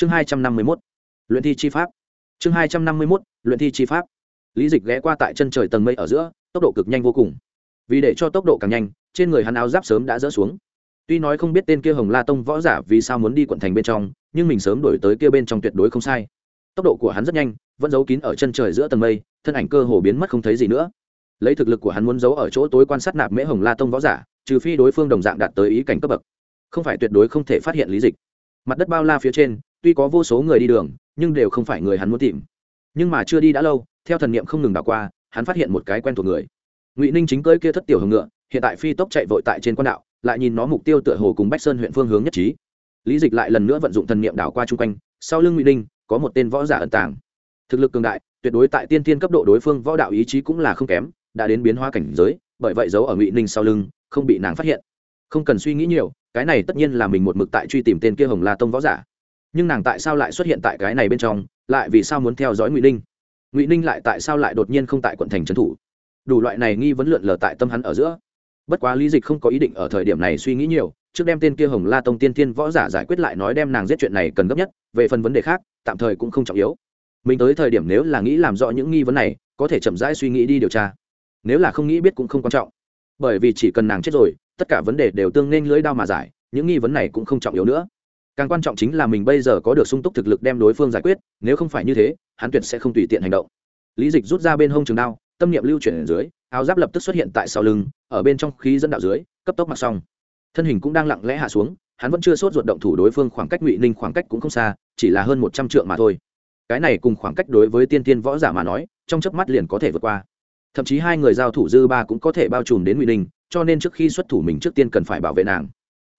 chương hai trăm năm mươi mốt, luyện thi chi pháp. Chương hai trăm năm mươi mốt, luyện thi chi pháp. Lý dịch ghé qua tại chân trời tầng mây ở giữa, tốc độ cực nhanh vô cùng. Vì để cho tốc độ càng nhanh, trên người hắn áo giáp sớm đã dỡ xuống. Tuy nói không biết tên kia hồng la tông võ giả vì sao muốn đi quận thành bên trong, nhưng mình sớm đổi tới kia bên trong tuyệt đối không sai. Tốc độ của hắn rất nhanh, vẫn giấu kín ở chân trời giữa tầng mây, thân ảnh cơ hồ biến mất không thấy gì nữa. Lấy thực lực của hắn muốn giấu ở chỗ tối quan sát nạp mễ hồng la tông võ giả, trừ phi đối phương đồng dạng đạt tới ý cảnh cấp bậc. Không phải tuyệt đối không thể phát hiện lý dịch. Mặt đất bao la phía trên tuy có vô số người đi đường, nhưng đều không phải người hắn muốn tìm. Nhưng mà chưa đi đã lâu, theo thần niệm không ngừng đảo qua, hắn phát hiện một cái quen thuộc người. Ngụy ninh chính cưỡi kia thất tiểu hồng ngựa, hiện tại phi tốc chạy vội tại trên quan đạo, lại nhìn nó mục tiêu tựa hồ cùng bách sơn huyện phương hướng nhất trí. Lý dịch lại lần nữa vận dụng thần niệm đảo qua chung quanh, sau lưng ngụy ninh, có một tên võ giả ẩn tàng. Thực lực cường đại, tuyệt đối tại tiên tiên cấp độ đối phương võ đạo ý chí cũng là không kém, đã đến biến hóa cảnh giới, bởi vậy giấu ở ngụy ninh sau lưng, không bị nàng phát hiện. Không cần suy nghĩ nhiều, cái này tất nhiên là mình một mực tại truy tìm tên kia hồng la tông võ giả nhưng nàng tại sao lại xuất hiện tại cái này bên trong, lại vì sao muốn theo dõi ngụy ninh? Ngụy ninh lại tại sao lại đột nhiên không tại quận thành trấn thủ? Đủ loại này nghi vấn lượn lờ tại tâm hắn ở giữa. Bất quá lý dịch không có ý định ở thời điểm này suy nghĩ nhiều, trước đem tên kia hồng la tông tiên thiên võ giả giải quyết lại nói đem nàng giết chuyện này cần gấp nhất, về phần vấn đề khác, tạm thời cũng không trọng yếu. Mình tới thời điểm nếu là nghĩ làm rõ những nghi vấn này, có thể chậm rãi suy nghĩ đi điều tra. Nếu là không nghĩ biết cũng không quan trọng. Bởi vì chỉ cần nàng chết rồi, tất cả vấn đề đều tương nên lưỡi đao mà giải, những nghi vấn này cũng không trọng yếu nữa càng quan trọng chính là mình bây giờ có được sung túc thực lực đem đối phương giải quyết, nếu không phải như thế, hắn tuyệt sẽ không tùy tiện hành động. Lý dịch rút ra bên hông trường đao, tâm niệm lưu chuyển ở dưới, áo giáp lập tức xuất hiện tại sau lưng, ở bên trong khí dẫn đạo dưới, cấp tốc mặc xong. Thân hình cũng đang lặng lẽ hạ xuống, hắn vẫn chưa sốt ruột động thủ đối phương khoảng cách ngụy ninh khoảng cách cũng không xa, chỉ là hơn một trăm trượng mà thôi. Cái này cùng khoảng cách đối với tiên tiên võ giả mà nói, trong chớp mắt liền có thể vượt qua. Thậm chí hai người giao thủ dư ba cũng có thể bao trùm đến ngụy ninh, cho nên trước khi xuất thủ mình trước tiên cần phải bảo vệ nàng.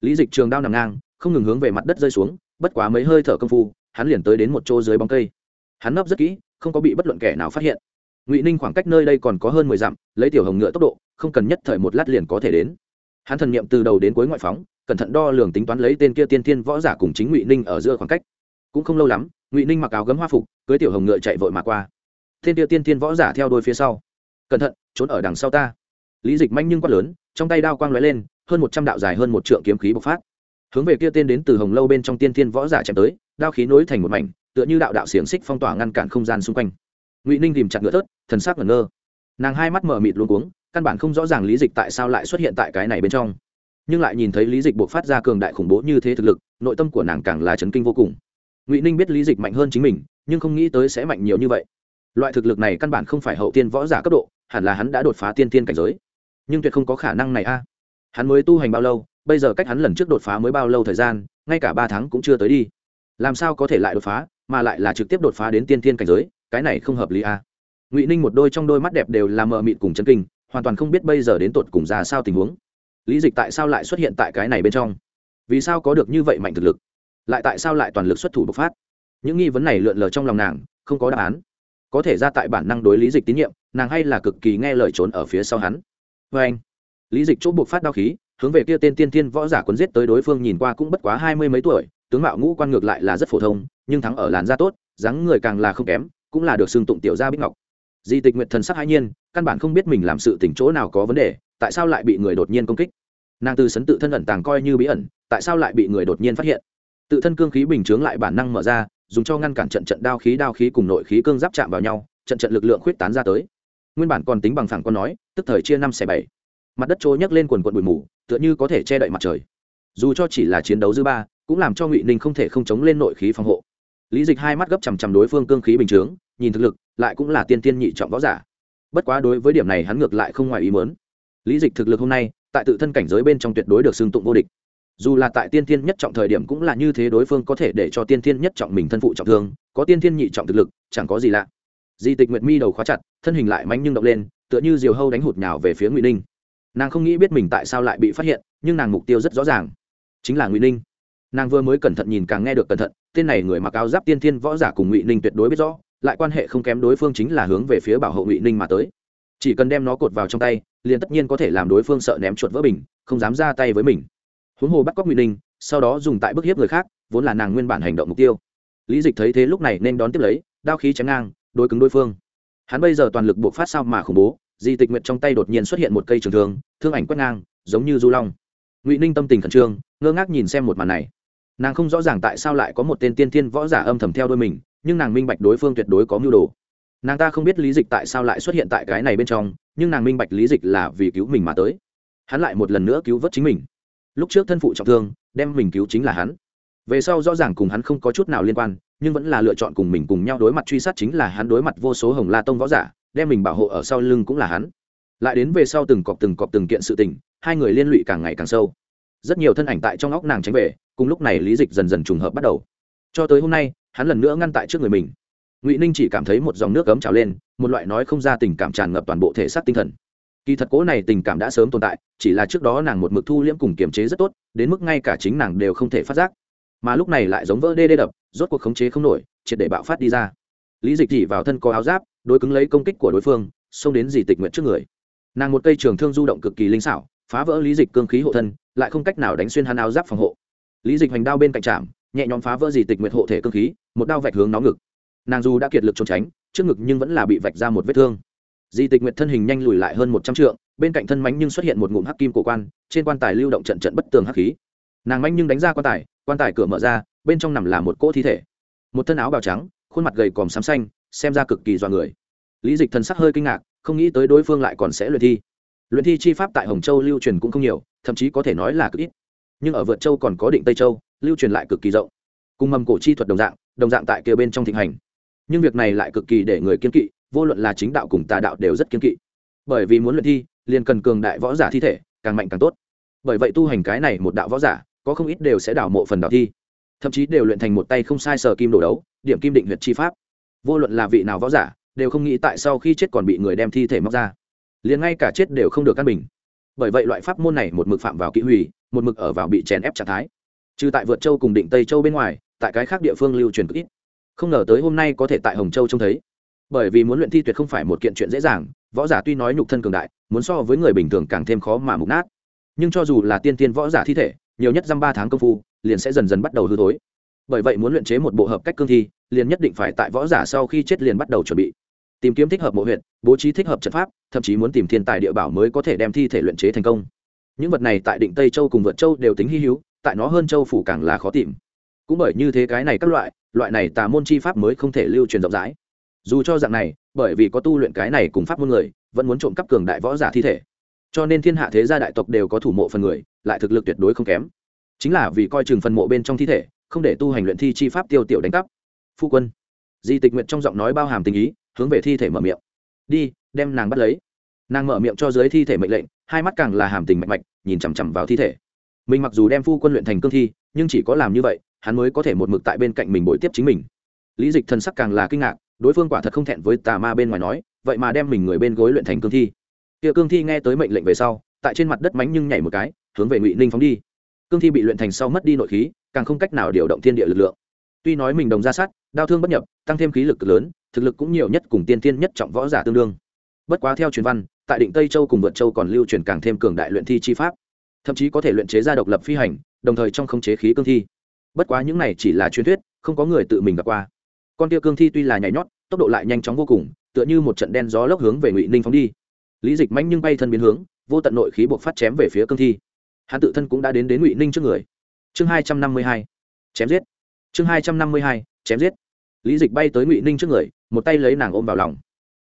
Lý dịch trường đao nằm ngang không ngừng hướng về mặt đất rơi xuống, bất quá mấy hơi thở công phu, hắn liền tới đến một chỗ dưới bóng cây. Hắn nấp rất kỹ, không có bị bất luận kẻ nào phát hiện. Ngụy ninh khoảng cách nơi đây còn có hơn mười dặm, lấy tiểu hồng ngựa tốc độ, không cần nhất thời một lát liền có thể đến. Hắn thần niệm từ đầu đến cuối ngoại phóng, cẩn thận đo lường tính toán lấy tên kia tiên Thiên võ giả cùng chính ngụy ninh ở giữa khoảng cách. Cũng không lâu lắm, ngụy ninh mặc áo gấm hoa phục, cưới tiểu hồng ngựa chạy vội mà qua. Tên kia tiên thiên võ giả theo đôi phía sau. Cẩn thận, trốn ở đằng sau ta. Lý dịch manh nhưng quát lớn, trong tay đao quang lóe lên, hơn một trăm đạo dài hơn một trượng kiếm khí bộc phát hướng về kia tên đến từ hồng lâu bên trong tiên tiên võ giả chém tới, đao khí nối thành một mảnh, tựa như đạo đạo xiềng xích phong tỏa ngăn cản không gian xung quanh. Ngụy ninh tìm chặt ngựa thớt, thần sắc ngẩn ngơ. Nàng hai mắt mở mịt luôn cuống, căn bản không rõ ràng lý dịch tại sao lại xuất hiện tại cái này bên trong. Nhưng lại nhìn thấy lý dịch buộc phát ra cường đại khủng bố như thế thực lực, nội tâm của nàng càng là chấn kinh vô cùng. Ngụy ninh biết lý dịch mạnh hơn chính mình, nhưng không nghĩ tới sẽ mạnh nhiều như vậy. Loại thực lực này căn bản không phải hậu tiên võ giả cấp độ, hẳn là hắn đã đột phá tiên tiên cảnh giới. Nhưng tuyệt không có khả năng này a. Hắn mới tu hành bao lâu bây giờ cách hắn lần trước đột phá mới bao lâu thời gian, ngay cả ba tháng cũng chưa tới đi. Làm sao có thể lại đột phá, mà lại là trực tiếp đột phá đến tiên tiên cảnh giới, cái này không hợp lý à? Ngụy ninh một đôi trong đôi mắt đẹp đều là mờ mịt cùng chân kinh, hoàn toàn không biết bây giờ đến tột cùng ra sao tình huống. Lý dịch tại sao lại xuất hiện tại cái này bên trong? Vì sao có được như vậy mạnh thực lực? Lại tại sao lại toàn lực xuất thủ bộc phát? Những nghi vấn này lượn lờ trong lòng nàng, không có đáp án. Có thể ra tại bản năng đối lý dịch tín nhiệm, nàng hay là cực kỳ nghe lời trốn ở phía sau hắn. Vê anh lý dịch chỗ buộc phát đao khí hướng về kia tên tiên tiên võ giả quấn giết tới đối phương nhìn qua cũng bất quá hai mươi mấy tuổi, tướng mạo ngũ quan ngược lại là rất phổ thông, nhưng thắng ở làn da tốt, dáng người càng là không kém, cũng là được xưng tụng tiểu gia bích ngọc. Di tịch nguyện thần sắc hai nhiên, căn bản không biết mình làm sự tỉnh chỗ nào có vấn đề, tại sao lại bị người đột nhiên công kích? Nàng từ sấn tự thân ẩn tàng coi như bí ẩn, tại sao lại bị người đột nhiên phát hiện? Tự thân cương khí bình chướng lại bản năng mở ra, dùng cho ngăn cản trận trận đao khí đao khí cùng nội khí cương giáp chạm vào nhau, trận trận lực lượng khuyết tán ra tới. Nguyên bản còn tính bằng phẳng con nói, tức thời chia năm xẻ bảy. Mặt đất trôi nhấc lên quần quận bụi mù tựa như có thể che đậy mặt trời. Dù cho chỉ là chiến đấu dư ba, cũng làm cho ngụy ninh không thể không chống lên nội khí phòng hộ. Lý dịch hai mắt gấp chằm chằm đối phương cương khí bình chướng, nhìn thực lực, lại cũng là tiên tiên nhị trọng võ giả. Bất quá đối với điểm này hắn ngược lại không ngoài ý mớn lý dịch thực lực hôm nay, tại tự thân cảnh giới bên trong tuyệt đối được xưng tụng vô địch. Dù là tại tiên tiên nhất trọng thời điểm cũng là như thế đối phương có thể để cho tiên tiên nhất trọng mình thân phụ trọng thương, có tiên tiên nhị trọng thực lực, chẳng có gì lạ. Di tịch nguyệt mi đầu khóa chặt, thân hình lại manh nhưng động lên, tựa như diều hâu đánh hụt nhào về phía ngụy ninh nàng không nghĩ biết mình tại sao lại bị phát hiện, nhưng nàng mục tiêu rất rõ ràng. Chính là ngụy ninh. Nàng vừa mới cẩn thận nhìn càng nghe được cẩn thận, tên này người mặc áo giáp tiên thiên võ giả cùng ngụy ninh tuyệt đối biết rõ, lại quan hệ không kém đối phương chính là hướng về phía bảo hộ ngụy ninh mà tới. Chỉ cần đem nó cột vào trong tay, liền tất nhiên có thể làm đối phương sợ ném chuột vỡ bình, không dám ra tay với mình. Huống hồ bắt cóc ngụy ninh, sau đó dùng tại bức hiếp người khác, vốn là nàng nguyên bản hành động mục tiêu. Lý dịch thấy thế lúc này nên đón tiếp lấy, đao khí chém ngang, đối cứng đối phương. Hắn bây giờ toàn lực buộc phát sao mà khủng bố di tịch nguyệt trong tay đột nhiên xuất hiện một cây trường thương thương ảnh quét ngang, giống như du long. Ngụy ninh tâm tình khẩn trương, ngơ ngác nhìn xem một màn này. Nàng không rõ ràng tại sao lại có một tên tiên thiên võ giả âm thầm theo đôi mình, nhưng nàng minh bạch đối phương tuyệt đối có mưu đồ. Nàng ta không biết lý dịch tại sao lại xuất hiện tại cái này bên trong, nhưng nàng minh bạch lý dịch là vì cứu mình mà tới. Hắn lại một lần nữa cứu vớt chính mình. Lúc trước thân phụ trọng thương, đem mình cứu chính là hắn. Về sau rõ ràng cùng hắn không có chút nào liên quan, nhưng vẫn là lựa chọn cùng mình cùng nhau đối mặt truy sát chính là hắn đối mặt vô số hồng la tông võ giả đem mình bảo hộ ở sau lưng cũng là hắn. Lại đến về sau từng cọp từng cọp từng kiện sự tình, hai người liên lụy càng ngày càng sâu. Rất nhiều thân ảnh tại trong óc nàng tránh về, cùng lúc này lý dịch dần dần trùng hợp bắt đầu. Cho tới hôm nay, hắn lần nữa ngăn tại trước người mình. Ngụy ninh chỉ cảm thấy một dòng nước cấm trào lên, một loại nói không ra tình cảm tràn ngập toàn bộ thể xác tinh thần. Kỳ thật cố này tình cảm đã sớm tồn tại, chỉ là trước đó nàng một mực thu liễm cùng kiềm chế rất tốt, đến mức ngay cả chính nàng đều không thể phát giác. Mà lúc này lại giống vỡ đê đê đập, rốt cuộc khống chế không nổi, triệt để bạo phát đi ra lý dịch chỉ vào thân có áo giáp, đối cứng lấy công kích của đối phương, xông đến dì tịch nguyện trước người. Nàng một cây trường thương du động cực kỳ linh xảo, phá vỡ lý dịch cương khí hộ thân, lại không cách nào đánh xuyên hắn áo giáp phòng hộ. Lý dịch hoành đao bên cạnh trạm nhẹ nhõm phá vỡ dì tịch nguyện hộ thể cương khí, một đao vạch hướng nó ngực. Nàng dù đã kiệt lực trốn tránh, trước ngực nhưng vẫn là bị vạch ra một vết thương. Di tịch nguyệt thân hình nhanh lùi lại hơn một trăm trượng, bên cạnh thân mánh nhưng xuất hiện một ngụm hắc kim cổ quan, trên quan tài lưu động trận trận bất tường hắc khí. Nàng manh nhưng đánh ra quan tài quan tài cửa mở ra, bên trong nằm là một cỗ thi thể. Một thân áo bào trắng khuôn mặt gầy còm xám xanh, xem ra cực kỳ dọa người. Lý dịch thần sắc hơi kinh ngạc, không nghĩ tới đối phương lại còn sẽ luyện thi. Luyện thi chi pháp tại hồng châu lưu truyền cũng không nhiều, thậm chí có thể nói là cực ít. Nhưng ở vượt châu còn có định tây châu, lưu truyền lại cực kỳ rộng. Cùng mầm cổ chi thuật đồng dạng đồng dạng tại kia bên trong thịnh hành. Nhưng việc này lại cực kỳ để người kiên kỵ, vô luận là chính đạo cùng tà đạo đều rất kiên kỵ. Bởi vì muốn luyện thi, liền cần cường đại võ giả thi thể, càng mạnh càng tốt. Bởi vậy tu hành cái này một đạo võ giả, có không ít đều sẽ đảo mộ phần đạo thi thậm chí đều luyện thành một tay không sai sờ kim đổ đấu, điểm kim định huyệt chi pháp. Vô luận là vị nào võ giả, đều không nghĩ tại sau khi chết còn bị người đem thi thể móc ra. Liền ngay cả chết đều không được căn bình. Bởi vậy loại pháp môn này một mực phạm vào kỹ hủy, một mực ở vào bị chèn ép trạng thái. Trừ tại vượt châu cùng định tây châu bên ngoài, tại cái khác địa phương lưu truyền cực ít. Không ngờ tới hôm nay có thể tại hồng châu trông thấy. Bởi vì muốn luyện thi tuyệt không phải một kiện chuyện dễ dàng, võ giả tuy nói nhục thân cường đại, muốn so với người bình thường càng thêm khó mà mục nát. Nhưng cho dù là tiên tiên võ giả thi thể nhiều nhất dăm ba tháng công phu, liền sẽ dần dần bắt đầu hư thối. Bởi vậy muốn luyện chế một bộ hợp cách cương thi, liền nhất định phải tại võ giả sau khi chết liền bắt đầu chuẩn bị. Tìm kiếm thích hợp mộ huyện bố trí thích hợp trận pháp, thậm chí muốn tìm thiên tài địa bảo mới có thể đem thi thể luyện chế thành công. Những vật này tại định tây châu cùng vượt châu đều tính hy hữu, tại nó hơn châu phủ càng là khó tìm. Cũng bởi như thế cái này các loại loại này tà môn chi pháp mới không thể lưu truyền rộng rãi. Dù cho dạng này, bởi vì có tu luyện cái này cùng pháp môn người, vẫn muốn trộm cắp cường đại võ giả thi thể cho nên thiên hạ thế gia đại tộc đều có thủ mộ phần người, lại thực lực tuyệt đối không kém. Chính là vì coi chừng phần mộ bên trong thi thể, không để tu hành luyện thi chi pháp tiêu tiểu đánh cắp. Phu quân, di tịch nguyện trong giọng nói bao hàm tình ý, hướng về thi thể mở miệng. Đi, đem nàng bắt lấy. Nàng mở miệng cho dưới thi thể mệnh lệnh, hai mắt càng là hàm tình mạnh mạnh nhìn chằm chằm vào thi thể. Mình mặc dù đem phu quân luyện thành cương thi, nhưng chỉ có làm như vậy, hắn mới có thể một mực tại bên cạnh mình bồi tiếp chính mình. Lý dịch thần sắc càng là kinh ngạc, đối phương quả thật không thẹn với tà ma bên ngoài nói, vậy mà đem mình người bên gối luyện thành cương thi kia cương thi nghe tới mệnh lệnh về sau, tại trên mặt đất mánh nhưng nhảy một cái, hướng về ngụy ninh phóng đi. Cương thi bị luyện thành sau mất đi nội khí, càng không cách nào điều động thiên địa lực lượng. Tuy nói mình đồng ra sát đau thương bất nhập, tăng thêm khí lực lớn, thực lực cũng nhiều nhất cùng tiên tiên nhất trọng võ giả tương đương. Bất quá theo truyền văn, tại định tây châu cùng vượt châu còn lưu truyền càng thêm cường đại luyện thi chi pháp, thậm chí có thể luyện chế ra độc lập phi hành, đồng thời trong khống chế khí cương thi. Bất quá những này chỉ là truyền thuyết, không có người tự mình gặp qua. Con tia cương thi tuy là nhảy nhót, tốc độ lại nhanh chóng vô cùng, tựa như một trận đen gió lốc hướng về ngụy ninh phóng đi lý dịch manh nhưng bay thân biến hướng, vô tận nội khí buộc phát chém về phía cương thi. Hắn tự thân cũng đã đến đến ngụy ninh trước người. Chương hai trăm năm mươi hai, chém giết. Chương hai trăm năm mươi hai, chém giết. Lý dịch bay tới ngụy ninh trước người, một tay lấy nàng ôm vào lòng.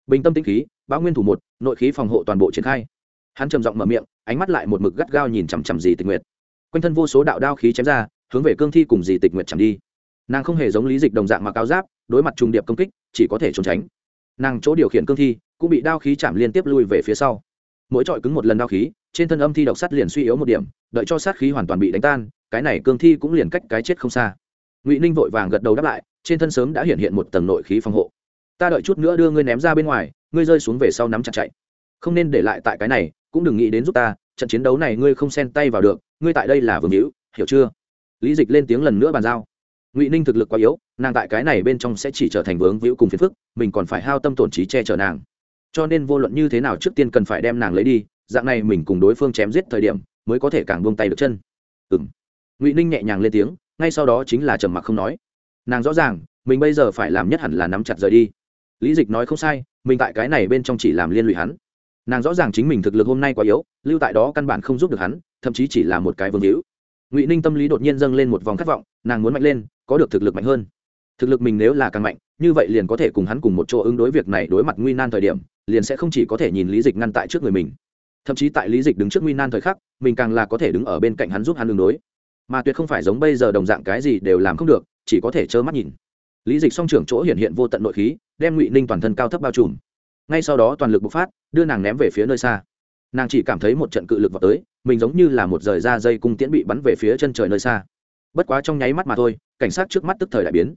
Bình tâm tĩnh khí, bão nguyên thủ một, nội khí phòng hộ toàn bộ triển khai. Hắn trầm giọng mở miệng, ánh mắt lại một mực gắt gao nhìn chằm chằm dì tịch nguyệt. Quanh thân vô số đạo đao khí chém ra, hướng về cương thi cùng dì tịch nguyệt chẳng đi. Nàng không hề giống lý dịch đồng dạng mặc áo giáp, đối mặt trùng điệp công kích, chỉ có thể trốn tránh. Nàng chỗ điều khiển cương thi cũng bị đao khí chạm liên tiếp lui về phía sau. Mỗi trọi cứng một lần đao khí, trên thân âm thi độc sắt liền suy yếu một điểm, đợi cho sát khí hoàn toàn bị đánh tan, cái này cương thi cũng liền cách cái chết không xa. Ngụy ninh vội vàng gật đầu đáp lại, trên thân sớm đã hiện hiện một tầng nội khí phòng hộ. Ta đợi chút nữa đưa ngươi ném ra bên ngoài, ngươi rơi xuống về sau nắm chặt chạy. Không nên để lại tại cái này, cũng đừng nghĩ đến giúp ta, trận chiến đấu này ngươi không xen tay vào được, ngươi tại đây là vương hữu, hiểu chưa? Lý dịch lên tiếng lần nữa bàn giao. Ngụy ninh thực lực quá yếu, nàng tại cái này bên trong sẽ chỉ trở thành vướng víu cùng phiền phức, mình còn phải hao tâm tổn trí che chở nàng cho nên vô luận như thế nào trước tiên cần phải đem nàng lấy đi, dạng này mình cùng đối phương chém giết thời điểm, mới có thể càng buông tay được chân. Ừ m ngụy ninh nhẹ nhàng lên tiếng, ngay sau đó chính là trầm mặc không nói. Nàng rõ ràng, mình bây giờ phải làm nhất hẳn là nắm chặt rời đi. Lý dịch nói không sai, mình tại cái này bên trong chỉ làm liên lụy hắn. Nàng rõ ràng chính mình thực lực hôm nay quá yếu, lưu tại đó căn bản không giúp được hắn, thậm chí chỉ là một cái vương hữu. Ngụy ninh tâm lý đột nhiên dâng lên một vòng khát vọng, nàng muốn mạnh lên, có được thực lực mạnh hơn. Thực lực mình nếu là càng mạnh, như vậy liền có thể cùng hắn cùng một chỗ ứng đối việc này đối mặt nguy nan thời điểm liền sẽ không chỉ có thể nhìn lý dịch ngăn tại trước người mình. Thậm chí tại lý dịch đứng trước nguy nan thời khắc, mình càng là có thể đứng ở bên cạnh hắn giúp hắn đường đối. Mà tuyệt không phải giống bây giờ đồng dạng cái gì đều làm không được, chỉ có thể trơ mắt nhìn. Lý dịch song trưởng chỗ hiện hiện vô tận nội khí, đem ngụy ninh toàn thân cao thấp bao trùm. Ngay sau đó toàn lực bộc phát, đưa nàng ném về phía nơi xa. Nàng chỉ cảm thấy một trận cự lực vào tới, mình giống như là một rời da dây cung tiễn bị bắn về phía chân trời nơi xa. Bất quá trong nháy mắt mà thôi, cảnh sát trước mắt tức thời đại biến.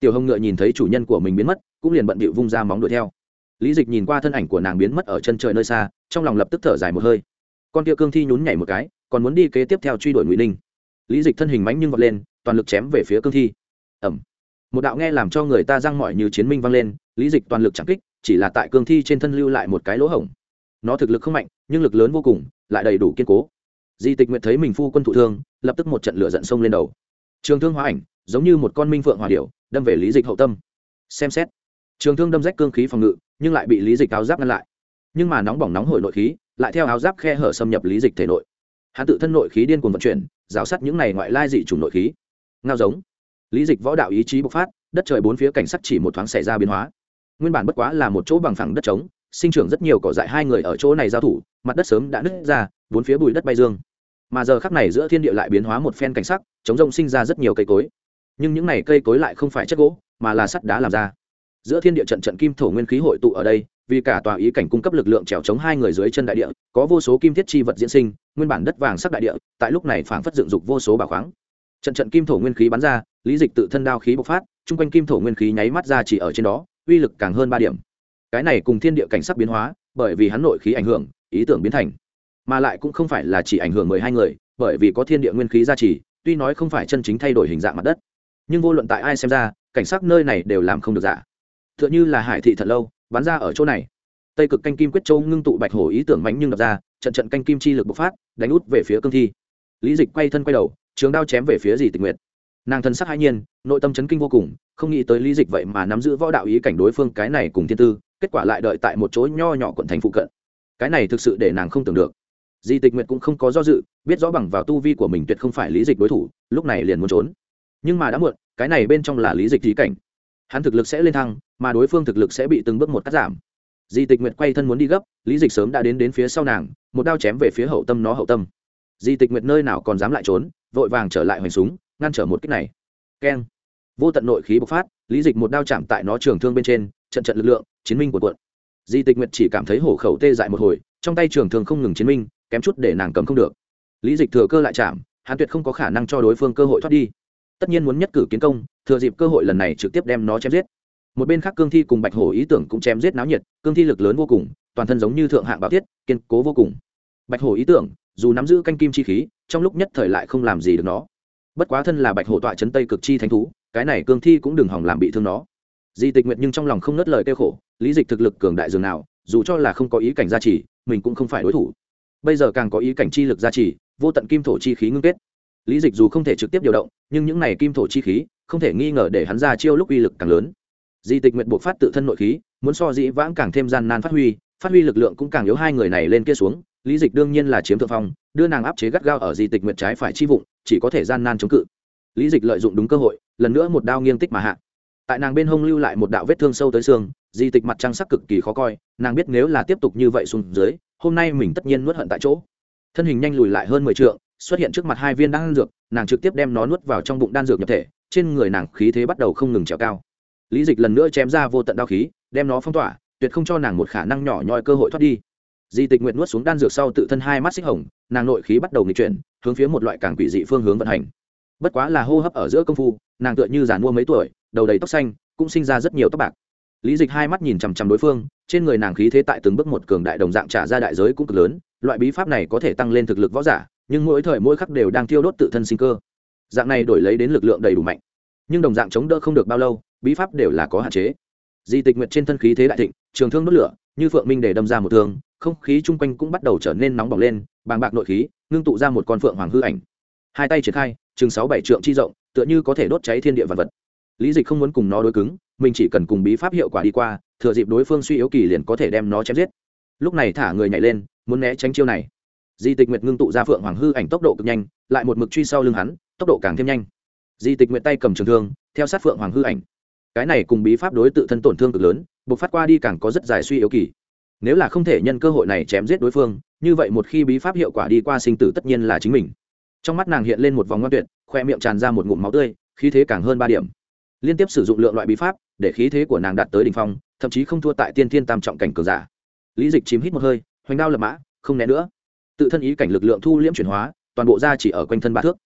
Tiểu hồng ngựa nhìn thấy chủ nhân của mình biến mất, cũng liền bận bịu vung ra móng đuổi theo lý dịch nhìn qua thân ảnh của nàng biến mất ở chân trời nơi xa, trong lòng lập tức thở dài một hơi. Con kia cương thi nhún nhảy một cái, còn muốn đi kế tiếp theo truy đuổi ngụy ninh. Lý dịch thân hình mánh nhưng vọt lên, toàn lực chém về phía cương thi. Ẩm một đạo nghe làm cho người ta răng mỏi như chiến minh vang lên, lý dịch toàn lực chẳng kích, chỉ là tại cương thi trên thân lưu lại một cái lỗ hổng. Nó thực lực không mạnh, nhưng lực lớn vô cùng, lại đầy đủ kiên cố. Di tịch nguyện thấy mình phu quân thụ thương, lập tức một trận lửa giận sông lên đầu. Trường thương hóa ảnh, giống như một con minh phượng hòa điệu đâm về lý dịch hậu tâm. Xem xét trường thương đâm rách cương khí phòng ngự, nhưng lại bị lý dịch áo giáp ngăn lại. Nhưng mà nóng bỏng nóng hổi nội khí, lại theo áo giáp khe hở xâm nhập lý dịch thể nội. Hắn tự thân nội khí điên cuồng vận chuyển, rào sát những này ngoại lai dị chủng nội khí. Ngao giống. Lý dịch võ đạo ý chí bộc phát, đất trời bốn phía cảnh sắc chỉ một thoáng xảy ra biến hóa. Nguyên bản bất quá là một chỗ bằng phẳng đất trống, sinh trưởng rất nhiều cỏ dại hai người ở chỗ này giao thủ, mặt đất sớm đã nứt ra, bốn phía bụi đất bay dương. Mà giờ khắc này giữa thiên địa lại biến hóa một phen cảnh sắc chống rông sinh ra rất nhiều cây cối. Nhưng những này cây cối lại không phải chất gỗ, mà là sắt đá làm ra giữa thiên địa trận trận kim thổ nguyên khí hội tụ ở đây, vì cả tòa ý cảnh cung cấp lực lượng trèo chống hai người dưới chân đại địa, có vô số kim thiết chi vật diễn sinh, nguyên bản đất vàng sắc đại địa, tại lúc này phảng phất dựng dục vô số bảo khoáng. Trận trận kim thổ nguyên khí bắn ra, lý dịch tự thân đao khí bộc phát, chung quanh kim thổ nguyên khí nháy mắt ra chỉ ở trên đó, uy lực càng hơn ba điểm. Cái này cùng thiên địa cảnh sắc biến hóa, bởi vì hắn nội khí ảnh hưởng, ý tưởng biến thành. Mà lại cũng không phải là chỉ ảnh hưởng mười hai người, bởi vì có thiên địa nguyên khí gia trì, tuy nói không phải chân chính thay đổi hình dạng mặt đất. Nhưng vô luận tại ai xem ra, cảnh sắc nơi này đều làm không được giả tựa như là hải thị thật lâu, bắn ra ở chỗ này. Tây cực canh kim quyết châu ngưng tụ bạch hổ ý tưởng mánh nhưng đập ra, trận trận canh kim chi lực bộc phát, đánh út về phía cương thi. Lý dịch quay thân quay đầu, trường đao chém về phía dì tình nguyệt. Nàng thân sắc hai nhiên, nội tâm chấn kinh vô cùng, không nghĩ tới lý dịch vậy mà nắm giữ võ đạo ý cảnh đối phương cái này cùng thiên tư, kết quả lại đợi tại một chỗ nho nhỏ quận thành phụ cận. Cái này thực sự để nàng không tưởng được. Di tịch nguyệt cũng không có do dự, biết rõ bằng vào tu vi của mình tuyệt không phải lý dịch đối thủ, lúc này liền muốn trốn. Nhưng mà đã muộn, cái này bên trong là lý dịch trí cảnh. Hắn thực lực sẽ lên thăng mà đối phương thực lực sẽ bị từng bước một cắt giảm. Di tịch nguyệt quay thân muốn đi gấp, lý dịch sớm đã đến đến phía sau nàng, một đao chém về phía hậu tâm nó hậu tâm. Di tịch nguyệt nơi nào còn dám lại trốn, vội vàng trở lại hoành súng, ngăn trở một kích này. Keng. Vô tận nội khí bộc phát, lý dịch một đao chạm tại nó trường thương bên trên, trận trận lực lượng, chiến minh của quận di tịch nguyệt chỉ cảm thấy hổ khẩu tê dại một hồi, trong tay trường thương không ngừng chiến minh, kém chút để nàng cầm không được. Lý dịch thừa cơ lại chạm, hắn tuyệt không có khả năng cho đối phương cơ hội thoát đi. Tất nhiên muốn nhất cử kiến công, thừa dịp cơ hội lần này trực tiếp đem nó chém giết một bên khác cương thi cùng bạch hổ ý tưởng cũng chém giết náo nhiệt, cương thi lực lớn vô cùng, toàn thân giống như thượng hạng bảo thiết, kiên cố vô cùng. Bạch hổ ý tưởng, dù nắm giữ canh kim chi khí, trong lúc nhất thời lại không làm gì được nó. Bất quá thân là bạch hổ tọa chấn tây cực chi thánh thú, cái này cương thi cũng đừng hỏng làm bị thương nó. Di tịch nguyện nhưng trong lòng không nớt lời kêu khổ, lý dịch thực lực cường đại dường nào, dù cho là không có ý cảnh gia trì, mình cũng không phải đối thủ. Bây giờ càng có ý cảnh chi lực gia trì, vô tận kim thổ chi khí ngưng kết. Lý dịch dù không thể trực tiếp điều động, nhưng những này kim thổ chi khí, không thể nghi ngờ để hắn ra chiêu lúc uy lực càng lớn di tịch nguyện buộc phát tự thân nội khí, muốn so dĩ vãng càng thêm gian nan phát huy phát huy lực lượng cũng càng yếu hai người này lên kia xuống, lý dịch đương nhiên là chiếm thượng phong, đưa nàng áp chế gắt gao ở di tịch nguyện trái phải chi vụng, chỉ có thể gian nan chống cự. Lý dịch lợi dụng đúng cơ hội, lần nữa một đao nghiêng tích mà hạ. Tại nàng bên hông lưu lại một đạo vết thương sâu tới xương, di tịch mặt trăng sắc cực kỳ khó coi, nàng biết nếu là tiếp tục như vậy xuống dưới, hôm nay mình tất nhiên nuốt hận tại chỗ. Thân hình nhanh lùi lại hơn mười t xuất hiện trước mặt hai viên đan dược, nàng trực tiếp đem nó nuốt vào trong bụng đan dược nhập thể, trên người nàng khí thế bắt đầu không ngừng trèo cao lý dịch lần nữa chém ra vô tận đao khí, đem nó phong tỏa, tuyệt không cho nàng một khả năng nhỏ nhoi cơ hội thoát đi. Di tịch nguyện nuốt xuống đan dược sau tự thân hai mắt xích hồng, nàng nội khí bắt đầu nghịch chuyển, hướng phía một loại càng quỷ dị phương hướng vận hành. Bất quá là hô hấp ở giữa công phu, nàng tựa như giàn mua mấy tuổi, đầu đầy tóc xanh, cũng sinh ra rất nhiều tóc bạc. Lý dịch hai mắt nhìn chằm chằm đối phương, trên người nàng khí thế tại từng bước một cường đại đồng dạng trả ra đại giới cũng cực lớn, loại bí pháp này có thể tăng lên thực lực võ giả, nhưng mỗi thời mỗi khắc đều đang tiêu đốt tự thân sinh cơ. Dạng này đổi lấy đến lực lượng đầy đủ mạnh nhưng đồng dạng chống đỡ không được bao lâu, bí pháp đều là có hạn chế. Di tịch nguyện trên thân khí thế đại thịnh, trường thương đốt lửa, như phượng minh để đâm ra một thương, không khí chung quanh cũng bắt đầu trở nên nóng bỏng lên, bàng bạc nội khí, ngưng tụ ra một con phượng hoàng hư ảnh. Hai tay triển khai, chừng sáu bảy trượng chi rộng, tựa như có thể đốt cháy thiên địa vật vật. Lý dịch không muốn cùng nó đối cứng, mình chỉ cần cùng bí pháp hiệu quả đi qua, thừa dịp đối phương suy yếu kỳ liền có thể đem nó chém giết. Lúc này thả người nhảy lên, muốn né tránh chiêu này. Di tịch nguyệt ngưng tụ ra phượng hoàng hư ảnh tốc độ cực nhanh, lại một mực truy sau lưng hắn, tốc độ càng thêm nhanh di tịch nguyệt tay cầm trường thương, theo sát phượng hoàng hư ảnh. Cái này cùng bí pháp đối tự thân tổn thương cực lớn buộc phát qua đi càng có rất dài suy yếu kỳ. Nếu là không thể nhân cơ hội này chém giết đối phương, như vậy một khi bí pháp hiệu quả đi qua sinh tử tất nhiên là chính mình. Trong mắt nàng hiện lên một vòng ngoan tuyệt, khoe miệng tràn ra một ngụm máu tươi, khí thế càng hơn ba điểm. Liên tiếp sử dụng lượng loại bí pháp, để khí thế của nàng đạt tới đ ỉ n h phong, thậm chí không thua tại tiên thiên tam trọng cảnh cường giả. Lý dịch chìm hít một hơi, hoành đao lập mã, không né nữa. Tự thân ý cảnh lực lượng thu liễm chuyển hóa, toàn bộ ra chỉ ở quanh thân ba thước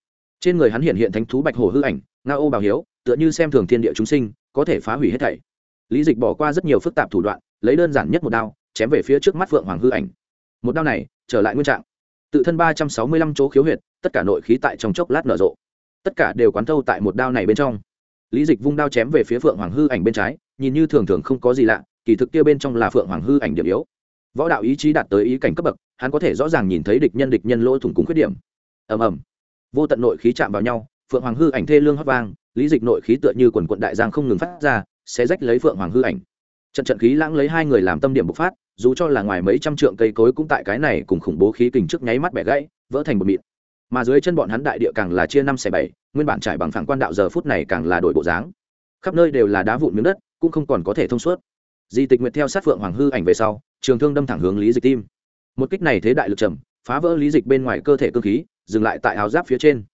trên người hắn hiện hiện thánh thú bạch hổ hư ảnh nga ô bào hiếu, tựa như xem thường thiên địa chúng sinh, có thể phá hủy hết thảy. Lý dịch bỏ qua rất nhiều phức tạp thủ đoạn, lấy đơn giản nhất một đao, chém về phía trước mắt phượng hoàng hư ảnh. Một đao này, trở lại nguyên trạng. Tự thân ba trăm sáu mươi lăm chỗ khiếu huyệt, tất cả nội khí tại trong chốc lát nở rộ. Tất cả đều quán thâu tại một đao này bên trong. Lý dịch vung đao chém về phía phượng hoàng hư ảnh bên trái, nhìn như thường thường không có gì lạ, kỳ thực kia bên trong là phượng hoàng hư ảnh điểm yếu. Võ đạo ý chí đạt tới ý cảnh cấp bậc, hắn có thể rõ ràng nhìn thấy địch nhân địch nhân lỗ thủng cùng khuyết điểm. Ầm ầm vô tận nội khí chạm vào nhau, phượng hoàng hư ảnh thê lương hót vang, lý dịch nội khí tựa như quần quận đại giang không ngừng phát ra sẽ rách lấy phượng hoàng hư ảnh. Trận trận khí lãng lấy hai người làm tâm điểm bộc phát, dù cho là ngoài mấy trăm trượng cây cối cũng tại cái này cùng khủng bố khí kình trước nháy mắt bẻ gãy, vỡ thành một mịn. Mà dưới chân bọn hắn đại địa càng là chia năm xẻ bảy, nguyên bản trải bằng phẳng quan đạo giờ phút này càng là đổi bộ dáng. Khắp nơi đều là đá vụn miếng đất, cũng không còn có thể thông suốt. Di tịch nguyệt theo sát phượng hoàng hư ảnh về sau, trường thương đâm thẳng hướng lý dịch tim. Một kích này thế đại lực trầm phá vỡ lý dịch bên ngoài cơ thể cơ khí, dừng lại tại áo giáp phía trên.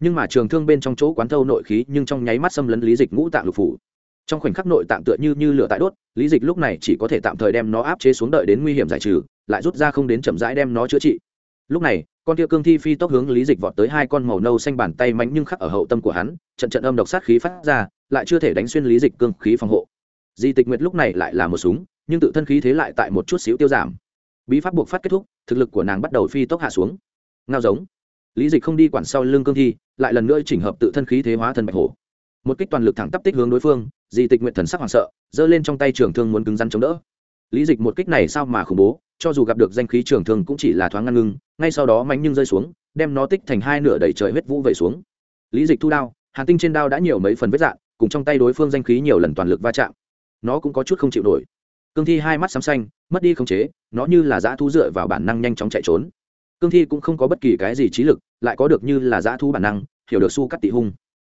Nhưng mà trường thương bên trong chỗ quán thâu nội khí nhưng trong nháy mắt xâm lấn lý dịch ngũ tạng lục phủ. Trong khoảnh khắc nội tạng tựa như như lửa tại đốt, lý dịch lúc này chỉ có thể tạm thời đem nó áp chế xuống đợi đến nguy hiểm giải trừ, lại rút ra không đến chậm rãi đem nó chữa trị. Lúc này, con tia cương thi phi tốc hướng lý dịch vọt tới hai con màu nâu xanh bàn tay mạnh nhưng khắc ở hậu tâm của hắn, trận trận âm độc sát khí phát ra, lại chưa thể đánh xuyên lý dịch cương khí phòng hộ. Di tịch nguyệt lúc này lại là một súng, nhưng tự thân khí thế lại tại một chút xíu tiêu giảm bí pháp buộc phát kết thúc, thực lực của nàng bắt đầu phi tốc hạ xuống. Ngao giống. Lý dịch không đi quản sau lưng cương thi, lại lần nữa chỉnh hợp tự thân khí thế hóa thần bạch hổ. Một kích toàn lực thẳng tắp tích hướng đối phương, di tịch nguyện thần sắc hoảng sợ, giơ lên trong tay trường thương muốn cứng rắn chống đỡ. Lý dịch một kích này sao mà khủng bố, cho dù gặp được danh khí trường thương cũng chỉ là thoáng ngăn ngưng ngay sau đó mánh nhưng rơi xuống, đem nó tích thành hai nửa đẩy trời huyết vũ vẩy xuống. Lý dịch thu đao, hàn tinh trên đao đã nhiều mấy phần vết dạn, cùng trong tay đối phương danh khí nhiều lần toàn lực va chạm. Nó cũng có chút không chịu nổi cương thi hai mắt xám xanh, mất đi khống chế, nó như là dã thu dựa vào bản năng nhanh chóng chạy trốn. Cương thi cũng không có bất kỳ cái gì trí lực, lại có được như là dã thu bản năng, hiểu được su cắt tị hung.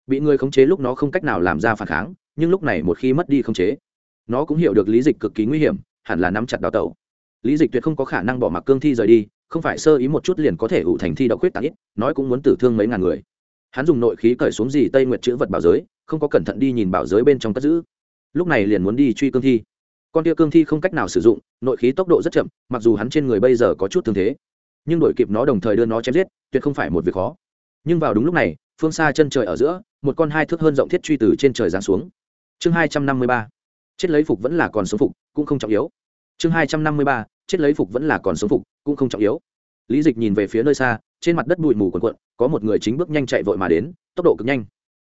Bị người khống chế lúc nó không cách nào làm ra phản kháng, nhưng lúc này một khi mất đi khống chế, nó cũng hiểu được lý dịch cực kỳ nguy hiểm, hẳn là nắm chặt đào tẩu. Lý dịch tuyệt không có khả năng bỏ mặc cương thi rời đi, không phải sơ ý một chút liền có thể ủ thành thi đậu quyết tàn ít, nói cũng muốn tử thương mấy ngàn người. Hắn dùng nội khí cởi xuống gì tây nguyệt chữ vật bảo giới, không có cẩn thận đi nhìn bảo giới bên trong cất giữ. Lúc này liền muốn đi truy cương thi con tia cương thi không cách nào sử dụng, nội khí tốc độ rất chậm, mặc dù hắn trên người bây giờ có chút thương thế, nhưng đổi kịp nó đồng thời đưa nó chém giết, tuyệt không phải một việc khó. Nhưng vào đúng lúc này, phương xa chân trời ở giữa, một con hai thước hơn rộng thiết truy từ trên trời giáng xuống. Chương hai trăm năm mươi ba, chết lấy phục vẫn là còn sống phục, cũng không trọng yếu. Chương hai trăm năm mươi ba, chết lấy phục vẫn là còn sống phục, cũng không trọng yếu. Lý dịch nhìn về phía nơi xa, trên mặt đất bụi mù quần quận có một người chính bước nhanh chạy vội mà đến, tốc độ cực nhanh.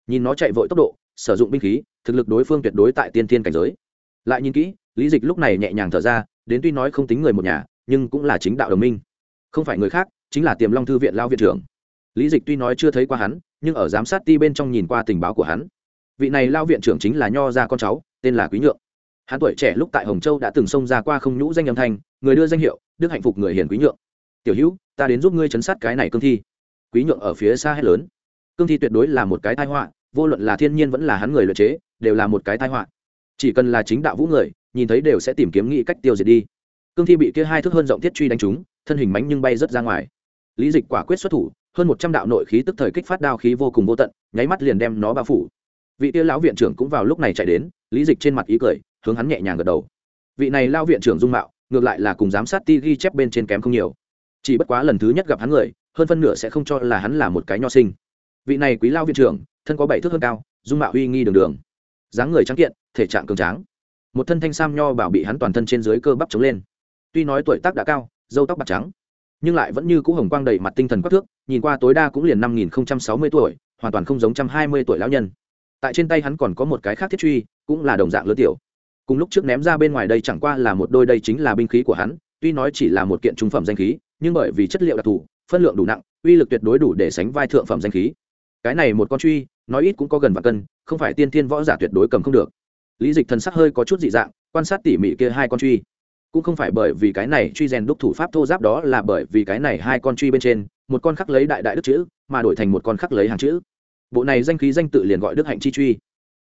Nhìn nó chạy vội tốc độ, sử dụng binh khí, thực lực đối phương tuyệt đối tại tiên thiên cảnh giới. Lại nhìn kỹ lý dịch lúc này nhẹ nhàng thở ra, đến tuy nói không tính người một nhà, nhưng cũng là chính đạo đồng minh. Không phải người khác, chính là tiềm long thư viện lao viện trưởng. Lý dịch tuy nói chưa thấy qua hắn, nhưng ở giám sát ti bên trong nhìn qua tình báo của hắn. Vị này lao viện trưởng chính là nho gia con cháu, tên là quý nhượng. Hắn tuổi trẻ lúc tại hồng châu đã từng xông ra qua không nhũ danh âm thanh, người đưa danh hiệu, đức hạnh phục người hiền quý nhượng. Tiểu hữu, ta đến giúp ngươi chấn sát cái này cương thi. Quý nhượng ở phía xa hết lớn. Cương thi tuyệt đối là một cái tai họa, vô luận là thiên nhiên vẫn là hắn người luyện chế, đều là một cái tai họa. Chỉ cần là chính đạo vũ người nhìn thấy đều sẽ tìm kiếm nghĩ cách tiêu diệt đi. Cương thi bị kia hai thước hơn rộng thiết truy đánh trúng, thân hình mánh nhưng bay rất ra ngoài. Lý dịch quả quyết xuất thủ, hơn một trăm đạo nội khí tức thời kích phát đao khí vô cùng vô tận, nháy mắt liền đem nó bao phủ. Vị tia lão viện trưởng cũng vào lúc này chạy đến, lý dịch trên mặt ý cười, hướng hắn nhẹ nhàng gật đầu. Vị này lao viện trưởng dung mạo, ngược lại là cùng giám sát ti ghi chép bên trên kém không nhiều. Chỉ bất quá lần thứ nhất gặp hắn người, hơn phân nửa sẽ không cho là hắn là một cái nho sinh. Vị này quý lao viện trưởng, thân có bảy thước hơn cao, dung mạo uy nghi đường đường. Dáng người trắng kiện, thể trạng cường tráng một thân thanh sam nho bảo bị hắn toàn thân trên dưới cơ bắp chống lên. Tuy nói tuổi tác đã cao dâu tóc bạc trắng, nhưng lại vẫn như cũ hồng quang đầy mặt tinh thần quắc thước, nhìn qua tối đa cũng liền năm nghìn sáu mươi tuổi, hoàn toàn không giống trăm hai mươi tuổi lão nhân. Tại trên tay hắn còn có một cái khác thiết truy, cũng là đồng dạng lớn tiểu. Cùng lúc trước ném ra bên ngoài đây chẳng qua là một đôi đây chính là binh khí của hắn, tuy nói chỉ là một kiện trung phẩm danh khí, nhưng bởi vì chất liệu đặc thù, phân lượng đủ nặng, uy lực tuyệt đối đủ để sánh vai thượng phẩm danh khí. Cái này một con truy, nói ít cũng có gần vạn cân, không phải tiên thiên võ giả tuyệt đối cầm không được lý dịch thần sắc hơi có chút dị dạng, quan sát tỉ mỉ kia hai con truy. Cũng không phải bởi vì cái này truy rèn đúc thủ pháp thô giáp đó là bởi vì cái này hai con truy bên trên, một con khắc lấy đại đại đức chữ, mà đổi thành một con khắc lấy hàng chữ. Bộ này danh khí danh tự liền gọi đức hạnh chi truy.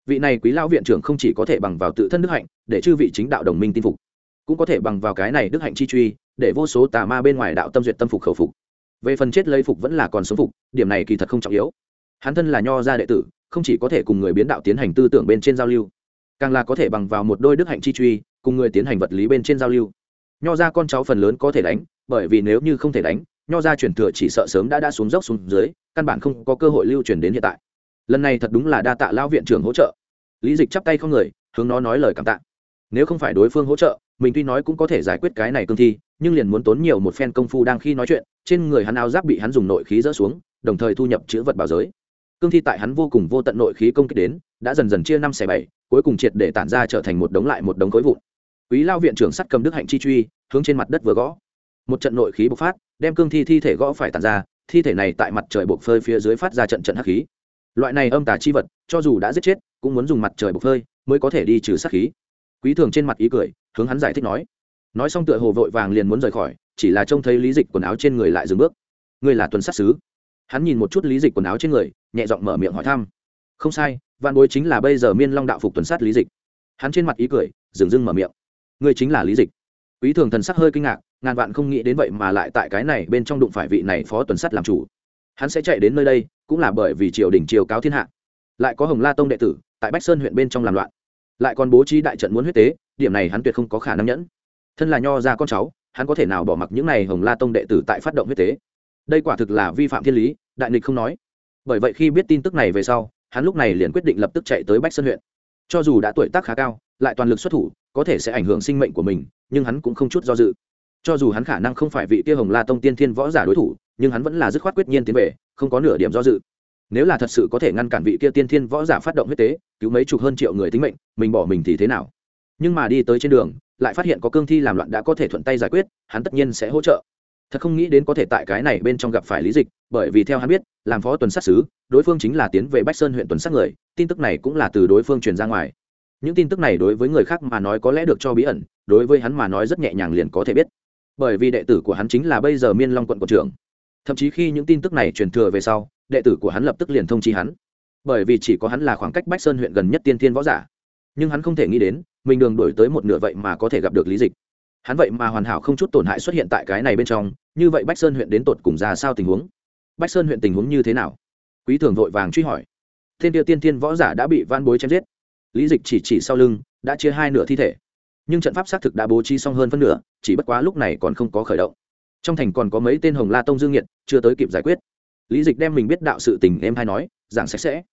Vị này quý lão viện trưởng không chỉ có thể bằng vào tự thân đức hạnh, để chư vị chính đạo đồng minh tin phục, cũng có thể bằng vào cái này đức hạnh chi truy, để vô số tà ma bên ngoài đạo tâm duyệt tâm phục khẩu phục. Về phần chết lấy phục vẫn là còn sống phục, điểm này kỳ thật không trọng yếu. Hắn thân là nho gia đệ tử, không chỉ có thể cùng người biến đạo tiến hành tư tưởng bên trên giao lưu càng là có thể bằng vào một đôi đức hạnh chi truy, cùng người tiến hành vật lý bên trên giao lưu. Nho ra con cháu phần lớn có thể đánh, bởi vì nếu như không thể đánh, nho ra chuyển thừa chỉ sợ sớm đã đã xuống dốc xuống dưới, căn bản không có cơ hội lưu truyền đến hiện tại. Lần này thật đúng là đa tạ lao viện trưởng hỗ trợ. Lý dịch chắp tay không người, hướng nó nói lời cảm tạ. Nếu không phải đối phương hỗ trợ, mình tuy nói cũng có thể giải quyết cái này cương thi, nhưng liền muốn tốn nhiều một phen công phu đang khi nói chuyện, trên người hắn áo giáp bị hắn dùng nội khí dỡ xuống, đồng thời thu nhập chữ vật bảo giới. Cương thi tại hắn vô cùng vô tận nội khí công kích đến đã dần dần chia năm xẻ bảy, cuối cùng triệt để tản ra trở thành một đống lại một đống khối vụn. Quý lao viện trưởng sắt cầm đức hạnh chi truy, hướng trên mặt đất vừa gõ. Một trận nội khí bộc phát, đem cương thi thi thể gõ phải tàn ra, thi thể này tại mặt trời bộc phơi phía dưới phát ra trận trận hắc khí. Loại này âm tà chi vật, cho dù đã giết chết, cũng muốn dùng mặt trời bộc phơi mới có thể đi trừ sát khí. Quý thường trên mặt ý cười, hướng hắn giải thích nói. Nói xong tựa hồ vội vàng liền muốn rời khỏi, chỉ là trông thấy lý dịch quần áo trên người lại dừng bước. Ngươi là tuần sát sứ? Hắn nhìn một chút lý dịch quần áo trên người, nhẹ giọng mở miệng hỏi thăm không sai văn bối chính là bây giờ miên long đạo phục tuần sát lý dịch. Hắn trên mặt ý cười, dừng dưng mở miệng. Ngươi chính là lý dịch. Quý thường thần sắc hơi kinh ngạc, ngàn vạn không nghĩ đến vậy mà lại tại cái này bên trong đụng phải vị này phó tuần sắt làm chủ. Hắn sẽ chạy đến nơi đây, cũng là bởi vì triều đình triều cáo thiên hạ. Lại có hồng la tông đệ tử, tại bách sơn huyện bên trong làm loạn. Lại còn bố trí đại trận muốn huyết tế, điểm này hắn tuyệt không có khả năng nhẫn. Thân là nho ra con cháu, hắn có thể nào bỏ mặc những này hồng la tông đệ tử tại phát động huyết tế? Đây quả thực là vi phạm thiên lý, đại nghịch không nói. Bởi vậy khi biết tin tức này về sau hắn lúc này liền quyết định lập tức chạy tới bách sơn huyện. Cho dù đã tuổi tác khá cao, lại toàn lực xuất thủ, có thể sẽ ảnh hưởng sinh mệnh của mình, nhưng hắn cũng không chút do dự. Cho dù hắn khả năng không phải vị tia hồng la tông tiên thiên võ giả đối thủ, nhưng hắn vẫn là dứt khoát quyết nhiên tiến về, không có nửa điểm do dự. Nếu là thật sự có thể ngăn cản vị kia tiên thiên võ giả phát động huyết tế, cứu mấy chục hơn triệu người tính mệnh, mình bỏ mình thì thế nào? Nhưng mà đi tới trên đường, lại phát hiện có cương thi làm loạn đã có thể thuận tay giải quyết, hắn tất nhiên sẽ hỗ trợ. Thật không nghĩ đến có thể tại cái này bên trong gặp phải lý dịch, bởi vì theo hắn biết làm phó tuần sát sứ, đối phương chính là tiến về bách sơn huyện tuần sát người, tin tức này cũng là từ đối phương truyền ra ngoài. Những tin tức này đối với người khác mà nói có lẽ được cho bí ẩn, đối với hắn mà nói rất nhẹ nhàng liền có thể biết. Bởi vì đệ tử của hắn chính là bây giờ miên long quận quận trưởng. Thậm chí khi những tin tức này truyền thừa về sau, đệ tử của hắn lập tức liền thông chi hắn. Bởi vì chỉ có hắn là khoảng cách bách sơn huyện gần nhất tiên thiên võ giả. Nhưng hắn không thể nghĩ đến, mình đường đổi tới một nửa vậy mà có thể gặp được lý dịch. Hắn vậy mà hoàn hảo không chút tổn hại xuất hiện tại cái này bên trong, như vậy bách sơn huyện đến tột cùng ra sao tình huống? Bách sơn huyện tình huống như thế nào? Quý thường vội vàng truy hỏi. Thiên tiêu tiên thiên võ giả đã bị van bối chém giết. Lý dịch chỉ chỉ sau lưng, đã chia hai nửa thi thể. Nhưng trận pháp xác thực đã bố trí xong hơn phân nửa, chỉ bất quá lúc này còn không có khởi động. Trong thành còn có mấy tên hồng la tông dương nhiệt chưa tới kịp giải quyết. Lý dịch đem mình biết đạo sự tình em hay nói, giảng sạch sẽ.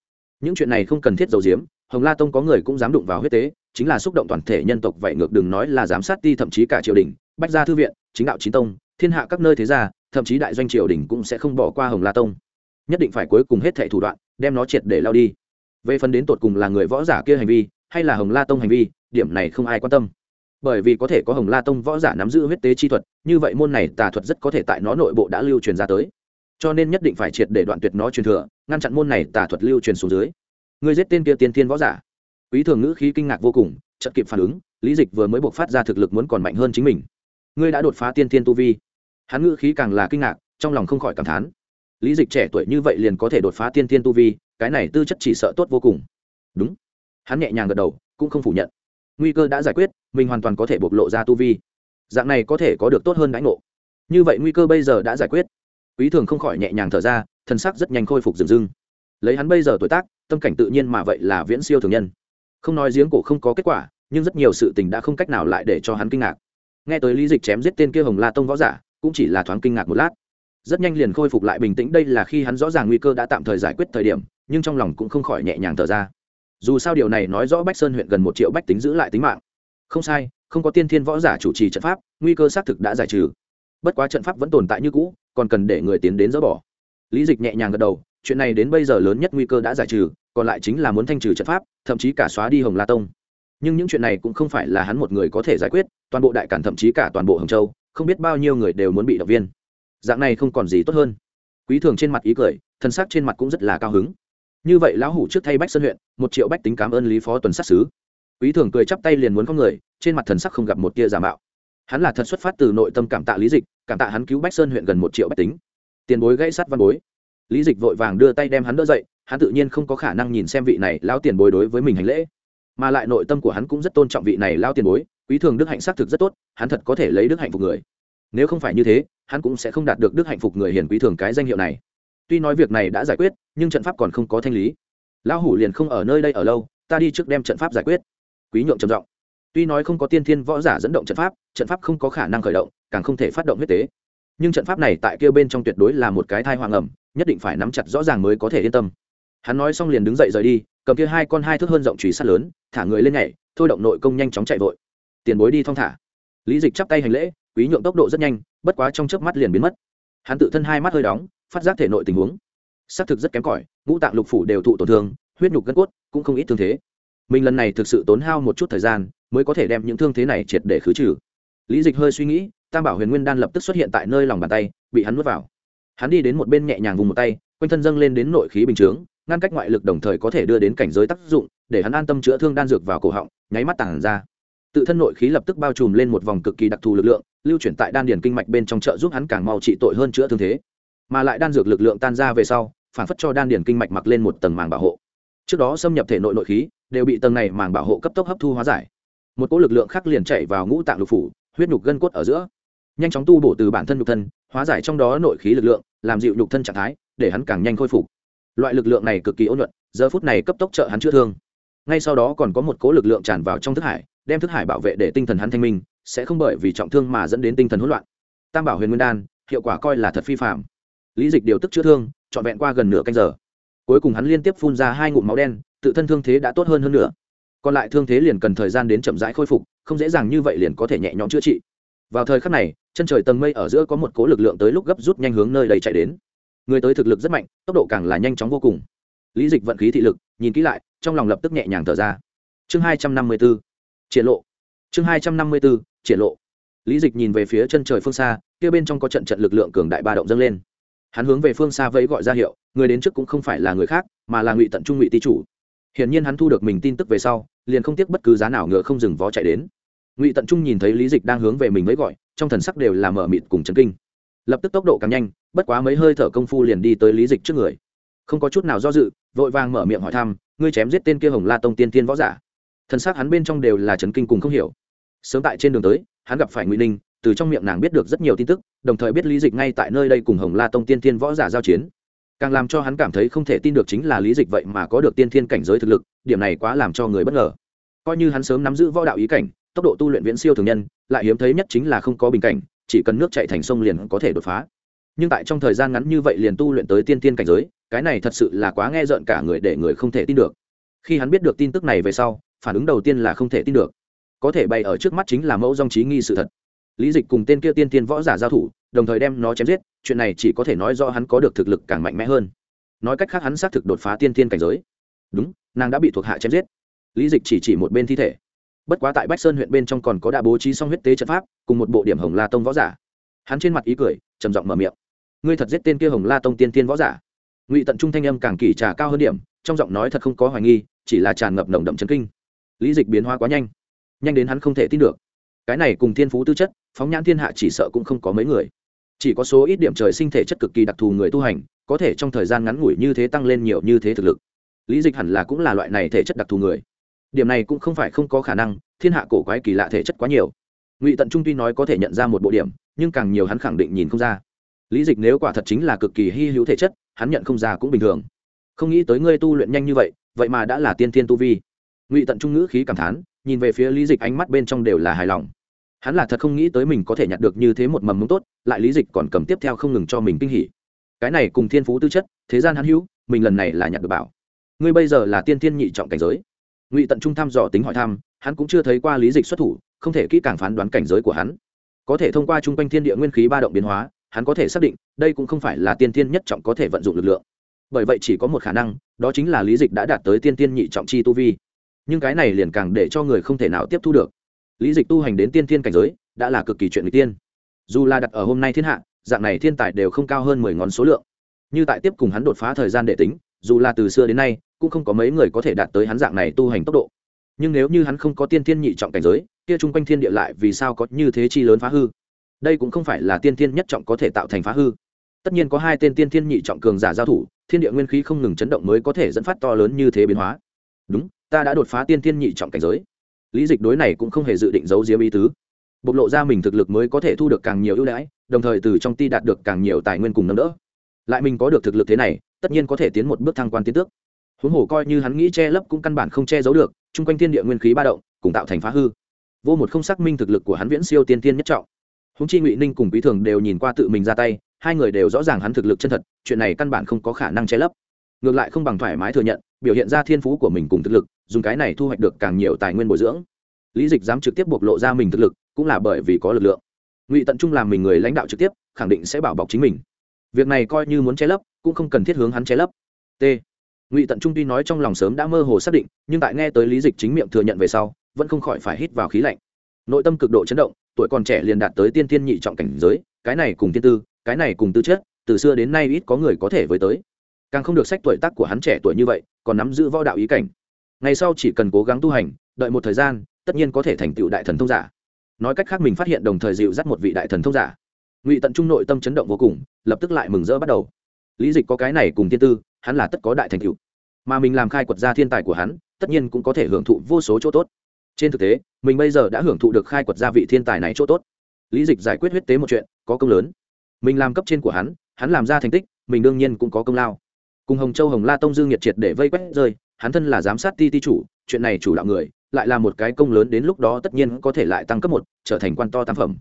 Những chuyện này không cần thiết dầu diếm, hồng la tông có người cũng dám đụng vào huyết tế, chính là xúc động toàn thể nhân tộc vậy ngược đừng nói là giám sát ti thậm chí cả triều đình, bách gia thư viện, chính đạo chính tông, thiên hạ các nơi thế gia thậm chí đại doanh triều đình cũng sẽ không bỏ qua hồng la tông. Nhất định phải cuối cùng hết thệ thủ đoạn, đem nó triệt để lao đi. Về phần đến tột cùng là người võ giả kia hành vi, hay là hồng la tông hành vi, điểm này không ai quan tâm. Bởi vì có thể có hồng la tông võ giả nắm giữ huyết tế chi thuật, như vậy môn này tà thuật rất có thể tại nó nội bộ đã lưu truyền ra tới. Cho nên nhất định phải triệt để đoạn tuyệt nó truyền thừa, ngăn chặn môn này tà thuật lưu truyền xuống dưới. Người giết tên kia tiên thiên võ giả. Quý thường ngữ khí kinh ngạc vô cùng chậm kịp phản ứng, lý dịch vừa mới buộc phát ra thực lực muốn còn mạnh hơn chính mình. Ngươi đã đột phá tiên thiên tu vi hắn ngữ khí càng là kinh ngạc, trong lòng không khỏi cảm thán. Lý dịch trẻ tuổi như vậy liền có thể đột phá tiên thiên tu vi, cái này tư chất chỉ sợ tốt vô cùng. Đúng. Hắn nhẹ nhàng gật đầu, cũng không phủ nhận. Nguy cơ đã giải quyết, mình hoàn toàn có thể bộc lộ ra tu vi. Dạng này có thể có được tốt hơn đãi ngộ. Như vậy nguy cơ bây giờ đã giải quyết. Quý thường không khỏi nhẹ nhàng thở ra, thân sắc rất nhanh khôi phục dừng dưng lấy hắn bây giờ tuổi tác, tâm cảnh tự nhiên mà vậy là viễn siêu thường nhân. Không nói giếng cổ không có kết quả, nhưng rất nhiều sự tình đã không cách nào lại để cho hắn kinh ngạc. Nghe tới lý dịch chém giết tên kia hồng la tông võ giả cũng chỉ là thoáng kinh ngạc một lát. Rất nhanh liền khôi phục lại bình tĩnh, đây là khi hắn rõ ràng nguy cơ đã tạm thời giải quyết thời điểm, nhưng trong lòng cũng không khỏi nhẹ nhàng thở ra. Dù sao điều này nói rõ bách sơn huyện gần một triệu bách tính giữ lại tính mạng. Không sai, không có tiên thiên võ giả chủ trì trận pháp, nguy cơ xác thực đã giải trừ. Bất quá trận pháp vẫn tồn tại như cũ, còn cần để người tiến đến dỡ bỏ. Lý dịch nhẹ nhàng gật đầu, chuyện này đến bây giờ lớn nhất nguy cơ đã giải trừ, còn lại chính là muốn thanh trừ trận pháp, thậm chí cả xóa đi hồng la tông. Nhưng những chuyện này cũng không phải là hắn một người có thể giải quyết, toàn bộ đại cản thậm chí cả toàn bộ hồng châu không biết bao nhiêu người đều muốn bị động viên. Dạng này không còn gì tốt hơn. Quý thường trên mặt ý cười, thân xác trên mặt cũng rất là cao hứng. Như vậy lão hủ trước thay bách sơn huyện, một triệu bách tính cảm ơn lý phó tuần sát xứ quý thường cười chắp tay liền muốn có người, trên mặt thần sắc không gặp một tia giả mạo. Hắn là thật xuất phát từ nội tâm cảm tạ lý dịch, cảm tạ hắn cứu bách sơn huyện gần một triệu bách tính. Tiền bối gãy sắt văn bối. Lý dịch vội vàng đưa tay đem hắn đỡ dậy, hắn tự nhiên không có khả năng nhìn xem vị này lao tiền bối đối với mình hành lễ. Mà lại nội tâm của hắn cũng rất tôn trọng vị này lao tiền bối quý thường đức hạnh xác thực rất tốt, hắn thật có thể lấy đức hạnh phục người. Nếu không phải như thế, hắn cũng sẽ không đạt được đức hạnh phục người hiền quý thường cái danh hiệu này. Tuy nói việc này đã giải quyết, nhưng trận pháp còn không có thanh lý. Lão hủ liền không ở nơi đây ở lâu, ta đi trước đem trận pháp giải quyết. Quý nhượng trầm giọng. Tuy nói không có tiên thiên võ giả dẫn động trận pháp trận pháp không có khả năng khởi động, càng không thể phát động huyết tế. Nhưng trận pháp này tại kia bên trong tuyệt đối là một cái thai hoàng ẩm, nhất định phải nắm chặt rõ ràng mới có thể yên tâm. Hắn nói xong liền đứng dậy rời đi, cầm kia hai con hai thước hơn rộng trùy sắt lớn, thả người lên nhảy, thôi động nội công nhanh chóng chạy vội tiền bối đi thong thả. Lý dịch chắp tay hành lễ, quý nhượng tốc độ rất nhanh, bất quá trong chớp mắt liền biến mất. Hắn tự thân hai mắt hơi đóng, phát giác thể nội tình huống. Xác thực rất kém cỏi, ngũ tạng lục phủ đều thụ tổn thương, huyết nhục gân cốt cũng không ít thương thế. Mình lần này thực sự tốn hao một chút thời gian mới có thể đem những thương thế này triệt để khứ trừ. Lý dịch hơi suy nghĩ, tam bảo huyền nguyên đan lập tức xuất hiện tại nơi lòng bàn tay, bị hắn nuốt vào. Hắn đi đến một bên nhẹ nhàng vùng một tay, quanh thân dâng lên đến nội khí bình chướng, ngăn cách ngoại lực đồng thời có thể đưa đến cảnh giới tác dụng, để hắn an tâm chữa thương đan dược vào cổ họng, nháy mắt tản ra tự thân nội khí lập tức bao trùm lên một vòng cực kỳ đặc thù lực lượng, lưu chuyển tại đan điền kinh mạch bên trong chợ giúp hắn càng mau trị tội hơn chữa thương thế. Mà lại đan dược lực lượng tan ra về sau, phản phất cho đan điền kinh mạch mặc lên một tầng màng bảo hộ. Trước đó xâm nhập thể nội nội khí, đều bị tầng này màng bảo hộ cấp tốc hấp thu hóa giải. Một cỗ lực lượng khác liền chạy vào ngũ tạng lục phủ, huyết nhục gân cốt ở giữa. Nhanh chóng tu bổ từ bản thân nhục thân, hóa giải trong đó nội khí lực lượng, làm dịu nhục thân trạng thái, để hắn càng nhanh khôi phục. Loại lực lượng này cực kỳ ôn nhuận, giờ phút này cấp tốc trợ hắn chữa thương. Ngay sau đó còn có một cỗ lực lượng tràn vào trong thức hải đem thức hải bảo vệ để tinh thần hắn thanh minh, sẽ không bởi vì trọng thương mà dẫn đến tinh thần hỗn loạn. Tam bảo huyền nguyên đan, hiệu quả coi là thật phi phạm lý dịch điều tức chữa thương, trọn vẹn qua gần nửa canh giờ. Cuối cùng hắn liên tiếp phun ra hai ngụm máu đen, tự thân thương thế đã tốt hơn hơn nữa. Còn lại thương thế liền cần thời gian đến chậm rãi khôi phục, không dễ dàng như vậy liền có thể nhẹ nhõm chữa trị. Vào thời khắc này, chân trời tầng mây ở giữa có một cố lực lượng tới lúc gấp rút nhanh hướng nơi đầy chạy đến. Người tới thực lực rất mạnh, tốc độ càng là nhanh chóng vô cùng. Lý dịch vận khí thị lực, nhìn kỹ lại, trong lòng lập tức nhẹ nhàng thở ra. Chương hai trăm năm mươi bốn triển lộ. Chương hai trăm năm mươi bốn triển lộ. Lý dịch nhìn về phía chân trời phương xa, kia bên trong có trận trận lực lượng cường đại ba động dâng lên. Hắn hướng về phương xa vẫy gọi ra hiệu, người đến trước cũng không phải là người khác, mà là ngụy tận trung ngụy tý chủ. Hiển nhiên hắn thu được mình tin tức về sau, liền không tiếc bất cứ giá nào ngựa không dừng vó chạy đến. Ngụy tận trung nhìn thấy lý dịch đang hướng về mình mới gọi, trong thần sắc đều là mở mịt cùng chấn kinh. Lập tức tốc độ càng nhanh, bất quá mấy hơi thở công phu liền đi tới lý dịch trước người. Không có chút nào do dự, vội vàng mở miệng hỏi thăm, ngươi chém giết tên kia hồng la tông tiên tiên võ giả? Thân xác hắn bên trong đều là chấn kinh cùng không hiểu. Sớm tại trên đường tới, hắn gặp phải ngụy ninh, từ trong miệng nàng biết được rất nhiều tin tức, đồng thời biết lý dịch ngay tại nơi đây cùng hồng la tông tiên Thiên võ giả giao chiến. Càng làm cho hắn cảm thấy không thể tin được chính là lý dịch vậy mà có được tiên thiên cảnh giới thực lực, điểm này quá làm cho người bất ngờ. Coi như hắn sớm nắm giữ võ đạo ý cảnh, tốc độ tu luyện viễn siêu thường nhân, lại hiếm thấy nhất chính là không có bình cảnh, chỉ cần nước chạy thành sông liền có thể đột phá. Nhưng tại trong thời gian ngắn như vậy liền tu luyện tới tiên tiên cảnh giới, cái này thật sự là quá nghe rợn cả người để người không thể tin được. Khi hắn biết được tin tức này về sau phản ứng đầu tiên là không thể tin được. Có thể bày ở trước mắt chính là mẫu dòng trí nghi sự thật. Lý dịch cùng tên kia tiên tiên võ giả giao thủ, đồng thời đem nó chém giết, chuyện này chỉ có thể nói do hắn có được thực lực càng mạnh mẽ hơn. Nói cách khác hắn xác thực đột phá tiên tiên cảnh giới. Đúng, nàng đã bị thuộc hạ chém giết. Lý dịch chỉ chỉ một bên thi thể. Bất quá tại bách sơn huyện bên trong còn có đã bố trí xong huyết tế trận pháp, cùng một bộ điểm hồng la tông võ giả. Hắn trên mặt ý cười, trầm giọng mở miệng. Ngươi thật giết tên kia hồng la tông tiên tiên võ giả. Ngụy tận trung thanh âm càng kỳ trà cao hơn điểm, trong giọng nói thật không có hoài nghi, chỉ là tràn ngập nồng đậm chấn kinh lý dịch biến hóa quá nhanh. Nhanh đến hắn không thể tin được. Cái này cùng thiên phú tư chất, phóng nhãn thiên hạ chỉ sợ cũng không có mấy người. Chỉ có số ít điểm trời sinh thể chất cực kỳ đặc thù người tu hành, có thể trong thời gian ngắn ngủi như thế tăng lên nhiều như thế thực lực. Lý dịch hẳn là cũng là loại này thể chất đặc thù người. Điểm này cũng không phải không có khả năng, thiên hạ cổ quái kỳ lạ thể chất quá nhiều. Ngụy tận trung tuy nói có thể nhận ra một bộ điểm, nhưng càng nhiều hắn khẳng định nhìn không ra. Lý dịch nếu quả thật chính là cực kỳ hy hữu thể chất, hắn nhận không ra cũng bình thường. Không nghĩ tới ngươi tu luyện nhanh như vậy vậy mà đã là tiên thiên tu vi ngụy tận trung ngữ khí cảm thán, nhìn về phía lý dịch ánh mắt bên trong đều là hài lòng. Hắn là thật không nghĩ tới mình có thể nhặt được như thế một mầm mống tốt, lại lý dịch còn cầm tiếp theo không ngừng cho mình kinh hỉ. Cái này cùng thiên phú tư chất, thế gian hắn hữu, mình lần này là nhặt được bảo. Ngươi bây giờ là tiên thiên nhị trọng cảnh giới. Ngụy tận trung thăm dò tính hỏi thăm, hắn cũng chưa thấy qua lý dịch xuất thủ, không thể kỹ càng phán đoán cảnh giới của hắn. Có thể thông qua chung quanh thiên địa nguyên khí ba động biến hóa, hắn có thể xác định, đây cũng không phải là tiên thiên nhất trọng có thể vận dụng lực lượng. Bởi vậy chỉ có một khả năng, đó chính là lý dịch đã đạt tới tiên Thiên nhị trọng chi tu vi nhưng cái này liền càng để cho người không thể nào tiếp thu được. Lý dịch tu hành đến tiên thiên cảnh giới, đã là cực kỳ chuyện người tiên. Dù là đặt ở hôm nay thiên hạ, dạng này thiên tài đều không cao hơn mười ngón số lượng. Như tại tiếp cùng hắn đột phá thời gian đệ tính, dù là từ xưa đến nay, cũng không có mấy người có thể đạt tới hắn dạng này tu hành tốc độ. Nhưng nếu như hắn không có tiên thiên nhị trọng cảnh giới, kia chung quanh thiên địa lại vì sao có như thế chi lớn phá hư? Đây cũng không phải là tiên thiên nhất trọng có thể tạo thành phá hư. Tất nhiên có hai tên tiên thiên nhị trọng cường giả giao thủ, thiên địa nguyên khí không ngừng chấn động mới có thể dẫn phát to lớn như thế biến hóa. Đúng ta đã đột phá tiên thiên nhị trọng cảnh giới. Lý dịch đối này cũng không hề dự định giấu diếm ý tứ. Bộc lộ ra mình thực lực mới có thể thu được càng nhiều ưu đãi, đồng thời từ trong ti đạt được càng nhiều tài nguyên cùng nâng đỡ. Lại mình có được thực lực thế này, tất nhiên có thể tiến một bước thăng quan tiến tước. Huống hồ coi như hắn nghĩ che lấp cũng căn bản không che giấu được, chung quanh thiên địa nguyên khí ba động, cùng tạo thành phá hư. Vô một không xác minh thực lực của hắn viễn siêu tiên tiên nhất trọng. Húng chi ngụy ninh cùng quý thường đều nhìn qua tự mình ra tay, hai người đều rõ ràng hắn thực lực chân thật, chuyện này căn bản không có khả năng che lấp. Ngược lại không bằng thoải mái thừa nhận biểu hiện ra thiên phú của mình cùng thực lực, dùng cái này thu hoạch được càng nhiều tài nguyên bồi dưỡng. Lý dịch dám trực tiếp bộc lộ ra mình thực lực, cũng là bởi vì có lực lượng. Ngụy tận trung làm mình người lãnh đạo trực tiếp, khẳng định sẽ bảo bọc chính mình. Việc này coi như muốn che lấp, cũng không cần thiết hướng hắn che lấp. T. Ngụy tận trung tuy nói trong lòng sớm đã mơ hồ xác định, nhưng tại nghe tới lý dịch chính miệng thừa nhận về sau, vẫn không khỏi phải hít vào khí lạnh. Nội tâm cực độ chấn động, tuổi còn trẻ liền đạt tới tiên tiên nhị trọng cảnh giới, cái này cùng tiên tư, cái này cùng tư chất, từ xưa đến nay ít có người có thể với tới càng không được sách tuổi tác của hắn trẻ tuổi như vậy, còn nắm giữ võ đạo ý cảnh. Ngày sau chỉ cần cố gắng tu hành, đợi một thời gian, tất nhiên có thể thành tựu đại thần thông giả. Nói cách khác mình phát hiện đồng thời dịu dắt một vị đại thần thông giả. Ngụy tận trung nội tâm chấn động vô cùng, lập tức lại mừng rỡ bắt đầu. Lý dịch có cái này cùng thiên tư, hắn là tất có đại thành tựu. Mà mình làm khai quật ra thiên tài của hắn, tất nhiên cũng có thể hưởng thụ vô số chỗ tốt. Trên thực tế, mình bây giờ đã hưởng thụ được khai quật gia vị thiên tài này chỗ tốt. Lý dịch giải quyết huyết tế một chuyện, có công lớn. Mình làm cấp trên của hắn hắn làm ra thành tích, mình đương nhiên cũng có công lao cùng hồng châu hồng la tông dương nhiệt triệt để vây quét rơi, hắn thân là giám sát ti ti chủ, chuyện này chủ đạo người, lại là một cái công lớn đến lúc đó tất nhiên có thể lại tăng cấp một, trở thành quan to tam phẩm.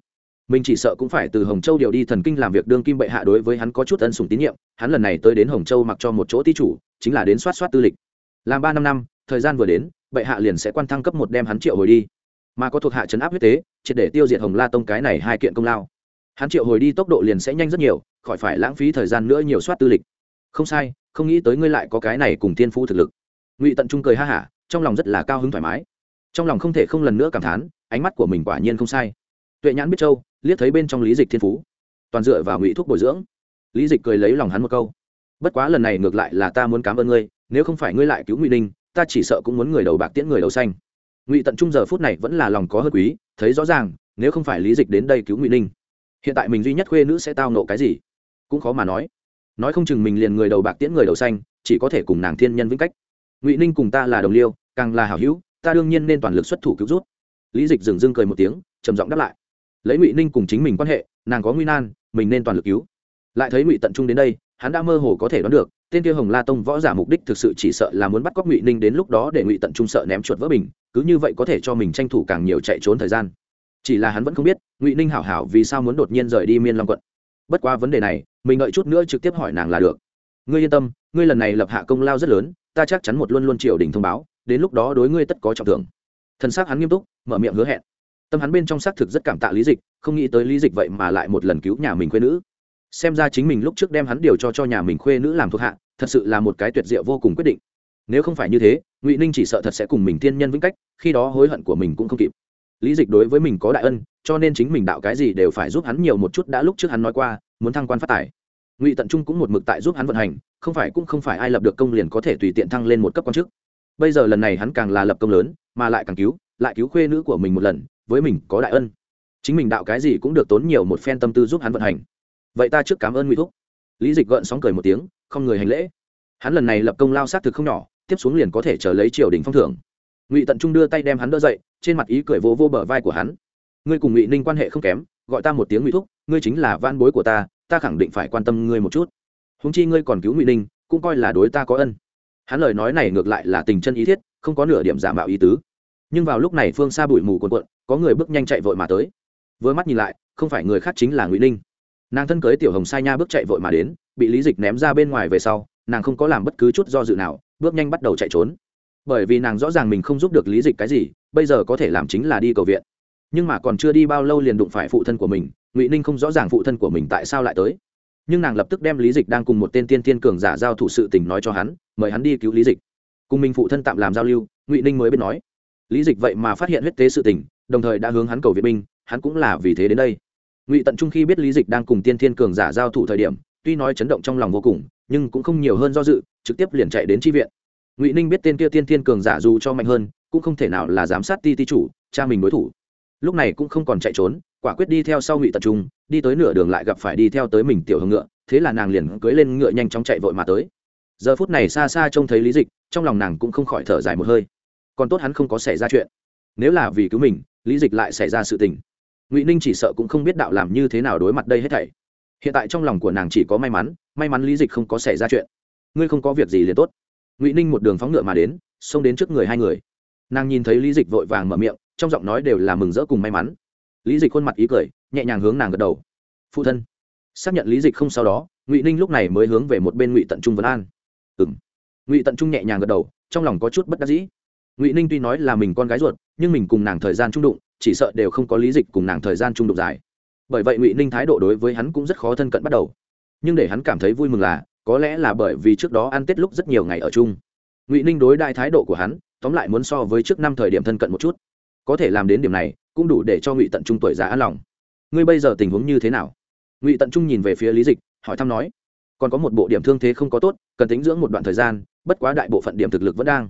Mình chỉ sợ cũng phải từ hồng châu điều đi thần kinh làm việc đương kim bệ hạ đối với hắn có chút ân sủng tín nhiệm, hắn lần này tới đến hồng châu mặc cho một chỗ ti chủ, chính là đến soát soát tư lịch. Làm ba năm năm, thời gian vừa đến, bệ hạ liền sẽ quan thăng cấp một đem hắn triệu hồi đi. Mà có thuộc hạ chấn áp huyết tế, triệt để tiêu diệt hồng la tông cái này hai kiện công lao. Hắn triệu hồi đi tốc độ liền sẽ nhanh rất nhiều, khỏi phải lãng phí thời gian nữa nhiều soát tư lịch. Không sai không nghĩ tới ngươi lại có cái này cùng Thiên Phú thực lực. Ngụy tận trung cười ha hả, trong lòng rất là cao hứng thoải mái. Trong lòng không thể không lần nữa cảm thán, ánh mắt của mình quả nhiên không sai. Tuệ nhãn biết châu, liếc thấy bên trong lý dịch thiên phú. Toàn dựa vào ngụy thuốc bồi dưỡng. Lý dịch cười lấy lòng hắn một câu. Bất quá lần này ngược lại là ta muốn cảm ơn ngươi, nếu không phải ngươi lại cứu ngụy ninh, ta chỉ sợ cũng muốn người đầu bạc tiễn người đầu xanh. Ngụy tận trung giờ phút này vẫn là lòng có hơi quý, thấy rõ ràng, nếu không phải lý dịch đến đây cứu ngụy ninh, hiện tại mình duy nhất khuê nữ sẽ tao nộ cái gì? Cũng khó mà nói nói không chừng mình liền người đầu bạc tiễn người đầu xanh, chỉ có thể cùng nàng thiên nhân vĩnh cách. Ngụy ninh cùng ta là đồng liêu, càng là hảo hữu, ta đương nhiên nên toàn lực xuất thủ cứu rút. Lý dịch dừng dưng cười một tiếng, trầm giọng đáp lại. Lấy ngụy ninh cùng chính mình quan hệ, nàng có nguy nan, mình nên toàn lực cứu. Lại thấy ngụy tận trung đến đây, hắn đã mơ hồ có thể đoán được, tên kia hồng la tông võ giả mục đích thực sự chỉ sợ là muốn bắt cóc ngụy ninh đến lúc đó để ngụy tận trung sợ ném chuột vỡ bình, cứ như vậy có thể cho mình tranh thủ càng nhiều chạy trốn thời gian. Chỉ là hắn vẫn không biết, ngụy ninh hảo hảo vì sao muốn đột nhiên rời đi miên long quận bất qua vấn đề này, mình đợi chút nữa trực tiếp hỏi nàng là được. Ngươi yên tâm, ngươi lần này lập hạ công lao rất lớn, ta chắc chắn một luôn luôn triều đình thông báo, đến lúc đó đối ngươi tất có trọng thưởng. Thân xác hắn nghiêm túc, mở miệng hứa hẹn. Tâm hắn bên trong xác thực rất cảm tạ lý dịch, không nghĩ tới lý dịch vậy mà lại một lần cứu nhà mình khuê nữ. Xem ra chính mình lúc trước đem hắn điều cho cho nhà mình khuê nữ làm thuộc hạ, thật sự là một cái tuyệt diệu vô cùng quyết định. Nếu không phải như thế, ngụy ninh chỉ sợ thật sẽ cùng mình tiên nhân vĩnh cách, khi đó hối hận của mình cũng không kịp. Lý dịch đối với mình có đại ân cho nên chính mình đạo cái gì đều phải giúp hắn nhiều một chút đã lúc trước hắn nói qua, muốn thăng quan phát tài. Ngụy tận trung cũng một mực tại giúp hắn vận hành, không phải cũng không phải ai lập được công liền có thể tùy tiện thăng lên một cấp quan chức. Bây giờ lần này hắn càng là lập công lớn, mà lại càng cứu, lại cứu khuê nữ của mình một lần, với mình có đại ân. Chính mình đạo cái gì cũng được tốn nhiều một phen tâm tư giúp hắn vận hành. Vậy ta trước cảm ơn ngụy thúc. Lý dịch gợn sóng cười một tiếng, không người hành lễ. Hắn lần này lập công lao xác thực không nhỏ, tiếp xuống liền có thể chờ lấy triều đình phong thưởng. Ngụy tận trung đưa tay đem hắn đỡ dậy, trên mặt ý cười vô vô bờ vai của hắn ngươi cùng ngụy ninh quan hệ không kém, gọi ta một tiếng ngụy thúc, ngươi chính là van bối của ta ta khẳng định phải quan tâm ngươi một chút. Húng chi ngươi còn cứu ngụy ninh, cũng coi là đối ta có ân. Hắn lời nói này ngược lại là tình chân ý thiết, không có nửa điểm giả mạo ý tứ. Nhưng vào lúc này phương xa bụi mù cuồn cuộn, có người bước nhanh chạy vội mà tới. Vừa mắt nhìn lại, không phải người khác chính là ngụy ninh. Nàng thân cưới tiểu hồng sai nha bước chạy vội mà đến, bị lý dịch ném ra bên ngoài về sau, nàng không có làm bất cứ chút do dự nào, bước nhanh bắt đầu chạy trốn. Bởi vì nàng rõ ràng mình không giúp được lý dịch cái gì, bây giờ có thể làm chính là đi cầu viện nhưng mà còn chưa đi bao lâu liền đụng phải phụ thân của mình, ngụy ninh không rõ ràng phụ thân của mình tại sao lại tới. Nhưng nàng lập tức đem lý dịch đang cùng một tên tiên tiên cường giả giao thủ sự tình nói cho hắn, mời hắn đi cứu lý dịch. Cùng mình phụ thân tạm làm giao lưu, ngụy ninh mới biết nói, lý dịch vậy mà phát hiện huyết tế sự tình, đồng thời đã hướng hắn cầu viện binh, hắn cũng là vì thế đến đây. Ngụy tận trung khi biết lý dịch đang cùng tiên thiên cường giả giao thủ thời điểm, tuy nói chấn động trong lòng vô cùng, nhưng cũng không nhiều hơn do dự, trực tiếp liền chạy đến tri viện. Ngụy ninh biết tên kia tiên thiên cường giả dù cho mạnh hơn, cũng không thể nào là giám sát ti ti chủ, cha mình đối thủ lúc này cũng không còn chạy trốn, quả quyết đi theo sau ngụy tận trung, đi tới nửa đường lại gặp phải đi theo tới mình tiểu hồng ngựa, thế là nàng liền cưỡi lên ngựa nhanh chóng chạy vội mà tới. Giờ phút này xa xa trông thấy lý dịch, trong lòng nàng cũng không khỏi thở dài một hơi. Còn tốt hắn không có xảy ra chuyện. Nếu là vì cứu mình, lý dịch lại xảy ra sự tình. Ngụy ninh chỉ sợ cũng không biết đạo làm như thế nào đối mặt đây hết thảy. Hiện tại trong lòng của nàng chỉ có may mắn may mắn lý dịch không có xảy ra chuyện. Ngươi không có việc gì liền tốt. Ngụy ninh một đường phóng ngựa mà đến, xông đến trước người hai người. Nàng nhìn thấy lý dịch vội vàng mở miệng trong giọng nói đều là mừng rỡ cùng may mắn. Lý dịch khuôn mặt ý cười, nhẹ nhàng hướng nàng gật đầu. Phụ thân. Xác nhận lý dịch không sau đó, ngụy ninh lúc này mới hướng về một bên ngụy tận trung vấn an. Ừ m ngụy tận trung nhẹ nhàng gật đầu, trong lòng có chút bất đắc dĩ. Ngụy ninh tuy nói là mình con gái ruột, nhưng mình cùng nàng thời gian trung đụng, chỉ sợ đều không có lý dịch cùng nàng thời gian trung đụng dài. Bởi vậy ngụy ninh thái độ đối với hắn cũng rất khó thân cận bắt đầu. Nhưng để hắn cảm thấy vui mừng là, có lẽ là bởi vì trước đó ăn tết lúc rất nhiều ngày ở chung. Ngụy ninh đối đại thái độ của hắn, tóm lại muốn so với trước năm thời điểm thân cận một chút có thể làm đến điểm này, cũng đủ để cho ngụy tận trung tuổi già an lòng. Ngươi bây giờ tình huống như thế nào? Ngụy tận trung nhìn về phía lý dịch, hỏi thăm nói. Còn có một bộ điểm thương thế không có tốt, cần tính dưỡng một đoạn thời gian, bất quá đại bộ phận điểm thực lực vẫn đang.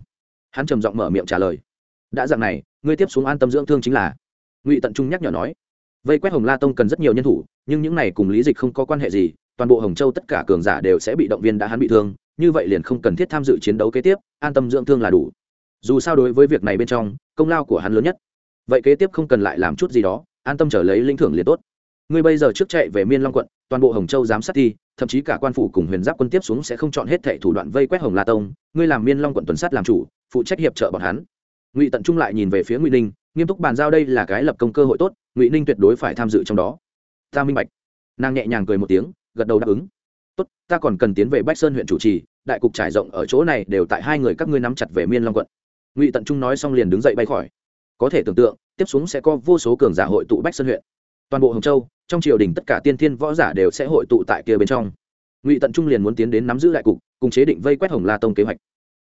Hắn trầm giọng mở miệng trả lời. Đã dạng này, ngươi tiếp xuống an tâm dưỡng thương chính là. Ngụy tận trung nhắc nhở nói. Vây quét hồng la tông cần rất nhiều nhân thủ, nhưng những này cùng lý dịch không có quan hệ gì, toàn bộ hồng châu tất cả cường giả đều sẽ bị động viên đã hắn bị thương, như vậy liền không cần thiết tham dự chiến đấu kế tiếp, an tâm dưỡng thương là đủ dù sao đối với việc này bên trong, công lao của hắn lớn nhất. Vậy kế tiếp không cần lại làm chút gì đó, an tâm trở lấy linh thưởng liền tốt. Ngươi bây giờ trước chạy về miên long quận, toàn bộ hồng châu giám sát thi thậm chí cả quan phủ cùng huyền giáp quân tiếp xuống sẽ không chọn hết thệ thủ đoạn vây quét hồng la tông, ngươi làm miên long quận tuần sát làm chủ, phụ trách hiệp trợ bọn hắn. Ngụy tận trung lại nhìn về phía ngụy ninh, nghiêm túc bàn giao đây là cái lập công cơ hội tốt, ngụy ninh tuyệt đối phải tham dự trong đó. Ta minh bạch. Nàng nhẹ nhàng cười một tiếng, gật đầu đáp ứng. Tốt, ta còn cần tiến về bách sơn huyện chủ trì, đại cục trải rộng ở chỗ này đều tại hai người các ngươi nắm chặt về miên long quận ngụy tận trung nói xong liền đứng dậy bay khỏi có thể tưởng tượng tiếp xuống sẽ có vô số cường giả hội tụ bách sơn huyện toàn bộ hồng châu trong triều đình tất cả tiên thiên võ giả đều sẽ hội tụ tại kia bên trong ngụy tận trung liền muốn tiến đến nắm giữ đại cục cùng chế định vây quét hồng la tông kế hoạch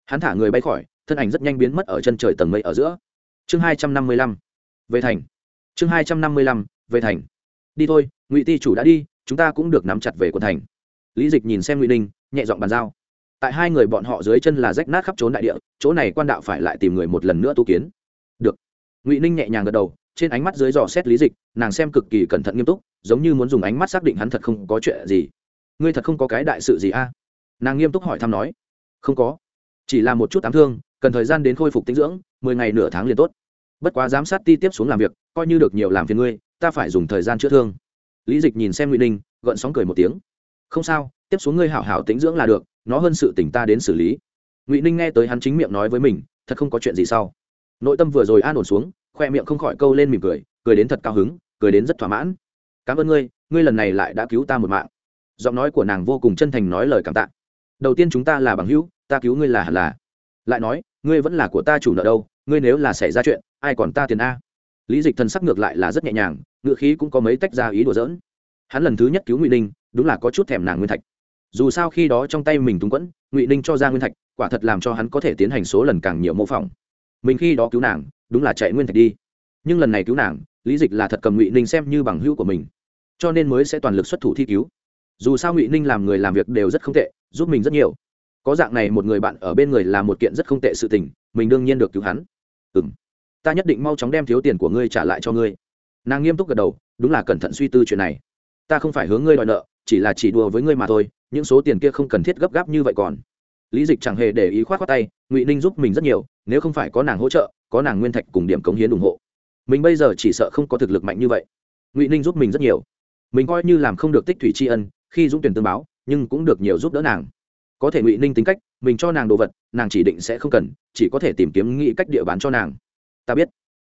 hắn thả người bay khỏi thân ảnh rất nhanh biến mất ở chân trời tầng mây ở giữa chương hai trăm năm mươi lăm về thành chương hai trăm năm mươi lăm về thành đi thôi ngụy ti chủ đã đi chúng ta cũng được nắm chặt về quận thành lý dịch nhìn xem ngụy ninh nhẹ dọn bàn giao tại hai người bọn họ dưới chân là rách nát khắp trốn đại địa, chỗ này quan đạo phải lại tìm người một lần nữa tu kiến. Được. Ngụy ninh nhẹ nhàng gật đầu, trên ánh mắt dưới dò xét lý dịch, nàng xem cực kỳ cẩn thận nghiêm túc, giống như muốn dùng ánh mắt xác định hắn thật không có chuyện gì. Ngươi thật không có cái đại sự gì a? Nàng nghiêm túc hỏi thăm nói. Không có. Chỉ là một chút ám thương, cần thời gian đến khôi phục tinh dưỡng, mười ngày nửa tháng liền tốt. Bất quá giám sát ti tiếp xuống làm việc, coi như được nhiều làm phiền ngươi, ta phải dùng thời gian chữa thương. Lý dịch nhìn xem ngụy ninh, gợn sóng cười một tiếng. Không sao, tiếp xuống ngươi hảo hảo tính dưỡng là được nó hơn sự tỉnh ta đến xử lý. Ngụy ninh nghe tới hắn chính miệng nói với mình, thật không có chuyện gì sau. Nội tâm vừa rồi an ổn xuống, khoe miệng không khỏi câu lên mỉm cười cười đến thật cao hứng, cười đến rất thỏa mãn. Cảm ơn ngươi ngươi lần này lại đã cứu ta một mạng. Giọng nói của nàng vô cùng chân thành nói lời cảm tạ. Đầu tiên chúng ta là bằng hữu, ta cứu ngươi là hẳn là. Lại nói, ngươi vẫn là của ta chủ nợ đâu, ngươi nếu là xảy ra chuyện, ai còn ta tiền a? Lý dịch thần sắc ngược lại là rất nhẹ nhàng, ngựa khí cũng có mấy tách ra ý đùa dỡn hắn lần thứ nhất cứu ngụy ninh, đúng là có chút thèm nàng nguyên thạch dù sao khi đó trong tay mình túng quẫn, ngụy ninh cho ra nguyên thạch, quả thật làm cho hắn có thể tiến hành số lần càng nhiều mô phỏng. Mình khi đó cứu nàng, đúng là chạy nguyên thạch đi. Nhưng lần này cứu nàng, lý dịch là thật cầm ngụy ninh xem như bằng hữu của mình, cho nên mới sẽ toàn lực xuất thủ thi cứu. Dù sao ngụy ninh làm người làm việc đều rất không tệ, giúp mình rất nhiều. Có dạng này một người bạn ở bên người là một kiện rất không tệ sự tình, mình đương nhiên được cứu hắn. Ừ m ta nhất định mau chóng đem thiếu tiền của ngươi trả lại cho ngươi. Nàng nghiêm túc gật đầu, đúng là cẩn thận suy tư chuyện này. Ta không phải hướng ngươi đòi nợ chỉ là chỉ đùa với ngươi mà thôi, những số tiền kia không cần thiết gấp gáp như vậy còn. Lý dịch chẳng hề để ý k h o á t khoác tay, ngụy ninh giúp mình rất nhiều, nếu không phải có nàng hỗ trợ, có nàng nguyên thạch cùng điểm cống hiến ủng hộ. Mình bây giờ chỉ sợ không có thực lực mạnh như vậy. Ngụy ninh giúp mình rất nhiều. Mình coi như làm không được tích thủy tri ân, khi dũng tuyển tương báo, nhưng cũng được nhiều giúp đỡ nàng. Có thể ngụy ninh tính cách, mình cho nàng đồ vật, nàng chỉ định sẽ không cần, chỉ có thể tìm kiếm nghĩ cách địa bán cho nàng. Ta biết.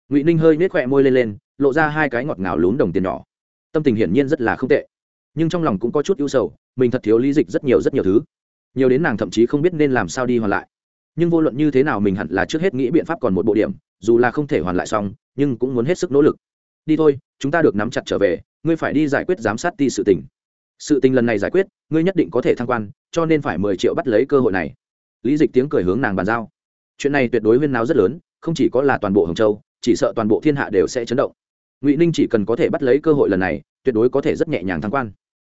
Ngụy ninh hơi nết khỏe môi lên lên, lộ ra hai cái ngọt ngào lún đồng tiền nhỏ. Tâm tình hiển nhiên rất là không tệ nhưng trong lòng cũng có chút ưu sầu, mình thật thiếu lý dịch rất nhiều rất nhiều thứ. Nhiều đến nàng thậm chí không biết nên làm sao đi hoàn lại. Nhưng vô luận như thế nào mình hẳn là trước hết nghĩ biện pháp còn một bộ điểm, dù là không thể hoàn lại xong, nhưng cũng muốn hết sức nỗ lực. Đi thôi, chúng ta được nắm chặt trở về, ngươi phải đi giải quyết giám sát ti sự tình. Sự tình lần này giải quyết, ngươi nhất định có thể thăng quan, cho nên phải mười triệu bắt lấy cơ hội này. Lý dịch tiếng cười hướng nàng bàn giao. Chuyện này tuyệt đối huyên náo rất lớn, không chỉ có là toàn bộ hồng châu, chỉ sợ toàn bộ thiên hạ đều sẽ chấn động. Ngụy ninh chỉ cần có thể bắt lấy cơ hội lần này, tuyệt đối có thể rất nhẹ nhàng thăng quan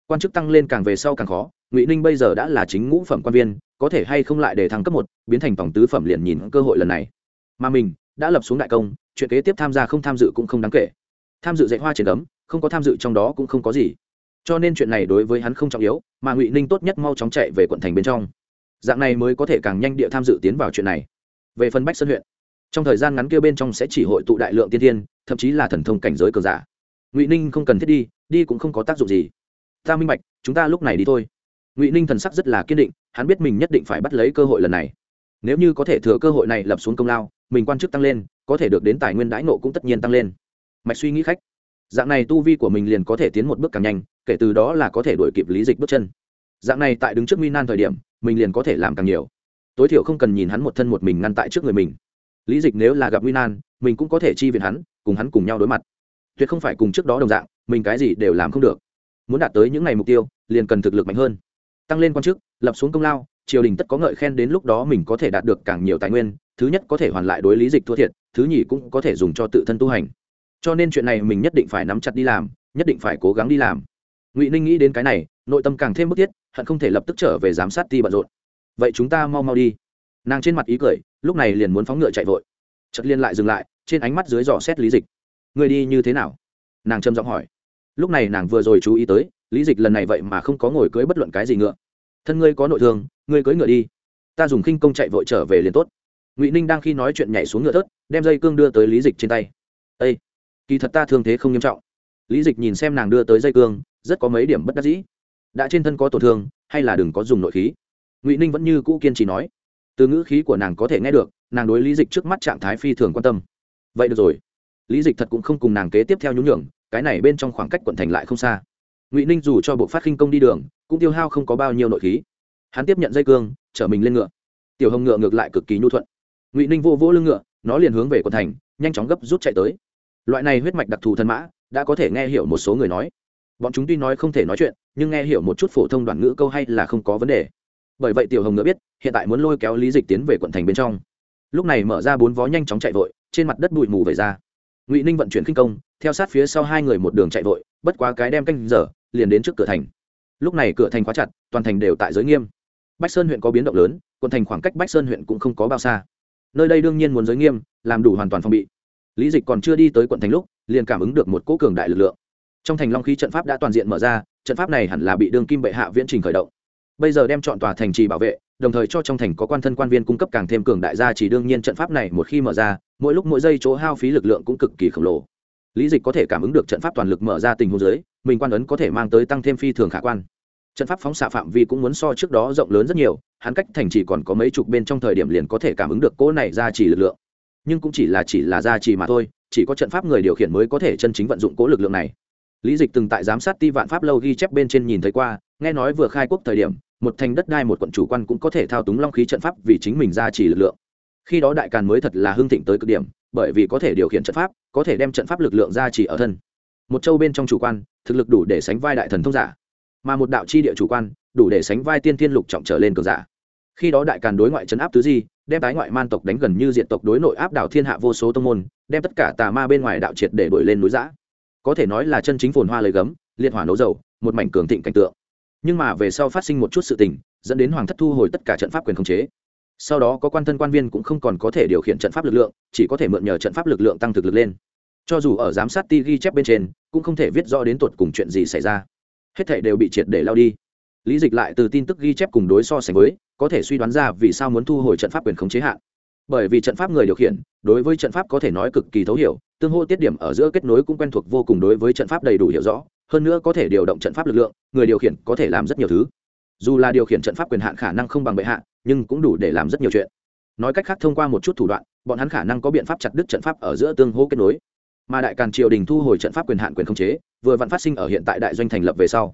quan chức tăng lên càng về sau càng khó, ngụy ninh bây giờ đã là chính ngũ phẩm quan viên, có thể hay không lại để thăng cấp một, biến thành tổng tứ phẩm liền nhìn cơ hội lần này. Mà mình đã lập xuống đại công, chuyện kế tiếp tham gia không tham dự cũng không đáng kể. Tham dự dạy hoa triển cấm không có tham dự trong đó cũng không có gì. Cho nên chuyện này đối với hắn không trọng yếu, mà ngụy ninh tốt nhất mau chóng chạy về quận thành bên trong. Dạng này mới có thể càng nhanh địa tham dự tiến vào chuyện này. Về phần bách sơn huyện, trong thời gian ngắn kia bên trong sẽ chỉ hội tụ đại lượng tiên thiên, thậm chí là thần thông cảnh giới cường giả. Ngụy ninh không cần thiết đi đi cũng không có tác dụng gì ta minh bạch, chúng ta lúc này đi thôi. Ngụy ninh thần sắc rất là kiên định, hắn biết mình nhất định phải bắt lấy cơ hội lần này. Nếu như có thể thừa cơ hội này lập xuống công lao, mình quan chức tăng lên, có thể được đến tài nguyên đãi nộ cũng tất nhiên tăng lên. Mạch suy nghĩ khách. Dạng này tu vi của mình liền có thể tiến một bước càng nhanh, kể từ đó là có thể đuổi kịp lý dịch bước chân. Dạng này tại đứng trước nguy nan thời điểm, mình liền có thể làm càng nhiều. Tối thiểu không cần nhìn hắn một thân một mình ngăn tại trước người mình. Lý dịch nếu là gặp nguy nan, mình cũng có thể chi viện hắn, cùng hắn cùng nhau đối mặt. Tuyệt không phải cùng trước đó đồng dạng, mình cái gì đều làm không được muốn đạt tới những ngày mục tiêu, liền cần thực lực mạnh hơn. Tăng lên quan chức, lập xuống công lao, triều đình tất có ngợi khen đến lúc đó mình có thể đạt được càng nhiều tài nguyên, thứ nhất có thể hoàn lại đối lý dịch thua thiệt, thứ nhì cũng có thể dùng cho tự thân tu hành. Cho nên chuyện này mình nhất định phải nắm chặt đi làm, nhất định phải cố gắng đi làm. Ngụy ninh nghĩ đến cái này, nội tâm càng thêm bức thiết, hận không thể lập tức trở về giám sát ti bận rộn. Vậy chúng ta mau mau đi. Nàng trên mặt ý cười, lúc này liền muốn phóng ngựa chạy vội. Chật liên lại dừng lại, trên ánh mắt dưới dò xét lý dịch. Người đi như thế nào? Nàng trầm giọng hỏi lúc này nàng vừa rồi chú ý tới, lý dịch lần này vậy mà không có ngồi cưới bất luận cái gì ngựa. Thân ngươi có nội thương, ngươi cưới ngựa đi. Ta dùng khinh công chạy vội trở về liền tốt. Ngụy ninh đang khi nói chuyện nhảy xuống ngựa thớt, đem dây cương đưa tới lý dịch trên tay. Ây kỳ thật ta thương thế không nghiêm trọng. Lý dịch nhìn xem nàng đưa tới dây cương, rất có mấy điểm bất đắc dĩ. Đã trên thân có tổn thương, hay là đừng có dùng nội khí? Ngụy ninh vẫn như cũ kiên trì nói. Từ ngữ khí của nàng có thể nghe được, nàng đối lý dịch trước mắt trạng thái phi thường quan tâm. Vậy được rồi. Lý dịch thật cũng không cùng nàng kế tiếp theo nhún nhường cái này bên trong khoảng cách quận thành lại không xa. Ngụy ninh dù cho bộ phát khinh công đi đường, cũng tiêu hao không có bao nhiêu nội khí. Hắn tiếp nhận dây cương, chở mình lên ngựa. Tiểu hồng ngựa ngược lại cực kỳ nhu thuận. Ngụy ninh vô vỗ lưng ngựa, nó liền hướng về quận thành, nhanh chóng gấp rút chạy tới. Loại này huyết mạch đặc thù thân mã, đã có thể nghe hiểu một số người nói. Bọn chúng tuy nói không thể nói chuyện, nhưng nghe hiểu một chút phổ thông đoạn ngữ câu hay là không có vấn đề. Bởi vậy tiểu hồng ngựa biết, hiện tại muốn lôi kéo lý dịch tiến về quận thành bên trong. Lúc này mở ra bốn vó nhanh chóng chạy vội, trên mặt đất bụi mù về ra. Ngụy ninh vận chuyển khinh công theo sát phía sau hai người một đường chạy vội, bất quá cái đem canh giờ, liền đến trước cửa thành. Lúc này cửa thành khóa chặt, toàn thành đều tại giới nghiêm. Bách sơn huyện có biến động lớn, quận thành khoảng cách bách sơn huyện cũng không có bao xa. Nơi đây đương nhiên muốn giới nghiêm, làm đủ hoàn toàn phòng bị. Lý dịch còn chưa đi tới quận thành lúc, liền cảm ứng được một cỗ cường đại lực lượng. Trong thành long khí trận pháp đã toàn diện mở ra, trận pháp này hẳn là bị đương kim bệ hạ viễn trình khởi động. Bây giờ đem chọn tòa thành trì bảo vệ, đồng thời cho trong thành có quan thân quan viên cung cấp càng thêm cường đại gia chỉ đương nhiên trận pháp này một khi mở ra, mỗi lúc mỗi giây chỗ hao phí lực lượng cũng cực kỳ khổng lồ lý dịch có thể cảm ứng được trận pháp toàn lực mở ra tình huống giới, mình quan ấn có thể mang tới tăng thêm phi thường khả quan. Trận pháp phóng xạ phạm vi cũng muốn so trước đó rộng lớn rất nhiều, hắn cách thành chỉ còn có mấy chục bên trong thời điểm liền có thể cảm ứng được cỗ này ra chỉ lực lượng. Nhưng cũng chỉ là chỉ là ra chỉ mà thôi, chỉ có trận pháp người điều khiển mới có thể chân chính vận dụng cỗ lực lượng này. Lý dịch từng tại giám sát ti vạn pháp lâu ghi chép bên trên nhìn thấy qua, nghe nói vừa khai quốc thời điểm, một thành đất đai một quận chủ quan cũng có thể thao túng long khí trận pháp vì chính mình ra chỉ lực lượng khi đó đại càn mới thật là hưng thịnh tới cực điểm, bởi vì có thể điều khiển trận pháp, có thể đem trận pháp lực lượng ra chỉ ở thân. Một châu bên trong chủ quan, thực lực đủ để sánh vai đại thần thông giả. Mà một đạo chi địa chủ quan, đủ để sánh vai tiên thiên lục trọng trở lên cường giả. Khi đó đại càn đối ngoại trấn áp tứ di, đem tái ngoại man tộc đánh gần như diện tộc đối nội áp đảo thiên hạ vô số tông môn, đem tất cả tà ma bên ngoài đạo triệt để đuổi lên núi giã có thể nói là chân chính phồn hoa lời gấm, liệt hỏa nấu dầu, một mảnh cường thịnh cảnh tượng. Nhưng mà về sau phát sinh một chút sự tình, dẫn đến hoàng thất thu hồi tất cả trận pháp quyền khống chế sau đó có quan thân quan viên cũng không còn có thể điều khiển trận pháp lực lượng, chỉ có thể mượn nhờ trận pháp lực lượng tăng thực lực lên. Cho dù ở giám sát ti ghi chép bên trên, cũng không thể viết rõ đến tột cùng chuyện gì xảy ra. Hết thể đều bị triệt để lao đi. Lý dịch lại từ tin tức ghi chép cùng đối so sánh với, có thể suy đoán ra vì sao muốn thu hồi trận pháp quyền khống chế hạn. Bởi vì trận pháp người điều khiển, đối với trận pháp có thể nói cực kỳ thấu hiểu, tương hô tiết điểm ở giữa kết nối cũng quen thuộc vô cùng đối với trận pháp đầy đủ hiểu rõ, hơn nữa có thể điều động trận pháp lực lượng, người điều khiển có thể làm rất nhiều thứ dù là điều khiển trận pháp quyền hạn khả năng không bằng bệ hạ, nhưng cũng đủ để làm rất nhiều chuyện. Nói cách khác thông qua một chút thủ đoạn, bọn hắn khả năng có biện pháp chặt đứt trận pháp ở giữa tương hô kết nối. Mà đại càn triều đình thu hồi trận pháp quyền hạn quyền khống chế, vừa vặn phát sinh ở hiện tại đại doanh thành lập về sau.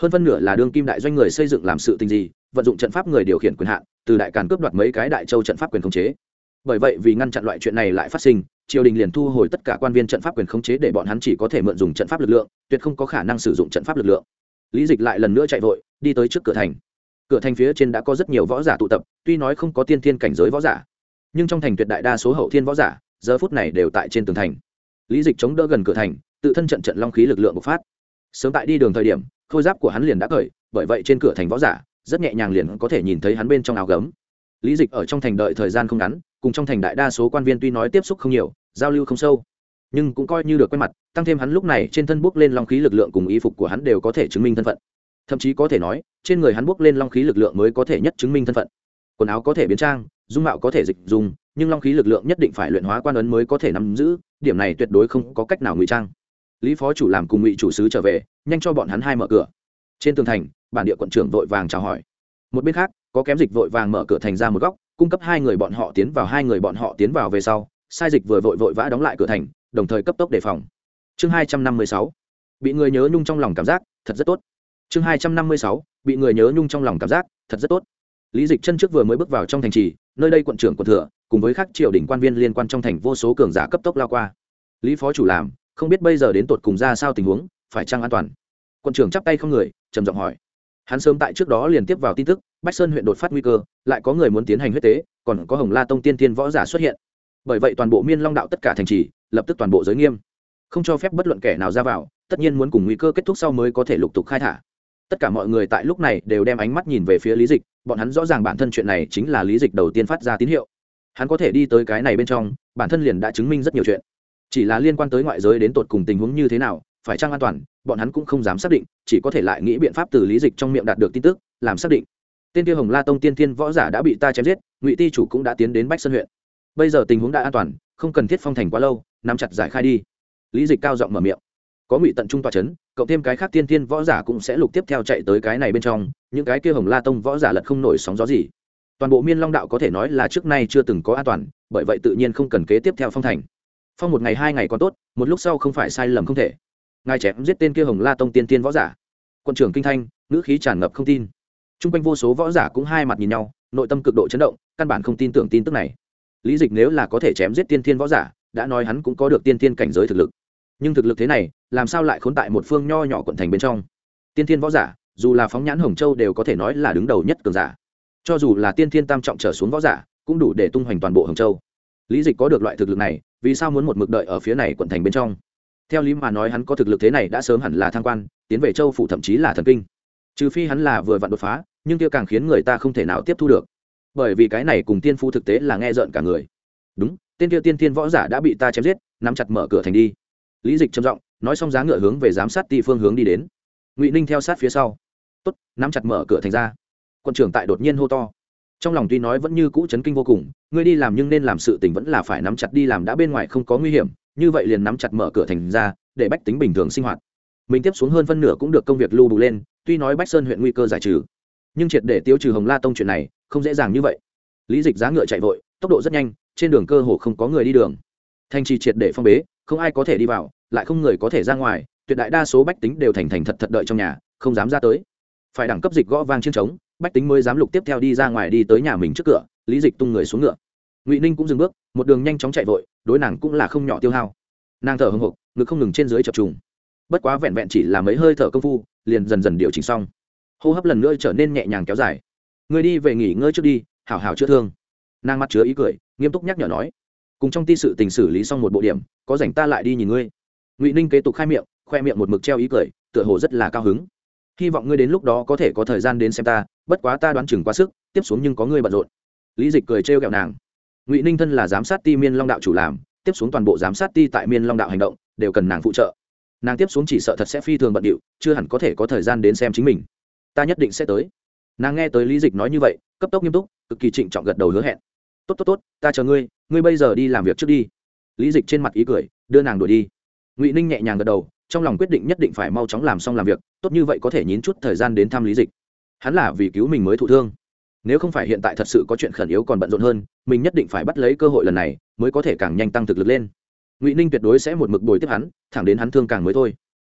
Hơn phân nửa là đương kim đại doanh người xây dựng làm sự tình gì, vận dụng trận pháp người điều khiển quyền hạn, từ đại càn cướp đoạt mấy cái đại châu trận pháp quyền khống chế. Bởi vậy vì ngăn chặn loại chuyện này lại phát sinh, triều đình liền thu hồi tất cả quan viên trận pháp quyền khống chế để bọn hắn chỉ có thể mượn dùng trận pháp lực lượng, tuyệt không có khả năng sử dụng trận pháp lực lượng lý dịch lại lần nữa chạy vội, đi tới trước cửa thành. Cửa thành phía trên đã có rất nhiều võ giả tụ tập, tuy nói không có tiên thiên cảnh giới võ giả, nhưng trong thành tuyệt đại đa số hậu thiên võ giả, giờ phút này đều tại trên tường thành. Lý dịch chống đỡ gần cửa thành, tự thân trận trận long khí lực lượng bộc phát. Sớm tại đi đường thời điểm, khôi giáp của hắn liền đã cởi, bởi vậy trên cửa thành võ giả, rất nhẹ nhàng liền có thể nhìn thấy hắn bên trong áo gấm. Lý dịch ở trong thành đợi thời gian không ngắn, cùng trong thành đại đa số quan viên tuy nói tiếp xúc không nhiều, giao lưu không sâu nhưng cũng coi như được quen mặt, tăng thêm hắn lúc này trên thân bước lên long khí lực lượng cùng y phục của hắn đều có thể chứng minh thân phận. Thậm chí có thể nói, trên người hắn bước lên long khí lực lượng mới có thể nhất chứng minh thân phận. Quần áo có thể biến trang, dung mạo có thể dịch dùng, nhưng long khí lực lượng nhất định phải luyện hóa quan ấn mới có thể nắm giữ, điểm này tuyệt đối không có cách nào ngụy trang. Lý phó chủ làm cùng ngụy chủ sứ trở về, nhanh cho bọn hắn hai mở cửa. Trên tường thành, bản địa quận trưởng vội vàng chào hỏi. Một bên khác, có kém dịch vội vàng mở cửa thành ra một góc, cung cấp hai người bọn họ tiến vào, hai người bọn họ tiến vào về sau, sai dịch vừa vội vội vã đóng lại cửa thành đồng thời cấp tốc đề phòng. Chương hai trăm năm mươi sáu, bị người nhớ nhung trong lòng cảm giác, thật rất tốt. Chương hai trăm năm mươi sáu, bị người nhớ nhung trong lòng cảm giác, thật rất tốt. Lý dịch chân trước vừa mới bước vào trong thành trì, nơi đây quận trưởng quận thừa, cùng với các triều đình quan viên liên quan trong thành vô số cường giả cấp tốc lao qua. Lý phó chủ làm, không biết bây giờ đến tột cùng ra sao tình huống, phải chăng an toàn? Quận trưởng chắp tay không người, trầm giọng hỏi. Hắn sớm tại trước đó liền tiếp vào tin tức, bách sơn huyện đột phát nguy cơ, lại có người muốn tiến hành huyết tế, còn có hồng la tông tiên tiên võ giả xuất hiện. Bởi vậy toàn bộ miên long đạo tất cả thành trì lập tức toàn bộ giới nghiêm. Không cho phép bất luận kẻ nào ra vào, tất nhiên muốn cùng nguy cơ kết thúc sau mới có thể lục tục khai thả. Tất cả mọi người tại lúc này đều đem ánh mắt nhìn về phía lý dịch, bọn hắn rõ ràng bản thân chuyện này chính là lý dịch đầu tiên phát ra tín hiệu. Hắn có thể đi tới cái này bên trong, bản thân liền đã chứng minh rất nhiều chuyện. Chỉ là liên quan tới ngoại giới đến tột cùng tình huống như thế nào, phải chăng an toàn, bọn hắn cũng không dám xác định, chỉ có thể lại nghĩ biện pháp từ lý dịch trong miệng đạt được tin tức, làm xác định. Tên kia hồng la tông tiên thiên võ giả đã bị ta chém giết, ngụy ti chủ cũng đã tiến đến bách sơn huyện. Bây giờ tình huống đã an toàn, không cần thiết phong thành quá lâu nắm chặt giải khai đi. Lý dịch cao giọng mở miệng. Có ngụy tận trung tòa c h ấ n cộng thêm cái khác tiên tiên võ giả cũng sẽ lục tiếp theo chạy tới cái này bên trong, những cái kia hồng la tông võ giả lật không nổi sóng gió gì. Toàn bộ miên long đạo có thể nói là trước nay chưa từng có an toàn, bởi vậy tự nhiên không cần kế tiếp theo phong thành. Phong một ngày, hai ngày còn tốt, một lúc sau không phải sai lầm không thể. Ngài chém giết tên kia hồng la tông tiên tiên võ giả. Quân trưởng kinh thanh, ngữ khí tràn ngập không tin. T r u n g quanh vô số võ giả cũng hai mặt nhìn nhau, nội tâm cực độ chấn động, căn bản không tin tưởng tin tức này. Lý dịch nếu là có thể chém giết tiên thiên võ giả đã nói hắn cũng có được tiên tiên cảnh giới thực lực. Nhưng thực lực thế này, làm sao lại khốn tại một phương nho nhỏ quận thành bên trong? Tiên tiên võ giả, dù là phóng nhãn hồng châu đều có thể nói là đứng đầu nhất cường giả. Cho dù là tiên thiên tam trọng trở xuống võ giả, cũng đủ để tung hoành toàn bộ hồng châu. Lý dịch có được loại thực lực này, vì sao muốn một mực đợi ở phía này quận thành bên trong? Theo lý mà nói hắn có thực lực thế này đã sớm hẳn là thăng quan, tiến về châu phủ thậm chí là thần kinh. Trừ phi hắn là vừa vặn đột phá, nhưng kia càng khiến người ta không thể nào tiếp thu được. Bởi vì cái này cùng tiên phu thực tế là nghe rợn cả người. Đúng tên kia tiên thiên võ giả đã bị ta chém giết, nắm chặt mở cửa thành đi. Lý dịch trầm giọng, nói xong giá ngựa hướng về giám sát ti phương hướng đi đến. Ngụy ninh theo sát phía sau. Tốt, nắm chặt mở cửa thành ra. Quân trưởng tại đột nhiên hô to. Trong lòng tuy nói vẫn như cũ chấn kinh vô cùng, ngươi đi làm nhưng nên làm sự tình vẫn là phải nắm chặt đi làm đã bên ngoài không có nguy hiểm, như vậy liền nắm chặt mở cửa thành ra, để bách tính bình thường sinh hoạt. Mình tiếp xuống hơn phân nửa cũng được công việc lưu bù lên, tuy nói bách sơn huyện nguy cơ giải trừ, nhưng triệt để tiêu trừ hồng la tông chuyện này, không dễ dàng như vậy. Lý dịch giá ngựa chạy vội, tốc độ rất nhanh trên đường cơ hồ không có người đi đường. Thanh trì triệt để phong bế, không ai có thể đi vào, lại không người có thể ra ngoài, tuyệt đại đa số bách tính đều thành thành thật thật đợi trong nhà, không dám ra tới. Phải đẳng cấp dịch gõ vang chiến trống, bách tính mới dám lục tiếp theo đi ra ngoài đi tới nhà mình trước cửa, lý dịch tung người xuống ngựa. Ngụy ninh cũng dừng bước, một đường nhanh chóng chạy vội, đối nàng cũng là không nhỏ tiêu hao. Nàng thở hồng hộc, ngực không ngừng trên dưới chập trùng. Bất quá vẹn vẹn chỉ là mấy hơi thở công phu, liền dần dần điều chỉnh xong. Hô hấp lần nữa trở nên nhẹ nhàng kéo dài. Người đi về nghỉ ngơi trước đi, hảo hảo chữa thương nàng mặt chứa ý cười, nghiêm túc nhắc nhở nói, cùng trong ti sự tình xử lý xong một bộ điểm, có rảnh ta lại đi nhìn ngươi. Ngụy ninh kế tục khai miệng, khoe miệng một mực treo ý cười, tựa hồ rất là cao hứng. Hy vọng ngươi đến lúc đó có thể có thời gian đến xem ta, bất quá ta đoán chừng quá sức, tiếp xuống nhưng có ngươi bận rộn. Lý dịch cười trêu ghẹo nàng. Ngụy ninh thân là giám sát ti miên long đạo chủ làm, tiếp xuống toàn bộ giám sát ti tại miên long đạo hành động, đều cần nàng phụ trợ. Nàng tiếp xuống chỉ sợ thật sẽ phi thường bận điệu, chưa hẳn có thể có thời gian đến xem chính mình. Ta nhất định sẽ tới. Nàng nghe tới lý dịch nói như vậy, cấp tốc nghiêm túc, cực kỳ trịnh trọng gật đầu hứa hẹn tốt tốt tốt, ta chờ ngươi ngươi bây giờ đi làm việc trước đi. Lý dịch trên mặt ý cười, đưa nàng đuổi đi. Ngụy ninh nhẹ nhàng gật đầu, trong lòng quyết định nhất định phải mau chóng làm xong làm việc, tốt như vậy có thể nhín chút thời gian đến thăm lý dịch. Hắn là vì cứu mình mới thụ thương. Nếu không phải hiện tại thật sự có chuyện khẩn yếu còn bận rộn hơn, mình nhất định phải bắt lấy cơ hội lần này, mới có thể càng nhanh tăng thực lực lên. Ngụy ninh tuyệt đối sẽ một mực bồi tiếp hắn, thẳng đến hắn thương càng mới thôi.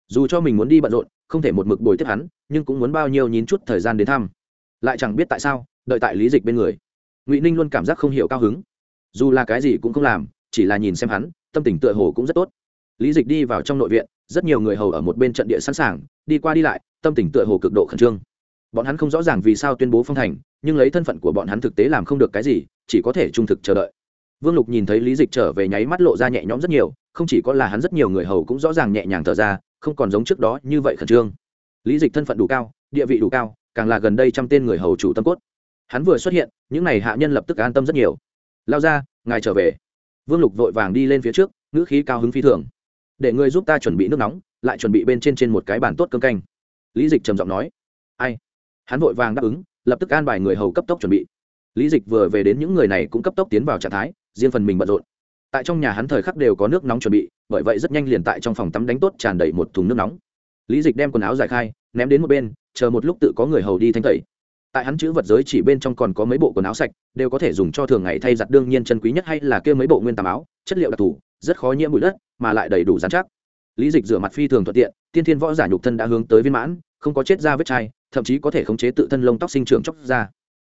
Dù cho mình muốn đi bận rộn, không thể một mực bồi tiếp hắn, nhưng cũng muốn bao nhiêu nhín chút thời gian đến thăm. Lại chẳng biết tại sao, đợi tại lý dịch bên người ngụy ninh luôn cảm giác không hiểu cao hứng dù là cái gì cũng không làm chỉ là nhìn xem hắn tâm tình tựa hồ cũng rất tốt lý dịch đi vào trong nội viện rất nhiều người hầu ở một bên trận địa sẵn sàng đi qua đi lại tâm tình tựa hồ cực độ khẩn trương bọn hắn không rõ ràng vì sao tuyên bố phong thành nhưng lấy thân phận của bọn hắn thực tế làm không được cái gì chỉ có thể trung thực chờ đợi vương lục nhìn thấy lý dịch trở về nháy mắt lộ ra nhẹ nhõm rất nhiều không chỉ có là hắn rất nhiều người hầu cũng rõ ràng nhẹ nhàng thở ra không còn giống trước đó như vậy khẩn trương lý dịch thân phận đủ cao địa vị đủ cao càng là gần đây trăm tên người hầu chủ tâm cốt hắn vừa xuất hiện, những n à y hạ nhân lập tức an tâm rất nhiều. Lao ra, ngài trở về. Vương lục vội vàng đi lên phía trước, ngữ khí cao hứng phi thường. Để ngươi giúp ta chuẩn bị nước nóng, lại chuẩn bị bên trên trên một cái bàn tốt cơm canh. Lý dịch trầm giọng nói. Ai? Hắn vội vàng đáp ứng, lập tức an bài người hầu cấp tốc chuẩn bị. Lý dịch vừa về đến những người này cũng cấp tốc tiến vào trạng thái, riêng phần mình bận rộn. Tại trong nhà hắn thời khắc đều có nước nóng chuẩn bị, bởi vậy rất nhanh liền tại trong phòng tắm đánh tốt tràn đầy một thùng nước nóng. Lý dịch đem quần áo giải khai, ném đến một bên, chờ một lúc tự có người hầu đi thanh tẩy tại hắn chữ vật giới chỉ bên trong còn có mấy bộ quần áo sạch, đều có thể dùng cho thường ngày thay giặt đương nhiên chân quý nhất hay là kia mấy bộ nguyên tàm áo, chất liệu đặc thù, rất khó nhiễm bụi đất, mà lại đầy đủ dán chắc. Lý dịch rửa mặt phi thường thuận tiện, tiên thiên võ giả nhục thân đã hướng tới viên mãn, không có chết da vết chai, thậm chí có thể khống chế tự thân lông tóc sinh trưởng chóc ra.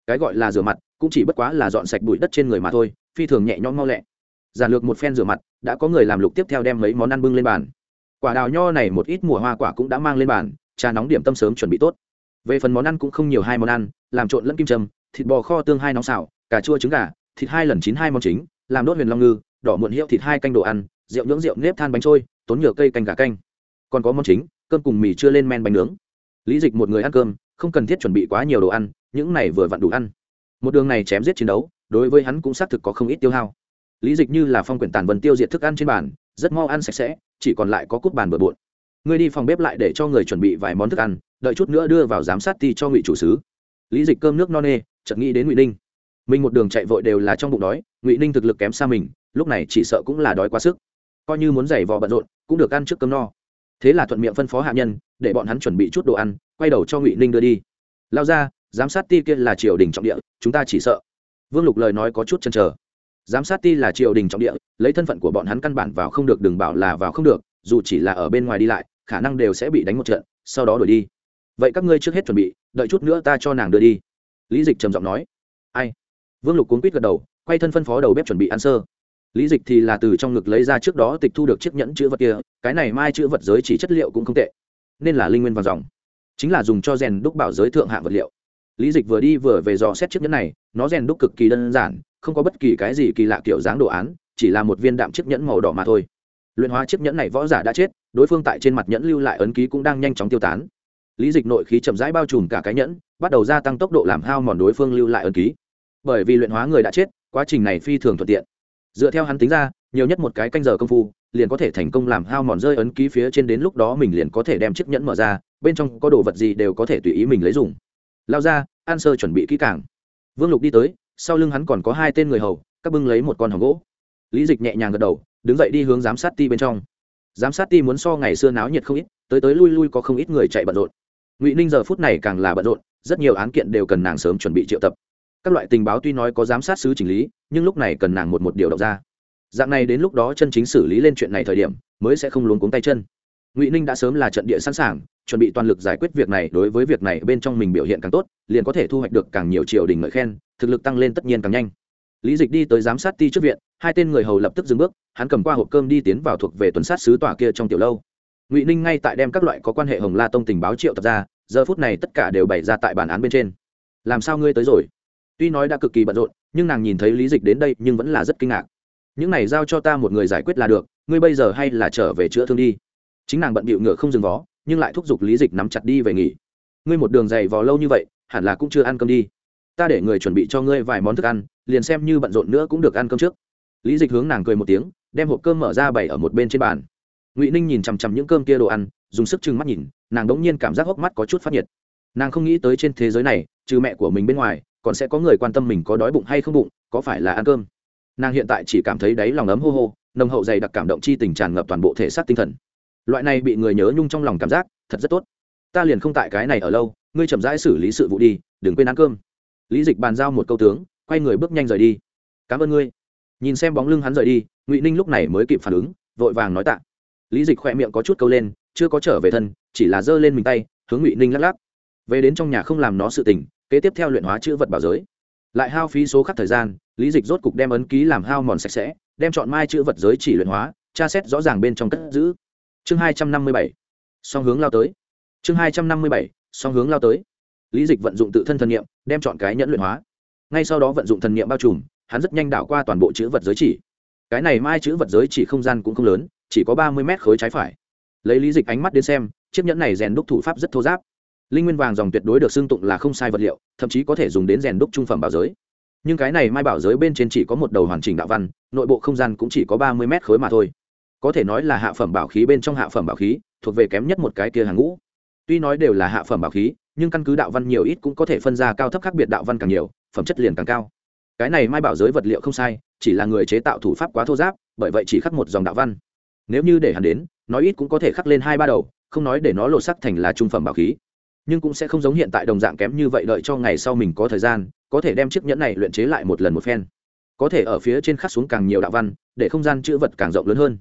Cái gọi là rửa mặt, cũng chỉ bất quá là dọn sạch bụi đất trên người mà thôi, phi thường nhẹ nhõm mau lẹ. Giản lược một phen rửa mặt, đã có người làm lục tiếp theo đem mấy món ăn bưng lên bàn. Quả đào nho này một ít mùa hoa quả cũng đã mang lên bàn, trà nóng điểm tâm sớm chuẩn bị tốt về phần món ăn cũng không nhiều hai món ăn, làm trộn lẫn kim trâm thịt bò kho tương hai nóng xào, cà chua trứng gà, thịt hai lần chín hai món chính, làm đốt huyền long ngư, đỏ muộn hiệu thịt hai canh đồ ăn, rượu nhưỡng rượu nếp than bánh trôi, tốn nhựa cây canh gà canh. Còn có món chính, cơm cùng mì chưa lên men bánh nướng. Lý dịch một người ăn cơm, không cần thiết chuẩn bị quá nhiều đồ ăn, những này vừa vặn đủ ăn. Một đường này chém giết chiến đấu, đối với hắn cũng xác thực có không ít tiêu hao. Lý dịch như là phong quyển tàn vần tiêu diệt thức ăn trên bàn, rất mau ăn sạch sẽ, chỉ còn lại có cút bàn bừa bộn. Ngươi đi phòng bếp lại để cho người chuẩn bị vài món thức ăn đợi chút nữa đưa vào giám sát ti cho ngụy chủ sứ. Lý dịch cơm nước no nê, chợt nghĩ đến ngụy ninh. Mình một đường chạy vội đều là trong bụng đói, ngụy ninh thực lực kém xa mình, lúc này chỉ sợ cũng là đói quá sức. Coi như muốn giày vò bận rộn, cũng được ăn trước cơm no. Thế là thuận miệng phân phó hạ nhân, để bọn hắn chuẩn bị chút đồ ăn, quay đầu cho ngụy ninh đưa đi. Lao ra, giám sát ti kia là triều đình trọng địa, chúng ta chỉ sợ. Vương lục lời nói có chút chăn trở giám sát ti là triều đình trọng địa, lấy thân phận của bọn hắn căn bản vào không được, đừng bảo là vào không được, dù chỉ là ở bên ngoài đi lại, khả năng đều sẽ bị đánh một trận, sau đó đuổi đi vậy các ngươi trước hết chuẩn bị, đợi chút nữa ta cho nàng đưa đi. Lý dịch trầm giọng nói. Ai? Vương lục cuốn quýt gật đầu, quay thân phân phó đầu bếp chuẩn bị ăn sơ. Lý dịch thì là từ trong ngực lấy ra trước đó tịch thu được chiếc nhẫn chữ vật kia, cái này mai chữ vật giới chỉ chất liệu cũng không tệ, nên là linh nguyên vàng dòng. Chính là dùng cho rèn đúc bảo giới thượng hạng vật liệu. Lý dịch vừa đi vừa về dò xét chiếc nhẫn này, nó rèn đúc cực kỳ đơn giản, không có bất kỳ cái gì kỳ lạ kiểu dáng đồ án, chỉ là một viên đạm chiếc nhẫn màu đỏ mà thôi. Luyện hóa chiếc nhẫn này võ giả đã chết, đối phương tại trên mặt nhẫn lưu lại ấn ký cũng đang nhanh chóng tiêu tán lý dịch nội khí chậm rãi bao trùm cả cái nhẫn, bắt đầu gia tăng tốc độ làm hao mòn đối phương lưu lại ấn ký. Bởi vì luyện hóa người đã chết, quá trình này phi thường thuận tiện. Dựa theo hắn tính ra, nhiều nhất một cái canh giờ công phu, liền có thể thành công làm hao mòn rơi ấn ký phía trên đến lúc đó mình liền có thể đem chiếc nhẫn mở ra, bên trong có đồ vật gì đều có thể tùy ý mình lấy dùng. Lao ra, an sơ chuẩn bị kỹ càng. Vương lục đi tới, sau lưng hắn còn có hai tên người hầu, các bưng lấy một con hòm gỗ. Lý dịch nhẹ nhàng gật đầu, đứng dậy đi hướng giám sát ti bên trong. Giám sát ti muốn so ngày xưa náo nhiệt không ít, tới tới lui lui có không ít người chạy bận rộn ngụy ninh giờ phút này càng là bận rộn rất nhiều án kiện đều cần nàng sớm chuẩn bị triệu tập các loại tình báo tuy nói có giám sát sứ chỉnh lý nhưng lúc này cần nàng một một điều động ra dạng này đến lúc đó chân chính xử lý lên chuyện này thời điểm mới sẽ không luống cuống tay chân ngụy ninh đã sớm là trận địa sẵn sàng chuẩn bị toàn lực giải quyết việc này đối với việc này bên trong mình biểu hiện càng tốt liền có thể thu hoạch được càng nhiều triều đình ngợi khen thực lực tăng lên tất nhiên càng nhanh lý dịch đi tới giám sát ti trước viện hai tên người hầu lập tức dừng bước hắn cầm qua hộp cơm đi tiến vào thuộc về tuần sát sứ tòa kia trong tiểu lâu ngụy ninh ngay tại đem các loại có quan hệ hồng la tông tình báo triệu tập ra giờ phút này tất cả đều bày ra tại bản án bên trên. Làm sao ngươi tới rồi? Tuy nói đã cực kỳ bận rộn, nhưng nàng nhìn thấy lý dịch đến đây nhưng vẫn là rất kinh ngạc. Những này giao cho ta một người giải quyết là được, ngươi bây giờ hay là trở về chữa thương đi. Chính nàng bận bịu ngựa không dừng vó, nhưng lại thúc giục lý dịch nắm chặt đi về nghỉ. Ngươi một đường dày vò lâu như vậy, hẳn là cũng chưa ăn cơm đi. Ta để người chuẩn bị cho ngươi vài món thức ăn, liền xem như bận rộn nữa cũng được ăn cơm trước. Lý dịch hướng nàng cười một tiếng, đem hộp cơm mở ra bày ở một bên trên bàn. Ngụy ninh nhìn chằm chằm những cơm kia đồ ăn dùng sức chừng mắt nhìn, nàng đống nhiên cảm giác hốc mắt có chút phát nhiệt. Nàng không nghĩ tới trên thế giới này, trừ mẹ của mình bên ngoài, còn sẽ có người quan tâm mình có đói bụng hay không bụng, có phải là ăn cơm. Nàng hiện tại chỉ cảm thấy đáy lòng ấm hô hô, nồng hậu dày đặc cảm động chi tình tràn ngập toàn bộ thể xác tinh thần. Loại này bị người nhớ nhung trong lòng cảm giác, thật rất tốt. Ta liền không tại cái này ở lâu, ngươi chậm rãi xử lý sự vụ đi, đừng quên ăn cơm. Lý dịch bàn giao một câu tướng, quay người bước nhanh rời đi. Cảm ơn ngươi. Nhìn xem bóng lưng hắn rời đi, ngụy ninh lúc này mới kịp phản ứng, vội vàng nói tạ. Lý dịch khỏe miệng có chút câu lên chưa có trở về thân, chỉ là giơ lên mình tay, hướng ngụy ninh lắc lắc. Về đến trong nhà không làm nó sự tình, kế tiếp theo luyện hóa chữ vật bảo giới. Lại hao phí số khắc thời gian, lý dịch rốt cục đem ấn ký làm hao mòn sạch sẽ, đem chọn mai chữ vật giới chỉ luyện hóa, tra xét rõ ràng bên trong cất giữ. Chương hai trăm năm mươi bảy, song hướng lao tới. Chương hai trăm năm mươi bảy, song hướng lao tới. Lý dịch vận dụng tự thân thần nghiệm đem chọn cái nhẫn luyện hóa. Ngay sau đó vận dụng thần nghiệm bao trùm, hắn rất nhanh đảo qua toàn bộ chữ vật giới chỉ. Cái này mai chữ vật giới chỉ không gian cũng không lớn, chỉ có ba mươi mét khối trái phải lấy lý dịch ánh mắt đến xem, chiếc nhẫn này rèn đúc thủ pháp rất thô giáp. Linh nguyên vàng dòng tuyệt đối được xưng tụng là không sai vật liệu, thậm chí có thể dùng đến rèn đúc trung phẩm bảo giới. Nhưng cái này mai bảo giới bên trên chỉ có một đầu hoàn chỉnh đạo văn, nội bộ không gian cũng chỉ có ba mươi mét khối mà thôi. Có thể nói là hạ phẩm bảo khí bên trong hạ phẩm bảo khí, thuộc về kém nhất một cái kia hàng ngũ. Tuy nói đều là hạ phẩm bảo khí, nhưng căn cứ đạo văn nhiều ít cũng có thể phân ra cao thấp khác biệt đạo văn càng nhiều, phẩm chất liền càng cao. Cái này mai bảo giới vật liệu không sai, chỉ là người chế tạo thủ pháp quá thô giáp, bởi vậy chỉ khắc một dòng đạo văn. Nếu như để hắn đến nói ít cũng có thể khắc lên hai ba đầu, không nói để nó lột sắc thành là trung phẩm bảo khí. Nhưng cũng sẽ không giống hiện tại đồng dạng kém như vậy đợi cho ngày sau mình có thời gian, có thể đem chiếc nhẫn này luyện chế lại một lần một phen. Có thể ở phía trên khắc xuống càng nhiều đạo văn, để không gian chữ vật càng rộng lớn hơn.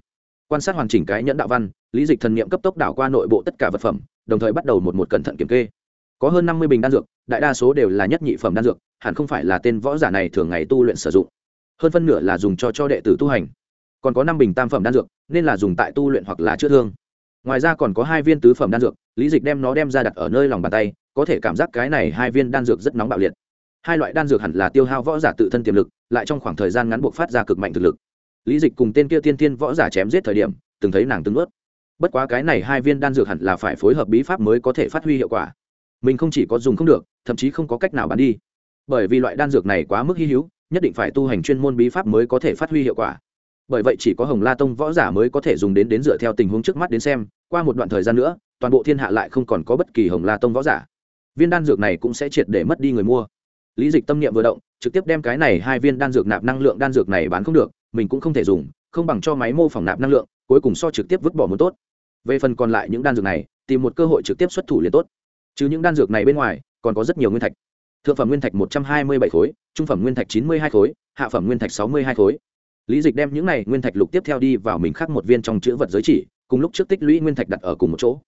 Quan sát hoàn chỉnh cái nhẫn đạo văn, lý dịch thần nghiệm cấp tốc đảo qua nội bộ tất cả vật phẩm, đồng thời bắt đầu một một cẩn thận kiểm kê. Có hơn năm mươi bình đan dược, đại đa số đều là nhất nhị phẩm đan dược, hẳn không phải là tên võ giả này thường ngày tu luyện sử dụng. Hơn phân nửa là dùng cho cho đệ tử tu hành còn có năm bình tam phẩm đan dược, nên là dùng tại tu luyện hoặc là chữa thương. Ngoài ra còn có hai viên tứ phẩm đan dược, lý dịch đem nó đem ra đặt ở nơi lòng bàn tay, có thể cảm giác cái này hai viên đan dược rất nóng bạo liệt. Hai loại đan dược hẳn là tiêu hao võ giả tự thân tiềm lực, lại trong khoảng thời gian ngắn buộc phát ra cực mạnh thực lực. Lý dịch cùng tên kia tiên tiên võ giả chém giết thời điểm, từng thấy nàng từng ướt bất quá cái này hai viên đan dược hẳn là phải phối hợp bí pháp mới có thể phát huy hiệu quả. Mình không chỉ có dùng không được, thậm chí không có cách nào bán đi. Bởi vì loại đan dược này quá mức hy hữu, nhất định phải tu hành chuyên môn bí pháp mới có thể phát huy hiệu quả bởi vậy chỉ có hồng la tông võ giả mới có thể dùng đến đến dựa theo tình huống trước mắt đến xem, qua một đoạn thời gian nữa, toàn bộ thiên hạ lại không còn có bất kỳ hồng la tông võ giả. Viên đan dược này cũng sẽ triệt để mất đi người mua. Lý dịch tâm niệm vừa động, trực tiếp đem cái này hai viên đan dược nạp năng lượng đan dược này bán không được, mình cũng không thể dùng, không bằng cho máy mô phỏng nạp năng lượng, cuối cùng so trực tiếp vứt bỏ một tốt. Về phần còn lại những đan dược này, tìm một cơ hội trực tiếp xuất thủ liền tốt. Chứ những đan dược này bên ngoài, còn có rất nhiều nguyên thạch. Thượng phẩm nguyên thạch một trăm hai mươi bảy khối, trung phẩm nguyên thạch chín mươi hai khối, hạ phẩm nguyên thạch sáu mươi hai khối lý dịch đem những này nguyên thạch lục tiếp theo đi vào mình khắc một viên trong chữ vật giới chỉ, cùng lúc trước tích lũy nguyên thạch đặt ở cùng một chỗ.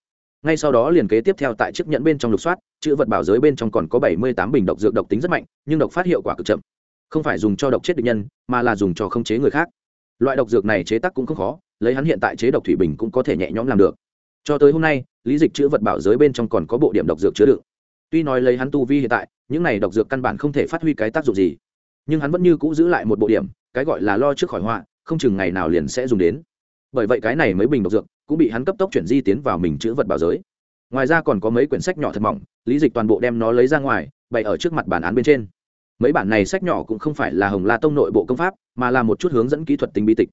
Ngay sau đó liền kế tiếp theo tại chiếc nhẫn bên trong lục soát, chữ vật bảo giới bên trong còn có bảy mươi tám bình độc dược độc tính rất mạnh, nhưng độc phát hiệu quả cực chậm. Không phải dùng cho độc chết địch nhân, mà là dùng cho khống chế người khác. Loại độc dược này chế tác cũng không khó, lấy hắn hiện tại chế độc thủy bình cũng có thể nhẹ nhõm làm được. Cho tới hôm nay, lý dịch chữ vật bảo giới bên trong còn có bộ điểm độc dược chứa đựng. Tuy nói lấy hắn tu vi hiện tại, những này độc dược căn bản không thể phát huy cái tác dụng gì nhưng hắn vẫn như cũ giữ lại một bộ điểm, cái gọi là lo trước khỏi họa, không chừng ngày nào liền sẽ dùng đến. Bởi vậy cái này mấy bình độc dược cũng bị hắn cấp tốc chuyển di tiến vào mình chữ vật bảo giới. Ngoài ra còn có mấy quyển sách nhỏ thật mỏng, lý dịch toàn bộ đem nó lấy ra ngoài, bày ở trước mặt bản án bên trên. Mấy bản này sách nhỏ cũng không phải là hồng la tông nội bộ công pháp, mà là một chút hướng dẫn kỹ thuật tính bi tịch.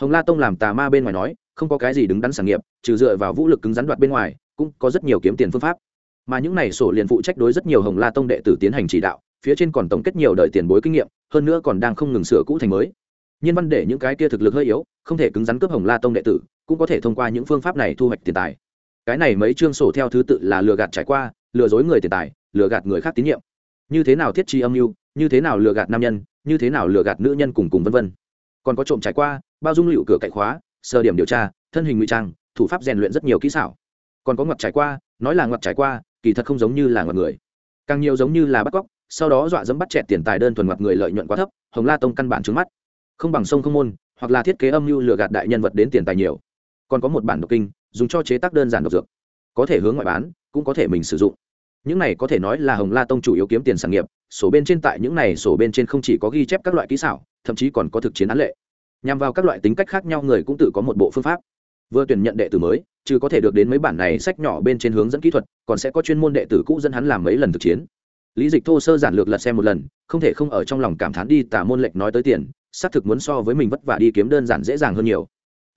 Hồng la tông làm tà ma bên ngoài nói, không có cái gì đứng đắn sản nghiệp, trừ dựa vào vũ lực cứng rắn đoạt bên ngoài, cũng có rất nhiều kiếm tiền phương pháp. Mà những này sổ liền phụ trách đối rất nhiều hồng la tông đệ tử tiến hành chỉ đạo phía trên còn tổng kết nhiều đời tiền bối kinh nghiệm, hơn nữa còn đang không ngừng sửa cũ thành mới. Nhân văn để những cái kia thực lực hơi yếu, không thể cứng rắn cướp hồng la tông đệ tử, cũng có thể thông qua những phương pháp này thu hoạch tiền tài. Cái này mấy chương sổ theo thứ tự là lừa gạt trải qua, lừa dối người tiền tài, lừa gạt người khác tín nhiệm. Như thế nào thiết chi âm mưu, như thế nào lừa gạt nam nhân, như thế nào lừa gạt nữ nhân cùng cùng vân vân. Còn có trộm trải qua, bao dung liệu cửa cậy khóa, sơ điểm điều tra, thân hình ngụy trang, thủ pháp rèn luyện rất nhiều kỹ xảo. Còn có ngoặt trải qua, nói là ngoặt trải qua, kỳ thật không giống như là ngoặt người. Càng nhiều giống như là bắt cóc sau đó dọa dẫm bắt chẹt tiền tài đơn thuần mặt người lợi nhuận quá thấp, hồng la tông căn bản trứng mắt. Không bằng sông không môn, hoặc là thiết kế âm mưu lừa gạt đại nhân vật đến tiền tài nhiều. Còn có một bản độc kinh, dùng cho chế tác đơn giản độc dược. Có thể hướng ngoại bán, cũng có thể mình sử dụng. Những này có thể nói là hồng la tông chủ yếu kiếm tiền sản nghiệp, sổ bên trên tại những này sổ bên trên không chỉ có ghi chép các loại kỹ xảo, thậm chí còn có thực chiến án lệ. Nhằm vào các loại tính cách khác nhau người cũng tự có một bộ phương pháp. Vừa tuyển nhận đệ tử mới chứ có thể được đến mấy bản này sách nhỏ bên trên hướng dẫn kỹ thuật, còn sẽ có chuyên môn đệ tử cũ dẫn hắn làm mấy lần thực chiến lý dịch thô sơ giản lược lật xem một lần, không thể không ở trong lòng cảm thán đi tả môn lệnh nói tới tiền, xác thực muốn so với mình vất vả đi kiếm đơn giản dễ dàng hơn nhiều.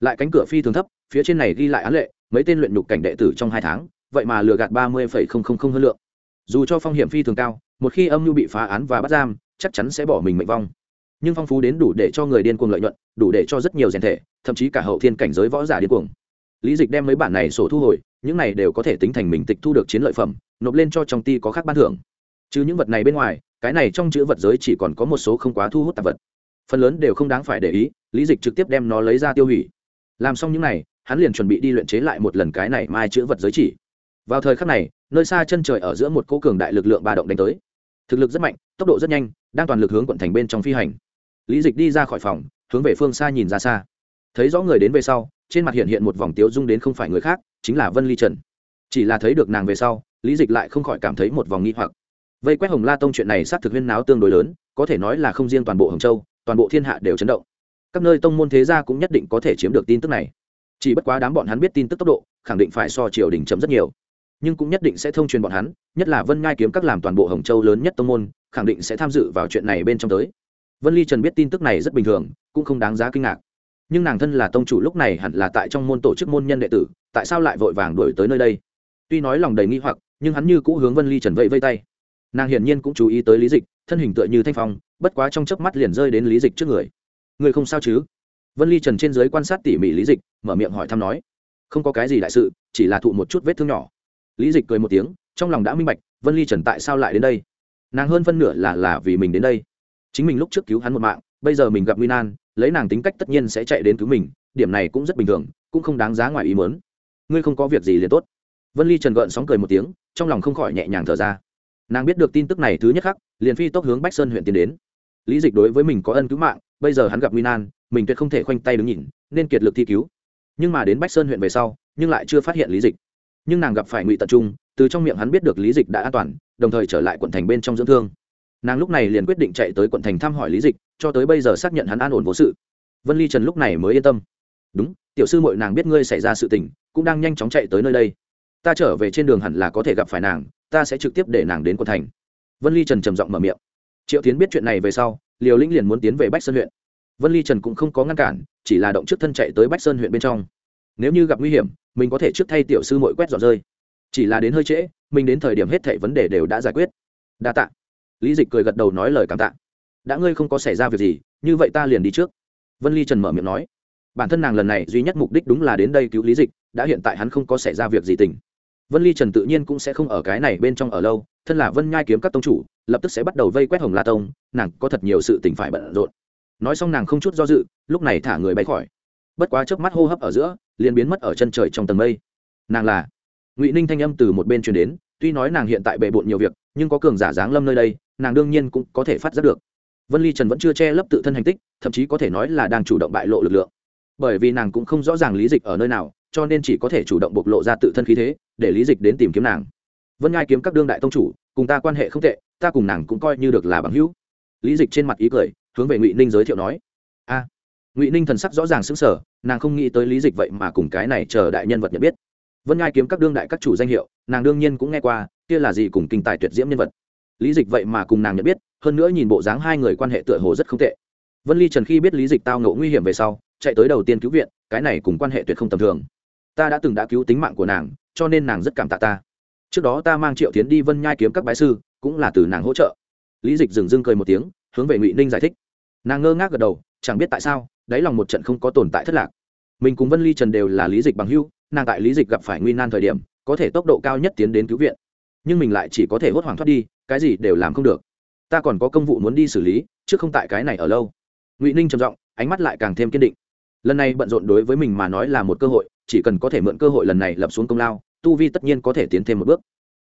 Lại cánh cửa phi thường thấp, phía trên này ghi lại án lệ, mấy tên luyện nhục cảnh đệ tử trong hai tháng, vậy mà lừa gạt ba mươi hơn lượng. Dù cho phong hiểm phi thường cao, một khi âm mưu bị phá án và bắt giam, chắc chắn sẽ bỏ mình mệnh vong. Nhưng phong phú đến đủ để cho người điên cuồng lợi nhuận, đủ để cho rất nhiều rèn thể, thậm chí cả hậu thiên cảnh giới võ giả điên cuồng. Lý dịch đem mấy bản này sổ thu hồi, những này đều có thể tính thành mình tịch thu được chiến lợi phẩm, nộp lên cho trong ty có khác ban thưởng chứ những vật này bên ngoài, cái này trong chữ vật giới chỉ còn có một số không quá thu hút tạp vật. Phần lớn đều không đáng phải để ý, lý dịch trực tiếp đem nó lấy ra tiêu hủy. Làm xong những này, hắn liền chuẩn bị đi luyện chế lại một lần cái này mai chữ vật giới chỉ. Vào thời khắc này, nơi xa chân trời ở giữa một cỗ cường đại lực lượng ba động đánh tới. Thực lực rất mạnh, tốc độ rất nhanh, đang toàn lực hướng quận thành bên trong phi hành. Lý dịch đi ra khỏi phòng, hướng về phương xa nhìn ra xa. Thấy rõ người đến về sau, trên mặt hiện hiện một vòng tiếu dung đến không phải người khác, chính là vân ly trần. Chỉ là thấy được nàng về sau, lý dịch lại không khỏi cảm thấy một vòng nghi hoặc vây quét hồng la tông chuyện này xác thực huyên náo tương đối lớn, có thể nói là không riêng toàn bộ hồng châu, toàn bộ thiên hạ đều chấn động. Các nơi tông môn thế gia cũng nhất định có thể chiếm được tin tức này. Chỉ bất quá đám bọn hắn biết tin tức tốc độ, khẳng định phải so triều đình chậm rất nhiều. Nhưng cũng nhất định sẽ thông truyền bọn hắn, nhất là vân ngai kiếm các làm toàn bộ hồng châu lớn nhất tông môn, khẳng định sẽ tham dự vào chuyện này bên trong tới. Vân ly trần biết tin tức này rất bình thường, cũng không đáng giá kinh ngạc. Nhưng nàng thân là tông chủ lúc này hẳn là tại trong môn tổ chức môn nhân đệ tử, tại sao lại vội vàng đuổi tới nơi đây? Tuy nói lòng đầy nghi hoặc, nhưng hắn như cũ hướng vân ly trần vẫy vây tay nàng hiển nhiên cũng chú ý tới lý dịch, thân hình tựa như thanh phong, bất quá trong chớp mắt liền rơi đến lý dịch trước người. Người không sao chứ? Vân ly trần trên giới quan sát tỉ mỉ lý dịch, mở miệng hỏi thăm nói. Không có cái gì đại sự, chỉ là thụ một chút vết thương nhỏ. Lý dịch cười một tiếng, trong lòng đã minh bạch, vân ly trần tại sao lại đến đây? Nàng hơn phân nửa là là vì mình đến đây. Chính mình lúc trước cứu hắn một mạng, bây giờ mình gặp nguy nan, lấy nàng tính cách tất nhiên sẽ chạy đến cứu mình, điểm này cũng rất bình thường, cũng không đáng giá ngoài ý mớn ngươi không có việc gì liền tốt. Vân ly trần gợn sóng cười một tiếng, trong lòng không khỏi nhẹ nhàng thở ra nàng biết được tin tức này thứ nhất khắc, liền phi tốc hướng bách sơn huyện tiến đến. Lý dịch đối với mình có ân cứu mạng, bây giờ hắn gặp nguy nan, mình tuyệt không thể khoanh tay đứng nhìn, nên kiệt lực thi cứu. Nhưng mà đến bách sơn huyện về sau, nhưng lại chưa phát hiện lý dịch. Nhưng nàng gặp phải ngụy tận trung, từ trong miệng hắn biết được lý dịch đã an toàn, đồng thời trở lại quận thành bên trong dưỡng thương. Nàng lúc này liền quyết định chạy tới quận thành thăm hỏi lý dịch, cho tới bây giờ xác nhận hắn an ổn vô sự. Vân ly trần lúc này mới yên tâm. Đúng, tiểu sư mội nàng biết ngươi xảy ra sự tình, cũng đang nhanh chóng chạy tới nơi đây ta trở về trên đường hẳn là có thể gặp phải nàng, ta sẽ trực tiếp để nàng đến quận thành. Vân ly trần trầm giọng mở miệng. Triệu tiến biết chuyện này về sau, liều lĩnh liền muốn tiến về bách sơn huyện. Vân ly trần cũng không có ngăn cản, chỉ là động trước thân chạy tới bách sơn huyện bên trong. Nếu như gặp nguy hiểm, mình có thể trước thay tiểu sư mội quét dọn rơi. Chỉ là đến hơi trễ, mình đến thời điểm hết thảy vấn đề đều đã giải quyết. Đa tạ. Lý dịch cười gật đầu nói lời cảm tạ. Đã ngươi không có xảy ra việc gì, như vậy ta liền đi trước. Vân ly trần mở miệng nói. Bản thân nàng lần này duy nhất mục đích đúng là đến đây cứu lý dịch, đã hiện tại hắn không có xảy ra việc gì tình vân ly trần tự nhiên cũng sẽ không ở cái này bên trong ở lâu, thân là vân nhai kiếm các tông chủ, lập tức sẽ bắt đầu vây quét hồng la tông, nàng có thật nhiều sự tình phải bận rộn. Nói xong nàng không chút do dự, lúc này thả người bay khỏi. Bất quá trước mắt hô hấp ở giữa, liền biến mất ở chân trời trong tầng mây. Nàng là ngụy ninh thanh âm từ một bên truyền đến, tuy nói nàng hiện tại bề bộn nhiều việc, nhưng có cường giả giáng lâm nơi đây, nàng đương nhiên cũng có thể phát giác được. Vân ly trần vẫn chưa che lấp tự thân hành tích, thậm chí có thể nói là đang chủ động bại lộ lực lượng. Bởi vì nàng cũng không rõ ràng lý dịch ở nơi nào, cho nên chỉ có thể chủ động bộc lộ ra tự thân khí thế để lý dịch đến tìm kiếm nàng. Vân ngai kiếm các đương đại tông chủ, cùng ta quan hệ không tệ, ta cùng nàng cũng coi như được là bằng hữu. Lý dịch trên mặt ý cười, hướng về ngụy ninh giới thiệu nói. A, ngụy ninh thần sắc rõ ràng xứng sở nàng không nghĩ tới lý dịch vậy mà cùng cái này chờ đại nhân vật nhận biết. Vân ngai kiếm các đương đại các chủ danh hiệu, nàng đương nhiên cũng nghe qua, kia là gì cùng kinh tài tuyệt diễm nhân vật. Lý dịch vậy mà cùng nàng nhận biết, hơn nữa nhìn bộ dáng hai người quan hệ tựa hồ rất không tệ. Vân ly trần khi biết lý dịch tao ngộ nguy hiểm về sau, chạy tới đầu tiên cứu viện, cái này cùng quan hệ tuyệt không tầm thường. Ta đã từng đã cứu tính mạng của nàng cho nên nàng rất cảm tạ ta. Trước đó ta mang triệu tiến đi vân nhai kiếm các bái sư, cũng là từ nàng hỗ trợ. Lý dịch dừng dưng cười một tiếng, hướng về ngụy ninh giải thích. Nàng ngơ ngác gật đầu, chẳng biết tại sao, đáy lòng một trận không có tồn tại thất lạc. Mình cùng vân ly trần đều là lý dịch bằng hưu nàng tại lý dịch gặp phải nguy nan thời điểm, có thể tốc độ cao nhất tiến đến cứu viện. Nhưng mình lại chỉ có thể hốt hoảng thoát đi, cái gì đều làm không được. Ta còn có công vụ muốn đi xử lý, chứ không tại cái này ở lâu. Ngụy ninh trầm giọng, ánh mắt lại càng thêm kiên định lần này bận rộn đối với mình mà nói là một cơ hội, chỉ cần có thể mượn cơ hội lần này lập xuống công lao, tu vi tất nhiên có thể tiến thêm một bước.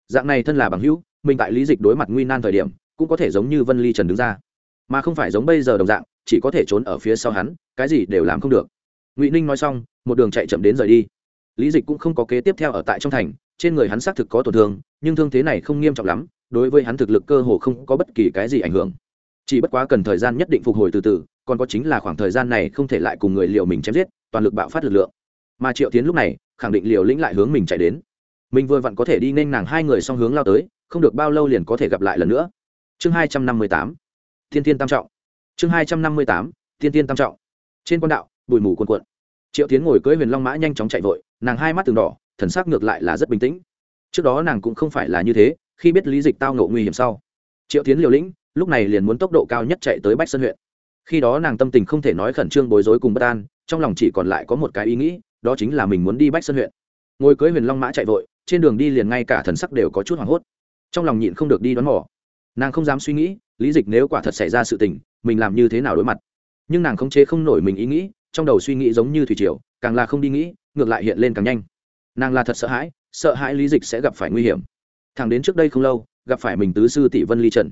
Dạng này thân là bằng hữu, mình tại lý dịch đối mặt nguy nan thời điểm, cũng có thể giống như vân ly trần đứng ra. Mà không phải giống bây giờ đồng dạng, chỉ có thể trốn ở phía sau hắn, cái gì đều làm không được. Ngụy ninh nói xong, một đường chạy chậm đến rời đi. Lý dịch cũng không có kế tiếp theo ở tại trong thành, trên người hắn xác thực có tổn thương, nhưng thương thế này không nghiêm trọng lắm, đối với hắn thực lực cơ hồ không có bất kỳ cái gì ảnh hưởng. Chỉ bất quá cần thời gian nhất định phục hồi từ từ còn có chính là khoảng thời gian này không thể lại cùng người liệu mình chém giết, toàn lực bạo phát lực lượng. Mà triệu tiến lúc này, khẳng định liều lĩnh lại hướng mình chạy đến. Mình vừa vặn có thể đi nên nàng hai người song hướng lao tới, không được bao lâu liền có thể gặp lại lần nữa. Chương hai trăm năm mươi tám, thiên thiên tam trọng. Chương hai trăm năm mươi tám, thiên thiên tam trọng. Trên quan đạo, bụi mù cuồn cuộn. Triệu tiến ngồi cưỡi huyền long mã nhanh chóng chạy vội, nàng hai mắt từng đỏ, thần sắc ngược lại là rất bình tĩnh. Trước đó nàng cũng không phải là như thế, khi biết lý dịch tao ngộ nguy hiểm sau, triệu tiến liều lĩnh, lúc này liền muốn tốc độ cao nhất chạy tới bách sơn huyện khi đó nàng tâm tình không thể nói khẩn trương bối rối cùng bất an, trong lòng chỉ còn lại có một cái ý nghĩ, đó chính là mình muốn đi bách sơn huyện. Ngồi cưới huyền long mã chạy vội, trên đường đi liền ngay cả thần sắc đều có chút hoảng hốt. Trong lòng nhịn không được đi đón mỏ nàng không dám suy nghĩ, lý dịch nếu quả thật xảy ra sự tình, mình làm như thế nào đối mặt. Nhưng nàng không chế không nổi mình ý nghĩ, trong đầu suy nghĩ giống như thủy triều, càng là không đi nghĩ, ngược lại hiện lên càng nhanh. Nàng là thật sợ hãi sợ hãi lý dịch sẽ gặp phải nguy hiểm. Thằng đến trước đây không lâu, gặp phải mình tứ sư tỷ vân ly trần.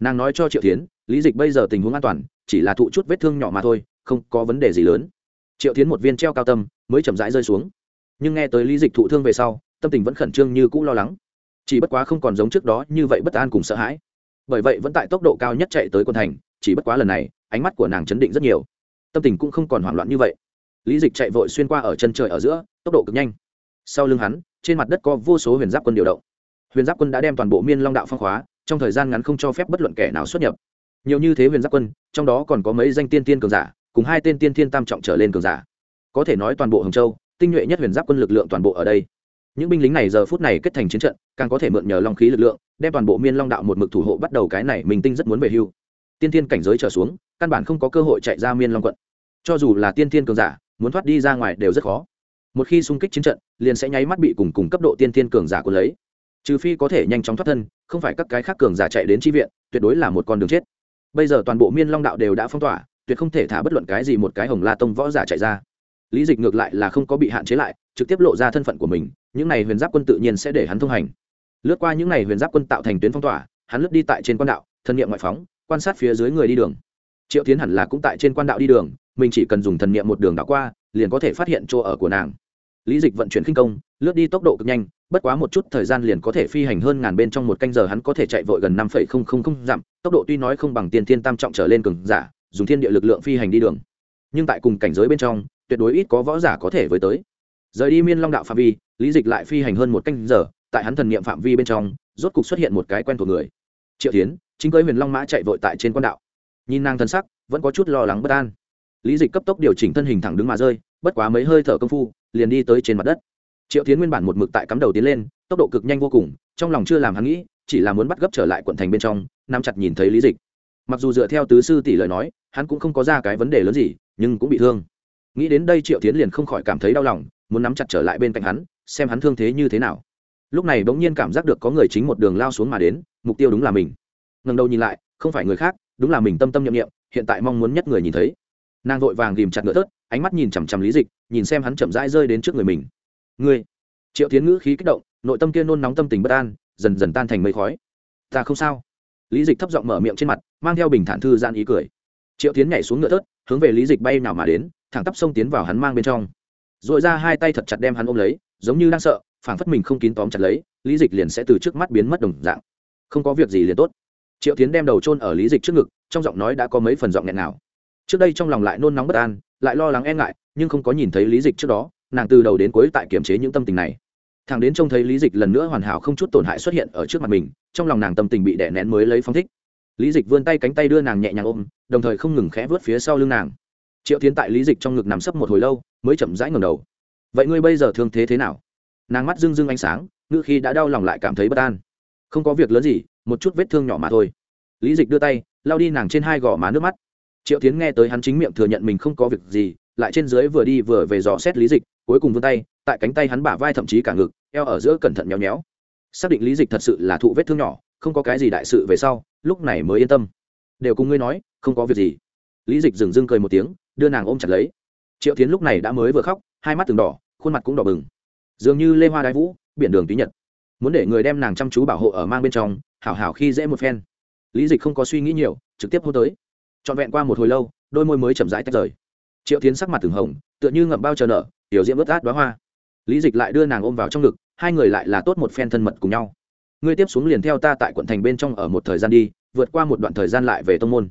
Nàng nói cho triệu tiến lý dịch bây giờ tình huống an toàn chỉ là thụ chút vết thương nhỏ mà thôi, không có vấn đề gì lớn. Triệu tiến một viên treo cao tâm, mới chậm rãi rơi xuống. Nhưng nghe tới lý dịch thụ thương về sau, tâm tình vẫn khẩn trương như cũ lo lắng. Chỉ bất quá không còn giống trước đó như vậy bất an cùng sợ hãi. Bởi vậy vẫn tại tốc độ cao nhất chạy tới quân thành, chỉ bất quá lần này, ánh mắt của nàng chấn định rất nhiều. Tâm tình cũng không còn hoảng loạn như vậy. Lý dịch chạy vội xuyên qua ở chân trời ở giữa, tốc độ cực nhanh. Sau lưng hắn, trên mặt đất có vô số huyền giáp quân điều động. Huyền giáp quân đã đem toàn bộ miên long đạo phong khóa, trong thời gian ngắn không cho phép bất luận kẻ nào xuất nhập nhiều như thế huyền giáp quân, trong đó còn có mấy danh tiên tiên cường giả, cùng hai tên tiên thiên tam trọng trở lên cường giả. Có thể nói toàn bộ hồng châu, tinh nhuệ nhất huyền giáp quân lực lượng toàn bộ ở đây. Những binh lính này giờ phút này kết thành chiến trận, càng có thể mượn nhờ long khí lực lượng, đem toàn bộ miên long đạo một mực thủ hộ bắt đầu cái này mình tinh rất muốn về hưu. Tiên thiên cảnh giới trở xuống, căn bản không có cơ hội chạy ra miên long quận. Cho dù là tiên thiên cường giả, muốn thoát đi ra ngoài đều rất khó. Một khi xung kích chiến trận, liền sẽ nháy mắt bị cùng cùng cấp độ tiên thiên cường giả của lấy. Trừ phi có thể nhanh chóng thoát thân, không phải các cái khác cường giả chạy đến tri viện, tuyệt đối là một con đường chết bây giờ toàn bộ miên long đạo đều đã phong tỏa, tuyệt không thể thả bất luận cái gì một cái hồng la tông võ giả chạy ra. Lý dịch ngược lại là không có bị hạn chế lại, trực tiếp lộ ra thân phận của mình, những này huyền giáp quân tự nhiên sẽ để hắn thông hành. Lướt qua những này huyền giáp quân tạo thành tuyến phong tỏa, hắn lướt đi tại trên quan đạo thân nhiệm ngoại phóng, quan sát phía dưới người đi đường. Triệu tiến hẳn là cũng tại trên quan đạo đi đường, mình chỉ cần dùng thần niệm một đường đạo qua, liền có thể phát hiện chỗ ở của nàng. Lý dịch vận chuyển khinh công, lướt đi tốc độ cực nhanh bất quá một chút thời gian liền có thể phi hành hơn ngàn bên trong một canh giờ hắn có thể chạy vội gần năm phẩy không không không dặm, tốc độ tuy nói không bằng tiền thiên tam trọng trở lên cường giả, dùng thiên địa lực lượng phi hành đi đường. Nhưng tại cùng cảnh giới bên trong, tuyệt đối ít có võ giả có thể với tới. Rời đi miên long đạo phạm vi, lý dịch lại phi hành hơn một canh giờ, tại hắn thần niệm phạm vi bên trong, rốt cục xuất hiện một cái quen thuộc người. Triệu tiến chính cưới huyền long mã chạy vội tại trên quan đạo. Nhìn nàng thân sắc, vẫn có chút lo lắng bất an. Lý dịch cấp tốc điều chỉnh thân hình thẳng đứng mà rơi, bất quá mấy hơi thở công phu, liền đi tới trên mặt đất triệu tiến nguyên bản một mực tại cắm đầu tiến lên, tốc độ cực nhanh vô cùng, trong lòng chưa làm hắn nghĩ, chỉ là muốn bắt gấp trở lại quận thành bên trong, nắm chặt nhìn thấy lý dịch. Mặc dù dựa theo tứ sư tỷ lời nói, hắn cũng không có ra cái vấn đề lớn gì, nhưng cũng bị thương. Nghĩ đến đây triệu tiến liền không khỏi cảm thấy đau lòng, muốn nắm chặt trở lại bên cạnh hắn, xem hắn thương thế như thế nào. Lúc này bỗng nhiên cảm giác được có người chính một đường lao xuống mà đến, mục tiêu đúng là mình. Ngần đầu nhìn lại, không phải người khác, đúng là mình tâm tâm nhiệm nghiệm hiện tại mong muốn nhất người nhìn thấy. Nàng vội vàng ghìm chặt ngựa tớt ánh mắt nhìn chằm chằm lý dịch, nhìn xem hắn chậm rãi rơi đến trước người mình ngươi. Triệu tiến ngữ khí kích động, nội tâm kia nôn nóng tâm tình bất an, dần dần tan thành mây khói. Ta không sao. Lý dịch thấp giọng mở miệng trên mặt, mang theo bình thản thư gian ý cười. Triệu tiến nhảy xuống ngựa tớt hướng về lý dịch bay nào mà đến, thẳng tắp sông tiến vào hắn mang bên trong. R ồ i ra hai tay thật chặt đem hắn ôm lấy, giống như đang sợ, phảng phất mình không kín tóm chặt lấy, lý dịch liền sẽ từ trước mắt biến mất đồng dạng. Không có việc gì liền tốt. Triệu tiến đem đầu trôn ở lý dịch trước ngực, trong giọng nói đã có mấy phần giọng nghẹn nào trước đây trong lòng lại nôn nóng bất an, lại lo lắng e ngại, nhưng không có nhìn thấy lý dịch trước đó nàng từ đầu đến cuối tại kiềm chế những tâm tình này. Thằng đến trông thấy lý dịch lần nữa hoàn hảo không chút tổn hại xuất hiện ở trước mặt mình, trong lòng nàng tâm tình bị đè nén mới lấy phong thích. Lý dịch vươn tay cánh tay đưa nàng nhẹ nhàng ôm, đồng thời không ngừng khẽ vớt phía sau lưng nàng. Triệu tiến tại lý dịch trong ngực nằm sấp một hồi lâu, mới chậm rãi ngầm đầu. Vậy ngươi bây giờ thương thế thế nào? Nàng mắt rưng rưng ánh sáng, ngữ khi đã đau lòng lại cảm thấy bất an. Không có việc lớn gì, một chút vết thương nhỏ mà thôi. Lý dịch đưa tay lao đi nàng trên hai gò má nước mắt. Triệu tiến nghe tới hắn chính miệng thừa nhận mình không có việc gì, lại trên dưới vừa đi vừa về dò xét lý dịch cuối cùng vươn tay, tại cánh tay hắn bả vai thậm chí cả ngực, eo ở giữa cẩn thận nhéo nhéo. Xác định lý dịch thật sự là thụ vết thương nhỏ, không có cái gì đại sự về sau, lúc này mới yên tâm. Đều cùng ngươi nói, không có việc gì. Lý dịch dừng dưng cười một tiếng, đưa nàng ôm chặt lấy. Triệu tiến lúc này đã mới vừa khóc, hai mắt từng đỏ, khuôn mặt cũng đỏ bừng. Dường như lê hoa đái vũ, biển đường túy nhật. Muốn để người đem nàng chăm chú bảo hộ ở mang bên trong, hảo hảo khi dễ một phen. Lý dịch không có suy nghĩ nhiều, trực tiếp hô tới. Trọn vẹn qua một hồi lâu, đôi môi mới chậm rãi tách rời. Triệu tiến sắc mặt từng hồng, tựa như ngậm bao chờ nợ tiểu diễm ướt át đoá hoa. Lý dịch lại đưa nàng ôm vào trong ngực, hai người lại là tốt một phen thân mật cùng nhau. Ngươi tiếp xuống liền theo ta tại quận thành bên trong ở một thời gian đi, vượt qua một đoạn thời gian lại về tông môn.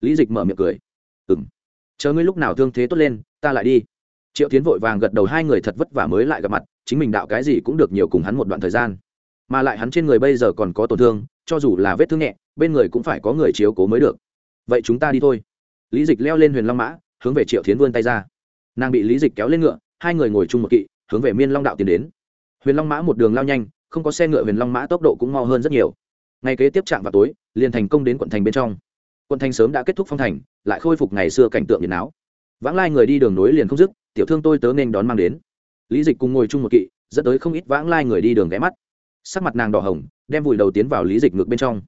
Lý dịch mở miệng cười. Ừng chờ ngươi lúc nào thương thế tốt lên, ta lại đi. Triệu tiến vội vàng gật đầu, hai người thật vất vả mới lại gặp mặt, chính mình đạo cái gì cũng được nhiều cùng hắn một đoạn thời gian. Mà lại hắn trên người bây giờ còn có tổn thương, cho dù là vết thương nhẹ, bên người cũng phải có người chiếu cố mới được. Vậy chúng ta đi thôi. Lý dịch leo lên huyền long mã, hướng về triệu tiến vươn tay ra. Nàng bị lý dịch kéo lên ngựa hai người ngồi chung một kỵ, hướng về miên long đạo tiến đến. Huyền long mã một đường lao nhanh, không có xe ngựa, huyền long mã tốc độ cũng mo hơn rất nhiều. Ngay kế tiếp chạm vào tối, liền thành công đến quận thành bên trong. Quận thành sớm đã kết thúc phong thành, lại khôi phục ngày xưa cảnh tượng nhiệt áo vãng lai người đi đường nối liền không dứt, tiểu thương tôi tớ nên đón mang đến. Lý dịch cùng ngồi chung một kỵ, dẫn tới không ít vãng lai người đi đường ghé mắt. Sắc mặt nàng đỏ hồng, đem vùi đầu tiến vào lý dịch ngược bên trong.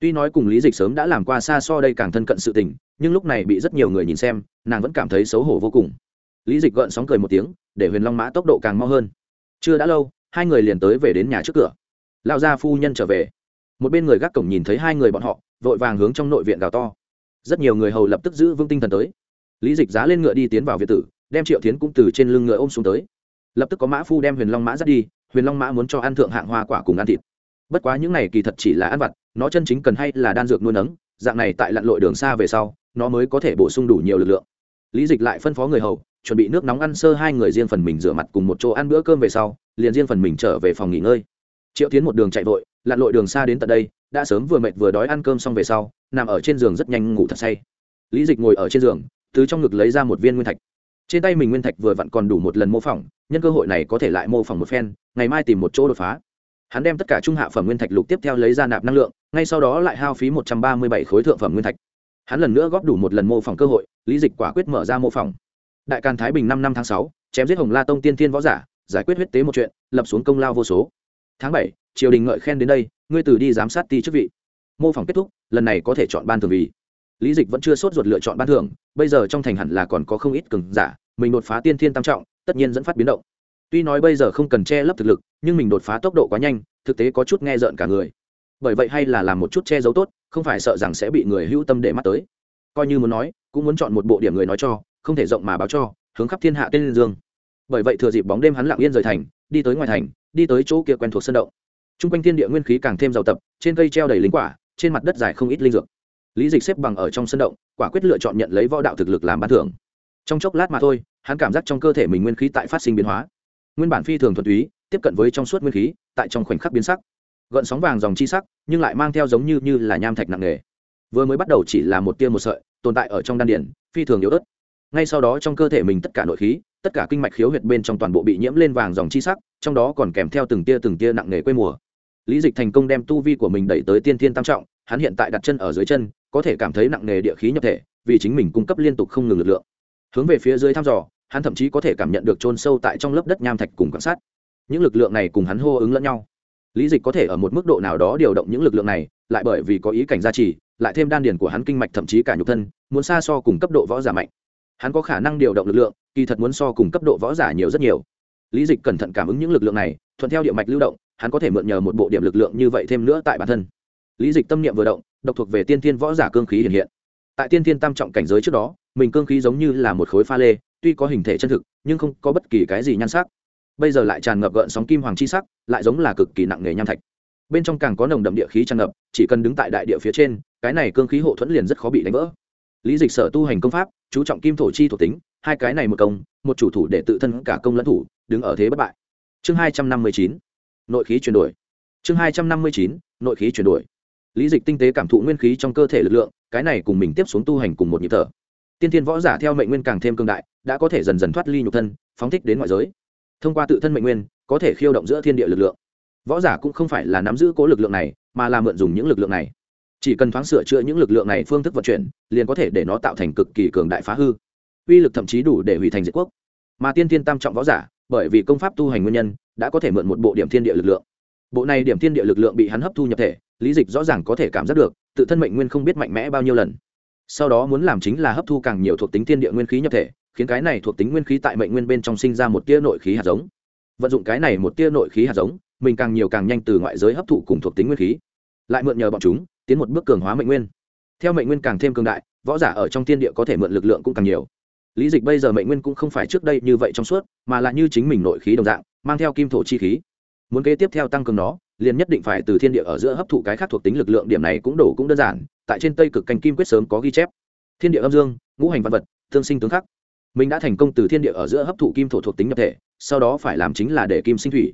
Tuy nói cùng lý dịch sớm đã làm qua xa so đây càng thân cận sự tình, nhưng lúc này bị rất nhiều người nhìn xem, nàng vẫn cảm thấy xấu hổ vô cùng lý dịch gợn sóng cười một tiếng, để huyền long mã tốc độ càng mau hơn. Chưa đã lâu, hai người liền tới về đến nhà trước cửa. Lao ra phu nhân trở về. Một bên người gác cổng nhìn thấy hai người bọn họ, vội vàng hướng trong nội viện gào to. Rất nhiều người hầu lập tức giữ vững tinh thần tới. Lý dịch giá lên ngựa đi tiến vào viện tử, đem triệu tiến cũng từ trên lưng ngựa ôm xuống tới. Lập tức có mã phu đem huyền long mã dắt đi, huyền long mã muốn cho ăn thượng hạng hoa quả cùng ăn thịt. Bất quá những này kỳ thật chỉ là ăn vặt, nó chân chính cần hay là đan dược nuôi nấng, dạng này tại lặn lội đường xa về sau, nó mới có thể bổ sung đủ nhiều lực lượng. Lý dịch lại phân phó người hầu chuẩn bị nước nóng ăn sơ hai người riêng phần mình rửa mặt cùng một chỗ ăn bữa cơm về sau, liền riêng phần mình trở về phòng nghỉ ngơi. Triệu tiến một đường chạy vội, lặn lội đường xa đến tận đây, đã sớm vừa mệt vừa đói ăn cơm xong về sau, nằm ở trên giường rất nhanh ngủ thật say. Lý dịch ngồi ở trên giường, từ trong ngực lấy ra một viên nguyên thạch. Trên tay mình nguyên thạch vừa vặn còn đủ một lần mô phỏng, nhân cơ hội này có thể lại mô phỏng một phen, ngày mai tìm một chỗ đột phá. Hắn đem tất cả trung hạ phẩm nguyên thạch lục tiếp theo lấy ra nạp năng lượng, ngay sau đó lại hao phí một trăm ba mươi bảy khối thượng phẩm nguyên thạch. Hắn lần nữa góp đủ một lần mô phỏng cơ hội, lý dịch quả quyết mở ra mô phỏng đại càn thái bình năm năm tháng sáu, chém giết hồng la tông tiên thiên võ giả, giải quyết huyết tế một chuyện, lập xuống công lao vô số. Tháng bảy, triều đình ngợi khen đến đây, ngươi từ đi giám sát ti chức vị. Mô phỏng kết thúc, lần này có thể chọn ban thường vì. Lý dịch vẫn chưa sốt ruột lựa chọn ban thưởng, bây giờ trong thành hẳn là còn có không ít cường giả, mình đột phá tiên thiên tam trọng, tất nhiên dẫn phát biến động. Tuy nói bây giờ không cần che lấp thực lực, nhưng mình đột phá tốc độ quá nhanh, thực tế có chút nghe rợn cả người. Bởi vậy hay là làm một chút che giấu tốt, không phải sợ rằng sẽ bị người hữu tâm để mắt tới. Coi như muốn nói, cũng muốn chọn một bộ điểm người nói cho không thể rộng mà báo cho, hướng khắp thiên hạ tên liên dương. Bởi vậy thừa dịp bóng đêm hắn lặng yên rời thành, đi tới ngoài thành, đi tới chỗ kia quen thuộc sân động. T r u n g quanh thiên địa nguyên khí càng thêm giàu tập, trên cây treo đầy lính quả, trên mặt đất dài không ít linh dược. Lý dịch xếp bằng ở trong sân động, quả quyết lựa chọn nhận lấy võ đạo thực lực làm ban thưởng. Trong chốc lát mà thôi, hắn cảm giác trong cơ thể mình nguyên khí tại phát sinh biến hóa. Nguyên bản phi thường thuần túy, tiếp cận với trong suốt nguyên khí, tại trong khoảnh khắc biến sắc. Gợn sóng vàng dòng chi sắc, nhưng lại mang theo giống như như là nham thạch nặng nề. Vừa mới bắt đầu chỉ là một tia một sợi, tồn tại ở trong đan điển phi thường yếu ớt ngay sau đó trong cơ thể mình tất cả nội khí, tất cả kinh mạch khiếu huyệt bên trong toàn bộ bị nhiễm lên vàng dòng chi sắc, trong đó còn kèm theo từng tia từng tia nặng nề quê mùa. Lý dịch thành công đem tu vi của mình đẩy tới tiên thiên tam trọng, hắn hiện tại đặt chân ở dưới chân, có thể cảm thấy nặng nề địa khí nhập thể, vì chính mình cung cấp liên tục không ngừng lực lượng. Hướng về phía dưới thăm dò, hắn thậm chí có thể cảm nhận được trôn sâu tại trong lớp đất nham thạch cùng quan sát. Những lực lượng này cùng hắn hô ứng lẫn nhau. Lý dịch có thể ở một mức độ nào đó điều động những lực lượng này, lại bởi vì có ý cảnh gia trì, lại thêm đan điền của hắn kinh mạch thậm chí cả nhục thân, muốn xa so cùng cấp độ võ giả mạnh hắn có khả năng điều động lực lượng, kỳ thật muốn so cùng cấp độ võ giả nhiều rất nhiều. Lý dịch cẩn thận cảm ứng những lực lượng này, thuận theo địa mạch lưu động, hắn có thể mượn nhờ một bộ điểm lực lượng như vậy thêm nữa tại bản thân. Lý dịch tâm niệm vừa động, độc thuộc về tiên thiên võ giả cương khí hiện hiện. Tại tiên thiên tam trọng cảnh giới trước đó, mình cương khí giống như là một khối pha lê, tuy có hình thể chân thực, nhưng không có bất kỳ cái gì nhan sắc. Bây giờ lại tràn ngập gợn sóng kim hoàng chi sắc, lại giống là cực kỳ nặng nề nham thạch. Bên trong càng có nồng đậm địa khí tràn ngập, chỉ cần đứng tại đại địa phía trên, cái này cương khí hộ thuẫn liền rất khó bị đánh vỡ. Lý dịch sở tu hành công pháp chú trọng kim thổ chi thuộc tính, hai cái này một công, một chủ thủ để tự thân cả công lẫn thủ, đứng ở thế bất bại. Chương hai trăm năm mươi chín, nội khí chuyển đổi. Chương hai trăm năm mươi chín, nội khí chuyển đổi. Lý dịch tinh tế cảm thụ nguyên khí trong cơ thể lực lượng, cái này cùng mình tiếp xuống tu hành cùng một nhịp thở. Tiên thiên võ giả theo mệnh nguyên càng thêm cương đại, đã có thể dần dần thoát ly nhục thân, phóng thích đến ngoại giới. Thông qua tự thân mệnh nguyên, có thể khiêu động giữa thiên địa lực lượng. Võ giả cũng không phải là nắm giữ cố lực lượng này, mà là mượn dùng những lực lượng này chỉ cần thoáng sửa chữa những lực lượng này phương thức vận chuyển, liền có thể để nó tạo thành cực kỳ cường đại phá hư. Uy lực thậm chí đủ để hủy thành diệt quốc. Mà tiên tiên tam trọng võ giả, bởi vì công pháp tu hành nguyên nhân, đã có thể mượn một bộ điểm thiên địa lực lượng. Bộ này điểm thiên địa lực lượng bị hắn hấp thu nhập thể, lý dịch rõ ràng có thể cảm giác được, tự thân mệnh nguyên không biết mạnh mẽ bao nhiêu lần. Sau đó muốn làm chính là hấp thu càng nhiều thuộc tính thiên địa nguyên khí nhập thể, khiến cái này thuộc tính nguyên khí tại mệnh nguyên bên trong sinh ra một tia nội khí hạt giống. Vận dụng cái này một tia nội khí hạt giống, mình càng nhiều càng nhanh từ ngoại giới hấp thụ cùng thuộc tính nguyên khí. Lại mượn nhờ bọn chúng tiến một bước cường hóa mệnh nguyên. Theo mệnh nguyên càng thêm cường đại, võ giả ở trong tiên địa có thể mượn lực lượng cũng càng nhiều. Lý dịch bây giờ mệnh nguyên cũng không phải trước đây như vậy trong suốt, mà là như chính mình nội khí đồng dạng, mang theo kim thổ chi khí. Muốn kế tiếp theo tăng cường nó, liền nhất định phải từ thiên địa ở giữa hấp thụ cái khác thuộc tính lực lượng, điểm này cũng đủ cũng đơn giản, tại trên tây cực canh kim quyết sớm có ghi chép. Thiên địa âm dương, ngũ hành văn vật, tương sinh tướng khắc. Mình đã thành công từ thiên địa ở giữa hấp thụ kim thổ thuộc tính nhập thể, sau đó phải làm chính là để kim sinh thủy.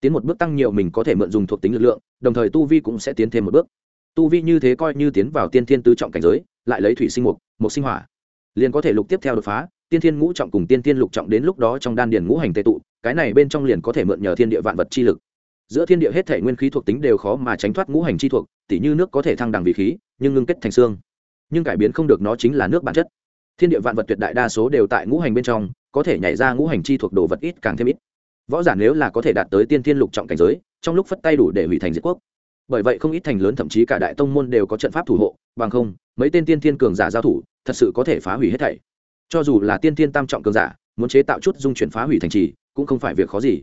Tiến một bước tăng nhiều mình có thể mượn dùng thuộc tính lực lượng, đồng thời tu vi cũng sẽ tiến thêm một bước tu vi như thế coi như tiến vào tiên thiên tứ trọng cảnh giới, lại lấy thủy sinh mục mục sinh hỏa, liền có thể lục tiếp theo đột phá, tiên thiên ngũ trọng cùng tiên thiên lục trọng đến lúc đó trong đan điền ngũ hành tệ tụ, cái này bên trong liền có thể mượn nhờ thiên địa vạn vật chi lực. Giữa thiên địa hết thể nguyên khí thuộc tính đều khó mà tránh thoát ngũ hành chi thuộc, tỉ như nước có thể thăng đẳng vị khí, nhưng ngưng kết thành xương. Nhưng cải biến không được nó chính là nước bản chất. Thiên địa vạn vật tuyệt đại đa số đều tại ngũ hành bên trong, có thể nhảy ra ngũ hành chi thuộc đồ vật ít càng thêm ít. Võ giả nếu là có thể đạt tới tiên thiên lục trọng cảnh giới, trong lúc phất tay đủ để hủy thành diệt quốc bởi vậy không ít thành lớn thậm chí cả đại tông môn đều có trận pháp thủ hộ, bằng không, mấy tên tiên thiên cường giả giao thủ, thật sự có thể phá hủy hết thảy. Cho dù là tiên thiên tam trọng cường giả, muốn chế tạo chút dung chuyển phá hủy thành trì, cũng không phải việc khó gì.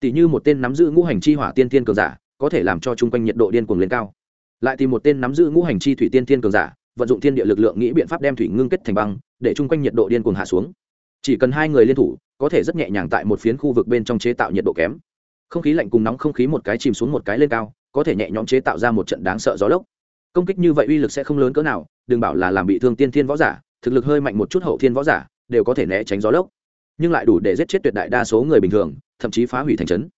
Tỷ như một tên nắm giữ ngũ hành chi hỏa tiên thiên cường giả, có thể làm cho chung quanh nhiệt độ điên cuồng lên cao. Lại tìm một tên nắm giữ ngũ hành chi thủy tiên thiên cường giả, vận dụng thiên địa lực lượng nghĩ biện pháp đem thủy ngưng kết thành băng, để chung quanh nhiệt độ điên cuồng hạ xuống. Chỉ cần hai người liên thủ, có thể rất nhẹ nhàng tại một phiến khu vực bên trong chế tạo nhiệt độ kém. Không khí lạnh cùng nóng không khí một cái chìm xuống một cái lên cao có thể nhẹ nhõm chế tạo ra một trận đáng sợ gió lốc. Công kích như vậy uy lực sẽ không lớn cỡ nào, đừng bảo là làm bị thương tiên thiên võ giả, thực lực hơi mạnh một chút hậu thiên võ giả, đều có thể né tránh gió lốc. Nhưng lại đủ để giết chết tuyệt đại đa số người bình thường, thậm chí phá hủy thành trấn.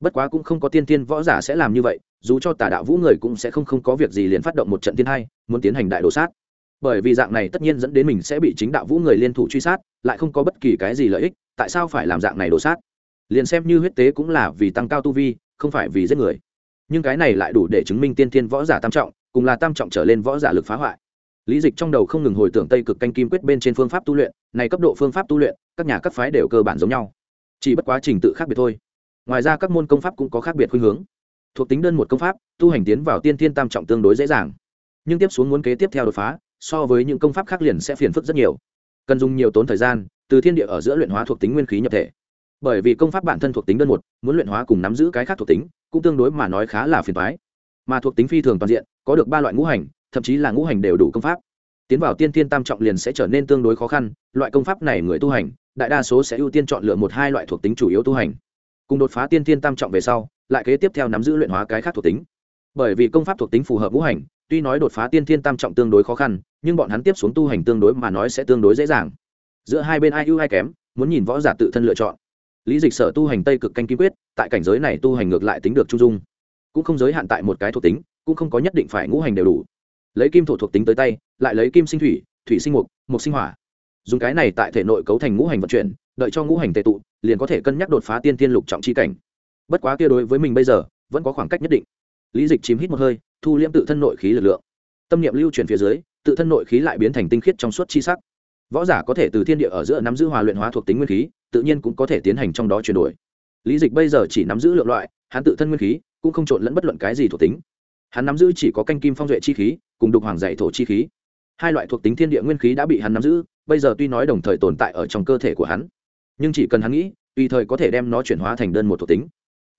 Bất quá cũng không có tiên thiên võ giả sẽ làm như vậy, dù cho tà đạo vũ người cũng sẽ không không có việc gì liền phát động một trận thiên hai, muốn tiến hành đại đồ sát. Bởi vì dạng này tất nhiên dẫn đến mình sẽ bị chính đạo vũ người liên thủ truy sát, lại không có bất kỳ cái gì lợi ích, tại sao phải làm dạng này đồ sát? Liền xem như huyết tế cũng là vì tăng cao tu vi, không phải vì giết người nhưng cái này lại đủ để chứng minh tiên thiên võ giả tam trọng, cùng là tam trọng trở lên võ giả lực phá hoại. Lý dịch trong đầu không ngừng hồi tưởng tây cực canh kim quyết bên trên phương pháp tu luyện, này cấp độ phương pháp tu luyện, các nhà các phái đều cơ bản giống nhau. Chỉ bất quá trình tự khác biệt thôi. Ngoài ra các môn công pháp cũng có khác biệt khuynh hướng. Thuộc tính đơn một công pháp, tu hành tiến vào tiên thiên tam trọng tương đối dễ dàng. Nhưng tiếp xuống muốn kế tiếp theo đột phá, so với những công pháp khác liền sẽ phiền phức rất nhiều. Cần dùng nhiều tốn thời gian, từ thiên địa ở giữa luyện hóa thuộc tính nguyên khí nhập thể. Bởi vì công pháp bản thân thuộc tính đơn một, muốn luyện hóa cùng nắm giữ cái khác thuộc tính cũng tương đối mà nói khá là phiền toái. Mà thuộc tính phi thường toàn diện, có được ba loại ngũ hành, thậm chí là ngũ hành đều đủ công pháp. Tiến vào tiên tiên tam trọng liền sẽ trở nên tương đối khó khăn, loại công pháp này người tu hành, đại đa số sẽ ưu tiên chọn lựa một hai loại thuộc tính chủ yếu tu hành. Cùng đột phá tiên tiên tam trọng về sau, lại kế tiếp theo nắm giữ luyện hóa cái khác thuộc tính. Bởi vì công pháp thuộc tính phù hợp ngũ hành, tuy nói đột phá tiên tiên tam trọng tương đối khó khăn, nhưng bọn hắn tiếp xuống tu hành tương đối mà nói sẽ tương đối dễ dàng. Giữa hai bên ai ưu ai kém, muốn nhìn võ giả tự thân lựa chọn. Lý dịch sở tu hành tây cực canh kim quyết tại cảnh giới này tu hành ngược lại tính được trung dung. Cũng không giới hạn tại một cái thuộc tính, cũng không có nhất định phải ngũ hành đều đủ. Lấy kim thổ thuộc tính tới tay, lại lấy kim sinh thủy thủy sinh mục mục sinh hỏa. Dùng cái này tại thể nội cấu thành ngũ hành vận chuyển, đợi cho ngũ hành tệ tụ, liền có thể cân nhắc đột phá tiên tiên lục trọng chi cảnh. Bất quá kia đối với mình bây giờ, vẫn có khoảng cách nhất định. Lý dịch chìm hít một hơi, thu liễm tự thân nội khí lực lượng. Tâm niệm lưu chuyển phía dưới, tự thân nội khí lại biến thành tinh khiết trong suốt chi sắc. Võ giả có thể từ thiên địa ở giữa nắm giữ hòa luyện hóa thuộc tính nguyên khí, tự nhiên cũng có thể tiến hành trong đó chuyển đổi lý dịch bây giờ chỉ nắm giữ lượng loại, hắn tự thân nguyên khí, cũng không trộn lẫn bất luận cái gì thuộc tính. Hắn nắm giữ chỉ có canh kim phong duệ chi khí, cùng đục hoàng dạy thổ chi khí. Hai loại thuộc tính thiên địa nguyên khí đã bị hắn nắm giữ, bây giờ tuy nói đồng thời tồn tại ở trong cơ thể của hắn, nhưng chỉ cần hắn nghĩ, tùy thời có thể đem nó chuyển hóa thành đơn một thuộc tính.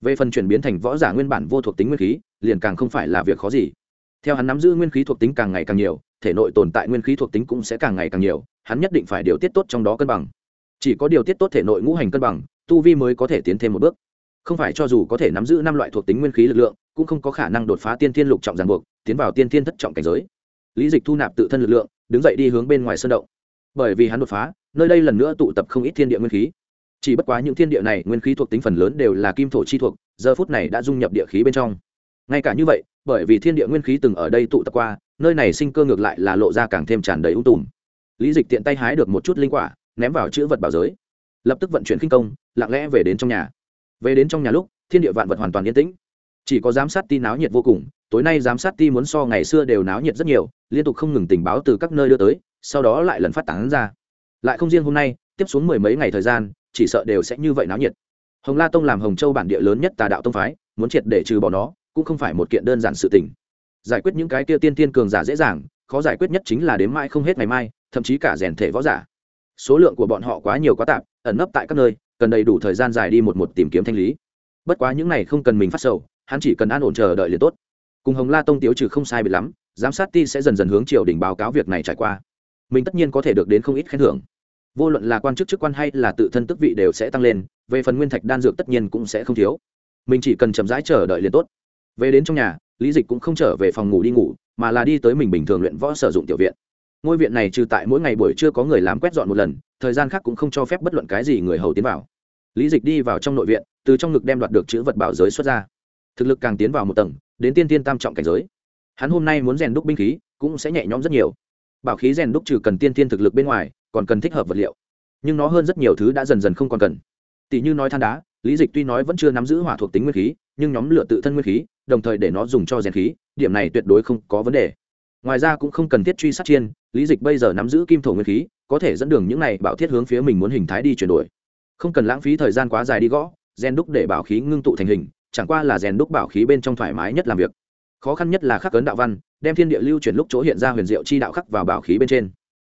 Về phần chuyển biến thành võ giả nguyên bản vô thuộc tính nguyên khí, liền càng không phải là việc khó gì. Theo hắn nắm giữ nguyên khí thuộc tính càng ngày càng nhiều, thể nội tồn tại nguyên khí thuộc tính cũng sẽ càng ngày càng nhiều, hắn nhất định phải điều tiết tốt trong đó cân bằng. Chỉ có điều tiết tốt thể nội ngũ hành cân bằng tu vi mới có thể tiến thêm một bước. Không phải cho dù có thể nắm giữ năm loại thuộc tính nguyên khí lực lượng, cũng không có khả năng đột phá tiên thiên lục trọng ràng buộc, tiến vào tiên thiên thất trọng cảnh giới. Lý dịch thu nạp tự thân lực lượng, đứng dậy đi hướng bên ngoài sân động. Bởi vì hắn đột phá, nơi đây lần nữa tụ tập không ít thiên địa nguyên khí. Chỉ bất quá những thiên địa này nguyên khí thuộc tính phần lớn đều là kim thổ chi thuộc, giờ phút này đã dung nhập địa khí bên trong. Ngay cả như vậy, bởi vì thiên địa nguyên khí từng ở đây tụ tập qua, nơi này sinh cơ ngược lại là lộ ra càng thêm tràn đầy ung tùm. Lý dịch tiện tay hái được một chút linh quả, ném vào chữ vật bảo giới lập tức vận chuyển khinh công, lặng lẽ về đến trong nhà. Về đến trong nhà lúc, thiên địa vạn vật hoàn toàn yên tĩnh. Chỉ có giám sát ti náo nhiệt vô cùng, tối nay giám sát ti muốn so ngày xưa đều náo nhiệt rất nhiều, liên tục không ngừng tình báo từ các nơi đưa tới, sau đó lại lần phát tán ra. Lại không riêng hôm nay, tiếp xuống mười mấy ngày thời gian, chỉ sợ đều sẽ như vậy náo nhiệt. Hồng la tông làm hồng châu bản địa lớn nhất tà đạo tông phái, muốn triệt để trừ bỏ nó, cũng không phải một kiện đơn giản sự tình. Giải quyết những cái kia tiên tiên cường giả dễ dàng, khó giải quyết nhất chính là đến mai không hết ngày mai, thậm chí cả rèn thể võ giả số lượng của bọn họ quá nhiều quá tạp, ẩn nấp tại các nơi, cần đầy đủ thời gian dài đi một một tìm kiếm thanh lý. Bất quá những này không cần mình phát sầu, hắn chỉ cần an ổn chờ đợi liền tốt. Cùng hồng la tông tiếu trừ không sai bị lắm, giám sát ti sẽ dần dần hướng triều đình báo cáo việc này trải qua. Mình tất nhiên có thể được đến không ít khen thưởng. Vô luận là quan chức chức quan hay là tự thân tức vị đều sẽ tăng lên, về phần nguyên thạch đan dược tất nhiên cũng sẽ không thiếu. Mình chỉ cần chậm rãi chờ đợi liền tốt. Về đến trong nhà, lý dịch cũng không trở về phòng ngủ đi ngủ, mà là đi tới mình bình thường luyện võ sử dụng tiểu viện ngôi viện này trừ tại mỗi ngày buổi trưa có người làm quét dọn một lần, thời gian khác cũng không cho phép bất luận cái gì người hầu tiến vào. Lý dịch đi vào trong nội viện, từ trong ngực đem đoạt được chữ vật bảo giới xuất ra. Thực lực càng tiến vào một tầng, đến tiên tiên tam trọng cảnh giới. Hắn hôm nay muốn rèn đúc binh khí, cũng sẽ nhẹ nhõm rất nhiều. Bảo khí rèn đúc trừ cần tiên tiên thực lực bên ngoài, còn cần thích hợp vật liệu. Nhưng nó hơn rất nhiều thứ đã dần dần không còn cần. Tỷ như nói than đá, lý dịch tuy nói vẫn chưa nắm giữ hỏa thuộc tính nguyên khí, nhưng nhóm lửa tự thân nguyên khí, đồng thời để nó dùng cho rèn khí, điểm này tuyệt đối không có vấn đề. Ngoài ra cũng không cần thiết truy sát chiên lý dịch bây giờ nắm giữ kim thổ nguyên khí, có thể dẫn đường những này bảo thiết hướng phía mình muốn hình thái đi chuyển đổi. Không cần lãng phí thời gian quá dài đi gõ, rèn đúc để bảo khí ngưng tụ thành hình, chẳng qua là rèn đúc bảo khí bên trong thoải mái nhất làm việc. Khó khăn nhất là khắc cấn đạo văn, đem thiên địa lưu chuyển lúc chỗ hiện ra huyền diệu chi đạo khắc vào bảo khí bên trên.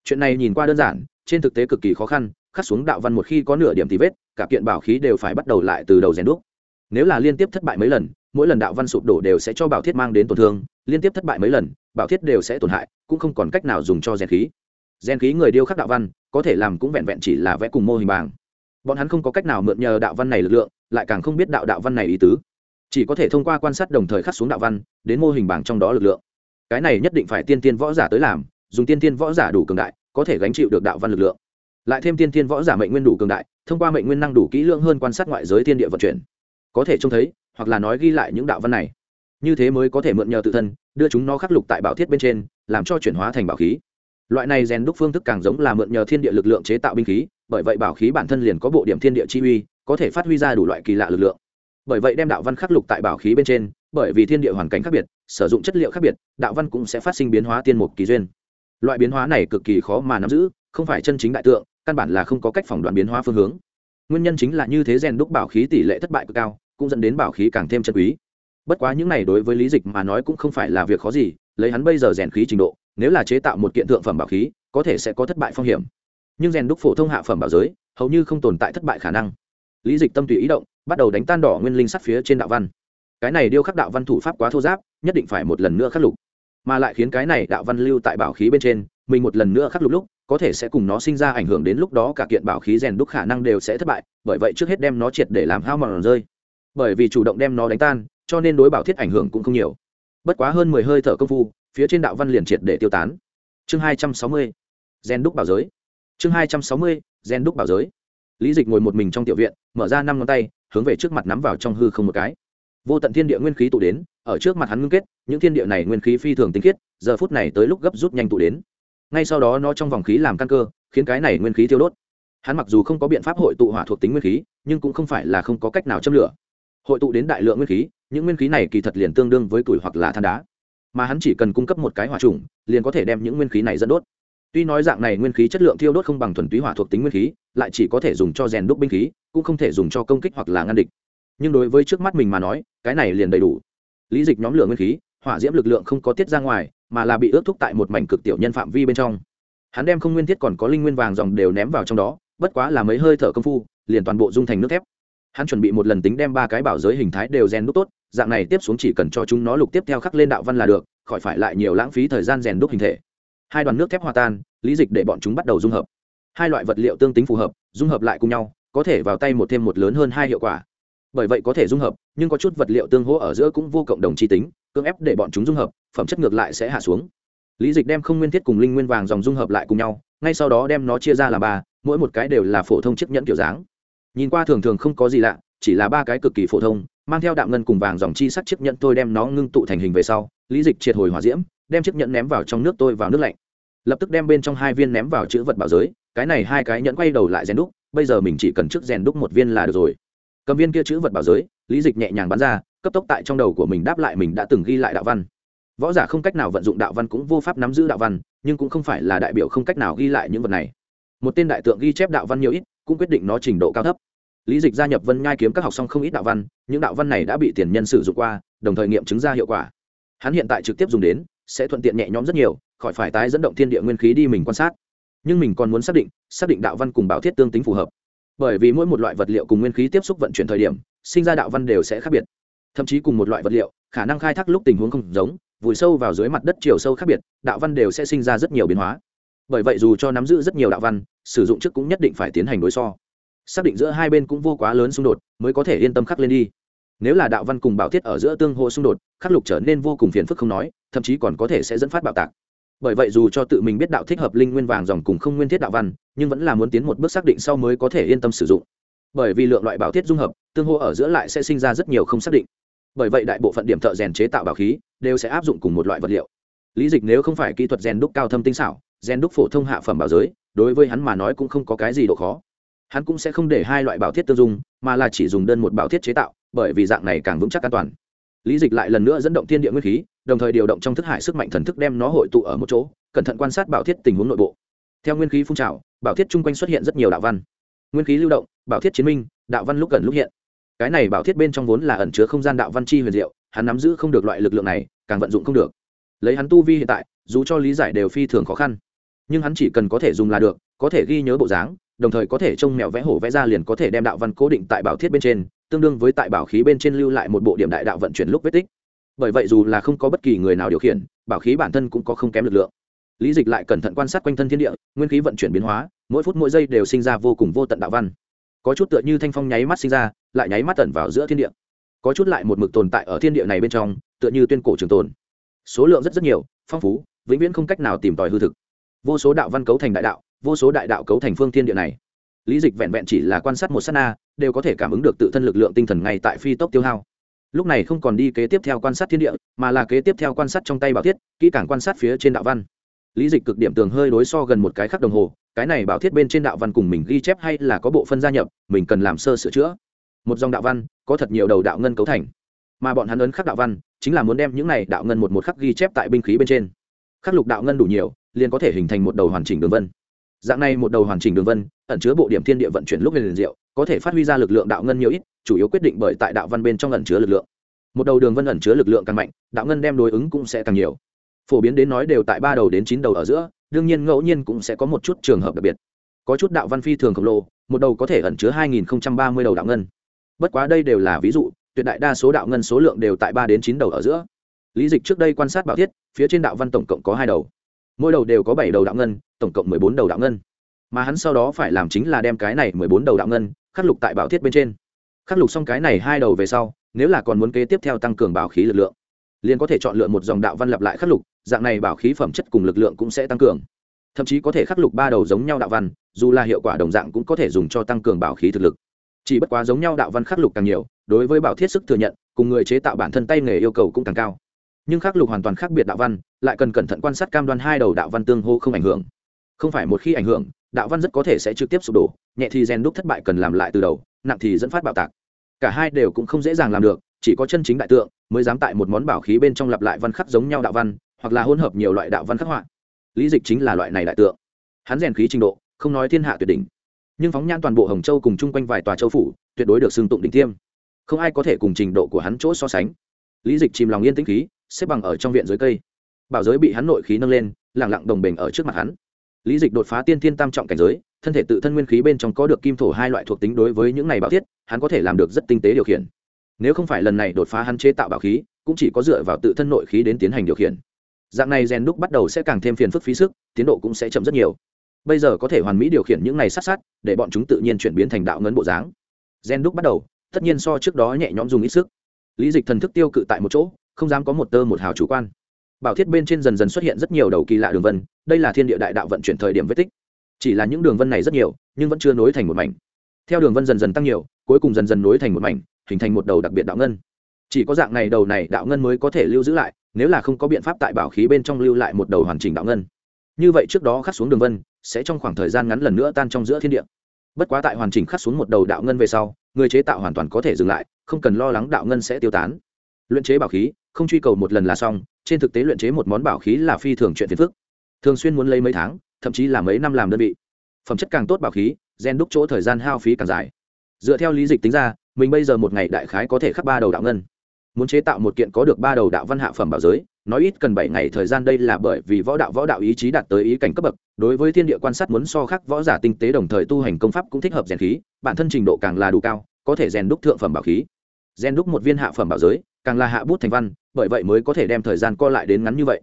Chuyện này nhìn qua đơn giản, trên thực tế cực kỳ khó khăn, khắc xuống đạo văn một khi có nửa điểm thì vết, cả kiện bảo khí đều phải bắt đầu lại từ đầu rèn đúc. Nếu là liên tiếp thất bại mấy lần, mỗi lần đạo văn sụp đổ đều sẽ cho bảo thiết mang đến tổn thương, liên tiếp thất bại mấy lần bảo thiết đều sẽ tổn hại, cũng không còn cách nào dùng cho rèn khí. Rèn khí người điêu khắc đạo văn, có thể làm cũng vẹn vẹn chỉ là vẽ cùng mô hình bảng. Bọn hắn không có cách nào mượn nhờ đạo văn này lực lượng, lại càng không biết đạo đạo văn này ý tứ. Chỉ có thể thông qua quan sát đồng thời khắc xuống đạo văn, đến mô hình bảng trong đó lực lượng. Cái này nhất định phải tiên tiên võ giả tới làm, dùng tiên tiên võ giả đủ cường đại, có thể gánh chịu được đạo văn lực lượng. Lại thêm tiên tiên võ giả mệnh nguyên đủ cường đại, thông qua mệnh nguyên năng đủ kỹ lưỡng hơn quan sát ngoại giới thiên địa vận chuyển. Có thể trông thấy, hoặc là nói ghi lại những đạo văn này như thế mới có thể mượn nhờ tự thân, đưa chúng nó khắc lục tại bảo thiết bên trên, làm cho chuyển hóa thành bảo khí. Loại này rèn đúc phương thức càng giống là mượn nhờ thiên địa lực lượng chế tạo binh khí, bởi vậy bảo khí bản thân liền có bộ điểm thiên địa chi uy, có thể phát huy ra đủ loại kỳ lạ lực lượng. Bởi vậy đem đạo văn khắc lục tại bảo khí bên trên, bởi vì thiên địa hoàn cảnh khác biệt, sử dụng chất liệu khác biệt, đạo văn cũng sẽ phát sinh biến hóa tiên mục kỳ duyên. Loại biến hóa này cực kỳ khó mà nắm giữ, không phải chân chính đại tượng, căn bản là không có cách phỏng đoán biến hóa phương hướng. Nguyên nhân chính là như thế rèn đúc bảo khí tỷ lệ thất bại cực cao, cũng dẫn đến bảo khí càng thêm chân quý bất quá những này đối với lý dịch mà nói cũng không phải là việc khó gì, lấy hắn bây giờ rèn khí trình độ, nếu là chế tạo một kiện thượng phẩm bảo khí, có thể sẽ có thất bại phong hiểm. Nhưng rèn đúc phổ thông hạ phẩm bảo giới, hầu như không tồn tại thất bại khả năng. Lý dịch tâm tùy ý động, bắt đầu đánh tan đỏ nguyên linh sắt phía trên đạo văn. Cái này điêu khắc đạo văn thủ pháp quá thô giáp, nhất định phải một lần nữa khắc lục. Mà lại khiến cái này đạo văn lưu tại bảo khí bên trên, mình một lần nữa khắc lục lúc, có thể sẽ cùng nó sinh ra ảnh hưởng đến lúc đó cả kiện bảo khí rèn đúc khả năng đều sẽ thất bại, bởi vậy trước hết đem nó triệt để làm hao mòn rơi bởi vì chủ động đem nó đánh tan, cho nên đối bảo thiết ảnh hưởng cũng không nhiều. Bất quá hơn mười hơi thở công phu, phía trên đạo văn liền triệt để tiêu tán. Chương hai trăm sáu mươi, gen đúc bảo giới. Chương hai trăm sáu mươi, gen đúc bảo giới. Lý dịch ngồi một mình trong tiểu viện, mở ra năm ngón tay, hướng về trước mặt nắm vào trong hư không một cái. Vô tận thiên địa nguyên khí tụ đến, ở trước mặt hắn ngưng kết, những thiên địa này nguyên khí phi thường tinh khiết, giờ phút này tới lúc gấp rút nhanh tụ đến. Ngay sau đó nó trong vòng khí làm căn cơ, khiến cái này nguyên khí thiêu đốt. Hắn mặc dù không có biện pháp hội tụ hỏa thuộc tính nguyên khí, nhưng cũng không phải là không có cách nào châm lửa hội tụ đến đại lượng nguyên khí, những nguyên khí này kỳ thật liền tương đương với tuổi hoặc là than đá. Mà hắn chỉ cần cung cấp một cái hỏa trùng, liền có thể đem những nguyên khí này dẫn đốt. Tuy nói dạng này nguyên khí chất lượng thiêu đốt không bằng thuần túy hỏa thuộc tính nguyên khí, lại chỉ có thể dùng cho rèn đúc binh khí, cũng không thể dùng cho công kích hoặc là ngăn địch. Nhưng đối với trước mắt mình mà nói, cái này liền đầy đủ. Lý dịch nhóm lửa nguyên khí, hỏa diễm lực lượng không có tiết ra ngoài, mà là bị ước thúc tại một mảnh cực tiểu nhân phạm vi bên trong. Hắn đem không nguyên thiết còn có linh nguyên vàng dòng đều ném vào trong đó, bất quá là mấy hơi thở công phu, liền toàn bộ dung thành nước thép hắn chuẩn bị một lần tính đem ba cái bảo giới hình thái đều rèn đúc tốt, dạng này tiếp xuống chỉ cần cho chúng nó lục tiếp theo khắc lên đạo văn là được, khỏi phải lại nhiều lãng phí thời gian rèn đúc hình thể. Hai đoàn nước thép hòa tan, lý dịch để bọn chúng bắt đầu dung hợp. Hai loại vật liệu tương tính phù hợp, dung hợp lại cùng nhau, có thể vào tay một thêm một lớn hơn hai hiệu quả. Bởi vậy có thể dung hợp, nhưng có chút vật liệu tương hỗ ở giữa cũng vô cộng đồng chi tính, cưỡng ép để bọn chúng dung hợp, phẩm chất ngược lại sẽ hạ xuống. Lý dịch đem không nguyên thiết cùng linh nguyên vàng dòng dung hợp lại cùng nhau, ngay sau đó đem nó chia ra làm ba, mỗi một cái đều là phổ thông chiếc nhẫn kiểu dáng nhìn qua thường thường không có gì lạ, chỉ là ba cái cực kỳ phổ thông, mang theo đạm ngân cùng vàng dòng chi sắt chiếc nhẫn tôi đem nó ngưng tụ thành hình về sau, lý dịch triệt hồi hỏa diễm, đem chiếc nhẫn ném vào trong nước tôi vào nước lạnh. Lập tức đem bên trong hai viên ném vào chữ vật bảo giới, cái này hai cái nhẫn quay đầu lại rèn đúc, bây giờ mình chỉ cần trước rèn đúc một viên là được rồi. Cầm viên kia chữ vật bảo giới, lý dịch nhẹ nhàng bắn ra, cấp tốc tại trong đầu của mình đáp lại mình đã từng ghi lại đạo văn. Võ giả không cách nào vận dụng đạo văn cũng vô pháp nắm giữ đạo văn, nhưng cũng không phải là đại biểu không cách nào ghi lại những vật này. Một tên đại tượng ghi chép đạo văn nhiều ít cũng quyết định nó trình độ cao thấp. Lý dịch gia nhập vân nhai kiếm các học xong không ít đạo văn, những đạo văn này đã bị tiền nhân sử dụng qua, đồng thời nghiệm chứng ra hiệu quả. Hắn hiện tại trực tiếp dùng đến, sẽ thuận tiện nhẹ nhõm rất nhiều, khỏi phải tái dẫn động thiên địa nguyên khí đi mình quan sát. Nhưng mình còn muốn xác định xác định đạo văn cùng bảo thiết tương tính phù hợp. Bởi vì mỗi một loại vật liệu cùng nguyên khí tiếp xúc vận chuyển thời điểm, sinh ra đạo văn đều sẽ khác biệt. Thậm chí cùng một loại vật liệu, khả năng khai thác lúc tình huống không giống, vùi sâu vào dưới mặt đất chiều sâu khác biệt, đạo văn đều sẽ sinh ra rất nhiều biến hóa bởi vậy dù cho nắm giữ rất nhiều đạo văn, sử dụng trước cũng nhất định phải tiến hành đối so. Xác định giữa hai bên cũng vô quá lớn xung đột, mới có thể yên tâm khắc lên đi. Nếu là đạo văn cùng bảo thiết ở giữa tương hô xung đột, khắc lục trở nên vô cùng phiền phức không nói, thậm chí còn có thể sẽ dẫn phát bạo tạc. Bởi vậy dù cho tự mình biết đạo thích hợp linh nguyên vàng dòng cùng không nguyên thiết đạo văn, nhưng vẫn là muốn tiến một bước xác định sau mới có thể yên tâm sử dụng. Bởi vì lượng loại bảo thiết dung hợp, tương hô ở giữa lại sẽ sinh ra rất nhiều không xác định. Bởi vậy đại bộ phận điểm thợ rèn chế tạo bảo khí đều sẽ áp dụng cùng một loại vật liệu. Lý dịch nếu không phải kỹ thuật rèn đúc cao thâm tinh xảo gen đúc phổ thông hạ phẩm bảo giới, đối với hắn mà nói cũng không có cái gì độ khó. Hắn cũng sẽ không để hai loại bảo thiết tương dung, mà là chỉ dùng đơn một bảo thiết chế tạo, bởi vì dạng này càng vững chắc an toàn. Lý dịch lại lần nữa dẫn động thiên địa nguyên khí, đồng thời điều động trong thức hải sức mạnh thần thức đem nó hội tụ ở một chỗ, cẩn thận quan sát bảo thiết tình huống nội bộ. Theo nguyên khí phun trào, bảo thiết chung quanh xuất hiện rất nhiều đạo văn. Nguyên khí lưu động, bảo thiết chiến minh, đạo văn lúc gần lúc hiện. Cái này bảo thiết bên trong vốn là ẩn chứa không gian đạo văn chi huyền diệu, hắn nắm giữ không được loại lực lượng này, càng vận dụng không được. Lấy hắn tu vi hiện tại, dù cho lý giải đều phi thường khó khăn nhưng hắn chỉ cần có thể dùng là được, có thể ghi nhớ bộ dáng, đồng thời có thể trông mèo vẽ hổ vẽ ra liền có thể đem đạo văn cố định tại bảo thiết bên trên, tương đương với tại bảo khí bên trên lưu lại một bộ điểm đại đạo vận chuyển lúc vết tích. Bởi vậy dù là không có bất kỳ người nào điều khiển, bảo khí bản thân cũng có không kém lực lượng. Lý dịch lại cẩn thận quan sát quanh thân thiên địa, nguyên khí vận chuyển biến hóa, mỗi phút mỗi giây đều sinh ra vô cùng vô tận đạo văn. Có chút tựa như thanh phong nháy mắt sinh ra, lại nháy mắt tẩn vào giữa thiên địa. Có chút lại một mực tồn tại ở thiên địa này bên trong, tựa như tuyên cổ trường tồn. Số lượng rất rất nhiều, phong phú, vĩnh viễn không cách nào tìm tòi hư thực vô số đạo văn cấu thành đại đạo, vô số đại đạo cấu thành phương thiên địa này. Lý dịch vẹn vẹn chỉ là quan sát một s á t na, đều có thể cảm ứng được tự thân lực lượng tinh thần ngay tại phi tốc tiêu hao. Lúc này không còn đi kế tiếp theo quan sát thiên địa, mà là kế tiếp theo quan sát trong tay bảo thiết, kỹ càng quan sát phía trên đạo văn. Lý dịch cực điểm tường hơi đối so gần một cái khắc đồng hồ, cái này bảo thiết bên trên đạo văn cùng mình ghi chép hay là có bộ phân gia nhập, mình cần làm sơ sửa chữa. Một dòng đạo văn, có thật nhiều đầu đạo ngân cấu thành. Mà bọn hắn ấn khắc đạo văn, chính là muốn đem những này đạo ngân một một khắc ghi chép tại binh khí bên trên khắc lục đạo ngân đủ nhiều, liền có thể hình thành một đầu hoàn chỉnh đường vân. Dạng này một đầu hoàn chỉnh đường vân, ẩn chứa bộ điểm thiên địa vận chuyển lúc liền diệu, có thể phát huy ra lực lượng đạo ngân nhiều ít, chủ yếu quyết định bởi tại đạo văn bên trong ẩn chứa lực lượng. Một đầu đường vân ẩn chứa lực lượng càng mạnh, đạo ngân đem đối ứng cũng sẽ càng nhiều. Phổ biến đến nói đều tại ba đầu đến chín đầu ở giữa, đương nhiên ngẫu nhiên cũng sẽ có một chút trường hợp đặc biệt. Có chút đạo văn phi thường khổng lồ, một đầu có thể ẩn chứa hai nghìn ba mươi đầu đạo ngân. Bất quá đây đều là ví dụ, tuyệt đại đa số đạo ngân số lượng đều tại ba đến chín đầu ở giữa lý dịch trước đây quan sát bảo thiết, phía trên đạo văn tổng cộng có hai đầu. Mỗi đầu đều có bảy đầu đạo ngân, tổng cộng mười bốn đầu đạo ngân. Mà hắn sau đó phải làm chính là đem cái này mười bốn đầu đạo ngân khắc lục tại bảo thiết bên trên. Khắc lục xong cái này hai đầu về sau, nếu là còn muốn kế tiếp theo tăng cường bảo khí lực lượng, liền có thể chọn lựa một dòng đạo văn lặp lại khắc lục, dạng này bảo khí phẩm chất cùng lực lượng cũng sẽ tăng cường. Thậm chí có thể khắc lục ba đầu giống nhau đạo văn, dù là hiệu quả đồng dạng cũng có thể dùng cho tăng cường bảo khí thực lực. Chỉ bất quá giống nhau đạo văn khắc lục càng nhiều, đối với bảo thiết sức thừa nhận, cùng người chế tạo bản thân tay nghề yêu cầu cũng càng cao nhưng khắc lục hoàn toàn khác biệt đạo văn, lại cần cẩn thận quan sát cam đoan hai đầu đạo văn tương hô không ảnh hưởng. Không phải một khi ảnh hưởng, đạo văn rất có thể sẽ trực tiếp sụp đổ, nhẹ thì rèn đúc thất bại cần làm lại từ đầu, nặng thì dẫn phát bạo tạc. Cả hai đều cũng không dễ dàng làm được, chỉ có chân chính đại tượng mới dám tại một món bảo khí bên trong lặp lại văn khắc giống nhau đạo văn, hoặc là hỗn hợp nhiều loại đạo văn khắc họa. Lý dịch chính là loại này đại tượng. Hắn rèn khí trình độ, không nói thiên hạ tuyệt đỉnh. Nhưng phóng nhan toàn bộ hồng châu cùng chung quanh vài tòa châu phủ, tuyệt đối được xưng tụng đỉnh tiêm. Không ai có thể cùng trình độ của hắn chỗ so sánh. Lý dịch chìm lòng yên tĩnh khí xếp bằng ở trong viện dưới cây. Bảo giới bị hắn nội khí nâng lên lẳng lặng đồng bình ở trước mặt hắn. Lý dịch đột phá tiên thiên tam trọng cảnh giới, thân thể tự thân nguyên khí bên trong có được kim thổ hai loại thuộc tính đối với những này bảo thiết, hắn có thể làm được rất tinh tế điều khiển. Nếu không phải lần này đột phá hắn chế tạo bảo khí, cũng chỉ có dựa vào tự thân nội khí đến tiến hành điều khiển. Dạng này rèn đúc bắt đầu sẽ càng thêm phiền phức phí sức, tiến độ cũng sẽ chậm rất nhiều. Bây giờ có thể hoàn mỹ điều khiển những này sát sát, để bọn chúng tự nhiên chuyển biến thành đạo ngấn bộ dáng. Rèn đúc bắt đầu, tất nhiên so trước đó nhẹ nhõm dùng ít sức. Lý dịch thần thức tiêu cự tại một chỗ không dám có một tơ một hào chủ quan. Bảo thiết bên trên dần dần xuất hiện rất nhiều đầu kỳ lạ đường vân, đây là thiên địa đại đạo vận chuyển thời điểm vết tích. Chỉ là những đường vân này rất nhiều, nhưng vẫn chưa nối thành một mảnh. Theo đường vân dần dần tăng nhiều, cuối cùng dần dần nối thành một mảnh, hình thành một đầu đặc biệt đạo ngân. Chỉ có dạng này đầu này đạo ngân mới có thể lưu giữ lại, nếu là không có biện pháp tại bảo khí bên trong lưu lại một đầu hoàn chỉnh đạo ngân. Như vậy trước đó khắc xuống đường vân, sẽ trong khoảng thời gian ngắn lần nữa tan trong giữa thiên địa. Bất quá tại hoàn chỉnh khắc xuống một đầu đạo ngân về sau, người chế tạo hoàn toàn có thể dừng lại, không cần lo lắng đạo ngân sẽ tiêu tán. Luyện chế bảo khí không truy cầu một lần là xong, trên thực tế luyện chế một món bảo khí là phi thường chuyện phiền phức. Thường xuyên muốn lấy mấy tháng, thậm chí là mấy năm làm đơn vị. Phẩm chất càng tốt bảo khí, gen đúc chỗ thời gian hao phí càng dài. Dựa theo lý dịch tính ra, mình bây giờ một ngày đại khái có thể khắc ba đầu đạo ngân. Muốn chế tạo một kiện có được ba đầu đạo văn hạ phẩm bảo giới, nói ít cần bảy ngày thời gian đây là bởi vì võ đạo võ đạo ý chí đạt tới ý cảnh cấp bậc, đối với thiên địa quan sát muốn so khắc võ giả tinh tế đồng thời tu hành công pháp cũng thích hợp rèn khí, bản thân trình độ càng là đủ cao, có thể rèn đúc thượng phẩm bảo khí. Rèn đúc một viên hạ phẩm bảo giới, càng là hạ bút thành văn bởi vậy mới có thể đem thời gian co lại đến ngắn như vậy.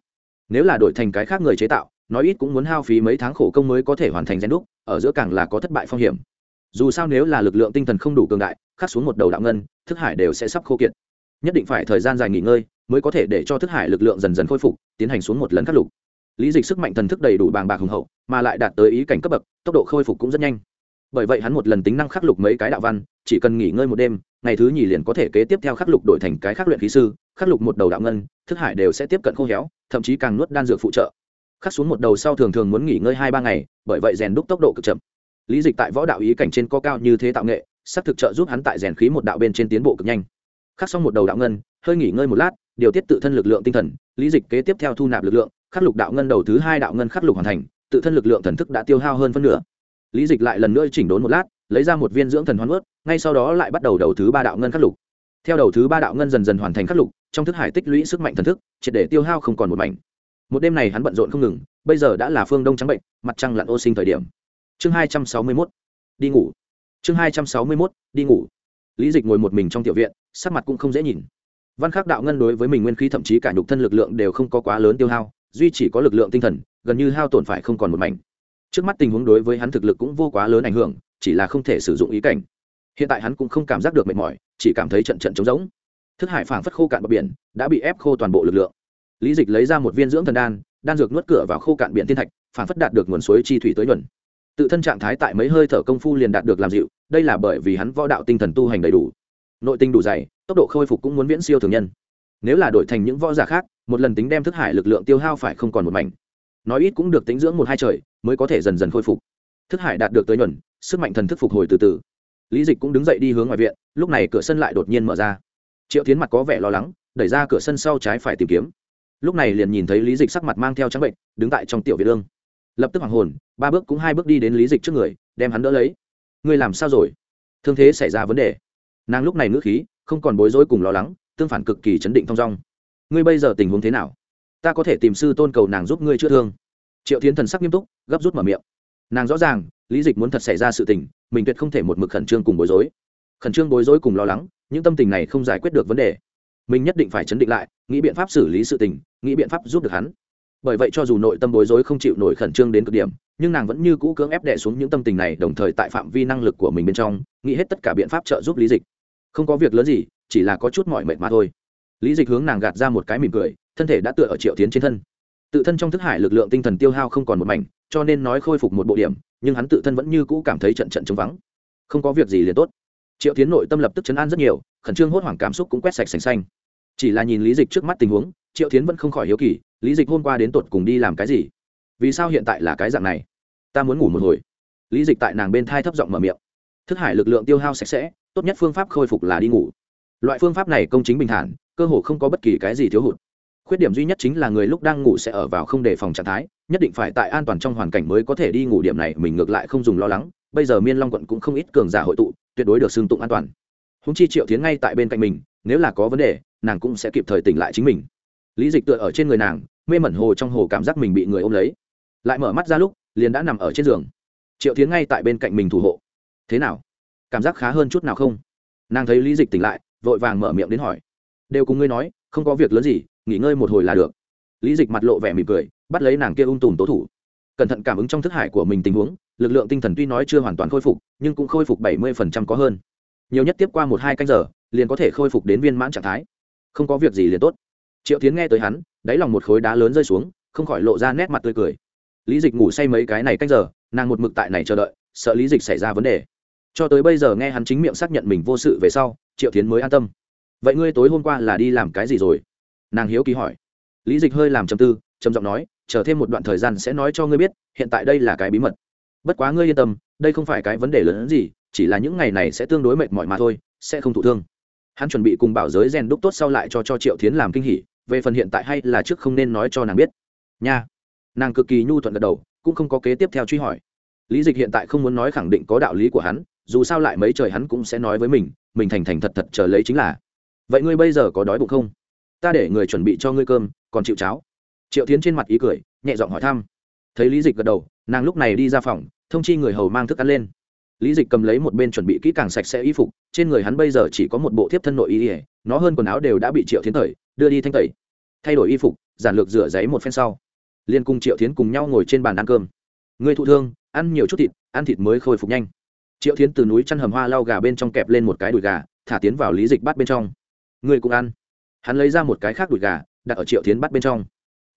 Nếu là đổi thành cái khác người chế tạo, nói ít cũng muốn hao phí mấy tháng khổ công mới có thể hoàn thành gen đúc, ở giữa càng là có thất bại phong hiểm. Dù sao nếu là lực lượng tinh thần không đủ cường đại, khắc xuống một đầu đạo ngân, thức hải đều sẽ sắp khô kiệt. Nhất định phải thời gian dài nghỉ ngơi mới có thể để cho thức hải lực lượng dần dần khôi phục, tiến hành xuống một lần khắc lục. Lý dịch sức mạnh thần thức đầy đủ bàng bạc hùng hậu, mà lại đạt tới ý cảnh cấp bậc, tốc độ khôi phục cũng rất nhanh bởi vậy hắn một lần tính năng khắc lục mấy cái đạo văn, chỉ cần nghỉ ngơi một đêm, ngày thứ nhì liền có thể kế tiếp theo khắc lục đổi thành cái khắc luyện khí sư, khắc lục một đầu đạo ngân, thức hải đều sẽ tiếp cận khô héo, thậm chí càng nuốt đan dược phụ trợ. Khắc xuống một đầu sau thường thường muốn nghỉ ngơi hai ba ngày, bởi vậy rèn đúc tốc độ cực chậm. Lý dịch tại võ đạo ý cảnh trên có cao như thế tạo nghệ sắc thực trợ giúp hắn tại rèn khí một đạo bên trên tiến bộ cực nhanh. Khắc xong một đầu đạo ngân, hơi nghỉ ngơi một lát, điều tiết tự thân lực lượng tinh thần, lý dịch kế tiếp theo thu nạp lực lượng, khắc lục đạo ngân đầu thứ hai đạo ngân khắc lục hoàn thành, tự thân lực lượng thần thức đã tiêu hao hơn phân nửa lý dịch lại lần nữa chỉnh đốn một lát, lấy ra một viên dưỡng thần hoán ướt, ngay sau đó lại bắt đầu đầu thứ ba đạo ngân khắc lục. Theo đầu thứ ba đạo ngân dần dần hoàn thành khắc lục, trong thức hải tích lũy sức mạnh thần thức, triệt để tiêu hao không còn một mảnh. Một đêm này hắn bận rộn không ngừng, bây giờ đã là phương đông trắng bệnh, mặt trăng lặn ô sinh thời điểm. Chương hai trăm sáu mươi mốt, đi ngủ. Chương hai trăm sáu mươi mốt, đi ngủ. Lý dịch ngồi một mình trong tiểu viện, sắc mặt cũng không dễ nhìn. Văn khắc đạo ngân đối với mình nguyên khí thậm chí cả nhục thân lực lượng đều không có quá lớn tiêu hao, duy chỉ có lực lượng tinh thần, gần như hao tổn phải không còn một mảnh trước mắt tình huống đối với hắn thực lực cũng vô quá lớn ảnh hưởng, chỉ là không thể sử dụng ý cảnh. Hiện tại hắn cũng không cảm giác được mệt mỏi, chỉ cảm thấy trận trận trống rỗng. Thức hải phảng phất khô cạn bờ biển, đã bị ép khô toàn bộ lực lượng. Lý dịch lấy ra một viên dưỡng thần đan đan dược nuốt cửa vào khô cạn biển thiên thạch, phảng phất đạt được nguồn suối chi thủy tới nhuần tự thân trạng thái tại mấy hơi thở công phu liền đạt được làm dịu, đây là bởi vì hắn võ đạo tinh thần tu hành đầy đủ. Nội tinh đủ dày, tốc độ khôi phục cũng muốn viễn siêu thường nhân. Nếu là đổi thành những võ giả khác, một lần tính đem thức hải lực lượng tiêu hao phải không còn một mảnh nói ít cũng được tính dưỡng một hai trời, mới có thể dần dần khôi phục. Thức hải đạt được tới nhuần, sức mạnh thần thức phục hồi từ từ. Lý dịch cũng đứng dậy đi hướng ngoài viện, lúc này cửa sân lại đột nhiên mở ra. Triệu tiến mặt có vẻ lo lắng, đẩy ra cửa sân sau trái phải tìm kiếm. Lúc này liền nhìn thấy lý dịch sắc mặt mang theo trắng bệnh, đứng tại trong tiểu việt lương. Lập tức hoàng hồn, ba bước cũng hai bước đi đến lý dịch trước người, đem hắn đỡ lấy. Ngươi làm sao rồi? Thương thế xảy ra vấn đề. Nàng lúc này ngữ khí, không còn bối rối cùng lo lắng, tương phản cực kỳ chấn định thong dong. Ngươi bây giờ tình huống thế nào? Ta có thể tìm sư tôn cầu nàng giúp ngươi chữa thương. Triệu tiến thần sắc nghiêm túc, gấp rút mở miệng. Nàng rõ ràng, lý dịch muốn thật xảy ra sự tình, mình tuyệt không thể một mực khẩn trương cùng bối rối. Khẩn trương bối rối cùng lo lắng, những tâm tình này không giải quyết được vấn đề. Mình nhất định phải chấn định lại, nghĩ biện pháp xử lý sự tình, nghĩ biện pháp giúp được hắn. Bởi vậy cho dù nội tâm bối rối không chịu nổi khẩn trương đến cực điểm, nhưng nàng vẫn như cũ cưỡng ép đẻ xuống những tâm tình này, đồng thời tại phạm vi năng lực của mình bên trong, nghĩ hết tất cả biện pháp trợ giúp lý dịch. Không có việc lớn gì, chỉ là có chút mọi mệt mà thôi. Lý dịch hướng nàng gạt ra một cái mỉm cười thân thể đã tựa ở triệu tiến trên thân. Tự thân trong thức hải lực lượng tinh thần tiêu hao không còn một mảnh, cho nên nói khôi phục một bộ điểm, nhưng hắn tự thân vẫn như cũ cảm thấy trận trận trống vắng. Không có việc gì liền tốt. Triệu tiến nội tâm lập tức chấn an rất nhiều, khẩn trương hốt hoảng cảm xúc cũng quét sạch sành xanh. Chỉ là nhìn lý dịch trước mắt tình huống, triệu tiến vẫn không khỏi hiếu kỳ, lý dịch hôm qua đến tột cùng đi làm cái gì? Vì sao hiện tại là cái dạng này? Ta muốn ngủ một hồi. Lý dịch tại nàng bên thai thấp giọng mở miệng. Thức hải lực lượng tiêu hao sạch sẽ, tốt nhất phương pháp khôi phục là đi ngủ. Loại phương pháp này công chính bình thản, cơ hồ không có bất kỳ cái gì thiếu hụt khuyết điểm duy nhất chính là người lúc đang ngủ sẽ ở vào không đề phòng trạng thái, nhất định phải tại an toàn trong hoàn cảnh mới có thể đi ngủ. Điểm này mình ngược lại không dùng lo lắng, bây giờ miên long quận cũng không ít cường giả hội tụ, tuyệt đối được xưng tụng an toàn. Húng chi triệu tiến ngay tại bên cạnh mình, nếu là có vấn đề, nàng cũng sẽ kịp thời tỉnh lại chính mình. Lý dịch tựa ở trên người nàng, mê mẩn hồ trong hồ cảm giác mình bị người ôm lấy. Lại mở mắt ra lúc, liền đã nằm ở trên giường. Triệu tiến ngay tại bên cạnh mình thủ hộ. Thế nào? Cảm giác khá hơn chút nào không? Nàng thấy lý dịch tỉnh lại, vội vàng mở miệng đến hỏi. Đều cùng ngươi nói, không có việc lớn gì nghỉ ngơi một hồi là được. Lý dịch mặt lộ vẻ mỉm cười, bắt lấy nàng kia ung tùm tố thủ. Cẩn thận cảm ứng trong thức hải của mình tình huống, lực lượng tinh thần tuy nói chưa hoàn toàn khôi phục, nhưng cũng khôi phục bảy mươi có hơn. Nhiều nhất tiếp qua một hai canh giờ, liền có thể khôi phục đến viên mãn trạng thái. Không có việc gì liền tốt. Triệu tiến nghe tới hắn, đáy lòng một khối đá lớn rơi xuống, không khỏi lộ ra nét mặt tươi cười. Lý dịch ngủ say mấy cái này canh giờ, nàng một mực tại này chờ đợi, sợ lý dịch xảy ra vấn đề. Cho tới bây giờ nghe hắn chính miệng xác nhận mình vô sự về sau, triệu tiến mới an tâm. Vậy ngươi tối hôm qua là đi làm cái gì rồi? Nàng hiếu kỳ hỏi. Lý dịch hơi làm trầm tư, trầm giọng nói, chờ thêm một đoạn thời gian sẽ nói cho ngươi biết, hiện tại đây là cái bí mật. Bất quá ngươi yên tâm, đây không phải cái vấn đề lớn hơn gì, chỉ là những ngày này sẽ tương đối mệt mỏi mà thôi, sẽ không thụ thương. Hắn chuẩn bị cùng bảo giới rèn đúc tốt sau lại cho cho triệu tiến làm kinh hỉ, về phần hiện tại hay là trước không nên nói cho nàng biết. Nha. Nàng cực kỳ nhu thuận gật đầu, cũng không có kế tiếp theo truy hỏi. Lý dịch hiện tại không muốn nói khẳng định có đạo lý của hắn, dù sao lại mấy trời hắn cũng sẽ nói với mình mình thành thành thật thật chờ lấy chính là. Vậy ngươi bây giờ có đói bụng không? Ta để người chuẩn bị cho ngươi cơm, còn chịu cháo. Triệu tiến trên mặt ý cười, nhẹ giọng hỏi thăm. Thấy lý dịch gật đầu, nàng lúc này đi ra phòng, thông chi người hầu mang thức ăn lên. Lý dịch cầm lấy một bên chuẩn bị kỹ càng sạch sẽ y phục, trên người hắn bây giờ chỉ có một bộ thiếp thân nội y ỉa nó hơn quần áo đều đã bị triệu tiến thời đưa đi thanh tẩy. Thay đổi y phục, giản lược rửa giấy một phen sau. Liên cùng triệu tiến cùng nhau ngồi trên bàn ăn cơm. Người thụ thương, ăn nhiều chút thịt, ăn thịt mới khôi phục nhanh. Triệu tiến từ núi chăn hầm hoa lau gà bên trong kẹp lên một cái đùi gà, thả tiến vào lý dịch bắt bên trong. Người cũng ăn hắn lấy ra một cái khác đùi gà, đặt ở triệu tiến bắt bên trong.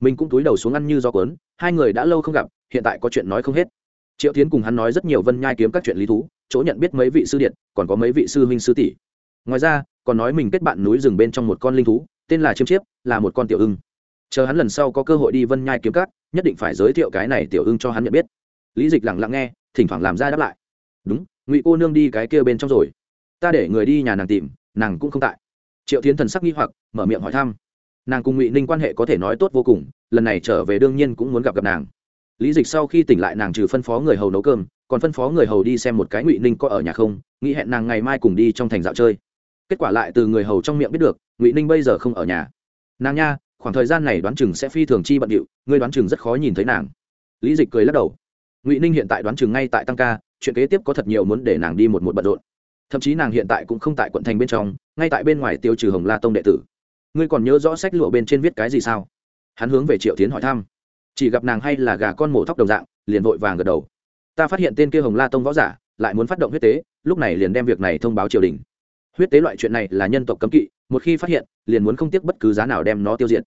Mình cũng túi đầu xuống ăn như do cuốn, hai người đã lâu không gặp, hiện tại có chuyện nói không hết. Triệu tiến cùng hắn nói rất nhiều vân nhai kiếm các chuyện lý thú, chỗ nhận biết mấy vị sư điện còn có mấy vị sư huynh sư tỷ. Ngoài ra, còn nói mình kết bạn núi rừng bên trong một con linh thú, tên là chiêm chiếp, là một con tiểu ưng. Chờ hắn lần sau có cơ hội đi vân nhai kiếm các, nhất định phải giới thiệu cái này tiểu ưng cho hắn nhận biết. Lý dịch lặng lặng nghe, thỉnh thoảng làm ra đáp lại. Đúng, ngụy cô nương đi cái kia bên trong rồi. Ta để người đi nhà nàng tìm, nàng cũng không tại triệu tiến thần sắc nghi hoặc, mở miệng hỏi thăm. Nàng cùng ngụy ninh quan hệ có thể nói tốt vô cùng, lần này trở về đương nhiên cũng muốn gặp gặp nàng. Lý dịch sau khi tỉnh lại nàng trừ phân phó người hầu nấu cơm, còn phân phó người hầu đi xem một cái ngụy ninh có ở nhà không, nghĩ hẹn nàng ngày mai cùng đi trong thành dạo chơi. Kết quả lại từ người hầu trong miệng biết được, ngụy ninh bây giờ không ở nhà. Nàng nha, khoảng thời gian này đoán chừng sẽ phi thường chi bận điệu, ngươi đoán chừng rất khó nhìn thấy nàng. Lý dịch cười lắc đầu. Ngụy ninh hiện tại đoán chừng ngay tại tăng ca, chuyện kế tiếp có thật nhiều muốn để nàng đi một một bận rộn thậm chí nàng hiện tại cũng không tại quận thành bên trong, ngay tại bên ngoài tiêu trừ hồng la tông đệ tử. Ngươi còn nhớ rõ sách lụa bên trên viết cái gì sao? Hắn hướng về triệu tiến hỏi thăm. Chỉ gặp nàng hay là gà con mổ thóc đồng dạng, liền vội vàng gật đầu. Ta phát hiện tên kia hồng la tông võ giả, lại muốn phát động huyết tế, lúc này liền đem việc này thông báo triều đình. Huyết tế loại chuyện này là nhân tộc cấm kỵ, một khi phát hiện, liền muốn không tiếc bất cứ giá nào đem nó tiêu diệt.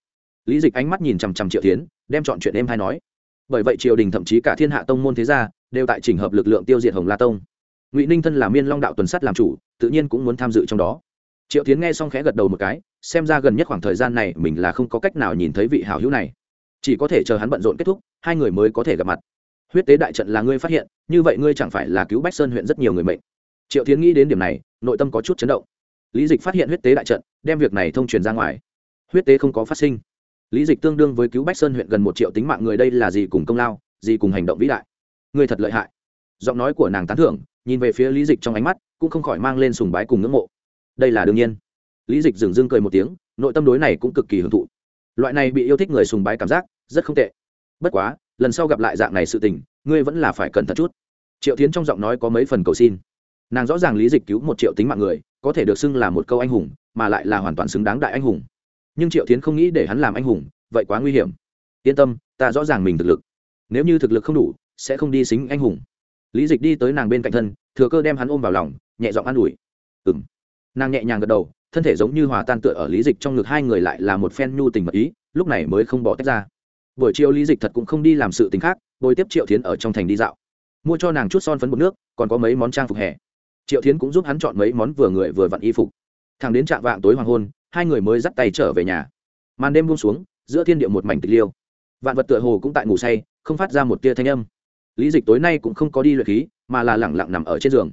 Lý dịch ánh mắt nhìn chằm chằm triệu tiến đem chọn chuyện em hay nói. Bởi vậy triều đình thậm chí cả thiên hạ tông môn thế gia, đều tại chỉnh hợp lực lượng tiêu diệt hồng la tông ngụy ninh thân là miên long đạo tuần sắt làm chủ tự nhiên cũng muốn tham dự trong đó triệu tiến nghe xong khẽ gật đầu một cái xem ra gần nhất khoảng thời gian này mình là không có cách nào nhìn thấy vị hảo hữu này chỉ có thể chờ hắn bận rộn kết thúc hai người mới có thể gặp mặt huyết tế đại trận là ngươi phát hiện như vậy ngươi chẳng phải là cứu bách sơn huyện rất nhiều người mệnh triệu tiến nghĩ đến điểm này nội tâm có chút chấn động lý dịch phát hiện huyết tế đại trận đem việc này thông truyền ra ngoài huyết tế không có phát sinh lý dịch tương đương với cứu bách sơn huyện gần một triệu tính mạng người đây là gì cùng công lao gì cùng hành động vĩ đại người thật lợi hại giọng nói của nàng tán thưởng, nhìn về phía lý dịch trong ánh mắt, cũng không khỏi mang lên sùng bái cùng ngưỡng mộ. Đây là đương nhiên. Lý dịch dừng dưng cười một tiếng, nội tâm đối này cũng cực kỳ hưởng thụ. Loại này bị yêu thích người sùng bái cảm giác, rất không tệ. Bất quá, lần sau gặp lại dạng này sự tình, ngươi vẫn là phải cẩn thận chút. Triệu tiến trong giọng nói có mấy phần cầu xin. Nàng rõ ràng lý dịch cứu một triệu tính mạng người, có thể được xưng là một câu anh hùng, mà lại là hoàn toàn xứng đáng đại anh hùng. Nhưng triệu tiến không nghĩ để hắn làm anh hùng, vậy quá nguy hiểm. Yên tâm, ta rõ ràng mình thực lực. Nếu như thực lực không đủ, sẽ không đi xính anh hùng lý dịch đi tới nàng bên cạnh thân, thừa cơ đem hắn ôm vào lòng, nhẹ giọng an ủi. Ừng nàng nhẹ nhàng gật đầu, thân thể giống như hòa tan tựa ở lý dịch trong ngực hai người lại là một phen nhu tình mật ý, lúc này mới không bỏ tách ra. Buổi chiều lý dịch thật cũng không đi làm sự tình khác, bồi tiếp triệu tiến ở trong thành đi dạo. Mua cho nàng chút son phấn bột nước, còn có mấy món trang phục hè. Triệu tiến cũng giúp hắn chọn mấy món vừa người vừa vặn y phục. Thằng đến trạm vạng tối hoàng hôn, hai người mới dắt tay trở về nhà. Màn đêm buông xuống, giữa thiên địa một mảnh tịch liêu. Vạn vật tựa hồ cũng tại ngủ say, không phát ra một tia thanh âm lý dịch tối nay cũng không có đi luyện khí, mà là lẳng lặng nằm ở trên giường.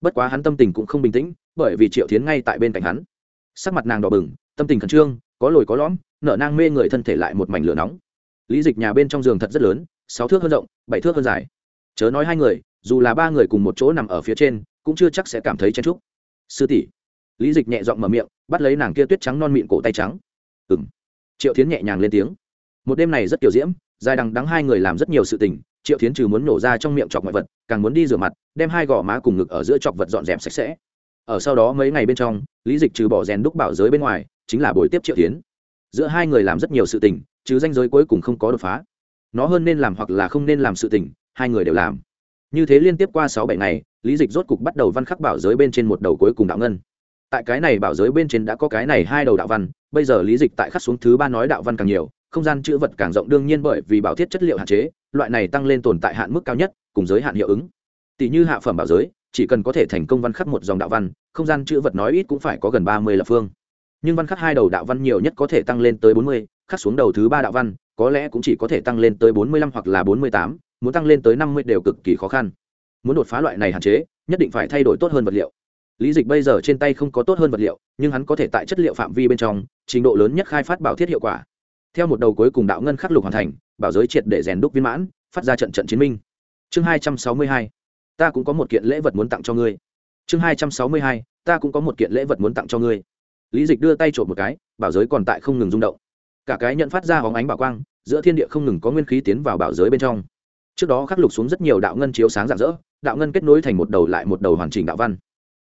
Bất quá hắn tâm tình cũng không bình tĩnh, bởi vì triệu tiến ngay tại bên cạnh hắn. Sắc mặt nàng đỏ bừng, tâm tình khẩn trương, có lồi có lõm, nở nang mê người thân thể lại một mảnh lửa nóng. Lý dịch nhà bên trong giường thật rất lớn, sáu thước hơn rộng, bảy thước hơn dài. Chớ nói hai người, dù là ba người cùng một chỗ nằm ở phía trên, cũng chưa chắc sẽ cảm thấy chen trúc sư tỷ. Lý dịch nhẹ giọng mở miệng, bắt lấy nàng kia tuyết trắng non mịn cổ tay trắng. Ừ m triệu tiến nhẹ nhàng lên tiếng. Một đêm này rất kiểu diễm dài đằng đắng hai người làm rất nhiều sự tình, triệu tiến trừ muốn nổ ra trong miệng chọc mọi vật, càng muốn đi rửa mặt, đem hai gò má cùng ngực ở giữa chọc vật dọn dẹp sạch sẽ. Ở sau đó mấy ngày bên trong, lý dịch trừ bỏ rèn đúc bảo giới bên ngoài, chính là buổi tiếp triệu tiến giữa hai người làm rất nhiều sự tình chứ danh giới cuối cùng không có đột phá. Nó hơn nên làm hoặc là không nên làm sự tình, hai người đều làm. Như thế liên tiếp qua sáu bảy ngày, lý dịch rốt cục bắt đầu văn khắc bảo giới bên trên một đầu cuối cùng đạo ngân. Tại cái này bảo giới bên trên đã có cái này hai đầu đạo văn, bây giờ lý dịch tại khắc xuống thứ ba nói đạo văn càng nhiều không gian chữ vật càng rộng đương nhiên bởi vì bảo thiết chất liệu hạn chế, loại này tăng lên tồn tại hạn mức cao nhất, cùng giới hạn hiệu ứng. Tỷ như hạ phẩm bảo giới, chỉ cần có thể thành công văn khắc một dòng đạo văn, không gian chữ vật nói ít cũng phải có gần ba mươi lập phương. Nhưng văn khắc hai đầu đạo văn nhiều nhất có thể tăng lên tới bốn mươi, khắc xuống đầu thứ ba đạo văn, có lẽ cũng chỉ có thể tăng lên tới bốn mươi lăm hoặc là bốn mươi tám, muốn tăng lên tới năm mươi đều cực kỳ khó khăn. Muốn đột phá loại này hạn chế, nhất định phải thay đổi tốt hơn vật liệu. Lý dịch bây giờ trên tay không có tốt hơn vật liệu, nhưng hắn có thể tại chất liệu phạm vi bên trong, trình độ lớn nhất khai phát bảo thiết hiệu quả theo một đầu cuối cùng đạo ngân khắc lục hoàn thành, bảo giới triệt để rèn đúc viên mãn, phát ra trận trận chiến minh. Chương hai trăm sáu mươi hai. Ta cũng có một kiện lễ vật muốn tặng cho ngươi. Chương hai trăm sáu mươi hai. Ta cũng có một kiện lễ vật muốn tặng cho ngươi. Lý dịch đưa tay trộm một cái, bảo giới còn tại không ngừng rung động. Cả cái nhận phát ra hóng ánh bảo quang, giữa thiên địa không ngừng có nguyên khí tiến vào bảo giới bên trong. Trước đó khắc lục xuống rất nhiều đạo ngân chiếu sáng rạng rỡ, đạo ngân kết nối thành một đầu lại một đầu hoàn chỉnh đạo văn.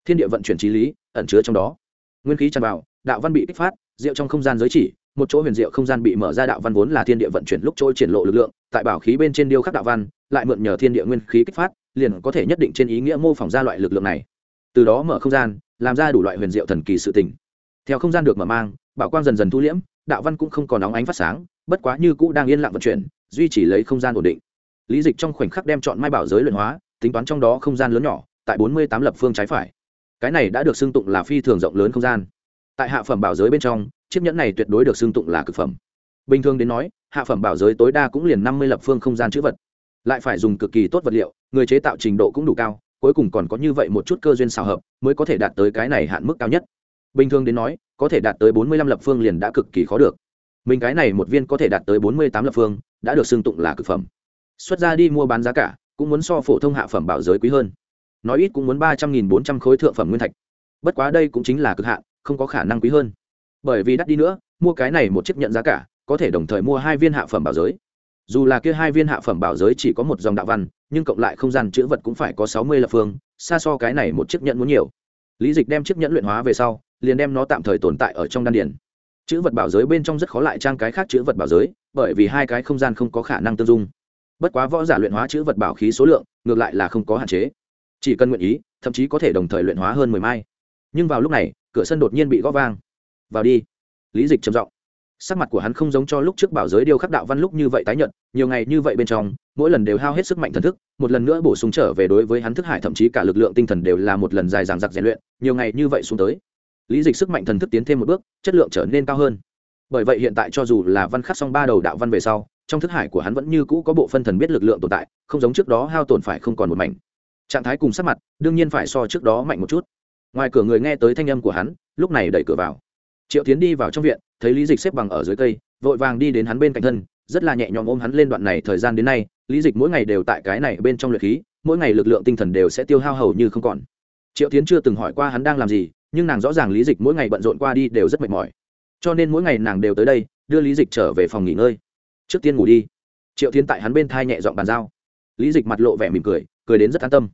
Thiên địa vận chuyển trí lý, ẩn chứa trong đó. Nguyên khí tràn vào, đạo văn bị kích phát, rượu trong không gian giới chỉ một chỗ huyền diệu không gian bị mở ra đạo văn vốn là thiên địa vận chuyển lúc trôi triển lộ lực lượng, tại bảo khí bên trên điêu khắc đạo văn, lại mượn nhờ thiên địa nguyên khí kích phát, liền có thể nhất định trên ý nghĩa mô phỏng ra loại lực lượng này. Từ đó mở không gian, làm ra đủ loại huyền diệu thần kỳ sự tình. Theo không gian được mở mang, bảo quang dần dần thu liễm, đạo văn cũng không còn nóng ánh phát sáng, bất quá như cũ đang yên lặng vận chuyển, duy trì lấy không gian ổn định. Lý dịch trong khoảnh khắc đem chọn mai bảo giới luyện hóa, tính toán trong đó không gian lớn nhỏ, tại bốn mươi tám lập phương trái phải. Cái này đã được xưng tụng là phi thường rộng lớn không gian. Tại hạ phẩm bảo giới bên trong chiếc nhẫn này tuyệt đối được xưng tụng là cực phẩm. Bình thường đến nói, hạ phẩm bảo giới tối đa cũng liền năm mươi lập phương không gian chữ vật. Lại phải dùng cực kỳ tốt vật liệu, người chế tạo trình độ cũng đủ cao, cuối cùng còn có như vậy một chút cơ duyên xào hợp, mới có thể đạt tới cái này hạn mức cao nhất. Bình thường đến nói, có thể đạt tới bốn mươi lăm lập phương liền đã cực kỳ khó được. Mình cái này một viên có thể đạt tới bốn mươi tám lập phương, đã được xưng tụng là cực phẩm. Xuất ra đi mua bán giá cả, cũng muốn so phổ thông hạ phẩm bảo giới quý hơn. Nói ít cũng muốn ba trăm nghìn bốn trăm khối thượng phẩm nguyên thạch. Bất quá đây cũng chính là cực hạn, không có khả năng quý hơn bởi vì đắt đi nữa, mua cái này một chiếc nhận giá cả, có thể đồng thời mua hai viên hạ phẩm bảo giới. Dù là kia hai viên hạ phẩm bảo giới chỉ có một dòng đạo văn, nhưng cộng lại không gian chữ vật cũng phải có sáu mươi lập phương, xa so cái này một chiếc nhẫn muốn nhiều. Lý dịch đem chiếc nhẫn luyện hóa về sau, liền đem nó tạm thời tồn tại ở trong đan điền. Chữ vật bảo giới bên trong rất khó lại trang cái khác chữ vật bảo giới, bởi vì hai cái không gian không có khả năng tương dung. Bất quá võ giả luyện hóa chữ vật bảo khí số lượng, ngược lại là không có hạn chế. Chỉ cần nguyện ý, thậm chí có thể đồng thời luyện hóa hơn mười mai. Nhưng vào lúc này, cửa sân đột nhiên bị gõ vang vào đi. Lý dịch trầm giọng. Sắc mặt của hắn không giống cho lúc trước bảo giới điêu khắc đạo văn lúc như vậy tái nhận nhiều ngày như vậy bên trong, mỗi lần đều hao hết sức mạnh thần thức, một lần nữa bổ sung trở về đối với hắn thức hải thậm chí cả lực lượng tinh thần đều là một lần dài dằng dặc rèn luyện, nhiều ngày như vậy xuống tới. Lý dịch sức mạnh thần thức tiến thêm một bước, chất lượng trở nên cao hơn. Bởi vậy hiện tại cho dù là văn khắc xong ba đầu đạo văn về sau, trong thức hải của hắn vẫn như cũ có bộ phân thần biết lực lượng tồn tại, không giống trước đó hao tổn phải không còn một mảnh. Trạng thái cùng sắc mặt, đương nhiên phải so trước đó mạnh một chút. Ngoài cửa người nghe tới thanh âm của hắn, lúc này đẩy cửa vào triệu tiến đi vào trong viện, thấy lý dịch xếp bằng ở dưới cây, vội vàng đi đến hắn bên cạnh thân, rất là nhẹ nhõm ôm hắn lên đoạn này thời gian đến nay, lý dịch mỗi ngày đều tại cái này bên trong luyện khí, mỗi ngày lực lượng tinh thần đều sẽ tiêu hao hầu như không còn. Triệu tiến chưa từng hỏi qua hắn đang làm gì, nhưng nàng rõ ràng lý dịch mỗi ngày bận rộn qua đi đều rất mệt mỏi. Cho nên mỗi ngày nàng đều tới đây, đưa lý dịch trở về phòng nghỉ ngơi. Trước tiên ngủ đi. Triệu tiến tại hắn bên thai nhẹ dọn bàn giao. Lý dịch mặt lộ vẻ mỉm cười cười đến rất an tâm.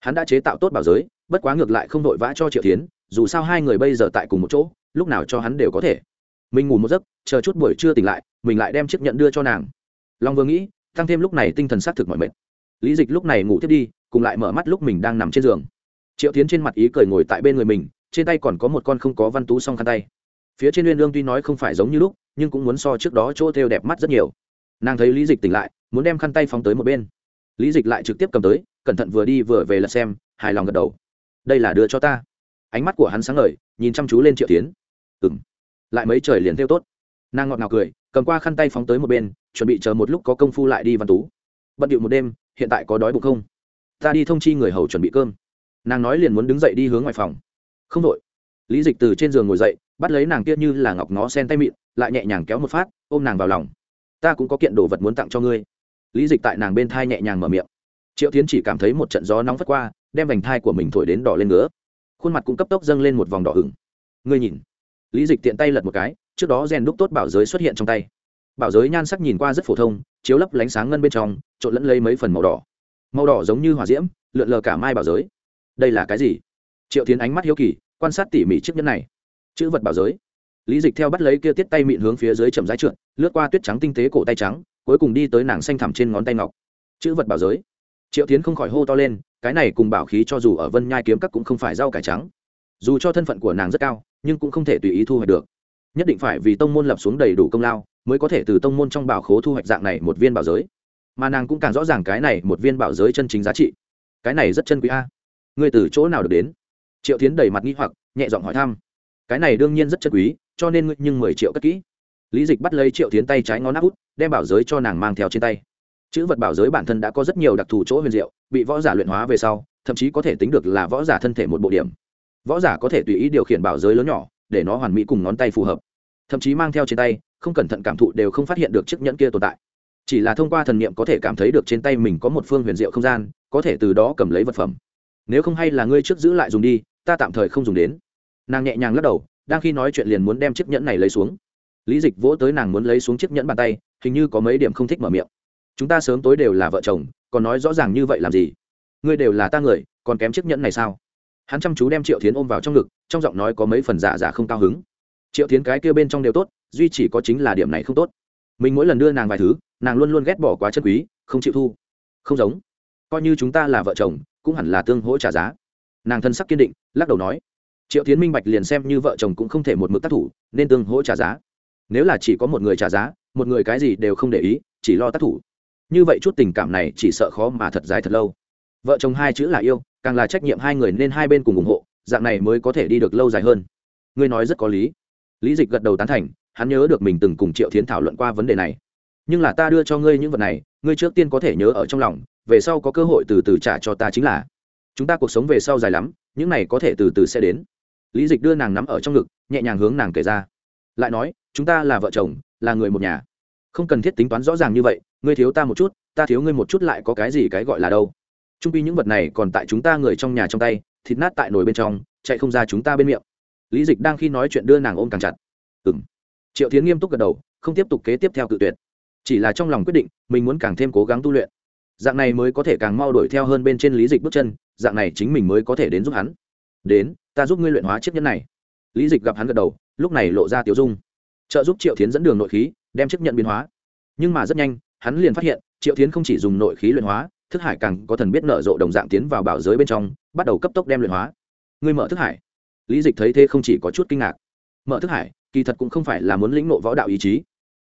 Hắn đã chế tạo tốt bảo giới, bất quá ngược lại không vội vã cho triệu tiến dù sao hai người bây giờ tại cùng một chỗ lúc nào cho hắn đều có thể. Mình ngủ một giấc, chờ chút buổi trưa tỉnh lại, mình lại đem chiếc nhận đưa cho nàng. Long vừa nghĩ, tăng thêm lúc này tinh thần xác thực mọi mệt. Lý dịch lúc này ngủ tiếp đi, cùng lại mở mắt lúc mình đang nằm trên giường. Triệu tiến trên mặt ý cười ngồi tại bên người mình, trên tay còn có một con không có văn tú song khăn tay. Phía trên uyên lương tuy nói không phải giống như lúc, nhưng cũng muốn so trước đó chỗ theo đẹp mắt rất nhiều. Nàng thấy lý dịch tỉnh lại, muốn đem khăn tay phóng tới một bên. Lý dịch lại trực tiếp cầm tới, cẩn thận vừa đi vừa về lật xem, hài lòng gật đầu. Đây là đưa cho ta ánh mắt của hắn sáng ngời, nhìn chăm chú lên triệu tiến ừ m lại mấy trời liền theo tốt. Nàng ngọt ngào cười, cầm qua khăn tay phóng tới một bên, chuẩn bị chờ một lúc có công phu lại đi văn tú. Bận điệu một đêm, hiện tại có đói bụng không? Ta đi thông chi người hầu chuẩn bị cơm. Nàng nói liền muốn đứng dậy đi hướng ngoài phòng. Không đội. Lý dịch từ trên giường ngồi dậy, bắt lấy nàng kia như là ngọc ngó sen tay mịn, lại nhẹ nhàng kéo một phát, ôm nàng vào lòng. Ta cũng có kiện đồ vật muốn tặng cho ngươi. Lý dịch tại nàng bên thai nhẹ nhàng mở miệng. Triệu tiến chỉ cảm thấy một trận gió nóng phất qua, đem vành thai của mình thổi đến đỏ lên ngứa khuôn mặt cũng cấp tốc dâng lên một vòng đỏ hửng. Ngươi nhìn. Lý dịch tiện tay lật một cái, trước đó rèn đúc tốt bảo giới xuất hiện trong tay. Bảo giới nhan sắc nhìn qua rất phổ thông, chiếu lấp lánh sáng ngân bên trong, trộn lẫn lấy mấy phần màu đỏ. Màu đỏ giống như hỏa diễm, lượn lờ cả mai bảo giới. Đây là cái gì? Triệu tiến ánh mắt hiếu kỳ, quan sát tỉ mỉ chiếc nhẫn này. Chữ vật bảo giới. Lý dịch theo bắt lấy kia tiết tay mịn hướng phía dưới chậm rãi trượt, lướt qua tuyết trắng tinh tế cổ tay trắng, cuối cùng đi tới nàng xanh thẳm trên ngón tay ngọc. Chữ vật bảo giới triệu tiến không khỏi hô to lên, cái này cùng bảo khí cho dù ở vân nhai kiếm các cũng không phải rau cải trắng. Dù cho thân phận của nàng rất cao, nhưng cũng không thể tùy ý thu hoạch được. Nhất định phải vì tông môn lập xuống đầy đủ công lao, mới có thể từ tông môn trong bảo khố thu hoạch dạng này một viên bảo giới. Mà nàng cũng càng rõ ràng cái này một viên bảo giới chân chính giá trị. Cái này rất chân quý a. Ngươi từ chỗ nào được đến? Triệu tiến đầy mặt nghi hoặc, nhẹ giọng hỏi thăm. Cái này đương nhiên rất chân quý, cho nên ngươi nhưng mười triệu cất kỹ. Lý dịch bắt lấy triệu tiến tay trái ngón áp út, đem bảo giới cho nàng mang theo trên tay chữ vật bảo giới bản thân đã có rất nhiều đặc thù chỗ huyền diệu, bị võ giả luyện hóa về sau, thậm chí có thể tính được là võ giả thân thể một bộ điểm. Võ giả có thể tùy ý điều khiển bảo giới lớn nhỏ, để nó hoàn mỹ cùng ngón tay phù hợp. Thậm chí mang theo trên tay, không cẩn thận cảm thụ đều không phát hiện được chiếc nhẫn kia tồn tại. Chỉ là thông qua thần niệm có thể cảm thấy được trên tay mình có một phương huyền diệu không gian, có thể từ đó cầm lấy vật phẩm. Nếu không hay là ngươi trước giữ lại dùng đi, ta tạm thời không dùng đến. Nàng nhẹ nhàng lắc đầu, đang khi nói chuyện liền muốn đem chiếc nhẫn này lấy xuống. Lý dịch vỗ tới nàng muốn lấy xuống chiếc nhẫn bàn tay, hình như có mấy điểm không thích mở miệng chúng ta sớm tối đều là vợ chồng, còn nói rõ ràng như vậy làm gì? Ngươi đều là ta người, còn kém chiếc nhẫn này sao? Hắn chăm chú đem triệu tiến ôm vào trong ngực, trong giọng nói có mấy phần giả giả không cao hứng. Triệu tiến cái kia bên trong đều tốt, duy chỉ có chính là điểm này không tốt. Mình mỗi lần đưa nàng vài thứ, nàng luôn luôn ghét bỏ quá chân quý, không chịu thu. Không giống. Coi như chúng ta là vợ chồng, cũng hẳn là tương hỗ trả giá. Nàng thân sắc kiên định, lắc đầu nói. Triệu tiến minh bạch liền xem như vợ chồng cũng không thể một mực tác thủ, nên tương hỗ trả giá. Nếu là chỉ có một người trả giá, một người cái gì đều không để ý, chỉ lo tác thủ như vậy chút tình cảm này chỉ sợ khó mà thật dài thật lâu. Vợ chồng hai chữ là yêu, càng là trách nhiệm hai người nên hai bên cùng ủng hộ, dạng này mới có thể đi được lâu dài hơn. Ngươi nói rất có lý. Lý dịch gật đầu tán thành, hắn nhớ được mình từng cùng triệu thiến thảo luận qua vấn đề này. Nhưng là ta đưa cho ngươi những vật này, ngươi trước tiên có thể nhớ ở trong lòng, về sau có cơ hội từ từ trả cho ta chính là. Chúng ta cuộc sống về sau dài lắm, những này có thể từ từ sẽ đến. Lý dịch đưa nàng nắm ở trong ngực, nhẹ nhàng hướng nàng kể ra. Lại nói, chúng ta là vợ chồng, là người một nhà không cần thiết tính toán rõ ràng như vậy, ngươi thiếu ta một chút, ta thiếu ngươi một chút lại có cái gì cái gọi là đâu. Trung pi những vật này còn tại chúng ta người trong nhà trong tay, thịt nát tại nồi bên trong, chạy không ra chúng ta bên miệng. Lý dịch đang khi nói chuyện đưa nàng ôm càng chặt. Ừ m triệu tiến nghiêm túc gật đầu, không tiếp tục kế tiếp theo cự tuyệt. Chỉ là trong lòng quyết định, mình muốn càng thêm cố gắng tu luyện. Dạng này mới có thể càng mau đuổi theo hơn bên trên lý dịch bước chân, dạng này chính mình mới có thể đến giúp hắn. Đến, ta giúp ngươi luyện hóa chiếc nhẫn này. Lý dịch gặp hắn gật đầu, lúc này lộ ra tiểu dung. Trợ giúp triệu tiến dẫn đường nội khí đem chấp nhận biến hóa. Nhưng mà rất nhanh, hắn liền phát hiện, triệu tiến không chỉ dùng nội khí luyện hóa, thức hải càng có thần biết nở rộ đồng dạng tiến vào bảo giới bên trong, bắt đầu cấp tốc đem luyện hóa. Người mở thức hải. Lý dịch thấy thế không chỉ có chút kinh ngạc. Mở thức hải, kỳ thật cũng không phải là muốn lĩnh nộ võ đạo ý chí.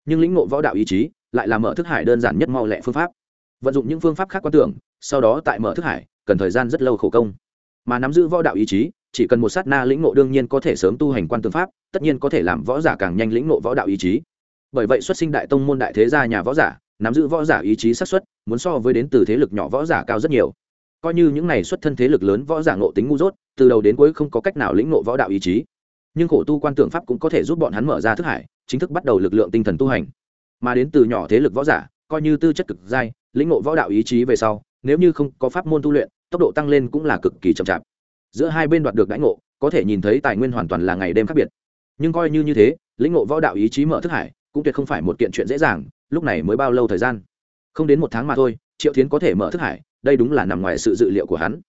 Nhưng lĩnh nộ võ đạo ý chí, lại là mở thức hải đơn giản nhất mau lẹ phương pháp. Vận dụng những phương pháp khác quan tưởng, sau đó tại mở thức hải, cần thời gian rất lâu khổ công. Mà nắm giữ võ đạo ý chí, chỉ cần một sát na lĩnh nộ đương nhiên có thể sớm tu hành quan tương pháp, tất nhiên có thể làm võ giả càng nhanh lĩnh nộ võ đạo ý chí bởi vậy xuất sinh đại tông môn đại thế gia nhà võ giả, nắm giữ võ giả ý chí xác suất, muốn so với đến từ thế lực nhỏ võ giả cao rất nhiều. Coi như những này xuất thân thế lực lớn võ giả ngộ tính ngu dốt, từ đầu đến cuối không có cách nào lĩnh ngộ võ đạo ý chí. Nhưng khổ tu quan tượng pháp cũng có thể giúp bọn hắn mở ra thức hải, chính thức bắt đầu lực lượng tinh thần tu hành. Mà đến từ nhỏ thế lực võ giả, coi như tư chất cực dai lĩnh ngộ võ đạo ý chí về sau, nếu như không có pháp môn tu luyện, tốc độ tăng lên cũng là cực kỳ chậm chạp. Giữa hai bên đoạt được đãi ngộ, có thể nhìn thấy tài nguyên hoàn toàn là ngày đêm khác biệt. Nhưng coi như như thế, lĩnh ngộ võ đạo ý chí mở thức hải cũng tuyệt không phải một kiện chuyện dễ dàng lúc này mới bao lâu thời gian? Không đến một tháng mà thôi triệu tiến có thể mở thức hải đây đúng là nằm ngoài sự dự liệu của hắn.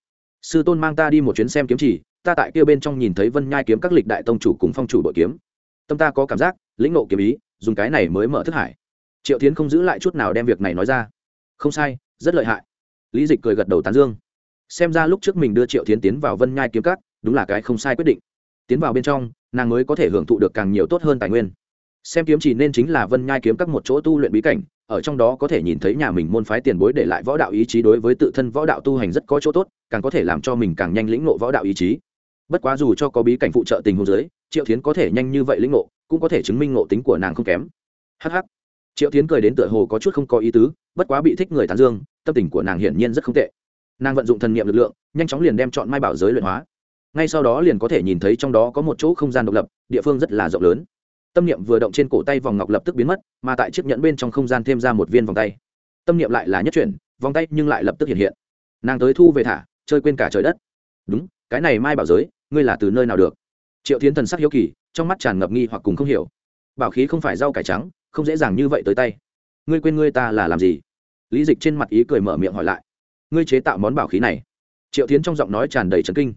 Sư tôn mang ta đi một chuyến xem kiếm chỉ ta tại kia bên trong nhìn thấy vân nhai kiếm các lịch đại tông chủ cùng phong chủ bội kiếm. Tâm ta có cảm giác lĩnh nộ kiếm ý dùng cái này mới mở thức hải. Triệu tiến không giữ lại chút nào đem việc này nói ra. Không sai rất lợi hại. Lý dịch cười gật đầu tán dương. Xem ra lúc trước mình đưa triệu tiến tiến vào vân nhai kiếm các, đúng là cái không sai quyết định. Tiến vào bên trong nàng mới có thể hưởng thụ được càng nhiều tốt hơn tài nguyên xem kiếm chỉ nên chính là vân nhai kiếm các một chỗ tu luyện bí cảnh, ở trong đó có thể nhìn thấy nhà mình môn phái tiền bối để lại võ đạo ý chí đối với tự thân võ đạo tu hành rất có chỗ tốt, càng có thể làm cho mình càng nhanh lĩnh ngộ võ đạo ý chí. Bất quá dù cho có bí cảnh phụ trợ tình huống giới triệu tiến có thể nhanh như vậy lĩnh ngộ, cũng có thể chứng minh ngộ tính của nàng không kém. Hh triệu tiến cười đến tựa hồ có chút không có ý tứ, bất quá bị thích người tán dương, tâm tình của nàng hiển nhiên rất không tệ. Nàng vận dụng thần niệm lực lượng, nhanh chóng liền đem chọn mai bảo giới luyện hóa. Ngay sau đó liền có thể nhìn thấy trong đó có một chỗ không gian độc lập, địa phương rất là rộng lớn tâm niệm vừa động trên cổ tay vòng ngọc lập tức biến mất, mà tại chiếc nhẫn bên trong không gian thêm ra một viên vòng tay. Tâm niệm lại là nhất chuyển, vòng tay nhưng lại lập tức hiện hiện. Nàng tới thu về thả, chơi quên cả trời đất. Đúng, cái này mai bảo giới, ngươi là từ nơi nào được? Triệu tiến thần sắc hiếu kỳ, trong mắt tràn ngập nghi hoặc cùng không hiểu. Bảo khí không phải rau cải trắng, không dễ dàng như vậy tới tay. Ngươi quên ngươi ta là làm gì? Lý dịch trên mặt ý cười mở miệng hỏi lại. Ngươi chế tạo món bảo khí này. Triệu tiến trong giọng nói tràn đầy trấn kinh.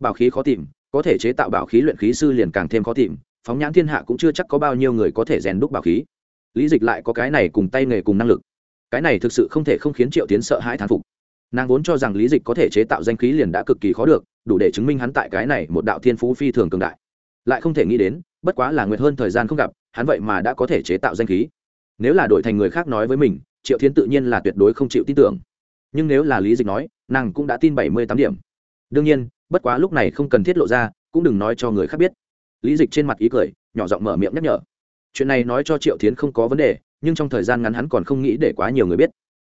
Bảo khí khó tìm, có thể chế tạo bảo khí luyện khí sư liền càng thêm khó tìm phóng nhãn thiên hạ cũng chưa chắc có bao nhiêu người có thể rèn đúc bảo khí. Lý dịch lại có cái này cùng tay nghề cùng năng lực. Cái này thực sự không thể không khiến triệu tiến sợ hãi thán phục. Nàng vốn cho rằng lý dịch có thể chế tạo danh khí liền đã cực kỳ khó được, đủ để chứng minh hắn tại cái này một đạo thiên phú phi thường cường đại. Lại không thể nghĩ đến, bất quá là nguyệt hơn thời gian không gặp, hắn vậy mà đã có thể chế tạo danh khí. Nếu là đổi thành người khác nói với mình, triệu thiến tự nhiên là tuyệt đối không chịu tin tưởng. Nhưng nếu là lý dịch nói, nàng cũng đã tin bảy mươi tám điểm. Đương nhiên, bất quá lúc này không cần thiết lộ ra, cũng đừng nói cho người khác biết lý dịch trên mặt ý cười, nhỏ giọng mở miệng nhắc nhở. Chuyện này nói cho triệu thiến không có vấn đề, nhưng trong thời gian ngắn hắn còn không nghĩ để quá nhiều người biết.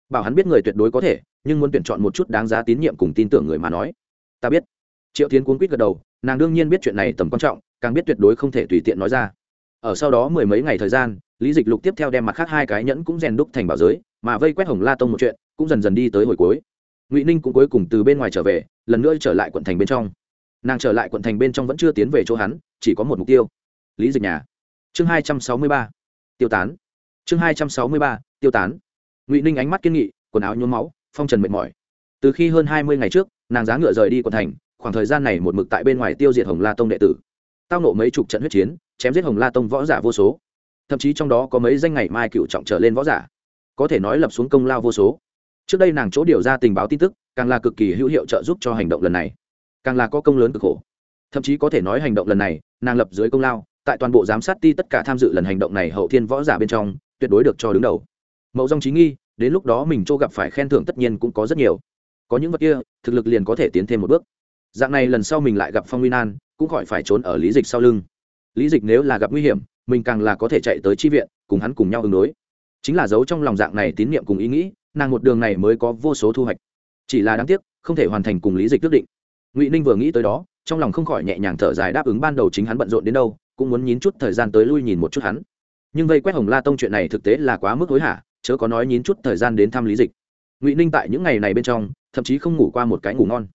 Bảo hắn biết người tuyệt đối có thể, nhưng muốn tuyển chọn một chút đáng giá tín nhiệm cùng tin tưởng người mà nói. Ta biết. Triệu tiến cuốn quýt gật đầu, nàng đương nhiên biết chuyện này tầm quan trọng, càng biết tuyệt đối không thể tùy tiện nói ra. Ở sau đó mười mấy ngày thời gian, lý dịch lục tiếp theo đem mặt khác hai cái nhẫn cũng rèn đúc thành bảo giới, mà vây quét hồng la tông một chuyện, cũng dần dần đi tới hồi cuối. Ngụy ninh cũng cuối cùng từ bên ngoài trở về, lần nữa trở lại quận thành bên trong nàng trở lại quận thành bên trong vẫn chưa tiến về chỗ hắn, chỉ có một mục tiêu. Lý dịch nhà. Chương hai trăm sáu mươi ba. Tiêu tán. Chương hai trăm sáu mươi ba, tiêu tán. Ngụy ninh ánh mắt kiên nghị, quần áo nhuốm máu, phong trần mệt mỏi. Từ khi hơn hai mươi ngày trước, nàng giá ngựa rời đi quận thành, khoảng thời gian này một mực tại bên ngoài tiêu diệt hồng la tông đệ tử. Tao nộ mấy chục trận huyết chiến, chém giết hồng la tông võ giả vô số. Thậm chí trong đó có mấy danh ngày mai cựu trọng trở lên võ giả. Có thể nói lập xuống công lao vô số. Trước đây nàng chỗ điều ra tình báo tin tức, càng là cực kỳ hữu hiệu trợ giúp cho hành động lần này càng là có công lớn cực khổ. Thậm chí có thể nói hành động lần này, nàng lập dưới công lao, tại toàn bộ giám sát ti tất cả tham dự lần hành động này hậu thiên võ giả bên trong, tuyệt đối được cho đứng đầu. Mậu dòng trí nghi, đến lúc đó mình chỗ gặp phải khen thưởng tất nhiên cũng có rất nhiều. Có những vật kia, thực lực liền có thể tiến thêm một bước. Dạng này lần sau mình lại gặp phong nguyên an, cũng khỏi phải trốn ở lý dịch sau lưng. Lý dịch nếu là gặp nguy hiểm, mình càng là có thể chạy tới chi viện, cùng hắn cùng nhau ứng đối. Chính là giấu trong lòng dạng này tín nhiệm cùng ý nghĩ, nàng một đường này mới có vô số thu hoạch. Chỉ là đáng tiếc, không thể hoàn thành cùng lý dịch quyết định ngụy ninh vừa nghĩ tới đó trong lòng không khỏi nhẹ nhàng thở dài đáp ứng ban đầu chính hắn bận rộn đến đâu cũng muốn nhín chút thời gian tới lui nhìn một chút hắn nhưng vây quét hồng la tông chuyện này thực tế là quá mức hối hả chớ có nói nhín chút thời gian đến thăm lý dịch ngụy ninh tại những ngày này bên trong thậm chí không ngủ qua một cái ngủ ngon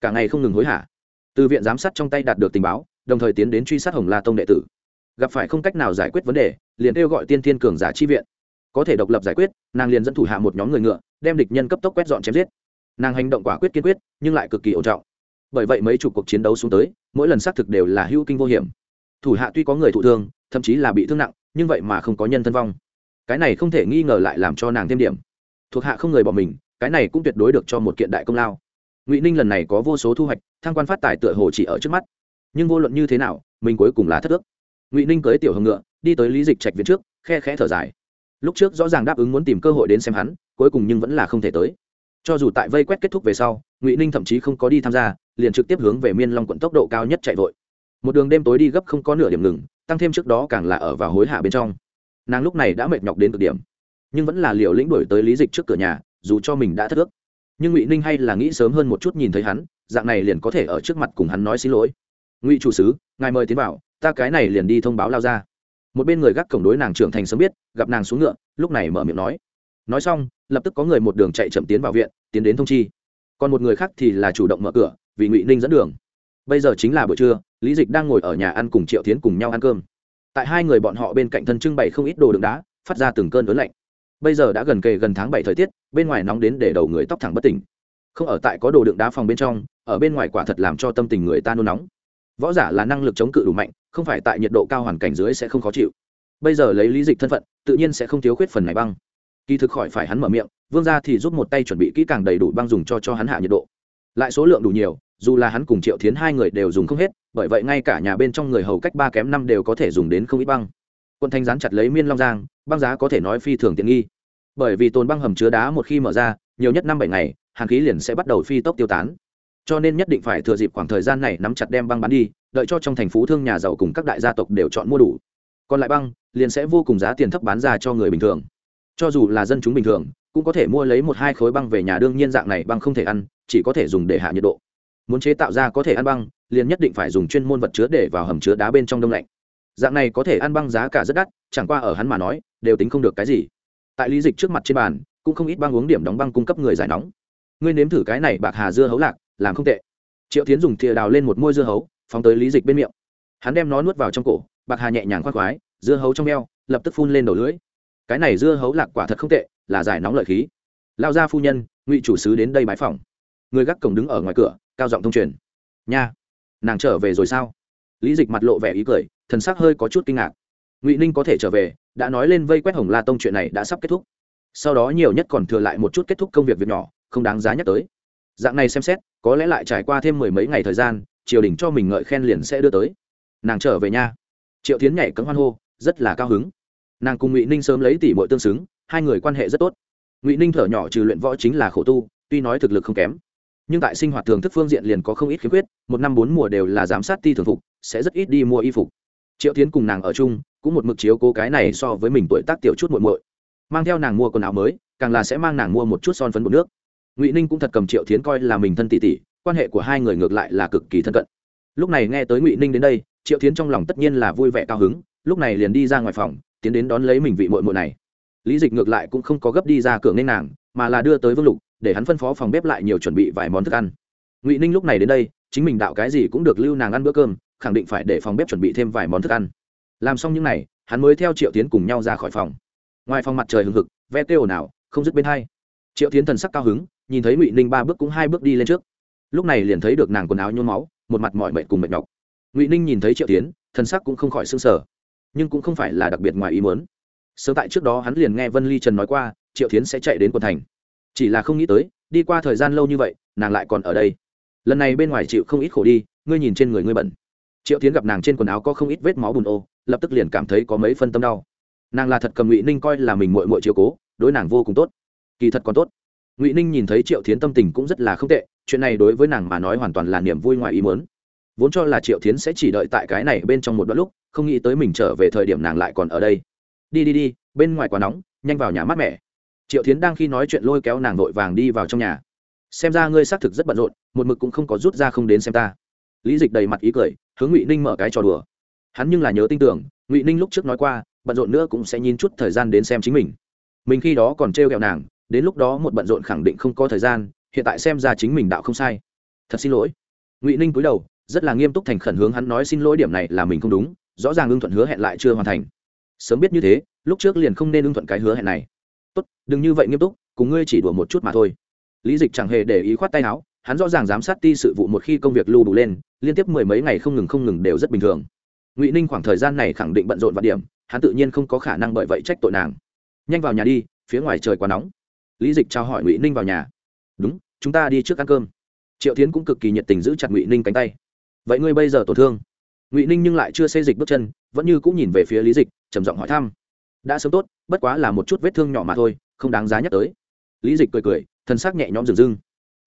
cả ngày không ngừng hối hả từ viện giám sát trong tay đạt được tình báo đồng thời tiến đến truy sát hồng la tông đệ tử gặp phải không cách nào giải quyết vấn đề liền kêu gọi tiên thiên cường giả chi viện có thể độc lập giải quyết nàng liền dẫn thủ hạ một nhóm người ngựa đem địch nhân cấp tốc quét dọn chém giết nàng hành động quả quyết kiên quyết nhưng lại cực kỳ ổn trọng bởi vậy mấy chục cuộc chiến đấu xuống tới, mỗi lần xác thực đều là hữu kinh vô hiểm. Thủ hạ tuy có người thụ thương, thậm chí là bị thương nặng, nhưng vậy mà không có nhân thân vong. Cái này không thể nghi ngờ lại làm cho nàng thêm điểm. Thuộc hạ không người bỏ mình, cái này cũng tuyệt đối được cho một kiện đại công lao. Ngụy ninh lần này có vô số thu hoạch, thăng quan phát tài tựa hồ chỉ ở trước mắt. Nhưng vô luận như thế nào, mình cuối cùng là thất ước. Ngụy ninh cưới tiểu hồng ngựa, đi tới lý dịch trạch viện trước, khe khẽ thở dài. Lúc trước rõ ràng đáp ứng muốn tìm cơ hội đến xem hắn, cuối cùng nhưng vẫn là không thể tới. Cho dù tại vây quét kết thúc về sau, ngụy ninh thậm chí không có đi tham gia liền trực tiếp hướng về miên long quận tốc độ cao nhất chạy vội. Một đường đêm tối đi gấp không có nửa điểm ngừng, tăng thêm trước đó càng là ở vào hối hạ bên trong. Nàng lúc này đã mệt nhọc đến cực điểm, nhưng vẫn là liều lĩnh đổi tới lý dịch trước cửa nhà, dù cho mình đã thất ước. Nhưng ngụy ninh hay là nghĩ sớm hơn một chút nhìn thấy hắn, dạng này liền có thể ở trước mặt cùng hắn nói xin lỗi. Ngụy chủ sứ, ngài mời tiến vào, ta cái này liền đi thông báo lao ra. Một bên người gác cổng đối nàng trưởng thành sớm biết, gặp nàng xuống ngựa, lúc này mở miệng nói. Nói xong, lập tức có người một đường chạy chậm tiến vào viện, tiến đến thông chi. Còn một người khác thì là chủ động mở cửa vì ngụy ninh dẫn đường bây giờ chính là buổi trưa lý dịch đang ngồi ở nhà ăn cùng triệu tiến cùng nhau ăn cơm tại hai người bọn họ bên cạnh thân trưng bày không ít đồ đựng đá phát ra từng cơn lớn lạnh bây giờ đã gần kề gần tháng bảy thời tiết bên ngoài nóng đến để đầu người tóc thẳng bất tỉnh không ở tại có đồ đựng đá phòng bên trong ở bên ngoài quả thật làm cho tâm tình người ta nôn nóng võ giả là năng lực chống cự đủ mạnh không phải tại nhiệt độ cao hoàn cảnh dưới sẽ không khó chịu bây giờ lấy lý dịch thân phận tự nhiên sẽ không thiếu khuyết phần này băng kỳ thực khỏi phải hắn mở miệng vương ra thì giúp một tay chuẩn bị kỹ càng đầy đủ băng dùng cho cho hắn hạ nhiệt độ lại số lượng đủ nhiều, dù là hắn cùng triệu thiến hai người đều dùng không hết, bởi vậy ngay cả nhà bên trong người hầu cách ba kém năm đều có thể dùng đến không ít băng. Quân thanh gián chặt lấy miên long giang, băng giá có thể nói phi thường tiện nghi. Bởi vì tồn băng hầm chứa đá một khi mở ra, nhiều nhất năm bảy ngày, hàn khí liền sẽ bắt đầu phi tốc tiêu tán. Cho nên nhất định phải thừa dịp khoảng thời gian này nắm chặt đem băng bán đi, đợi cho trong thành phố thương nhà giàu cùng các đại gia tộc đều chọn mua đủ. Còn lại băng, liền sẽ vô cùng giá tiền thấp bán ra cho người bình thường. Cho dù là dân chúng bình thường cũng có thể mua lấy một hai khối băng về nhà, đương nhiên dạng này băng không thể ăn, chỉ có thể dùng để hạ nhiệt độ. Muốn chế tạo ra có thể ăn băng, liền nhất định phải dùng chuyên môn vật chứa để vào hầm chứa đá bên trong đông lạnh. Dạng này có thể ăn băng giá cả rất đắt, chẳng qua ở hắn mà nói, đều tính không được cái gì. Tại lý dịch trước mặt trên bàn, cũng không ít băng uống điểm đóng băng cung cấp người giải nóng. Ngươi nếm thử cái này bạc hà dưa hấu lạc, làm không tệ. Triệu tiến dùng thìa đào lên một môi dưa hấu, phóng tới lý dịch bên miệng. Hắn đem nó nuốt vào trong cổ, bạc hà nhẹ nhàng khoác khoái, dưa hấu trong eo, lập tức phun lên đầu lưỡi. Cái này dưa hấu lạc quả thật không tệ là giải nóng lợi khí. Lao gia phu nhân, ngụy chủ sứ đến đây bãi phòng người gác cổng đứng ở ngoài cửa, cao giọng thông truyền. Nha, nàng trở về rồi sao? Lý dịch mặt lộ vẻ ý cười, thần sắc hơi có chút kinh ngạc. Ngụy ninh có thể trở về, đã nói lên vây quét hồng la tông chuyện này đã sắp kết thúc. Sau đó nhiều nhất còn thừa lại một chút kết thúc công việc việc nhỏ, không đáng giá nhắc tới. Dạng này xem xét, có lẽ lại trải qua thêm mười mấy ngày thời gian, triều đình cho mình ngợi khen liền sẽ đưa tới. Nàng trở về nha. Triệu tiến nhảy cấm hoan hô, rất là cao hứng. Nàng cùng ngụy ninh sớm lấy tỷ bội tương xứng hai người quan hệ rất tốt. Ngụy ninh thở nhỏ trừ luyện võ chính là khổ tu, tuy nói thực lực không kém, nhưng tại sinh hoạt thường thức phương diện liền có không ít khiếm khuyết, một năm bốn mùa đều là giám sát ti thường phục, sẽ rất ít đi mua y phục. Triệu tiến cùng nàng ở chung, cũng một mực chiếu cố cái này so với mình tuổi tác tiểu chút muội muội. Mang theo nàng mua quần áo mới, càng là sẽ mang nàng mua một chút son phấn bột nước. Ngụy ninh cũng thật cầm triệu tiến coi là mình thân tỷ tỷ, quan hệ của hai người ngược lại là cực kỳ thân cận. Lúc này nghe tới ngụy ninh đến đây, triệu tiến trong lòng tất nhiên là vui vẻ cao hứng, lúc này liền đi ra ngoài phòng, tiến đến đón lấy mình vị muội muội này lý dịch ngược lại cũng không có gấp đi ra cửa nên nàng, mà là đưa tới vương lục, để hắn phân phó phòng bếp lại nhiều chuẩn bị vài món thức ăn. Ngụy ninh lúc này đến đây, chính mình đạo cái gì cũng được lưu nàng ăn bữa cơm, khẳng định phải để phòng bếp chuẩn bị thêm vài món thức ăn. Làm xong những n à y hắn mới theo triệu tiến cùng nhau ra khỏi phòng. Ngoài phòng mặt trời hừng hực, ve tê ồn ào, không dứt bên hai. Triệu tiến thần sắc cao hứng, nhìn thấy ngụy ninh ba bước cũng hai bước đi lên trước. Lúc này liền thấy được nàng quần áo nhôn máu, một mặt mọi mệt cùng mệt nhọc. Ngụy ninh nhìn thấy triệu tiến, thần sắc cũng không khỏi s ư n g sở nhưng cũng không phải là đặc biệt ngoài ý muốn sớm tại trước đó hắn liền nghe vân ly trần nói qua, triệu tiến sẽ chạy đến quận thành. Chỉ là không nghĩ tới, đi qua thời gian lâu như vậy, nàng lại còn ở đây. Lần này bên ngoài chịu không ít khổ đi, ngươi nhìn trên người ngươi bẩn. Triệu tiến gặp nàng trên quần áo có không ít vết máu bùn ô, lập tức liền cảm thấy có mấy phân tâm đau. Nàng là thật cầm ngụy ninh coi là mình mội mội chiều cố, đối nàng vô cùng tốt. Kỳ thật còn tốt. Ngụy ninh nhìn thấy triệu tiến tâm tình cũng rất là không tệ, chuyện này đối với nàng mà nói hoàn toàn là niềm vui ngoài ý mớn vốn cho là triệu tiến sẽ chỉ đợi tại cái này bên trong một đoạn lúc, không nghĩ tới mình trở về thời điểm nàng lại còn ở đây đi đi đi, bên ngoài quá nóng, nhanh vào nhà mát mẻ. Triệu tiến đang khi nói chuyện lôi kéo nàng vội vàng đi vào trong nhà. Xem ra ngươi xác thực rất bận rộn, một mực cũng không có rút ra không đến xem ta. Lý dịch đầy mặt ý cười, hướng ngụy ninh mở cái trò đùa. Hắn nhưng là nhớ tin tưởng, ngụy ninh lúc trước nói qua, bận rộn nữa cũng sẽ nhìn chút thời gian đến xem chính mình. Mình khi đó còn trêu kẹo nàng, đến lúc đó một bận rộn khẳng định không có thời gian, hiện tại xem ra chính mình đạo không sai. Thật xin lỗi. Ngụy ninh cúi đầu, rất là nghiêm túc thành khẩn hướng hắn nói xin lỗi điểm này là mình không đúng, rõ ràng ưng thuận hứa hẹn lại chưa hoàn thành sớm biết như thế, lúc trước liền không nên ưng thuận cái hứa hẹn này. Tốt, đừng như vậy nghiêm túc, cùng ngươi chỉ đùa một chút mà thôi. Lý dịch chẳng hề để ý khoát tay áo, hắn rõ ràng giám sát ti sự vụ một khi công việc lưu đủ lên, liên tiếp mười mấy ngày không ngừng không ngừng đều rất bình thường. Ngụy ninh khoảng thời gian này khẳng định bận rộn vạn điểm, hắn tự nhiên không có khả năng bởi vậy trách tội nàng. Nhanh vào nhà đi, phía ngoài trời quá nóng. Lý dịch trao hỏi ngụy ninh vào nhà. Đúng, chúng ta đi trước ăn cơm. Triệu tiến cũng cực kỳ nhiệt tình giữ chặt ngụy ninh cánh tay. Vậy ngươi bây giờ tổn thương. Ngụy ninh nhưng lại chưa xây dịch bước chân, vẫn như cũng nhìn về phía lý dịch trầm giọng hỏi thăm. Đã sớm tốt, bất quá là một chút vết thương nhỏ mà thôi, không đáng giá nhắc tới. Lý dịch cười cười, thân xác nhẹ nhõm dừng dưng.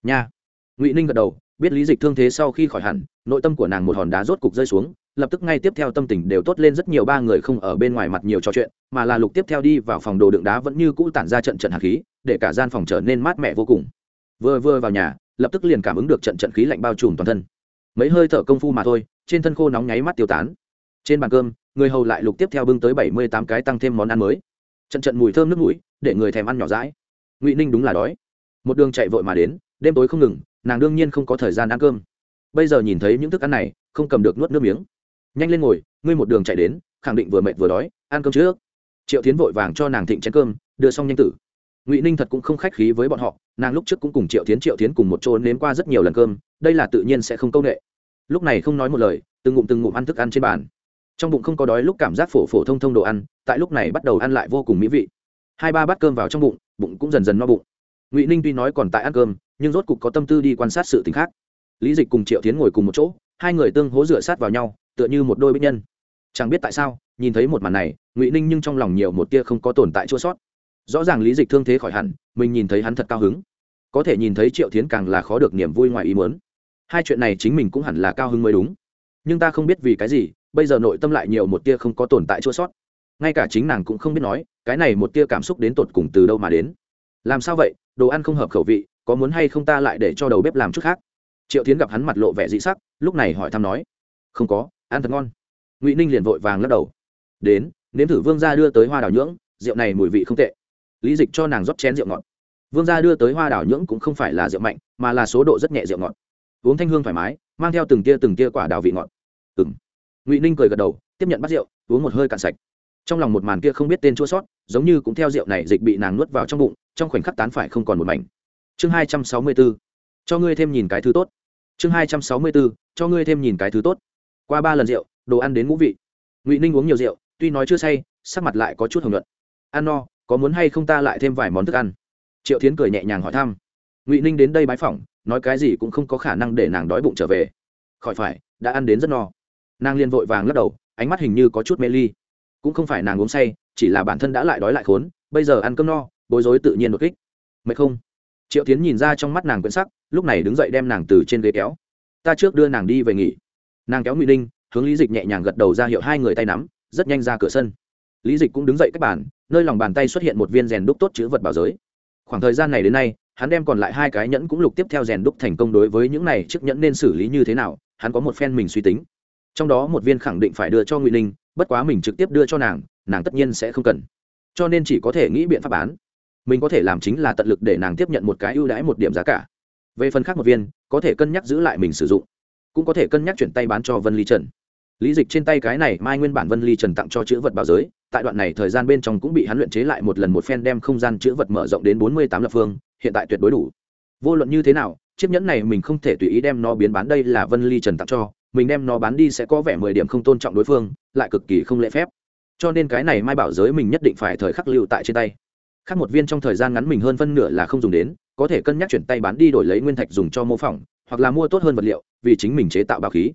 Nha. Ngụy ninh gật đầu, biết lý dịch thương thế sau khi khỏi hẳn, nội tâm của nàng một hòn đá rốt cục rơi xuống, lập tức ngay tiếp theo tâm tình đều tốt lên rất nhiều ba người không ở bên ngoài mặt nhiều trò chuyện, mà là lục tiếp theo đi vào phòng đồ đựng đá vẫn như cũ tản ra trận trận hạt khí, để cả gian phòng trở nên mát mẻ vô cùng. Vừa vừa vào nhà, lập tức liền cảm ứng được trận trận khí lạnh bao trùm toàn thân. Mấy hơi thở công phu mà thôi, trên thân khô nóng nháy mắt tiêu tán trên bàn cơm, người hầu lại lục tiếp theo bưng tới bảy mươi tám cái tăng thêm món ăn mới. Trận trận mùi thơm nước mũi, để người thèm ăn nhỏ rãi ngụy ninh đúng là đói. Một đường chạy vội mà đến, đêm tối không ngừng, nàng đương nhiên không có thời gian ăn cơm. Bây giờ nhìn thấy những thức ăn này, không cầm được nuốt nước miếng. Nhanh lên ngồi, ngươi một đường chạy đến, khẳng định vừa mệt vừa đói, ăn cơm trước. Triệu tiến vội vàng cho nàng thịnh chén cơm, đưa xong nhanh tử. Ngụy ninh thật cũng không khách khí với bọn họ, nàng lúc trước cũng cùng triệu tiến triệu tiến cùng một chỗ nếm qua rất nhiều lần cơm, đây là tự nhiên sẽ không công nghệ lúc này không nói một lời, từng ngụm từng ngụm ăn thức ăn trên bàn trong bụng không có đói lúc cảm giác phổ phổ thông thông đồ ăn, tại lúc này bắt đầu ăn lại vô cùng mỹ vị. Hai ba bát cơm vào trong bụng bụng cũng dần dần no bụng. Ngụy ninh tuy nói còn tại ăn cơm, nhưng rốt cục có tâm tư đi quan sát sự t ì n h khác. Lý dịch cùng triệu tiến ngồi cùng một chỗ, hai người tương hố dựa sát vào nhau, tựa như một đôi bích nhân. Chẳng biết tại sao, nhìn thấy một màn này, ngụy ninh nhưng trong lòng nhiều một tia không có tồn tại chua sót. Rõ ràng lý dịch thương thế khỏi hẳn, mình nhìn thấy hắn thật cao hứng. Có thể nhìn thấy triệu tiến càng là khó được niềm vui ngoài ý muốn. Hai chuyện này chính mình cũng hẳn là cao hứng mới đúng. Nhưng ta không biết vì cái gì bây giờ nội tâm lại nhiều một tia không có tồn tại chua sót. Ngay cả chính nàng cũng không biết nói, cái này một tia cảm xúc đến tột cùng từ đâu mà đến. Làm sao vậy? Đồ ăn không hợp khẩu vị, có muốn hay không ta lại để cho đầu bếp làm chút khác? Triệu tiến gặp hắn mặt lộ vẻ dị sắc, lúc này hỏi thăm nói, không có, ăn thật ngon. Ngụy ninh liền vội vàng lắc đầu. Đến, nếm thử vương gia đưa tới hoa đào nhưỡng, rượu này mùi vị không tệ. Lý dịch cho nàng rót chén rượu ngọt. Vương gia đưa tới hoa đào nhưỡng cũng không phải là rượu mạnh, mà là số độ rất nhẹ rượu ngọt. Uống thanh hương thoải mái, mang theo từng tia từng tia quả đào vị ngọt. Ừng ngụy ninh cười gật đầu tiếp nhận bắt rượu uống một hơi cạn sạch trong lòng một màn kia không biết tên chua sót giống như cũng theo rượu này dịch bị nàng nuốt vào trong bụng trong khoảnh khắc tán phải không còn một mảnh chương hai trăm sáu mươi b ố cho ngươi thêm nhìn cái thứ tốt chương hai trăm sáu mươi b ố cho ngươi thêm nhìn cái thứ tốt qua ba lần rượu đồ ăn đến ngũ vị ngụy ninh uống nhiều rượu tuy nói chưa say sắc mặt lại có chút hồng luận ăn no có muốn hay không ta lại thêm vài món thức ăn triệu tiến cười nhẹ nhàng hỏi thăm ngụy ninh đến đây bái phỏng nói cái gì cũng không có khả năng để nàng đói bụng trở về khỏi phải đã ăn đến rất no nàng liền vội vàng lắc đầu, ánh mắt hình như có chút mê ly. Cũng không phải nàng uống say, chỉ là bản thân đã lại đói lại khốn, bây giờ ăn cơm no, bối rối tự nhiên đột kích. Mệt không? Triệu tiến nhìn ra trong mắt nàng quyển sắc, lúc này đứng dậy đem nàng từ trên ghế kéo. Ta trước đưa nàng đi về nghỉ. Nàng kéo ngụy ninh, hướng lý dịch nhẹ nhàng gật đầu ra hiệu hai người tay nắm, rất nhanh ra cửa sân. Lý dịch cũng đứng dậy cách bàn, nơi lòng bàn tay xuất hiện một viên rèn đúc tốt chữ vật bảo giới. Khoảng thời gian này đến nay, hắn đem còn lại hai cái nhẫn cũng lục tiếp theo rèn đúc thành công đối với những này chiếc nhẫn nên xử lý như thế nào, hắn có một phen mình suy tính trong đó một viên khẳng định phải đưa cho ngụy ninh, bất quá mình trực tiếp đưa cho nàng nàng tất nhiên sẽ không cần. Cho nên chỉ có thể nghĩ biện pháp bán. Mình có thể làm chính là tận lực để nàng tiếp nhận một cái ưu đãi một điểm giá cả. Về phần khác một viên, có thể cân nhắc giữ lại mình sử dụng. Cũng có thể cân nhắc chuyển tay bán cho vân ly trần. Lý dịch trên tay cái này, mai nguyên bản vân ly trần tặng cho chữ vật bảo giới, tại đoạn này thời gian bên trong cũng bị hắn luyện chế lại một lần một phen đem không gian chữ vật mở rộng đến bốn mươi tám lập phương, hiện tại tuyệt đối đủ. Vô luận như thế nào, chiếc nhẫn này mình không thể tùy ý đem nó biến bán, đây là vân ly trần tặng cho mình đem nó bán đi sẽ có vẻ mười điểm không tôn trọng đối phương, lại cực kỳ không lễ phép. Cho nên cái này mai bảo giới mình nhất định phải thời khắc lưu tại trên tay. Khác một viên trong thời gian ngắn mình hơn phân nửa là không dùng đến, có thể cân nhắc chuyển tay bán đi đổi lấy nguyên thạch dùng cho mô phỏng, hoặc là mua tốt hơn vật liệu, vì chính mình chế tạo bảo khí.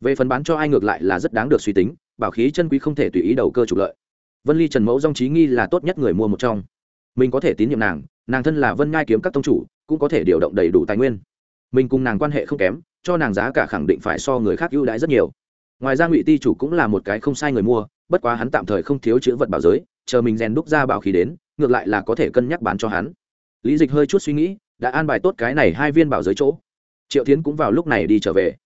Về phần bán cho ai ngược lại là rất đáng được suy tính, bảo khí chân quý không thể tùy ý đầu cơ trục lợi. Vân ly trần mẫu dong trí nghi là tốt nhất người mua một trong. Mình có thể tín nhiệm nàng nàng thân là vân ngai kiếm các tông chủ, cũng có thể điều động đầy đủ tài nguyên. Mình cùng nàng quan hệ không kém cho nàng giá cả khẳng định phải so người khác ưu đãi rất nhiều. Ngoài ra ngụy ti chủ cũng là một cái không sai người mua, bất quá hắn tạm thời không thiếu chữ vật bảo giới, chờ mình rèn đúc ra bảo khí đến, ngược lại là có thể cân nhắc bán cho hắn. Lý dịch hơi chút suy nghĩ, đã an bài tốt cái này hai viên bảo giới chỗ. Triệu tiến cũng vào lúc này đi trở về.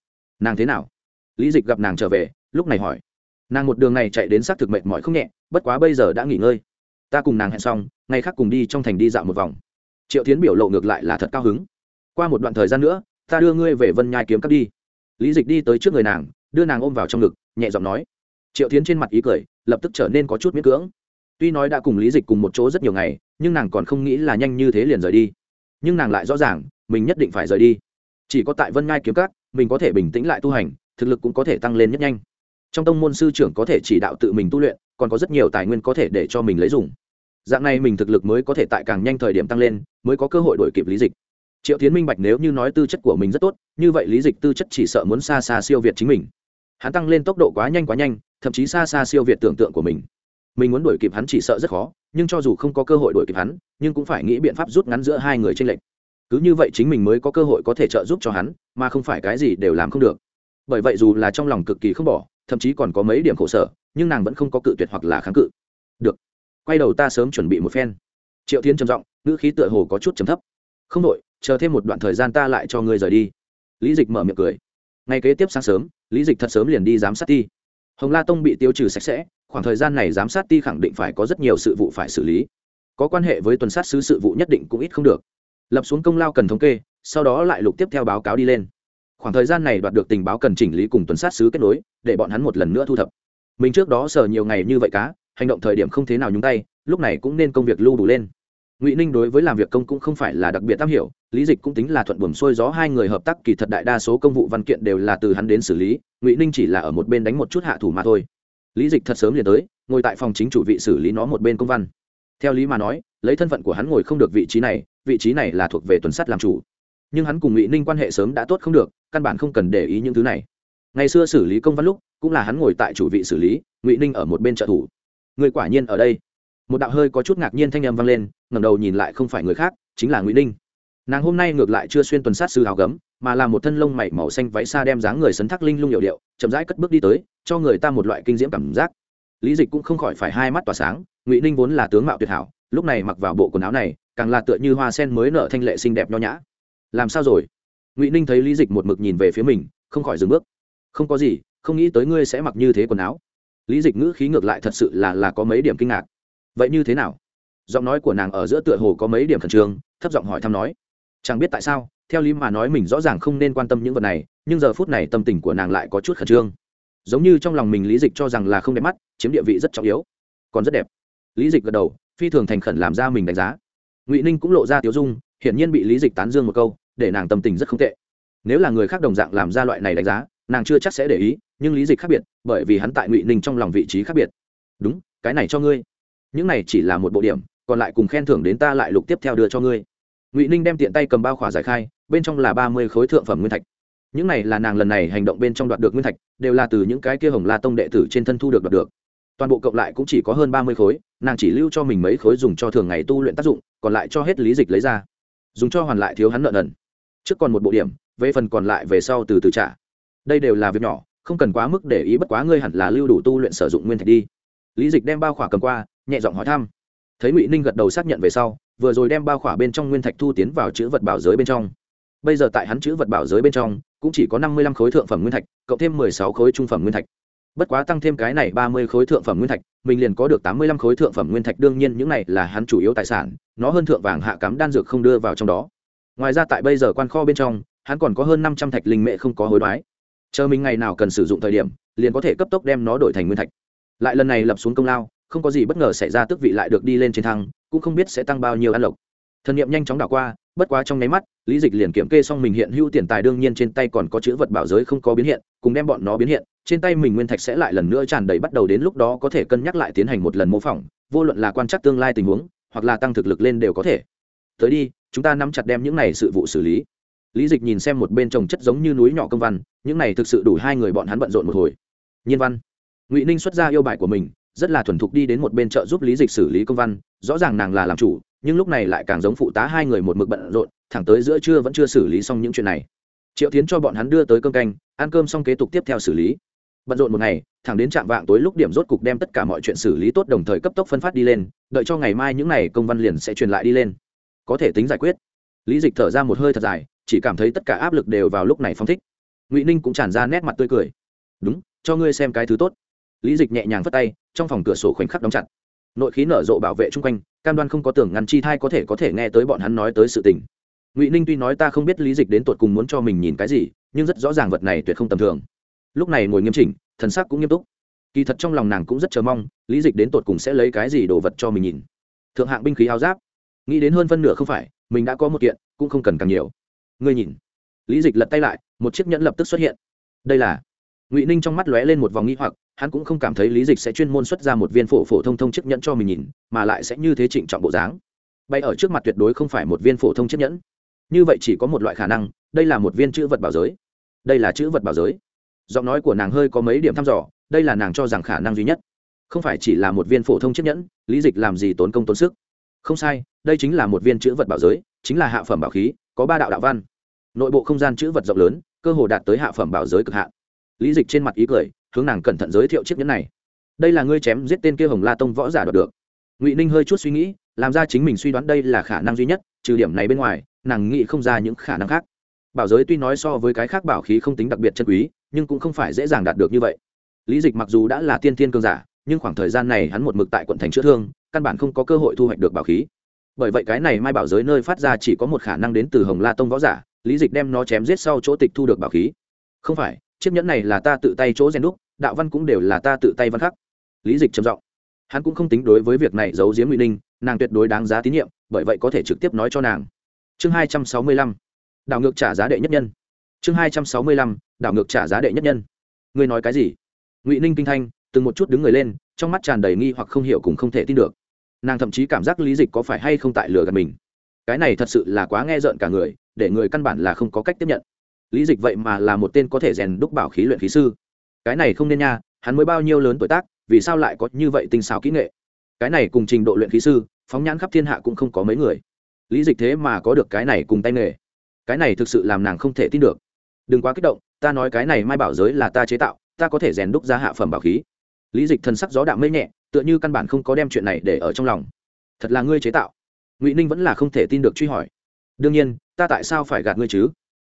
Nàng thế nào? Lý dịch gặp nàng trở về, lúc này hỏi. Nàng một đường này chạy đến xác thực mệnh mỏi không nhẹ, bất quá bây giờ đã nghỉ ngơi. Ta cùng nàng hẹn xong, ngày khác cùng đi trong thành đi dạo một vòng. Triệu tiến biểu lộ ngược lại là thật cao hứng. Qua một đoạn thời gian nữa ta đưa ngươi về vân nhai kiếm cắt đi. Lý dịch đi tới trước người nàng, đưa nàng ôm vào trong ngực, nhẹ giọng nói. Triệu tiến trên mặt ý cười, lập tức trở nên có chút miễn cưỡng. Tuy nói đã cùng lý dịch cùng một chỗ rất nhiều ngày, nhưng nàng còn không nghĩ là nhanh như thế liền rời đi. Nhưng nàng lại rõ ràng, mình nhất định phải rời đi. Chỉ có tại vân ngai kiếm cát mình có thể bình tĩnh lại tu hành, thực lực cũng có thể tăng lên nhất nhanh. Trong tông môn sư trưởng có thể chỉ đạo tự mình tu luyện, còn có rất nhiều tài nguyên có thể để cho mình lấy dùng. Dạng này mình thực lực mới có thể tại càng nhanh thời điểm tăng lên, mới có cơ hội đổi kịp lý dịch triệu tiến minh bạch nếu như nói tư chất của mình rất tốt, như vậy lý dịch tư chất chỉ sợ muốn xa xa siêu việt chính mình. Hắn tăng lên tốc độ quá nhanh quá nhanh, thậm chí xa xa siêu việt tưởng tượng của mình. Mình muốn đuổi kịp hắn chỉ sợ rất khó, nhưng cho dù không có cơ hội đuổi kịp hắn, nhưng cũng phải nghĩ biện pháp rút ngắn giữa hai người tranh lệch. Cứ như vậy chính mình mới có cơ hội có thể trợ giúp cho hắn, mà không phải cái gì đều làm không được. Bởi vậy dù là trong lòng cực kỳ không bỏ, thậm chí còn có mấy điểm khổ sở, nhưng nàng vẫn không có cự tuyệt hoặc là kháng cự. Được, quay đầu ta sớm chuẩn bị một phen. Triệu tiến trầm giọng, ngữ khí tựa hồ có chút trầm thấp. Không đội chờ thêm một đoạn thời gian ta lại cho ngươi rời đi. Lý dịch mở miệng cười. Ngay kế tiếp sáng sớm, lý dịch thật sớm liền đi giám sát ti. Hồng la tông bị tiêu trừ sạch sẽ, khoảng thời gian này giám sát ti khẳng định phải có rất nhiều sự vụ phải xử lý. Có quan hệ với tuần sát sứ sự vụ nhất định cũng ít không được. Lập xuống công lao cần thống kê, sau đó lại lục tiếp theo báo cáo đi lên. Khoảng thời gian này đoạt được tình báo cần chỉnh lý cùng tuần sát sứ kết nối, để bọn hắn một lần nữa thu thập. Mình trước đó sờ nhiều ngày như vậy cá, hành động thời điểm không thế nào nhúng tay, lúc này cũng nên công việc lưu đủ lên ngụy ninh đối với làm việc công cũng không phải là đặc biệt am hiểu, lý dịch cũng tính là thuận buồm xuôi gió, hai người hợp tác kỳ thật đại đa số công vụ văn kiện đều là từ hắn đến xử lý, ngụy ninh chỉ là ở một bên đánh một chút hạ thủ mà thôi. Lý dịch thật sớm liền tới, ngồi tại phòng chính chủ vị xử lý nó một bên công văn. Theo lý mà nói, lấy thân phận của hắn ngồi không được vị trí này, vị trí này là thuộc về tuần sắt làm chủ. Nhưng hắn cùng ngụy ninh quan hệ sớm đã tốt không được, căn bản không cần để ý những thứ này. Ngày xưa xử lý công văn lúc, cũng là hắn ngồi tại chủ vị xử lý, ngụy ninh ở một bên trợ thủ. Người quả nhiên ở đây một đạo hơi có chút ngạc nhiên thanh âm vang lên, ngẩng đầu nhìn lại không phải người khác, chính là ngụy ninh. Nàng hôm nay ngược lại chưa xuyên tuần sát sư hào gấm, mà là một thân lông mảy màu xanh váy xa đem dáng người sấn thác linh lung hiệu điệu, chậm rãi cất bước đi tới, cho người ta một loại kinh diễm cảm giác. Lý dịch cũng không khỏi phải hai mắt tỏa sáng, ngụy ninh vốn là tướng mạo tuyệt hảo, lúc này mặc vào bộ quần áo này, càng là tựa như hoa sen mới nở thanh lệ xinh đẹp nho nhã. Làm sao rồi? Ngụy ninh thấy lý dịch một mực nhìn về phía mình, không khỏi dừng bước. Không có gì, không nghĩ tới ngươi sẽ mặc như thế quần áo. Lý dịch ngữ khí ngược lại thật sự là là có mấy điểm kinh ngạc vậy như thế nào? Giọng nói của nàng ở giữa tựa hồ có mấy điểm khẩn trương, thấp giọng hỏi thăm nói. Chẳng biết tại sao, theo lý mà nói mình rõ ràng không nên quan tâm những vật này, nhưng giờ phút này tâm tình của nàng lại có chút khẩn trương. Giống như trong lòng mình lý dịch cho rằng là không đẹp mắt, chiếm địa vị rất trọng yếu. Còn rất đẹp. Lý dịch gật đầu, phi thường thành khẩn làm ra mình đánh giá. Ngụy ninh cũng lộ ra tiếu dung, hiển nhiên bị lý dịch tán dương một câu, để nàng tâm tình rất không tệ. Nếu là người khác đồng dạng làm ra loại này đánh giá, nàng chưa chắc sẽ để ý, nhưng lý dịch khác biệt, bởi vì hắn tại ngụy ninh trong lòng vị trí khác biệt. Đúng, cái này cho ngươi những này chỉ là một bộ điểm, còn lại cùng khen thưởng đến ta lại lục tiếp theo đưa cho ngươi. Ngụy ninh đem tiện tay cầm bao khỏa giải khai, bên trong là ba mươi khối thượng phẩm nguyên thạch. Những này là nàng lần này hành động bên trong đoạt được nguyên thạch, đều là từ những cái kia hồng la tông đệ tử trên thân thu được đoạt được. Toàn bộ cộng lại cũng chỉ có hơn ba mươi khối, nàng chỉ lưu cho mình mấy khối dùng cho thường ngày tu luyện tác dụng, còn lại cho hết lý dịch lấy ra. Dùng cho hoàn lại thiếu hắn nợ nần. Trước còn một bộ điểm, về phần còn lại về sau từ từ trả. Đây đều là việc nhỏ, không cần quá mức để ý bất quá ngươi hẳn là lưu đủ tu luyện sử dụng nguyên thạch đi. Lý dịch đem bao khỏa cầm qua nhẹ giọng hỏi thăm. Thấy ngụy ninh gật đầu xác nhận về sau, vừa rồi đem bao khỏa bên trong nguyên thạch thu tiến vào chữ vật bảo giới bên trong. Bây giờ tại hắn chữ vật bảo giới bên trong, cũng chỉ có năm mươi lăm khối thượng phẩm nguyên thạch, cộng thêm mười sáu khối trung phẩm nguyên thạch. Bất quá tăng thêm cái này ba mươi khối thượng phẩm nguyên thạch, mình liền có được tám mươi lăm khối thượng phẩm nguyên thạch, đương nhiên những này là hắn chủ yếu tài sản, nó hơn thượng vàng hạ cắm đan dược không đưa vào trong đó. Ngoài ra tại bây giờ quan kho bên trong, hắn còn có hơn năm trăm thạch linh mệ không có hối đoái. Chờ mình ngày nào cần sử dụng thời điểm, liền có thể cấp tốc đem nó đổi thành nguyên thạch. Lại lần này lập xuống công lao không có gì bất ngờ xảy ra tước vị lại được đi lên trên thăng, cũng không biết sẽ tăng bao nhiêu ăn lộc. Thần nghiệm nhanh chóng đảo qua, bất quá trong nháy mắt, lý dịch liền kiểm kê xong mình hiện hữu tiền tài đương nhiên trên tay còn có chữ vật bảo giới không có biến hiện, cùng đem bọn nó biến hiện, trên tay mình nguyên thạch sẽ lại lần nữa tràn đầy bắt đầu đến lúc đó có thể cân nhắc lại tiến hành một lần mô phỏng, vô luận là quan trắc tương lai tình huống, hoặc là tăng thực lực lên đều có thể. Tới đi, chúng ta nắm chặt đem những này sự vụ xử lý. Lý dịch nhìn xem một bên trồng chất giống như núi nhỏ công văn, những này thực sự đủ hai người bọn hắn bận rộn một hồi. Nhiên văn. Ngụy ninh xuất ra yêu bài của mình rất là thuần thục đi đến một bên chợ giúp lý dịch xử lý công văn, rõ ràng nàng là làm chủ, nhưng lúc này lại càng giống phụ tá hai người một mực bận rộn, thẳng tới giữa trưa vẫn chưa xử lý xong những chuyện này. Triệu tiến cho bọn hắn đưa tới cơm canh, ăn cơm xong kế tục tiếp theo xử lý. Bận rộn một ngày, thẳng đến trạm vạng tối lúc điểm rốt cục đem tất cả mọi chuyện xử lý tốt đồng thời cấp tốc phân phát đi lên, đợi cho ngày mai những n à y công văn liền sẽ truyền lại đi lên. Có thể tính giải quyết. Lý dịch thở ra một hơi thật dài, chỉ cảm thấy tất cả áp lực đều vào lúc này phong thích. Ngụy ninh cũng tràn ra nét mặt tươi cười. Đúng, cho ngươi xem cái thứ tốt lý dịch nhẹ nhàng vất tay, trong phòng cửa sổ khoảnh khắc đóng chặt. Nội khí nở rộ bảo vệ chung quanh, cam đoan không có tưởng ngăn chi thai có thể có thể nghe tới bọn hắn nói tới sự tình. Ngụy ninh tuy nói ta không biết lý dịch đến tột cùng muốn cho mình nhìn cái gì, nhưng rất rõ ràng vật này tuyệt không tầm thường. Lúc này ngồi nghiêm chỉnh, thần sắc cũng nghiêm túc. Kỳ thật trong lòng nàng cũng rất chờ mong, lý dịch đến tột cùng sẽ lấy cái gì đồ vật cho mình nhìn. Thượng hạng binh khí áo giáp. Nghĩ đến hơn phân nửa không phải, mình đã có một kiện, cũng không cần càng nhiều. Ngươi nhìn. Lý dịch lật tay lại, một chiếc nhẫn lập tức xuất hiện. Đây là ngụy ninh trong mắt lóe lên một vòng nghi hoặc hắn cũng không cảm thấy lý dịch sẽ chuyên môn xuất ra một viên phổ phổ thông thông chiếc nhẫn cho mình nhìn mà lại sẽ như thế trịnh trọng bộ dáng bay ở trước mặt tuyệt đối không phải một viên phổ thông chiếc nhẫn như vậy chỉ có một loại khả năng đây là một viên chữ vật bảo giới đây là chữ vật bảo giới giọng nói của nàng hơi có mấy điểm thăm dò đây là nàng cho rằng khả năng duy nhất không phải chỉ là một viên phổ thông chiếc nhẫn lý dịch làm gì tốn công tốn sức không sai đây chính là một viên chữ vật bảo giới chính là hạ phẩm bảo khí có ba đạo đạo văn nội bộ không gian chữ vật rộng lớn cơ hồ đạt tới hạ phẩm bảo giới cực hạn lý dịch trên mặt ý cười, hướng nàng cẩn thận giới thiệu chiếc nhẫn này. Đây là ngươi chém giết tên kia hồng la tông võ giả đoạt được. Ngụy ninh hơi chút suy nghĩ, làm ra chính mình suy đoán đây là khả năng duy nhất, trừ điểm này bên ngoài, nàng nghĩ không ra những khả năng khác. Bảo giới tuy nói so với cái khác bảo khí không tính đặc biệt chân quý, nhưng cũng không phải dễ dàng đạt được như vậy. Lý dịch mặc dù đã là tiên tiên cương giả, nhưng khoảng thời gian này hắn một mực tại quận thành chữa thương, căn bản không có cơ hội thu hoạch được bảo khí. Bởi vậy cái này mai bảo giới nơi phát ra chỉ có một khả năng đến từ hồng la tông võ giả, lý dịch đem nó chém giết sau chỗ tịch thu được bảo khí. Không phải chiếc nhẫn này là ta tự tay chỗ rèn đúc, đạo văn cũng đều là ta tự tay văn khắc. Lý dịch trầm giọng. Hắn cũng không tính đối với việc này giấu giếm ngụy ninh, nàng tuyệt đối đáng giá tín nhiệm, bởi vậy có thể trực tiếp nói cho nàng. Chương hai trăm sáu mươi lăm. Đảo ngược trả giá đệ nhất nhân. Chương hai trăm sáu mươi lăm. Đảo ngược trả giá đệ nhất nhân. Ngươi nói cái gì? Ngụy ninh kinh thanh, từng một chút đứng người lên, trong mắt tràn đầy nghi hoặc không hiểu cùng không thể tin được. Nàng thậm chí cảm giác lý dịch có phải hay không tại lừa gạt mình. Cái này thật sự là quá nghe rợn cả người, để người căn bản là không có cách tiếp nhận lý dịch vậy mà là một tên có thể rèn đúc bảo khí luyện khí sư. Cái này không nên nha, hắn mới bao nhiêu lớn tuổi tác, vì sao lại có như vậy tinh xảo kỹ nghệ? Cái này cùng trình độ luyện khí sư, phóng nhãn khắp thiên hạ cũng không có mấy người. Lý dịch thế mà có được cái này cùng tay nghề. Cái này thực sự làm nàng không thể tin được. Đừng quá kích động, ta nói cái này mai bảo giới là ta chế tạo, ta có thể rèn đúc ra hạ phẩm bảo khí. Lý dịch thần sắc gió đạo mây nhẹ, tựa như căn bản không có đem chuyện này để ở trong lòng. Thật là ngươi chế tạo. Ngụy ninh vẫn là không thể tin được truy hỏi. Đương nhiên, ta tại sao phải gạt ngươi chứ?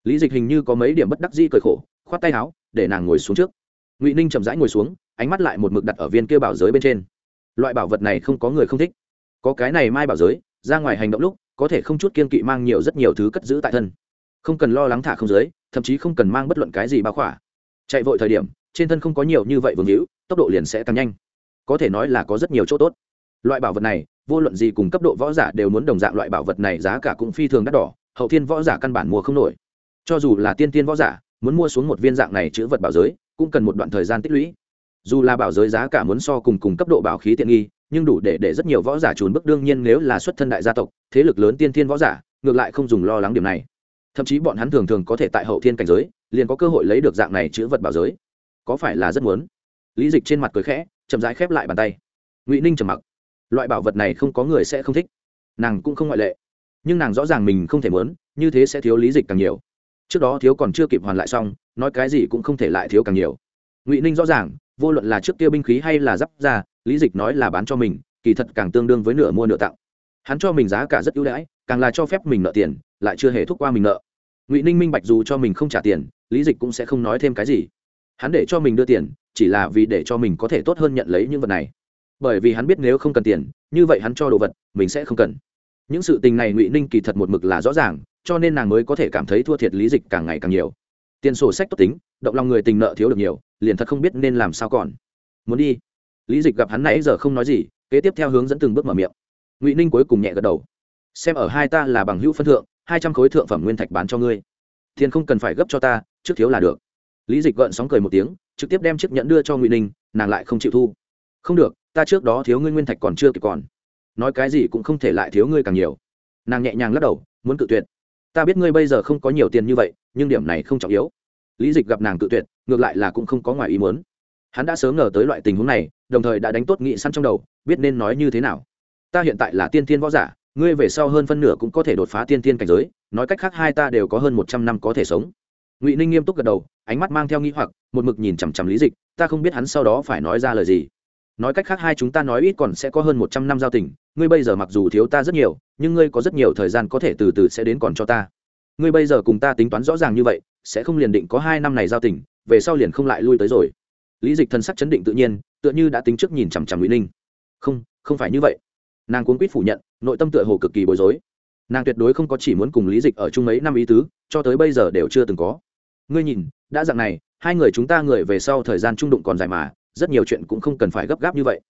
Lý dịch hình như có mấy điểm bất đắc di cởi khổ, khoát tay áo, để nàng ngồi xuống trước. Ngụy ninh chậm rãi ngồi xuống, ánh mắt lại một mực đặt ở viên kia bảo giới bên trên. Loại bảo vật này không có người không thích. Có cái này mai bảo giới, ra ngoài hành động lúc, có thể không chút kiên kỵ mang nhiều rất nhiều thứ cất giữ tại thân. Không cần lo lắng thả không giới thậm chí không cần mang bất luận cái gì bao khỏa. Chạy vội thời điểm, trên thân không có nhiều như vậy vương hữu, tốc độ liền sẽ tăng nhanh. Có thể nói là có rất nhiều chỗ tốt. Loại bảo vật này, vô luận gì cùng cấp độ võ giả đều muốn đồng dạng loại bảo vật này giá cả cũng phi thường đắt đỏ, hậu thiên võ giả căn bản mua không nổi cho dù là tiên tiên võ giả, muốn mua xuống một viên dạng này chữ vật bảo giới, cũng cần một đoạn thời gian tích lũy. Dù là bảo giới giá cả muốn so cùng cùng cấp độ bảo khí tiện nghi, nhưng đủ để để rất nhiều võ giả trùn bức đương nhiên nếu là xuất thân đại gia tộc, thế lực lớn tiên thiên võ giả, ngược lại không dùng lo lắng điểm này. Thậm chí bọn hắn thường thường có thể tại hậu thiên cảnh giới, liền có cơ hội lấy được dạng này chữ vật bảo giới. Có phải là rất muốn? Lý dịch trên mặt cười khẽ, chậm rãi khép lại bàn tay. Ngụy ninh trầm mặc. Loại bảo vật này không có người sẽ không thích. Nàng cũng không ngoại lệ. Nhưng nàng rõ ràng mình không thể muốn, như thế sẽ thiếu lý dịch càng nhiều trước đó thiếu còn chưa kịp hoàn lại xong, nói cái gì cũng không thể lại thiếu càng nhiều. Ngụy ninh rõ ràng, vô luận là trước kia binh khí hay là giáp ra, lý dịch nói là bán cho mình, kỳ thật càng tương đương với nửa mua nửa tặng. Hắn cho mình giá cả rất ưu đãi, càng là cho phép mình nợ tiền, lại chưa hề thúc qua mình nợ. Ngụy ninh minh bạch dù cho mình không trả tiền, lý dịch cũng sẽ không nói thêm cái gì. Hắn để cho mình đưa tiền, chỉ là vì để cho mình có thể tốt hơn nhận lấy những vật này. Bởi vì hắn biết nếu không cần tiền, như vậy hắn cho đồ vật, mình sẽ không cần. Những sự tình này ngụy ninh kỳ thật một mực là rõ ràng cho nên nàng mới có thể cảm thấy thua thiệt lý dịch càng ngày càng nhiều. Tiền sổ sách tốt tính, động lòng người tình nợ thiếu được nhiều, liền thật không biết nên làm sao còn. Muốn đi. Lý dịch gặp hắn nãy giờ không nói gì, kế tiếp theo hướng dẫn từng bước mở miệng. Ngụy ninh cuối cùng nhẹ gật đầu. Xem ở hai ta là bằng hữu phân thượng, hai trăm khối thượng phẩm nguyên thạch bán cho ngươi. Tiền không cần phải gấp cho ta, trước thiếu là được. Lý dịch gợn sóng cười một tiếng, trực tiếp đem chiếc nhẫn đưa cho ngụy ninh, nàng lại không chịu thu. Không được, ta trước đó thiếu ngươi nguyên thạch còn chưa kịp còn. Nói cái gì cũng không thể lại thiếu ngươi càng nhiều. Nàng nhẹ nhàng lắc đầu, muốn cự tuyệt ta biết ngươi bây giờ không có nhiều tiền như vậy, nhưng điểm này không trọng yếu. Lý dịch gặp nàng cự tuyệt, ngược lại là cũng không có ngoài ý muốn. Hắn đã sớm ngờ tới loại tình huống này, đồng thời đã đánh tốt nghị săn trong đầu, biết nên nói như thế nào. Ta hiện tại là tiên thiên võ giả, ngươi về sau hơn phân nửa cũng có thể đột phá tiên thiên cảnh giới, nói cách khác hai ta đều có hơn một trăm năm có thể sống. Ngụy ninh nghiêm túc gật đầu, ánh mắt mang theo nghĩ hoặc, một mực nhìn chằm chằm lý dịch, ta không biết hắn sau đó phải nói ra lời gì nói cách khác hai chúng ta nói ít còn sẽ có hơn một trăm năm giao tình, ngươi bây giờ mặc dù thiếu ta rất nhiều, nhưng ngươi có rất nhiều thời gian có thể từ từ sẽ đến còn cho ta. Ngươi bây giờ cùng ta tính toán rõ ràng như vậy, sẽ không liền định có hai năm này giao tình, về sau liền không lại lui tới rồi. Lý dịch thân sắc chấn định tự nhiên, tựa như đã tính trước nhìn chằm chằm ngụy ninh. Không không phải như vậy. Nàng cuốn quýt phủ nhận, nội tâm tựa hồ cực kỳ bối rối. Nàng tuyệt đối không có chỉ muốn cùng lý dịch ở chung mấy năm ý tứ, cho tới bây giờ đều chưa từng có. Ngươi nhìn, đã dặn này, hai người chúng ta người về sau thời gian trung đụng còn dài mà rất nhiều chuyện cũng không cần phải gấp gáp như vậy.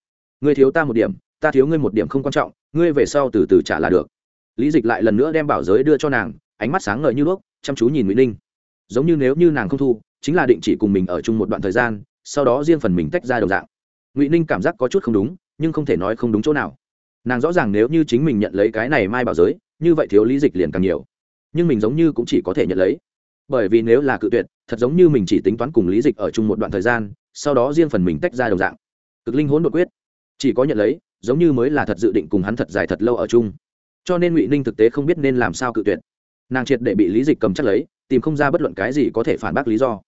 Ngươi thiếu ta một điểm, ta thiếu ngươi một điểm không quan trọng, ngươi về sau từ từ trả là được. Lý dịch lại lần nữa đem bảo giới đưa cho nàng, ánh mắt sáng ngời như đuốc, chăm chú nhìn Ngụy ninh. Giống như nếu như nàng không thu, chính là định chỉ cùng mình ở chung một đoạn thời gian, sau đó riêng phần mình tách ra đồng dạng. Ngụy ninh cảm giác có chút không đúng, nhưng không thể nói không đúng chỗ nào. Nàng rõ ràng nếu như chính mình nhận lấy cái này mai bảo giới, như vậy thiếu lý dịch liền càng nhiều. Nhưng mình giống như cũng chỉ có thể nhận lấy. Bởi vì nếu là cự tuyệt thật giống như mình chỉ tính toán cùng lý dịch ở chung một đoạn thời gian, sau đó riêng phần mình tách ra đồng dạng. Cực linh hỗn đột quyết. Chỉ có nhận lấy, giống như mới là thật dự định cùng hắn thật dài thật lâu ở chung. Cho nên ngụy ninh thực tế không biết nên làm sao cự tuyệt. Nàng triệt để bị lý dịch cầm chắc lấy, tìm không ra bất luận cái gì có thể phản bác lý do.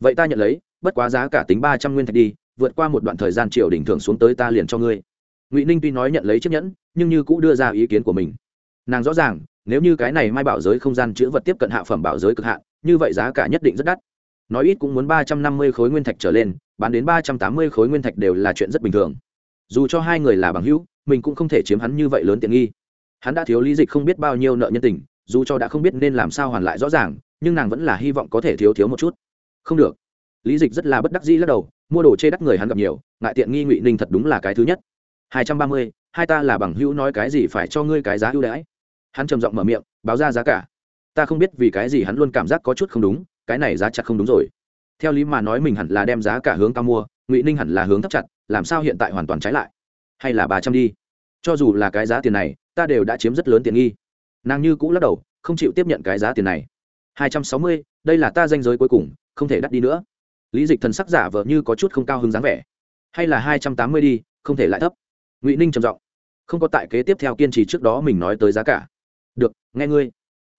Vậy ta nhận lấy, bất quá giá cả tính ba trăm nguyên thạch đi, vượt qua một đoạn thời gian triều đỉnh thường xuống tới ta liền cho ngươi. Ngụy ninh tuy nói nhận lấy chiếc nhẫn, nhưng như cũng đưa ra ý kiến của mình. Nàng rõ ràng nếu như cái này mai bảo giới không gian chữ vật tiếp cận hạ phẩm bảo giới cực hạn, như vậy giá cả nhất định rất đắt. Nói ít cũng muốn ba trăm năm mươi khối nguyên thạch trở lên, bán đến ba trăm tám mươi khối nguyên thạch đều là chuyện rất bình thường. Dù cho hai người là bằng hữu, mình cũng không thể chiếm hắn như vậy lớn tiện nghi. Hắn đã thiếu lý dịch không biết bao nhiêu nợ nhân tình, dù cho đã không biết nên làm sao hoàn lại rõ ràng, nhưng nàng vẫn là hy vọng có thể thiếu thiếu một chút. Không được. Lý dịch rất là bất đắc dĩ lắc đầu, mua đồ chê đắt người hắn gặp nhiều, ngại tiện nghi ngụy ninh thật đúng là cái thứ nhất. Hai trăm ba mươi, hai ta là bằng hữu nói cái gì phải cho ngươi cái giá ưu đãi? Hắn trầm giọng mở miệng, báo ra giá cả. Ta không biết vì cái gì hắn luôn cảm giác có chút không đúng, cái này giá chặt không đúng rồi. Theo lý mà nói mình hẳn là đem giá cả hướng cao mua, ngụy ninh hẳn là hướng thấp chặt, làm sao hiện tại hoàn toàn trái lại? Hay là ba trăm đi? Cho dù là cái giá tiền này, ta đều đã chiếm rất lớn tiền nghi. Nàng như cũ lắc đầu, không chịu tiếp nhận cái giá tiền này. Hai trăm sáu mươi, đây là ta danh giới cuối cùng, không thể đắt đi nữa. Lý dịch thần sắc giả vợ như có chút không cao hứng dáng vẻ. Hay là hai trăm tám mươi đi, không thể lại thấp. Ngụy ninh trầm giọng. Không có tại kế tiếp theo kiên trì trước đó mình nói tới giá cả được, nghe ngươi.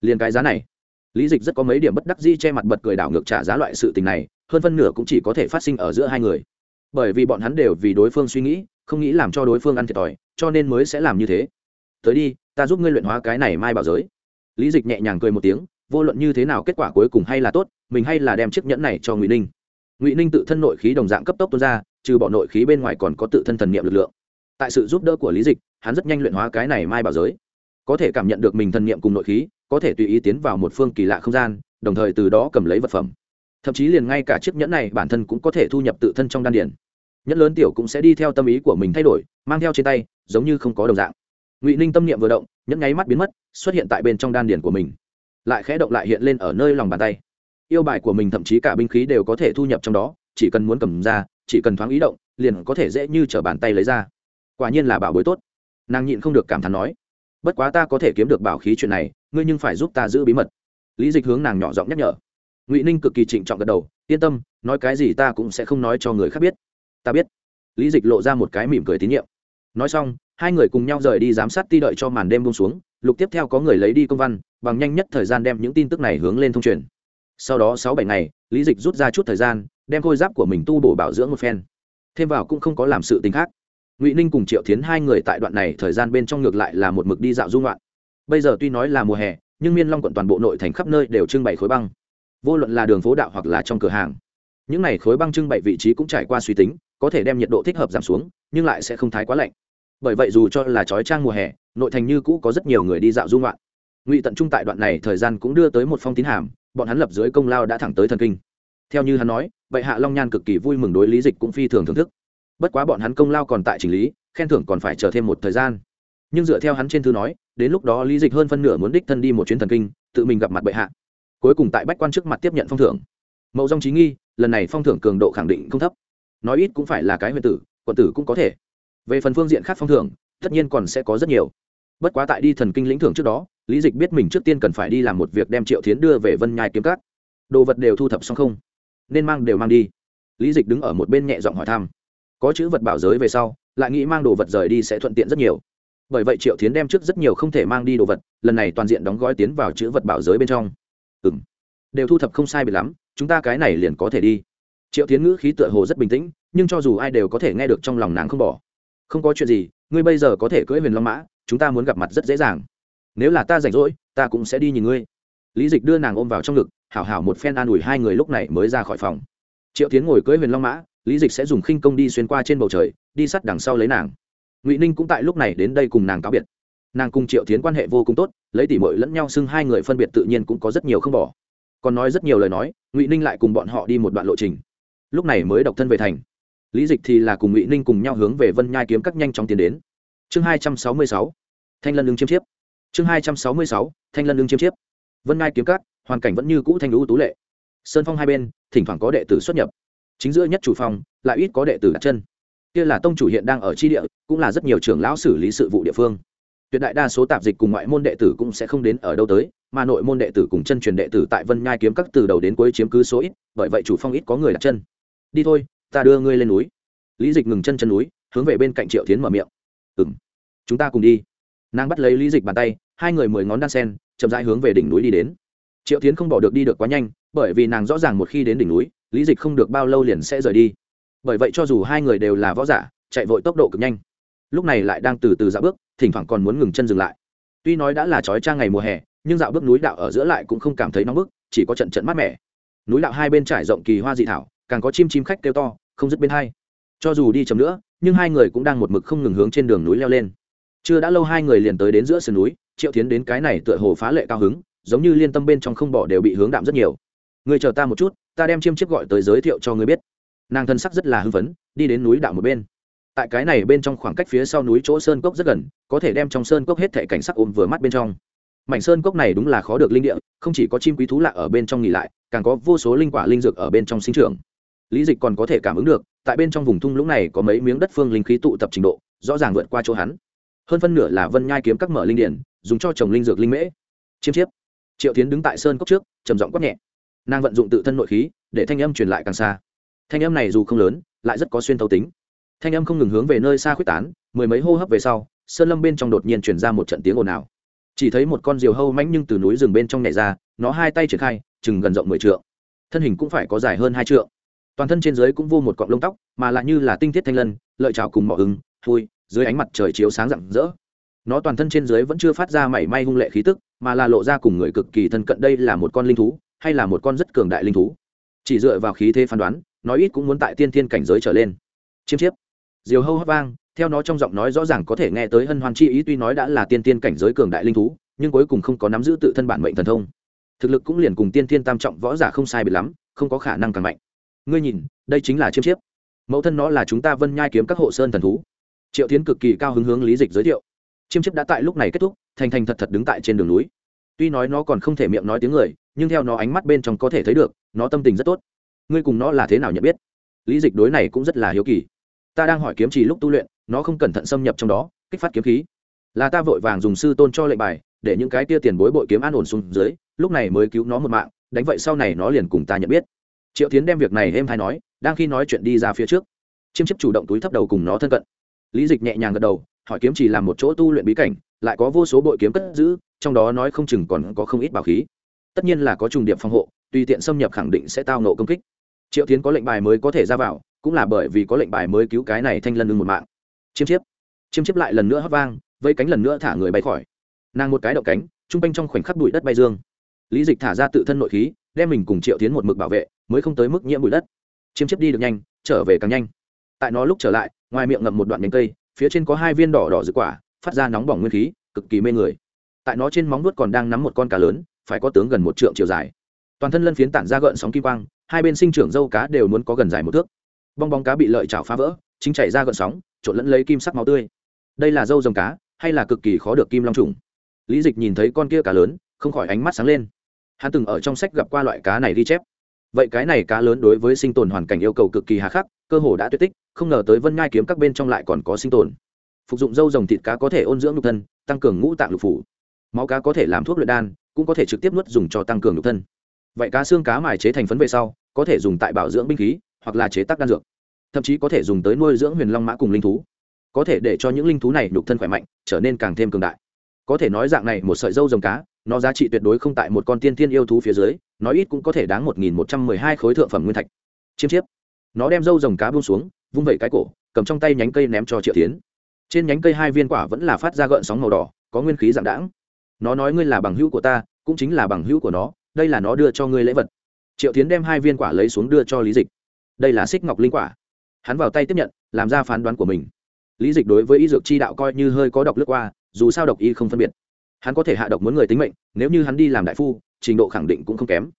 Liền cái giá này. Lý dịch rất có mấy điểm bất đắc di che mặt bật cười đảo ngược trả giá loại sự tình này, hơn phân nửa cũng chỉ có thể phát sinh ở giữa hai người. Bởi vì bọn hắn đều vì đối phương suy nghĩ, không nghĩ làm cho đối phương ăn thiệt thòi, cho nên mới sẽ làm như thế. Tới đi, ta giúp ngươi luyện hóa cái này mai bảo giới. Lý dịch nhẹ nhàng cười một tiếng, vô luận như thế nào kết quả cuối cùng hay là tốt, mình hay là đem chiếc nhẫn này cho ngụy ninh. Ngụy ninh tự thân nội khí đồng dạng cấp tốc tuôn ra, trừ bỏ nội khí bên ngoài còn có tự thân thần niệm lực lượng. Tại sự giúp đỡ của lý dịch, hắn rất nhanh luyện hóa cái này mai bảo giới có thể cảm nhận được mình thần niệm cùng nội khí, có thể tùy ý tiến vào một phương kỳ lạ không gian, đồng thời từ đó cầm lấy vật phẩm. Thậm chí liền ngay cả chiếc nhẫn này bản thân cũng có thể thu nhập tự thân trong đan điển nhẫn lớn tiểu cũng sẽ đi theo tâm ý của mình thay đổi, mang theo trên tay, giống như không có đồng dạng. Ngụy ninh tâm niệm vừa động, nhẫn nháy mắt biến mất, xuất hiện tại bên trong đan điển của mình. Lại khẽ động lại hiện lên ở nơi lòng bàn tay. Yêu bài của mình thậm chí cả binh khí đều có thể thu nhập trong đó, chỉ cần muốn cầm ra, chỉ cần thoáng ý động, liền có thể dễ như t bàn tay lấy ra. Quả nhiên là bảo bối tốt. Nàng nhịn không được cảm thán nói bất quá ta có thể kiếm được bảo khí chuyện này, ngươi nhưng phải giúp ta giữ bí mật. Lý dịch hướng nàng nhỏ giọng nhắc nhở. Ngụy ninh cực kỳ trịnh trọng gật đầu, yên tâm, nói cái gì ta cũng sẽ không nói cho người khác biết. Ta biết. Lý dịch lộ ra một cái mỉm cười tín nhiệm. Nói xong, hai người cùng nhau rời đi giám sát ti đợi cho màn đêm bông xuống, lục tiếp theo có người lấy đi công văn, bằng nhanh nhất thời gian đem những tin tức này hướng lên thông truyền. Sau đó sáu bảy ngày, lý dịch rút ra chút thời gian, đem khôi giáp của mình tu bổ bảo dưỡng một phen. Thêm vào cũng không có làm sự tính khác ngụy ninh cùng triệu tiến hai người tại đoạn này thời gian bên trong ngược lại là một mực đi dạo dung loạn bây giờ tuy nói là mùa hè, nhưng miên long quận toàn bộ nội thành khắp nơi đều trưng bày khối băng. Vô luận là đường phố đạo hoặc là trong cửa hàng. Những n à y khối băng trưng bày vị trí cũng trải qua suy tính, có thể đem nhiệt độ thích hợp giảm xuống, nhưng lại sẽ không thái quá lạnh. Bởi vậy dù cho là trói trang mùa hè, nội thành như cũ có rất nhiều người đi dạo dung loạn ngụy tận trung tại đoạn này thời gian cũng đưa tới một phong tín hàm, bọn hắn lập dưới công lao đã thẳng tới thần kinh. Theo như hắn nói, vậy hạ long nhan cực kỳ vui mừng đối lý dịch cũng phi thường thưởng thức bất quá bọn hắn công lao còn tại chỉnh lý, khen thưởng còn phải chờ thêm một thời gian. Nhưng dựa theo hắn trên thư nói, đến lúc đó lý dịch hơn phân nửa muốn đích thân đi một chuyến thần kinh, tự mình gặp mặt bệ hạ. Cuối cùng tại bách quan trước mặt tiếp nhận phong thưởng. Mậu dòng trí nghi, lần này phong thưởng cường độ khẳng định không thấp. Nói ít cũng phải là cái huyền tử, quận tử cũng có thể. Về phần phương diện khác phong thưởng, tất nhiên còn sẽ có rất nhiều. Bất quá tại đi thần kinh lĩnh thưởng trước đó, lý dịch biết mình trước tiên cần phải đi làm một việc đem triệu thiến đưa về vân nhai kiếm cát đồ vật đều thu thập xong không? Nên mang đều mang đi. Lý dịch đứng ở một bên nhẹ giọng hỏi thăm có chữ vật bảo giới về sau, lại nghĩ mang đồ vật rời đi sẽ thuận tiện rất nhiều. Bởi vậy triệu tiến đem trước rất nhiều không thể mang đi đồ vật, lần này toàn diện đóng gói tiến vào chữ vật bảo giới bên trong. Ừ m đều thu thập không sai bị lắm, chúng ta cái này liền có thể đi. Triệu tiến ngữ khí tựa hồ rất bình tĩnh, nhưng cho dù ai đều có thể nghe được trong lòng nàng không bỏ. Không có chuyện gì, ngươi bây giờ có thể cưỡi huyền long mã, chúng ta muốn gặp mặt rất dễ dàng. Nếu là ta rảnh rỗi, ta cũng sẽ đi nhìn ngươi. Lý dịch đưa nàng ôm vào trong ngực, hảo hảo một phen an ủi hai người lúc này mới ra khỏi phòng. Triệu tiến ngồi cưỡi huyền long mã lý dịch sẽ dùng khinh công đi xuyên qua trên bầu trời, đi sắt đằng sau lấy nàng. Ngụy ninh cũng tại lúc này đến đây cùng nàng cáo biệt. Nàng cùng triệu tiến quan hệ vô cùng tốt, lấy tỉ mội lẫn nhau xưng hai người phân biệt tự nhiên cũng có rất nhiều không bỏ. Còn nói rất nhiều lời nói, ngụy ninh lại cùng bọn họ đi một đoạn lộ trình. Lúc này mới độc thân về thành. Lý dịch thì là cùng ngụy ninh cùng nhau hướng về vân nhai kiếm các nhanh chóng tiến đến. Chương hai trăm sáu mươi sáu, thanh lân ưng chiêm chiếp. Chương hai trăm sáu mươi sáu, thanh lân ưng chiêm chiếp. Vân nhai kiếm các, hoàn cảnh vẫn như cũ thanh lũ tú lệ. Sơn phong hai bên, thỉnh thoảng có đệ tử xuất nhập chính giữa nhất chủ phòng lại ít có đệ tử đặt chân. Kia là tông chủ hiện đang ở tri địa, cũng là rất nhiều trưởng lão xử lý sự vụ địa phương. Tuyệt đại đa số tạp dịch cùng ngoại môn đệ tử cũng sẽ không đến ở đâu tới, mà nội môn đệ tử cùng chân truyền đệ tử tại vân nhai kiếm các từ đầu đến cuối chiếm cứ số ít, bởi vậy chủ phong ít có người đặt chân. Đi thôi, ta đưa ngươi lên núi. Lý dịch ngừng chân chân núi, hướng về bên cạnh triệu tiến mở miệng. Ừ m chúng ta cùng đi. Nàng bắt lấy lý dịch bàn tay, hai người mười ngón đan sen, chậm rãi hướng về đỉnh núi đi đến. Triệu tiến không bỏ được đi được quá nhanh, bởi vì nàng rõ ràng một khi đến đỉnh núi lý dịch không được bao lâu liền sẽ rời đi. Bởi vậy cho dù hai người đều là võ giả, chạy vội tốc độ cực nhanh, lúc này lại đang từ từ dạo bước, thỉnh thoảng còn muốn ngừng chân dừng lại. Tuy nói đã là trói trang ngày mùa hè, nhưng dạo bước núi đạo ở giữa lại cũng không cảm thấy nóng bức, chỉ có trận trận mát mẻ. Núi đạo hai bên trải rộng kỳ hoa dị thảo, càng có chim chim khách kêu to, không dứt bên hai. Cho dù đi chậm nữa, nhưng hai người cũng đang một mực không ngừng hướng trên đường núi leo lên. Chưa đã lâu hai người liền tới đến giữa sườn núi, triệu tiến đến cái này tựa hồ phá lệ cao hứng, giống như liên tâm bên trong không bỏ đều bị hướng đạm rất nhiều người chờ ta một chút, ta đem chiêm chiếc gọi tới giới thiệu cho người biết. Nàng thân sắc rất là hưng phấn, đi đến núi đạo một bên. Tại cái này bên trong khoảng cách phía sau núi chỗ sơn cốc rất gần, có thể đem trong sơn cốc hết thể cảnh sắc ôm vừa mắt bên trong. Mảnh sơn cốc này đúng là khó được linh địa, không chỉ có chim quý thú lạ ở bên trong nghỉ lại, càng có vô số linh quả linh dược ở bên trong sinh trưởng. Lý dịch còn có thể cảm ứng được, tại bên trong vùng thung lũng này có mấy miếng đất phương linh khí tụ tập trình độ, rõ ràng vượt qua chỗ hắn. Hơn phân nửa là vân nhai kiếm các mở linh điển, dùng cho trồng linh dược linh mễ. Chiêm chiếp. Triệu tiến đứng tại sơn cốc trước, trầm giọng quát nhẹ nàng vận dụng tự thân nội khí để thanh âm truyền lại càng xa. Thanh âm này dù không lớn, lại rất có xuyên thấu tính. Thanh âm không ngừng hướng về nơi xa khuếch tán, mười mấy hô hấp về sau, sơn lâm bên trong đột nhiên truyền ra một trận tiếng ồn ào. Chỉ thấy một con diều hâu mánh nhưng từ núi rừng bên trong nhảy ra, nó hai tay triển khai, chừng gần rộng mười t thân hình cũng phải có dài hơn hai t toàn thân trên dưới cũng vô một cọng lông tóc, mà lại như là tinh thiết thanh lân, lợi trào cùng mỏ ứng thui, dưới ánh mặt trời chiếu sáng rạng rỡ. Nó toàn thân trên dưới vẫn chưa phát ra mảy may hung lệ khí tức, mà là lộ ra cùng người cực kỳ thân cận. Đây là một con linh thú hay là một con rất cường đại linh thú. Chỉ dựa vào khí thế phán đoán nói ít cũng muốn tại tiên thiên cảnh giới trở lên. Chiêm chiếp. Diều hâu hấp vang, theo nó trong giọng nói rõ ràng có thể nghe tới hân hoan chi ý tuy nói đã là tiên tiên cảnh giới cường đại linh thú, nhưng cuối cùng không có nắm giữ tự thân bản mệnh thần thông. Thực lực cũng liền cùng tiên thiên tam trọng võ giả không sai biệt lắm, không có khả năng càng mạnh. Ngươi nhìn, đây chính là chiêm chiếp. Mẫu thân nó là chúng ta vân nhai kiếm các hộ sơn thần thú. Triệu tiến cực kỳ cao hứng hướng lý dịch giới thiệu. Chiêm chiếp đã tại lúc này kết thúc, thành thành thật thật đứng tại trên đường núi. Tuy nói nó còn không thể miệng nói tiếng người nhưng theo nó ánh mắt bên trong có thể thấy được, nó tâm tình rất tốt. Ngươi cùng nó là thế nào nhận biết? Lý dịch đối này cũng rất là hiếu kỳ. Ta đang hỏi kiếm trì lúc tu luyện, nó không cẩn thận xâm nhập trong đó, kích phát kiếm khí. Là ta vội vàng dùng sư tôn cho lệnh bài, để những cái tia tiền bối bội kiếm an ổn xuống dưới, lúc này mới cứu nó một mạng, đánh vậy sau này nó liền cùng ta nhận biết. Triệu tiến đem việc này êm hay nói, đang khi nói chuyện đi ra phía trước. Chiêm chiếp chủ động túi thấp đầu cùng nó thân cận. Lý dịch nhẹ nhàng gật đầu, hỏi kiếm chỉ làm một chỗ tu luyện bí cảnh, lại có vô số bội kiếm cất giữ, trong đó nói không chừng còn có không ít bảo khí tất nhiên là có trùng điểm phòng hộ, tùy tiện xâm nhập khẳng định sẽ tao nộ công kích. Triệu tiến có lệnh bài mới có thể ra vào, cũng là bởi vì có lệnh bài mới cứu cái này thanh lân ưng một mạng. Chiêm chiếp. Chiêm chiếp lại lần nữa hấp vang, vây cánh lần nữa thả người bay khỏi. Nàng một cái động cánh t r u n g quanh trong khoảnh khắc bụi đất bay dương. Lý dịch thả ra tự thân nội khí, đem mình cùng triệu tiến một mực bảo vệ, mới không tới mức nhiễm bụi đất. Chiêm chiếp đi được nhanh, trở về càng nhanh. Tại nó lúc trở lại, ngoài miệng ngậm một đoạn nhánh cây, phía trên có hai viên đỏ đỏ rực quả, phát ra nóng bỏng nguyên khí, cực kỳ mê người. Tại nó trên móng nuốt còn đang nắm một con cá lớn phải có tướng gần một trượng chiều dài. Toàn thân lân phiến tản ra gợn sóng kim quang, hai bên sinh trưởng dâu cá đều muốn có gần dài một thước. Bong bóng cá bị lợi chảo phá vỡ, chính chảy ra gợn sóng, trộn lẫn lấy kim sắc máu tươi. Đây là dâu rồng cá, hay là cực kỳ khó được kim long trùng? Lý dịch nhìn thấy con kia cá lớn, không khỏi ánh mắt sáng lên. Hắn từng ở trong sách gặp qua loại cá này ghi chép. Vậy cái này cá lớn đối với sinh tồn hoàn cảnh yêu cầu cực kỳ hà khắc, cơ hồ đã tuyệt tích, không ngờ tới vân ngai kiếm các bên trong lại còn có sinh tồn. Phục dụng dâu rồng thịt cá có thể ôn dưỡng nhục thân, tăng cường ngũ tạng lục phủ. Máu cá có thể làm thuốc luyện đan cũng có thể trực tiếp nuốt dùng cho tăng cường nhục thân. Vậy cá xương cá mài chế thành phấn về sau, có thể dùng tại bảo dưỡng binh khí, hoặc là chế tác đan dược. Thậm chí có thể dùng tới nuôi dưỡng huyền long mã cùng linh thú. Có thể để cho những linh thú này nhục thân khỏe mạnh, trở nên càng thêm cường đại. Có thể nói dạng này, một sợi dâu rồng cá, nó giá trị tuyệt đối không tại một con tiên tiên yêu thú phía dưới, nói ít cũng có thể đáng một nghìn một trăm mười hai khối thượng phẩm nguyên thạch. Chiêm chiếp. Nó đem dâu rồng cá buông xuống, vung vẩy cái cổ, cầm trong tay nhánh cây ném cho triệu tiến trên nhánh cây hai viên quả vẫn là phát ra gợn sóng màu đỏ, có nguyên khí dạng đãng nó nói ngươi là bằng hữu của ta, cũng chính là bằng hữu của nó, đây là nó đưa cho ngươi lễ vật. Triệu tiến đem hai viên quả lấy xuống đưa cho lý dịch. Đây là xích ngọc linh quả. Hắn vào tay tiếp nhận, làm ra phán đoán của mình. Lý dịch đối với y dược chi đạo coi như hơi có độc lướt qua, dù sao độc y không phân biệt. Hắn có thể hạ độc muốn người tính mệnh, nếu như hắn đi làm đại phu, trình độ khẳng định cũng không kém.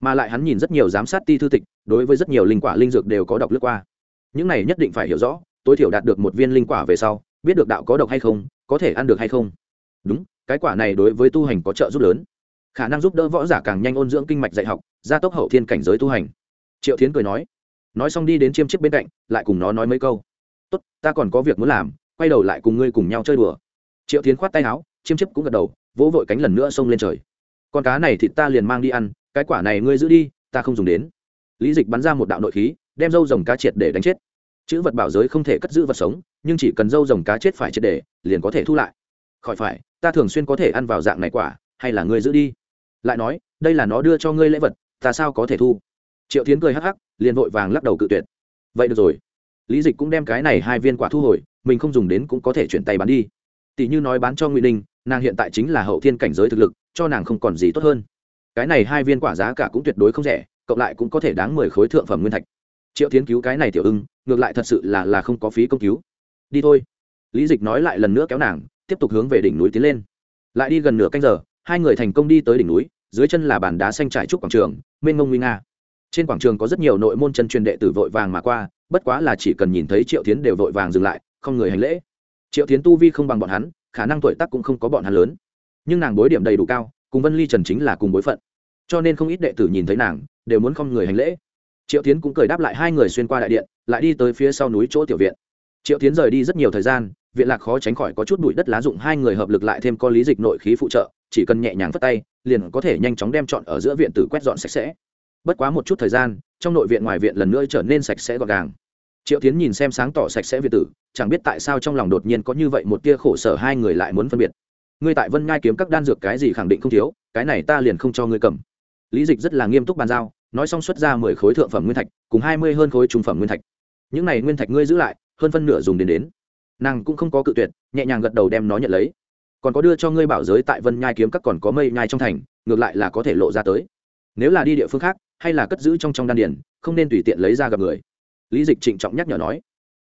Mà lại hắn nhìn rất nhiều giám sát ti thư tịch, đối với rất nhiều linh quả linh dược đều có độc lướt qua. Những này nhất định phải hiểu rõ, tối thiểu đạt được một viên linh quả về sau, biết được đạo có độc hay không, có thể ăn được hay không. Đúng cái quả này đối với tu hành có trợ giúp lớn. Khả năng giúp đỡ võ giả càng nhanh ôn dưỡng kinh mạch dạy học, gia tốc hậu thiên cảnh giới tu hành. Triệu thiến cười nói nói xong đi đến chiêm chiếc bên cạnh, lại cùng nó nói mấy câu. Tốt, ta còn có việc muốn làm, quay đầu lại cùng ngươi cùng nhau chơi đùa. Triệu tiến khoát tay áo, chiêm chiếc cũng gật đầu, vỗ vội cánh lần nữa xông lên trời. Con cá này thì ta liền mang đi ăn, cái quả này ngươi giữ đi, ta không dùng đến. Lý dịch bắn ra một đạo nội khí, đem dâu rồng cá triệt để đánh chết. Chữ vật bảo giới không thể cất giữ vật sống, nhưng chỉ cần dâu rồng cá chết phải triệt để, liền có thể thu lại. Khỏi phải ta thường xuyên có thể ăn vào dạng này quả, hay là ngươi giữ đi? Lại nói, đây là nó đưa cho ngươi lễ vật, ta sao có thể thu? Triệu tiến cười hắc hắc, liền vội vàng lắc đầu cự tuyệt. Vậy được rồi. Lý dịch cũng đem cái này hai viên quả thu hồi, mình không dùng đến cũng có thể chuyển tay bán đi. Tỷ như nói bán cho ngụy ninh, nàng hiện tại chính là hậu thiên cảnh giới thực lực, cho nàng không còn gì tốt hơn. Cái này hai viên quả giá cả cũng tuyệt đối không rẻ, cộng lại cũng có thể đáng mười khối thượng phẩm nguyên thạch. Triệu tiến cứu cái này tiểu ưng, ngược lại thật sự là là không có phí công cứu. Đi thôi. Lý dịch nói lại lần nữa kéo nàng tiếp tục hướng về đỉnh núi tiến lên. Lại đi gần nửa canh giờ, hai người thành công đi tới đỉnh núi, dưới chân là bàn đá xanh trải trúc quảng trường, mênh mông nguy nga. Trên quảng trường có rất nhiều nội môn chân truyền đệ tử vội vàng mà qua, bất quá là chỉ cần nhìn thấy triệu tiến đều vội vàng dừng lại, không người hành lễ. Triệu tiến tu vi không bằng bọn hắn, khả năng tuổi tác cũng không có bọn hắn lớn. Nhưng nàng bối điểm đầy đủ cao, cùng vân ly trần chính là cùng bối phận. Cho nên không ít đệ tử nhìn thấy nàng, đều muốn không người hành lễ. Triệu tiến cũng cười đáp lại hai người xuyên qua đại điện, lại đi tới phía sau núi chỗ tiểu viện. Triệu tiến rời đi rất nhiều thời gian viện lạc khó tránh khỏi có chút bụi đất lá dụng hai người hợp lực lại thêm có lý dịch nội khí phụ trợ, chỉ cần nhẹ nhàng phất tay, liền có thể nhanh chóng đem chọn ở giữa viện tử quét dọn sạch sẽ. Bất quá một chút thời gian, trong nội viện ngoài viện lần nữa trở nên sạch sẽ gọn gàng. Triệu tiến nhìn xem sáng tỏ sạch sẽ viện tử, chẳng biết tại sao trong lòng đột nhiên có như vậy một tia khổ sở hai người lại muốn phân biệt. Ngươi tại vân ngai kiếm các đan dược cái gì khẳng định không thiếu, cái này ta liền không cho ngươi cầm. Lý dịch rất là nghiêm túc bàn giao, nói xong xuất ra mười khối thượng phẩm nguyên thạch, cùng hai mươi hơn khối trung phẩm nguyên thạch. Những này nguyên thạch ngươi giữ lại, hơn phân nửa dùng đến đến nàng cũng không có cự tuyệt, nhẹ nhàng gật đầu đem nó nhận lấy. Còn có đưa cho ngươi bảo giới tại vân nhai kiếm các còn có mây nhai trong thành, ngược lại là có thể lộ ra tới. Nếu là đi địa phương khác, hay là cất giữ trong trong đan điền, không nên tùy tiện lấy ra gặp người. Lý dịch trịnh trọng nhắc nhở nói.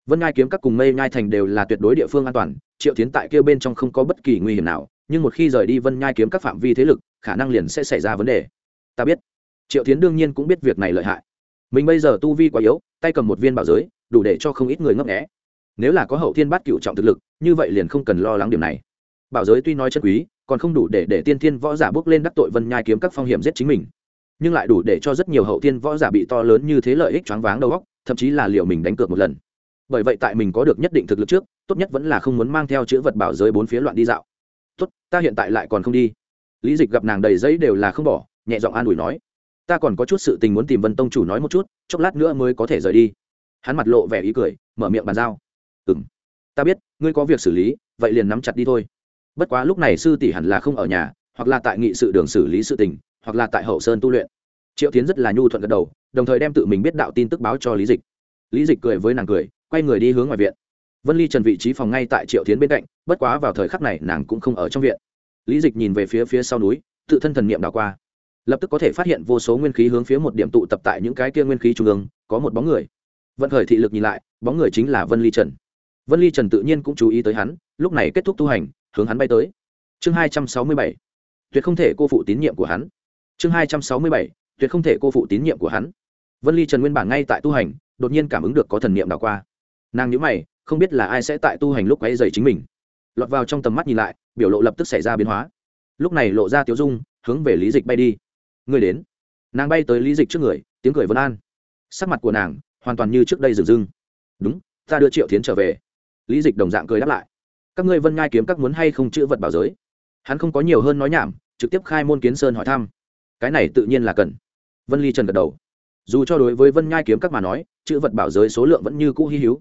Vân nhai kiếm các cùng mây nhai thành đều là tuyệt đối địa phương an toàn, triệu tiến tại kia bên trong không có bất kỳ nguy hiểm nào, nhưng một khi rời đi vân nhai kiếm các phạm vi thế lực, khả năng liền sẽ xảy ra vấn đề. Ta biết. Triệu tiến đương nhiên cũng biết việc này lợi hại. Mình bây giờ tu vi quá yếu, tay cầm một viên bảo giới, đủ để cho không ít người ngấp nghẽ nếu là có hậu thiên bát cựu trọng thực lực, như vậy liền không cần lo lắng điểm này. Bảo giới tuy nói chân quý, còn không đủ để để tiên thiên võ giả bước lên đắc tội vân nhai kiếm các phong hiểm giết chính mình. Nhưng lại đủ để cho rất nhiều hậu thiên võ giả bị to lớn như thế lợi ích choáng váng đầu óc, thậm chí là liệu mình đánh cược một lần. Bởi vậy tại mình có được nhất định thực lực trước, tốt nhất vẫn là không muốn mang theo chữ vật bảo giới bốn phía loạn đi dạo. Tốt, ta hiện tại lại còn không đi. Lý dịch gặp nàng đầy giấy đều là không bỏ, nhẹ giọng an ủi nói. Ta còn có chút sự tình muốn tìm vân tông chủ nói một chút, chốc lát nữa mới có thể rời đi. Hắn mặt lộ vẻ ý cười, mở miệng bàn giao ừng ta biết, ngươi có việc xử lý, vậy liền nắm chặt đi thôi. Bất quá lúc này sư tỷ hẳn là không ở nhà, hoặc là tại nghị sự đường xử lý sự tình, hoặc là tại hậu sơn tu luyện. Triệu tiến rất là nhu thuận gật đầu, đồng thời đem tự mình biết đạo tin tức báo cho lý dịch. Lý dịch cười với nàng cười, quay người đi hướng ngoài viện. Vân ly trần vị trí phòng ngay tại triệu tiến bên cạnh, bất quá vào thời khắc này nàng cũng không ở trong viện. Lý dịch nhìn về phía phía sau núi, tự thân thần niệm đảo qua. Lập tức có thể phát hiện vô số nguyên khí hướng phía một điểm tụ tập tại những cái kia nguyên khí trung ương, có một bóng người. Vận khởi thị lực nhìn lại, bóng người chính là vân ly trần vân ly trần tự nhiên cũng chú ý tới hắn, lúc này kết thúc tu hành, hướng hắn bay tới. Chương hai trăm sáu mươi bảy, tuyệt không thể cô phụ tín nhiệm của hắn. Chương hai trăm sáu mươi bảy, tuyệt không thể cô phụ tín nhiệm của hắn. Vân ly trần nguyên bản ngay tại tu hành, đột nhiên cảm ứng được có thần niệm đảo qua. Nàng nhữ mày, không biết là ai sẽ tại tu hành lúc quay dày chính mình. Lọt vào trong tầm mắt nhìn lại, biểu lộ lập tức xảy ra biến hóa. Lúc này lộ ra tiếu dung, hướng về lý dịch bay đi. Người đến. Nàng bay tới lý dịch trước người, tiếng cười vân an. Sắc mặt của nàng hoàn toàn như trước đây dừng dưng. Đúng, ta đưa triệu tiến trở về lý dịch đồng dạng cười đáp lại. Các ngươi vân ngai kiếm các muốn hay không chữ vật bảo giới? Hắn không có nhiều hơn nói nhảm, trực tiếp khai môn kiến sơn hỏi thăm. Cái này tự nhiên là cần. Vân ly trần gật đầu. Dù cho đối với vân nhai kiếm các mà nói chữ vật bảo giới số lượng vẫn như cũ hy hữu.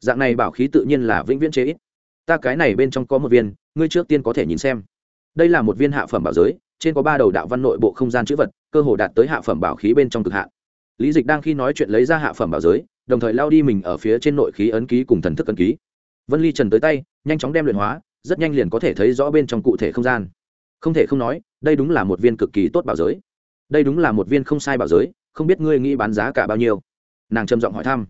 Dạng này bảo khí tự nhiên là vĩnh viễn chế ít. Ta cái này bên trong có một viên, ngươi trước tiên có thể nhìn xem. Đây là một viên hạ phẩm bảo giới, trên có ba đầu đạo văn nội bộ không gian chữ vật, cơ hồ đạt tới hạ phẩm bảo khí bên trong cực hạn. Lý dịch đang khi nói chuyện lấy ra hạ phẩm bảo giới, đồng thời lao đi mình ở phía trên nội khí ấn ký cùng thần thức ấn ký vân ly trần tới tay, nhanh chóng đem luyện hóa, rất nhanh liền có thể thấy rõ bên trong cụ thể không gian. Không thể không nói, đây đúng là một viên cực kỳ tốt bảo giới. Đây đúng là một viên không sai bảo giới, không biết ngươi nghĩ bán giá cả bao nhiêu. Nàng trầm giọng hỏi thăm.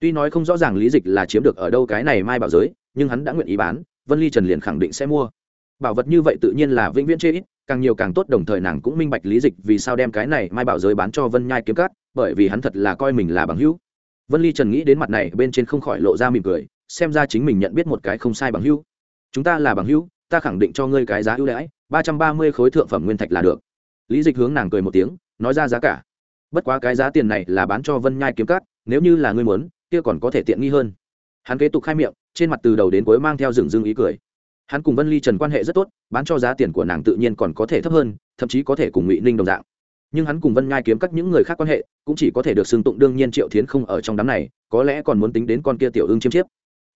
Tuy nói không rõ ràng lý dịch là chiếm được ở đâu cái này mai bảo giới, nhưng hắn đã nguyện ý bán, vân ly trần liền khẳng định sẽ mua. Bảo vật như vậy tự nhiên là vĩnh viễn chê ít, càng nhiều càng tốt, đồng thời nàng cũng minh bạch lý dịch vì sao đem cái này mai bảo giới bán cho vân nhai kiếm cát bởi vì hắn thật là coi mình là bằng hữu. Vân ly trần nghĩ đến mặt này, bên trên không khỏi lộ ra mỉm cười xem ra chính mình nhận biết một cái không sai bằng hữu. Chúng ta là bằng hữu, ta khẳng định cho ngươi cái giá ưu đãi, ba trăm ba mươi khối thượng phẩm nguyên thạch là được. Lý dịch hướng nàng cười một tiếng, nói ra giá cả. Bất quá cái giá tiền này là bán cho vân nhai kiếm cát nếu như là ngươi muốn, kia còn có thể tiện nghi hơn. Hắn kế tục khai miệng, trên mặt từ đầu đến cuối mang theo rừng rưng ý cười. Hắn cùng vân ly trần quan hệ rất tốt, bán cho giá tiền của nàng tự nhiên còn có thể thấp hơn, thậm chí có thể cùng ngụy ninh đồng dạng. Nhưng hắn cùng vân nhai kiếm các những người khác quan hệ, cũng chỉ có thể được xưng tụng đương nhiên triệu thiến không ở trong đám này, có lẽ còn muốn tính đến con kia tiểu ưng chiêm chiếp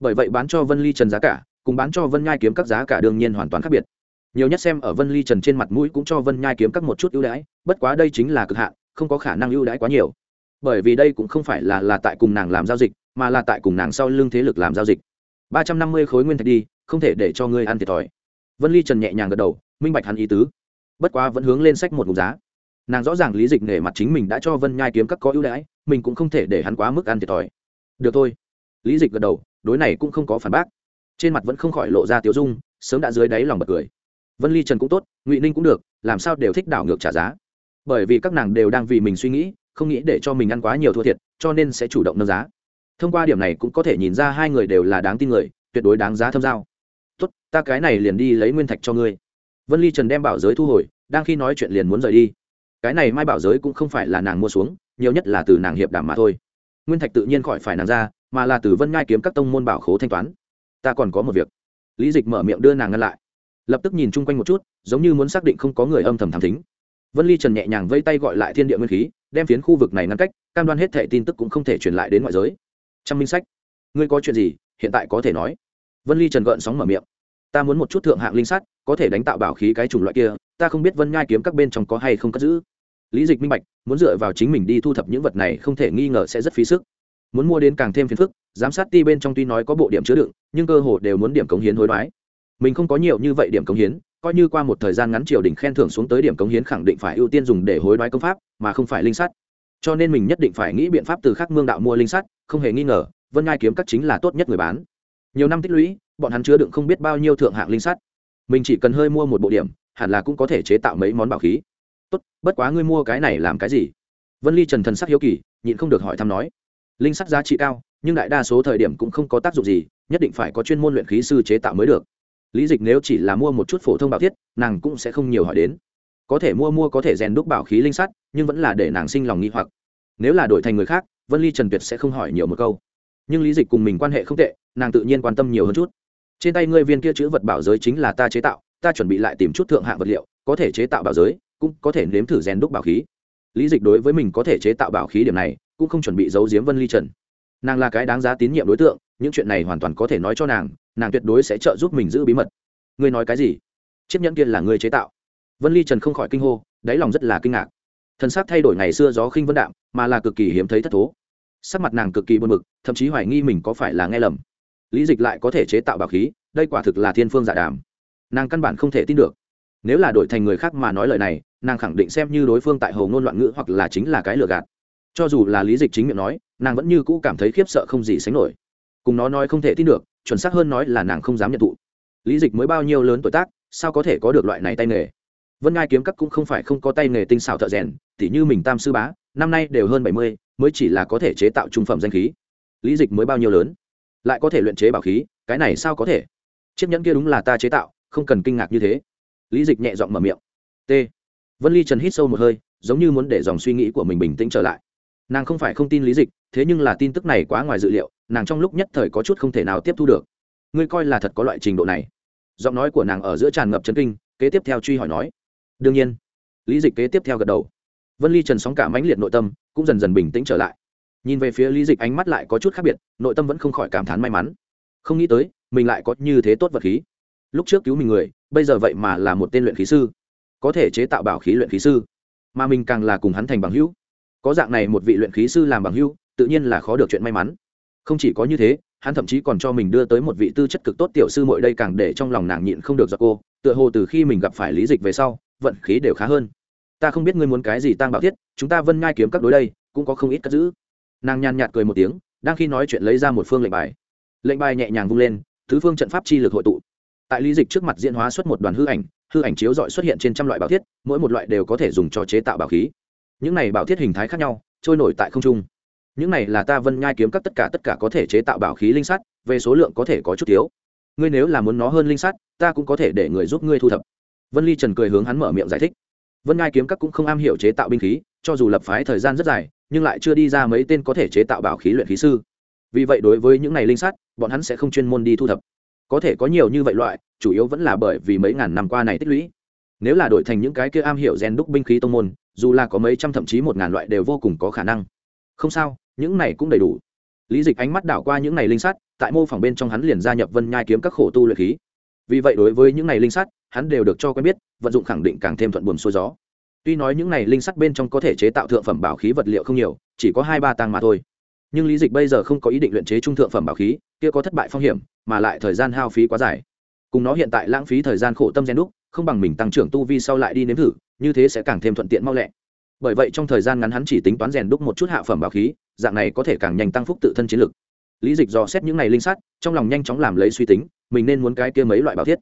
bởi vậy bán cho vân ly trần giá cả, cùng bán cho vân nhai kiếm các giá cả đương nhiên hoàn toàn khác biệt. Nhiều nhất xem ở vân ly trần trên mặt mũi cũng cho vân nhai kiếm các một chút ưu đãi, bất quá đây chính là cực hạn, không có khả năng ưu đãi quá nhiều. Bởi vì đây cũng không phải là là tại cùng nàng làm giao dịch, mà là tại cùng nàng sau lưng thế lực làm giao dịch. Ba trăm năm mươi khối nguyên thạch đi, không thể để cho ngươi ăn thiệt thòi. Vân ly trần nhẹ nhàng gật đầu, minh bạch hắn ý tứ. Bất quá vẫn hướng lên sách một mục giá. Nàng rõ ràng lý dịch nể mặt chính mình đã cho vân nhai kiếm các có ưu đãi, mình cũng không thể để hắn quá mức ăn thiệt thòi. Được thôi. Lý dịch gật đầu đối này cũng không có phản bác. Trên mặt vẫn không khỏi lộ ra tiếu dung, sớm đã dưới đáy lòng bật cười. Vân ly trần cũng tốt, ngụy ninh cũng được, làm sao đều thích đảo ngược trả giá. Bởi vì các nàng đều đang vì mình suy nghĩ, không nghĩ để cho mình ăn quá nhiều thua thiệt, cho nên sẽ chủ động nâng giá. Thông qua điểm này cũng có thể nhìn ra hai người đều là đáng tin người, tuyệt đối đáng giá thâm giao. Tốt, ta cái này liền đi lấy nguyên thạch cho ngươi. Vân ly trần đem bảo giới thu hồi, đang khi nói chuyện liền muốn rời đi. Cái này mai bảo giới cũng không phải là nàng mua xuống, nhiều nhất là từ nàng hiệp đảm mà thôi nguyên thạch tự nhiên khỏi phải nàng ra, mà là từ vân ngai kiếm các tông môn bảo khố thanh toán. Ta còn có một việc. Lý dịch mở miệng đưa nàng ngăn lại. Lập tức nhìn chung quanh một chút, giống như muốn xác định không có người âm thầm thảm thính. Vân ly trần nhẹ nhàng vây tay gọi lại thiên địa nguyên khí, đem phiến khu vực này ngăn cách, cam đoan hết thệ tin tức cũng không thể truyền lại đến ngoại giới. Trăm minh sách, ngươi có chuyện gì, hiện tại có thể nói. Vân ly trần gợn sóng mở miệng. Ta muốn một chút thượng hạng linh sắt có thể đánh tạo bảo khí cái chủng loại kia, ta không biết vân nhai kiếm các bên trong có hay không cất giữ lý dịch minh bạch, muốn dựa vào chính mình đi thu thập những vật này không thể nghi ngờ sẽ rất phí sức. Muốn mua đến càng thêm phiền phức, giám sát ti bên trong tuy nói có bộ điểm chứa đựng, nhưng cơ hồ đều muốn điểm cống hiến hối đoái. Mình không có nhiều như vậy điểm cống hiến, coi như qua một thời gian ngắn triều đình khen thưởng xuống tới điểm cống hiến khẳng định phải ưu tiên dùng để hối đoái công pháp, mà không phải linh sắt. Cho nên mình nhất định phải nghĩ biện pháp từ khắc mương đạo mua linh sắt, không hề nghi ngờ, vân ngai kiếm các chính là tốt nhất người bán. Nhiều năm tích lũy, bọn hắn chứa đựng không biết bao nhiêu thượng hạng linh sắt. Mình chỉ cần hơi mua một bộ điểm, hẳn là cũng có thể chế tạo mấy món bảo khí tốt, bất quá ngươi mua cái này làm cái gì? Vân ly trần thần sắc hiếu kỳ, nhịn không được hỏi thăm nói, linh sắt giá trị cao, nhưng đại đa số thời điểm cũng không có tác dụng gì, nhất định phải có chuyên môn luyện khí sư chế tạo mới được. Lý dịch nếu chỉ là mua một chút phổ thông bảo thiết, nàng cũng sẽ không nhiều hỏi đến. Có thể mua mua có thể rèn đúc bảo khí linh sắt, nhưng vẫn là để nàng sinh lòng nghi hoặc. Nếu là đổi thành người khác, vân ly trần tuyệt sẽ không hỏi nhiều một câu. Nhưng lý dịch cùng mình quan hệ không tệ, nàng tự nhiên quan tâm nhiều hơn chút. Trên tay ngươi viên kia chữ vật bảo giới chính là ta chế tạo, ta chuẩn bị lại tìm chút thượng hạng vật liệu, có thể chế tạo bảo giới cũng có thể nếm thử rèn đúc bảo khí. Lý dịch đối với mình có thể chế tạo bảo khí điểm này, cũng không chuẩn bị giấu giếm vân ly trần. Nàng là cái đáng giá tín nhiệm đối tượng, những chuyện này hoàn toàn có thể nói cho nàng nàng tuyệt đối sẽ trợ giúp mình giữ bí mật. Ngươi nói cái gì? Chiếc nhẫn kia là ngươi chế tạo. Vân ly trần không khỏi kinh hô, đáy lòng rất là kinh ngạc. Thân xác thay đổi ngày xưa gió khinh vân đạm, mà là cực kỳ hiếm thấy thất thố. Sắc mặt nàng cực kỳ buồn mực thậm chí hoài nghi mình có phải là nghe lầm. Lý dịch lại có thể chế tạo bảo khí, đây quả thực là thiên phương giả đàm. Nàng căn bản không thể tin được nếu là đổi thành người khác mà nói lời này, nàng khẳng định xem như đối phương tại hầu ngôn loạn ngữ hoặc là chính là cái lừa gạt. Cho dù là lý dịch chính miệng nói, nàng vẫn như cũ cảm thấy khiếp sợ không gì sánh nổi. Cùng nó nói không thể tin được, chuẩn xác hơn nói là nàng không dám nhận thụ. Lý dịch mới bao nhiêu lớn tuổi tác, sao có thể có được loại này tay nghề? Vân ngai kiếm các cũng không phải không có tay nghề tinh xảo thợ rèn, tỉ như mình tam sư bá, năm nay đều hơn bảy mươi, mới chỉ là có thể chế tạo trung phẩm danh khí. Lý dịch mới bao nhiêu lớn? Lại có thể luyện chế bảo khí, cái này sao có thể? Chiếc nhẫn kia đúng là ta chế tạo, không cần kinh ngạc như thế lý dịch nhẹ giọng mở miệng. T. Vân ly trần hít sâu một hơi, giống như muốn để dòng suy nghĩ của mình bình tĩnh trở lại. Nàng không phải không tin lý dịch, thế nhưng là tin tức này quá ngoài dự liệu, nàng trong lúc nhất thời có chút không thể nào tiếp thu được. Ngươi coi là thật có loại trình độ này. Giọng nói của nàng ở giữa tràn ngập chấn kinh, kế tiếp theo truy hỏi nói. Đương nhiên. Lý dịch kế tiếp theo gật đầu. Vân ly trần sóng cả mãnh liệt nội tâm, cũng dần dần bình tĩnh trở lại. Nhìn về phía lý dịch ánh mắt lại có chút khác biệt, nội tâm vẫn không khỏi cảm thán may mắn. Không nghĩ tới, mình lại có như thế tốt vật khí lúc trước cứu mình người, bây giờ vậy mà là một tên luyện khí sư. Có thể chế tạo bảo khí luyện khí sư, mà mình càng là cùng hắn thành bằng hữu. Có dạng này một vị luyện khí sư làm bằng hữu, tự nhiên là khó được chuyện may mắn. Không chỉ có như thế, hắn thậm chí còn cho mình đưa tới một vị tư chất cực tốt tiểu sư mội đây càng để trong lòng nàng nhịn không được do cô, tựa hồ từ khi mình gặp phải lý dịch về sau, vận khí đều khá hơn. Ta không biết ngươi muốn cái gì Tang bảo thiết, chúng ta vân ngai kiếm các đối đây, cũng có không ít cất giữ. Nàng nhàn nhạt cười một tiếng, đang khi nói chuyện lấy ra một phương lệnh bài. Lệnh bài nhẹ nhàng vung lên, thứ phương trận pháp chi lực hội tụ tại lý dịch trước mặt diễn hóa xuất một đoàn hư ảnh hư ảnh chiếu dọi xuất hiện trên trăm loại bảo thiết, mỗi một loại đều có thể dùng cho chế tạo bảo khí. Những này bảo thiết hình thái khác nhau, trôi nổi tại không trung. Những này là ta vân nhai kiếm các tất cả tất cả có thể chế tạo bảo khí linh sắt, về số lượng có thể có chút thiếu. Ngươi nếu là muốn nó hơn linh sắt, ta cũng có thể để người giúp ngươi thu thập. Vân ly trần cười hướng hắn mở miệng giải thích. Vân nhai kiếm các cũng không am hiểu chế tạo binh khí, cho dù lập phái thời gian rất dài, nhưng lại chưa đi ra mấy tên có thể chế tạo bảo khí luyện khí sư. Vì vậy đối với những này linh sắt, bọn hắn sẽ không chuyên môn đi thu thập có thể có nhiều như vậy loại, chủ yếu vẫn là bởi vì mấy ngàn năm qua này tích lũy. Nếu là đổi thành những cái kia am hiểu rèn đúc binh khí tông môn, dù là có mấy trăm thậm chí một ngàn loại đều vô cùng có khả năng. Không sao, những này cũng đầy đủ. Lý dịch ánh mắt đảo qua những này linh sắt, tại mô phỏng bên trong hắn liền gia nhập vân nhai kiếm các khổ tu luyện khí. Vì vậy đối với những này linh sắt, hắn đều được cho quen biết, vận dụng khẳng định càng thêm thuận buồm xuôi gió. Tuy nói những này linh sắt bên trong có thể chế tạo thượng phẩm bảo khí vật liệu không nhiều, chỉ có hai ba tăng mà thôi. Nhưng lý dịch bây giờ không có ý định luyện chế trung thượng phẩm bảo khí kia có thất bại phong hiểm, mà lại thời gian hao phí quá dài. Cùng nó hiện tại lãng phí thời gian khổ tâm gen đúc, không bằng mình tăng trưởng tu vi sau lại đi nếm thử, như thế sẽ càng thêm thuận tiện mau lẹ. Bởi vậy trong thời gian ngắn hắn chỉ tính toán rèn đúc một chút hạ phẩm bảo khí, dạng này có thể càng nhanh tăng phúc tự thân chiến lực. Lý dịch dò xét những này linh sắt trong lòng nhanh chóng làm lấy suy tính, mình nên muốn cái kia mấy loại bảo thiết.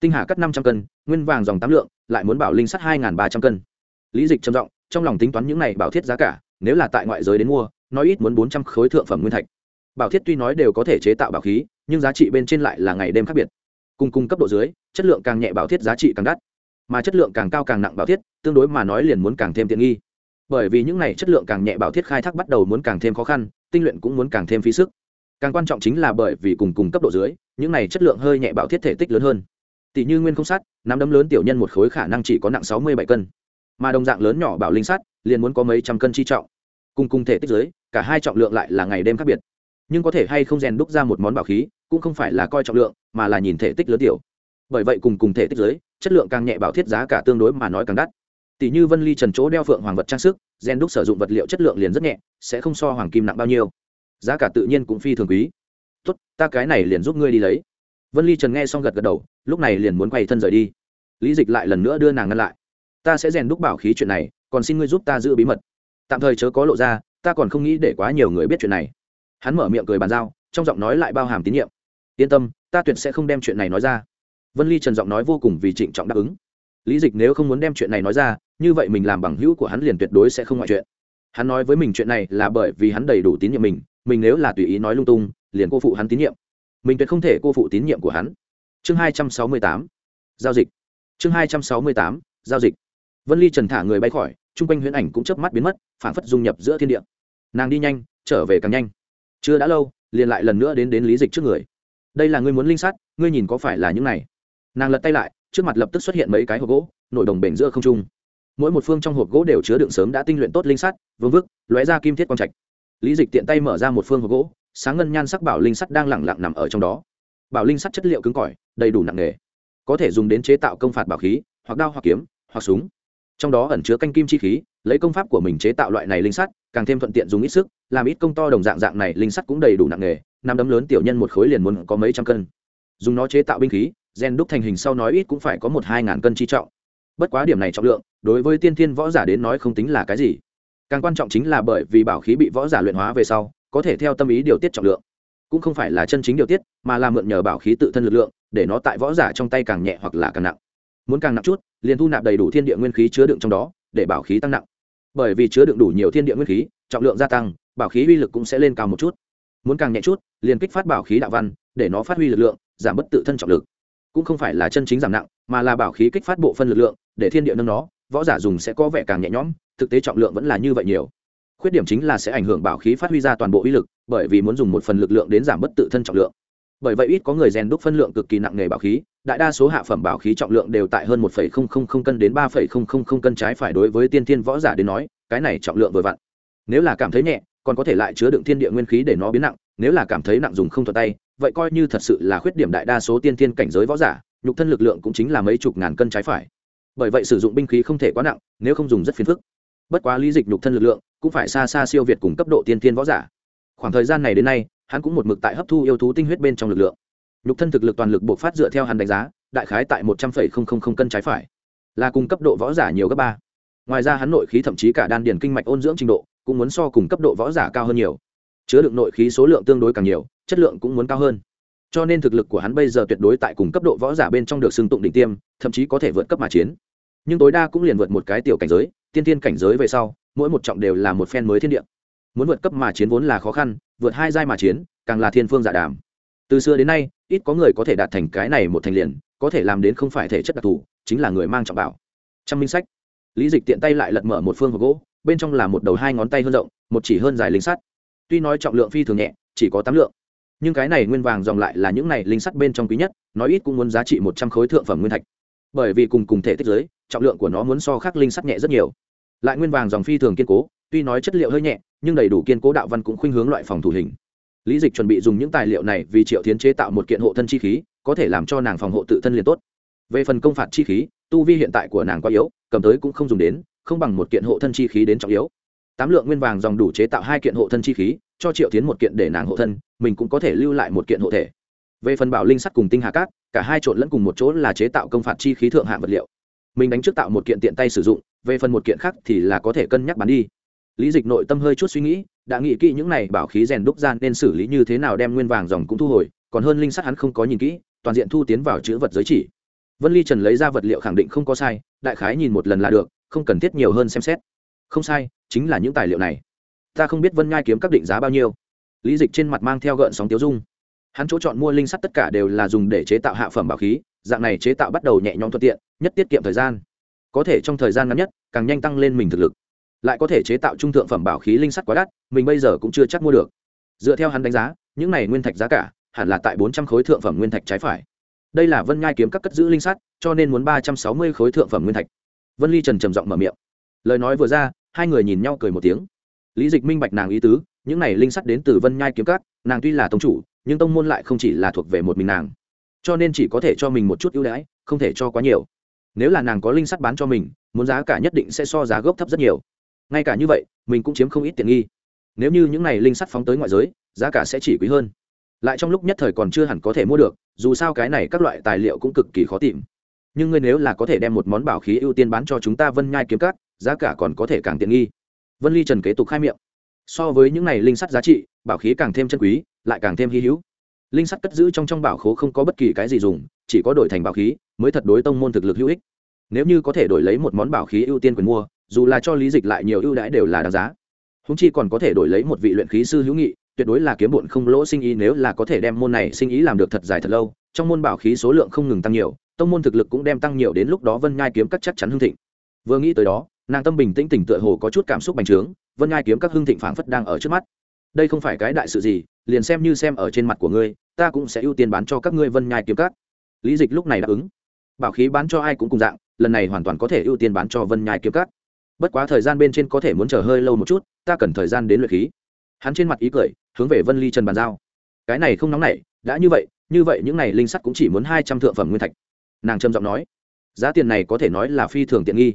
Tinh hà cắt năm trăm cân, nguyên vàng dòng tám lượng, lại muốn bảo linh sắt hai ba trăm cân. Lý dịch trầm trọng trong lòng tính toán những này bảo thiết giá cả, nếu là tại ngoại giới đến mua nói ít muốn bốn trăm khối thượng phẩm nguyên thạch bảo thiết tuy nói đều có thể chế tạo bảo khí, nhưng giá trị bên trên lại là ngày đêm khác biệt. Cùng cung cấp độ dưới, chất lượng càng nhẹ bảo thiết giá trị càng đắt. Mà chất lượng càng cao càng nặng bảo thiết, tương đối mà nói liền muốn càng thêm tiện nghi. Bởi vì những này chất lượng càng nhẹ bảo thiết khai thác bắt đầu muốn càng thêm khó khăn, tinh luyện cũng muốn càng thêm phí sức. Càng quan trọng chính là bởi vì cùng cùng cấp độ dưới, những này chất lượng hơi nhẹ bảo thiết thể tích lớn hơn. Tỷ như nguyên không sắt, nắm đấm lớn tiểu nhân một khối khả năng chỉ có nặng sáu mươi bảy cân. Mà đồng dạng lớn nhỏ bảo linh sắt, liền muốn có mấy trăm cân chi trọng. Cùng cùng thể tích dưới, cả hai trọng lượng lại là ngày đêm khác biệt nhưng có thể hay không rèn đúc ra một món bảo khí cũng không phải là coi trọng lượng, mà là nhìn thể tích lớn tiểu. Bởi vậy cùng cùng thể tích dưới chất lượng càng nhẹ bảo thiết giá cả tương đối mà nói càng đắt. Tỷ như vân ly trần chỗ đeo phượng hoàng vật trang sức gen đúc sử dụng vật liệu chất lượng liền rất nhẹ, sẽ không so hoàng kim nặng bao nhiêu. Giá cả tự nhiên cũng phi thường quý. Tốt, ta cái này liền giúp ngươi đi lấy. Vân ly trần nghe xong gật gật đầu, lúc này liền muốn quay thân rời đi. Lý dịch lại lần nữa đưa nàng ngăn lại. Ta sẽ rèn đúc bảo khí chuyện này, còn xin ngươi giúp ta giữ bí mật. Tạm thời chớ có lộ ra, ta còn không nghĩ để quá nhiều người biết chuyện này hắn mở miệng cười bàn giao, trong giọng nói lại bao hàm tín nhiệm. Yên tâm, ta tuyệt sẽ không đem chuyện này nói ra. Vân ly trần giọng nói vô cùng vì trịnh trọng đáp ứng. Lý dịch nếu không muốn đem chuyện này nói ra, như vậy mình làm bằng hữu của hắn liền tuyệt đối sẽ không ngoại chuyện. Hắn nói với mình chuyện này là bởi vì hắn đầy đủ tín nhiệm mình mình nếu là tùy ý nói lung tung, liền cô phụ hắn tín nhiệm. Mình tuyệt không thể cô phụ tín nhiệm của hắn. Chương hai trăm sáu mươi tám, giao dịch. Chương hai trăm sáu mươi tám, giao dịch. Vân ly trần thả người bay khỏi, chung quanh huyễn ảnh cũng chớp mắt biến mất phản phất dung nhập giữa thiên địa. Nàng đi nhanh, trở về càng nhanh chưa đã lâu, liền lại lần nữa đến đến lý dịch trước người. Đây là ngươi muốn linh sắt ngươi nhìn có phải là những này? Nàng lật tay lại, trước mặt lập tức xuất hiện mấy cái hộp gỗ, nội đồng bể giữa không trung. Mỗi một phương trong hộp gỗ đều chứa đựng sớm đã tinh luyện tốt linh sắt vương vức, lóe ra kim thiết quang trạch. Lý dịch tiện tay mở ra một phương hộp gỗ, sáng ngân nhan sắc bảo linh sắt đang lẳng lặng nằm ở trong đó. Bảo linh sắt chất liệu cứng cỏi, đầy đủ nặng nghề có thể dùng đến chế tạo công phạt bảo khí, hoặc đao hoặc kiếm, hoặc súng. Trong đó ẩn chứa canh kim chi khí lấy công pháp của mình chế tạo loại này linh sắt, càng thêm thuận tiện dùng ít sức, làm ít công to đồng dạng dạng này linh sắt cũng đầy đủ nặng nghề năm đấm lớn tiểu nhân một khối liền muốn có mấy trăm cân. Dùng nó chế tạo binh khí, gen đúc thành hình sau nói ít cũng phải có một hai ngàn cân chi trọng. Bất quá điểm này trọng lượng, đối với tiên thiên võ giả đến nói không tính là cái gì. Càng quan trọng chính là bởi vì bảo khí bị võ giả luyện hóa về sau, có thể theo tâm ý điều tiết trọng lượng. Cũng không phải là chân chính điều tiết, mà là mượn nhờ bảo khí tự thân lực lượng, để nó tại võ giả trong tay càng nhẹ hoặc là càng nặng. Muốn càng nặng chút, liền thu nạp đầy đủ thiên địa nguyên khí chứa đựng trong đó, để bảo khí tăng nặng bởi vì chứa đựng đủ nhiều thiên địa nguyên khí, trọng lượng gia tăng, bảo khí uy lực cũng sẽ lên cao một chút. Muốn càng nhẹ chút, liền kích phát bảo khí đạo văn, để nó phát huy lực lượng, giảm bớt tự thân trọng lực. Cũng không phải là chân chính giảm nặng, mà là bảo khí kích phát bộ phân lực lượng, để thiên địa nâng nó, võ giả dùng sẽ có vẻ càng nhẹ nhõm, thực tế trọng lượng vẫn là như vậy nhiều. Khuyết điểm chính là sẽ ảnh hưởng bảo khí phát huy ra toàn bộ uy lực, bởi vì muốn dùng một phần lực lượng đến giảm bớt tự thân trọng lượng bởi vậy ít có người rèn đúc phân lượng cực kỳ nặng nghề bảo khí, đại đa số hạ phẩm bảo khí trọng lượng đều tại hơn một cân đến ba cân trái phải đối với tiên thiên võ giả đến nói, cái này trọng lượng vừa vặn. Nếu là cảm thấy nhẹ, còn có thể lại chứa đựng thiên địa nguyên khí để nó biến nặng, nếu là cảm thấy nặng dùng không thuận tay, vậy coi như thật sự là khuyết điểm đại đa số tiên thiên cảnh giới võ giả, nhục thân lực lượng cũng chính là mấy chục ngàn cân trái phải. Bởi vậy sử dụng binh khí không thể quá nặng, nếu không dùng rất phiền phức. Bất quá lý dịch nhục thân lực lượng cũng phải xa xa siêu việt cùng cấp độ tiên thiên võ giả. Khoảng thời gian này đến nay hắn cũng một mực tại hấp thu yêu thú tinh huyết bên trong lực lượng. Nhục thân thực lực toàn lực bộc phát dựa theo hắn đánh giá, đại khái tại một trăm linh cân trái phải, là cùng cấp độ võ giả nhiều gấp ba. Ngoài ra hắn nội khí thậm chí cả đan điền kinh mạch ôn dưỡng trình độ, cũng muốn so cùng cấp độ võ giả cao hơn nhiều. Chứa lượng nội khí số lượng tương đối càng nhiều, chất lượng cũng muốn cao hơn. Cho nên thực lực của hắn bây giờ tuyệt đối tại cùng cấp độ võ giả bên trong được xưng tụng đỉnh tiêm, thậm chí có thể vượt cấp mà chiến. Nhưng tối đa cũng liền vượt một cái tiểu cảnh giới, tiên tiên cảnh giới về sau, mỗi một trọng đều là một phen mới thiên địa. Muốn vượt cấp mà chiến vốn là khó khăn vượt hai giai mà chiến, càng là thiên phương giả dạ đàm. Từ xưa đến nay, ít có người có thể đạt thành cái này một thành liền, có thể làm đến không phải thể chất đặc thù, chính là người mang trọng bảo. Trong minh sách. Lý dịch tiện tay lại lật mở một phương hộp gỗ, bên trong là một đầu hai ngón tay hơn rộng, một chỉ hơn dài linh sắt. Tuy nói trọng lượng phi thường nhẹ, chỉ có tám lượng, nhưng cái này nguyên vàng dòng lại là những này linh sắt bên trong quý nhất, nói ít cũng muốn giá trị một trăm khối thượng phẩm nguyên thạch. Bởi vì cùng cùng thể tích giới, trọng lượng của nó muốn so khác linh sắt nhẹ rất nhiều. Lại nguyên vàng dòng phi thường kiên cố tuy nói chất liệu hơi nhẹ, nhưng đầy đủ kiên cố đạo văn cũng khuynh hướng loại phòng thủ hình. Lý dịch chuẩn bị dùng những tài liệu này vì triệu tiến chế tạo một kiện hộ thân chi khí, có thể làm cho nàng phòng hộ tự thân liền tốt. Về phần công phạt chi khí, tu vi hiện tại của nàng quá yếu, cầm tới cũng không dùng đến, không bằng một kiện hộ thân chi khí đến trọng yếu. Tám lượng nguyên vàng dòng đủ chế tạo hai kiện hộ thân chi khí, cho triệu tiến một kiện để nàng hộ thân, mình cũng có thể lưu lại một kiện hộ thể. Về phần bảo linh sắt cùng tinh hà cát, cả hai trộn lẫn cùng một chỗ là chế tạo công phạt chi khí thượng hạng vật liệu. Mình đánh trước tạo một kiện tiện tay sử dụng, về phần một kiện khác thì là có thể cân nhắc bán đi lý dịch nội tâm hơi chút suy nghĩ, đã nghĩ kỹ những này bảo khí rèn đúc gian nên xử lý như thế nào đem nguyên vàng dòng cũng thu hồi, còn hơn linh sắt hắn không có nhìn kỹ, toàn diện thu tiến vào chữ vật giới chỉ. Vân ly trần lấy ra vật liệu khẳng định không có sai, đại khái nhìn một lần là được, không cần thiết nhiều hơn xem xét. Không sai, chính là những tài liệu này. Ta không biết vân nhai kiếm các định giá bao nhiêu. Lý dịch trên mặt mang theo gợn sóng tiêu dung. Hắn chỗ chọn mua linh sắt tất cả đều là dùng để chế tạo hạ phẩm bảo khí, dạng này chế tạo bắt đầu nhẹ nhõm thuận tiện, nhất tiết kiệm thời gian. Có thể trong thời gian ngắn nhất, càng nhanh tăng lên mình thực lực lại có thể chế tạo trung thượng phẩm bảo khí linh sắt quá đắt, mình bây giờ cũng chưa chắc mua được. Dựa theo hắn đánh giá, những này nguyên thạch giá cả hẳn là tại bốn trăm khối thượng phẩm nguyên thạch trái phải. Đây là vân nhai kiếm các cất giữ linh sắt, cho nên muốn ba trăm sáu mươi khối thượng phẩm nguyên thạch. Vân ly trần trầm giọng mở miệng. Lời nói vừa ra, hai người nhìn nhau cười một tiếng. Lý dịch minh bạch nàng ý tứ, những này linh sắt đến từ vân nhai kiếm các, nàng tuy là tông chủ, nhưng tông môn lại không chỉ là thuộc về một mình nàng. Cho nên chỉ có thể cho mình một chút ưu đãi, không thể cho quá nhiều. Nếu là nàng có linh sắt bán cho mình, muốn giá cả nhất định sẽ so giá gốc thấp rất nhiều ngay cả như vậy, mình cũng chiếm không ít tiện nghi. Nếu như những này linh sắt phóng tới ngoại giới, giá cả sẽ chỉ quý hơn. Lại trong lúc nhất thời còn chưa hẳn có thể mua được, dù sao cái này các loại tài liệu cũng cực kỳ khó tìm. Nhưng ngươi nếu là có thể đem một món bảo khí ưu tiên bán cho chúng ta vân nhai kiếm cắt giá cả còn có thể càng tiện nghi. Vân ly trần kế tục khai miệng. So với những này linh sắt giá trị, bảo khí càng thêm chân quý, lại càng thêm hy hữu. Linh sắt cất giữ trong trong bảo khố không có bất kỳ cái gì dùng, chỉ có đổi thành bảo khí, mới thật đối tông môn thực lực hữu ích. Nếu như có thể đổi lấy một món bảo khí ưu tiên quyền mua dù là cho lý dịch lại nhiều ưu đãi đều là đáng giá. Húng chi còn có thể đổi lấy một vị luyện khí sư hữu nghị, tuyệt đối là kiếm bụn không lỗ sinh ý nếu là có thể đem môn này sinh ý làm được thật dài thật lâu, trong môn bảo khí số lượng không ngừng tăng nhiều, tông môn thực lực cũng đem tăng nhiều đến lúc đó vân nhai kiếm các chắc chắn hưng thịnh. Vừa nghĩ tới đó, nàng tâm bình tĩnh tỉnh tựa hồ có chút cảm xúc bành trướng, vân nhai kiếm các hưng thịnh phảng phất đang ở trước mắt. Đây không phải cái đại sự gì, liền xem như xem ở trên mặt của ngươi, ta cũng sẽ ưu tiên bán cho các ngươi vân nhai kiếm các. Lý dịch lúc này đáp ứng. Bảo khí bán cho ai cũng cùng dạng, lần này hoàn toàn có thể ưu tiên bán cho vân nhai kiếm các bất quá thời gian bên trên có thể muốn chờ hơi lâu một chút, ta cần thời gian đến luyện khí. Hắn trên mặt ý cười, hướng về vân ly trần bàn giao. Cái này không nóng nảy, đã như vậy như vậy những này linh sắt cũng chỉ muốn hai trăm thượng phẩm nguyên thạch. Nàng trầm giọng nói, giá tiền này có thể nói là phi thường tiện nghi.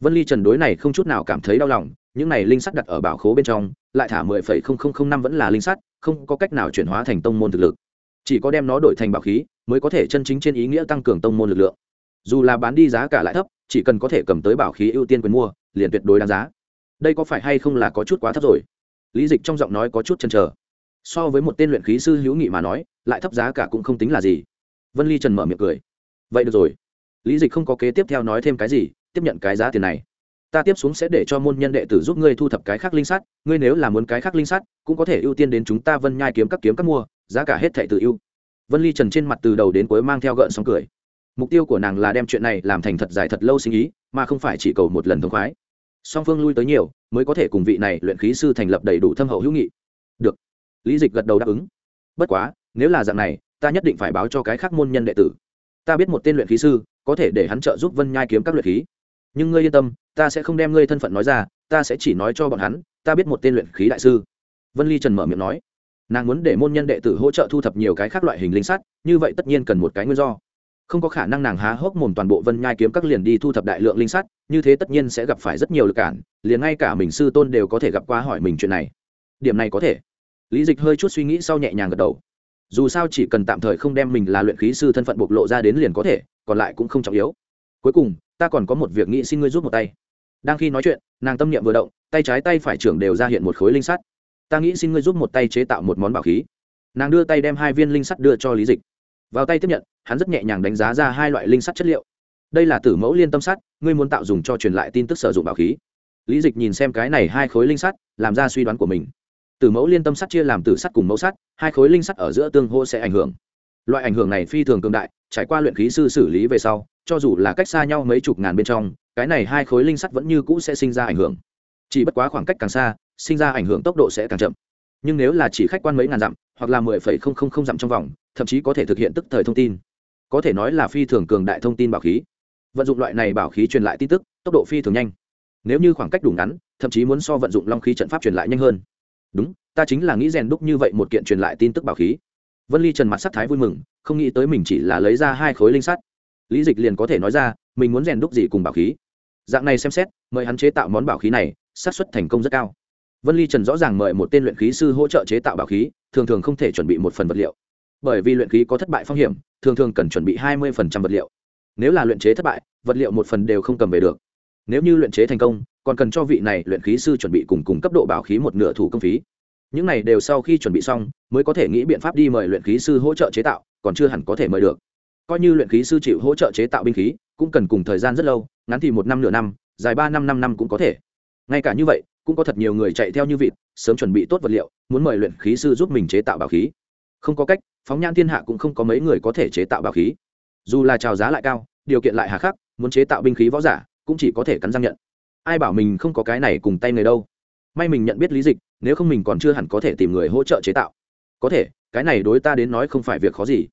Vân ly trần đối này không chút nào cảm thấy đau lòng, những này linh sắt đặt ở bảo khố bên trong, lại thả mười phẩy không không không năm vẫn là linh sắt, không có cách nào chuyển hóa thành tông môn thực lực. Chỉ có đem nó đổi thành bảo khí, mới có thể chân chính trên ý nghĩa tăng cường tông môn lực lượng. Dù là bán đi giá cả lại thấp, chỉ cần có thể cầm tới bảo khí ưu tiên quyền mua liền tuyệt đối đáng giá. Đây có phải hay không là có chút quá thấp rồi? Lý dịch trong giọng nói có chút chần chờ. So với một tên luyện khí sư hữu nghị mà nói, lại thấp giá cả cũng không tính là gì. Vân ly trần mở miệng cười. Vậy được rồi. Lý dịch không có kế tiếp theo nói thêm cái gì, tiếp nhận cái giá tiền này. Ta tiếp xuống sẽ để cho môn nhân đệ tử giúp ngươi thu thập cái khác linh sắt, ngươi nếu là muốn cái khác linh sắt, cũng có thể ưu tiên đến chúng ta vân nhai kiếm các kiếm các mua, giá cả hết thệ tự ưu. Vân ly trần trên mặt từ đầu đến cuối mang theo gợn sóng cười mục tiêu của nàng là đem chuyện này làm thành thật dài thật lâu sinh ý, mà không phải chỉ cầu một lần thông khoái. Song phương lui tới nhiều, mới có thể cùng vị này luyện khí sư thành lập đầy đủ thâm hậu hữu nghị. Được. Lý dịch gật đầu đáp ứng. Bất quá, nếu là dạng này, ta nhất định phải báo cho cái khác môn nhân đệ tử. Ta biết một tên luyện khí sư, có thể để hắn trợ giúp vân nhai kiếm các luyện khí. Nhưng ngươi yên tâm, ta sẽ không đem ngươi thân phận nói ra, ta sẽ chỉ nói cho bọn hắn, ta biết một tên luyện khí đại sư. Vân ly trần mở miệng nói. Nàng muốn để môn nhân đệ tử hỗ trợ thu thập nhiều cái khác loại hình linh sắt như vậy tất nhiên cần một cái nguyên do không có khả năng nàng há hốc mồm toàn bộ vân nhai kiếm các liền đi thu thập đại lượng linh sắt, như thế tất nhiên sẽ gặp phải rất nhiều lực cản, liền ngay cả mình sư tôn đều có thể gặp qua hỏi mình chuyện này. Điểm này có thể. Lý dịch hơi chút suy nghĩ sau nhẹ nhàng gật đầu. Dù sao chỉ cần tạm thời không đem mình là luyện khí sư thân phận bộc lộ ra đến liền có thể, còn lại cũng không trọng yếu. Cuối cùng, ta còn có một việc nghĩ xin ngươi giúp một tay. Đang khi nói chuyện, nàng tâm niệm vừa động, tay trái tay phải trưởng đều ra hiện một khối linh sắt. Ta nghĩ xin ngươi giúp một tay chế tạo một món bảo khí. Nàng đưa tay đem hai viên linh sắt đưa cho lý dịch vào tay tiếp nhận, hắn rất nhẹ nhàng đánh giá ra hai loại linh sắt chất liệu. Đây là tử mẫu liên tâm sắt, ngươi muốn tạo dùng cho truyền lại tin tức sử dụng bảo khí. Lý dịch nhìn xem cái này hai khối linh sắt, làm ra suy đoán của mình. Tử mẫu liên tâm sắt chia làm tử sắt cùng mẫu sắt, hai khối linh sắt ở giữa tương hô sẽ ảnh hưởng. Loại ảnh hưởng này phi thường cường đại, trải qua luyện khí sư xử lý về sau, cho dù là cách xa nhau mấy chục ngàn bên trong, cái này hai khối linh sắt vẫn như cũ sẽ sinh ra ảnh hưởng. Chỉ bất quá khoảng cách càng xa, sinh ra ảnh hưởng tốc độ sẽ càng chậm nhưng nếu là chỉ khách quan mấy ngàn dặm, hoặc là mười phẩy không không không dặm trong vòng, thậm chí có thể thực hiện tức thời thông tin. Có thể nói là phi thường cường đại thông tin bảo khí. Vận dụng loại này bảo khí truyền lại tin tức, tốc độ phi thường nhanh. Nếu như khoảng cách đủ ngắn, thậm chí muốn so vận dụng long khí trận pháp truyền lại nhanh hơn. Đúng, ta chính là nghĩ rèn đúc như vậy một kiện truyền lại tin tức bảo khí. Vân ly trần mặt sắc thái vui mừng, không nghĩ tới mình chỉ là lấy ra hai khối linh sắt. Lý dịch liền có thể nói ra, mình muốn rèn đúc gì cùng bảo khí. Dạng này xem xét, mời hắn chế tạo món bảo khí này, xác suất thành công rất cao vân ly trần rõ ràng mời một tên luyện khí sư hỗ trợ chế tạo bảo khí, thường thường không thể chuẩn bị một phần vật liệu. Bởi vì luyện khí có thất bại phong hiểm, thường thường cần chuẩn bị hai mươi vật liệu. Nếu là luyện chế thất bại, vật liệu một phần đều không cầm về được. Nếu như luyện chế thành công, còn cần cho vị này luyện khí sư chuẩn bị cùng cùng cấp độ bảo khí một nửa thủ công phí. Những này đều sau khi chuẩn bị xong, mới có thể nghĩ biện pháp đi mời luyện khí sư hỗ trợ chế tạo, còn chưa hẳn có thể mời được. Coi như luyện khí sư chịu hỗ trợ chế tạo binh khí, cũng cần cùng thời gian rất lâu, ngắn thì một năm nửa năm, dài ba năm năm năm cũng có thể. Ngay cả như vậy cũng có thật nhiều người chạy theo như vịt, sớm chuẩn bị tốt vật liệu, muốn mời luyện khí sư giúp mình chế tạo bảo khí. Không có cách, phóng nhãn thiên hạ cũng không có mấy người có thể chế tạo bảo khí. Dù là trào giá lại cao, điều kiện lại hà khắc, muốn chế tạo binh khí võ giả, cũng chỉ có thể cắn răng nhận. Ai bảo mình không có cái này cùng tay người đâu? May mình nhận biết lý dịch, nếu không mình còn chưa hẳn có thể tìm người hỗ trợ chế tạo. Có thể, cái này đối ta đến nói không phải việc khó gì.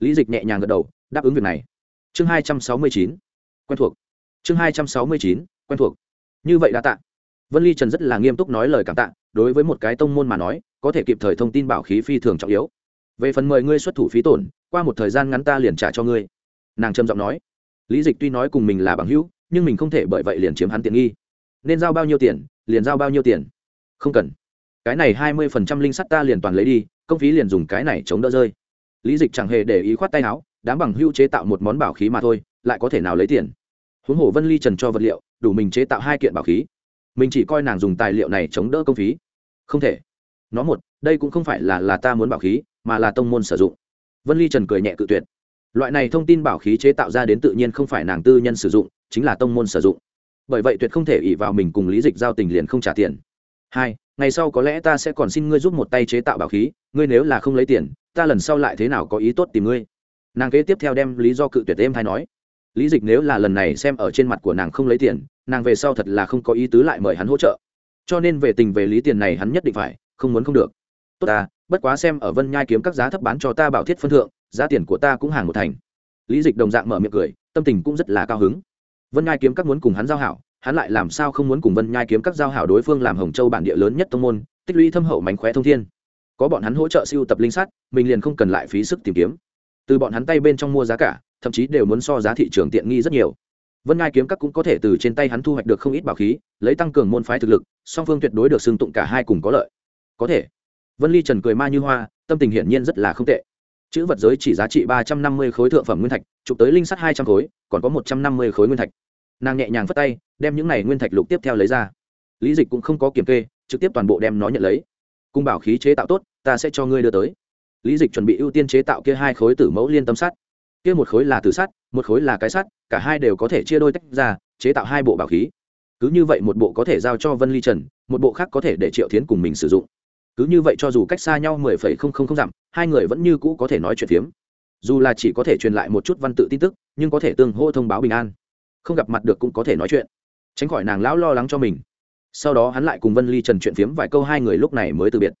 Lý dịch nhẹ nhàng gật đầu, đáp ứng việc này. Chương hai trăm sáu mươi chín. Quen thuộc. Chương hai trăm sáu mươi chín. Quen thuộc. Như vậy đã tạ vân ly trần rất là nghiêm túc nói lời cảm tạ, đối với một cái tông môn mà nói, có thể kịp thời thông tin bảo khí phi thường trọng yếu. Về phần mời ngươi xuất thủ phí tổn, qua một thời gian ngắn ta liền trả cho ngươi. Nàng trầm giọng nói. Lý dịch tuy nói cùng mình là bằng hữu, nhưng mình không thể bởi vậy liền chiếm hắn tiện nghi. Nên giao bao nhiêu tiền, liền giao bao nhiêu tiền. Không cần. Cái này hai mươi phần trăm linh sắt ta liền toàn lấy đi, công phí liền dùng cái này chống đỡ rơi. Lý dịch chẳng hề để ý khoát tay áo, đám bằng hữu chế tạo một món bảo khí mà thôi, lại có thể nào lấy tiền? Huống hồ vân ly trần cho vật liệu, đủ mình chế tạo hai kiện bảo khí mình chỉ coi nàng dùng tài liệu này chống đỡ công phí. Không thể. Nó một, đây cũng không phải là là ta muốn bảo khí, mà là tông môn sử dụng. Vân ly trần cười nhẹ cự tuyệt. Loại này thông tin bảo khí chế tạo ra đến tự nhiên không phải nàng tư nhân sử dụng, chính là tông môn sử dụng. Bởi vậy tuyệt không thể ỉ vào mình cùng lý dịch giao tình liền không trả tiền. Hai, ngày sau có lẽ ta sẽ còn xin ngươi giúp một tay chế tạo bảo khí, ngươi nếu là không lấy tiền, ta lần sau lại thế nào có ý tốt tìm ngươi? Nàng kế tiếp theo đem lý do cự tuyệt êm hay nói. Lý dịch nếu là lần này xem ở trên mặt của nàng không lấy tiền nàng về sau thật là không có ý tứ lại mời hắn hỗ trợ. Cho nên về tình về lý tiền này hắn nhất định phải, không muốn không được. Tốt ta, bất quá xem ở vân nhai kiếm các giá thấp bán cho ta bảo thiết phân thượng, giá tiền của ta cũng hàng một thành. Lý dịch đồng dạng mở miệng cười, tâm tình cũng rất là cao hứng. Vân nhai kiếm các muốn cùng hắn giao hảo, hắn lại làm sao không muốn cùng vân nhai kiếm các giao hảo đối phương làm hồng châu bản địa lớn nhất tông môn, tích lũy thâm hậu mánh khóe thông thiên. Có bọn hắn hỗ trợ siêu tập linh sắt mình liền không cần lại phí sức tìm kiếm. Từ bọn hắn tay bên trong mua giá cả, thậm chí đều muốn so giá thị trường tiện nghi rất nhiều vân ngai kiếm các cũng có thể từ trên tay hắn thu hoạch được không ít bảo khí, lấy tăng cường môn phái thực lực, song phương tuyệt đối được xưng tụng cả hai cùng có lợi. Có thể. Vân ly trần cười ma như hoa, tâm tình hiển nhiên rất là không tệ. Chữ vật giới chỉ giá trị ba trăm năm mươi khối thượng phẩm nguyên thạch, chụp tới linh sắt hai trăm khối, còn có một trăm năm mươi khối nguyên thạch. Nàng nhẹ nhàng phất tay, đem những này nguyên thạch lục tiếp theo lấy ra. Lý dịch cũng không có kiểm kê, trực tiếp toàn bộ đem nó nhận lấy. Cung bảo khí chế tạo tốt, ta sẽ cho ngươi đưa tới. Lý dịch chuẩn bị ưu tiên chế tạo kia hai khối tử mẫu liên tâm sắt. Kia một khối là tử sắt một khối là cái sắt, cả hai đều có thể chia đôi tách ra, chế tạo hai bộ bảo khí. Cứ như vậy một bộ có thể giao cho vân ly trần, một bộ khác có thể để triệu thiến cùng mình sử dụng. Cứ như vậy cho dù cách xa nhau mười phẩy không không không dặm, hai người vẫn như cũ có thể nói chuyện phiếm. Dù là chỉ có thể truyền lại một chút văn tự tin tức, nhưng có thể tương hô thông báo bình an. Không gặp mặt được cũng có thể nói chuyện. Tránh khỏi nàng lão lo lắng cho mình. Sau đó hắn lại cùng vân ly trần chuyện phiếm vài câu, hai người lúc này mới từ biệt.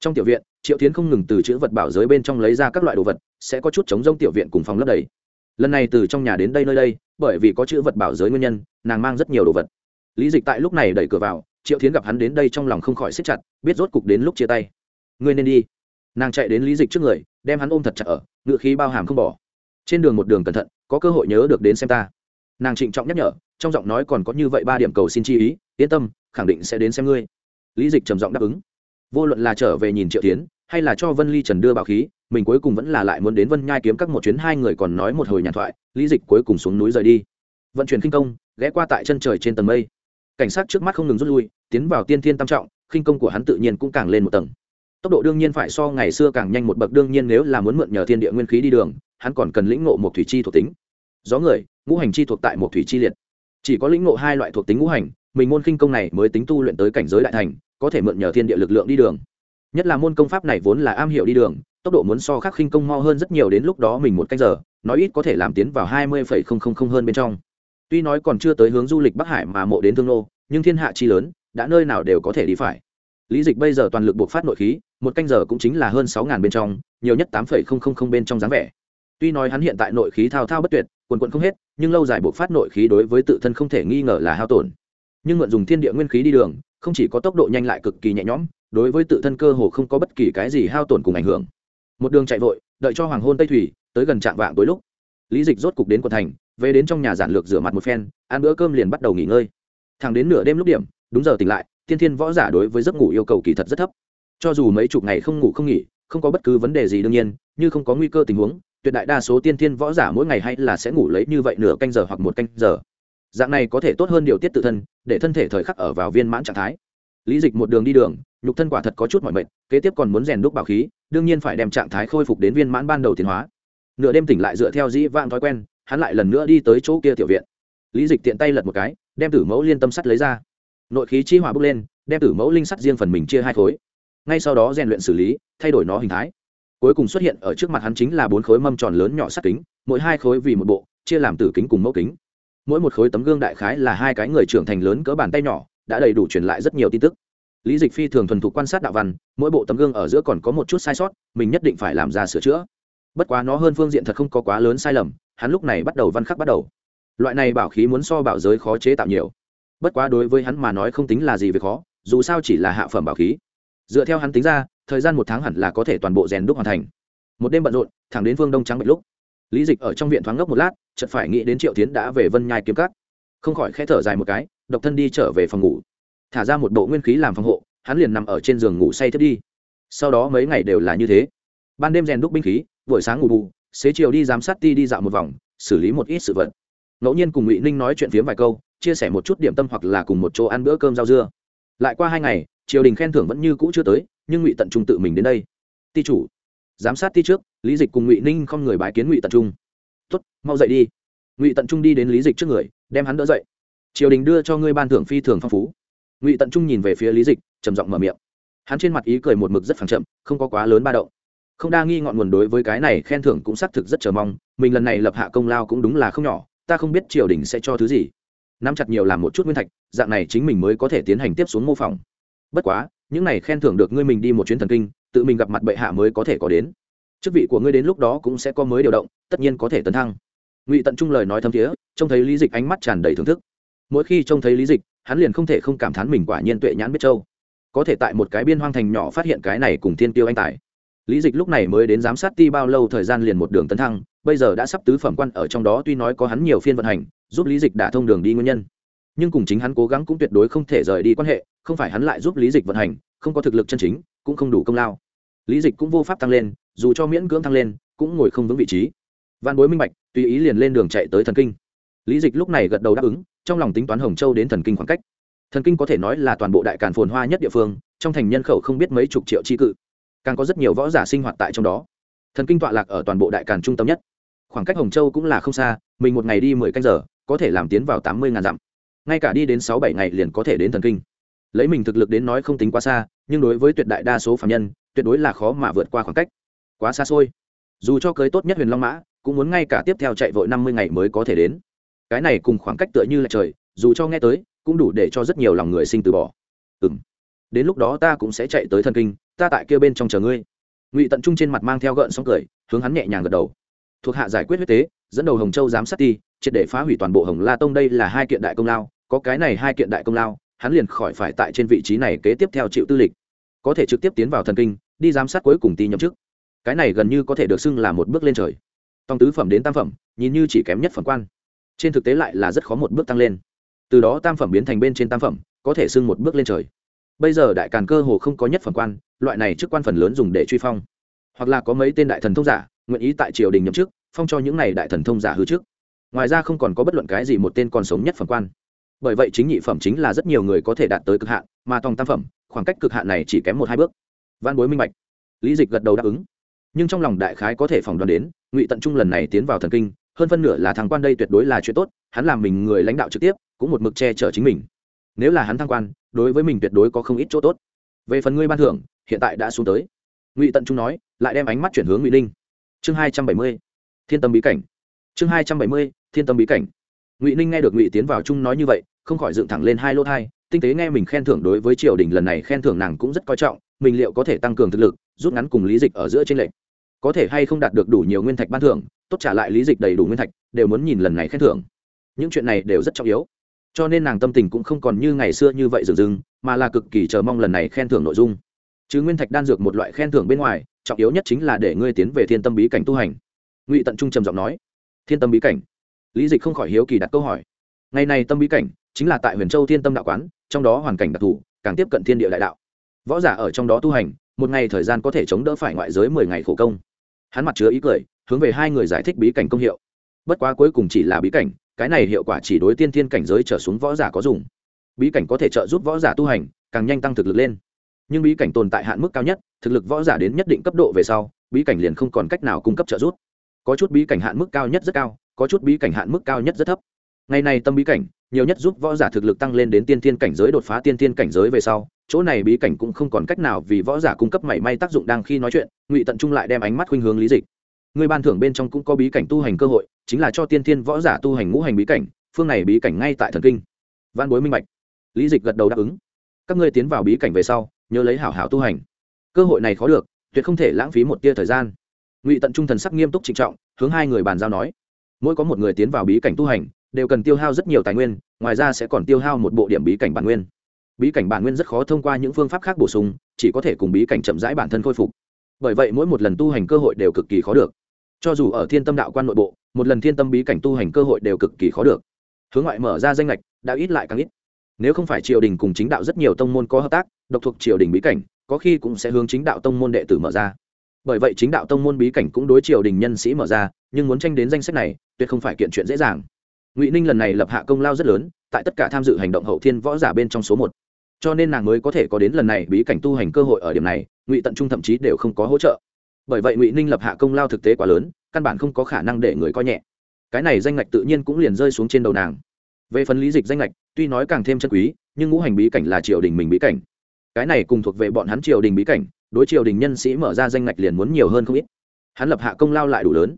Trong tiểu viện, triệu tiến không ngừng từ chữ vật bảo giới bên trong lấy ra các loại đồ vật, sẽ có chút chống rông tiểu viện cùng phòng lấp đầy lần này từ trong nhà đến đây nơi đây, bởi vì có chữ vật bảo giới nguyên nhân, nàng mang rất nhiều đồ vật. Lý dịch tại lúc này đẩy cửa vào, triệu tiến gặp hắn đến đây trong lòng không khỏi xích chặt, biết rốt cục đến lúc chia tay. Ngươi nên đi. Nàng chạy đến lý dịch trước người, đem hắn ôm thật chặt ở, ngựa khí bao hàm không bỏ. Trên đường một đường cẩn thận, có cơ hội nhớ được đến xem ta. Nàng trịnh trọng nhắc nhở, trong giọng nói còn có như vậy ba điểm cầu xin chi ý, yên tâm, khẳng định sẽ đến xem ngươi. Lý dịch trầm giọng đáp ứng. Vô luận là trở về nhìn triệu tiến hay là cho vân ly trần đưa bảo khí mình cuối cùng vẫn là lại muốn đến vân nhai kiếm các một chuyến, hai người còn nói một hồi nhàn thoại, lý dịch cuối cùng xuống núi rời đi. Vận chuyển khinh công, ghé qua tại chân trời trên tầng mây. Cảnh sát trước mắt không ngừng rút lui, tiến vào tiên thiên tam trọng, khinh công của hắn tự nhiên cũng càng lên một tầng. Tốc độ đương nhiên phải so ngày xưa càng nhanh một bậc, đương nhiên nếu là muốn mượn nhờ thiên địa nguyên khí đi đường, hắn còn cần lĩnh ngộ một thủy chi thuộc tính. Gió người, ngũ hành chi thuộc tại một thủy chi liệt. Chỉ có lĩnh ngộ hai loại thuộc tính ngũ hành, mình môn khinh công này mới tính tu luyện tới cảnh giới đại thành, có thể mượn nhờ thiên địa lực lượng đi đường. Nhất là môn công pháp này vốn là am hiểu đi đường tốc độ muốn so khắc khinh công mo hơn rất nhiều đến lúc đó mình một canh giờ, nói ít có thể làm tiến vào hai mươi phẩy không không không hơn bên trong. Tuy nói còn chưa tới hướng du lịch bắc hải mà mộ đến thương nô, nhưng thiên hạ chi lớn, đã nơi nào đều có thể đi phải. Lý dịch bây giờ toàn lực buộc phát nội khí, một canh giờ cũng chính là hơn sáu ngàn bên trong, nhiều nhất tám phẩy không không không bên trong dáng vẻ. Tuy nói hắn hiện tại nội khí thao thao bất tuyệt, quần quận không hết, nhưng lâu dài buộc phát nội khí đối với tự thân không thể nghi ngờ là hao tổn. Nhưng mượn dùng thiên địa nguyên khí đi đường, không chỉ có tốc độ nhanh lại cực kỳ nhẹ nhõm, đối với tự thân cơ hồ không có bất kỳ cái gì hao tổn cùng ảnh hưởng một đường chạy vội, đợi cho hoàng hôn tây thủy, tới gần trạm vạng tối lúc. Lý dịch rốt cục đến quận thành, về đến trong nhà giản lược rửa mặt một phen, ăn bữa cơm liền bắt đầu nghỉ ngơi. Thẳng đến nửa đêm lúc điểm, đúng giờ tỉnh lại, tiên thiên võ giả đối với giấc ngủ yêu cầu kỳ thật rất thấp. Cho dù mấy chục ngày không ngủ không nghỉ, không có bất cứ vấn đề gì đương nhiên, như không có nguy cơ tình huống, tuyệt đại đa số tiên thiên võ giả mỗi ngày hay là sẽ ngủ lấy như vậy nửa canh giờ hoặc một canh giờ. Dạng này có thể tốt hơn điều tiết tự thân, để thân thể thời khắc ở vào viên mãn trạng thái lý dịch một đường đi đường, nhục thân quả thật có chút mọi mệt, kế tiếp còn muốn rèn đúc bảo khí, đương nhiên phải đem trạng thái khôi phục đến viên mãn ban đầu tiến hóa. Nửa đêm tỉnh lại dựa theo dĩ vãng thói quen, hắn lại lần nữa đi tới chỗ kia tiểu viện. Lý dịch tiện tay lật một cái, đem tử mẫu liên tâm sắt lấy ra. Nội khí chi hỏa bốc lên, đem tử mẫu linh sắt riêng phần mình chia hai khối. Ngay sau đó rèn luyện xử lý, thay đổi nó hình thái. Cuối cùng xuất hiện ở trước mặt hắn chính là bốn khối mâm tròn lớn nhỏ sắt kính, mỗi hai khối vì một bộ, chia làm tử kính cùng mẫu kính. Mỗi một khối tấm gương đại khái là hai cái người trưởng thành lớn cỡ bàn tay nhỏ đã đầy đủ truyền lại rất nhiều tin tức. Lý dịch phi thường thuần thục quan sát đạo văn, mỗi bộ tấm gương ở giữa còn có một chút sai sót, mình nhất định phải làm ra sửa chữa. Bất quá nó hơn phương diện thật không có quá lớn sai lầm, hắn lúc này bắt đầu văn khắc bắt đầu. Loại này bảo khí muốn so bảo giới khó chế tạo nhiều. Bất quá đối với hắn mà nói không tính là gì về khó, dù sao chỉ là hạ phẩm bảo khí. Dựa theo hắn tính ra, thời gian một tháng hẳn là có thể toàn bộ rèn đúc hoàn thành. Một đêm bận rộn, thẳng đến phương đông trắng bệnh lúc. Lý dịch ở trong viện thoáng ngốc một lát, chợt phải nghĩ đến triệu tiến đã về vân nhai kiếm cắt không khỏi khẽ thở dài một cái độc thân đi trở về phòng ngủ. Thả ra một bộ nguyên khí làm phòng hộ, hắn liền nằm ở trên giường ngủ say thiết đi. Sau đó mấy ngày đều là như thế. Ban đêm rèn đúc binh khí, buổi sáng ngủ bù, xế chiều đi giám sát ti đi dạo một vòng, xử lý một ít sự vật. Ngẫu nhiên cùng ngụy ninh nói chuyện phiếm vài câu, chia sẻ một chút điểm tâm hoặc là cùng một chỗ ăn bữa cơm rau dưa. Lại qua hai ngày, triều đình khen thưởng vẫn như cũ chưa tới, nhưng ngụy tận trung tự mình đến đây. Ti chủ, giám sát ti trước, lý dịch cùng ngụy ninh không người bái kiến ngụy tận trung. Tuất mau dậy đi. Ngụy tận trung đi đến lý dịch trước người, đem hắn đỡ dậy triều đình đưa cho ngươi ban thưởng phi thường phong phú ngụy tận trung nhìn về phía lý dịch trầm giọng mở miệng hắn trên mặt ý cười một mực rất phẳng chậm không có quá lớn ba động không đa nghi ngọn nguồn đối với cái này khen thưởng cũng xác thực rất chờ mong mình lần này lập hạ công lao cũng đúng là không nhỏ ta không biết triều đình sẽ cho thứ gì nắm chặt nhiều làm một chút nguyên thạch dạng này chính mình mới có thể tiến hành tiếp xuống mô phỏng bất quá những này khen thưởng được ngươi mình đi một chuyến thần kinh tự mình gặp mặt bệ hạ mới có thể có đến chức vị của ngươi đến lúc đó cũng sẽ có mới điều động tất nhiên có thể tấn thăng ngụy tận trung lời nói thâm thiế trông thấy lý dịch ánh mắt tràn đầy thưởng thức mỗi khi trông thấy lý dịch, hắn liền không thể không cảm thán mình quả nhiên tuệ nhãn biết châu. Có thể tại một cái biên hoang thành nhỏ phát hiện cái này cùng thiên tiêu anh tài. Lý dịch lúc này mới đến giám sát ti bao lâu thời gian liền một đường tấn thăng, bây giờ đã sắp tứ phẩm quan ở trong đó tuy nói có hắn nhiều phiên vận hành, giúp lý dịch đả thông đường đi nguyên nhân. Nhưng cùng chính hắn cố gắng cũng tuyệt đối không thể rời đi quan hệ, không phải hắn lại giúp lý dịch vận hành, không có thực lực chân chính, cũng không đủ công lao. Lý dịch cũng vô pháp tăng lên, dù cho miễn cưỡng tăng lên, cũng ngồi không vững vị trí. Văn bối minh bạch, tùy ý liền lên đường chạy tới thần kinh. Lý dịch lúc này gật đầu đáp ứng trong lòng tính toán hồng châu đến thần kinh khoảng cách. Thần kinh có thể nói là toàn bộ đại càn phồn hoa nhất địa phương, trong thành nhân khẩu không biết mấy chục triệu tri cự. Càng có rất nhiều võ giả sinh hoạt tại trong đó. Thần kinh tọa lạc ở toàn bộ đại càn trung tâm nhất. Khoảng cách hồng châu cũng là không xa, mình một ngày đi mười canh giờ, có thể làm tiến vào tám mươi ngàn dặm. Ngay cả đi đến sáu bảy ngày liền có thể đến thần kinh. Lấy mình thực lực đến nói không tính quá xa, nhưng đối với tuyệt đại đa số phạm nhân, tuyệt đối là khó mà vượt qua khoảng cách. Quá xa xôi. Dù cho cưới tốt nhất huyền long mã, cũng muốn ngay cả tiếp theo chạy vội năm mươi ngày mới có thể đến cái này cùng khoảng cách tựa như là trời, dù cho nghe tới, cũng đủ để cho rất nhiều lòng người sinh từ bỏ. Ừ m đến lúc đó ta cũng sẽ chạy tới thần kinh, ta tại kia bên trong chờ ngươi. Ngụy tận trung trên mặt mang theo gợn sóng cười, hướng hắn nhẹ nhàng gật đầu. Thuộc hạ giải quyết huyết tế, dẫn đầu hồng châu giám sát ti, triệt để phá hủy toàn bộ hồng la tông đây là hai kiện đại công lao, có cái này hai kiện đại công lao, hắn liền khỏi phải tại trên vị trí này kế tiếp theo chịu tư lịch. Có thể trực tiếp tiến vào thần kinh, đi giám sát cuối cùng ti nhậm chức. Cái này gần như có thể được xưng là một bước lên trời. Tòng tứ phẩm đến tam phẩm, nhìn như chỉ kém nhất phẩm quan trên thực tế lại là rất khó một bước tăng lên. Từ đó tam phẩm biến thành bên trên tam phẩm, có thể xưng một bước lên trời. Bây giờ đại càn cơ hồ không có nhất phẩm quan, loại này chức quan phần lớn dùng để truy phong. Hoặc là có mấy tên đại thần thông giả, nguyện ý tại triều đình nhậm chức, phong cho những này đại thần thông giả hư trước. Ngoài ra không còn có bất luận cái gì một tên còn sống nhất phẩm quan. Bởi vậy chính nhị phẩm chính là rất nhiều người có thể đạt tới cực hạn, mà tòng tam phẩm, khoảng cách cực hạn này chỉ kém một hai bước. Văn bối minh bạch. Lý dịch gật đầu đáp ứng. Nhưng trong lòng đại khái có thể phỏng đoán đến, ngụy tận trung lần này tiến vào thần kinh hơn phân nửa là thằng quan đây tuyệt đối là chuyện tốt, hắn làm mình người lãnh đạo trực tiếp, cũng một mực che chở chính mình. Nếu là hắn thăng quan, đối với mình tuyệt đối có không ít chỗ tốt. Về phần ngươi ban thưởng, hiện tại đã xuống tới. Ngụy tận trung nói, lại đem ánh mắt chuyển hướng ngụy Ninh. chương hai trăm bảy mươi, thiên tâm bí cảnh. Chương hai trăm bảy mươi, thiên tâm bí cảnh. Ngụy ninh nghe được ngụy tiến vào trung nói như vậy, không khỏi dựng thẳng lên hai lỗ thai, tinh tế nghe mình khen thưởng đối với triều đình lần này khen thưởng nàng cũng rất coi trọng, mình liệu có thể tăng cường thực lực, rút ngắn cùng lý dịch ở giữa trên lệnh có thể hay không đạt được đủ nhiều nguyên thạch ban thưởng, tốt trả lại lý dịch đầy đủ nguyên thạch, đều muốn nhìn lần này khen thưởng. Những chuyện này đều rất trọng yếu. Cho nên nàng tâm tình cũng không còn như ngày xưa như vậy dừng dừng mà là cực kỳ chờ mong lần này khen thưởng nội dung. Chứ nguyên thạch đan dược một loại khen thưởng bên ngoài, trọng yếu nhất chính là để ngươi tiến về thiên tâm bí cảnh tu hành. Ngụy tận trung trầm giọng nói. Thiên tâm bí cảnh? Lý dịch không khỏi hiếu kỳ đặt câu hỏi. Ngày này tâm bí cảnh chính là tại huyền châu thiên tâm đạo quán, trong đó hoàn cảnh đặc thù, càng tiếp cận thiên địa đại đạo. Võ giả ở trong đó tu hành, một ngày thời gian có thể chống đỡ phải ngoại giới mười ngày khổ công hắn mặt chứa ý cười, hướng về hai người giải thích bí cảnh công hiệu. Bất quá cuối cùng chỉ là bí cảnh, cái này hiệu quả chỉ đối tiên thiên cảnh giới trở xuống võ giả có dùng. Bí cảnh có thể trợ giúp võ giả tu hành, càng nhanh tăng thực lực lên. Nhưng bí cảnh tồn tại hạn mức cao nhất, thực lực võ giả đến nhất định cấp độ về sau, bí cảnh liền không còn cách nào cung cấp trợ giúp. Có chút bí cảnh hạn mức cao nhất rất cao, có chút bí cảnh hạn mức cao nhất rất thấp ngày này tâm bí cảnh, nhiều nhất giúp võ giả thực lực tăng lên đến tiên thiên cảnh giới đột phá tiên thiên cảnh giới về sau, chỗ này bí cảnh cũng không còn cách nào vì võ giả cung cấp mảy may tác dụng đang khi nói chuyện, ngụy tận trung lại đem ánh mắt khuynh hướng lý dịch. Người ban thưởng bên trong cũng có bí cảnh tu hành cơ hội, chính là cho tiên thiên võ giả tu hành ngũ hành bí cảnh, phương này bí cảnh ngay tại thần kinh. Văn bối minh bạch. Lý dịch gật đầu đáp ứng. Các ngươi tiến vào bí cảnh về sau, nhớ lấy hảo hảo tu hành. Cơ hội này khó được, tuyệt không thể lãng phí một tia thời gian. Ngụy tận trung thần sắc nghiêm túc trịnh trọng, hướng hai người bàn giao nói. Mỗi có một người tiến vào bí cảnh tu hành đều cần tiêu hao rất nhiều tài nguyên, ngoài ra sẽ còn tiêu hao một bộ điểm bí cảnh bản nguyên. Bí cảnh bản nguyên rất khó thông qua những phương pháp khác bổ sung, chỉ có thể cùng bí cảnh chậm rãi bản thân khôi phục. Bởi vậy mỗi một lần tu hành cơ hội đều cực kỳ khó được. Cho dù ở thiên tâm đạo quan nội bộ, một lần thiên tâm bí cảnh tu hành cơ hội đều cực kỳ khó được. Hướng ngoại mở ra danh lệch đã ít lại càng ít. Nếu không phải triều đình cùng chính đạo rất nhiều tông môn có hợp tác, độc thuộc triều đình bí cảnh, có khi cũng sẽ hướng chính đạo tông môn đệ tử mở ra. Bởi vậy chính đạo tông môn bí cảnh cũng đối triều đình nhân sĩ mở ra, nhưng muốn tranh đến danh sách này, tuyệt không phải kiện chuyện dễ dàng ngụy ninh lần này lập hạ công lao rất lớn tại tất cả tham dự hành động hậu thiên võ giả bên trong số một cho nên nàng mới có thể có đến lần này bí cảnh tu hành cơ hội ở điểm này ngụy tận trung thậm chí đều không có hỗ trợ bởi vậy ngụy ninh lập hạ công lao thực tế quá lớn căn bản không có khả năng để người coi nhẹ cái này danh ngạch tự nhiên cũng liền rơi xuống trên đầu nàng về phần lý dịch danh ngạch tuy nói càng thêm chân quý nhưng ngũ hành bí cảnh là triều đình mình bí cảnh cái này cùng thuộc về bọn hắn triều đình bí cảnh đối triều đình nhân sĩ mở ra danh ngạch liền muốn nhiều hơn không ít hắn lập hạ công lao lại đủ lớn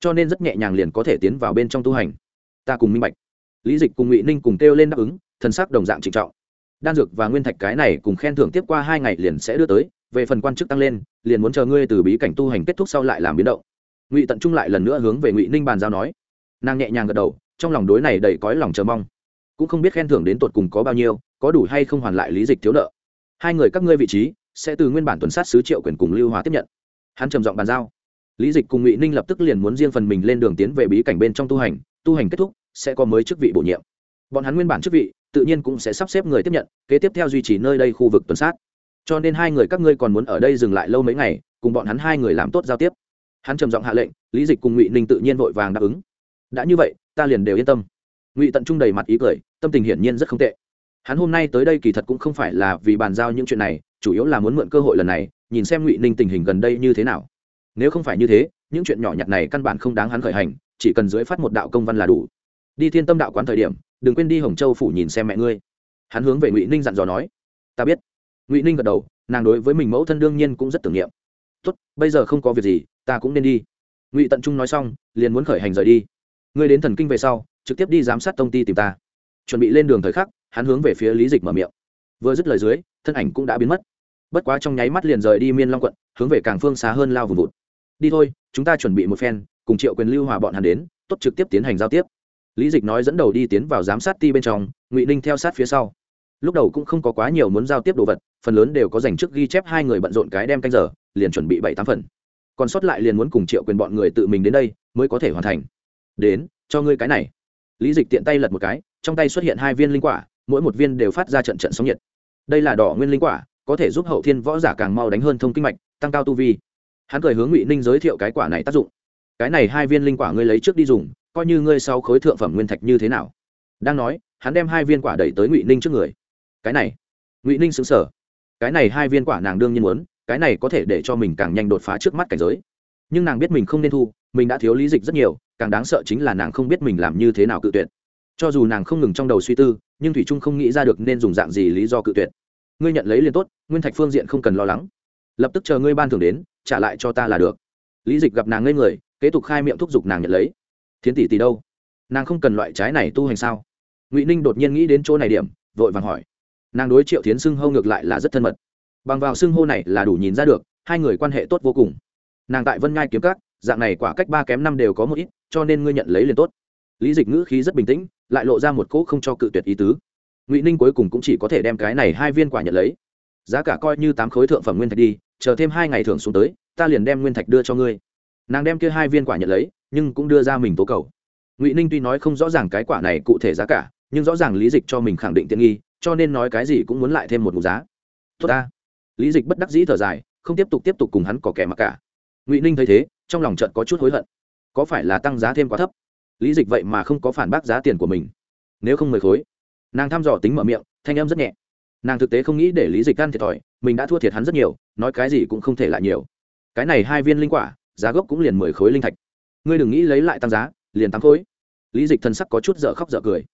cho nên rất nhẹ nhàng liền có thể tiến vào bên trong tu hành ta cùng minh bạch. Lý dịch cùng ngụy ninh cùng kêu lên đáp ứng thân sắc đồng dạng trịnh trọng. Đan dược và nguyên thạch cái này cùng khen thưởng tiếp qua hai ngày liền sẽ đưa tới, về phần quan chức tăng lên, liền muốn chờ ngươi từ bí cảnh tu hành kết thúc sau lại làm biến động. Ngụy tận trung lại lần nữa hướng về ngụy ninh bàn giao nói. Nàng nhẹ nhàng gật đầu, trong lòng đối này đầy cõi lòng chờ mong. Cũng không biết khen thưởng đến tột cùng có bao nhiêu, có đủ hay không hoàn lại lý dịch thiếu nợ. Hai người các ngươi vị trí, sẽ từ nguyên bản tuần sát sứ triệu quyền cùng lưu hóa tiếp nhận. Hắn trầm giọng bàn giao. Lý dịch cùng ngụy ninh lập tức liền muốn riêng phần mình lên đường tiến về bí cảnh bên trong tu hành tu hành kết thúc, sẽ có mới chức vị bổ nhiệm. Bọn hắn nguyên bản chức vị, tự nhiên cũng sẽ sắp xếp người tiếp nhận, kế tiếp theo duy trì nơi đây khu vực tuần sát. Cho nên hai người các ngươi còn muốn ở đây dừng lại lâu mấy ngày, cùng bọn hắn hai người làm tốt giao tiếp. Hắn trầm giọng hạ lệnh, lý dịch cùng ngụy ninh tự nhiên vội vàng đáp ứng. Đã như vậy, ta liền đều yên tâm. Ngụy tận trung đầy mặt ý cười, tâm tình hiển nhiên rất không tệ. Hắn hôm nay tới đây kỳ thật cũng không phải là vì bàn giao những chuyện này, chủ yếu là muốn mượn cơ hội lần này, nhìn xem ngụy ninh tình hình gần đây như thế nào. Nếu không phải như thế, những chuyện nhỏ nhặt này căn bản không đáng hắn khởi hành chỉ cần dưới phát một đạo công văn là đủ. Đi thiên tâm đạo quán thời điểm, đừng quên đi hồng châu phủ nhìn xem mẹ ngươi. Hắn hướng về ngụy ninh dặn dò nói. Ta biết. Ngụy ninh gật đầu, nàng đối với mình mẫu thân đương nhiên cũng rất tưởng niệm. Tốt, bây giờ không có việc gì, ta cũng nên đi. Ngụy tận trung nói xong, liền muốn khởi hành rời đi. Ngươi đến thần kinh về sau, trực tiếp đi giám sát công ty tìm ta. Chuẩn bị lên đường thời khắc, hắn hướng về phía lý dịch mở miệng. Vừa dứt lời dưới, thân ảnh cũng đã biến mất. Bất quá trong nháy mắt liền rời đi miên long quận, hướng về càng phương xa hơn lao vùng vụt. Đi thôi, chúng ta chuẩn bị một phen cùng triệu quyền lưu hòa bọn hắn đến, tốt trực tiếp tiến hành giao tiếp. Lý dịch nói dẫn đầu đi tiến vào giám sát ti bên trong, ngụy ninh theo sát phía sau. Lúc đầu cũng không có quá nhiều muốn giao tiếp đồ vật, phần lớn đều có dành trước ghi chép hai người bận rộn cái đem canh giờ, liền chuẩn bị bảy tám phần. Còn sót lại liền muốn cùng triệu quyền bọn người tự mình đến đây, mới có thể hoàn thành. Đến, cho ngươi cái này. Lý dịch tiện tay lật một cái, trong tay xuất hiện hai viên linh quả, mỗi một viên đều phát ra trận trận sóng nhiệt. Đây là đỏ nguyên linh quả, có thể giúp hậu thiên võ giả càng mau đánh hơn thông kinh mạch, tăng cao tu vi. Hắn cười hướng ngụy ninh giới thiệu cái quả này tác dụng cái này hai viên linh quả ngươi lấy trước đi dùng, coi như ngươi sau khối thượng phẩm nguyên thạch như thế nào. Đang nói, hắn đem hai viên quả đẩy tới ngụy ninh trước người. Cái này. Ngụy ninh xứng sở cái này hai viên quả nàng đương nhiên muốn, cái này có thể để cho mình càng nhanh đột phá trước mắt cảnh giới. Nhưng nàng biết mình không nên thu, mình đã thiếu lý dịch rất nhiều, càng đáng sợ chính là nàng không biết mình làm như thế nào cự tuyệt. Cho dù nàng không ngừng trong đầu suy tư, nhưng thủy trung không nghĩ ra được nên dùng dạng gì lý do cự tuyệt. Ngươi nhận lấy liền tốt, nguyên thạch phương diện không cần lo lắng. Lập tức chờ ngươi ban thưởng đến, trả lại cho ta là được. Lý dịch gặp nàng ngây người kế tục khai miệng thúc giục nàng nhận lấy. Thiến tỷ tỷ đâu? Nàng không cần loại trái này tu hành sao? Ngụy ninh đột nhiên nghĩ đến chỗ này điểm, vội vàng hỏi. Nàng đối triệu thiến xưng hô ngược lại là rất thân mật. Bằng vào xưng hô này là đủ nhìn ra được, hai người quan hệ tốt vô cùng. Nàng tại vân ngai kiếm các, dạng này quả cách ba kém năm đều có một ít, cho nên ngươi nhận lấy liền tốt. Lý dịch ngữ khí rất bình tĩnh, lại lộ ra một cỗ không cho cự tuyệt ý tứ. Ngụy ninh cuối cùng cũng chỉ có thể đem cái này hai viên quả nhận lấy. Giá cả coi như tám khối thượng phẩm nguyên thạch đi, chờ thêm hai ngày thưởng xuống tới, ta liền đem nguyên thạch đưa cho ngươi nàng đem kia hai viên quả nhận lấy, nhưng cũng đưa ra mình tố cầu. Ngụy ninh tuy nói không rõ ràng cái quả này cụ thể giá cả, nhưng rõ ràng lý dịch cho mình khẳng định tiện nghi, cho nên nói cái gì cũng muốn lại thêm một mục giá. Tốt ta. Lý dịch bất đắc dĩ thở dài, không tiếp tục tiếp tục cùng hắn có kẻ mặc cả. Ngụy ninh thấy thế, trong lòng trận có chút hối hận. Có phải là tăng giá thêm quá thấp? Lý dịch vậy mà không có phản bác giá tiền của mình. Nếu không mười khối. Nàng thăm dò tính mở miệng, thanh âm rất nhẹ. Nàng thực tế không nghĩ để lý dịch ăn thiệt thòi, mình đã thua thiệt hắn rất nhiều, nói cái gì cũng không thể lại nhiều. Cái này hai viên linh quả giá gốc cũng liền mười khối linh thạch. Ngươi đừng nghĩ lấy lại tăng giá, liền tám khối. Lý dịch thân sắc có chút dở khóc dở cười.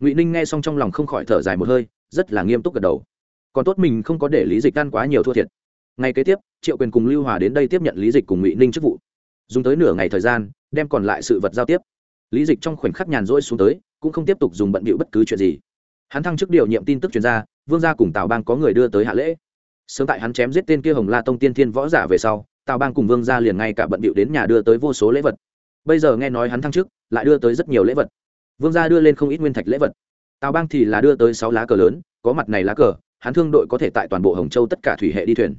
Ngụy ninh nghe xong trong lòng không khỏi thở dài một hơi, rất là nghiêm túc gật đầu. Còn tốt mình không có để lý dịch ăn quá nhiều thua thiệt. Ngày kế tiếp, triệu quyền cùng lưu hòa đến đây tiếp nhận lý dịch cùng ngụy ninh chức vụ. Dùng tới nửa ngày thời gian, đem còn lại sự vật giao tiếp. Lý dịch trong khoảnh khắc nhàn rỗi xuống tới, cũng không tiếp tục dùng bận bịu bất cứ chuyện gì. Hắn thăng chức điều nhiệm tin tức chuyên gia, vương gia cùng tào bang có người đưa tới hạ lễ. Sớm tại hắn chém giết tên kia hồng la tông tiên thiên võ giả về sau tào bang cùng vương gia liền ngay cả bận bịu đến nhà đưa tới vô số lễ vật. Bây giờ nghe nói hắn thăng chức, lại đưa tới rất nhiều lễ vật. Vương gia đưa lên không ít nguyên thạch lễ vật. Tào bang thì là đưa tới sáu lá cờ lớn, có mặt này lá cờ, hắn thương đội có thể tại toàn bộ hồng châu tất cả thủy hệ đi thuyền.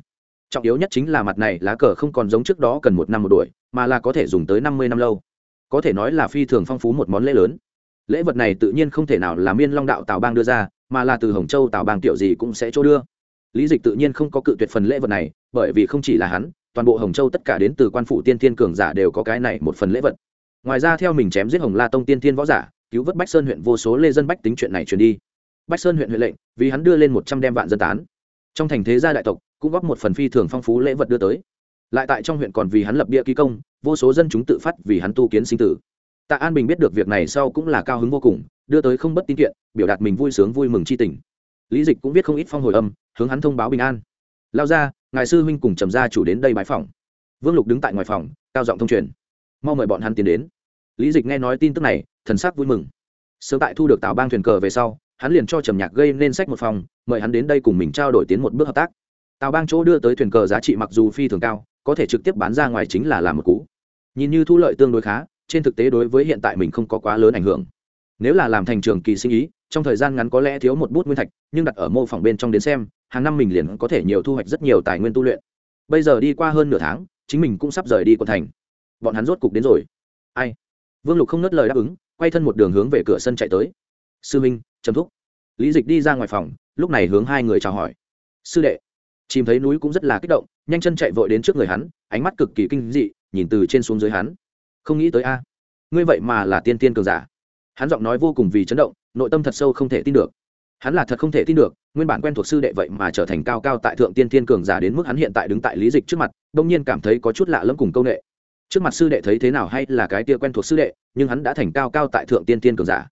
Trọng yếu nhất chính là mặt này lá cờ không còn giống trước đó cần một năm một đuổi, mà là có thể dùng tới năm mươi năm lâu. Có thể nói là phi thường phong phú một món lễ lớn. Lễ vật này tự nhiên không thể nào là miên long đạo tào bang đưa ra, mà là từ hồng châu tào bang tiểu gì cũng sẽ chỗ đưa. Lý dịch tự nhiên không có cự tuyệt phần lễ vật này, bởi vì không chỉ là hắn toàn bộ hồng châu tất cả đến từ quan phụ tiên thiên cường giả đều có cái này một phần lễ vật. Ngoài ra theo mình chém giết hồng la tông tiên thiên võ giả, cứu vớt bách sơn huyện vô số lê dân bách tính chuyện này truyền đi. Bách sơn huyện huyện lệnh, vì hắn đưa lên một trăm đem vạn dân tán. Trong thành thế gia đại tộc, cũng góp một phần phi thường phong phú lễ vật đưa tới. Lại tại trong huyện còn vì hắn lập bia ký công, vô số dân chúng tự phát vì hắn tu kiến sinh tử. Tạ an bình biết được việc này sau cũng là cao hứng vô cùng, đưa tới không bất tin kiện, biểu đạt mình vui sướng vui mừng c h i tình. Lý dịch cũng viết không ít phong hồi âm, hướng hắn thông báo bình an. Lao ra ngài sư huynh cùng trầm gia chủ đến đây bái phòng. Vương lục đứng tại ngoài phòng, cao giọng thông truyền. Mau mời bọn hắn tiến đến. Lý dịch nghe nói tin tức này, thần sắc vui mừng. Sớm tại thu được tào bang thuyền cờ về sau, hắn liền cho trầm nhạc gây nên sách một phòng, mời hắn đến đây cùng mình trao đổi tiến một bước hợp tác. Tào bang chỗ đưa tới thuyền cờ giá trị mặc dù phi thường cao, có thể trực tiếp bán ra ngoài chính là làm một cú. Nhìn như thu lợi tương đối khá, trên thực tế đối với hiện tại mình không có quá lớn ảnh hưởng. Nếu là làm thành trường kỳ sinh ý, trong thời gian ngắn có lẽ thiếu một bút nguyên thạch, nhưng đặt ở mô phỏng bên trong đến xem hàng năm mình liền có thể nhiều thu hoạch rất nhiều tài nguyên tu luyện. Bây giờ đi qua hơn nửa tháng, chính mình cũng sắp rời đi quận thành. Bọn hắn rốt cục đến rồi. Ai? Vương lục không ngớt lời đáp ứng, quay thân một đường hướng về cửa sân chạy tới. Sư minh, trầm thúc. Lý dịch đi ra ngoài phòng, lúc này hướng hai người chào hỏi. Sư đệ. Chìm thấy núi cũng rất là kích động, nhanh chân chạy vội đến trước người hắn, ánh mắt cực kỳ kinh dị, nhìn từ trên xuống dưới hắn. Không nghĩ tới a, ngươi vậy mà là tiên tiên cường giả. Hắn giọng nói vô cùng vì chấn động, nội tâm thật sâu không thể tin được hắn là thật không thể tin được, nguyên bản quen thuộc sư đệ vậy mà trở thành cao cao tại thượng tiên tiên cường giả đến mức hắn hiện tại đứng tại lý dịch trước mặt, đông nhiên cảm thấy có chút lạ lẫm cùng công nghệ trước mặt sư đệ thấy thế nào hay là cái tia quen thuộc sư đệ, nhưng hắn đã thành cao cao tại thượng tiên tiên cường giả.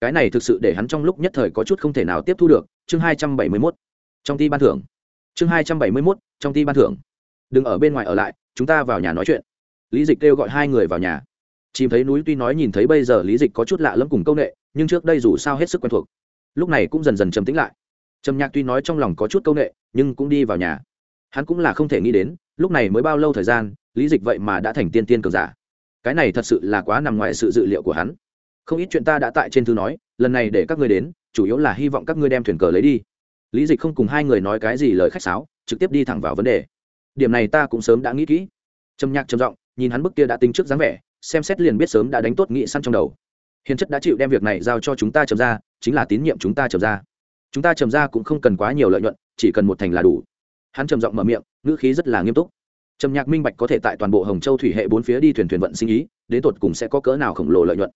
Cái này thực sự để hắn trong lúc nhất thời có chút không thể nào tiếp thu được, chương hai trăm bảy mươi mốt. Trong ti ban thưởng. Chương hai trăm bảy mươi mốt, trong ti ban thưởng. Đừng ở bên ngoài ở lại, chúng ta vào nhà nói chuyện. Lý dịch kêu gọi hai người vào nhà. Chìm thấy núi tuy nói nhìn thấy bây giờ lý dịch có chút lạ lẫm cùng công nghệ nhưng trước đây dù sao hết sức quen thuộc lúc này cũng dần dần trầm tĩnh lại. Trầm nhạc tuy nói trong lòng có chút công nghệ nhưng cũng đi vào nhà. Hắn cũng là không thể nghĩ đến, lúc này mới bao lâu thời gian, lý dịch vậy mà đã thành tiên tiên cường giả. Cái này thật sự là quá nằm ngoài sự dự liệu của hắn. Không ít chuyện ta đã tại trên thư nói, lần này để các ngươi đến, chủ yếu là hy vọng các ngươi đem thuyền cờ lấy đi. Lý dịch không cùng hai người nói cái gì lời khách sáo, trực tiếp đi thẳng vào vấn đề. Điểm này ta cũng sớm đã nghĩ kỹ. Trầm nhạc trầm giọng, nhìn hắn bức kia đã tính trước dáng vẻ, xem xét liền biết sớm đã đánh tốt nghị săn trong đầu hiền chất đã chịu đem việc này giao cho chúng ta trầm ra, chính là tín nhiệm chúng ta trầm ra. Chúng ta trầm ra cũng không cần quá nhiều lợi nhuận, chỉ cần một thành là đủ. Hắn trầm giọng mở miệng, ngữ khí rất là nghiêm túc. Trầm nhạc minh bạch có thể tại toàn bộ hồng châu thủy hệ bốn phía đi thuyền thuyền vận sinh ý, đến tột cùng sẽ có cỡ nào khổng lồ lợi nhuận.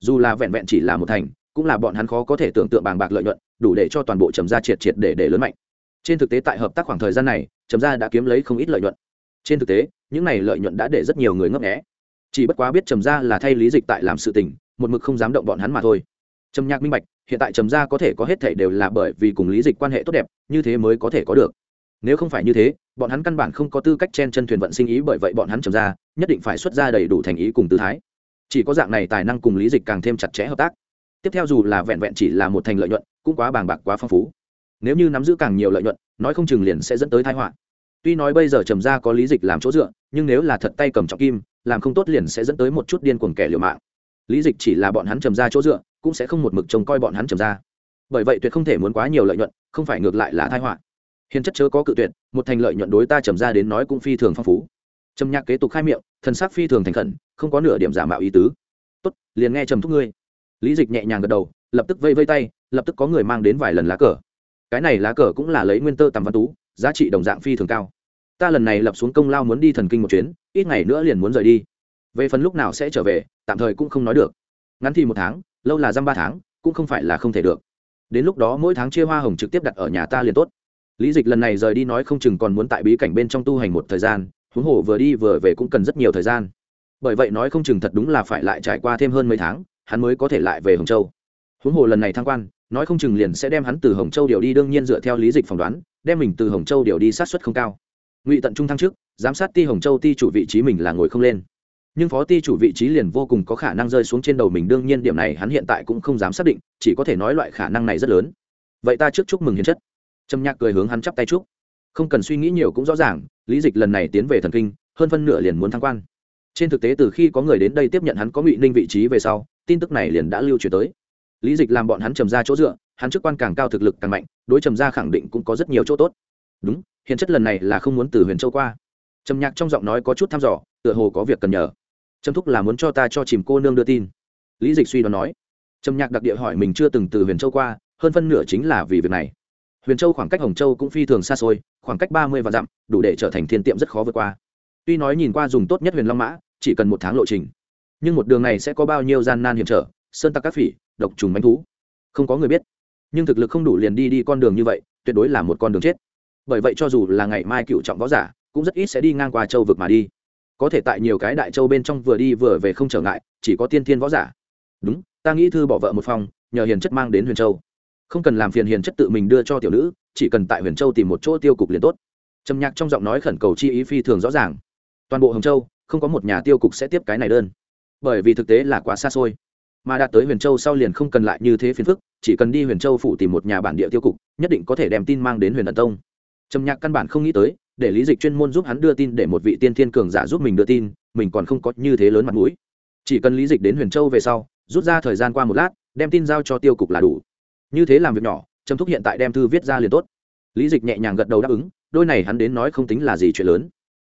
Dù là vẹn vẹn chỉ là một thành, cũng là bọn hắn khó có thể tưởng tượng bàng bạc lợi nhuận, đủ để cho toàn bộ trầm gia triệt triệt để để lớn mạnh. Trên thực tế tại hợp tác khoảng thời gian này trầm gia đã kiếm lấy không ít lợi nhuận. Trên thực tế, những này lợi nhuận đã để rất nhiều người ngấp nghé. Chỉ bất quá biết trầm gia là thay lý dịch tại làm sự tình một mực không dám động bọn hắn mà thôi. Trầm nhạc minh bạch, hiện tại trầm gia có thể có hết thể đều là bởi vì cùng lý dịch quan hệ tốt đẹp, như thế mới có thể có được. Nếu không phải như thế, bọn hắn căn bản không có tư cách chen chân thuyền vận sinh ý bởi vậy bọn hắn trầm gia nhất định phải xuất ra đầy đủ thành ý cùng tư thái. Chỉ có dạng này tài năng cùng lý dịch càng thêm chặt chẽ hợp tác. Tiếp theo dù là vẹn vẹn chỉ là một thành lợi nhuận, cũng quá bàng bạc quá phong phú. Nếu như nắm giữ càng nhiều lợi nhuận, nói không chừng liền sẽ dẫn tới thái họa. Tuy nói bây giờ trầm gia có lý dịch làm chỗ dựa, nhưng nếu là thật tay cầm trọng kim, làm không tốt liền sẽ dẫn tới một chút điên cuồng kẻ liều mạng lý dịch chỉ là bọn hắn trầm ra chỗ dựa, cũng sẽ không một mực trông coi bọn hắn trầm ra. bởi vậy tuyệt không thể muốn quá nhiều lợi nhuận, không phải ngược lại là tai họa. Hiền chất chớ có cự tuyệt, một thành lợi nhuận đối ta trầm ra đến nói cũng phi thường phong phú. Trầm nhạc kế tục khai miệng, thần sắc phi thường thành khẩn, không có nửa điểm giả mạo ý tứ. Tốt, liền nghe trầm thúc ngươi. Lý dịch nhẹ nhàng gật đầu, lập tức vây vây tay, lập tức có người mang đến vài lần lá cờ. Cái này lá cờ cũng là lấy nguyên tơ tầm văn tú, giá trị đồng dạng phi thường cao. Ta lần này lập xuống công lao muốn đi thần kinh một chuyến, ít ngày nữa liền muốn rời đi về phần lúc nào sẽ trở về, tạm thời cũng không nói được. Ngắn thì một tháng, lâu là dăm ba tháng, cũng không phải là không thể được. Đến lúc đó mỗi tháng chia hoa hồng trực tiếp đặt ở nhà ta liền tốt. Lý dịch lần này rời đi nói không chừng còn muốn tại bí cảnh bên trong tu hành một thời gian, huống hồ vừa đi vừa về cũng cần rất nhiều thời gian. Bởi vậy nói không chừng thật đúng là phải lại trải qua thêm hơn mấy tháng, hắn mới có thể lại về hồng châu. Huống hồ lần này thăng quan, nói không chừng liền sẽ đem hắn từ hồng châu điều đi đương nhiên dựa theo lý dịch phỏng đoán, đem mình từ hồng châu điều đi sát xuất không cao. Ngụy tận trung thăng trước giám sát ti hồng châu ti chủ vị trí mình là ngồi không lên nhưng phó ti chủ vị trí liền vô cùng có khả năng rơi xuống trên đầu mình, đương nhiên điểm này hắn hiện tại cũng không dám xác định, chỉ có thể nói loại khả năng này rất lớn. Vậy ta trước chúc mừng hiến chất. Trầm nhạc cười hướng hắn chắp tay chúc. Không cần suy nghĩ nhiều cũng rõ ràng, lý dịch lần này tiến về thần kinh, hơn phân nửa liền muốn thăng quan. Trên thực tế từ khi có người đến đây tiếp nhận hắn có ngụy ninh vị trí về sau, tin tức này liền đã lưu truyền tới. Lý dịch làm bọn hắn trầm ra chỗ dựa, hắn chức quan càng cao thực lực càng mạnh, đối trầm ra khẳng định cũng có rất nhiều chỗ tốt. Đúng hiện chất lần này là không muốn từ huyền châu qua. Trầm nhạc trong giọng nói có chút thăm dò, tựa hồ có việc cần nhờ trâm thúc là muốn cho ta cho chìm cô nương đưa tin. Lý dịch suy đoán nói. Trầm nhạc đặc địa hỏi mình chưa từng từ huyền châu qua, hơn phân nửa chính là vì việc này. Huyền châu khoảng cách hồng châu cũng phi thường xa xôi, khoảng cách ba mươi và dặm, đủ để trở thành thiên tiệm rất khó vượt qua. Tuy nói nhìn qua dùng tốt nhất huyền long mã, chỉ cần một tháng lộ trình. Nhưng một đường này sẽ có bao nhiêu gian nan hiểm trở, sơn tặc các phỉ, độc trùng manh thú. Không có người biết. Nhưng thực lực không đủ liền đi đi con đường như vậy, tuyệt đối là một con đường chết. Bởi vậy cho dù là ngày mai cựu trọng võ giả, cũng rất ít sẽ đi ngang qua châu vực mà đi có thể tại nhiều cái đại châu bên trong vừa đi vừa về không trở ngại, chỉ có tiên thiên võ giả. Đúng, ta nghĩ thư bỏ vợ một phòng, nhờ hiền chất mang đến huyền châu. Không cần làm phiền hiền chất tự mình đưa cho tiểu nữ, chỉ cần tại huyền châu tìm một chỗ tiêu cục liền tốt. Trầm nhạc trong giọng nói khẩn cầu chi ý phi thường rõ ràng. Toàn bộ hồng châu, không có một nhà tiêu cục sẽ tiếp cái này đơn. Bởi vì thực tế là quá xa xôi. Mà đạt tới huyền châu sau liền không cần lại như thế phiền phức, chỉ cần đi huyền châu phụ tìm một nhà bản địa tiêu cục, nhất định có thể đem tin mang đến huyền ẩn tông. Trầm nhạc căn bản không nghĩ tới để lý dịch chuyên môn giúp hắn đưa tin để một vị tiên thiên cường giả giúp mình đưa tin, mình còn không có như thế lớn mặt mũi. Chỉ cần lý dịch đến huyền châu về sau, rút ra thời gian qua một lát, đem tin giao cho tiêu cục là đủ. Như thế làm việc nhỏ, trầm thúc hiện tại đem thư viết ra liền tốt. Lý dịch nhẹ nhàng gật đầu đáp ứng, đôi này hắn đến nói không tính là gì chuyện lớn.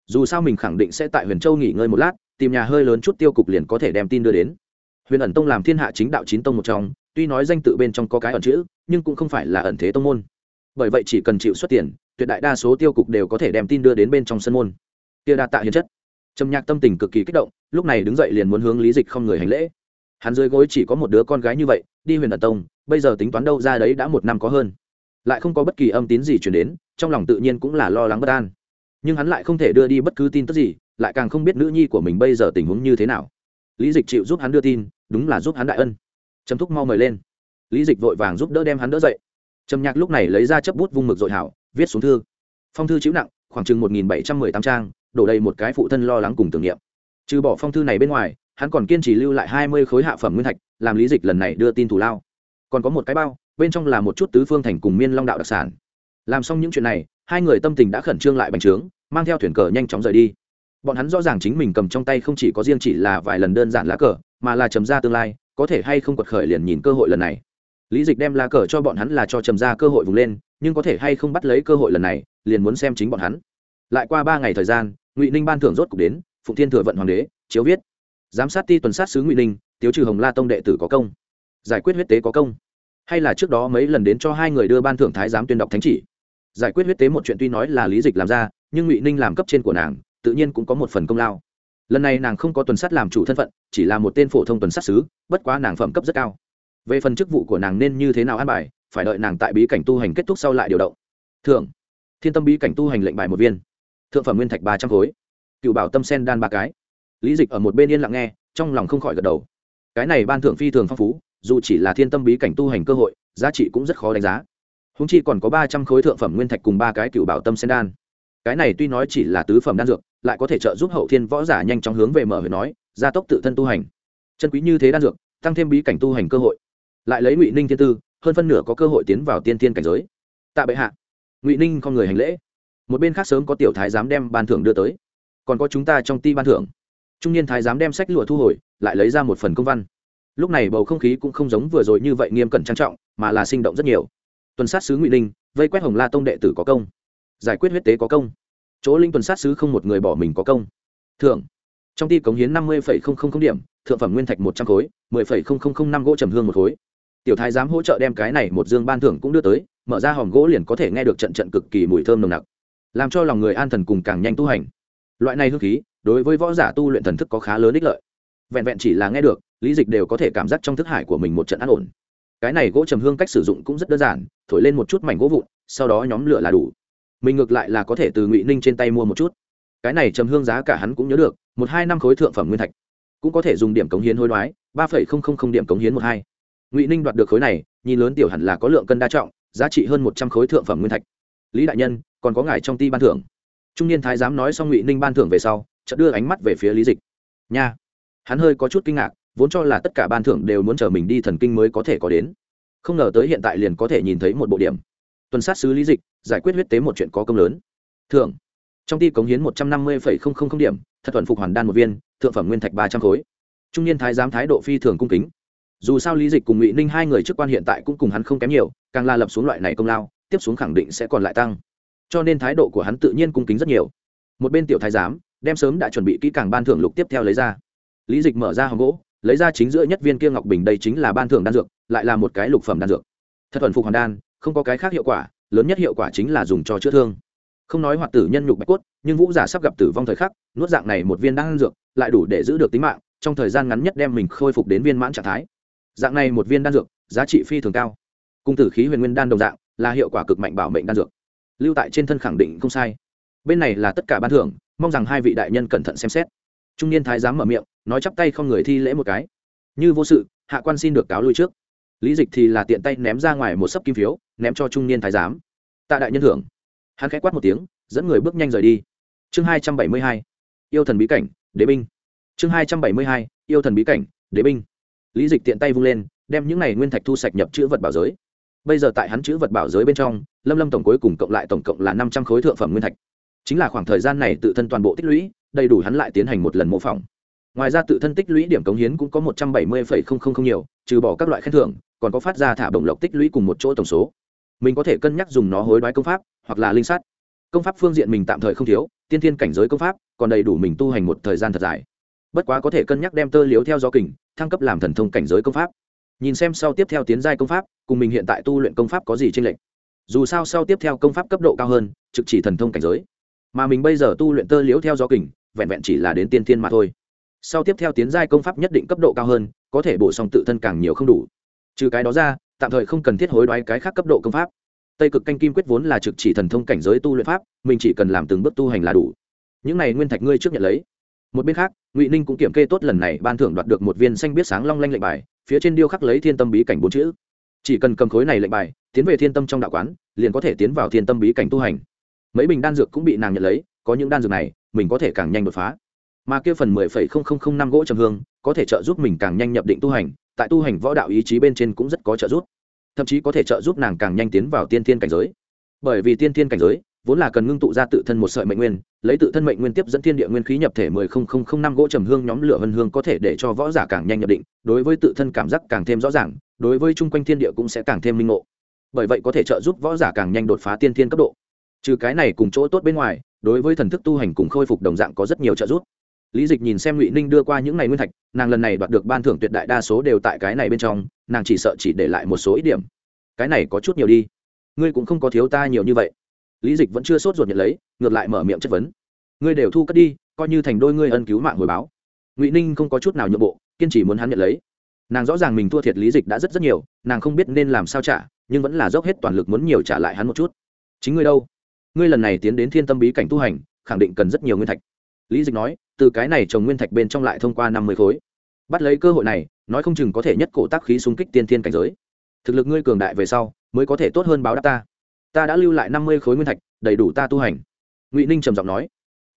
Dù sao mình khẳng định sẽ tại huyền châu nghỉ ngơi một lát, tìm nhà hơi lớn chút tiêu cục liền có thể đem tin đưa đến. Huyền ẩn tông làm thiên hạ chính đạo chín tông một trong, tuy nói danh tự bên trong có cái ẩn chữ, nhưng cũng không phải là ẩn thế tông môn. Bởi vậy chỉ cần chịu xuất tiền tuyệt đại đa số tiêu cục đều có thể đem tin đưa đến bên trong sân môn. Tia đa tạ hiền chất. Trầm nhạc tâm tình cực kỳ kích động, lúc này đứng dậy liền muốn hướng lý dịch không người hành lễ. Hắn dưới gối chỉ có một đứa con gái như vậy, đi huyền ẩn tông, bây giờ tính toán đâu ra đấy đã một năm có hơn. Lại không có bất kỳ âm tín gì chuyển đến, trong lòng tự nhiên cũng là lo lắng bất an. Nhưng hắn lại không thể đưa đi bất cứ tin tức gì, lại càng không biết nữ nhi của mình bây giờ tình huống như thế nào. Lý dịch chịu giúp hắn đưa tin, đúng là giúp hắn đại ân. Trầm thúc mau mời lên. Lý dịch vội vàng giúp đỡ đem hắn đỡ dậy. Trầm nhạc lúc này lấy ra chấp bút vung mực dội hảo viết xuống thư. Phong thư chịu nặng, khoảng chừng một nghìn bảy trăm mười tám trang, đổ đầy một cái phụ thân lo lắng cùng tưởng niệm. Trừ bỏ phong thư này bên ngoài, hắn còn kiên trì lưu lại hai mươi khối hạ phẩm nguyên thạch, làm lý dịch lần này đưa tin thủ lao. Còn có một cái bao, bên trong là một chút tứ phương thành cùng miên long đạo đặc sản. Làm xong những chuyện này, hai người tâm tình đã khẩn trương lại bành trướng, mang theo thuyền cờ nhanh chóng rời đi. Bọn hắn rõ ràng chính mình cầm trong tay không chỉ có riêng chỉ là vài lần đơn giản lá cờ, mà là chấm ra tương lai, có thể hay không quật khởi liền nhìn cơ hội lần này. Lý dịch đem lá cờ cho bọn hắn là cho chấm ra cơ hội vùng lên nhưng có thể hay không bắt lấy cơ hội lần này, liền muốn xem chính bọn hắn. Lại qua ba ngày thời gian, ngụy ninh ban thưởng rốt cục đến, phụng thiên thừa vận hoàng đế, chiếu viết. Giám sát ti tuần sát sứ ngụy ninh, tiếu trừ hồng la tông đệ tử có công. Giải quyết huyết tế có công. Hay là trước đó mấy lần đến cho hai người đưa ban thưởng thái giám tuyên đọc thánh chỉ. Giải quyết huyết tế một chuyện tuy nói là lý dịch làm ra, nhưng ngụy ninh làm cấp trên của nàng, tự nhiên cũng có một phần công lao. Lần này nàng không có tuần sát làm chủ thân phận, chỉ là một tên phổ thông tuần sát sứ, bất quá nàng phẩm cấp rất cao. Về phần chức vụ của nàng nên như thế nào an bài phải đợi nàng tại bí cảnh tu hành kết thúc sau lại điều động. Thưởng. Thiên tâm bí cảnh tu hành lệnh bài một viên. Thượng phẩm nguyên thạch ba trăm khối. Cựu bảo tâm sen đan ba cái. Lý dịch ở một bên yên lặng nghe, trong lòng không khỏi gật đầu. Cái này ban thượng phi thường phong phú, dù chỉ là thiên tâm bí cảnh tu hành cơ hội, giá trị cũng rất khó đánh giá. Húng chi còn có ba trăm khối thượng phẩm nguyên thạch cùng ba cái cựu bảo tâm sen đan. Cái này tuy nói chỉ là tứ phẩm đan dược, lại có thể trợ giúp hậu thiên võ giả nhanh chóng hướng về mở huyện nói, gia tốc tự thân tu hành. Chân quý như thế đan dược, tăng thêm bí cảnh tu hành cơ hội. Lại lấy ngụy ninh thiên tư hơn phân nửa có cơ hội tiến vào tiên tiên cảnh giới. Tạ bệ hạ, ngụy ninh không người hành lễ. Một bên khác sớm có tiểu thái giám đem ban thưởng đưa tới. Còn có chúng ta trong ti ban thưởng. Trung niên thái giám đem sách lụa thu hồi, lại lấy ra một phần công văn. Lúc này bầu không khí cũng không giống vừa rồi như vậy nghiêm cẩn trang trọng, mà là sinh động rất nhiều. Tuần sát sứ ngụy ninh, vây quét hồng la tông đệ tử có công. Giải quyết huyết tế có công. Chỗ linh tuần sát sứ không một người bỏ mình có công. Thưởng. Trong ti cống hiến năm mươi điểm, thượng phẩm nguyên thạch một trăm khối, mười năm gỗ trầm hương một khối tiểu thái giám hỗ trợ đem cái này một dương ban thưởng cũng đưa tới, mở ra hòm gỗ liền có thể nghe được trận trận cực kỳ mùi thơm nồng nặc, làm cho lòng người an thần cùng càng nhanh tu hành. Loại này hương khí, đối với võ giả tu luyện thần thức có khá lớn ích lợi. Vẹn vẹn chỉ là nghe được, lý dịch đều có thể cảm giác trong thức hải của mình một trận an ổn. Cái này gỗ trầm hương cách sử dụng cũng rất đơn giản, thổi lên một chút mảnh gỗ vụn, sau đó nhóm lửa là đủ. Mình ngược lại là có thể từ ngụy ninh trên tay mua một chút. Cái này trầm hương giá cả hắn cũng nhớ được, một hai năm khối thượng phẩm nguyên thạch. Cũng có thể dùng điểm cống hiến hối đoái, ba phẩy không không không điểm cống hiến một hai ngụy ninh đoạt được khối này nhìn lớn tiểu hẳn là có lượng cân đa trọng giá trị hơn một trăm khối thượng phẩm nguyên thạch lý đại nhân còn có ngài trong ti ban thưởng trung niên thái giám nói xong ngụy ninh ban thưởng về sau chợt đưa ánh mắt về phía lý dịch nha hắn hơi có chút kinh ngạc vốn cho là tất cả ban thưởng đều muốn chờ mình đi thần kinh mới có thể có đến không ngờ tới hiện tại liền có thể nhìn thấy một bộ điểm tuần sát sứ lý dịch giải quyết huyết tế một chuyện có công lớn thưởng trong ti cống hiến một trăm năm mươi điểm thật thuận phục hoàn đan một viên thượng phẩm nguyên thạch ba trăm khối trung niên thái giám thái độ phi thường cung kính dù sao lý dịch cùng ngụy ninh hai người trước quan hiện tại cũng cùng hắn không kém nhiều, càng la lập xuống loại này công lao, tiếp xuống khẳng định sẽ còn lại tăng. Cho nên thái độ của hắn tự nhiên cung kính rất nhiều. Một bên tiểu thái giám, đem sớm đã chuẩn bị kỹ càng ban thưởng lục tiếp theo lấy ra. Lý dịch mở ra hòm gỗ, lấy ra chính giữa nhất viên kia ngọc bình, đây chính là ban thưởng đan dược, lại là một cái lục phẩm đan dược. Thật thuần phục hoàn đan, không có cái khác hiệu quả, lớn nhất hiệu quả chính là dùng cho chữa thương. Không nói hoạt tử nhân nhục bạch cốt, nhưng vũ giả sắp gặp tử vong thời khắc, nuốt dạng này một viên đan dược, lại đủ để giữ được tính mạng, trong thời gian ngắn nhất đem mình khôi phục đến viên mãn trạng thái dạng này một viên đan dược, giá trị phi thường cao. Cung tử khí huyền nguyên đan đồng dạng, là hiệu quả cực mạnh bảo mệnh đan dược. Lưu tại trên thân khẳng định không sai. Bên này là tất cả ban thưởng, mong rằng hai vị đại nhân cẩn thận xem xét. Trung niên thái giám mở miệng, nói chắp tay không người thi lễ một cái. Như vô sự, hạ quan xin được cáo lui trước. Lý dịch thì là tiện tay ném ra ngoài một sấp kim phiếu, ném cho trung niên thái giám. Tạ đại nhân thưởng. Hắn khẽ quát một tiếng, dẫn người bước nhanh rời đi. Chương hai trăm bảy mươi hai. Yêu thần bí cảnh, đế binh. Chương hai trăm bảy mươi hai. Yêu thần bí cảnh, đế binh lý dịch tiện tay vung lên, đem những này nguyên thạch thu sạch nhập chữ vật bảo giới. Bây giờ tại hắn chữ vật bảo giới bên trong, lâm lâm tổng cuối cùng cộng lại tổng cộng là năm trăm khối thượng phẩm nguyên thạch. Chính là khoảng thời gian này tự thân toàn bộ tích lũy, đầy đủ hắn lại tiến hành một lần mô phỏng. Ngoài ra tự thân tích lũy điểm cống hiến cũng có một trăm bảy mươi không nhiều, trừ bỏ các loại khen thưởng, còn có phát ra thả bổng lộc tích lũy cùng một chỗ tổng số. Mình có thể cân nhắc dùng nó hối đoái công pháp, hoặc là linh sát. Công pháp phương diện mình tạm thời không thiếu, tiên thiên cảnh giới công pháp, còn đầy đủ mình tu hành một thời gian thật dài bất quá có thể cân nhắc đem tơ liếu theo gió kình, thăng cấp làm thần thông cảnh giới công pháp. Nhìn xem sau tiếp theo tiến giai công pháp, cùng mình hiện tại tu luyện công pháp có gì tranh lệch. Dù sao sau tiếp theo công pháp cấp độ cao hơn, trực chỉ thần thông cảnh giới. Mà mình bây giờ tu luyện tơ liếu theo gió kình, vẹn vẹn chỉ là đến tiên thiên mà thôi. Sau tiếp theo tiến giai công pháp nhất định cấp độ cao hơn, có thể bổ sung tự thân càng nhiều không đủ. Trừ cái đó ra, tạm thời không cần thiết hối đoái cái khác cấp độ công pháp. Tây cực canh kim quyết vốn là trực chỉ thần thông cảnh giới tu luyện pháp, mình chỉ cần làm từng bước tu hành là đủ. Những này nguyên thạch ngươi trước nhận lấy. Một bên khác ngụy ninh cũng kiểm kê tốt lần này ban thưởng đoạt được một viên xanh biết sáng long lanh lệnh bài, phía trên điêu khắc lấy thiên tâm bí cảnh bốn chữ. Chỉ cần cầm khối này lệnh bài, tiến về thiên tâm trong đạo quán, liền có thể tiến vào thiên tâm bí cảnh tu hành. Mấy bình đan dược cũng bị nàng nhận lấy, có những đan dược này, mình có thể càng nhanh đột phá. Mà kia phần mười phẩy không không không năm gỗ trầm hương, có thể trợ giúp mình càng nhanh nhập định tu hành, tại tu hành võ đạo ý chí bên trên cũng rất có trợ giúp. Thậm chí có thể trợ giúp nàng càng nhanh tiến vào tiên thiên cảnh giới. Bởi vì tiên thiên cảnh giới vốn là cần ngưng tụ ra tự thân một sợi mệnh nguyên, lấy tự thân mệnh nguyên tiếp dẫn thiên địa nguyên khí nhập thể mười không không không năm gỗ trầm hương nhóm lửa vân hương có thể để cho võ giả càng nhanh nhập định, đối với tự thân cảm giác càng thêm rõ ràng, đối với chung quanh thiên địa cũng sẽ càng thêm minh ngộ. Bởi vậy có thể trợ giúp võ giả càng nhanh đột phá tiên thiên cấp độ. Trừ cái này cùng chỗ tốt bên ngoài, đối với thần thức tu hành cùng khôi phục đồng dạng có rất nhiều trợ giúp. Lý dịch nhìn xem ngụy ninh đưa qua những ngày nguyên thạch, nàng lần này đoạt được ban thưởng tuyệt đại đa số đều tại cái này bên trong, nàng chỉ sợ chỉ để lại một số ít điểm. Cái này có chút nhiều đi. Ngươi cũng không có thiếu ta nhiều như vậy lý dịch vẫn chưa sốt ruột nhận lấy, ngược lại mở miệng chất vấn. Ngươi đều thu cất đi, coi như thành đôi ngươi ân cứu mạng hồi báo. Ngụy ninh không có chút nào nhượng bộ, kiên trì muốn hắn nhận lấy. Nàng rõ ràng mình thua thiệt lý dịch đã rất rất nhiều, nàng không biết nên làm sao trả, nhưng vẫn là dốc hết toàn lực muốn nhiều trả lại hắn một chút. Chính ngươi đâu? Ngươi lần này tiến đến thiên tâm bí cảnh tu hành, khẳng định cần rất nhiều nguyên thạch. Lý dịch nói, từ cái này trồng nguyên thạch bên trong lại thông qua năm mươi khối. Bắt lấy cơ hội này, nói không chừng có thể nhất cổ tác khí xung kích tiên thiên cảnh giới. Thực lực ngươi cường đại về sau, mới có thể tốt hơn báo đáp ta ta đã lưu lại năm mươi khối nguyên thạch, đầy đủ ta tu hành. Ngụy ninh trầm giọng nói.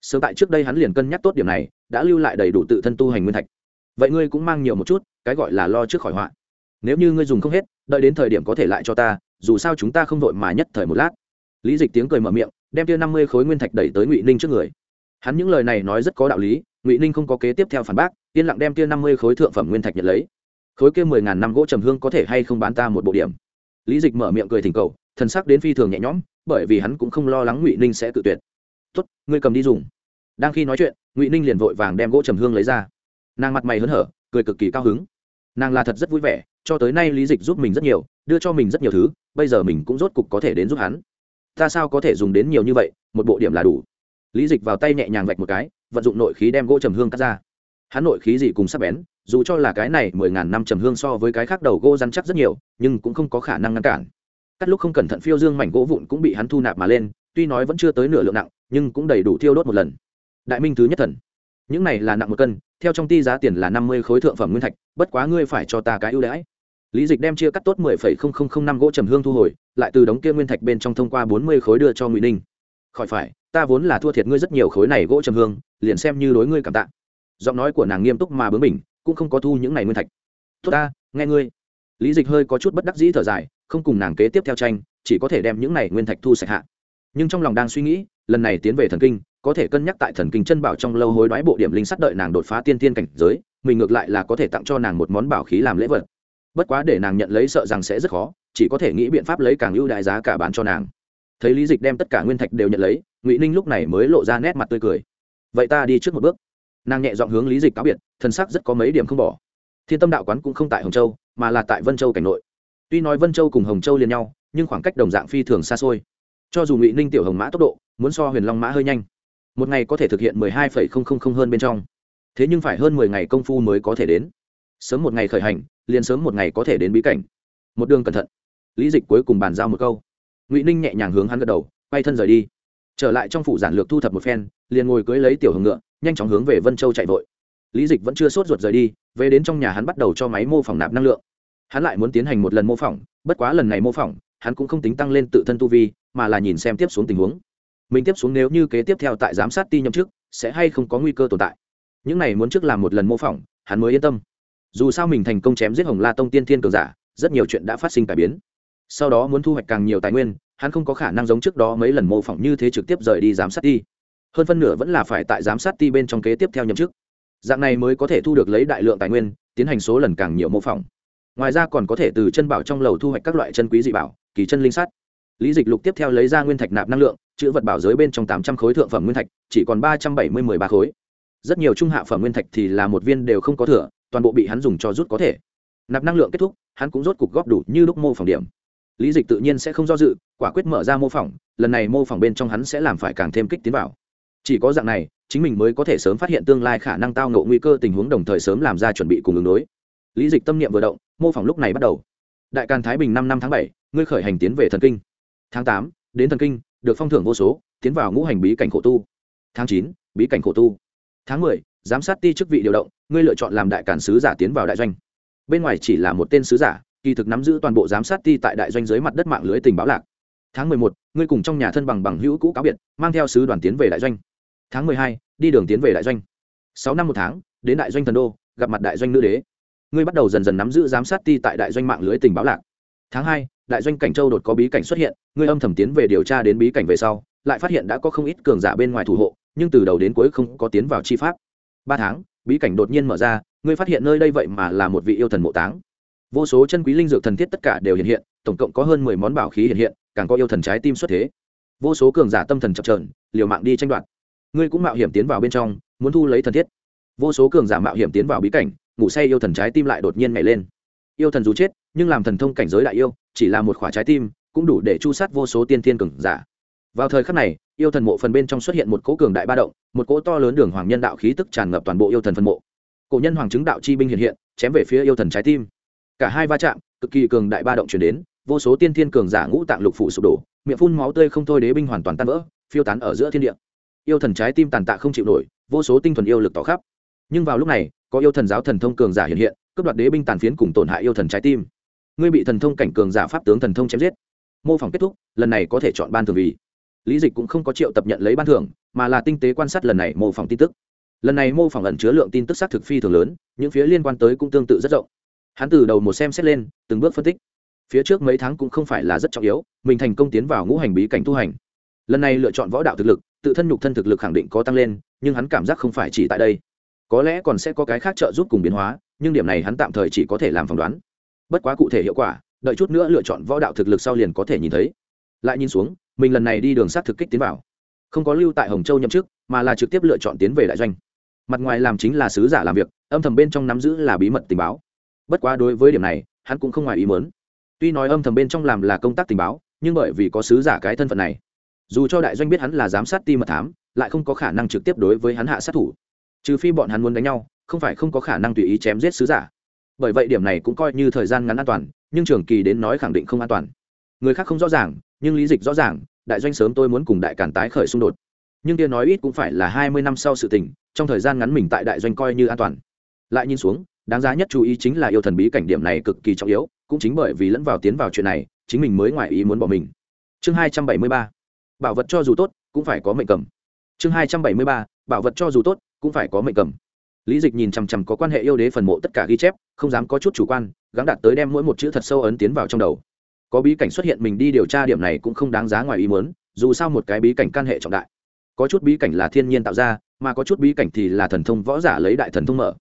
Sớm tại trước đây hắn liền cân nhắc tốt điểm này, đã lưu lại đầy đủ tự thân tu hành nguyên thạch. Vậy ngươi cũng mang nhiều một chút, cái gọi là lo trước khỏi họa. Nếu như ngươi dùng không hết, đợi đến thời điểm có thể lại cho ta, dù sao chúng ta không vội mà nhất thời một lát. Lý dịch tiếng cười mở miệng, đem tia năm mươi khối nguyên thạch đẩy tới ngụy ninh trước người. Hắn những lời này nói rất có đạo lý, ngụy ninh không có kế tiếp theo phản bác, yên lặng đem tia năm mươi khối thượng phẩm nguyên thạch nhận lấy. Khối kia mười ngàn năm gỗ trầm hương có thể hay không bán ta một bộ điểm? Lý dịch mở miệng cười thỉnh cầu thần sắc đến phi thường nhẹ nhõm, bởi vì hắn cũng không lo lắng ngụy ninh sẽ tự tuyệt. Tuất ngươi cầm đi dùng. Đang khi nói chuyện, ngụy ninh liền vội vàng đem gỗ trầm hương lấy ra. Nàng mặt mày hớn hở, cười cực kỳ cao hứng. Nàng là thật rất vui vẻ, cho tới nay lý dịch giúp mình rất nhiều, đưa cho mình rất nhiều thứ, bây giờ mình cũng rốt cục có thể đến giúp hắn. Ta sao có thể dùng đến nhiều như vậy, một bộ điểm là đủ. Lý dịch vào tay nhẹ nhàng vạch một cái, vận dụng nội khí đem gỗ trầm hương cắt ra. Hắn nội khí gì cùng sắp bén, dù cho là cái này mười ngàn năm trầm hương so với cái khác đầu gỗ rắn chắc rất nhiều, nhưng cũng không có khả năng ngăn cản cắt lúc không cẩn thận phiêu dương mảnh gỗ vụn cũng bị hắn thu nạp mà lên, tuy nói vẫn chưa tới nửa lượng nặng, nhưng cũng đầy đủ thiêu đốt một lần. Đại minh thứ nhất thần. Những này là nặng một cân, theo trong ti giá tiền là năm mươi khối thượng phẩm nguyên thạch, bất quá ngươi phải cho ta cái ưu đãi. Lý dịch đem chia cắt tốt mười phẩy không không không năm gỗ trầm hương thu hồi, lại từ đống kia nguyên thạch bên trong thông qua bốn mươi khối đưa cho ngụy ninh. Khỏi phải, ta vốn là thua thiệt ngươi rất nhiều khối này gỗ trầm hương, liền xem như đối ngươi cảm tạ. Giọng nói của nàng nghiêm túc mà bướng mình cũng không có thu những này nguyên thạch. Tốt ta, nghe ngươi. Lý dịch hơi có chút bất đắc dĩ thở dài không cùng nàng kế tiếp theo tranh, chỉ có thể đem những này nguyên thạch thu sạch hạ. Nhưng trong lòng đang suy nghĩ, lần này tiến về thần kinh, có thể cân nhắc tại thần kinh chân bảo trong lâu hối đoái bộ điểm linh sắt đợi nàng đột phá tiên tiên cảnh giới, mình ngược lại là có thể tặng cho nàng một món bảo khí làm lễ vật. Bất quá để nàng nhận lấy sợ rằng sẽ rất khó, chỉ có thể nghĩ biện pháp lấy càng ưu đại giá cả bán cho nàng. Thấy lý dịch đem tất cả nguyên thạch đều nhận lấy, ngụy ninh lúc này mới lộ ra nét mặt tươi cười. Vậy ta đi trước một bước. Nàng nhẹ dọn hướng lý dịch cáo biệt, thân sắc rất có mấy điểm không bỏ. Thiên tâm đạo quán cũng không tại hồng châu, mà là tại vân châu cảnh nội tuy nói vân châu cùng hồng châu liền nhau, nhưng khoảng cách đồng dạng phi thường xa xôi. Cho dù ngụy ninh tiểu hồng mã tốc độ, muốn so huyền long mã hơi nhanh. Một ngày có thể thực hiện mười hai phẩy không không không hơn bên trong. Thế nhưng phải hơn mười ngày công phu mới có thể đến. Sớm một ngày khởi hành, liền sớm một ngày có thể đến bí cảnh. Một đường cẩn thận. Lý dịch cuối cùng bàn giao một câu. Ngụy ninh nhẹ nhàng hướng hắn gật đầu, quay thân rời đi. Trở lại trong phủ giản lược thu thập một phen, liền ngồi cưới lấy tiểu hồng ngựa, nhanh chóng hướng về vân châu chạy vội. Lý dịch vẫn chưa sốt ruột rời đi, về đến trong nhà hắn bắt đầu cho máy mô phỏng nạp năng lượng hắn lại muốn tiến hành một lần mô phỏng, bất quá lần này mô phỏng, hắn cũng không tính tăng lên tự thân tu vi, mà là nhìn xem tiếp xuống tình huống. Mình tiếp xuống nếu như kế tiếp theo tại giám sát ti nhậm chức, sẽ hay không có nguy cơ tồn tại. Những này muốn trước làm một lần mô phỏng, hắn mới yên tâm. Dù sao mình thành công chém giết hồng la tông tiên thiên cường giả, rất nhiều chuyện đã phát sinh cải biến. Sau đó muốn thu hoạch càng nhiều tài nguyên, hắn không có khả năng giống trước đó mấy lần mô phỏng như thế trực tiếp rời đi giám sát ti. Hơn phân nửa vẫn là phải tại giám sát ti bên trong kế tiếp theo nhậm chức. Dạng này mới có thể thu được lấy đại lượng tài nguyên, tiến hành số lần càng nhiều mô phỏng ngoài ra còn có thể từ chân bảo trong lầu thu hoạch các loại chân quý dị bảo, kỳ chân linh sắt. Lý dịch lục tiếp theo lấy ra nguyên thạch nạp năng lượng, chữ vật bảo giới bên trong tám trăm khối thượng phẩm nguyên thạch, chỉ còn ba trăm bảy mươi mười ba khối. Rất nhiều trung hạ phẩm nguyên thạch thì là một viên đều không có thừa, toàn bộ bị hắn dùng cho rút có thể. Nạp năng lượng kết thúc, hắn cũng rốt cục góp đủ như lúc mô phỏng điểm. Lý dịch tự nhiên sẽ không do dự, quả quyết mở ra mô phỏng, lần này mô phỏng bên trong hắn sẽ làm phải càng thêm kích tiến vào. Chỉ có dạng này, chính mình mới có thể sớm phát hiện tương lai khả năng tao ngộ nguy cơ tình huống đồng thời sớm làm ra chuẩn bị cùng ứng đối. Lý dịch tâm niệm vừa động mô phỏng lúc này bắt đầu. Đại càn thái bình năm năm tháng bảy, ngươi khởi hành tiến về thần kinh. Tháng tám, đến thần kinh, được phong thưởng vô số, tiến vào ngũ hành bí cảnh khổ tu. Tháng chín, bí cảnh khổ tu. Tháng mười, giám sát ti chức vị điều động, ngươi lựa chọn làm đại cản sứ giả tiến vào đại doanh. Bên ngoài chỉ là một tên sứ giả, kỳ thực nắm giữ toàn bộ giám sát ti tại đại doanh dưới mặt đất mạng lưới tình báo lạc. Tháng mười một, ngươi cùng trong nhà thân bằng bằng hữu cũ cáo biệt, mang theo sứ đoàn tiến về đại doanh. Tháng mười hai, đi đường tiến về đại doanh. Sáu năm một tháng, đến đại doanh thần đô, gặp mặt đại doanh nữ đế ngươi bắt đầu dần dần nắm giữ giám sát ti tại đại doanh mạng lưới tình báo lạc. Tháng hai, đại doanh cảnh châu đột có bí cảnh xuất hiện, ngươi âm thầm tiến về điều tra đến bí cảnh về sau, lại phát hiện đã có không ít cường giả bên ngoài thủ hộ, nhưng từ đầu đến cuối không có tiến vào chi pháp. Ba tháng, bí cảnh đột nhiên mở ra, ngươi phát hiện nơi đây vậy mà là một vị yêu thần mộ táng. Vô số chân quý linh dược thần thiết tất cả đều hiện hiện, tổng cộng có hơn mười món bảo khí hiện hiện, càng có yêu thần trái tim xuất thế. Vô số cường giả tâm thần chập trờn liều mạng đi tranh đoạt. Ngươi cũng mạo hiểm tiến vào bên trong, muốn thu lấy thần thiết. Vô số cường giả mạo hiểm tiến vào bí cảnh ngủ say yêu thần trái tim lại đột nhiên nhảy lên. Yêu thần dù chết, nhưng làm thần thông cảnh giới đại yêu, chỉ là một khỏa trái tim, cũng đủ để chu sát vô số tiên thiên cường giả. Vào thời khắc này, yêu thần mộ phần bên trong xuất hiện một cỗ cường đại ba động, một cỗ to lớn đường hoàng nhân đạo khí tức tràn ngập toàn bộ yêu thần phân mộ. Cổ nhân hoàng chứng đạo chi binh hiện hiện, chém về phía yêu thần trái tim. Cả hai va chạm, cực kỳ cường đại ba động chuyển đến, vô số tiên thiên cường giả ngũ tạng lục phủ sụp đổ, miệng phun máu tươi không thôi đế binh hoàn toàn tan vỡ, phiêu tán ở giữa thiên địa. Yêu thần trái tim tàn tạ không chịu nổi, vô số tinh thuần yêu lực tỏ khắp nhưng vào lúc này, có yêu thần giáo thần thông cường giả hiện hiện, cướp đoạt đế binh tàn phiến cùng tổn hại yêu thần trái tim. Ngươi bị thần thông cảnh cường giả pháp tướng thần thông chém giết. Mô phỏng kết thúc, lần này có thể chọn ban thường vì. Lý dịch cũng không có triệu tập nhận lấy ban thưởng, mà là tinh tế quan sát lần này mô phỏng tin tức. Lần này mô phỏng ẩn chứa lượng tin tức xác thực phi thường lớn, những phía liên quan tới cũng tương tự rất rộng. Hắn từ đầu một xem xét lên, từng bước phân tích. Phía trước mấy tháng cũng không phải là rất trọng yếu, mình thành công tiến vào ngũ hành bí cảnh tu hành. Lần này lựa chọn võ đạo thực lực, tự thân nhục thân thực lực khẳng định có tăng lên, nhưng hắn cảm giác không phải chỉ tại đây có lẽ còn sẽ có cái khác trợ giúp cùng biến hóa, nhưng điểm này hắn tạm thời chỉ có thể làm phỏng đoán. Bất quá cụ thể hiệu quả, đợi chút nữa lựa chọn võ đạo thực lực sau liền có thể nhìn thấy. Lại nhìn xuống, mình lần này đi đường sát thực kích tiến vào. Không có lưu tại hồng châu nhậm chức, mà là trực tiếp lựa chọn tiến về đại doanh. Mặt ngoài làm chính là sứ giả làm việc, âm thầm bên trong nắm giữ là bí mật tình báo. Bất quá đối với điểm này, hắn cũng không ngoài ý mớn tuy nói âm thầm bên trong làm là công tác tình báo, nhưng bởi vì có sứ giả cái thân phận này, dù cho đại doanh biết hắn là giám sát ti mật thám, lại không có khả năng trực tiếp đối với hắn hạ sát thủ trừ phi bọn hắn muốn đánh nhau, không phải không có khả năng tùy ý chém giết sứ giả. Bởi vậy điểm này cũng coi như thời gian ngắn an toàn, nhưng trường kỳ đến nói khẳng định không an toàn. Người khác không rõ ràng, nhưng lý dịch rõ ràng, đại doanh sớm tôi muốn cùng đại càn tái khởi xung đột. Nhưng kia nói ít cũng phải là hai mươi năm sau sự tình, trong thời gian ngắn mình tại đại doanh coi như an toàn. Lại nhìn xuống, đáng giá nhất chú ý chính là yêu thần bí cảnh điểm này cực kỳ trọng yếu, cũng chính bởi vì lẫn vào tiến vào chuyện này, chính mình mới ngoài ý muốn bỏ mình. Chương hai trăm bảy mươi ba. Bảo vật cho dù tốt, cũng phải có mệnh cầm. Chương hai trăm bảy mươi ba. Bảo vật cho dù tốt cũng phải có mệnh cầm. Lý dịch nhìn chằm chằm có quan hệ yêu đế phần mộ tất cả ghi chép, không dám có chút chủ quan, gắng đạt tới đem mỗi một chữ thật sâu ấn tiến vào trong đầu. Có bí cảnh xuất hiện mình đi điều tra điểm này cũng không đáng giá ngoài ý muốn, dù sao một cái bí cảnh can hệ trọng đại. Có chút bí cảnh là thiên nhiên tạo ra, mà có chút bí cảnh thì là thần thông võ giả lấy đại thần thông mở.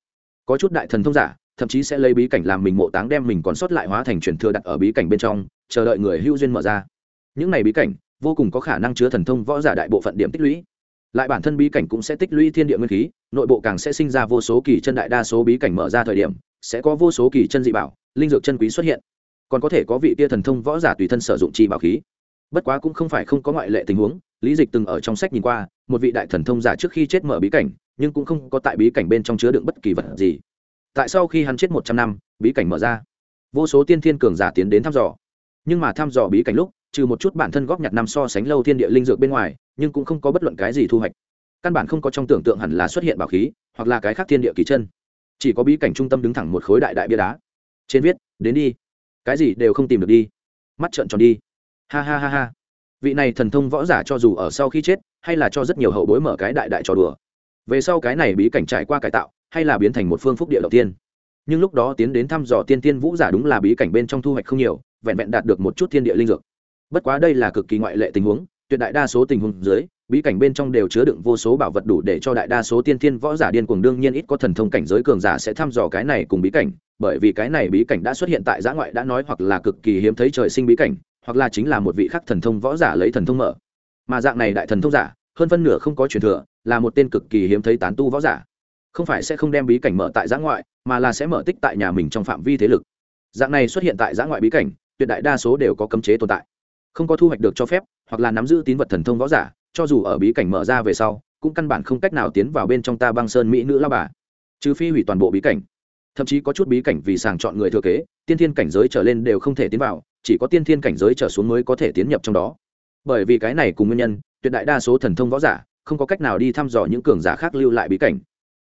Có chút đại thần thông giả, thậm chí sẽ lấy bí cảnh làm mình mộ táng đem mình còn sót lại hóa thành truyền thừa đặt ở bí cảnh bên trong, chờ đợi người hữu duyên mở ra. Những này bí cảnh, vô cùng có khả năng chứa thần thông võ giả đại bộ phận điểm tích lũy lại bản thân bí cảnh cũng sẽ tích lũy thiên địa nguyên khí, nội bộ càng sẽ sinh ra vô số kỳ chân đại đa số bí cảnh mở ra thời điểm, sẽ có vô số kỳ chân dị bảo, linh dược chân quý xuất hiện. Còn có thể có vị tia thần thông võ giả tùy thân sử dụng chi bảo khí. Bất quá cũng không phải không có ngoại lệ tình huống, lý dịch từng ở trong sách nhìn qua, một vị đại thần thông giả trước khi chết mở bí cảnh, nhưng cũng không có tại bí cảnh bên trong chứa đựng bất kỳ vật gì. Tại sau khi hắn chết một trăm năm, bí cảnh mở ra. Vô số tiên thiên cường giả tiến đến thăm dò. Nhưng mà thăm dò bí cảnh lúc, trừ một chút bản thân góp nhặt năm so sánh lâu thiên địa linh dược bên ngoài nhưng cũng không có bất luận cái gì thu hoạch. Căn bản không có trong tưởng tượng hẳn là xuất hiện bảo khí, hoặc là cái khác thiên địa kỳ chân. Chỉ có bí cảnh trung tâm đứng thẳng một khối đại đại bia đá. Trên viết, đến đi. Cái gì đều không tìm được đi. Mắt trợn tròn đi. Ha ha ha ha. Vị này thần thông võ giả cho dù ở sau khi chết, hay là cho rất nhiều hậu bối mở cái đại đại trò đùa. Về sau cái này bí cảnh trải qua cải tạo, hay là biến thành một phương phúc địa đầu tiên. Nhưng lúc đó tiến đến thăm dò tiên tiên vũ giả đúng là bí cảnh bên trong thu hoạch không nhiều, vẹn vẹn đạt được một chút thiên địa linh dược. Bất quá đây là cực kỳ ngoại lệ tình huống tuyệt đại đa số tình huống dưới, bí cảnh bên trong đều chứa đựng vô số bảo vật đủ để cho đại đa số tiên thiên võ giả điên cuồng, đương nhiên ít có thần thông cảnh giới cường giả sẽ thăm dò cái này cùng bí cảnh, bởi vì cái này bí cảnh đã xuất hiện tại giã ngoại đã nói hoặc là cực kỳ hiếm thấy trời sinh bí cảnh, hoặc là chính là một vị khắc thần thông võ giả lấy thần thông mở. Mà dạng này đại thần thông giả, hơn phân nửa không có truyền thừa, là một tên cực kỳ hiếm thấy tán tu võ giả. Không phải sẽ không đem bí cảnh mở tại giã ngoại, mà là sẽ mở tích tại nhà mình trong phạm vi thế lực. Dạng này xuất hiện tại giã ngoại bí cảnh, tuyệt đại đa số đều có cấm chế tồn tại không có thu hoạch được cho phép, hoặc là nắm giữ tín vật thần thông võ giả, cho dù ở bí cảnh mở ra về sau, cũng căn bản không cách nào tiến vào bên trong ta băng sơn mỹ nữ lao bà. Trừ phi hủy toàn bộ bí cảnh. Thậm chí có chút bí cảnh vì sàng chọn người thừa kế, tiên thiên cảnh giới trở lên đều không thể tiến vào, chỉ có tiên thiên cảnh giới trở xuống mới có thể tiến nhập trong đó. Bởi vì cái này cùng nguyên nhân, tuyệt đại đa số thần thông võ giả, không có cách nào đi thăm dò những cường giả khác lưu lại bí cảnh.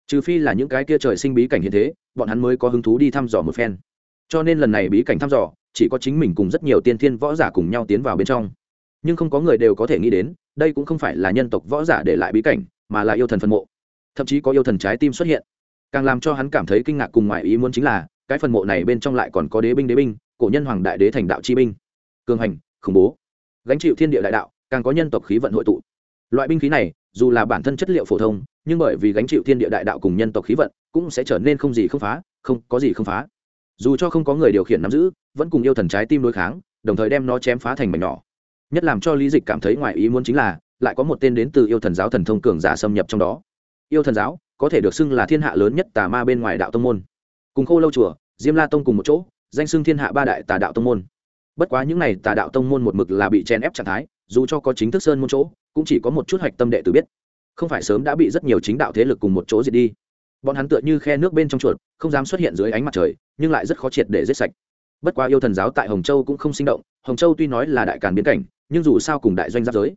Trừ phi là những cái kia trời sinh bí cảnh hiện thế, bọn hắn mới có hứng thú đi thăm dò một phen. Cho nên lần này bí cảnh thăm dò chỉ có chính mình cùng rất nhiều tiên thiên võ giả cùng nhau tiến vào bên trong. Nhưng không có người đều có thể nghĩ đến, đây cũng không phải là nhân tộc võ giả để lại bí cảnh, mà là yêu thần phân mộ. Thậm chí có yêu thần trái tim xuất hiện. Càng làm cho hắn cảm thấy kinh ngạc cùng ngoại ý muốn chính là, cái phần mộ này bên trong lại còn có đế binh đế binh, cổ nhân hoàng đại đế thành đạo chi binh. Cường hành, khủng bố. Gánh chịu thiên địa đại đạo, càng có nhân tộc khí vận hội tụ. Loại binh khí này, dù là bản thân chất liệu phổ thông, nhưng bởi vì gánh chịu thiên địa đại đạo cùng nhân tộc khí vận, cũng sẽ trở nên không gì không phá, không có gì không phá. Dù cho không có người điều khiển nắm giữ vẫn cùng yêu thần trái tim đối kháng, đồng thời đem nó chém phá thành mảnh nhỏ. Nhất làm cho lý dịch cảm thấy ngoài ý muốn chính là, lại có một tên đến từ yêu thần giáo thần thông cường giả xâm nhập trong đó. Yêu thần giáo, có thể được xưng là thiên hạ lớn nhất tà ma bên ngoài đạo tông môn. Cùng khô lâu chùa, diêm la tông cùng một chỗ, danh xưng thiên hạ ba đại tà đạo tông môn. Bất quá những n à y tà đạo tông môn một mực là bị chen ép trạng thái, dù cho có chính thức sơn môn chỗ, cũng chỉ có một chút hạch tâm đệ tử biết. Không phải sớm đã bị rất nhiều chính đạo thế lực cùng một chỗ diệt đi. Bọn hắn tựa như khe nước bên trong chuột, không dám xuất hiện dưới ánh mặt trời, nhưng lại rất khó triệt để giết sạch bất quá yêu thần giáo tại hồng châu cũng không sinh động, hồng châu tuy nói là đại càn biến cảnh, nhưng dù sao cùng đại doanh giáp giới,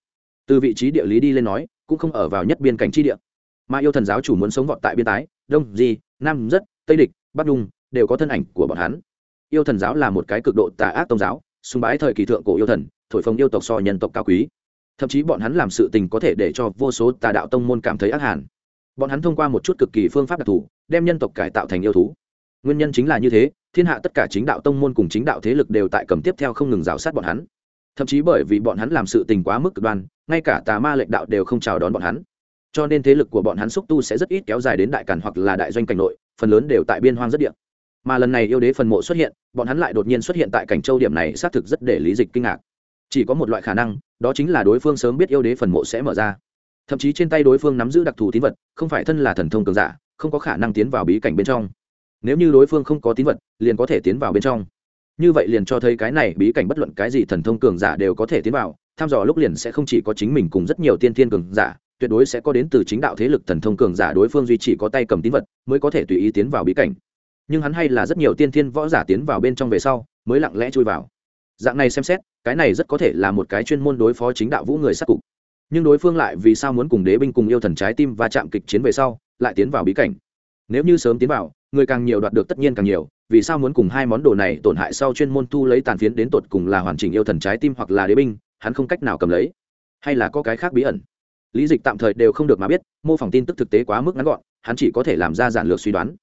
từ vị trí địa lý đi lên nói, cũng không ở vào nhất biên cảnh tri địa. Mà yêu thần giáo chủ muốn sống vọt tại biên tái, đông, di, nam, rất, tây địch, bắc đung đều có thân ảnh của bọn hắn. Yêu thần giáo là một cái cực độ tà ác tôn giáo, sùng bái thời kỳ thượng cổ yêu thần, thổi phồng yêu tộc so nhân tộc cao quý. Thậm chí bọn hắn làm sự tình có thể để cho vô số tà đạo tông môn cảm thấy ác hàn bọn hắn thông qua một chút cực kỳ phương pháp đặc thù, đem nhân tộc cải tạo thành yêu thú nguyên nhân chính là như thế, thiên hạ tất cả chính đạo tông môn cùng chính đạo thế lực đều tại cầm tiếp theo không ngừng rào sát bọn hắn. Thậm chí bởi vì bọn hắn làm sự tình quá mức cực đoan, ngay cả tà ma lệnh đạo đều không chào đón bọn hắn. Cho nên thế lực của bọn hắn xúc tu sẽ rất ít kéo dài đến đại càn hoặc là đại doanh cảnh nội, phần lớn đều tại biên hoang rất địa. Mà lần này yêu đế phần mộ xuất hiện, bọn hắn lại đột nhiên xuất hiện tại cảnh châu điểm này, xác thực rất để lý dịch kinh ngạc. Chỉ có một loại khả năng, đó chính là đối phương sớm biết yêu đế phần mộ sẽ mở ra. Thậm chí trên tay đối phương nắm giữ đặc thù tín vật, không phải thân là thần thông cường giả, không có khả năng tiến vào bí cảnh bên trong nếu như đối phương không có tín vật, liền có thể tiến vào bên trong. Như vậy liền cho thấy cái này bí cảnh bất luận cái gì thần thông cường giả đều có thể tiến vào, tham dò lúc liền sẽ không chỉ có chính mình cùng rất nhiều tiên thiên cường giả, tuyệt đối sẽ có đến từ chính đạo thế lực thần thông cường giả đối phương duy chỉ có tay cầm tín vật, mới có thể tùy ý tiến vào bí cảnh. Nhưng hắn hay là rất nhiều tiên thiên võ giả tiến vào bên trong về sau, mới lặng lẽ chui vào. Dạng này xem xét, cái này rất có thể là một cái chuyên môn đối phó chính đạo vũ người sát cục. Nhưng đối phương lại vì sao muốn cùng đế binh cùng yêu thần trái tim và chạm kịch chiến về sau, lại tiến vào bí cảnh? Nếu như sớm tiến vào người càng nhiều đoạt được tất nhiên càng nhiều, vì sao muốn cùng hai món đồ này tổn hại sau chuyên môn thu lấy tàn phiến đến tột cùng là hoàn chỉnh yêu thần trái tim hoặc là đế binh, hắn không cách nào cầm lấy. Hay là có cái khác bí ẩn? Lý dịch tạm thời đều không được mà biết, mô phỏng tin tức thực tế quá mức ngắn gọn, hắn chỉ có thể làm ra giản lược suy đoán.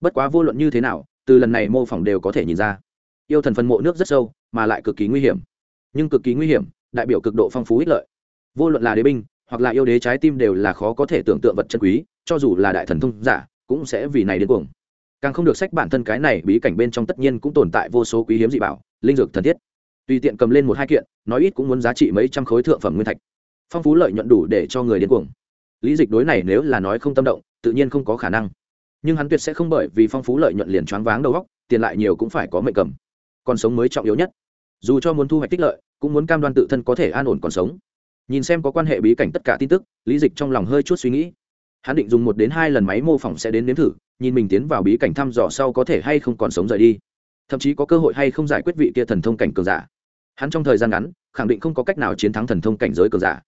Bất quá vô luận như thế nào, từ lần này mô phỏng đều có thể nhìn ra. Yêu thần phân mộ nước rất sâu, mà lại cực kỳ nguy hiểm. Nhưng cực kỳ nguy hiểm, đại biểu cực độ phong phú ích lợi. Vô luận là đế binh, hoặc là yêu đế trái tim đều là khó có thể tưởng tượng vật chân quý, cho dù là đại thần thông giả, cũng sẽ vì này đến cuồng càng không được sách bản thân cái này, bí cảnh bên trong tất nhiên cũng tồn tại vô số quý hiếm dị bảo, linh dược thần thiết. Tùy tiện cầm lên một hai kiện, nói ít cũng muốn giá trị mấy trăm khối thượng phẩm nguyên thạch. Phong phú lợi nhuận đủ để cho người đến cuồng. Lý dịch đối này nếu là nói không tâm động, tự nhiên không có khả năng. Nhưng hắn tuyệt sẽ không bởi vì phong phú lợi nhuận liền choáng váng đầu góc tiền lại nhiều cũng phải có mệnh cầm. Còn sống mới trọng yếu nhất. Dù cho muốn thu hoạch tích lợi, cũng muốn cam đoan tự thân có thể an ổn còn sống. Nhìn xem có quan hệ bí cảnh tất cả tin tức, lý dịch trong lòng hơi chút suy nghĩ. Hắn định dùng một đến hai lần máy mô phỏng sẽ đến nếm thử nhìn mình tiến vào bí cảnh thăm dò sau có thể hay không còn sống rời đi. Thậm chí có cơ hội hay không giải quyết vị kia thần thông cảnh cường giả. Hắn trong thời gian ngắn, khẳng định không có cách nào chiến thắng thần thông cảnh giới cường giả.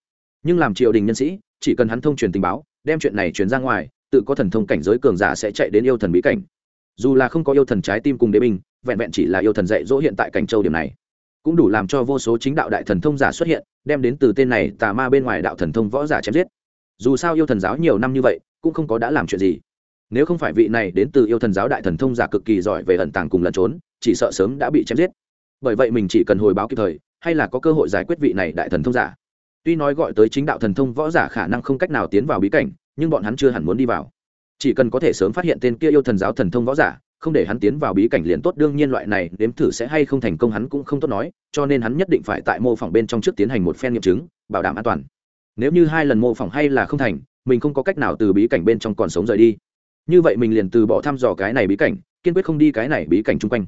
Nhưng làm triều đình nhân sĩ, chỉ cần hắn thông truyền tình báo, đem chuyện này truyền ra ngoài, tự có thần thông cảnh giới cường giả sẽ chạy đến yêu thần bí cảnh. Dù là không có yêu thần trái tim cùng đế binh, vẹn vẹn chỉ là yêu thần dạy dỗ hiện tại cảnh châu điểm này. Cũng đủ làm cho vô số chính đạo đại thần thông giả xuất hiện, đem đến từ tên này tà ma bên ngoài đạo thần thông võ giả chém giết. Dù sao yêu thần giáo nhiều năm như vậy, cũng không có đã làm chuyện gì nếu không phải vị này đến từ yêu thần giáo đại thần thông giả cực kỳ giỏi về ẩn tàng cùng lẩn trốn, chỉ sợ sớm đã bị chém giết. Bởi vậy mình chỉ cần hồi báo kịp thời, hay là có cơ hội giải quyết vị này đại thần thông giả. Tuy nói gọi tới chính đạo thần thông võ giả khả năng không cách nào tiến vào bí cảnh, nhưng bọn hắn chưa hẳn muốn đi vào. Chỉ cần có thể sớm phát hiện tên kia yêu thần giáo thần thông võ giả, không để hắn tiến vào bí cảnh liền tốt, đương nhiên loại này đếm thử sẽ hay không thành công hắn cũng không tốt nói, cho nên hắn nhất định phải tại mô phỏng bên trong trước tiến hành một phen nghiệm chứng, bảo đảm an toàn. Nếu như hai lần mô phỏng hay là không thành, mình không có cách nào từ bí cảnh bên trong còn sống rời đi như vậy mình liền từ bỏ thăm dò cái này bí cảnh, kiên quyết không đi cái này bí cảnh chung quanh.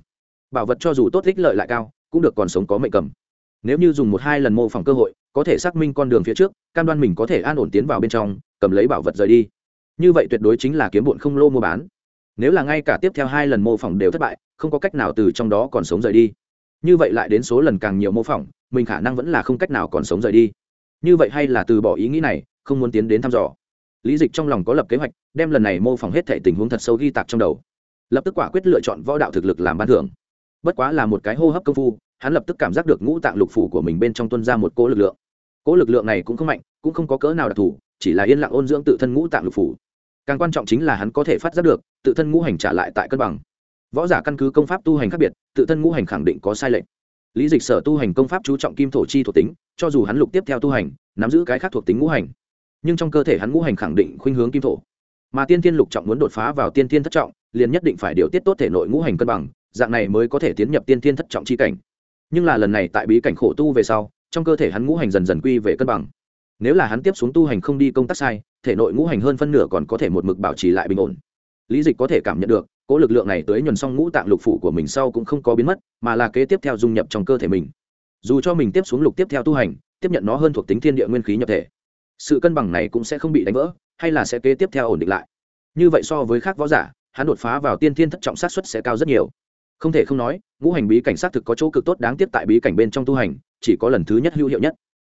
Bảo vật cho dù tốt ích lợi lại cao, cũng được còn sống có mệnh cầm. Nếu như dùng một hai lần mô phỏng cơ hội, có thể xác minh con đường phía trước, cam đoan mình có thể an ổn tiến vào bên trong, cầm lấy bảo vật rời đi. Như vậy tuyệt đối chính là kiếm bụn không lô mua bán. Nếu là ngay cả tiếp theo hai lần mô phỏng đều thất bại, không có cách nào từ trong đó còn sống rời đi. Như vậy lại đến số lần càng nhiều mô phỏng, mình khả năng vẫn là không cách nào còn sống rời đi. Như vậy hay là từ bỏ ý nghĩ này, không muốn tiến đến thăm dò. Lý dịch trong lòng có lập kế hoạch đem lần này mô phỏng hết thể tình huống thật sâu ghi tạc trong đầu. Lập tức quả quyết lựa chọn võ đạo thực lực làm ban thưởng. Bất quá là một cái hô hấp công phu, hắn lập tức cảm giác được ngũ tạng lục phủ của mình bên trong tuân ra một cỗ lực lượng. Cỗ lực lượng này cũng không mạnh, cũng không có cỡ nào đặc thù, chỉ là yên lặng ôn dưỡng tự thân ngũ tạng lục phủ. Càng quan trọng chính là hắn có thể phát giác được, tự thân ngũ hành trả lại tại cân bằng. Võ giả căn cứ công pháp tu hành khác biệt, tự thân ngũ hành khẳng định có sai lệch. Lý dịch sở tu hành công pháp chú trọng kim thổ chi thuộc tính, cho dù hắn lục tiếp theo tu hành, nắm giữ cái khác thuộc tính ngũ hành. Nhưng trong cơ thể hắn ngũ hành khẳng định khuynh hướng kim thổ mà tiên thiên lục trọng muốn đột phá vào tiên thiên thất trọng, liền nhất định phải điều tiết tốt thể nội ngũ hành cân bằng, dạng này mới có thể tiến nhập tiên thiên thất trọng chi cảnh. Nhưng là lần này tại bí cảnh khổ tu về sau, trong cơ thể hắn ngũ hành dần dần quy về cân bằng. Nếu là hắn tiếp xuống tu hành không đi công tác sai, thể nội ngũ hành hơn phân nửa còn có thể một mực bảo trì lại bình ổn. Lý dịch có thể cảm nhận được cỗ lực lượng này tới nhuần xong ngũ tạng lục phủ của mình sau cũng không có biến mất, mà là kế tiếp theo dung nhập trong cơ thể mình. Dù cho mình tiếp xuống lục tiếp theo tu hành, tiếp nhận nó hơn thuộc tính thiên địa nguyên khí nhập thể, sự cân bằng này cũng sẽ không bị đánh vỡ hay là sẽ kế tiếp theo ổn định lại? Như vậy so với khác võ giả, hắn đột phá vào tiên thiên thất trọng sát xuất sẽ cao rất nhiều. Không thể không nói, ngũ hành bí cảnh sát thực có chỗ cực tốt đáng tiếc tại bí cảnh bên trong tu hành, chỉ có lần thứ nhất hữu hiệu nhất.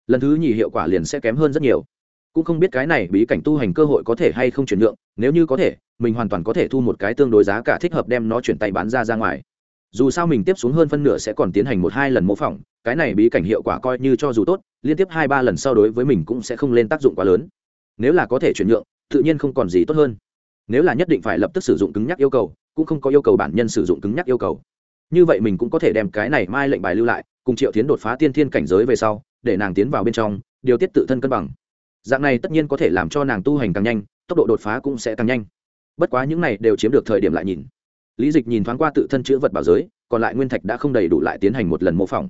Lần thứ nhì hiệu quả liền sẽ kém hơn rất nhiều. Cũng không biết cái này bí cảnh tu hành cơ hội có thể hay không chuyển nhượng, nếu như có thể, mình hoàn toàn có thể thu một cái tương đối giá cả thích hợp đem nó chuyển tay bán ra ra ngoài. Dù sao mình tiếp xuống hơn phân nửa sẽ còn tiến hành một hai lần mô phỏng, cái này bí cảnh hiệu quả coi như cho dù tốt, liên tiếp hai ba lần sau đối với mình cũng sẽ không lên tác dụng quá lớn nếu là có thể chuyển nhượng, tự nhiên không còn gì tốt hơn. Nếu là nhất định phải lập tức sử dụng cứng nhắc yêu cầu, cũng không có yêu cầu bản nhân sử dụng cứng nhắc yêu cầu. Như vậy mình cũng có thể đem cái này mai lệnh bài lưu lại, cùng triệu tiến đột phá tiên thiên cảnh giới về sau, để nàng tiến vào bên trong, điều tiết tự thân cân bằng. Dạng này tất nhiên có thể làm cho nàng tu hành càng nhanh, tốc độ đột phá cũng sẽ càng nhanh. Bất quá những này đều chiếm được thời điểm lại nhìn. Lý dịch nhìn thoáng qua tự thân chữ vật bảo giới, còn lại nguyên thạch đã không đầy đủ lại tiến hành một lần mô phỏng.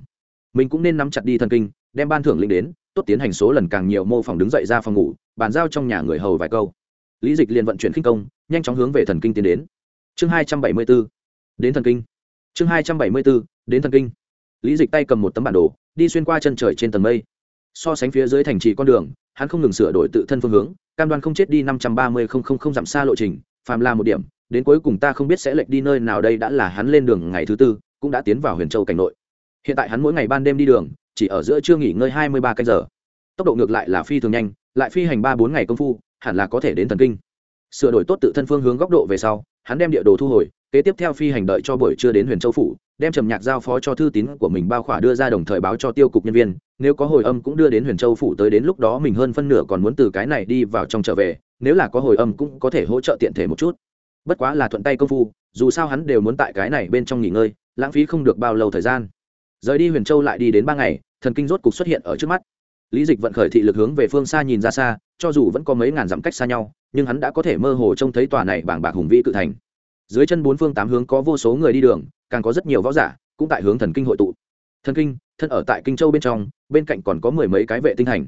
Mình cũng nên nắm chặt đi thần kinh, đem ban thưởng linh đến tốt tiến hành số lần càng nhiều mô phỏng đứng dậy ra phòng ngủ, bàn giao trong nhà người hầu vài câu. Lý dịch liền vận chuyển khinh công, nhanh chóng hướng về thần kinh tiến đến. Chương hai trăm bảy mươi b ố đến thần kinh. Chương hai trăm bảy mươi b ố đến thần kinh. Lý dịch tay cầm một tấm bản đồ, đi xuyên qua chân trời trên tầng mây. So sánh phía dưới thành trì con đường, hắn không ngừng sửa đổi tự thân phương hướng, cam đoan không chết đi năm trăm ba mươi không không không dặm xa lộ trình, phàm là một điểm, đến cuối cùng ta không biết sẽ lệch đi nơi nào đây đã là hắn lên đường ngày thứ tư, cũng đã tiến vào huyền châu cảnh nội. Hiện tại hắn mỗi ngày ban đêm đi đường chỉ ở giữa chưa nghỉ ngơi hai mươi ba canh giờ. Tốc độ ngược lại là phi thường nhanh, lại phi hành ba bốn ngày công phu, hẳn là có thể đến thần kinh. Sửa đổi tốt tự thân phương hướng góc độ về sau, hắn đem địa đồ thu hồi, kế tiếp theo phi hành đợi cho buổi trưa đến huyền châu phủ, đem trầm nhạc giao phó cho thư tín của mình bao khỏa đưa ra đồng thời báo cho tiêu cục nhân viên, nếu có hồi âm cũng đưa đến huyền châu phủ tới đến lúc đó mình hơn phân nửa còn muốn từ cái này đi vào trong trở về, nếu là có hồi âm cũng có thể hỗ trợ tiện thể một chút. Bất quá là thuận tay công phu, dù sao hắn đều muốn tại cái này bên trong nghỉ ngơi, lãng phí không được bao lâu thời gian rời đi huyền châu lại đi đến ba ngày, thần kinh rốt cục xuất hiện ở trước mắt. Lý dịch vận khởi thị lực hướng về phương xa nhìn ra xa, cho dù vẫn có mấy ngàn dặm cách xa nhau, nhưng hắn đã có thể mơ hồ trông thấy tòa này bảng bạc hùng vĩ cự thành. Dưới chân bốn phương tám hướng có vô số người đi đường, càng có rất nhiều võ giả cũng tại hướng thần kinh hội tụ. Thần kinh, thân ở tại kinh châu bên trong, bên cạnh còn có mười mấy cái vệ tinh thành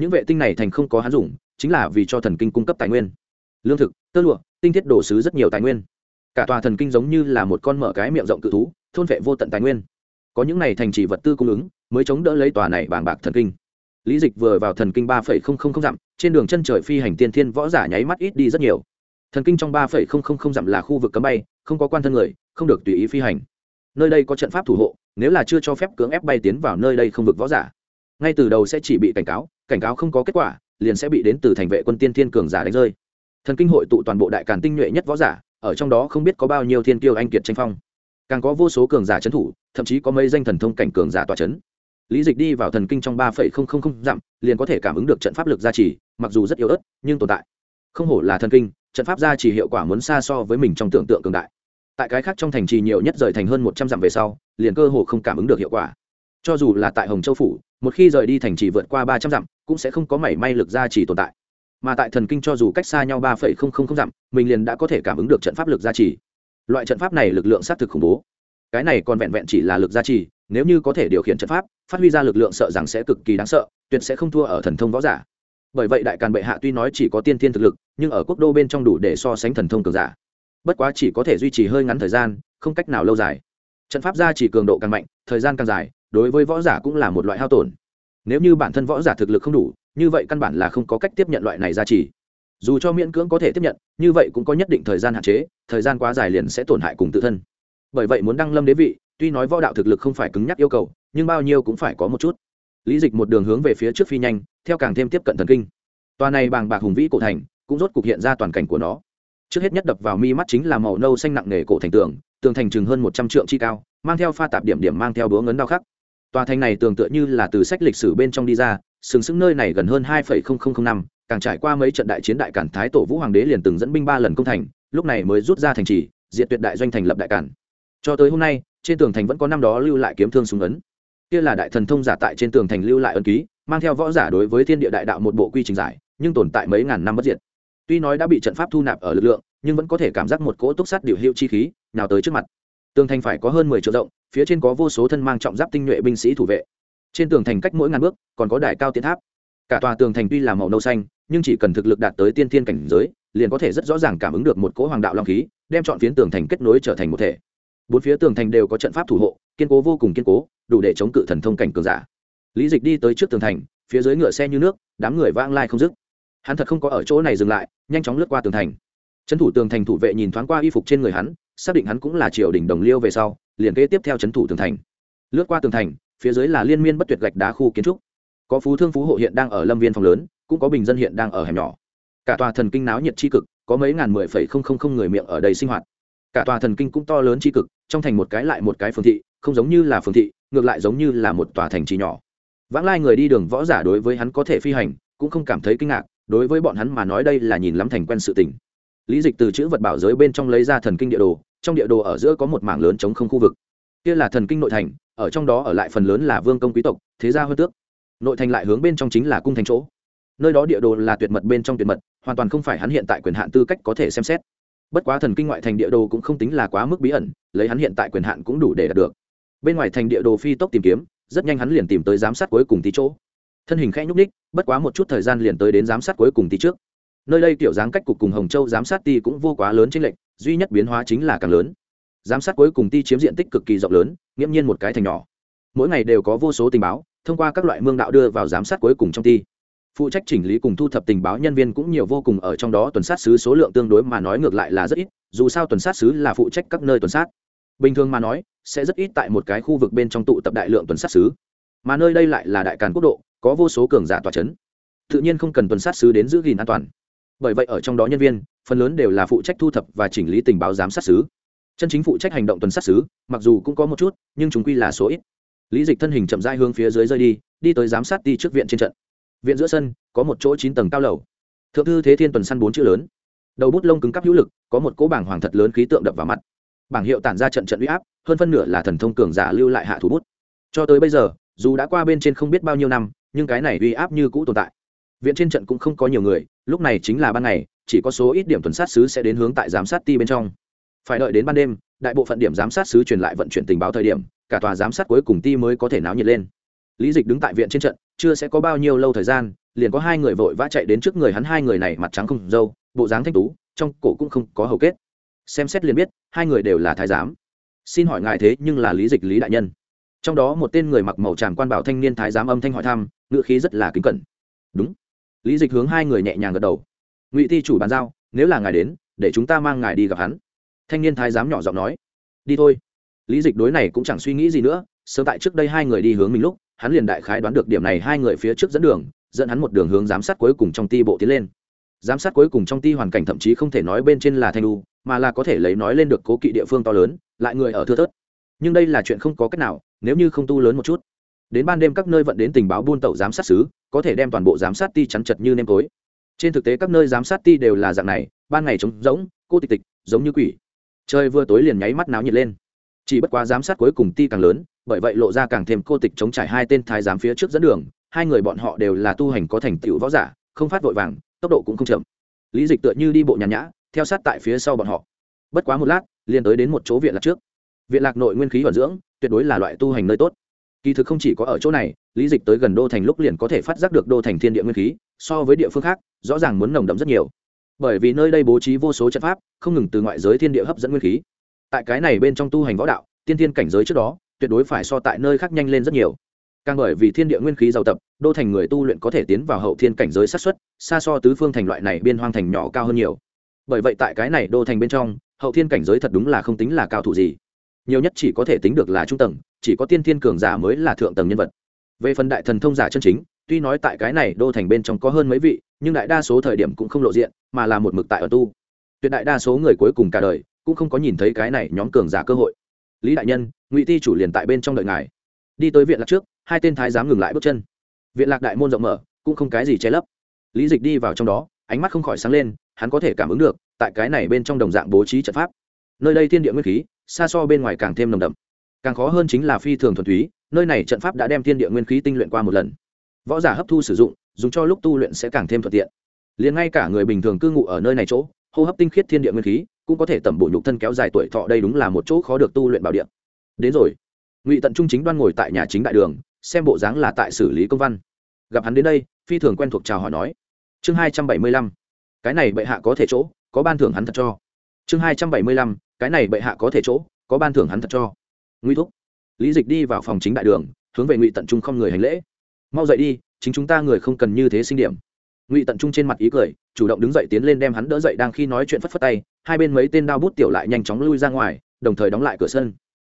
những vệ tinh này thành không có hắn dùng, chính là vì cho thần kinh cung cấp tài nguyên. Lương thực, tơ lụa, tinh thiết đổ sứ rất nhiều tài nguyên. Cả tòa thần kinh giống như là một con mở cái miệng rộng cự thú, thôn vệ vô tận tài nguyên có những này thành trì vật tư cung ứng, mới chống đỡ lấy tòa này bàng bạc thần kinh. Lý dịch vừa vào thần kinh ba phẩy không không không dặm, trên đường chân trời phi hành tiên thiên võ giả nháy mắt ít đi rất nhiều. Thần kinh trong ba phẩy không không không dặm là khu vực cấm bay, không có quan thân người, không được tùy ý phi hành. Nơi đây có trận pháp thủ hộ, nếu là chưa cho phép cưỡng ép bay tiến vào nơi đây không vực võ giả. Ngay từ đầu sẽ chỉ bị cảnh cáo cảnh cáo không có kết quả, liền sẽ bị đến từ thành vệ quân tiên thiên cường giả đánh rơi. Thần kinh hội tụ toàn bộ đại càn tinh nhuệ nhất võ giả, ở trong đó không biết có bao nhiêu thiên kiêu anh kiệt tranh phong càng có vô số cường giả trấn thủ, thậm chí có mấy danh thần thông cảnh cường giả tòa trấn lý dịch đi vào thần kinh trong ba phẩy không không không dặm, liền có thể cảm ứng được trận pháp lực gia trì, mặc dù rất yếu ớt, nhưng tồn tại. Không hổ là thần kinh, trận pháp gia trì hiệu quả muốn xa so với mình trong tưởng tượng cường đại. Tại cái khác trong thành trì nhiều nhất rời thành hơn một trăm dặm về sau, liền cơ hồ không cảm ứng được hiệu quả. Cho dù là tại hồng châu phủ, một khi rời đi thành trì vượt qua ba trăm dặm, cũng sẽ không có mảy may lực gia trì tồn tại. Mà tại thần kinh cho dù cách xa nhau ba phẩy không không không dặm, mình liền đã có thể cảm ứng được trận pháp lực gia trì loại trận pháp này lực lượng xác thực khủng bố. Cái này còn vẹn vẹn chỉ là lực gia trì, nếu như có thể điều khiển trận pháp, phát huy ra lực lượng sợ rằng sẽ cực kỳ đáng sợ, tuyệt sẽ không thua ở thần thông võ giả. Bởi vậy đại càn bệ hạ tuy nói chỉ có tiên thiên thực lực, nhưng ở quốc đô bên trong đủ để so sánh thần thông cường giả. Bất quá chỉ có thể duy trì hơi ngắn thời gian, không cách nào lâu dài. Trận pháp gia chỉ cường độ càng mạnh, thời gian càng dài, đối với võ giả cũng là một loại hao tổn. Nếu như bản thân võ giả thực lực không đủ, như vậy căn bản là không có cách tiếp nhận loại này gia trì dù cho miễn cưỡng có thể tiếp nhận, như vậy cũng có nhất định thời gian hạn chế, thời gian quá dài liền sẽ tổn hại cùng tự thân. Bởi vậy muốn đăng lâm đế vị, tuy nói võ đạo thực lực không phải cứng nhắc yêu cầu, nhưng bao nhiêu cũng phải có một chút. Lý dịch một đường hướng về phía trước phi nhanh, theo càng thêm tiếp cận thần kinh. Tòa này bàng bạc hùng vĩ cổ thành, cũng rốt cục hiện ra toàn cảnh của nó. Trước hết nhất đập vào mi mắt chính là màu nâu xanh nặng nề cổ thành tường tường thành chừng hơn một trăm trượng chi cao, mang theo pha tạp điểm điểm mang theo búa ngấn đao khắc. Tòa thành này tường tựa như là từ sách lịch sử bên trong đi ra, sừng sững nơi này gần hơn hai năm càng trải qua mấy trận đại chiến đại cản, thái tổ vũ hoàng đế liền từng dẫn binh ba lần công thành, lúc này mới rút ra thành trì diện tuyệt đại doanh thành lập đại cản. Cho tới hôm nay, trên tường thành vẫn có năm đó lưu lại kiếm thương súng ấn. Kia là đại thần thông giả tại trên tường thành lưu lại ân ký, mang theo võ giả đối với thiên địa đại đạo một bộ quy trình giải, nhưng tồn tại mấy ngàn năm bất diệt. Tuy nói đã bị trận pháp thu nạp ở lực lượng, nhưng vẫn có thể cảm giác một cỗ túc sắt điều hiệu chi khí, nào tới trước mặt. Tường thành phải có hơn mười triệu rộng, phía trên có vô số thân mang trọng giáp tinh nhuệ binh sĩ thủ vệ. Trên tường thành cách mỗi ngàn bước, còn có đài cao tiến tháp. Cả tòa tường thành tuy là màu nâu xanh nhưng chỉ cần thực lực đạt tới tiên thiên cảnh giới, liền có thể rất rõ ràng cảm ứng được một cỗ hoàng đạo long khí, đem chọn phiến tường thành kết nối trở thành một thể. Bốn phía tường thành đều có trận pháp thủ hộ, kiên cố vô cùng kiên cố, đủ để chống cự thần thông cảnh cường giả. Lý dịch đi tới trước tường thành, phía dưới ngựa xe như nước, đám người vang lai không dứt. Hắn thật không có ở chỗ này dừng lại, nhanh chóng lướt qua tường thành. Trấn thủ tường thành thủ vệ nhìn thoáng qua y phục trên người hắn, xác định hắn cũng là triều đình đồng liêu về sau, liền kế tiếp theo trấn thủ tường thành. Lướt qua tường thành, phía dưới là liên miên bất tuyệt gạch đá khu kiến trúc. Có phú thương phú hộ hiện đang ở lâm viên phòng lớn cũng có bình dân hiện đang ở hẻm nhỏ. Cả tòa thần kinh náo nhiệt tri cực, có mấy ngàn mười phẩy không không không người miệng ở đây sinh hoạt. Cả tòa thần kinh cũng to lớn tri cực, trong thành một cái lại một cái phường thị, không giống như là phường thị, ngược lại giống như là một tòa thành trì nhỏ. Vãng lai người đi đường võ giả đối với hắn có thể phi hành, cũng không cảm thấy kinh ngạc, đối với bọn hắn mà nói đây là nhìn lắm thành quen sự tình. Lý dịch từ chữ vật bảo giới bên trong lấy ra thần kinh địa đồ, trong địa đồ ở giữa có một mảng lớn chống không khu vực. Kia là thần kinh nội thành, ở trong đó ở lại phần lớn là vương công quý tộc, thế gia hơn tước. Nội thành lại hướng bên trong chính là cung thành chỗ nơi đó địa đồ là tuyệt mật bên trong tuyệt mật, hoàn toàn không phải hắn hiện tại quyền hạn tư cách có thể xem xét. Bất quá thần kinh ngoại thành địa đồ cũng không tính là quá mức bí ẩn, lấy hắn hiện tại quyền hạn cũng đủ để đạt được. Bên ngoài thành địa đồ phi tốc tìm kiếm, rất nhanh hắn liền tìm tới giám sát cuối cùng tí chỗ. Thân hình khẽ nhúc ních bất quá một chút thời gian liền tới đến giám sát cuối cùng tí trước. Nơi đây kiểu dáng cách cục cùng hồng châu giám sát ti cũng vô quá lớn trên lệnh duy nhất biến hóa chính là càng lớn. Giám sát cuối cùng ti chiếm diện tích cực kỳ rộng lớn, nghiễm nhiên một cái thành nhỏ. Mỗi ngày đều có vô số tình báo, thông qua các loại mương đạo đưa vào giám sát cuối cùng trong ti phụ trách chỉnh lý cùng thu thập tình báo nhân viên cũng nhiều vô cùng ở trong đó, tuần sát sứ số lượng tương đối mà nói ngược lại là rất ít, dù sao tuần sát sứ là phụ trách các nơi tuần sát. Bình thường mà nói, sẽ rất ít tại một cái khu vực bên trong tụ tập đại lượng tuần sát sứ mà nơi đây lại là đại càn quốc độ, có vô số cường giả tòa c h ấ n tự nhiên không cần tuần sát sứ đến giữ gìn an toàn. Bởi vậy ở trong đó nhân viên, phần lớn đều là phụ trách thu thập và chỉnh lý tình báo giám sát sứ chân chính phụ trách hành động tuần sát sứ mặc dù cũng có một chút, nhưng chúng quy là số ít. Lý dịch thân hình chậm dai hướng phía dưới rơi đi đi tới giám sát đi trước viện trên trận viện giữa sân, có một chỗ chín tầng cao lầu. Thượng thư thế thiên tuần săn bốn chữ lớn. Đầu bút lông cứng cắp hữu lực, có một cỗ bảng hoàng thật lớn khí tượng đập vào mặt. Bảng hiệu tản ra trận trận uy áp, hơn phân nửa là thần thông cường giả lưu lại hạ thủ bút. Cho tới bây giờ, dù đã qua bên trên không biết bao nhiêu năm, nhưng cái này uy áp như cũ tồn tại. Viện trên trận cũng không có nhiều người, lúc này chính là ban ngày, chỉ có số ít điểm tuần sát sứ sẽ đến hướng tại giám sát ti bên trong. Phải đợi đến ban đêm, đại bộ phận điểm giám sát sứ truyền lại vận chuyển tình báo thời điểm, cả tòa giám sát cuối cùng ti mới có thể náo nhiệt lên lý dịch đứng tại viện trên trận, chưa sẽ có bao nhiêu lâu thời gian, liền có hai người vội vã chạy đến trước người hắn, hai người này mặt trắng không dâu bộ dáng thanh tú, trong cổ cũng không có hầu kết. Xem xét liền biết, hai người đều là thái giám. Xin hỏi ngài thế nhưng là lý dịch lý đại nhân. Trong đó một tên người mặc màu tràm quan bảo thanh niên thái giám âm thanh hỏi thăm, ngữ khí rất là kính cẩn. Đúng. Lý dịch hướng hai người nhẹ nhàng gật đầu. Ngụy thi chủ bàn giao, nếu là ngài đến, để chúng ta mang ngài đi gặp hắn. Thanh niên thái giám nhỏ giọng nói. Đi thôi. Lý dịch đối này cũng chẳng suy nghĩ gì nữa, sớm tại trước đây hai người đi hướng mình lúc hắn liền đại khái đoán được điểm này, hai người phía trước dẫn đường, dẫn hắn một đường hướng giám sát cuối cùng trong ti bộ tiến lên. Giám sát cuối cùng trong ti hoàn cảnh thậm chí không thể nói bên trên là thanh lu mà là có thể lấy nói lên được cố kỵ địa phương to lớn, lại người ở thưa thớt. Nhưng đây là chuyện không có cách nào, nếu như không tu lớn một chút. Đến ban đêm các nơi vận đến tình báo buôn tẩu giám sát xứ có thể đem toàn bộ giám sát ti chắn chật như nêm tối. Trên thực tế các nơi giám sát ti đều là dạng này, ban ngày trống rỗng, cô tịch tịch, giống như quỷ. Trời vừa tối liền nháy mắt náo nhiệt lên. Chỉ bất quá giám sát cuối cùng ti càng lớn bởi vậy lộ ra càng thêm cô tịch chống trải hai tên thái giám phía trước dẫn đường, hai người bọn họ đều là tu hành có thành tựu võ giả, không phát vội vàng, tốc độ cũng không chậm. Lý dịch tựa như đi bộ nhàn nhã, theo sát tại phía sau bọn họ. Bất quá một lát, liền tới đến một chỗ viện lạc trước. Viện lạc nội nguyên khí vận dưỡng, tuyệt đối là loại tu hành nơi tốt. Kỳ thực không chỉ có ở chỗ này, lý dịch tới gần đô thành lúc liền có thể phát giác được đô thành thiên địa nguyên khí, so với địa phương khác, rõ ràng muốn nồng đậm rất nhiều. Bởi vì nơi đây bố trí vô số trận pháp, không ngừng từ ngoại giới thiên địa hấp dẫn nguyên khí. Tại cái này bên trong tu hành võ đạo, tiên thiên cảnh giới trước đó tuyệt đối phải so tại nơi khác nhanh lên rất nhiều. Càng bởi vì thiên địa nguyên khí giàu tập, đô thành người tu luyện có thể tiến vào hậu thiên cảnh giới sát xuất xa so tứ phương thành loại này biên hoang thành nhỏ cao hơn nhiều. Bởi vậy tại cái này đô thành bên trong, hậu thiên cảnh giới thật đúng là không tính là cao thủ gì. Nhiều nhất chỉ có thể tính được là trung tầng, chỉ có tiên thiên cường giả mới là thượng tầng nhân vật. Về phần đại thần thông giả chân chính, tuy nói tại cái này đô thành bên trong có hơn mấy vị, nhưng đại đa số thời điểm cũng không lộ diện, mà là một mực tại ở tu. Tuyệt đại đa số người cuối cùng cả đời, cũng không có nhìn thấy cái này nhóm cường giả cơ hội lý đại nhân, ngụy Ti chủ liền tại bên trong đợi ngài. Đi tới viện lạc trước, hai tên thái giám ngừng lại bước chân. Viện lạc đại môn rộng mở, cũng không cái gì che lấp. Lý dịch đi vào trong đó, ánh mắt không khỏi sáng lên, hắn có thể cảm ứng được, tại cái này bên trong đồng dạng bố trí trận pháp. Nơi đây thiên địa nguyên khí, xa so bên ngoài càng thêm nồng đậm. Càng khó hơn chính là phi thường thuần túy, nơi này trận pháp đã đem thiên địa nguyên khí tinh luyện qua một lần. Võ giả hấp thu sử dụng, dùng cho lúc tu luyện sẽ càng thêm thuận tiện. Liền ngay cả người bình thường cư ngụ ở nơi này chỗ, hô hấp tinh khiết thiên địa nguyên khí cũng có thể tẩm bổ nhục thân kéo dài tuổi thọ, đây đúng là một chỗ khó được tu luyện bảo địa. Đến rồi. Ngụy tận trung chính đoan ngồi tại nhà chính đại đường, xem bộ dáng là tại xử lý công văn. Gặp hắn đến đây, phi thường quen thuộc chào hỏi nói, chương hai trăm bảy mươi lăm, cái này bệ hạ có thể chỗ, có ban thưởng hắn thật cho. Chương hai trăm bảy mươi lăm, cái này bệ hạ có thể chỗ, có ban thưởng hắn thật cho. Nguy thúc, lý dịch đi vào phòng chính đại đường, hướng về ngụy tận trung không người hành lễ. Mau dậy đi, chính chúng ta người không cần như thế sinh điểm ngụy tận trung trên mặt ý cười, chủ động đứng dậy tiến lên đem hắn đỡ dậy đang khi nói chuyện phất phất tay, hai bên mấy tên đao bút tiểu lại nhanh chóng lui ra ngoài, đồng thời đóng lại cửa sân.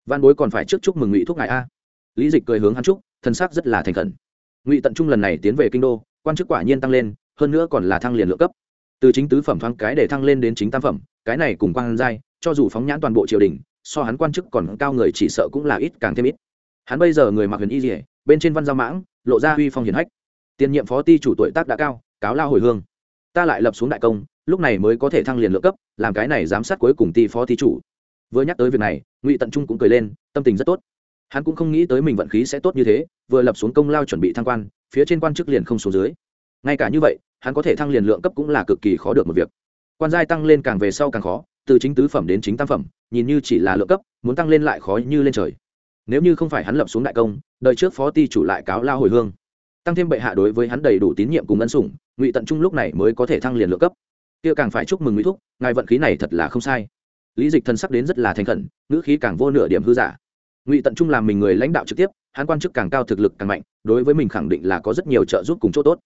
Văn bối còn phải trước chúc mừng ngụy thúc ngài a. Lý dịch cười hướng hắn chúc, thân xác rất là thành khẩn. Ngụy tận trung lần này tiến về kinh đô, quan chức quả nhiên tăng lên, hơn nữa còn là thăng liền lượng cấp. Từ chính tứ phẩm thoáng cái để thăng lên đến chính tam phẩm, cái này cùng quan giai, cho dù phóng nhãn toàn bộ triều đình, so hắn quan chức còn cao người chỉ sợ cũng là ít càng thêm ít. Hắn bây giờ người mặc huyền y dỉa bên trên văn giao mãng, lộ ra uy phong hiển hách. Tiền nhiệm phó ty chủ tuổi tác đã cao cáo lao hồi hương. Ta lại lập xuống đại công, lúc này mới có thể thăng liền lượng cấp, làm cái này giám sát cuối cùng ty phó thi chủ. Vừa nhắc tới việc này, ngụy tận trung cũng cười lên, tâm tình rất tốt. Hắn cũng không nghĩ tới mình vận khí sẽ tốt như thế, vừa lập xuống công lao chuẩn bị thăng quan, phía trên quan chức liền không xuống dưới. Ngay cả như vậy, hắn có thể thăng liền lượng cấp cũng là cực kỳ khó được một việc. Quan giai tăng lên càng về sau càng khó, từ chính tứ phẩm đến chính tam phẩm, nhìn như chỉ là lượng cấp, muốn tăng lên lại khó như lên trời. Nếu như không phải hắn lập xuống đại công đợi trước phó ti chủ lại cáo lao hồi hương. Tăng thêm bệ hạ đối với hắn đầy đủ tín nhiệm cùng ân sủng ngụy tận trung lúc này mới có thể thăng liền lượng cấp. Kia càng phải chúc mừng ngụy thúc, ngài vận khí này thật là không sai. Lý dịch thân sắc đến rất là thành khẩn, ngữ khí càng vô nửa điểm hư giả. Ngụy tận trung làm mình người lãnh đạo trực tiếp, hắn quan chức càng cao thực lực càng mạnh, đối với mình khẳng định là có rất nhiều trợ giúp cùng chỗ tốt.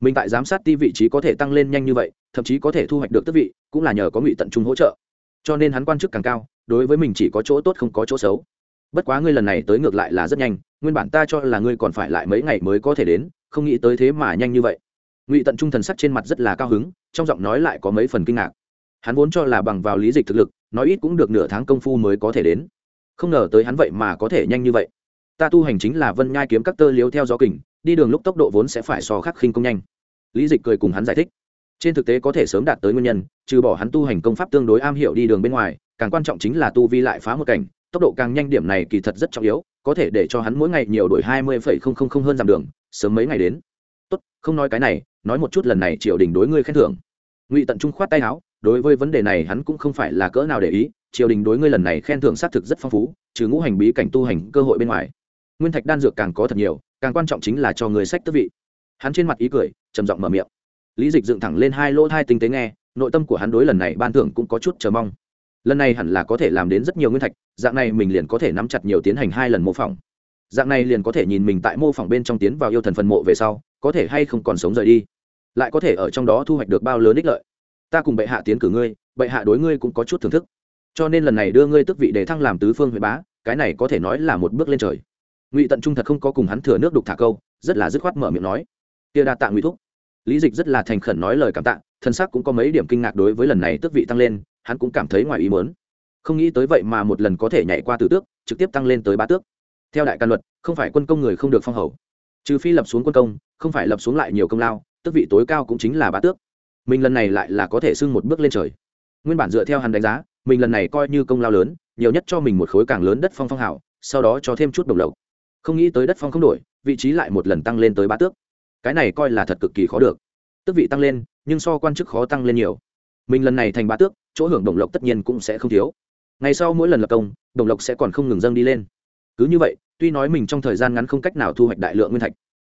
Mình tại giám sát ti vị trí có thể tăng lên nhanh như vậy, thậm chí có thể thu hoạch được tước vị, cũng là nhờ có ngụy tận trung hỗ trợ. Cho nên hắn quan chức càng cao, đối với mình chỉ có chỗ tốt không có chỗ xấu. Bất quá ngươi lần này tới ngược lại là rất nhanh, nguyên bản ta cho là ngươi còn phải lại mấy ngày mới có thể đến, không nghĩ tới thế mà nhanh như vậy ngụy tận trung thần sắc trên mặt rất là cao hứng trong giọng nói lại có mấy phần kinh ngạc hắn vốn cho là bằng vào lý dịch thực lực nói ít cũng được nửa tháng công phu mới có thể đến không ngờ tới hắn vậy mà có thể nhanh như vậy ta tu hành chính là vân nhai kiếm các tơ liếu theo gió kình đi đường lúc tốc độ vốn sẽ phải so khắc khinh công nhanh lý dịch cười cùng hắn giải thích trên thực tế có thể sớm đạt tới nguyên nhân trừ bỏ hắn tu hành công pháp tương đối am hiểu đi đường bên ngoài càng quan trọng chính là tu vi lại phá một cảnh tốc độ càng nhanh điểm này kỳ thật rất trọng yếu có thể để cho hắn mỗi ngày nhiều đổi hai mươi không không không hơn dặm đường sớm mấy ngày đến tốt không nói cái này nói một chút lần này triều đình đối ngươi khen thưởng. Ngụy tận trung khoát tay áo, đối với vấn đề này hắn cũng không phải là cỡ nào để ý, triều đình đối ngươi lần này khen thưởng xác thực rất phong phú, trừ ngũ hành bí cảnh tu hành cơ hội bên ngoài. Nguyên thạch đan dược càng có thật nhiều, càng quan trọng chính là cho người sách tước vị. Hắn trên mặt ý cười, trầm giọng mở miệng. Lý dịch dựng thẳng lên hai lỗ hai tinh tế nghe, nội tâm của hắn đối lần này ban thưởng cũng có chút chờ mong. Lần này hẳn là có thể làm đến rất nhiều nguyên thạch, dạng này mình liền có thể nắm chặt nhiều tiến hành hai lần mô phỏng. Dạng này liền có thể nhìn mình tại mô phỏng bên trong tiến vào yêu thần phần mộ về sau có thể hay không còn sống rời đi? Lại có thể ở trong đó thu hoạch được bao lớn ích lợi? Ta cùng bệ hạ tiến cử ngươi, bệ hạ đối ngươi cũng có chút thưởng thức. Cho nên lần này đưa ngươi tức vị để thăng làm tứ phương huệ bá, cái này có thể nói là một bước lên trời. Ngụy tận trung thật không có cùng hắn thừa nước đục thả câu, rất là dứt khoát mở miệng nói. Kia đa tạ ngụy thúc. Lý dịch rất là thành khẩn nói lời cảm tạ, thân sắc cũng có mấy điểm kinh ngạc đối với lần này tước vị tăng lên, hắn cũng cảm thấy ngoài ý muốn. Không nghĩ tới vậy mà một lần có thể nhảy qua tử tước, trực tiếp tăng lên tới ba tước. Theo đại can luật, không phải quân công người không được phong hầu trừ phi lập xuống quân công, không phải lập xuống lại nhiều công lao, tước vị tối cao cũng chính là ba tước. Mình lần này lại là có thể xưng một bước lên trời. Nguyên bản dựa theo hắn đánh giá, mình lần này coi như công lao lớn, nhiều nhất cho mình một khối càng lớn đất phong phong hảo sau đó cho thêm chút đồng lộc. Không nghĩ tới đất phong không đổi, vị trí lại một lần tăng lên tới ba tước. Cái này coi là thật cực kỳ khó được. Tước vị tăng lên, nhưng so quan chức khó tăng lên nhiều. Mình lần này thành ba tước, chỗ hưởng đồng lộc tất nhiên cũng sẽ không thiếu. Ngày sau mỗi lần lập công, đồng lộc sẽ còn không ngừng dâng đi lên. Cứ như vậy tuy nói mình trong thời gian ngắn không cách nào thu hoạch đại lượng nguyên thạch,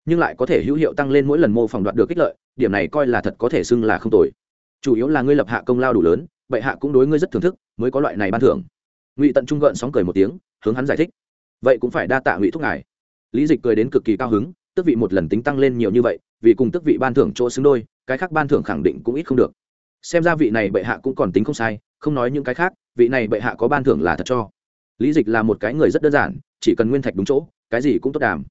nhưng lại có thể hữu hiệu tăng lên mỗi lần mô phỏng đoạt được kích lợi, điểm này coi là thật có thể xưng là không tồi. Chủ yếu là ngươi lập hạ công lao đủ lớn, bệ hạ cũng đối ngươi rất thưởng thức, mới có loại này ban thưởng. Ngụy tận trung gợn sóng cười một tiếng, hướng hắn giải thích. Vậy cũng phải đa tạ ngụy thúc ngài. Lý dịch cười đến cực kỳ cao hứng tức vị một lần tính tăng lên nhiều như vậy, vì cùng tức vị ban thưởng chỗ xứng đôi, cái khác ban thưởng khẳng định cũng ít không được. Xem ra vị này bệ hạ cũng còn tính không sai, không nói những cái khác, vị này bệ hạ có ban thưởng là thật cho lý dịch là một cái người rất đơn giản, chỉ cần nguyên thạch đúng chỗ, cái gì cũng tốt đàm.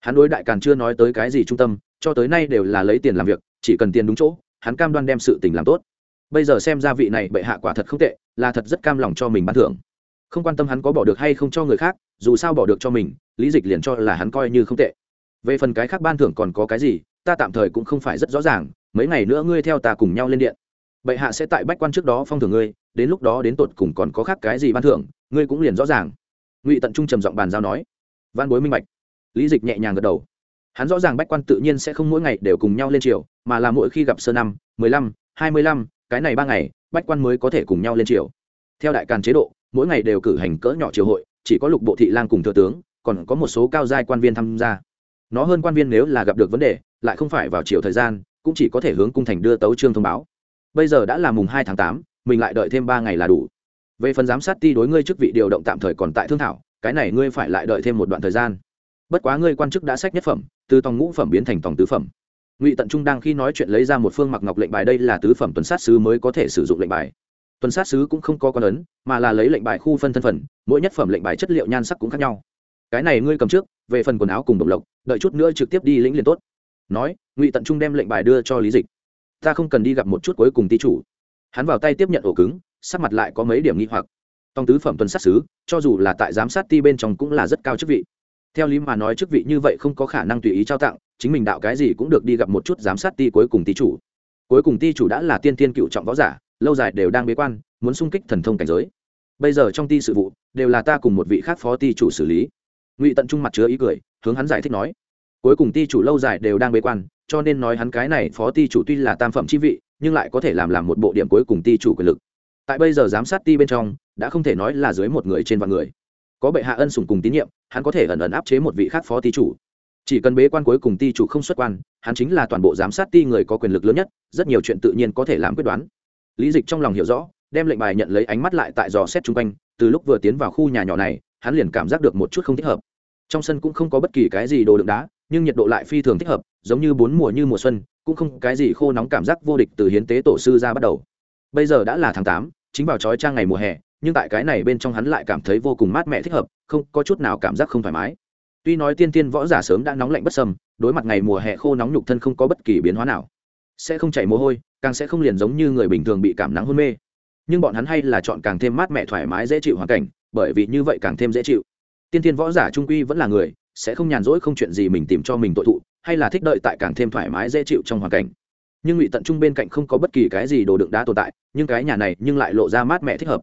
Hắn đối đại càn chưa nói tới cái gì trung tâm, cho tới nay đều là lấy tiền làm việc, chỉ cần tiền đúng chỗ, hắn cam đoan đem sự tình làm tốt. Bây giờ xem ra vị này bệ hạ quả thật không tệ, là thật rất cam lòng cho mình ban thưởng. Không quan tâm hắn có bỏ được hay không cho người khác, dù sao bỏ được cho mình, lý dịch liền cho là hắn coi như không tệ. Về phần cái khác ban thưởng còn có cái gì, ta tạm thời cũng không phải rất rõ ràng, mấy ngày nữa ngươi theo ta cùng nhau lên điện bệ hạ sẽ tại bách quan trước đó phong thưởng ngươi, đến lúc đó đến tột cùng còn có khác cái gì ban thưởng, ngươi cũng liền rõ ràng. Ngụy tận trung trầm giọng bàn giao nói. Văn bối minh bạch. Lý dịch nhẹ nhàng gật đầu. Hắn rõ ràng bách quan tự nhiên sẽ không mỗi ngày đều cùng nhau lên triều, mà là mỗi khi gặp sơ năm, mười lăm, hai mươi lăm, cái này ba ngày, bách quan mới có thể cùng nhau lên triều. Theo đại càn chế độ, mỗi ngày đều cử hành cỡ nhỏ triều hội, chỉ có lục bộ thị lang cùng thừa tướng, còn có một số cao giai quan viên tham gia. Nó hơn quan viên nếu là gặp được vấn đề, lại không phải vào chiều thời gian, cũng chỉ có thể hướng cung thành đưa tấu trương thông báo bây giờ đã là mùng hai tháng tám, mình lại đợi thêm ba ngày là đủ. Về phần giám sát ti đối ngươi chức vị điều động tạm thời còn tại thương thảo, cái này ngươi phải lại đợi thêm một đoạn thời gian. Bất quá ngươi quan chức đã sách nhất phẩm, từ tòng ngũ phẩm biến thành tòng tứ phẩm. Ngụy tận trung đang khi nói chuyện lấy ra một phương mặc ngọc lệnh bài đây là tứ phẩm tuần sát sứ mới có thể sử dụng lệnh bài. Tuần sát sứ cũng không có con ấn, mà là lấy lệnh bài khu phân thân phần, mỗi nhất phẩm lệnh bài chất liệu nhan sắc cũng khác nhau. Cái này ngươi cầm trước, về phần quần áo cùng đồng lộc, đợi chút nữa trực tiếp đi lĩnh liền tốt. Nói, ngụy tận trung đem lệnh bài đưa cho lý dịch ta không cần đi gặp một chút cuối cùng ti chủ. Hắn vào tay tiếp nhận ổ cứng, sắc mặt lại có mấy điểm nghi hoặc. Tòng tứ phẩm tuần sát sứ, cho dù là tại giám sát ti bên trong cũng là rất cao chức vị. Theo lý mà nói chức vị như vậy không có khả năng tùy ý trao tặng, chính mình đạo cái gì cũng được đi gặp một chút giám sát ti cuối cùng ti chủ. Cuối cùng ti chủ đã là tiên tiên cựu trọng võ giả, lâu dài đều đang bế quan, muốn sung kích thần thông cảnh giới. Bây giờ trong ti sự vụ, đều là ta cùng một vị khác phó ti chủ xử lý. Ngụy tận trung mặt chứa ý cười, hướng hắn giải thích nói. Cuối cùng ti chủ lâu dài đều đang bế quan cho nên nói hắn cái này phó ty chủ tuy là tam phẩm chi vị, nhưng lại có thể làm làm một bộ điểm cuối cùng ty chủ quyền lực. Tại bây giờ giám sát ty bên trong, đã không thể nói là dưới một người trên vạn người. Có bệ hạ ân sủng cùng tín nhiệm, hắn có thể ẩn ẩn áp chế một vị khác phó ty chủ. Chỉ cần bế quan cuối cùng ty chủ không xuất quan, hắn chính là toàn bộ giám sát ty người có quyền lực lớn nhất, rất nhiều chuyện tự nhiên có thể làm quyết đoán. Lý dịch trong lòng hiểu rõ, đem lệnh bài nhận lấy ánh mắt lại tại dò xét chung quanh, từ lúc vừa tiến vào khu nhà nhỏ này, hắn liền cảm giác được một chút không thích hợp. Trong sân cũng không có bất kỳ cái gì đồ đựng đá nhưng nhiệt độ lại phi thường thích hợp, giống như bốn mùa như mùa xuân, cũng không cái gì khô nóng cảm giác vô địch từ hiến tế tổ sư ra bắt đầu. Bây giờ đã là tháng tám, chính vào trói trang ngày mùa hè, nhưng tại cái này bên trong hắn lại cảm thấy vô cùng mát mẻ thích hợp, không có chút nào cảm giác không thoải mái. Tuy nói tiên tiên võ giả sớm đã nóng lạnh bất sâm, đối mặt ngày mùa hè khô nóng nhục thân không có bất kỳ biến hóa nào. Sẽ không chảy mồ hôi, càng sẽ không liền giống như người bình thường bị cảm nắng hôn mê. Nhưng bọn hắn hay là chọn càng thêm mát mẻ thoải mái dễ chịu hoàn cảnh, bởi vì như vậy càng thêm dễ chịu. Tiên tiên võ giả trung quy vẫn là người sẽ không nhàn rỗi không chuyện gì mình tìm cho mình tội thụ, hay là thích đợi tại càng thêm thoải mái dễ chịu trong hoàn cảnh. Nhưng ngụy tận trung bên cạnh không có bất kỳ cái gì đồ đựng đá tồn tại, nhưng cái nhà này nhưng lại lộ ra mát mẻ thích hợp.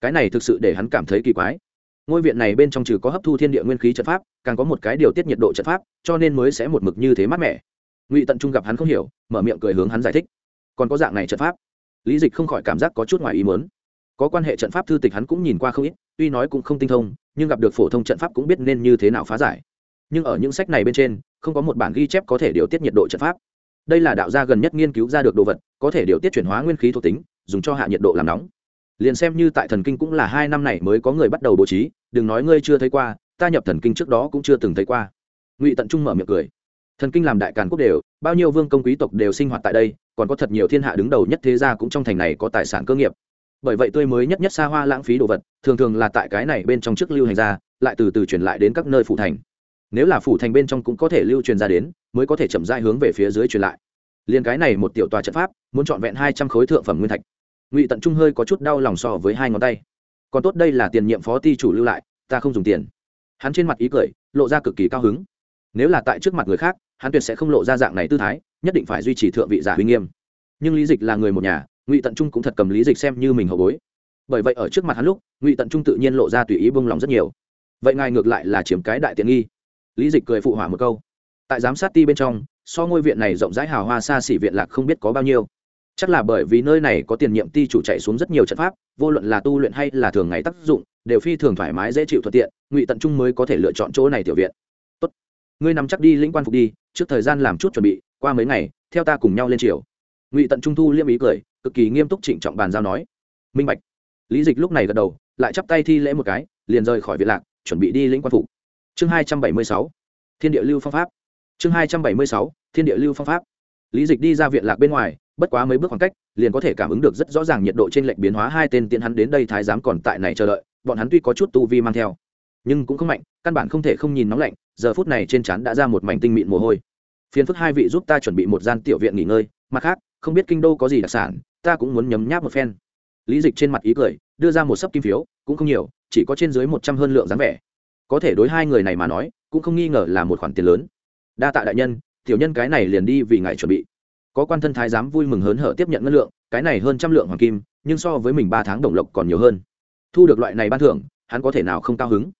Cái này thực sự để hắn cảm thấy kỳ quái. Ngôi viện này bên trong trừ có hấp thu thiên địa nguyên khí trận pháp, càng có một cái điều tiết nhiệt độ trận pháp, cho nên mới sẽ một mực như thế mát mẻ. Ngụy tận trung gặp hắn không hiểu, mở miệng cười hướng hắn giải thích. Còn có dạng này trận pháp? Lý dịch không khỏi cảm giác có chút ngoài ý mớn có quan hệ trận pháp thư tịch hắn cũng nhìn qua không ít, tuy nói cũng không tinh thông, nhưng gặp được phổ thông trận pháp cũng biết nên như thế nào phá giải nhưng ở những sách này bên trên, không có một bản ghi chép có thể điều tiết nhiệt độ trận pháp. Đây là đạo gia gần nhất nghiên cứu ra được đồ vật, có thể điều tiết chuyển hóa nguyên khí thuộc tính, dùng cho hạ nhiệt độ làm nóng. Liền xem như tại thần kinh cũng là hai năm này mới có người bắt đầu bố trí, đừng nói ngươi chưa thấy qua, ta nhập thần kinh trước đó cũng chưa từng thấy qua. Ngụy tận trung mở miệng cười. Thần kinh làm đại càn quốc đều, bao nhiêu vương công quý tộc đều sinh hoạt tại đây, còn có thật nhiều thiên hạ đứng đầu nhất thế gia cũng trong thành này có tài sản cơ nghiệp. Bởi vậy tươi mới nhất nhất xa hoa lãng phí đồ vật, thường thường là tại cái này bên trong trước lưu hành ra, lại từ từ truyền lại đến các nơi phủ thành nếu là phủ thành bên trong cũng có thể lưu truyền ra đến, mới có thể chậm dai hướng về phía dưới truyền lại. Liền cái này một tiểu tòa trận pháp, muốn trọn vẹn hai trăm khối thượng phẩm nguyên thạch. Ngụy tận trung hơi có chút đau lòng so với hai ngón tay. Còn tốt đây là tiền nhiệm phó ty chủ lưu lại, ta không dùng tiền. Hắn trên mặt ý cười, lộ ra cực kỳ cao hứng. Nếu là tại trước mặt người khác, hắn tuyệt sẽ không lộ ra dạng này tư thái, nhất định phải duy trì thượng vị giả huy nghiêm. Nhưng lý dịch là người một nhà, ngụy tận trung cũng thật cầm lý dịch xem như mình hậu bối. Bởi vậy ở trước mặt hắn lúc, ngụy tận trung tự nhiên lộ ra tùy ý bông lòng rất nhiều. Vậy ngài ngược lại là chiếm cái đại tiện nghi lý dịch cười phụ hỏa một câu. Tại giám sát ti bên trong, so ngôi viện này rộng rãi hào hoa xa xỉ viện lạc không biết có bao nhiêu. Chắc là bởi vì nơi này có tiền nhiệm ti chủ chạy xuống rất nhiều trận pháp, vô luận là tu luyện hay là thường ngày tác dụng, đều phi thường thoải mái dễ chịu thuận tiện, ngụy tận trung mới có thể lựa chọn chỗ này tiểu viện. Tốt. Ngươi nắm chắc đi lĩnh quan phục đi, trước thời gian làm chút chuẩn bị, qua mấy ngày, theo ta cùng nhau lên chiều ngụy tận trung thu liêm ý cười, cực kỳ nghiêm túc trịnh trọng bàn giao nói. Minh bạch. Lý dịch lúc này gật đầu, lại chắp tay thi lễ một cái, liền rời khỏi viện lạc, chuẩn bị đi lĩnh quan phục chương hai trăm bảy mươi sáu, thiên địa lưu phong pháp. Chương hai trăm bảy mươi sáu, thiên địa lưu phong pháp. Lý dịch đi ra viện lạc bên ngoài, bất quá mấy bước khoảng cách, liền có thể cảm ứng được rất rõ ràng nhiệt độ trên lệnh biến hóa hai tên tiện hắn đến đây thái giám còn tại này chờ đợi, bọn hắn tuy có chút tu vi mang theo, nhưng cũng không mạnh, căn bản không thể không nhìn nóng lạnh, giờ phút này trên trán đã ra một mảnh tinh mịn mồ hôi. Phiền phức hai vị giúp ta chuẩn bị một gian tiểu viện nghỉ ngơi, mặt khác, không biết kinh đô có gì đặc sản, ta cũng muốn nhấm nháp một phen. Lý dịch trên mặt ý cười, đưa ra một sấp kim phiếu, cũng không nhiều, chỉ có trên dưới một trăm hơn lượng dáng vẻ có thể đối hai người này mà nói, cũng không nghi ngờ là một khoản tiền lớn. Đa tạ đại nhân, tiểu nhân cái này liền đi vì ngài chuẩn bị. Có quan thân thái giám vui mừng hớn hở tiếp nhận ngân lượng, cái này hơn trăm lượng hoàng kim, nhưng so với mình ba tháng đồng lộc còn nhiều hơn. Thu được loại này ban thưởng, hắn có thể nào không cao hứng?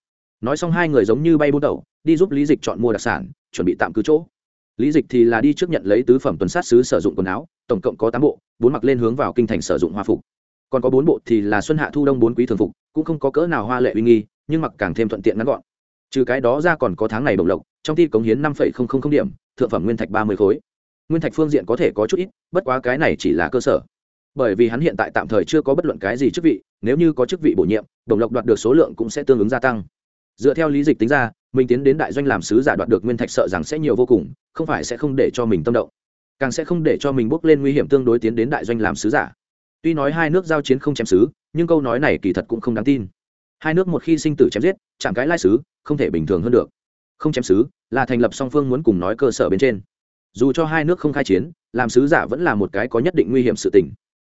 Nói xong hai người giống như bay bút đầu, đi giúp lý dịch chọn mua đặc sản, chuẩn bị tạm cứ chỗ. Lý dịch thì là đi trước nhận lấy tứ phẩm tuần sát sứ sử dụng quần áo, tổng cộng có tám bộ, bốn mặc lên hướng vào kinh thành sử dụng hoa phục. Còn có bốn bộ thì là xuân hạ thu đông bốn quý thường phục, cũng không có cỡ nào hoa lệ uy nghi nhưng mặc càng thêm thuận tiện ngắn gọn. Trừ cái đó ra còn có tháng này đồng lộc, trong thi cống hiến năm điểm, thượng phẩm nguyên thạch ba mươi khối. Nguyên thạch phương diện có thể có chút ít, bất quá cái này chỉ là cơ sở. Bởi vì hắn hiện tại tạm thời chưa có bất luận cái gì chức vị, nếu như có chức vị bổ nhiệm đồng lộc đoạt được số lượng cũng sẽ tương ứng gia tăng. Dựa theo lý dịch tính ra, mình tiến đến đại doanh làm sứ giả đoạt được nguyên thạch sợ rằng sẽ nhiều vô cùng, không phải sẽ không để cho mình tâm động, càng sẽ không để cho mình bước lên nguy hiểm tương đối tiến đến đại doanh làm sứ giả. Tuy nói hai nước giao chiến không chém sứ, nhưng câu nói này kỳ thật cũng không đáng tin hai nước một khi sinh tử chém giết chẳng cái lai sứ không thể bình thường hơn được. Không chém sứ là thành lập song phương muốn cùng nói cơ sở bên trên. Dù cho hai nước không khai chiến, làm sứ giả vẫn là một cái có nhất định nguy hiểm sự tình.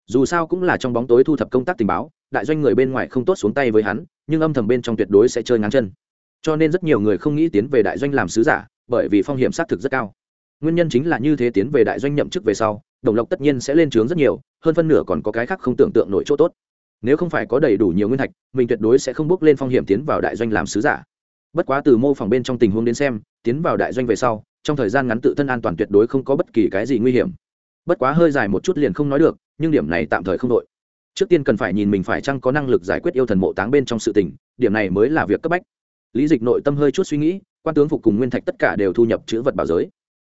Dù sao cũng là trong bóng tối thu thập công tác tình báo, đại doanh người bên ngoài không tốt xuống tay với hắn, nhưng âm thầm bên trong tuyệt đối sẽ chơi ngắn chân. Cho nên rất nhiều người không nghĩ tiến về đại doanh làm sứ giả, bởi vì phong hiểm xác thực rất cao. Nguyên nhân chính là như thế tiến về đại doanh nhậm chức về sau, đồng lộc tất nhiên sẽ lên trướng rất nhiều, hơn phân nửa còn có cái khác không tưởng tượng nổi chỗ tốt nếu không phải có đầy đủ nhiều nguyên thạch, mình tuyệt đối sẽ không bước lên phong hiểm tiến vào đại doanh làm sứ giả. Bất quá từ mô phỏng bên trong tình huống đến xem, tiến vào đại doanh về sau, trong thời gian ngắn tự thân an toàn tuyệt đối không có bất kỳ cái gì nguy hiểm. Bất quá hơi dài một chút liền không nói được, nhưng điểm này tạm thời không đội. Trước tiên cần phải nhìn mình phải chăng có năng lực giải quyết yêu thần mộ táng bên trong sự tình, điểm này mới là việc cấp bách. Lý dịch nội tâm hơi chút suy nghĩ, quan tướng phục cùng nguyên thạch tất cả đều thu nhập chữ vật bảo giới.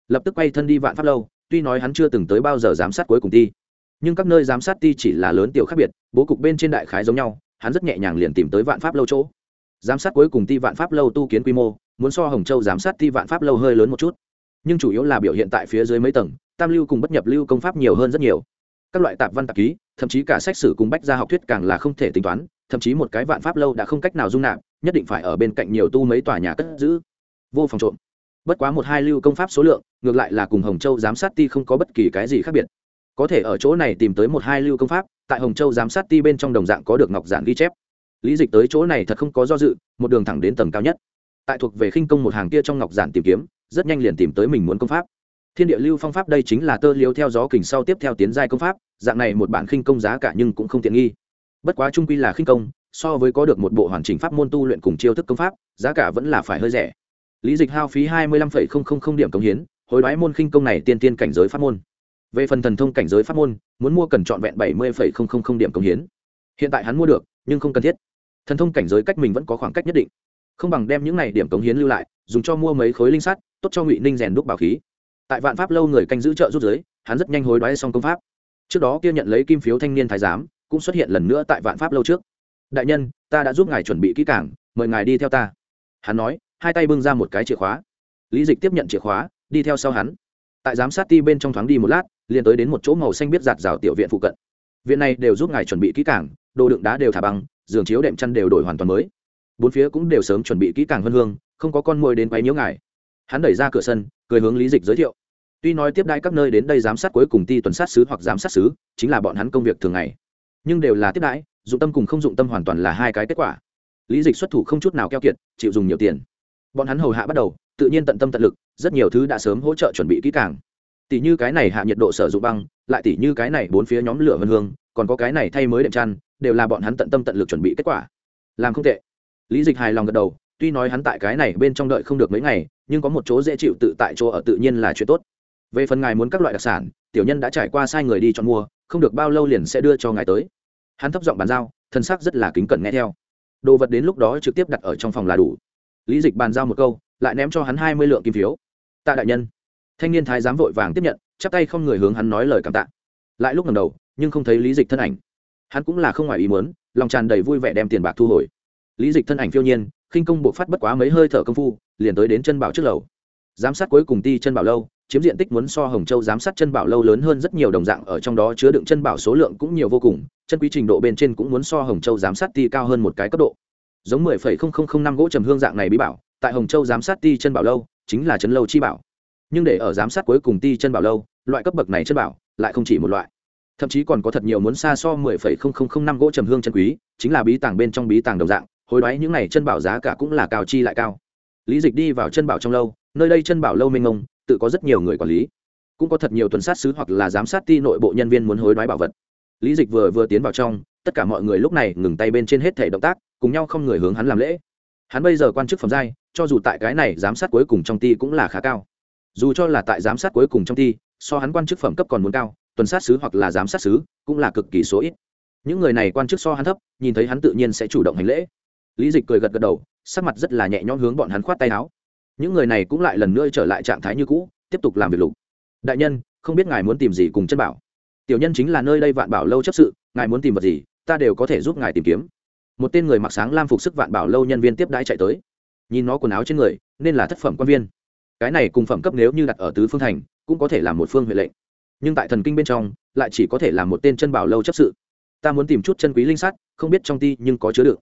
Lập tức quay thân đi vạn pháp lâu, tuy nói hắn chưa từng tới bao giờ giám sát cuối cùng ti nhưng các nơi giám sát ti chỉ là lớn tiểu khác biệt, bố cục bên trên đại khái giống nhau, hắn rất nhẹ nhàng liền tìm tới vạn pháp lâu chỗ. Giám sát cuối cùng ti vạn pháp lâu tu kiến quy mô, muốn so hồng châu giám sát ti vạn pháp lâu hơi lớn một chút. Nhưng chủ yếu là biểu hiện tại phía dưới mấy tầng, tam lưu cùng bất nhập lưu công pháp nhiều hơn rất nhiều. Các loại tạp văn tạp ký, thậm chí cả sách sử cùng bách gia học thuyết càng là không thể tính toán, thậm chí một cái vạn pháp lâu đã không cách nào dung nạp, nhất định phải ở bên cạnh nhiều tu mấy tòa nhà cất giữ. Vô phòng trộm. Bất quá một hai lưu công pháp số lượng, ngược lại là cùng hồng châu giám sát ti không có bất kỳ cái gì khác biệt có thể ở chỗ này tìm tới một hai lưu công pháp, tại hồng châu giám sát ti bên trong đồng dạng có được ngọc giản ghi chép. Lý dịch tới chỗ này thật không có do dự, một đường thẳng đến tầng cao nhất. Tại thuộc về khinh công một hàng kia trong ngọc giản tìm kiếm, rất nhanh liền tìm tới mình muốn công pháp. Thiên địa lưu phong pháp đây chính là tơ liếu theo gió kình sau tiếp theo tiến giai công pháp, dạng này một bản khinh công giá cả nhưng cũng không tiện nghi. Bất quá trung quy là khinh công, so với có được một bộ hoàn chỉnh pháp môn tu luyện cùng chiêu thức công pháp, giá cả vẫn là phải hơi rẻ. Lý dịch hao phí hai mươi lăm điểm công hiến, hối đoái môn khinh công này tiên tiên cảnh giới pháp môn về phần thần thông cảnh giới pháp môn, muốn mua cần trọn vẹn bảy mươi điểm công hiến. Hiện tại hắn mua được, nhưng không cần thiết. Thần thông cảnh giới cách mình vẫn có khoảng cách nhất định. Không bằng đem những này điểm cống hiến lưu lại, dùng cho mua mấy khối linh sắt, tốt cho ngụy ninh rèn đúc bảo khí. Tại vạn pháp lâu người canh giữ chợ rút giới, hắn rất nhanh hối đoái xong công pháp. Trước đó kia nhận lấy kim phiếu thanh niên thái giám, cũng xuất hiện lần nữa tại vạn pháp lâu trước. Đại nhân, ta đã giúp ngài chuẩn bị kỹ cảng mời ngài đi theo ta. Hắn nói, hai tay bưng ra một cái chìa khóa. Lý dịch tiếp nhận chìa khóa, đi theo sau hắn tại giám sát ti bên trong thoáng đi một lát, liền tới đến một chỗ màu xanh biết giạt rào tiểu viện phụ cận. Viện này đều giúp ngài chuẩn bị kỹ cảng đồ đựng đá đều thả băng giường chiếu đệm chăn đều đổi hoàn toàn mới. Bốn phía cũng đều sớm chuẩn bị kỹ càng hơn hương, không có con mồi đến quấy nhiễu ngài. Hắn đẩy ra cửa sân, cười hướng lý dịch giới thiệu. Tuy nói tiếp đãi các nơi đến đây giám sát cuối cùng ti tuần sát sứ hoặc giám sát sứ, chính là bọn hắn công việc thường ngày. Nhưng đều là tiếp đãi, dụng tâm cùng không dụng tâm hoàn toàn là hai cái kết quả. Lý dịch xuất thủ không chút nào keo kiệt, chịu dùng nhiều tiền. Bọn hắn hầu hạ bắt đầu tự nhiên tận tâm tận lực, rất nhiều thứ đã sớm hỗ trợ chuẩn bị kỹ càng. Tỷ như cái này hạ nhiệt độ sử dụng băng, lại tỷ như cái này bốn phía nhóm lửa vân hương, còn có cái này thay mới đệm chăn, đều là bọn hắn tận tâm tận lực chuẩn bị kết quả. Làm không tệ. Lý dịch hài lòng gật đầu, tuy nói hắn tại cái này bên trong đợi không được mấy ngày, nhưng có một chỗ dễ chịu tự tại chỗ ở tự nhiên là chuyện tốt. Về phần ngài muốn các loại đặc sản, tiểu nhân đã trải qua sai người đi chọn mua, không được bao lâu liền sẽ đưa cho ngài tới. Hắn thấp giọng bàn giao, thân xác rất là kính cẩn nghe theo. Đồ vật đến lúc đó trực tiếp đặt ở trong phòng là đủ. Lý dịch bàn giao một câu lại ném cho hắn hai mươi lượng kim phiếu. Tạ đại nhân. Thanh niên thái giám vội vàng tiếp nhận, chắp tay không người hướng hắn nói lời cảm tạ. Lại lúc lần đầu, nhưng không thấy lý dịch thân ảnh. Hắn cũng là không ngoài ý muốn, lòng tràn đầy vui vẻ đem tiền bạc thu hồi. Lý dịch thân ảnh phiêu nhiên, khinh công bộ phát bất quá mấy hơi thở công phu, liền tới đến chân bảo trước lầu. Giám sát cuối cùng ti chân bảo lâu, chiếm diện tích muốn so hồng châu giám sát chân bảo lâu lớn hơn rất nhiều đồng dạng, ở trong đó chứa đựng chân bảo số lượng cũng nhiều vô cùng, chân quý trình độ bên trên cũng muốn so hồng châu giám sát ti cao hơn một cái cấp độ. Giống mười phẩy không không không năm gỗ trầm hương dạng này bí bảo tại hồng châu giám sát ti chân bảo lâu, chính là chân lâu chi bảo. Nhưng để ở giám sát cuối cùng ti chân bảo lâu, loại cấp bậc này chân bảo lại không chỉ một loại. Thậm chí còn có thật nhiều muốn xa so mười phẩy không không không năm gỗ trầm hương chân quý, chính là bí tàng bên trong bí tàng đồng dạng, hối đoái những này chân bảo giá cả cũng là cao chi lại cao. Lý dịch đi vào chân bảo trong lâu, nơi đây chân bảo lâu mênh mông, tự có rất nhiều người quản lý. Cũng có thật nhiều tuần sát sứ hoặc là giám sát ti nội bộ nhân viên muốn hối đoái bảo vật. Lý dịch vừa vừa tiến vào trong, tất cả mọi người lúc này ngừng tay bên trên hết thể động tác, cùng nhau không người hướng hắn làm lễ. Hắn bây giờ quan chức phẩm giai cho dù tại cái này giám sát cuối cùng trong ty cũng là khá cao. Dù cho là tại giám sát cuối cùng trong ty so hắn quan chức phẩm cấp còn muốn cao, tuần sát sứ hoặc là giám sát sứ cũng là cực kỳ số ít. Những người này quan chức so hắn thấp, nhìn thấy hắn tự nhiên sẽ chủ động hành lễ. Lý dịch cười gật gật đầu, sắc mặt rất là nhẹ nhõm hướng bọn hắn khoát tay áo. Những người này cũng lại lần nữa trở lại trạng thái như cũ, tiếp tục làm việc lục. Đại nhân, không biết ngài muốn tìm gì cùng chân bảo? Tiểu nhân chính là nơi đây vạn bảo lâu chấp sự, ngài muốn tìm vật gì, ta đều có thể giúp ngài tìm kiếm. Một tên người mặc sáng lam phục sức vạn bảo lâu nhân viên tiếp đãi chạy tới nhìn nó quần áo trên người, nên là thất phẩm quan viên. Cái này cùng phẩm cấp nếu như đặt ở tứ phương thành, cũng có thể là một phương huệ lệnh. Nhưng tại thần kinh bên trong, lại chỉ có thể là một tên chân bảo lâu chấp sự. Ta muốn tìm chút chân quý linh sắt không biết trong ti nhưng có chứa được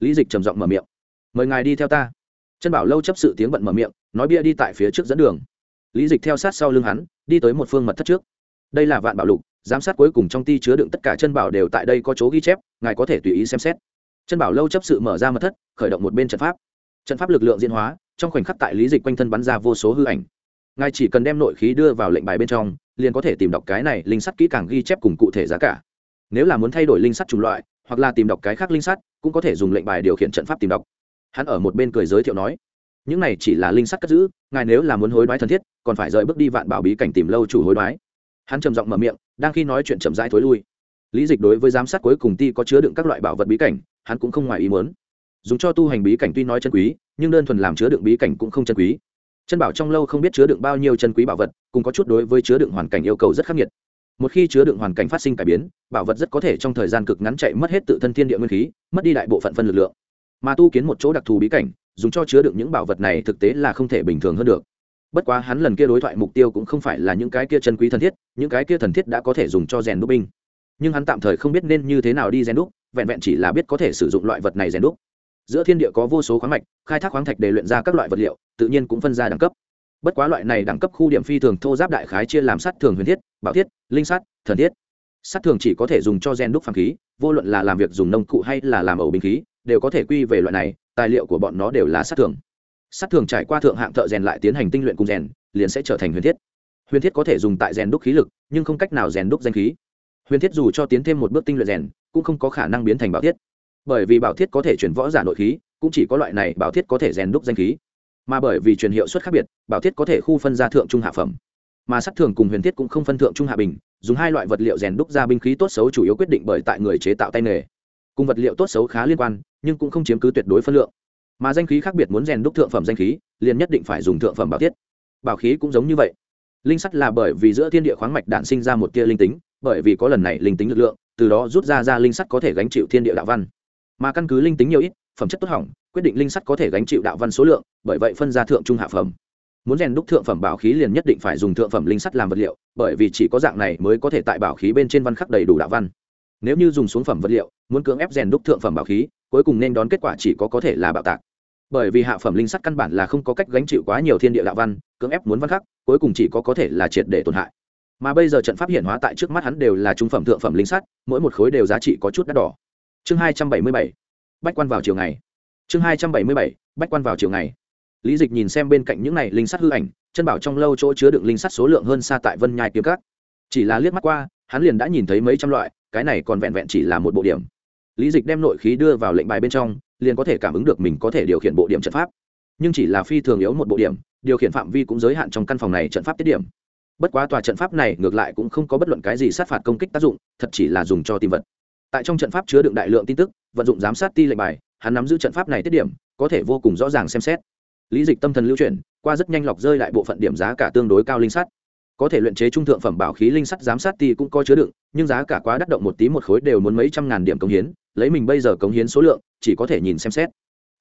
lý dịch trầm giọng mở miệng. Mời ngài đi theo ta. Chân bảo lâu chấp sự tiếng bận mở miệng, nói bia đi tại phía trước dẫn đường. Lý dịch theo sát sau lưng hắn, đi tới một phương mật thất trước. Đây là vạn bảo lục, giám sát cuối cùng trong ti chứa đựng tất cả chân bảo đều tại đây có chỗ ghi chép, ngài có thể tùy ý xem xét. Chân bảo lâu chấp sự mở ra mật thất, khởi động một bên trận pháp trận pháp lực lượng diễn hóa, trong khoảnh khắc tại lý dịch quanh thân bắn ra vô số hư ảnh. Ngài chỉ cần đem nội khí đưa vào lệnh bài bên trong, liền có thể tìm đọc cái này linh sắt kỹ càng ghi chép cùng cụ thể giá cả. Nếu là muốn thay đổi linh sắt chủng loại, hoặc là tìm đọc cái khác linh sắt, cũng có thể dùng lệnh bài điều khiển trận pháp tìm đọc. Hắn ở một bên cười giới thiệu nói, những này chỉ là linh sắt cất giữ, ngài nếu là muốn hối đoái thân thiết, còn phải rời bước đi vạn bảo bí cảnh tìm lâu chủ hối đoái. Hắn trầm giọng mở miệng, đang khi nói chuyện chậm rãi thối lui. Lý dịch đối với giám sát cuối cùng ti có chứa đựng các loại bảo vật bí cảnh, hắn cũng không ngoài ý muốn dùng cho tu hành bí cảnh tuy nói chân quý, nhưng đơn thuần làm chứa đựng bí cảnh cũng không chân quý. Chân bảo trong lâu không biết chứa đựng bao nhiêu chân quý bảo vật, cùng có chút đối với chứa đựng hoàn cảnh yêu cầu rất khắc nghiệt. Một khi chứa đựng hoàn cảnh phát sinh cải biến, bảo vật rất có thể trong thời gian cực ngắn chạy mất hết tự thân thiên địa nguyên khí, mất đi đại bộ phận phân lực lượng. Mà tu kiến một chỗ đặc thù bí cảnh, dùng cho chứa đựng những bảo vật này thực tế là không thể bình thường hơn được. Bất quá hắn lần kia đối thoại mục tiêu cũng không phải là những cái kia chân quý thần thiết, những cái kia thần thiết đã có thể dùng cho rèn đúc binh. Nhưng hắn tạm thời không biết nên như thế nào đi rèn đúc, vẹn vẹn chỉ là biết có thể sử dụng loại vật này rèn đúc giữa thiên địa có vô số khoáng mạch, khai thác khoáng thạch để luyện ra các loại vật liệu, tự nhiên cũng phân ra đẳng cấp. Bất quá loại này đẳng cấp khu điểm phi thường thô giáp đại khái chia làm sắt thường huyền thiết, bảo thiết, linh sắt thần thiết. Sắt thường chỉ có thể dùng cho gen đúc phàm khí, vô luận là làm việc dùng nông cụ hay là làm ẩu bình khí, đều có thể quy về loại này, tài liệu của bọn nó đều là sắt thường. Sắt thường trải qua thượng hạng thợ rèn lại tiến hành tinh luyện cùng rèn, liền sẽ trở thành huyền thiết. Huyền thiết có thể dùng tại rèn đúc khí lực, nhưng không cách nào rèn đúc danh khí. Huyền thiết dù cho tiến thêm một bước tinh luyện rèn, cũng không có khả năng biến thành bảo thiết bởi vì bảo thiết có thể chuyển võ giả nội khí, cũng chỉ có loại này bảo thiết có thể rèn đúc danh khí. Mà bởi vì truyền hiệu suất khác biệt, bảo thiết có thể khu phân ra thượng trung hạ phẩm. Mà sắt thường cùng huyền thiết cũng không phân thượng trung hạ bình, dùng hai loại vật liệu rèn đúc ra binh khí tốt xấu chủ yếu quyết định bởi tại người chế tạo tay nghề. Cùng vật liệu tốt xấu khá liên quan, nhưng cũng không chiếm cứ tuyệt đối phân lượng. Mà danh khí khác biệt muốn rèn đúc thượng phẩm danh khí, liền nhất định phải dùng thượng phẩm bảo thiết. Bảo khí cũng giống như vậy. Linh sắt là bởi vì giữa thiên địa khoáng mạch đạn sinh ra một tia linh tính, bởi vì có lần này linh tính lực lượng, từ đó rút ra ra linh sắt có thể gánh chịu thiên địa đạo văn mà căn cứ linh tính nhiều ít, phẩm chất tốt hỏng, quyết định linh sắt có thể gánh chịu đạo văn số lượng, bởi vậy phân ra thượng trung hạ phẩm. Muốn rèn đúc thượng phẩm bảo khí liền nhất định phải dùng thượng phẩm linh sắt làm vật liệu, bởi vì chỉ có dạng này mới có thể tại bảo khí bên trên văn khắc đầy đủ đạo văn. Nếu như dùng xuống phẩm vật liệu, muốn cưỡng ép rèn đúc thượng phẩm bảo khí, cuối cùng nên đón kết quả chỉ có có thể là bạo tạc. Bởi vì hạ phẩm linh sắt căn bản là không có cách gánh chịu quá nhiều thiên địa đạo văn, cưỡng ép muốn văn khắc, cuối cùng chỉ có có thể là triệt để tổn hại. Mà bây giờ trận pháp hiện hóa tại trước mắt hắn đều là trung phẩm thượng phẩm linh sắt, mỗi một khối đều giá trị có chút đắt đỏ chương hai trăm bảy mươi bảy, bách quan vào chiều ngày. Chương hai trăm bảy mươi bảy, bách quan vào chiều ngày. Lý dịch nhìn xem bên cạnh những này linh sắt hư ảnh, chân bảo trong lâu chỗ chứa đựng linh sắt số lượng hơn xa tại vân nhai kiếm cát chỉ là liếc mắt qua, hắn liền đã nhìn thấy mấy trăm loại, cái này còn vẹn vẹn chỉ là một bộ điểm. Lý dịch đem nội khí đưa vào lệnh bài bên trong, liền có thể cảm ứng được mình có thể điều khiển bộ điểm trận pháp. Nhưng chỉ là phi thường yếu một bộ điểm, điều khiển phạm vi cũng giới hạn trong căn phòng này trận pháp tiết điểm. Bất quá tòa trận pháp này ngược lại cũng không có bất luận cái gì sát phạt công kích tác dụng, thật chỉ là dùng cho tìm vật tại trong trận pháp chứa đựng đại lượng tin tức, vận dụng giám sát ti lệnh bài, hắn nắm giữ trận pháp này tiết điểm, có thể vô cùng rõ ràng xem xét. Lý dịch tâm thần lưu chuyển, qua rất nhanh lọc rơi lại bộ phận điểm giá cả tương đối cao linh sắt. Có thể luyện chế trung thượng phẩm bảo khí linh sắt giám sát ti cũng có chứa đựng, nhưng giá cả quá đắt động một tí một khối đều muốn mấy trăm ngàn điểm cống hiến, lấy mình bây giờ cống hiến số lượng, chỉ có thể nhìn xem xét.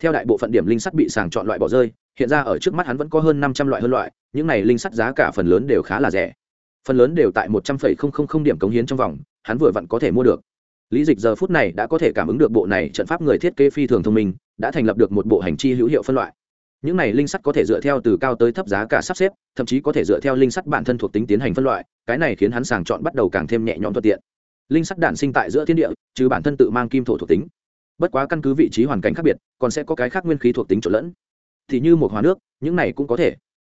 Theo đại bộ phận điểm linh sắt bị sàng chọn loại bỏ rơi, hiện ra ở trước mắt hắn vẫn có hơn năm trăm loại hơn loại, những này linh sắt giá cả phần lớn đều khá là rẻ. Phần lớn đều tại một trăm linh điểm cống hiến trong vòng, hắn vừa vặn có thể mua được lý dịch giờ phút này đã có thể cảm ứng được bộ này trận pháp người thiết kế phi thường thông minh, đã thành lập được một bộ hành chi hữu hiệu phân loại. Những này linh sắt có thể dựa theo từ cao tới thấp giá cả sắp xếp, thậm chí có thể dựa theo linh sắt bản thân thuộc tính tiến hành phân loại, cái này khiến hắn sàng chọn bắt đầu càng thêm nhẹ nhõm thuận tiện. Linh sắt đản sinh tại giữa thiên địa chứ bản thân tự mang kim thổ thuộc tính. Bất quá căn cứ vị trí hoàn cảnh khác biệt, còn sẽ có cái khác nguyên khí thuộc tính trộn lẫn. Thì như một hóa nước, những này cũng có thể.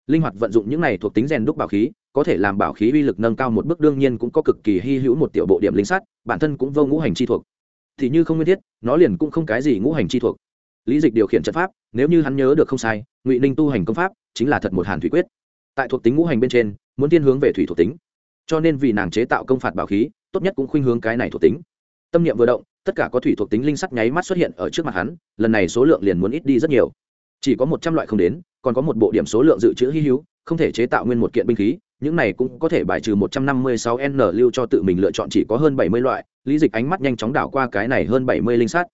Linh hoạt vận dụng những này thuộc tính rèn đúc bảo khí có thể làm bảo khí uy lực nâng cao một bước đương nhiên cũng có cực kỳ hy hữu một tiểu bộ điểm linh sắt bản thân cũng vô ngũ hành chi thuộc. Thì như không nguyên thiết, nó liền cũng không cái gì ngũ hành chi thuộc. Lý dịch điều khiển trận pháp, nếu như hắn nhớ được không sai, ngụy ninh tu hành công pháp chính là thật một hàn thủy quyết. Tại thuộc tính ngũ hành bên trên, muốn tiên hướng về thủy thuộc tính. Cho nên vì nàng chế tạo công phạt bảo khí, tốt nhất cũng khuynh hướng cái này thuộc tính. Tâm niệm vừa động, tất cả có thủy thuộc tính linh sắt nháy mắt xuất hiện ở trước mặt hắn, lần này số lượng liền muốn ít đi rất nhiều. Chỉ có một trăm loại không đến, còn có một bộ điểm số lượng dự trữ hy hữu, không thể chế tạo nguyên một kiện binh khí những này cũng có thể bài trừ một trăm năm mươi sáu n lưu cho tự mình lựa chọn chỉ có hơn bảy mươi loại, lý dịch ánh mắt nhanh chóng đảo qua cái này hơn bảy mươi linh sắt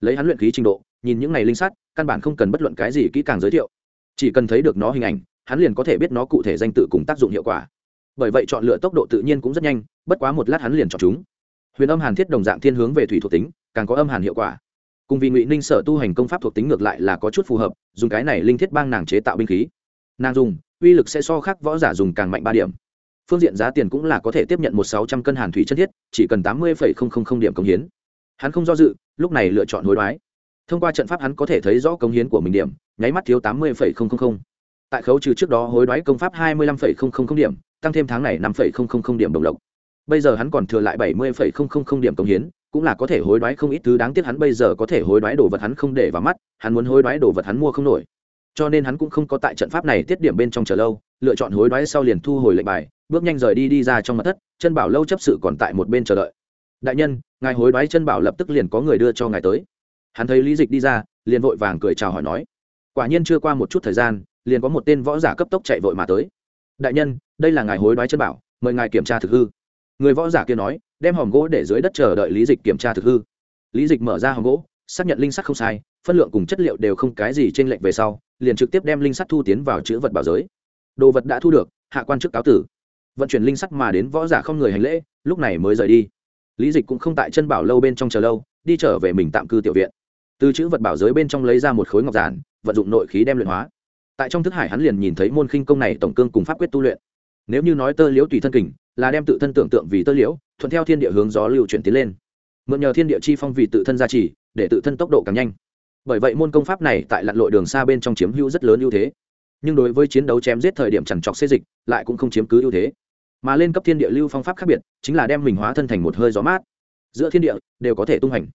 lấy hắn luyện khí trình độ, nhìn những này linh sắt căn bản không cần bất luận cái gì kỹ càng giới thiệu. Chỉ cần thấy được nó hình ảnh, hắn liền có thể biết nó cụ thể danh tự cùng tác dụng hiệu quả. Bởi vậy chọn lựa tốc độ tự nhiên cũng rất nhanh, bất quá một lát hắn liền chọn chúng. Huyền âm hàn thiết đồng dạng thiên hướng về thủy thuộc tính, càng có âm hàn hiệu quả. Cùng vì ngụy ninh sở tu hành công pháp thuộc tính ngược lại là có chút phù hợp, dùng cái này linh thiết bang nàng chế tạo binh khí. Nàng dùng uy lực sẽ so khác võ giả dùng càng mạnh ba điểm. Phương diện giá tiền cũng là có thể tiếp nhận một sáu trăm cân hàn thủy chân thiết, chỉ cần tám mươi điểm công hiến. Hắn không do dự, lúc này lựa chọn hối đoái. Thông qua trận pháp hắn có thể thấy rõ công hiến của mình điểm, nháy mắt thiếu tám mươi tại khấu trừ trước đó hối đoái công pháp hai mươi năm điểm, tăng thêm tháng này năm điểm đồng lộc. Bây giờ hắn còn thừa lại bảy mươi điểm công hiến, cũng là có thể hối đoái không ít thứ đáng tiếc hắn bây giờ có thể hối đoái đồ vật hắn không để vào mắt, hắn muốn hối đoái đồ vật hắn mua không nổi cho nên hắn cũng không có tại trận pháp này tiết điểm bên trong chờ lâu, lựa chọn hối đoái sau liền thu hồi lệnh bài, bước nhanh rời đi đi ra trong mặt thất, chân bảo lâu chấp sự còn tại một bên chờ đợi. Đại nhân, ngài hối đoái chân bảo lập tức liền có người đưa cho ngài tới. Hắn thấy lý dịch đi ra, liền vội vàng cười chào hỏi nói. Quả nhiên chưa qua một chút thời gian, liền có một tên võ giả cấp tốc chạy vội mà tới. Đại nhân, đây là ngài hối đoái chân bảo, mời ngài kiểm tra thực hư. Người võ giả kia nói, đem hòm gỗ để dưới đất chờ đợi lý dịch kiểm tra thực hư. Lý dịch mở ra hòm gỗ, xác nhận linh sắc không sai, phân lượng cùng chất liệu đều không cái gì trên lệnh về sau liền trực tiếp đem linh sắt thu tiến vào chữ vật bảo giới. Đồ vật đã thu được, hạ quan chức cáo tử. Vận chuyển linh sắt mà đến võ giả không người hành lễ, lúc này mới rời đi. Lý dịch cũng không tại chân bảo lâu bên trong chờ lâu, đi trở về mình tạm cư tiểu viện. Từ chữ vật bảo giới bên trong lấy ra một khối ngọc giản, vận dụng nội khí đem luyện hóa. Tại trong thức hải hắn liền nhìn thấy môn khinh công này tổng cương cùng pháp quyết tu luyện. Nếu như nói tơ liễu tùy thân kình, là đem tự thân tưởng tượng vì tơ liễu, thuận theo thiên địa hướng gió lưu chuyển tiến lên. Mượn nhờ thiên địa chi phong vì tự thân gia trì, để tự thân tốc độ càng nhanh bởi vậy môn công pháp này tại lặn lội đường xa bên trong chiếm hữu rất lớn ưu thế. Nhưng đối với chiến đấu chém giết thời điểm chằn trọc xê dịch, lại cũng không chiếm cứ ưu thế. Mà lên cấp thiên địa lưu phong pháp khác biệt, chính là đem mình hóa thân thành một hơi gió mát. Giữa thiên địa đều có thể tung hành.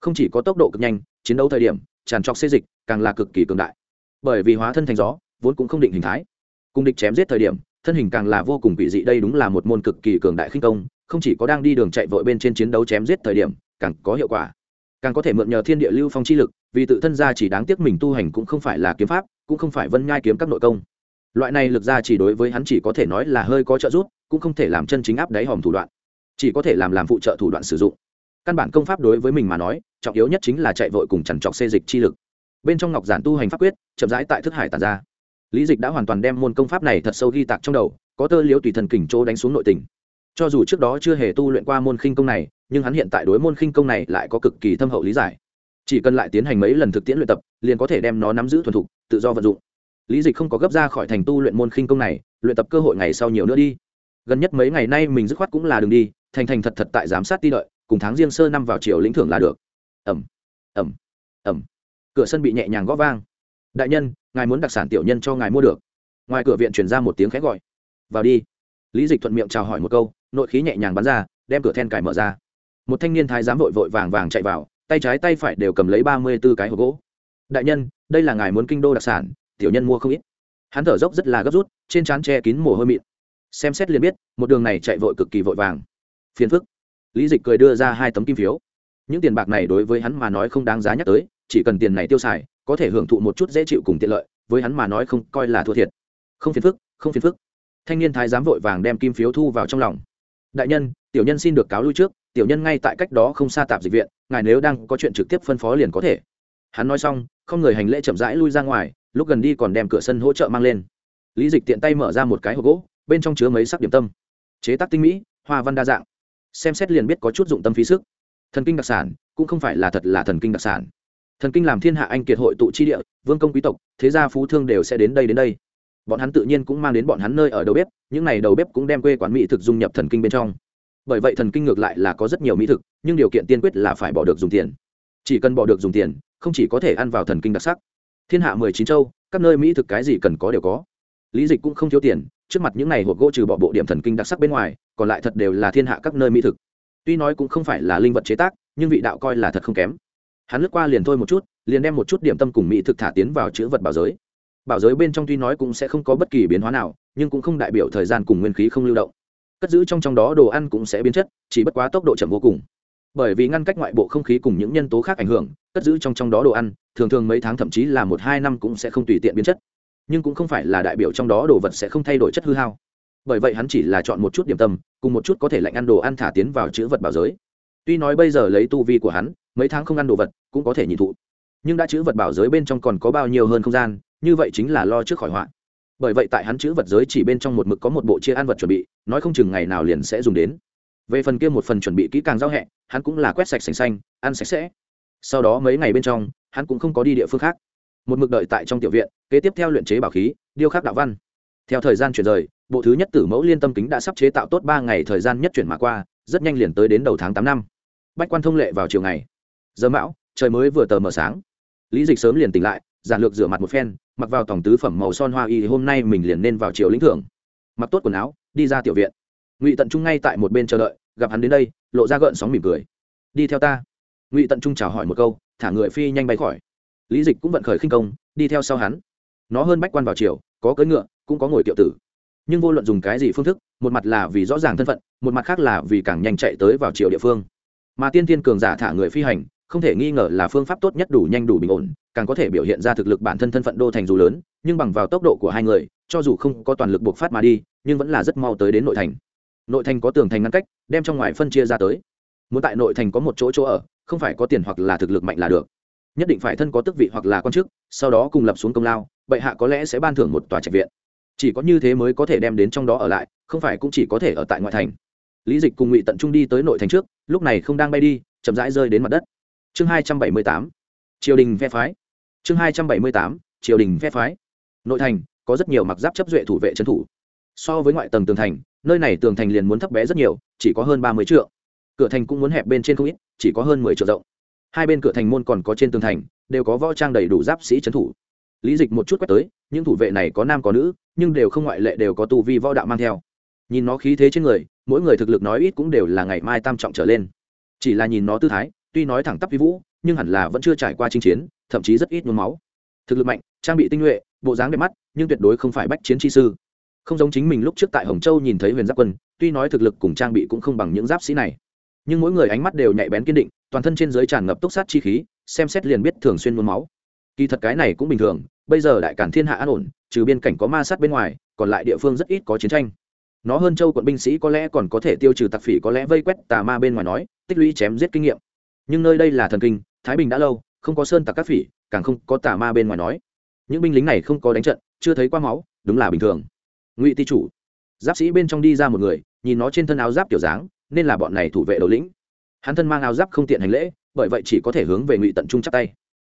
Không chỉ có tốc độ cực nhanh, chiến đấu thời điểm tràn trọc xê dịch càng là cực kỳ cường đại. Bởi vì hóa thân thành gió, vốn cũng không định hình thái. Cùng địch chém giết thời điểm, thân hình càng là vô cùng quỷ dị, đây đúng là một môn cực kỳ cường đại khinh công, không chỉ có đang đi đường chạy vội bên trên chiến đấu chém giết thời điểm, càng có hiệu quả. Càng có thể mượn nhờ thiên địa lưu phong chi lực vì tự thân gia chỉ đáng tiếc mình tu hành cũng không phải là kiếm pháp, cũng không phải vân nhai kiếm các nội công. Loại này lực ra chỉ đối với hắn chỉ có thể nói là hơi có trợ giúp, cũng không thể làm chân chính áp đáy hòm thủ đoạn. Chỉ có thể làm làm phụ trợ thủ đoạn sử dụng. Căn bản công pháp đối với mình mà nói, trọng yếu nhất chính là chạy vội cùng chằn trọc xê dịch chi lực. Bên trong ngọc giản tu hành pháp quyết, chậm rãi tại thức hải tàn ra. Lý dịch đã hoàn toàn đem môn công pháp này thật sâu ghi tạc trong đầu, có tơ liếu tùy thần kình chỗ đánh xuống nội tình. Cho dù trước đó chưa hề tu luyện qua môn khinh công này, nhưng hắn hiện tại đối môn khinh công này lại có cực kỳ thâm hậu lý giải chỉ cần lại tiến hành mấy lần thực tiễn luyện tập, liền có thể đem nó nắm giữ thuần thục, tự do vận dụng. Lý dịch không có gấp ra khỏi thành tu luyện môn khinh công này, luyện tập cơ hội ngày sau nhiều nữa đi. Gần nhất mấy ngày nay mình dứt khoát cũng là đường đi, thành thành thật thật tại giám sát ti đợi, cùng tháng riêng sơ năm vào chiều lĩnh thưởng là được. Ẩm ẩm ẩm cửa sân bị nhẹ nhàng gõ vang. Đại nhân, ngài muốn đặc sản tiểu nhân cho ngài mua được. Ngoài cửa viện chuyển ra một tiếng khẽ gọi. Vào đi. Lý dịch thuận miệng chào hỏi một câu, nội khí nhẹ nhàng bắn ra, đem cửa then cài mở ra. Một thanh niên thái giám vội vội vàng vàng chạy vào tay trái tay phải đều cầm lấy ba mươi b ố cái hộp gỗ. Đại nhân, đây là ngài muốn kinh đô đặc sản, tiểu nhân mua không ít. Hắn thở dốc rất là gấp rút, trên trán che kín mồ hôi mịn. Xem xét liền biết, một đường này chạy vội cực kỳ vội vàng. Phiền phức. Lý dịch cười đưa ra hai tấm kim phiếu. Những tiền bạc này đối với hắn mà nói không đáng giá nhắc tới, chỉ cần tiền này tiêu xài, có thể hưởng thụ một chút dễ chịu cùng tiện lợi, với hắn mà nói không coi là thua thiệt. Không phiền phức, không phiền phức. Thanh niên thái giám vội vàng đem kim phiếu thu vào trong lòng. Đại nhân, tiểu nhân xin được cáo lui trước tiểu nhân ngay tại cách đó không xa tạp dịch viện, ngài nếu đang có chuyện trực tiếp phân phó liền có thể. Hắn nói xong, không người hành lễ chậm rãi lui ra ngoài, lúc gần đi còn đem cửa sân hỗ trợ mang lên. Lý dịch tiện tay mở ra một cái hộp gỗ, bên trong chứa mấy sắc điểm tâm. Chế tác tinh mỹ, hoa văn đa dạng. Xem xét liền biết có chút dụng tâm phí sức. Thần kinh đặc sản, cũng không phải là thật là thần kinh đặc sản. Thần kinh làm thiên hạ anh kiệt hội tụ chi địa, vương công quý tộc, thế gia phú thương đều sẽ đến đây đến đây. Bọn hắn tự nhiên cũng mang đến bọn hắn nơi ở đầu bếp, những n à y đầu bếp cũng đem quê quán mỹ thực dung nhập thần kinh bên trong bởi vậy thần kinh ngược lại là có rất nhiều mỹ thực, nhưng điều kiện tiên quyết là phải bỏ được dùng tiền. Chỉ cần bỏ được dùng tiền, không chỉ có thể ăn vào thần kinh đặc sắc. Thiên hạ mười chín châu, các nơi mỹ thực cái gì cần có đều có. Lý dịch cũng không thiếu tiền, trước mặt những n à y hộp gỗ trừ bỏ bộ điểm thần kinh đặc sắc bên ngoài, còn lại thật đều là thiên hạ các nơi mỹ thực. Tuy nói cũng không phải là linh vật chế tác, nhưng vị đạo coi là thật không kém. Hắn lướt qua liền thôi một chút, liền đem một chút điểm tâm cùng mỹ thực thả tiến vào chữ vật bảo giới. Bảo giới bên trong tuy nói cũng sẽ không có bất kỳ biến hóa nào, nhưng cũng không đại biểu thời gian cùng nguyên khí không lưu động cất giữ trong trong đó đồ ăn cũng sẽ biến chất, chỉ bất quá tốc độ chậm vô cùng. Bởi vì ngăn cách ngoại bộ không khí cùng những nhân tố khác ảnh hưởng, cất giữ trong trong đó đồ ăn, thường thường mấy tháng thậm chí là một hai năm cũng sẽ không tùy tiện biến chất. Nhưng cũng không phải là đại biểu trong đó đồ vật sẽ không thay đổi chất hư hao. Bởi vậy hắn chỉ là chọn một chút điểm tâm, cùng một chút có thể lạnh ăn đồ ăn thả tiến vào chữ vật bảo giới. Tuy nói bây giờ lấy tu vi của hắn, mấy tháng không ăn đồ vật cũng có thể nhị thụ. Nhưng đã chữ vật bảo giới bên trong còn có bao nhiêu hơn không gian, như vậy chính là lo trước khỏi họa bởi vậy tại hắn chữ vật giới chỉ bên trong một mực có một bộ chia ăn vật chuẩn bị, nói không chừng ngày nào liền sẽ dùng đến. Về phần kia một phần chuẩn bị kỹ càng giao hẹ, hắn cũng là quét sạch sành xanh, ăn sạch sẽ. Sau đó mấy ngày bên trong, hắn cũng không có đi địa phương khác. Một mực đợi tại trong tiểu viện, kế tiếp theo luyện chế bảo khí, điêu khắc đạo văn. Theo thời gian chuyển rời, bộ thứ nhất tử mẫu liên tâm kính đã sắp chế tạo tốt ba ngày thời gian nhất chuyển mà qua, rất nhanh liền tới đến đầu tháng tám năm. Bách quan thông lệ vào chiều ngày. Giờ mão, trời mới vừa tờ mờ sáng. Lý dịch sớm liền tỉnh lại, giản lược rửa mặt một phen mặc vào tổng tứ phẩm màu son hoa y, hôm nay mình liền nên vào triều lĩnh thưởng. Mặc tốt quần áo, đi ra tiểu viện. Ngụy tận trung ngay tại một bên chờ đợi, gặp hắn đến đây, lộ ra gợn sóng mỉm cười. Đi theo ta. Ngụy tận trung chào hỏi một câu, thả người phi nhanh bay khỏi. Lý dịch cũng vận khởi khinh công, đi theo sau hắn. Nó hơn bách quan vào triều, có cưỡi ngựa, cũng có ngồi tiểu tử. Nhưng vô luận dùng cái gì phương thức, một mặt là vì rõ ràng thân phận, một mặt khác là vì càng nhanh chạy tới vào triều địa phương. Mà tiên tiên cường giả thả người phi hành không thể nghi ngờ là phương pháp tốt nhất đủ nhanh đủ bình ổn, càng có thể biểu hiện ra thực lực bản thân thân phận đô thành dù lớn, nhưng bằng vào tốc độ của hai người, cho dù không có toàn lực buộc phát mà đi, nhưng vẫn là rất mau tới đến nội thành. Nội thành có tường thành ngăn cách, đem trong ngoài phân chia ra tới. Muốn tại nội thành có một chỗ chỗ ở, không phải có tiền hoặc là thực lực mạnh là được. Nhất định phải thân có tước vị hoặc là quan chức, sau đó cùng lập xuống công lao, bệ hạ có lẽ sẽ ban thưởng một tòa trạch viện. Chỉ có như thế mới có thể đem đến trong đó ở lại, không phải cũng chỉ có thể ở tại ngoại thành. Lý dịch cùng ngụy tận trung đi tới nội thành trước, lúc này không đang bay đi, chậm rãi rơi đến mặt đất chương hai trăm bảy mươi tám, triều đình phe phái. Chương hai trăm bảy mươi tám, triều đình phe phái. Nội thành, có rất nhiều mặc giáp chấp duệ thủ vệ trấn thủ. So với ngoại tầng tường thành, nơi này tường thành liền muốn thấp bé rất nhiều, chỉ có hơn ba mươi triệu cửa thành cũng muốn hẹp bên trên không ít, chỉ có hơn mười triệu rộng. Hai bên cửa thành môn còn có trên tường thành, đều có võ trang đầy đủ giáp sĩ trấn thủ. Lý dịch một chút quét tới, những thủ vệ này có nam có nữ, nhưng đều không ngoại lệ đều có tu vi võ đạo mang theo. Nhìn nó khí thế trên người, mỗi người thực lực nói ít cũng đều là ngày mai tam trọng trở lên. Chỉ là nhìn nó tư thái tuy nói thẳng tắp vi vũ, nhưng hẳn là vẫn chưa trải qua chinh chiến, thậm chí rất ít nhuốm máu. Thực lực mạnh, trang bị tinh nhuệ, bộ dáng đẹp mắt, nhưng tuyệt đối không phải bách chiến chi sư. Không giống chính mình lúc trước tại hồng châu nhìn thấy huyền giáp quân, tuy nói thực lực cùng trang bị cũng không bằng những giáp sĩ này. Nhưng mỗi người ánh mắt đều nhạy bén kiên định, toàn thân trên giới tràn ngập túc sát chi khí, xem xét liền biết thường xuyên nhuốm máu. Kỳ thật cái này cũng bình thường, bây giờ đại cản thiên hạ an ổn, trừ biên cảnh có ma sát bên ngoài, còn lại địa phương rất ít có chiến tranh. Nó hơn châu quận binh sĩ có lẽ còn có thể tiêu trừ tặc phỉ có lẽ vây quét tà ma bên ngoài nói, tích lũy chém giết kinh nghiệm nhưng nơi đây là thần kinh, thái bình đã lâu, không có sơn tặc các phỉ, càng không có tà ma bên ngoài nói. Những binh lính này không có đánh trận, chưa thấy qua máu, đúng là bình thường. Ngụy ti chủ, giáp sĩ bên trong đi ra một người, nhìn nó trên thân áo giáp kiểu dáng, nên là bọn này thủ vệ đầu lĩnh. Hắn thân mang áo giáp không tiện hành lễ, bởi vậy chỉ có thể hướng về ngụy tận trung chắc tay.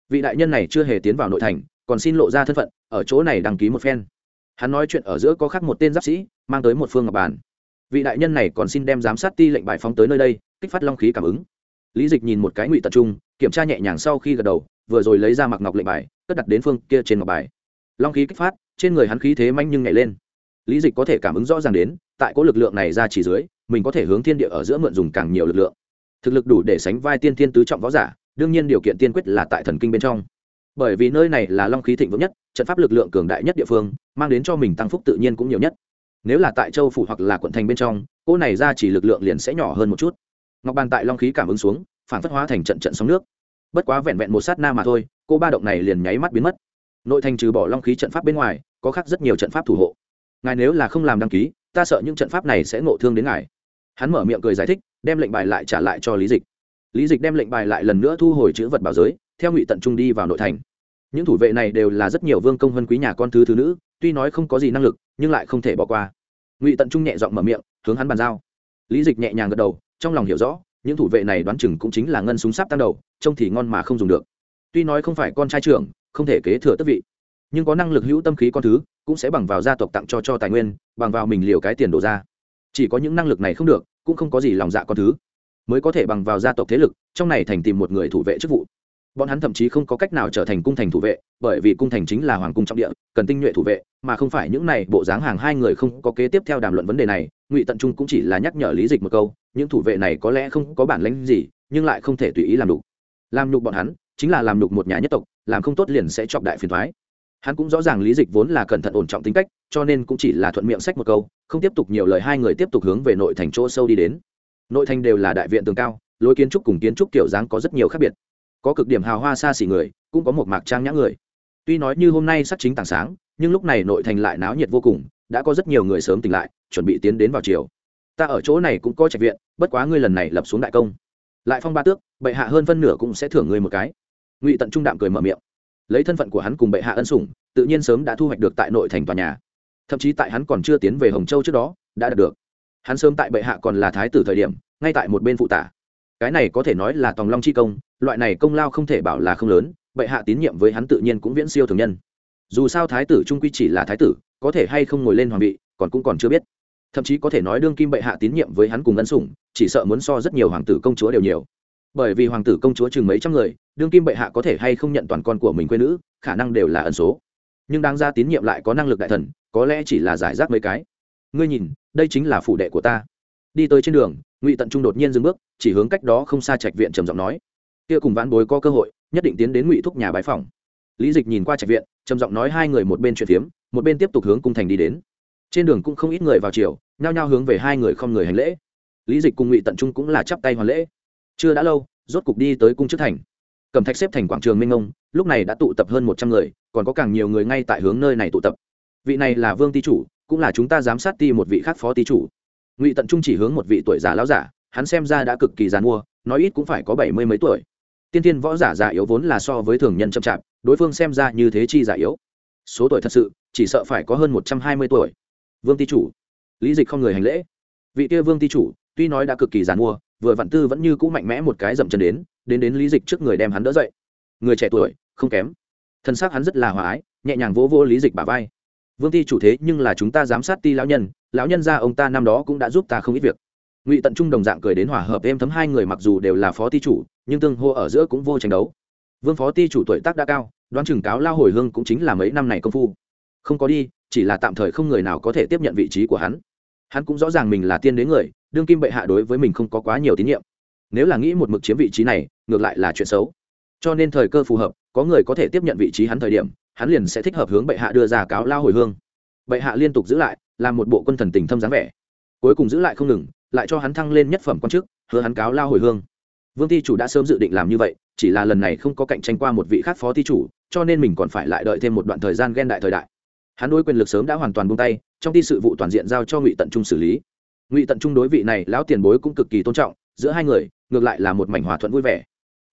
Vị đại nhân này chưa hề tiến vào nội thành, còn xin lộ ra thân phận, ở chỗ này đăng ký một phen. Hắn nói chuyện ở giữa có khác một tên giáp sĩ, mang tới một phương ngọc bàn. Vị đại nhân này còn xin đem giám sát ti lệnh bài phóng tới nơi đây, kích phát long khí cảm ứng lý dịch nhìn một cái ngụy tập trung, kiểm tra nhẹ nhàng sau khi gật đầu, vừa rồi lấy ra mặc ngọc lệnh bài, cất đặt đến phương kia trên ngọc bài. Long khí kích phát, trên người hắn khí thế manh nhưng nhảy lên. Lý dịch có thể cảm ứng rõ ràng đến, tại có lực lượng này ra chỉ dưới, mình có thể hướng thiên địa ở giữa mượn dùng càng nhiều lực lượng. Thực lực đủ để sánh vai tiên thiên tứ trọng võ giả, đương nhiên điều kiện tiên quyết là tại thần kinh bên trong. Bởi vì nơi này là long khí thịnh vượng nhất, trận pháp lực lượng cường đại nhất địa phương, mang đến cho mình tăng phúc tự nhiên cũng nhiều nhất. Nếu là tại châu phủ hoặc là quận thành bên trong, cỗ này ra chỉ lực lượng liền sẽ nhỏ hơn một chút ngọc bàn tại long khí cảm ứng xuống, phản phất hóa thành trận trận sóng nước. Bất quá vẹn vẹn một sát na mà thôi, cô ba động này liền nháy mắt biến mất. Nội thành trừ bỏ long khí trận pháp bên ngoài, có khác rất nhiều trận pháp thủ hộ. Ngài nếu là không làm đăng ký, ta sợ những trận pháp này sẽ ngộ thương đến ngài. Hắn mở miệng cười giải thích, đem lệnh bài lại trả lại cho lý dịch. Lý dịch đem lệnh bài lại lần nữa thu hồi chữ vật bảo giới, theo ngụy tận trung đi vào nội thành. Những thủ vệ này đều là rất nhiều vương công vân quý nhà con thứ thứ nữ, tuy nói không có gì năng lực, nhưng lại không thể bỏ qua. Ngụy tận trung nhẹ giọng mở miệng, hướng hắn bàn giao. Lý dịch nhẹ nhàng gật đầu trong lòng hiểu rõ, những thủ vệ này đoán chừng cũng chính là ngân súng sáp tăng đầu, trông thì ngon mà không dùng được. Tuy nói không phải con trai trưởng, không thể kế thừa tất vị, nhưng có năng lực hữu tâm khí con thứ, cũng sẽ bằng vào gia tộc tặng cho cho tài nguyên, bằng vào mình liều cái tiền đổ ra. Chỉ có những năng lực này không được, cũng không có gì lòng dạ con thứ, mới có thể bằng vào gia tộc thế lực, trong này thành tìm một người thủ vệ chức vụ. Bọn hắn thậm chí không có cách nào trở thành cung thành thủ vệ, bởi vì cung thành chính là hoàng cung trọng địa, cần tinh nhuệ thủ vệ, mà không phải những này bộ dáng hàng hai người không có kế tiếp theo đàm luận vấn đề này, ngụy tận trung cũng chỉ là nhắc nhở lý dịch một câu những thủ vệ này có lẽ không có bản lĩnh gì, nhưng lại không thể tùy ý làm đục làm nhục bọn hắn, chính là làm nhục một nhà nhất tộc, làm không tốt liền sẽ chọc đại phiền thoái hắn cũng rõ ràng lý dịch vốn là cẩn thận ổn trọng tính cách, cho nên cũng chỉ là thuận miệng sách một câu, không tiếp tục nhiều lời, hai người tiếp tục hướng về nội thành chỗ sâu đi đến. Nội thành đều là đại viện tường cao, lối kiến trúc cùng kiến trúc kiểu dáng có rất nhiều khác biệt. Có cực điểm hào hoa xa xỉ người, cũng có một mạc trang nhã người. Tuy nói như hôm nay sắc chính tảng sáng, nhưng lúc này nội thành lại náo nhiệt vô cùng, đã có rất nhiều người sớm tỉnh lại, chuẩn bị tiến đến vào chiều ta ở chỗ này cũng có trạch viện, bất quá ngươi lần này lập xuống đại công. Lại phong ba tước, bệ hạ hơn phân nửa cũng sẽ thưởng ngươi một cái. Ngụy tận trung đạm cười mở miệng. Lấy thân phận của hắn cùng bệ hạ ân sủng, tự nhiên sớm đã thu hoạch được tại nội thành tòa nhà. Thậm chí tại hắn còn chưa tiến về hồng châu trước đó, đã đạt được. Hắn sớm tại bệ hạ còn là thái tử thời điểm, ngay tại một bên phụ tả. Cái này có thể nói là tòng long chi công, loại này công lao không thể bảo là không lớn, bệ hạ tín nhiệm với hắn tự nhiên cũng viễn siêu thường nhân. Dù sao thái tử trung quy chỉ là thái tử, có thể hay không ngồi lên hoàng vị, còn cũng còn chưa biết thậm chí có thể nói đương kim bệ hạ tín nhiệm với hắn cùng ân sủng, chỉ sợ muốn so rất nhiều hoàng tử công chúa đều nhiều. Bởi vì hoàng tử công chúa chừng mấy trăm người, đương kim bệ hạ có thể hay không nhận toàn con của mình quê nữ, khả năng đều là ẩn số. Nhưng đáng ra tín nhiệm lại có năng lực đại thần, có lẽ chỉ là giải rác mấy cái. Ngươi nhìn, đây chính là phủ đệ của ta. Đi tới trên đường, ngụy tận trung đột nhiên dừng bước, chỉ hướng cách đó không xa trạch viện trầm giọng nói. Kia cùng vãn bối có cơ hội, nhất định tiến đến ngụy thúc nhà bái phòng. Lý dịch nhìn qua trạch viện, trầm giọng nói hai người một bên chuyện phiếm, một bên tiếp tục hướng cung thành đi đến trên đường cũng không ít người vào chiều nhao nhao hướng về hai người không người hành lễ. Lý dịch cùng ngụy tận trung cũng là chắp tay hoàn lễ. Chưa đã lâu, rốt cục đi tới cung trước thành. Cầm thạch xếp thành quảng trường minh ông lúc này đã tụ tập hơn một trăm người, còn có càng nhiều người ngay tại hướng nơi này tụ tập. Vị này là vương ty chủ, cũng là chúng ta giám sát ti một vị khác phó ty chủ. Ngụy tận trung chỉ hướng một vị tuổi già lão giả, hắn xem ra đã cực kỳ già mua nói ít cũng phải có bảy mươi mấy tuổi. Tiên tiên võ giả già yếu vốn là so với thường nhân chậm chạp, đối phương xem ra như thế chi già yếu. Số tuổi thật sự, chỉ sợ phải có hơn một trăm hai mươi tuổi vương ty chủ. Lý dịch không người hành lễ. Vị kia vương ty chủ, tuy nói đã cực kỳ giàn mua vừa vạn tư vẫn như cũ mạnh mẽ một cái dậm chân đến đến đến lý dịch trước người đem hắn đỡ dậy. Người trẻ tuổi, không kém. Thân xác hắn rất là hòa ái, nhẹ nhàng vỗ vỗ lý dịch bả vai. Vương ty chủ thế nhưng là chúng ta giám sát ti lão nhân lão nhân ra ông ta năm đó cũng đã giúp ta không ít việc. Ngụy tận trung đồng dạng cười đến hòa hợp êm thấm hai người mặc dù đều là phó ty chủ, nhưng tương hô ở giữa cũng vô tranh đấu. Vương phó ty chủ tuổi tác đã cao, đoán chừng cáo lao hồi hương cũng chính là mấy năm này công phu không có đi, chỉ là tạm thời không người nào có thể tiếp nhận vị trí của hắn. Hắn cũng rõ ràng mình là tiên đế người, đương kim bệ hạ đối với mình không có quá nhiều tín nhiệm. Nếu là nghĩ một mực chiếm vị trí này, ngược lại là chuyện xấu. Cho nên thời cơ phù hợp, có người có thể tiếp nhận vị trí hắn thời điểm, hắn liền sẽ thích hợp hướng bệ hạ đưa ra cáo lao hồi hương. Bệ hạ liên tục giữ lại, làm một bộ quân thần tình thâm dáng vẻ. Cuối cùng giữ lại không ngừng, lại cho hắn thăng lên nhất phẩm quan chức, hứa hắn cáo lao hồi hương. Vương ti chủ đã sớm dự định làm như vậy, chỉ là lần này không có cạnh tranh qua một vị khác phó ti chủ, cho nên mình còn phải lại đợi thêm một đoạn thời gian ghen đại thời đại hắn đối quyền lực sớm đã hoàn toàn buông tay trong ti sự vụ toàn diện giao cho ngụy tận trung xử lý. Ngụy tận trung đối vị này lão tiền bối cũng cực kỳ tôn trọng giữa hai người ngược lại là một mảnh hòa thuận vui vẻ.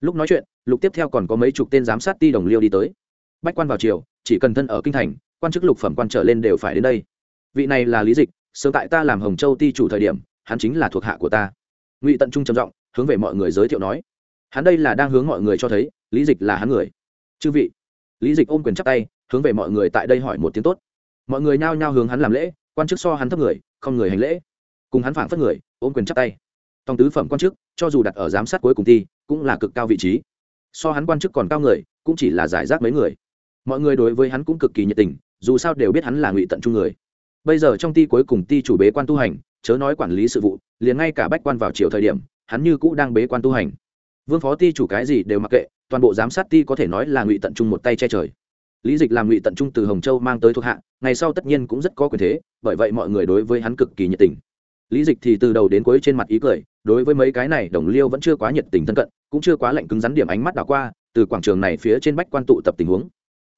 Lúc nói chuyện lục tiếp theo còn có mấy chục tên giám sát ti đồng liêu đi tới. Bách quan vào triều, chỉ cần thân ở kinh thành quan chức lục phẩm quan trở lên đều phải đến đây. Vị này là lý dịch sớm tại ta làm hồng châu ti chủ thời điểm hắn chính là thuộc hạ của ta. Ngụy tận trung trầm giọng hướng về mọi người giới thiệu nói. Hắn đây là đang hướng mọi người cho thấy lý dịch là hắn người. Chư vị. Lý dịch ôm quyền chắp tay hướng về mọi người tại đây hỏi một tiếng tốt. Mọi người nhao nhao hướng hắn làm lễ quan chức so hắn thấp người không người hành lễ. Cùng hắn phản phất người ôm quyền chắp tay. Tòng tứ phẩm quan chức cho dù đặt ở giám sát cuối cùng thi, cũng là cực cao vị trí. So hắn quan chức còn cao người cũng chỉ là giải rác mấy người. Mọi người đối với hắn cũng cực kỳ nhiệt tình dù sao đều biết hắn là ngụy tận trung người. Bây giờ trong ti cuối cùng ti chủ bế quan tu hành chớ nói quản lý sự vụ liền ngay cả bách quan vào chiều thời điểm hắn như cũ đang bế quan tu hành. Vương phó ti chủ cái gì đều mặc kệ toàn bộ giám sát ti có thể nói là ngụy tận trung một tay che trời lý dịch làm ngụy tận trung từ hồng châu mang tới thuộc hạ, ngày sau tất nhiên cũng rất có quyền thế, bởi vậy mọi người đối với hắn cực kỳ nhiệt tình. Lý dịch thì từ đầu đến cuối trên mặt ý cười, đối với mấy cái này đồng liêu vẫn chưa quá nhiệt tình thân cận, cũng chưa quá lạnh cứng rắn điểm ánh mắt đảo qua, từ quảng trường này phía trên bách quan tụ tập tình huống.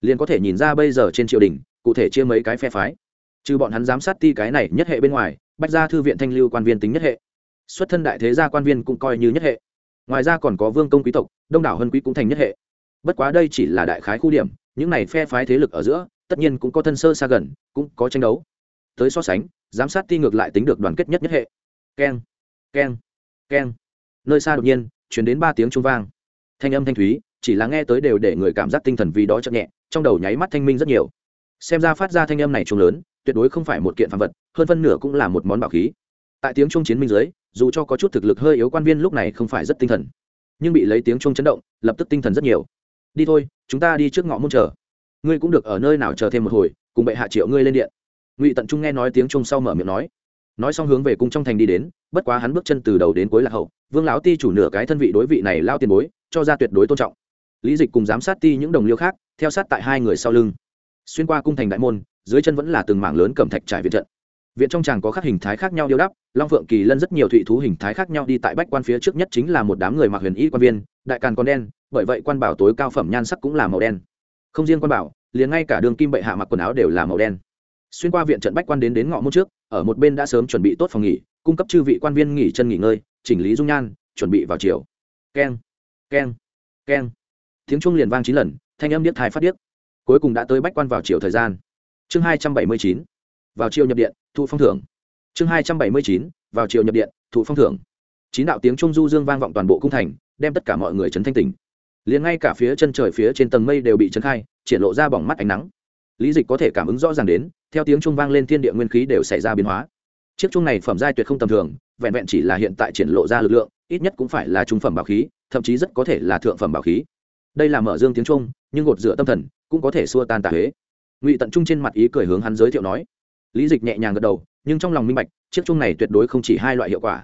Liền có thể nhìn ra bây giờ trên triều đình, cụ thể chia mấy cái phe phái. Trừ bọn hắn giám sát ti cái này nhất hệ bên ngoài, bách gia thư viện thanh lưu quan viên tính nhất hệ. Xuất thân đại thế gia quan viên cũng coi như nhất hệ. Ngoài ra còn có vương công quý tộc, đông đảo hân quý cũng thành nhất hệ bất quá đây chỉ là đại khái khu điểm, những này phe phái thế lực ở giữa, tất nhiên cũng có thân sơ xa gần, cũng có tranh đấu. Tới so sánh, giám sát ti ngược lại tính được đoàn kết nhất nhất hệ. Keng keng keng. Nơi xa đột nhiên chuyển đến ba tiếng trung vang. Thanh âm thanh thúy, chỉ là nghe tới đều để người cảm giác tinh thần vì đó chậm nhẹ, trong đầu nháy mắt thanh minh rất nhiều. Xem ra phát ra thanh âm này trung lớn, tuyệt đối không phải một kiện phạm vật, hơn phân nửa cũng là một món bảo khí. Tại tiếng trung chiến minh giới dù cho có chút thực lực hơi yếu quan viên lúc này không phải rất tinh thần, nhưng bị lấy tiếng trung chấn động, lập tức tinh thần rất nhiều đi thôi, chúng ta đi trước ngõ môn chờ. Ngươi cũng được ở nơi nào chờ thêm một hồi, cùng bệ hạ triệu ngươi lên điện. Ngụy tận trung nghe nói tiếng trung sau mở miệng nói. Nói xong hướng về cung trong thành đi đến, bất quá hắn bước chân từ đầu đến cuối là hậu, vương lão ti chủ nửa cái thân vị đối vị này lao tiền bối, cho ra tuyệt đối tôn trọng. Lý dịch cùng giám sát ti những đồng liêu khác, theo sát tại hai người sau lưng. Xuyên qua cung thành đại môn, dưới chân vẫn là từng mảng lớn cẩm thạch trải viện trận. Viện trong tràng có các hình thái khác nhau điêu đắp, long phượng kỳ lân rất nhiều thụy thú hình thái khác nhau đi tại bách quan phía trước nhất chính là một đám người mặc huyền y quan viên, đại càn con đen bởi vậy quan bảo tối cao phẩm nhan sắc cũng là màu đen. Không riêng quan bảo, liền ngay cả đường kim bệ hạ mặc quần áo đều là màu đen. Xuyên qua viện trận bách quan đến đến ngõ môn trước, ở một bên đã sớm chuẩn bị tốt phòng nghỉ, cung cấp chư vị quan viên nghỉ chân nghỉ ngơi, chỉnh lý dung nhan, chuẩn bị vào chiều keng keng keng. Tiếng chuông liền vang chín lần, thanh âm điếc thai phát điếc. Cuối cùng đã tới bách quan vào chiều thời gian. Chương hai trăm bảy mươi chín, vào chiều nhập điện, thụ phong thưởng. Chương hai trăm bảy mươi chín, vào chiều nhập điện, thụ phong thưởng. Chín đạo tiếng trung du dương vang vọng toàn bộ cung thành, đem tất cả mọi người chấn thanh tỉnh liền ngay cả phía chân trời phía trên tầng mây đều bị chấn khai, triển lộ ra bỏng mắt ánh nắng. Lý dịch có thể cảm ứng rõ ràng đến, theo tiếng trung vang lên thiên địa nguyên khí đều xảy ra biến hóa. Chiếc trung này phẩm giai tuyệt không tầm thường, vẹn vẹn chỉ là hiện tại triển lộ ra lực lượng, ít nhất cũng phải là trung phẩm bảo khí, thậm chí rất có thể là thượng phẩm bảo khí. Đây là mở dương tiếng trung nhưng gột rửa tâm thần, cũng có thể xua tan tà huế. Ngụy tận trung trên mặt ý cười hướng hắn giới thiệu nói. Lý dịch nhẹ nhàng gật đầu, nhưng trong lòng minh bạch, chiếc trung này tuyệt đối không chỉ hai loại hiệu quả.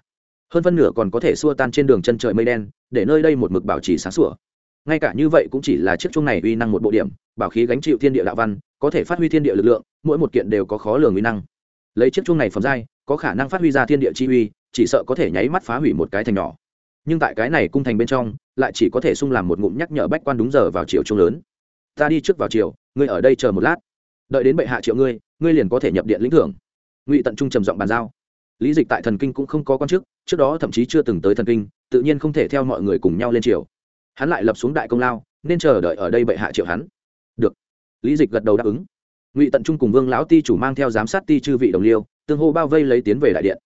Hơn phân nửa còn có thể xua tan trên đường chân trời mây đen, để nơi đây một mực bảo trì sáng sủa ngay cả như vậy cũng chỉ là chiếc chuông này uy năng một bộ điểm, bảo khí gánh chịu thiên địa đạo văn, có thể phát huy thiên địa lực lượng, mỗi một kiện đều có khó lường uy năng. Lấy chiếc chuông này phẩm giai, có khả năng phát huy ra thiên địa chi uy, chỉ sợ có thể nháy mắt phá hủy một cái thành nhỏ. Nhưng tại cái này cung thành bên trong, lại chỉ có thể sung làm một ngụm nhắc nhở bách quan đúng giờ vào chiều chuông lớn. Ta đi trước vào chiều, ngươi ở đây chờ một lát. Đợi đến bệ hạ triệu ngươi ngươi liền có thể nhập điện lĩnh thưởng. Ngụy tận trung trầm giọng bàn giao. Lý dịch tại thần kinh cũng không có quan chức, trước đó thậm chí chưa từng tới thần kinh, tự nhiên không thể theo mọi người cùng nhau lên triều hắn lại lập xuống đại công lao, nên chờ đợi ở đây bệ hạ triệu hắn. Được. Lý dịch gật đầu đáp ứng. Ngụy tận trung cùng vương lão ti chủ mang theo giám sát ti chư vị đồng liêu, tương hô bao vây lấy tiến về đại điện.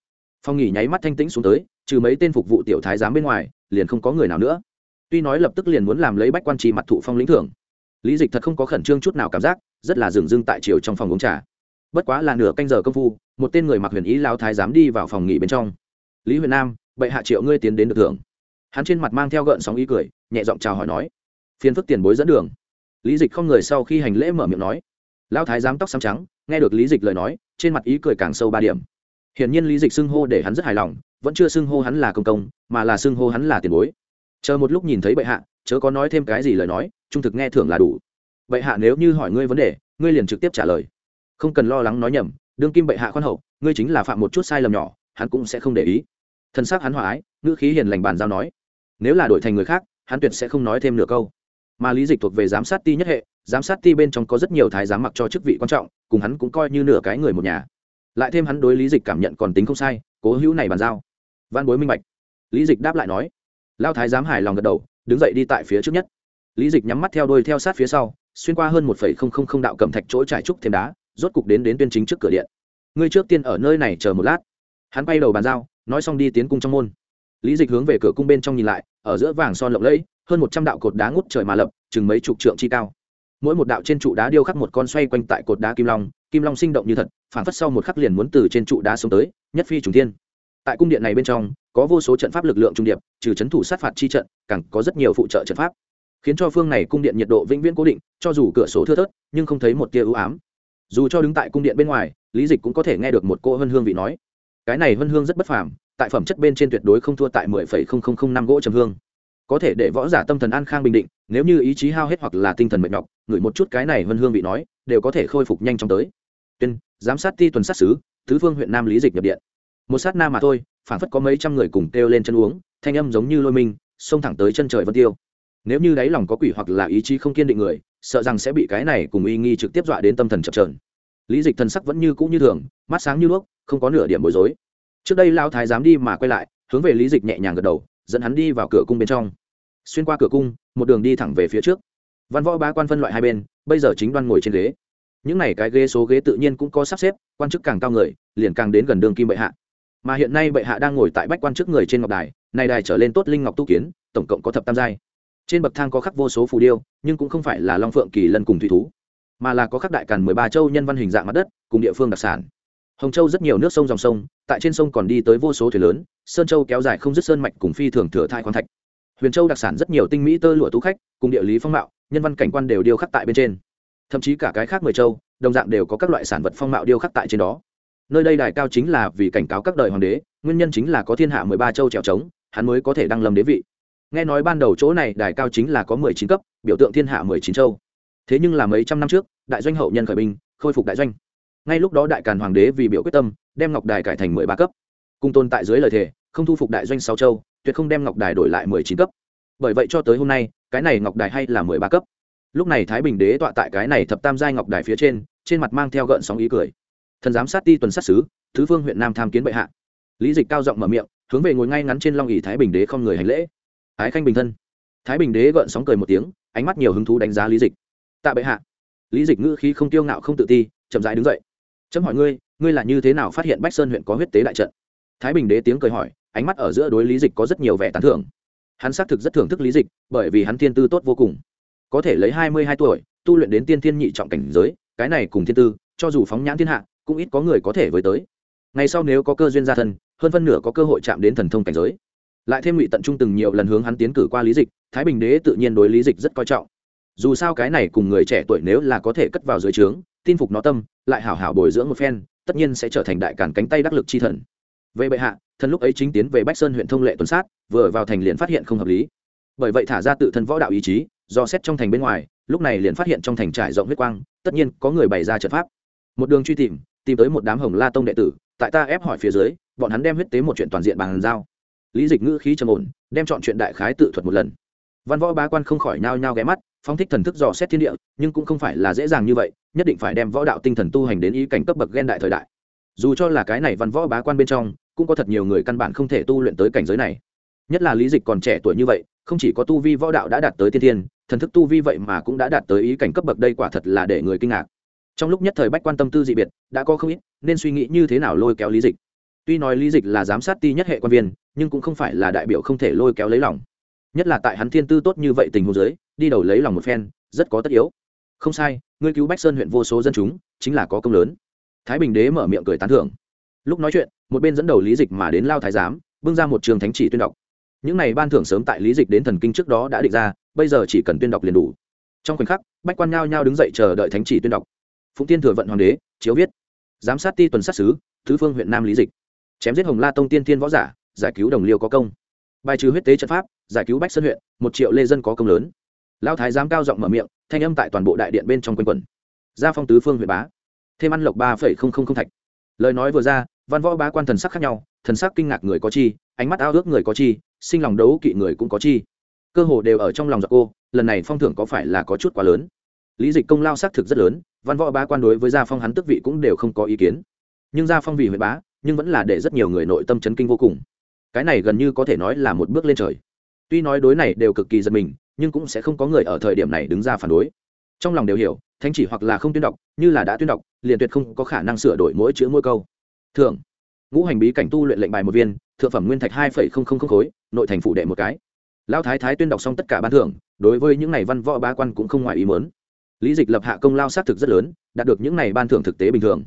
Phong nghỉ nháy mắt thanh tĩnh xuống tới, trừ mấy tên phục vụ tiểu thái giám bên ngoài, liền không có người nào nữa. Tuy nói lập tức liền muốn làm lấy bách quan trì mặt thụ phong lĩnh thưởng, lý dịch thật không có khẩn trương chút nào cảm giác, rất là dừng dưng tại chiều trong phòng uống trà. Bất quá là nửa canh giờ công phu, một tên người mặc huyền ý lao thái giám đi vào phòng nghỉ bên trong. Lý huyền nam, bệ hạ triệu ngươi tiến đến được thưởng hắn trên mặt mang theo gợn sóng ý cười, nhẹ giọng chào hỏi nói, phiền phức tiền bối dẫn đường. Lý dịch không người sau khi hành lễ mở miệng nói lao thái giám tóc xám trắng, nghe được lý dịch lời nói, trên mặt ý cười càng sâu ba điểm. Hiển nhiên lý dịch xưng hô để hắn rất hài lòng, vẫn chưa xưng hô hắn là công công, mà là xưng hô hắn là tiền bối. Chờ một lúc nhìn thấy bệ hạ, chớ có nói thêm cái gì lời nói, trung thực nghe thưởng là đủ. Bệ hạ nếu như hỏi ngươi vấn đề, ngươi liền trực tiếp trả lời. Không cần lo lắng nói nhầm, đương kim bệ hạ khoan hậu, ngươi chính là phạm một chút sai lầm nhỏ, hắn cũng sẽ không để ý. Thân xác hắn hòa ái, ngữ khí hiền lành bàn giao nói nếu là đổi thành người khác, hắn tuyệt sẽ không nói thêm nửa câu. Mà lý dịch thuộc về giám sát ti nhất hệ, giám sát ti bên trong có rất nhiều thái giám mặc cho chức vị quan trọng, cùng hắn cũng coi như nửa cái người một nhà. Lại thêm hắn đối lý dịch cảm nhận còn tính không sai, cố hữu này bàn giao. Văn bối minh bạch. Lý dịch đáp lại nói lao thái giám hài lòng gật đầu, đứng dậy đi tại phía trước nhất. Lý dịch nhắm mắt theo đôi theo sát phía sau, xuyên qua hơn một đạo cầm thạch chỗ trải trúc thêm đá, rốt cục đến đến tuyên chính trước cửa điện. Ngươi trước tiên ở nơi này chờ một lát. Hắn bay đầu bàn giao, nói xong đi tiến cung trong môn lý dịch hướng về cửa cung bên trong nhìn lại, ở giữa vàng son lộng lẫy, hơn một trăm đạo cột đá ngút trời mà lập, chừng mấy chục trượng chi cao. Mỗi một đạo trên trụ đá điêu khắc một con xoay quanh tại cột đá kim long kim long sinh động như thật phản phất sau một khắc liền muốn từ trên trụ đá xuống tới, nhất phi trùng thiên. Tại cung điện này bên trong, có vô số trận pháp lực lượng trung điệp, trừ c h ấ n thủ sát phạt chi trận, càng có rất nhiều phụ trợ trận pháp. Khiến cho phương này cung điện nhiệt độ vĩnh viễn cố định, cho dù cửa sổ thưa thớt, nhưng không thấy một tia ưu ám. Dù cho đứng tại cung điện bên ngoài, lý dịch cũng có thể nghe được một cô hân hương vị nói. Cái này hân hương rất bất phàm tại phẩm chất bên trên tuyệt đối không thua tại mười phẩy không không không năm gỗ trầm hương. Có thể để võ giả tâm thần an khang bình định nếu như ý chí hao hết hoặc là tinh thần mệt nhọc ngửi một chút cái này vân hương vị nói đều có thể khôi phục nhanh chóng tới. Tuyên giám sát ti tuần sát sứ, tứ phương huyện nam lý dịch nhập điện. Một sát na mà thôi phản phất có mấy trăm người cùng kêu lên chân uống thanh âm giống như lôi minh xông thẳng tới chân trời vân tiêu. Nếu như đáy lòng có quỷ hoặc là ý chí không kiên định người sợ rằng sẽ bị cái này cùng uy nghi trực tiếp dọa đến tâm thần chập chờn. lý dịch thần sắc vẫn như cũ như thường mắt sáng như đuốc không có nửa điểm bối rối trước đây lao thái dám đi mà quay lại, hướng về lý dịch nhẹ nhàng gật đầu, dẫn hắn đi vào cửa cung bên trong. Xuyên qua cửa cung, một đường đi thẳng về phía trước. Văn võ ba quan phân loại hai bên, bây giờ chính đoan ngồi trên ghế. Những này cái ghế số ghế tự nhiên cũng có sắp xếp, quan chức càng cao người, liền càng đến gần đường kim bệ hạ. Mà hiện nay bệ hạ đang ngồi tại bách quan chức người trên ngọc đài, này đài trở lên tốt linh ngọc tu kiến, tổng cộng có thập tam giai. Trên bậc thang có khắc vô số phù điêu, nhưng cũng không phải là long phượng kỳ lân cùng thủy thú, mà là có khắc đại càn mười ba châu nhân văn hình dạng mặt đất, cùng địa phương đặc sản hồng châu rất nhiều nước sông dòng sông, tại trên sông còn đi tới vô số thuyền lớn, sơn châu kéo dài không dứt sơn mạch cùng phi thường thừa thai khoáng thạch. Huyền châu đặc sản rất nhiều tinh mỹ tơ lụa tú khách, cùng địa lý phong mạo, nhân văn cảnh quan đều điêu khắc tại bên trên. Thậm chí cả cái khác mười châu, đồng dạng đều có các loại sản vật phong mạo điêu khắc tại trên đó. Nơi đây đài cao chính là vì cảnh cáo các đời hoàng đế, nguyên nhân chính là có thiên hạ mười ba châu trèo trống, hắn mới có thể đăng lâm đế vị. Nghe nói ban đầu chỗ này đài cao chính là có mười chín cấp, biểu tượng thiên hạ mười chín châu. Thế nhưng là mấy trăm năm trước, đại doanh hậu nhân khởi binh, khôi phục đại doanh ngay lúc đó đại càn hoàng đế vì biểu quyết tâm, đem ngọc đài cải thành mười ba cấp. Cùng tồn tại dưới lời thề, không thu phục đại doanh sáu châu, tuyệt không đem ngọc đài đổi lại mười chín cấp. Bởi vậy cho tới hôm nay, cái này ngọc đài hay là mười ba cấp. Lúc này thái bình đế tọa tại cái này thập tam giai ngọc đài phía trên trên mặt mang theo gợn sóng ý cười. Thần giám sát ti tuần sát xứ thứ phương huyện nam tham kiến bệ hạ. Lý dịch cao giọng mở miệng, hướng về ngồi ngay ngắn trên long ỉ thái bình đế không người hành lễ. Ái khanh bình thân. Thái bình đế gợn sóng cười một tiếng, ánh mắt nhiều hứng thú đánh giá lý dịch. Tạ bệ hạ. Lý dịch ngữ khí không tiêu ngạo không tự ti, chậm rãi đứng dậy chấm hỏi ngươi ngươi là như thế nào phát hiện bách sơn huyện có huyết tế đại trận? Thái bình đế tiếng cười hỏi, ánh mắt ở giữa đối lý dịch có rất nhiều vẻ tán thưởng. Hắn xác thực rất thưởng thức lý dịch, bởi vì hắn thiên tư tốt vô cùng. Có thể lấy hai mươi hai tuổi, tu luyện đến tiên thiên nhị trọng cảnh giới, cái này cùng thiên tư, cho dù phóng nhãn thiên hạ, cũng ít có người có thể với tới. Ngày sau nếu có cơ duyên gia thân, hơn phân nửa có cơ hội chạm đến thần thông cảnh giới. Lại thêm ngụy tận trung từng nhiều lần hướng hắn tiến cử qua lý dịch, thái bình đế tự nhiên đối lý dịch rất coi trọng. Dù sao cái này cùng người trẻ tuổi nếu là có thể cất vào dưới trướng tin phục nó tâm, lại hảo hảo bồi dưỡng một phen, tất nhiên sẽ trở thành đại cản cánh tay đắc lực chi thần. Về bệ hạ, thần lúc ấy chính tiến về bách sơn huyện thông lệ tuần sát, vừa vào thành liền phát hiện không hợp lý. Bởi vậy thả ra tự thân võ đạo ý chí, do xét trong thành bên ngoài, lúc này liền phát hiện trong thành trải rộng huyết quang, tất nhiên có người bày ra trận pháp. Một đường truy tìm tìm tới một đám hồng la tông đệ tử, tại ta ép hỏi phía dưới, bọn hắn đem huyết tế một chuyện toàn diện bàn giao. Lý dịch ngữ khí trầm ổn, đem chọn chuyện đại khái tự thuật một lần. Văn võ bá quan không khỏi nhao nhao ghé mắt phong thích thần thức dò xét thiên địa, nhưng cũng không phải là dễ dàng như vậy, nhất định phải đem võ đạo tinh thần tu hành đến ý cảnh cấp bậc ghen đại thời đại. Dù cho là cái này văn võ bá quan bên trong, cũng có thật nhiều người căn bản không thể tu luyện tới cảnh giới này. Nhất là lý dịch còn trẻ tuổi như vậy, không chỉ có tu vi võ đạo đã đạt tới tiên thiên, thần thức tu vi vậy mà cũng đã đạt tới ý cảnh cấp bậc đây quả thật là để người kinh ngạc. Trong lúc nhất thời bách quan tâm tư dị biệt, đã có không ít, nên suy nghĩ như thế nào lôi kéo lý dịch. Tuy nói lý dịch là giám sát ti nhất hệ quan viên, nhưng cũng không phải là đại biểu không thể lôi kéo lấy lòng. Nhất là tại hắn thiên tư tốt như vậy tình huống giới đi đầu lấy lòng một phen, rất có tất yếu. Không sai, ngươi cứu bách sơn huyện vô số dân chúng, chính là có công lớn. Thái bình đế mở miệng cười tán thưởng. Lúc nói chuyện, một bên dẫn đầu lý dịch mà đến lao thái giám, bưng ra một trường thánh chỉ tuyên đọc. Những này ban thưởng sớm tại lý dịch đến thần kinh trước đó đã định ra, bây giờ chỉ cần tuyên đọc liền đủ. Trong khoảnh khắc, bách quan nhao nhao đứng dậy chờ đợi thánh chỉ tuyên đọc. Phụng tiên thừa vận hoàng đế, chiếu viết. Giám sát ti tuần sát sứ thứ phương huyện nam lý dịch. Chém giết hồng la tông tiên thiên võ giả, giải cứu đồng liêu có công. Bài trừ huyết tế trận pháp, giải cứu bách sơn huyện, một triệu lê dân có công lớn lao thái giám cao giọng mở miệng thanh âm tại toàn bộ đại điện bên trong quanh quẩn, gia phong tứ phương huyện bá thêm ăn lộc ba phẩy không không không thạch. Lời nói vừa ra văn võ bá quan thần sắc khác nhau thần sắc kinh ngạc người có chi ánh mắt ao ước người có chi sinh lòng đấu kỵ người cũng có chi. Cơ hồ đều ở trong lòng giặc cô lần này phong thưởng có phải là có chút quá lớn? Lý dịch công lao xác thực rất lớn văn võ bá quan đối với gia phong hắn tức vị cũng đều không có ý kiến. Nhưng gia phong vì huyện bá nhưng vẫn là để rất nhiều người nội tâm chấn kinh vô cùng. Cái này gần như có thể nói là một bước lên trời. Tuy nói đối này đều cực kỳ giật mình nhưng cũng sẽ không có người ở thời điểm này đứng ra phản đối. Trong lòng đều hiểu, thánh chỉ hoặc là không tuyên đọc, như là đã tuyên đọc, liền tuyệt không có khả năng sửa đổi mỗi chữ mỗi câu. Thưởng ngũ hành bí cảnh tu luyện lệnh bài một viên, thượng phẩm nguyên thạch hai phẩy không không không khối, nội thành phủ đệ một cái. Lão thái thái tuyên đọc xong tất cả ban thưởng, đối với những này văn võ ba quan cũng không ngoài ý mớn lý dịch lập hạ công lao xác thực rất lớn, đạt được những này ban thưởng thực tế bình thường.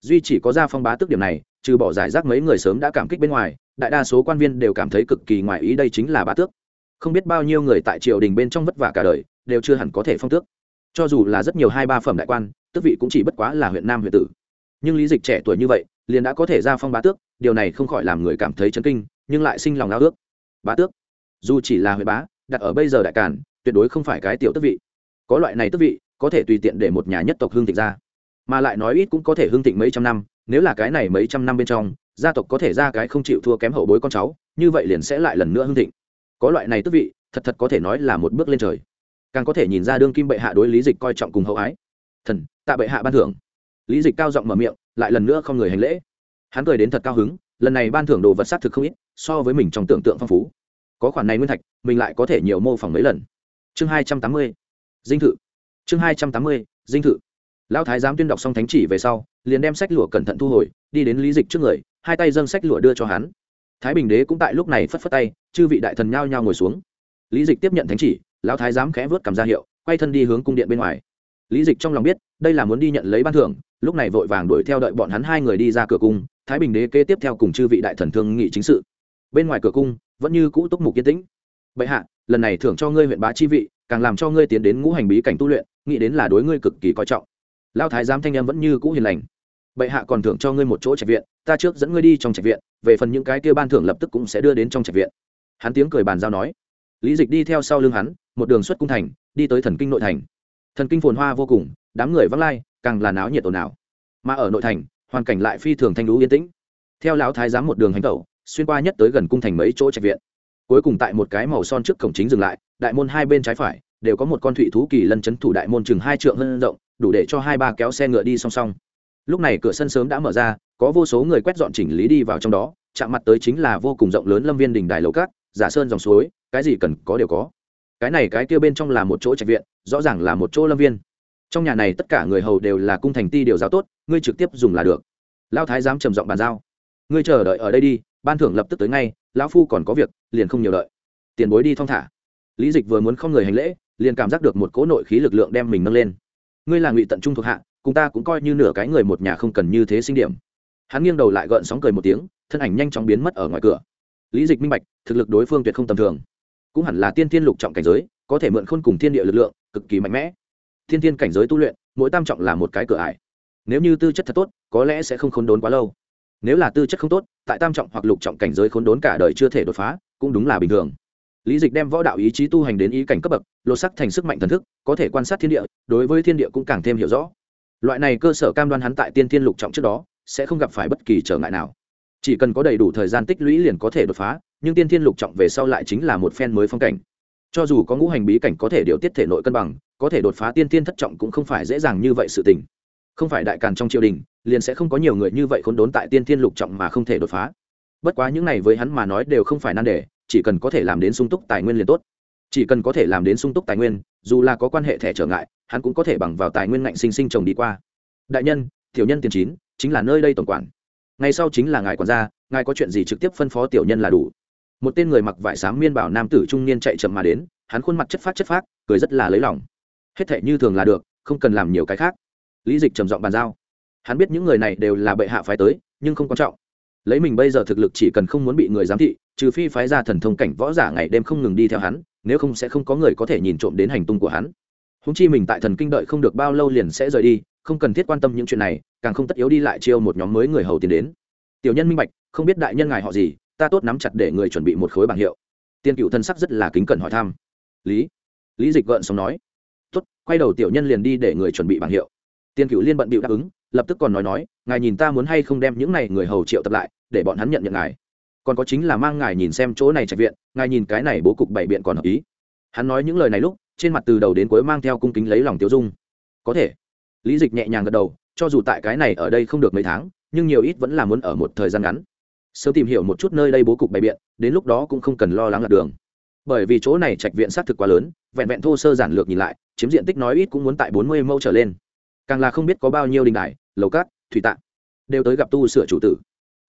Duy chỉ có ra phong bá tước điểm này, trừ bỏ giải rác mấy người sớm đã cảm kích bên ngoài, đại đa số quan viên đều cảm thấy cực kỳ ngoài ý đây chính là bá tước không biết bao nhiêu người tại triều đình bên trong vất vả cả đời, đều chưa hẳn có thể phong tước. Cho dù là rất nhiều hai ba phẩm đại quan, tước vị cũng chỉ bất quá là huyện nam huyện tử. Nhưng lý dịch trẻ tuổi như vậy, liền đã có thể ra phong bá tước, điều này không khỏi làm người cảm thấy chấn kinh, nhưng lại sinh lòng ao ước. Bá tước, dù chỉ là huyện bá, đặt ở bây giờ đại càn, tuyệt đối không phải cái tiểu tước vị. Có loại này tước vị, có thể tùy tiện để một nhà nhất tộc hương thịnh ra. Mà lại nói ít cũng có thể hương thịnh mấy trăm năm, nếu là cái này mấy trăm năm bên trong, gia tộc có thể ra cái không chịu thua kém hậu bối con cháu, như vậy liền sẽ lại lần nữa hương thịnh có loại này tước vị, thật thật có thể nói là một bước lên trời. Càng có thể nhìn ra đương kim bệ hạ đối lý dịch coi trọng cùng hậu ái. Thần, tạ bệ hạ ban thưởng. Lý dịch cao giọng mở miệng, lại lần nữa không người hành lễ. Hắn cười đến thật cao hứng, lần này ban thưởng đồ vật s á t thực không ít, so với mình trong tưởng tượng phong phú. Có khoản này nguyên thạch, mình lại có thể nhiều mô phỏng mấy lần. Chương hai trăm tám mươi, dinh thự. Chương hai trăm tám mươi, dinh thự. Lão thái giám tuyên đọc xong thánh chỉ về sau, liền đem sách lụa cẩn thận thu hồi, đi đến lý dịch trước người, hai tay dâng sách lụa đưa cho hắn. Thái bình đế cũng tại lúc này phất phất tay chư vị đại thần nhao nhao ngồi xuống. Lý dịch tiếp nhận thánh chỉ, lão thái giám khẽ vớt cầm ra hiệu, quay thân đi hướng cung điện bên ngoài. Lý dịch trong lòng biết, đây là muốn đi nhận lấy ban thưởng, lúc này vội vàng đuổi theo đợi bọn hắn hai người đi ra cửa cung, thái bình đế kế tiếp theo cùng chư vị đại thần thương nghị chính sự. Bên ngoài cửa cung, vẫn như cũ túc mục yên tĩnh. Bệ hạ, lần này thưởng cho ngươi huyện bá chi vị, càng làm cho ngươi tiến đến ngũ hành bí cảnh tu luyện, nghĩ đến là đối ngươi cực kỳ coi trọng. Lao thái giám thanh em vẫn như cũ hiền lành. Bệ hạ còn thưởng cho ngươi một chỗ trạch viện, ta trước dẫn ngươi đi trong trạch viện, về phần những cái kia ban thưởng lập tức cũng sẽ đưa đến trong trạch viện hắn tiếng cười bàn giao nói, lý dịch đi theo sau lưng hắn, một đường xuất cung thành, đi tới thần kinh nội thành. Thần kinh phồn hoa vô cùng, đám người vắng lai, càng là náo nhiệt ồn ào. Mà ở nội thành, hoàn cảnh lại phi thường thanh lũ yên tĩnh. Theo lão thái giám một đường hành tẩu, xuyên qua nhất tới gần cung thành mấy chỗ trạch viện. Cuối cùng tại một cái màu son trước cổng chính dừng lại, đại môn hai bên trái phải, đều có một con thụy thú kỳ lân chấn thủ đại môn chừng hai trượng hơn rộng, đủ để cho hai ba kéo xe ngựa đi song song. Lúc này cửa sân sớm đã mở ra, có vô số người quét dọn chỉnh lý đi vào trong đó, chạm mặt tới chính là vô cùng rộng lớn lâm viên đình đài lầu cát giả sơn dòng suối, cái gì cần có đều có. Cái này cái kia bên trong là một chỗ trạch viện, rõ ràng là một chỗ lâm viên. Trong nhà này tất cả người hầu đều là cung thành ti điều giáo tốt, ngươi trực tiếp dùng là được. Lao thái dám trầm giọng bàn giao. Ngươi chờ đợi ở đây đi, ban thưởng lập tức tới ngay, lão phu còn có việc, liền không nhiều đợi. Tiền bối đi thong thả. Lý dịch vừa muốn không người hành lễ, liền cảm giác được một cỗ nội khí lực lượng đem mình nâng lên. Ngươi là ngụy tận trung thuộc hạ, cùng ta cũng coi như nửa cái người một nhà không cần như thế sinh điểm. Hắn nghiêng đầu lại gợn sóng cười một tiếng, thân ảnh nhanh chóng biến mất ở ngoài cửa lý dịch minh bạch, thực lực đối phương tuyệt không tầm thường. Cũng hẳn là tiên Thiên lục trọng cảnh giới, có thể mượn khôn cùng thiên địa lực lượng, cực kỳ mạnh mẽ. Thiên thiên cảnh giới tu luyện, mỗi tam trọng là một cái cửa ải. Nếu như tư chất thật tốt, có lẽ sẽ không khôn đốn quá lâu. Nếu là tư chất không tốt, tại tam trọng hoặc lục trọng cảnh giới khốn đốn cả đời chưa thể đột phá, cũng đúng là bình thường. Lý dịch đem võ đạo ý chí tu hành đến ý cảnh cấp bậc, lột sắc thành sức mạnh thần thức, có thể quan sát thiên địa, đối với thiên địa cũng càng thêm hiểu rõ. Loại này cơ sở cam đoan hắn tại tiên thiên lục trọng trước đó, sẽ không gặp phải bất kỳ trở ngại nào chỉ cần có đầy đủ thời gian tích lũy liền có thể đột phá, nhưng tiên thiên lục trọng về sau lại chính là một phen mới phong cảnh. Cho dù có ngũ hành bí cảnh có thể điều tiết thể nội cân bằng, có thể đột phá tiên thiên thất trọng cũng không phải dễ dàng như vậy sự tình. Không phải đại càn trong triều đình, liền sẽ không có nhiều người như vậy khốn đốn tại tiên thiên lục trọng mà không thể đột phá. Bất quá những này với hắn mà nói đều không phải nan đề, chỉ cần có thể làm đến sung túc tài nguyên liền tốt. Chỉ cần có thể làm đến sung túc tài nguyên, dù là có quan hệ thẻ trở ngại, hắn cũng có thể bằng vào tài nguyên ngạnh sinh sinh trồng đi qua. Đại nhân, tiểu nhân tiền chín, chính là nơi đây tổng quản ngay sau chính là ngài quản gia, ngài có chuyện gì trực tiếp phân phó tiểu nhân là đủ. Một tên người mặc vải xám miên bảo nam tử trung niên chạy chậm mà đến, hắn khuôn mặt chất phát chất phát cười rất là lấy lòng. Hết thệ như thường là được, không cần làm nhiều cái khác. Lý dịch trầm giọng bàn giao. Hắn biết những người này đều là bệ hạ phái tới, nhưng không quan trọng. Lấy mình bây giờ thực lực chỉ cần không muốn bị người giám thị, trừ phi phái ra thần thông cảnh võ giả ngày đêm không ngừng đi theo hắn, nếu không sẽ không có người có thể nhìn trộm đến hành tung của hắn. Húng chi mình tại thần kinh đợi không được bao lâu liền sẽ rời đi không cần thiết quan tâm những chuyện này, càng không tất yếu đi lại chiêu một nhóm mới người hầu tiến đến. Tiểu nhân minh bạch, không biết đại nhân ngài họ gì, ta tốt nắm chặt để người chuẩn bị một khối bảng hiệu. Tiên cựu thân sắc rất là kính cẩn hỏi thăm. Lý lý dịch gợn sống nói. Tốt, quay đầu tiểu nhân liền đi để người chuẩn bị bảng hiệu. Tiên cựu liên bận bịu đáp ứng, lập tức còn nói nói, ngài nhìn ta muốn hay không đem những này người hầu triệu tập lại, để bọn hắn nhận nhận ngài. Còn có chính là mang ngài nhìn xem chỗ này trạch viện, ngài nhìn cái này bố cục bảy biện còn hợp ý. Hắn nói những lời này lúc, trên mặt từ đầu đến cuối mang theo cung kính lấy lòng tiêu dung. Có thể lý dịch nhẹ nhàng gật đầu, cho dù tại cái này ở đây không được mấy tháng, nhưng nhiều ít vẫn là muốn ở một thời gian ngắn. Sớm tìm hiểu một chút nơi đây bố cục bày biện, đến lúc đó cũng không cần lo lắng lạc đường. Bởi vì chỗ này trạch viện xác thực quá lớn, vẹn vẹn thô sơ giản lược nhìn lại, chiếm diện tích nói ít cũng muốn tại bốn mươi mẫu trở lên. Càng là không biết có bao nhiêu đình đài, lầu cát, thủy tạng đều tới gặp tu sửa chủ tử.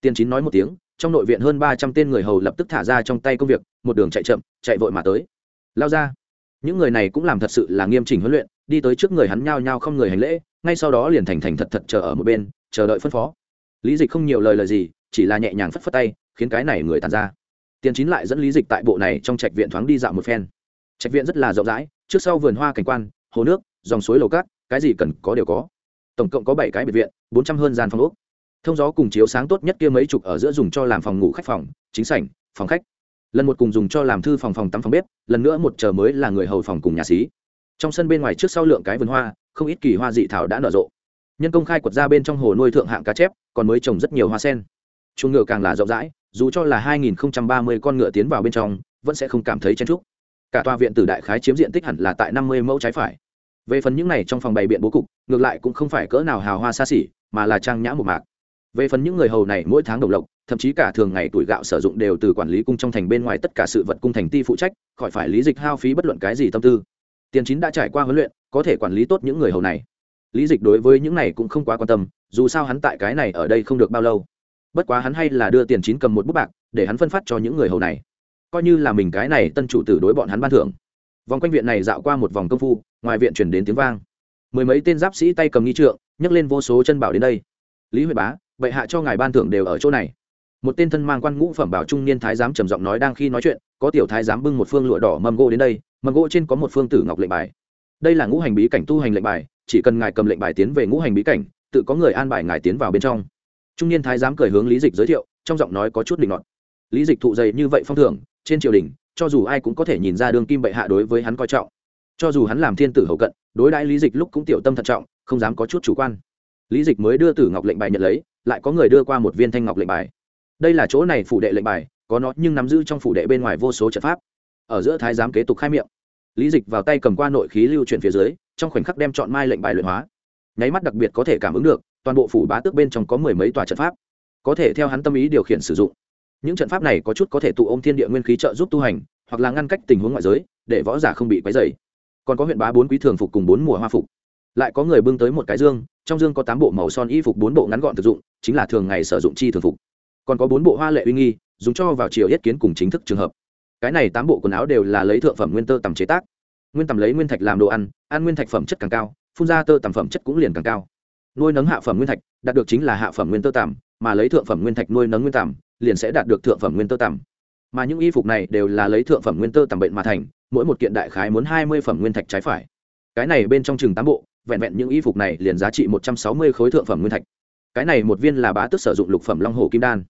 Tiên chín nói một tiếng, trong nội viện hơn ba trăm tên người hầu lập tức thả ra trong tay công việc, một đường chạy chậm, chạy vội mà tới. Lao ra. Những người này cũng làm thật sự là nghiêm chỉnh huấn luyện đi tới trước người hắn nhao nhao không người hành lễ, ngay sau đó liền thành thành thật thật chờ ở một bên, chờ đợi phân phó. Lý dịch không nhiều lời lời gì, chỉ là nhẹ nhàng phất phất tay, khiến cái này người tàn ra. Tiền chín lại dẫn lý dịch tại bộ này trong trạch viện thoáng đi dạo một phen. Trạch viện rất là rộng rãi, trước sau vườn hoa cảnh quan, hồ nước, dòng suối lầu cát, cái gì cần có đều có. Tổng cộng có bảy cái biệt viện, bốn trăm hơn gian phòng úc thông gió cùng chiếu sáng tốt nhất kia mấy chục ở giữa dùng cho làm phòng ngủ khách phòng, chính sảnh, phòng khách. Lần một cùng dùng cho làm thư phòng phòng tắm phòng bếp, lần nữa một chờ mới là người hầu phòng cùng nhà xí trong sân bên ngoài trước sau lượng cái vườn hoa, không ít kỳ hoa dị thảo đã nở rộ. Nhân công khai quật ra bên trong hồ nuôi thượng hạng cá chép, còn mới trồng rất nhiều hoa sen. Chuồng ngựa càng là rộng rãi, dù cho là 2030 con ngựa tiến vào bên trong, vẫn sẽ không cảm thấy chen trúc cả tòa viện tử đại khái chiếm diện tích hẳn là tại 50 mẫu trái phải. Về phần những này trong phòng bày biện bố cục, ngược lại cũng không phải cỡ nào hào hoa xa xỉ, mà là trang nhã một mạc. Về phần những người hầu này mỗi tháng đồng lộc, thậm chí cả thường ngày tuổi gạo sử dụng đều từ quản lý cung trong thành bên ngoài tất cả sự vật cung thành ti phụ trách, khỏi phải lý dịch hao phí bất luận cái gì tâm tư tiền chín đã trải qua huấn luyện, có thể quản lý tốt những người hầu này. Lý dịch đối với những này cũng không quá quan tâm, dù sao hắn tại cái này ở đây không được bao lâu. Bất quá hắn hay là đưa tiền chín cầm một bút bạc, để hắn phân phát cho những người hầu này. Coi như là mình cái này tân chủ tử đối bọn hắn ban thưởng. Vòng quanh viện này dạo qua một vòng công phu, ngoài viện chuyển đến tiếng vang. Mười mấy tên giáp sĩ tay cầm nghi trượng, nhấc lên vô số chân bảo đến đây. Lý huệ bá, bệ hạ cho ngài ban thưởng đều ở chỗ này một tên thân mang quan ngũ phẩm bảo trung niên thái giám trầm giọng nói đang khi nói chuyện, có tiểu thái giám bưng một phương lụa đỏ mâm gỗ đến đây, mâm gỗ trên có một phương tử ngọc lệnh bài. Đây là ngũ hành bí cảnh tu hành lệnh bài, chỉ cần ngài cầm lệnh bài tiến về ngũ hành bí cảnh, tự có người an bài ngài tiến vào bên trong. Trung niên thái giám cười hướng lý dịch giới thiệu, trong giọng nói có chút định ngọt lý dịch thụ dày như vậy phong thưởng, trên triều đình, cho dù ai cũng có thể nhìn ra đường kim bệ hạ đối với hắn coi trọng. Cho dù hắn làm thiên tử hậu cận, đối đãi lý dịch lúc cũng tiểu tâm thận trọng, không dám có chút chủ quan. Lý dịch mới đưa tử ngọc lệnh bài nhận lấy, lại có người đưa qua một viên thanh ngọc lệnh bài đây là chỗ này phủ đệ lệnh bài, có nó nhưng nắm giữ trong phủ đệ bên ngoài vô số trận pháp. Ở giữa thái giám kế tục khai miệng. Lý dịch vào tay cầm qua nội khí lưu chuyển phía dưới, trong khoảnh khắc đem chọn mai lệnh bài luyện hóa. Nháy mắt đặc biệt có thể cảm ứng được, toàn bộ phủ bá tước bên trong có mười mấy tòa trận pháp. Có thể theo hắn tâm ý điều khiển sử dụng. Những trận pháp này có chút có thể tụ ôm thiên địa nguyên khí trợ giúp tu hành, hoặc là ngăn cách tình huống ngoại giới, để võ giả không bị quấy dày còn có huyện bá bốn quý thường phục cùng bốn mùa hoa phục. Lại có người bưng tới một cái dương, trong dương có tám bộ màu son y phục bốn bộ ngắn gọn thực dụng, chính là thường ngày sử dụng chi thường phục còn có bốn bộ hoa lệ uy nghi, dùng cho vào chiều yết kiến cùng chính thức trường hợp. Cái này tám bộ quần áo đều là lấy thượng phẩm nguyên tơ tầm chế tác. Nguyên tầm lấy nguyên thạch làm đồ ăn ăn nguyên thạch phẩm chất càng cao, phun ra tơ tầm phẩm chất cũng liền càng cao. Nuôi nấng hạ phẩm nguyên thạch, đạt được chính là hạ phẩm nguyên tơ tầm mà lấy thượng phẩm nguyên thạch nuôi nấng nguyên tầm liền sẽ đạt được thượng phẩm nguyên tơ tầm mà những y phục này đều là lấy thượng phẩm nguyên tơ tầm bệnh mà thành, mỗi một kiện đại khái muốn hai mươi phẩm nguyên thạch trái phải. Cái này bên trong chừng tám bộ, vẹn vẹn những y phục này liền giá trị một trăm sáu mươi khối thượng phẩm nguyên thạch. Cái này một viên là bá tước sử dụng lục phẩm long hồ kim đan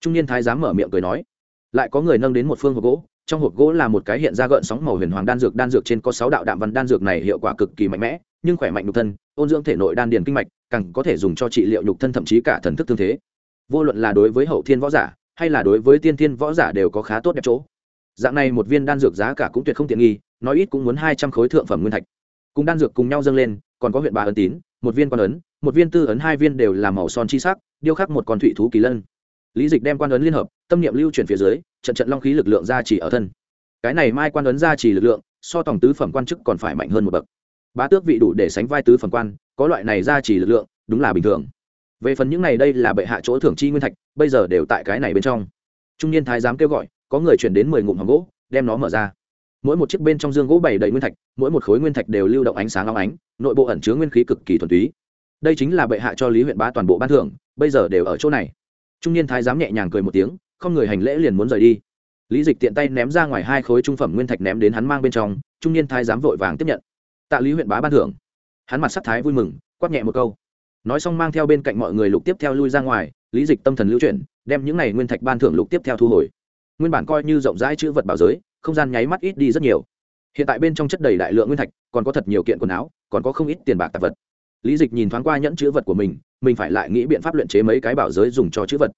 trung niên thái giám mở miệng cười nói, lại có người nâng đến một phương hộp gỗ, trong hộp gỗ là một cái hiện ra gợn sóng màu huyền hoàng đan dược đan dược trên có sáu đạo đạm văn đan dược này hiệu quả cực kỳ mạnh mẽ, nhưng khỏe mạnh nhục thân, ôn dưỡng thể nội đan điền kinh mạch, càng có thể dùng cho trị liệu nhục thân thậm chí cả thần thức tương thế. Vô luận là đối với hậu thiên võ giả, hay là đối với tiên thiên võ giả đều có khá tốt đẹp chỗ. Dạng này một viên đan dược giá cả cũng tuyệt không tiện nghi, nói ít cũng muốn hai trăm khối thượng phẩm nguyên thạch. Cùng đan dược cùng nhau dâng lên, còn có huyện ba ấn tín, một viên quan ấn, một viên tư ấn, hai viên đều là màu son chi sắc, điêu khắc một con thủy thú kỳ lân lý dịch đem quan ấn liên hợp, tâm niệm lưu chuyển phía dưới, trận trận long khí lực lượng ra chỉ ở thân. Cái này mai quan ấn ra chỉ lực lượng, so tổng tứ phẩm quan chức còn phải mạnh hơn một bậc. Bá tước vị đủ để sánh vai tứ phẩm quan, có loại này ra chỉ lực lượng, đúng là bình thường. Về phần những này đây là bệ hạ chỗ thưởng chi nguyên thạch, bây giờ đều tại cái này bên trong. Trung niên thái giám kêu gọi, có người chuyển đến mười ngụm hòm gỗ, đem nó mở ra. Mỗi một chiếc bên trong dương gỗ bày đầy nguyên thạch, mỗi một khối nguyên thạch đều lưu động ánh sáng long ánh, nội bộ ẩn chứa nguyên khí cực kỳ thuần túy. Đây chính là bệ hạ cho lý huyện bá toàn bộ ban thưởng, bây giờ đều ở chỗ này trung niên thái giám nhẹ nhàng cười một tiếng, không người hành lễ liền muốn rời đi. Lý dịch tiện tay ném ra ngoài hai khối trung phẩm nguyên thạch ném đến hắn mang bên trong, trung niên thái giám vội vàng tiếp nhận. Tạ lý huyện bá ban thưởng. Hắn mặt sắc thái vui mừng, quát nhẹ một câu. Nói xong mang theo bên cạnh mọi người lục tiếp theo lui ra ngoài, lý dịch tâm thần lưu chuyển, đem những này nguyên thạch ban thưởng lục tiếp theo thu hồi. Nguyên bản coi như rộng rãi chữ vật bảo giới, không gian nháy mắt ít đi rất nhiều. Hiện tại bên trong chất đầy đại lượng nguyên thạch, còn có thật nhiều kiện quần áo, còn có không ít tiền bạc tạp vật lý dịch nhìn thoáng qua nhẫn chữ vật của mình mình phải lại nghĩ biện pháp luyện chế mấy cái bảo giới dùng cho chữ vật.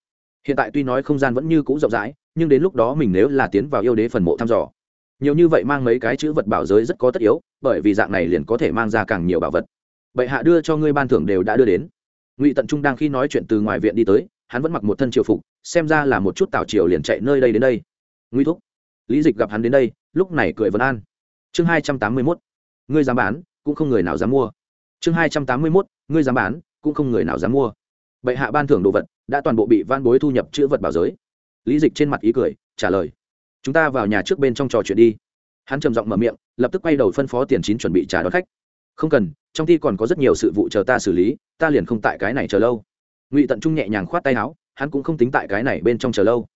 Hiện tại tuy nói không gian vẫn như cũ rộng rãi, nhưng đến lúc đó mình nếu là tiến vào yêu đế phần mộ thăm dò, nhiều như vậy mang mấy cái chữ vật bảo giới rất có tất yếu, bởi vì dạng này liền có thể mang ra càng nhiều bảo vật. Bệ hạ đưa cho ngươi ban thưởng đều đã đưa đến. Ngụy tận trung đang khi nói chuyện từ ngoài viện đi tới, hắn vẫn mặc một thân triều phục, xem ra là một chút tảo triều liền chạy nơi đây đến đây. Nguy thúc, lý dịch gặp hắn đến đây, lúc này cười vân an. Chương hai trăm tám mươi mốt, ngươi dám bán, cũng không người nào dám mua chương hai trăm tám mươi mốt, ngươi dám bán, cũng không người nào dám mua. Bệ hạ ban thưởng đồ vật, đã toàn bộ bị van bối thu nhập chữ vật bảo giới. Lý dịch trên mặt ý cười, trả lời. Chúng ta vào nhà trước bên trong trò chuyện đi. Hắn trầm giọng mở miệng, lập tức quay đầu phân phó tiền chín chuẩn bị trả đón khách. Không cần, trong thi còn có rất nhiều sự vụ chờ ta xử lý, ta liền không tại cái này chờ lâu. Ngụy tận trung nhẹ nhàng khoát tay áo, hắn cũng không tính tại cái này bên trong chờ lâu.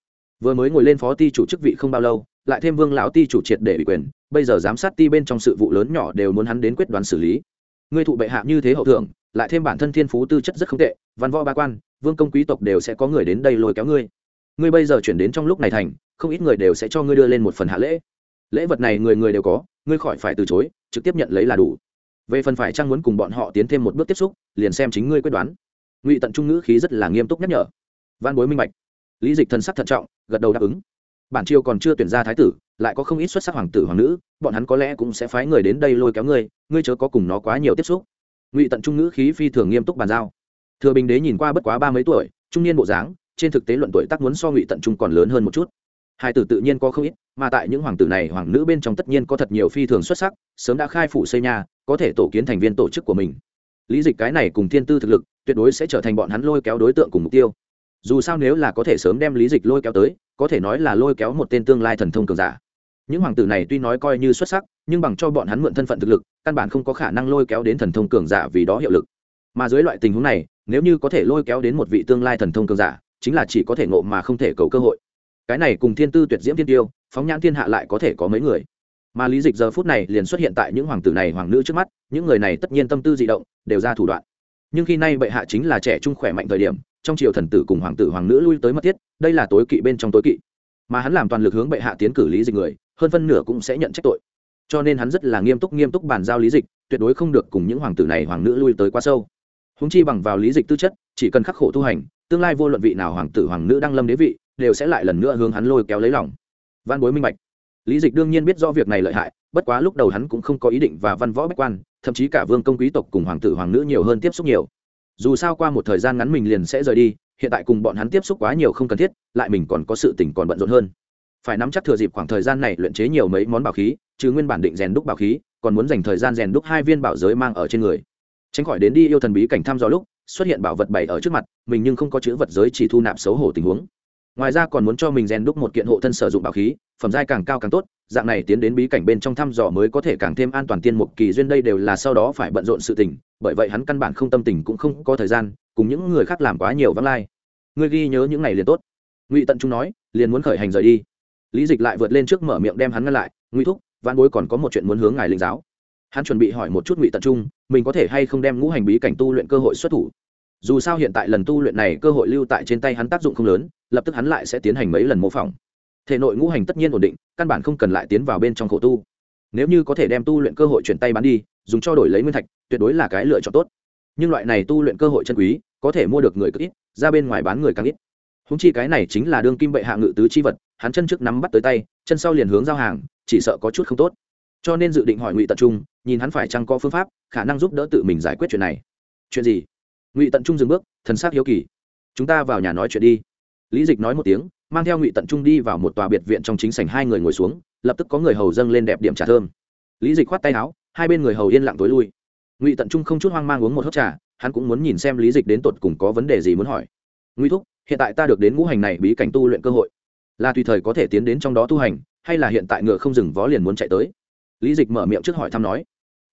Vừa mới ngồi lên phó ti chủ chức vị không bao lâu, lại thêm vương lão ti chủ triệt để bị quyền, bây giờ giám sát ti bên trong sự vụ lớn nhỏ đều muốn hắn đến quyết đoán xử lý ngươi thụ bệ hạ như thế hậu thượng, lại thêm bản thân thiên phú tư chất rất không tệ, văn võ ba quan, vương công quý tộc đều sẽ có người đến đây lôi kéo ngươi. Ngươi bây giờ chuyển đến trong lúc này thành, không ít người đều sẽ cho ngươi đưa lên một phần hạ lễ. Lễ vật này người người đều có, ngươi khỏi phải từ chối, trực tiếp nhận lấy là đủ. Về phần phải trang muốn cùng bọn họ tiến thêm một bước tiếp xúc, liền xem chính ngươi quyết đoán. Ngụy tận trung ngữ khí rất là nghiêm túc nhắc nhở. Văn bối minh bạch. Lý dịch thân sắc thận trọng, gật đầu đáp ứng. Bản triều còn chưa tuyển ra thái tử lại có không ít xuất sắc hoàng tử, hoàng nữ, bọn hắn có lẽ cũng sẽ phái người đến đây lôi kéo ngươi ngươi chớ có cùng nó quá nhiều tiếp xúc. Ngụy tận trung ngữ khí phi thường nghiêm túc bàn giao. Thừa bình đế nhìn qua bất quá ba mấy tuổi, trung niên bộ dáng, trên thực tế luận tuổi tác muốn so ngụy tận trung còn lớn hơn một chút. Hai tử tự nhiên có không ít, mà tại những hoàng tử này, hoàng nữ bên trong tất nhiên có thật nhiều phi thường xuất sắc, sớm đã khai phủ xây nhà, có thể tổ kiến thành viên tổ chức của mình. Lý dịch cái này cùng thiên tư thực lực, tuyệt đối sẽ trở thành bọn hắn lôi kéo đối tượng cùng mục tiêu dù sao nếu là có thể sớm đem lý dịch lôi kéo tới, có thể nói là lôi kéo một tên tương lai thần thông cường giả. Những hoàng tử này tuy nói coi như xuất sắc, nhưng bằng cho bọn hắn mượn thân phận thực lực, căn bản không có khả năng lôi kéo đến thần thông cường giả vì đó hiệu lực. Mà dưới loại tình huống này, nếu như có thể lôi kéo đến một vị tương lai thần thông cường giả, chính là chỉ có thể ngộ mà không thể cầu cơ hội. Cái này cùng thiên tư tuyệt diễm thiên tiêu, phóng nhãn thiên hạ lại có thể có mấy người. Mà lý dịch giờ phút này liền xuất hiện tại những hoàng tử này hoàng nữ trước mắt, những người này tất nhiên tâm tư di động, đều ra thủ đoạn nhưng khi nay bệ hạ chính là trẻ trung khỏe mạnh thời điểm, trong triều thần tử cùng hoàng tử hoàng nữ lui tới mất thiết, đây là tối kỵ bên trong tối kỵ. Mà hắn làm toàn lực hướng bệ hạ tiến cử lý dịch người, hơn phân nửa cũng sẽ nhận trách tội. Cho nên hắn rất là nghiêm túc nghiêm túc bàn giao lý dịch, tuyệt đối không được cùng những hoàng tử này hoàng nữ lui tới quá sâu. Húng chi bằng vào lý dịch tư chất, chỉ cần khắc khổ tu hành, tương lai vô luận vị nào hoàng tử hoàng nữ đang lâm đế vị, đều sẽ lại lần nữa hướng hắn lôi kéo lấy lòng. Văn bối minh bạch lý dịch đương nhiên biết rõ việc này lợi hại, bất quá lúc đầu hắn cũng không có ý định và văn võ bách quan, thậm chí cả vương công quý tộc cùng hoàng tử hoàng nữ nhiều hơn tiếp xúc nhiều. Dù sao qua một thời gian ngắn mình liền sẽ rời đi, hiện tại cùng bọn hắn tiếp xúc quá nhiều không cần thiết, lại mình còn có sự tỉnh còn bận rộn hơn. Phải nắm chắc thừa dịp khoảng thời gian này luyện chế nhiều mấy món bảo khí, chứ nguyên bản định rèn đúc bảo khí, còn muốn dành thời gian rèn đúc hai viên bảo giới mang ở trên người. Tránh khỏi đến đi yêu thần bí cảnh thăm dò lúc, xuất hiện bảo vật bày ở trước mặt, mình nhưng không có chữ vật giới chỉ thu nạp xấu hổ tình huống ngoài ra còn muốn cho mình rèn đúc một kiện hộ thân sử dụng bảo khí, phẩm giai càng cao càng tốt, dạng này tiến đến bí cảnh bên trong thăm dò mới có thể càng thêm an toàn tiên mục kỳ duyên đây đều là sau đó phải bận rộn sự tình, bởi vậy hắn căn bản không tâm tình cũng không có thời gian cùng những người khác làm quá nhiều vắng lai. Ngươi ghi nhớ những ngày liền tốt. Ngụy tận trung nói, liền muốn khởi hành rời đi. Lý dịch lại vượt lên trước mở miệng đem hắn ngăn lại, ngụy thúc văn bối còn có một chuyện muốn hướng ngài linh giáo. Hắn chuẩn bị hỏi một chút ngụy tận trung, mình có thể hay không đem ngũ hành bí cảnh tu luyện cơ hội xuất thủ? Dù sao hiện tại lần tu luyện này cơ hội lưu tại trên tay hắn tác dụng không lớn lập tức hắn lại sẽ tiến hành mấy lần mô phỏng. Thể nội ngũ hành tất nhiên ổn định, căn bản không cần lại tiến vào bên trong khổ tu. Nếu như có thể đem tu luyện cơ hội chuyển tay bán đi, dùng cho đổi lấy nguyên thạch, tuyệt đối là cái lựa chọn tốt. Nhưng loại này tu luyện cơ hội chân quý, có thể mua được người cực ít, ra bên ngoài bán người càng ít. Húng chi cái này chính là đương kim bệ hạ ngự tứ chi vật, hắn chân trước nắm bắt tới tay, chân sau liền hướng giao hàng, chỉ sợ có chút không tốt. Cho nên dự định hỏi ngụy tận trung, nhìn hắn phải chăng có phương pháp, khả năng giúp đỡ tự mình giải quyết chuyện này. Chuyện gì? Ngụy tận trung dừng bước, thần s á c hiếu kỳ. Chúng ta vào nhà nói chuyện đi lý dịch nói một tiếng, mang theo ngụy tận trung đi vào một tòa biệt viện trong chính sảnh hai người ngồi xuống, lập tức có người hầu dâng lên đẹp điểm trà thơm. Lý dịch khoát tay áo, hai bên người hầu yên lặng tối lui. Ngụy tận trung không chút hoang mang uống một hớp trà, hắn cũng muốn nhìn xem lý dịch đến tột cùng có vấn đề gì muốn hỏi. Ngụy thúc, hiện tại ta được đến ngũ hành này bí cảnh tu luyện cơ hội, là tùy thời có thể tiến đến trong đó tu hành, hay là hiện tại ngựa không dừng vó liền muốn chạy tới? Lý dịch mở miệng trước hỏi thăm nói.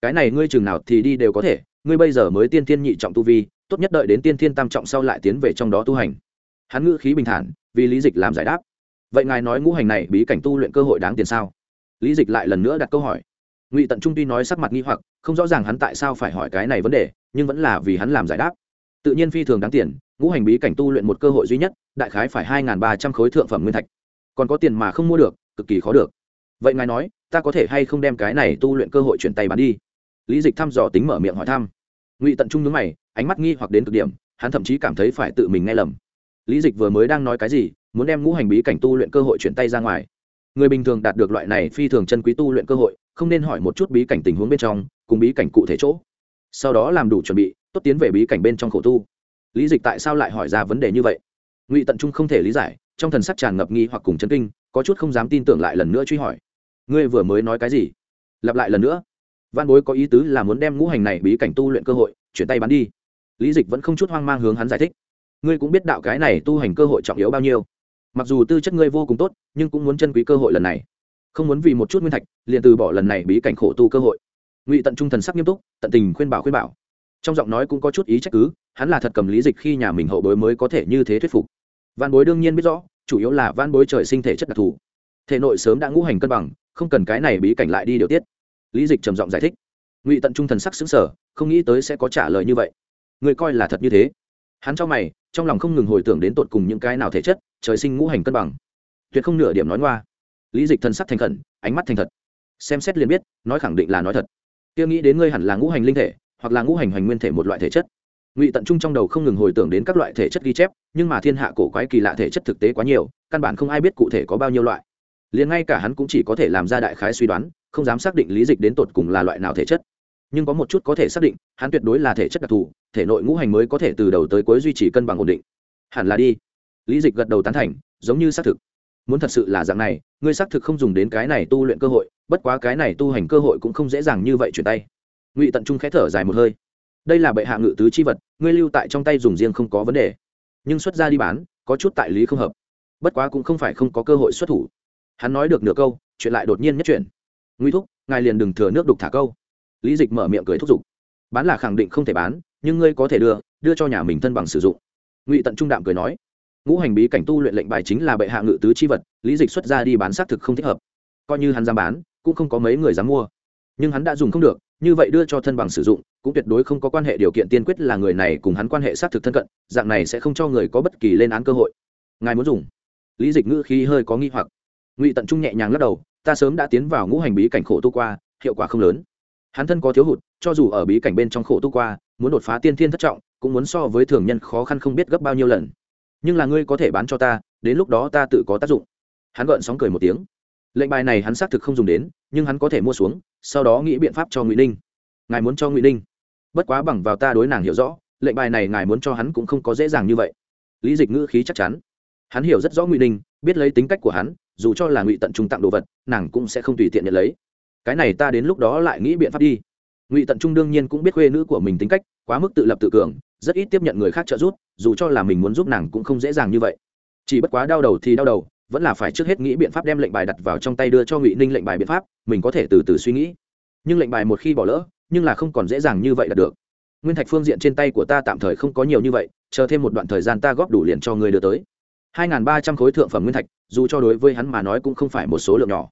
Cái này ngươi chừng nào thì đi đều có thể, ngươi bây giờ mới tiên thiên nhị trọng tu vi, tốt nhất đợi đến tiên thiên tam trọng sau lại tiến về trong đó tu hành hắn ngữ khí bình thản, vì lý dịch làm giải đáp. Vậy ngài nói ngũ hành này bí cảnh tu luyện cơ hội đáng tiền sao? Lý dịch lại lần nữa đặt câu hỏi. Ngụy tận trung tuy nói sắc mặt nghi hoặc, không rõ ràng hắn tại sao phải hỏi cái này vấn đề, nhưng vẫn là vì hắn làm giải đáp. Tự nhiên phi thường đáng tiền, ngũ hành bí cảnh tu luyện một cơ hội duy nhất, đại khái phải hai ba trăm khối thượng phẩm nguyên thạch. Còn có tiền mà không mua được, cực kỳ khó được. Vậy ngài nói, ta có thể hay không đem cái này tu luyện cơ hội chuyển tay bán đi? Lý dịch thăm dò tính mở miệng hỏi thăm. Ngụy tận trung nhướng mày, ánh mắt nghi hoặc đến cực điểm, hắn thậm chí cảm thấy phải tự mình nghe lầm lý dịch vừa mới đang nói cái gì, muốn đem ngũ hành bí cảnh tu luyện cơ hội chuyển tay ra ngoài. Người bình thường đạt được loại này phi thường chân quý tu luyện cơ hội, không nên hỏi một chút bí cảnh tình huống bên trong, cùng bí cảnh cụ thể chỗ. Sau đó làm đủ chuẩn bị, tốt tiến về bí cảnh bên trong khổ tu. Lý dịch tại sao lại hỏi ra vấn đề như vậy? Ngụy tận trung không thể lý giải, trong thần sắc tràn ngập nghi hoặc cùng chân kinh, có chút không dám tin tưởng lại lần nữa truy hỏi. Ngươi vừa mới nói cái gì? Lặp lại lần nữa. Văn bối có ý tứ là muốn đem ngũ hành này bí cảnh tu luyện cơ hội, chuyển tay bán đi. Lý dịch vẫn không chút hoang mang hướng hắn giải thích ngươi cũng biết đạo cái này tu hành cơ hội trọng yếu bao nhiêu. Mặc dù tư chất ngươi vô cùng tốt, nhưng cũng muốn chân quý cơ hội lần này. Không muốn vì một chút nguyên thạch, liền từ bỏ lần này bí cảnh khổ tu cơ hội. Ngụy tận trung thần sắc nghiêm túc, tận tình khuyên bảo khuyên bảo. Trong giọng nói cũng có chút ý trách cứ, hắn là thật cầm lý dịch khi nhà mình hậu bối mới có thể như thế thuyết phục. Văn bối đương nhiên biết rõ, chủ yếu là văn bối trời sinh thể chất đặc thù. Thể nội sớm đã ngũ hành cân bằng, không cần cái này bí cảnh lại đi điều tiết. Lý dịch trầm giọng giải thích. Ngụy tận trung thần sắc xứng sở không nghĩ tới sẽ có trả lời như vậy. Người coi là thật như thế. Hắn cho mày trong lòng không ngừng hồi tưởng đến tột cùng những cái nào thể chất, trời sinh ngũ hành cân bằng. Tuyệt không nửa điểm nói ngoa. Lý dịch thân sắc thành khẩn, ánh mắt thành thật. Xem xét liền biết, nói khẳng định là nói thật. Kia nghĩ đến ngươi hẳn là ngũ hành linh thể, hoặc là ngũ hành hoành nguyên thể một loại thể chất. Ngụy tận trung trong đầu không ngừng hồi tưởng đến các loại thể chất ghi chép, nhưng mà thiên hạ cổ quái kỳ lạ thể chất thực tế quá nhiều, căn bản không ai biết cụ thể có bao nhiêu loại. Liền ngay cả hắn cũng chỉ có thể làm ra đại khái suy đoán, không dám xác định lý dịch đến tột cùng là loại nào thể chất nhưng có một chút có thể xác định, hắn tuyệt đối là thể chất đặc thù, thể nội ngũ hành mới có thể từ đầu tới cuối duy trì cân bằng ổn định. Hẳn là đi. Lý dịch gật đầu tán thành, giống như xác thực. Muốn thật sự là dạng này, ngươi xác thực không dùng đến cái này tu luyện cơ hội, bất quá cái này tu hành cơ hội cũng không dễ dàng như vậy chuyển tay. Ngụy tận trung khẽ thở dài một hơi. Đây là bệ hạ ngự tứ chi vật, ngươi lưu tại trong tay dùng riêng không có vấn đề. Nhưng xuất ra đi bán, có chút tại lý không hợp. Bất quá cũng không phải không có cơ hội xuất thủ. Hắn nói được nửa câu, chuyện lại đột nhiên nhất chuyển. Nguy thúc, ngài liền đừng thừa nước đục thả câu lý dịch mở miệng cười thúc giục. Bán là khẳng định không thể bán, nhưng ngươi có thể đưa đưa cho nhà mình thân bằng sử dụng. Ngụy tận trung đạm cười nói. Ngũ hành bí cảnh tu luyện lệnh bài chính là bệ hạ ngự tứ chi vật, lý dịch xuất ra đi bán xác thực không thích hợp. Coi như hắn dám bán, cũng không có mấy người dám mua. Nhưng hắn đã dùng không được, như vậy đưa cho thân bằng sử dụng, cũng tuyệt đối không có quan hệ điều kiện tiên quyết là người này cùng hắn quan hệ xác thực thân cận, dạng này sẽ không cho người có bất kỳ lên án cơ hội. Ngài muốn dùng? Lý dịch ngữ khi hơi có nghi hoặc. Ngụy tận trung nhẹ nhàng lắc đầu, ta sớm đã tiến vào ngũ hành bí cảnh khổ tu qua, hiệu quả không lớn hắn thân có thiếu hụt, cho dù ở bí cảnh bên trong khổ tu qua, muốn đột phá tiên thiên thất trọng, cũng muốn so với thường nhân khó khăn không biết gấp bao nhiêu lần. Nhưng là ngươi có thể bán cho ta, đến lúc đó ta tự có tác dụng. Hắn gợn sóng cười một tiếng. Lệnh bài này hắn xác thực không dùng đến, nhưng hắn có thể mua xuống, sau đó nghĩ biện pháp cho ngụy ninh. Ngài muốn cho ngụy ninh. Bất quá bằng vào ta đối nàng hiểu rõ, lệnh bài này ngài muốn cho hắn cũng không có dễ dàng như vậy. Lý dịch ngữ khí chắc chắn. Hắn hiểu rất rõ ngụy ninh, biết lấy tính cách của hắn, dù cho là ngụy tận trung tặng đồ vật, nàng cũng sẽ không tùy tiện nhận lấy cái này ta đến lúc đó lại nghĩ biện pháp đi. Ngụy tận trung đương nhiên cũng biết khuê nữ của mình tính cách, quá mức tự lập tự cường, rất ít tiếp nhận người khác trợ giúp, dù cho là mình muốn giúp nàng cũng không dễ dàng như vậy. Chỉ bất quá đau đầu thì đau đầu, vẫn là phải trước hết nghĩ biện pháp đem lệnh bài đặt vào trong tay đưa cho ngụy ninh lệnh bài biện pháp, mình có thể từ từ suy nghĩ. Nhưng lệnh bài một khi bỏ lỡ, nhưng là không còn dễ dàng như vậy đạt được. Nguyên thạch phương diện trên tay của ta tạm thời không có nhiều như vậy, chờ thêm một đoạn thời gian ta góp đủ liền cho người đưa tới. Hai n g h n ba trăm khối thượng phẩm nguyên thạch, dù cho đối với hắn mà nói cũng không phải một số lượng nhỏ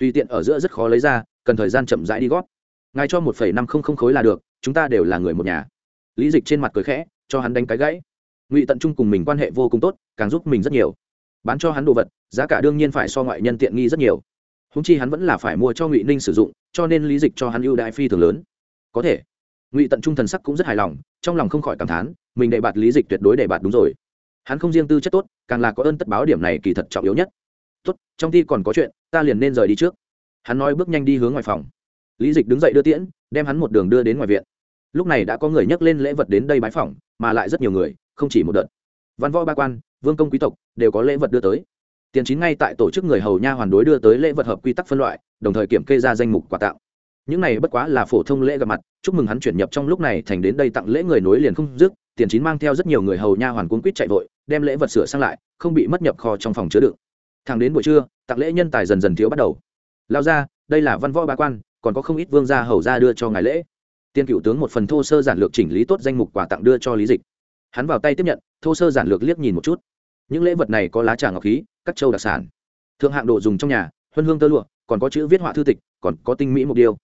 tùy tiện ở giữa rất khó lấy ra, cần thời gian chậm rãi đi gót. ngài cho một phẩy năm không không khối là được, chúng ta đều là người một nhà. Lý dịch trên mặt cười khẽ, cho hắn đánh cái gãy. Ngụy tận trung cùng mình quan hệ vô cùng tốt, càng giúp mình rất nhiều. Bán cho hắn đồ vật, giá cả đương nhiên phải so ngoại nhân tiện nghi rất nhiều. Húng chi hắn vẫn là phải mua cho ngụy ninh sử dụng, cho nên lý dịch cho hắn ưu đại phi thường lớn. Có thể. Ngụy tận trung thần sắc cũng rất hài lòng, trong lòng không khỏi cảm thán, mình đề bạt lý dịch tuyệt đối đề bạt đúng rồi. Hắn không riêng tư chất tốt, càng là có ơn tất báo điểm này kỳ thật trọng yếu nhất tốt, trong thi còn có chuyện, ta liền nên rời đi trước. Hắn nói bước nhanh đi hướng ngoài phòng. Lý dịch đứng dậy đưa tiễn, đem hắn một đường đưa đến ngoài viện. Lúc này đã có người nhắc lên lễ vật đến đây bái phỏng, mà lại rất nhiều người, không chỉ một đợt. Văn võ ba quan, vương công quý tộc, đều có lễ vật đưa tới. Tiền chín ngay tại tổ chức người hầu nha hoàn đối đưa tới lễ vật hợp quy tắc phân loại, đồng thời kiểm kê ra danh mục quà tặng. Những này bất quá là phổ thông lễ gặp mặt, chúc mừng hắn chuyển nhập trong lúc này thành đến đây tặng lễ người nối liền không dứt, tiền chín mang theo rất nhiều người hầu nha hoàn cuốn quýt chạy vội, đem lễ vật sửa sang lại, không bị mất nhập kho trong phòng chứa đựng thẳng đến buổi trưa tặng lễ nhân tài dần dần thiếu bắt đầu. Lao ra, đây là văn võ ba quan, còn có không ít vương gia hầu ra đưa cho ngài lễ. Tiên cựu tướng một phần thô sơ giản lược chỉnh lý tốt danh mục quà tặng đưa cho lý dịch. Hắn vào tay tiếp nhận, thô sơ giản lược liếc nhìn một chút. Những lễ vật này có lá trà ngọc khí, các châu đặc sản. Thượng hạng đồ dùng trong nhà, huân hương tơ lụa, còn có chữ viết họa thư tịch, còn có tinh mỹ mục điêu.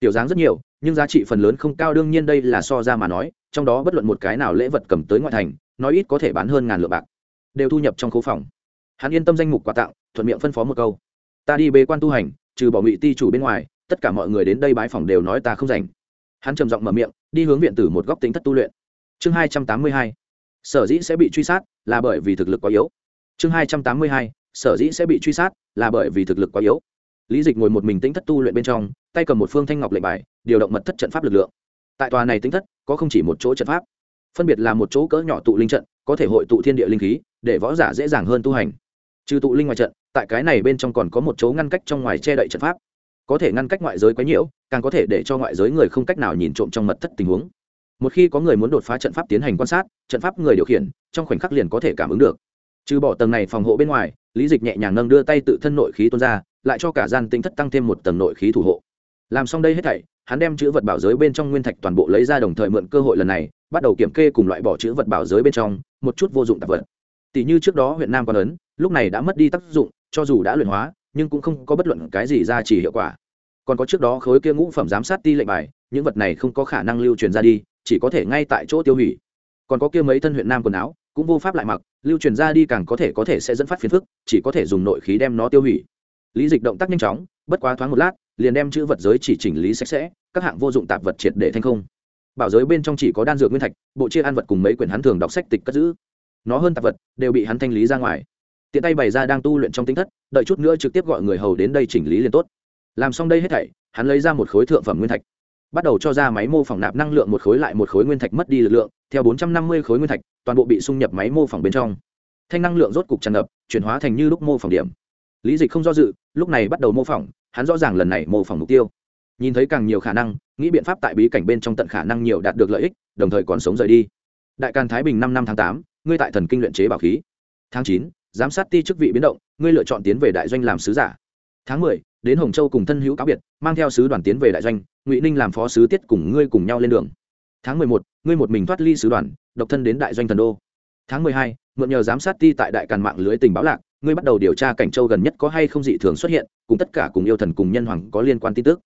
Tiểu dáng rất nhiều, nhưng giá trị phần lớn không cao, đương nhiên đây là so ra mà nói, trong đó bất luận một cái nào lễ vật cầm tới ngoại thành, nói ít có thể bán hơn ngàn lượng bạc. Đều thu nhập trong khấu phòng hắn yên tâm danh mục quà tặng, thuận miệng phân phó một câu. Ta đi bế quan tu hành, trừ bỏ ngụy ti chủ bên ngoài, tất cả mọi người đến đây bái phòng đều nói ta không rảnh. Hắn trầm giọng mở miệng, đi hướng viện tử một góc tính thất tu luyện. Chương hai trăm tám mươi hai, sở dĩ sẽ bị truy sát là bởi vì thực lực quá yếu. Chương hai trăm tám mươi hai, sở dĩ sẽ bị truy sát là bởi vì thực lực quá yếu. Lý dịch ngồi một mình tính thất tu luyện bên trong, tay cầm một phương thanh ngọc lệnh bài, điều động mật thất trận pháp lực lượng. Tại tòa này tính thất, có không chỉ một chỗ trận pháp. Phân biệt là một chỗ cỡ nhỏ tụ linh trận, có thể hội tụ thiên địa linh khí, để võ giả dễ dàng hơn tu hành trừ tụ linh ngoài trận, tại cái này bên trong còn có một chỗ ngăn cách trong ngoài che đậy trận pháp. Có thể ngăn cách ngoại giới quấy nhiễu, càng có thể để cho ngoại giới người không cách nào nhìn trộm trong mật thất tình huống. Một khi có người muốn đột phá trận pháp tiến hành quan sát, trận pháp người điều khiển, trong khoảnh khắc liền có thể cảm ứng được. Trừ bỏ tầng này phòng hộ bên ngoài, lý dịch nhẹ nhàng nâng đưa tay tự thân nội khí tuôn ra, lại cho cả gian tinh thất tăng thêm một tầng nội khí thủ hộ. Làm xong đây hết thảy, hắn đem chữ vật bảo giới bên trong nguyên thạch toàn bộ lấy ra đồng thời mượn cơ hội lần này, bắt đầu kiểm kê cùng loại bỏ chữ vật bảo giới bên trong, một chút vô dụng tạp vật. Tỷ như trước đó huyện nam quan ấn lúc này đã mất đi tác dụng, cho dù đã luyện hóa, nhưng cũng không có bất luận cái gì ra chỉ hiệu quả. Còn có trước đó khối kia ngũ phẩm giám sát ti lệnh bài, những vật này không có khả năng lưu truyền ra đi, chỉ có thể ngay tại chỗ tiêu hủy. Còn có kia mấy thân huyện nam quần áo, cũng vô pháp lại mặc, lưu truyền ra đi càng có thể có thể sẽ dẫn phát phiền phức, chỉ có thể dùng nội khí đem nó tiêu hủy. Lý dịch động tác nhanh chóng, bất quá thoáng một lát, liền đem chữ vật giới chỉ chỉnh lý sạch sẽ, các hạng vô dụng tạp vật triệt để thành không. Bảo giới bên trong chỉ có đan dược nguyên thạch, bộ chia ăn vật cùng mấy quyển hắn thường đọc sách tịch cất giữ. Nó hơn tạp vật đều bị hắn thanh lý ra ngoài tiện tay bày ra đang tu luyện trong tính thất, đợi chút nữa trực tiếp gọi người hầu đến đây chỉnh lý liền tốt. Làm xong đây hết thảy, hắn lấy ra một khối thượng phẩm nguyên thạch, bắt đầu cho ra máy mô phỏng nạp năng lượng một khối lại một khối nguyên thạch mất đi lực lượng, theo bốn trăm năm mươi khối nguyên thạch, toàn bộ bị xung nhập máy mô phỏng bên trong. Thanh năng lượng rốt cục tràn ngập, chuyển hóa thành như lúc mô phỏng điểm. Lý dịch không do dự, lúc này bắt đầu mô phỏng, hắn rõ ràng lần này mô phỏng mục tiêu. Nhìn thấy càng nhiều khả năng, nghĩ biện pháp tại bí cảnh bên trong tận khả năng nhiều đạt được lợi ích, đồng thời còn sống rời đi. Đại càn thái bình năm năm tháng tám, ngươi tại thần kinh luyện chế bảo khí. Tháng chín giám sát ti chức vị biến động, ngươi lựa chọn tiến về đại doanh làm sứ giả. Tháng mười, đến hồng châu cùng thân hữu cáo biệt, mang theo sứ đoàn tiến về đại doanh, ngụy ninh làm phó sứ tiết cùng ngươi cùng nhau lên đường. Tháng mười một, ngươi một mình thoát ly sứ đoàn, độc thân đến đại doanh thần đô. Tháng mười hai, mượn nhờ giám sát ti tại đại càn mạng lưới tình báo lạc, ngươi bắt đầu điều tra cảnh châu gần nhất có hay không dị thường xuất hiện, cùng tất cả cùng yêu thần cùng nhân hoàng có liên quan tin tức.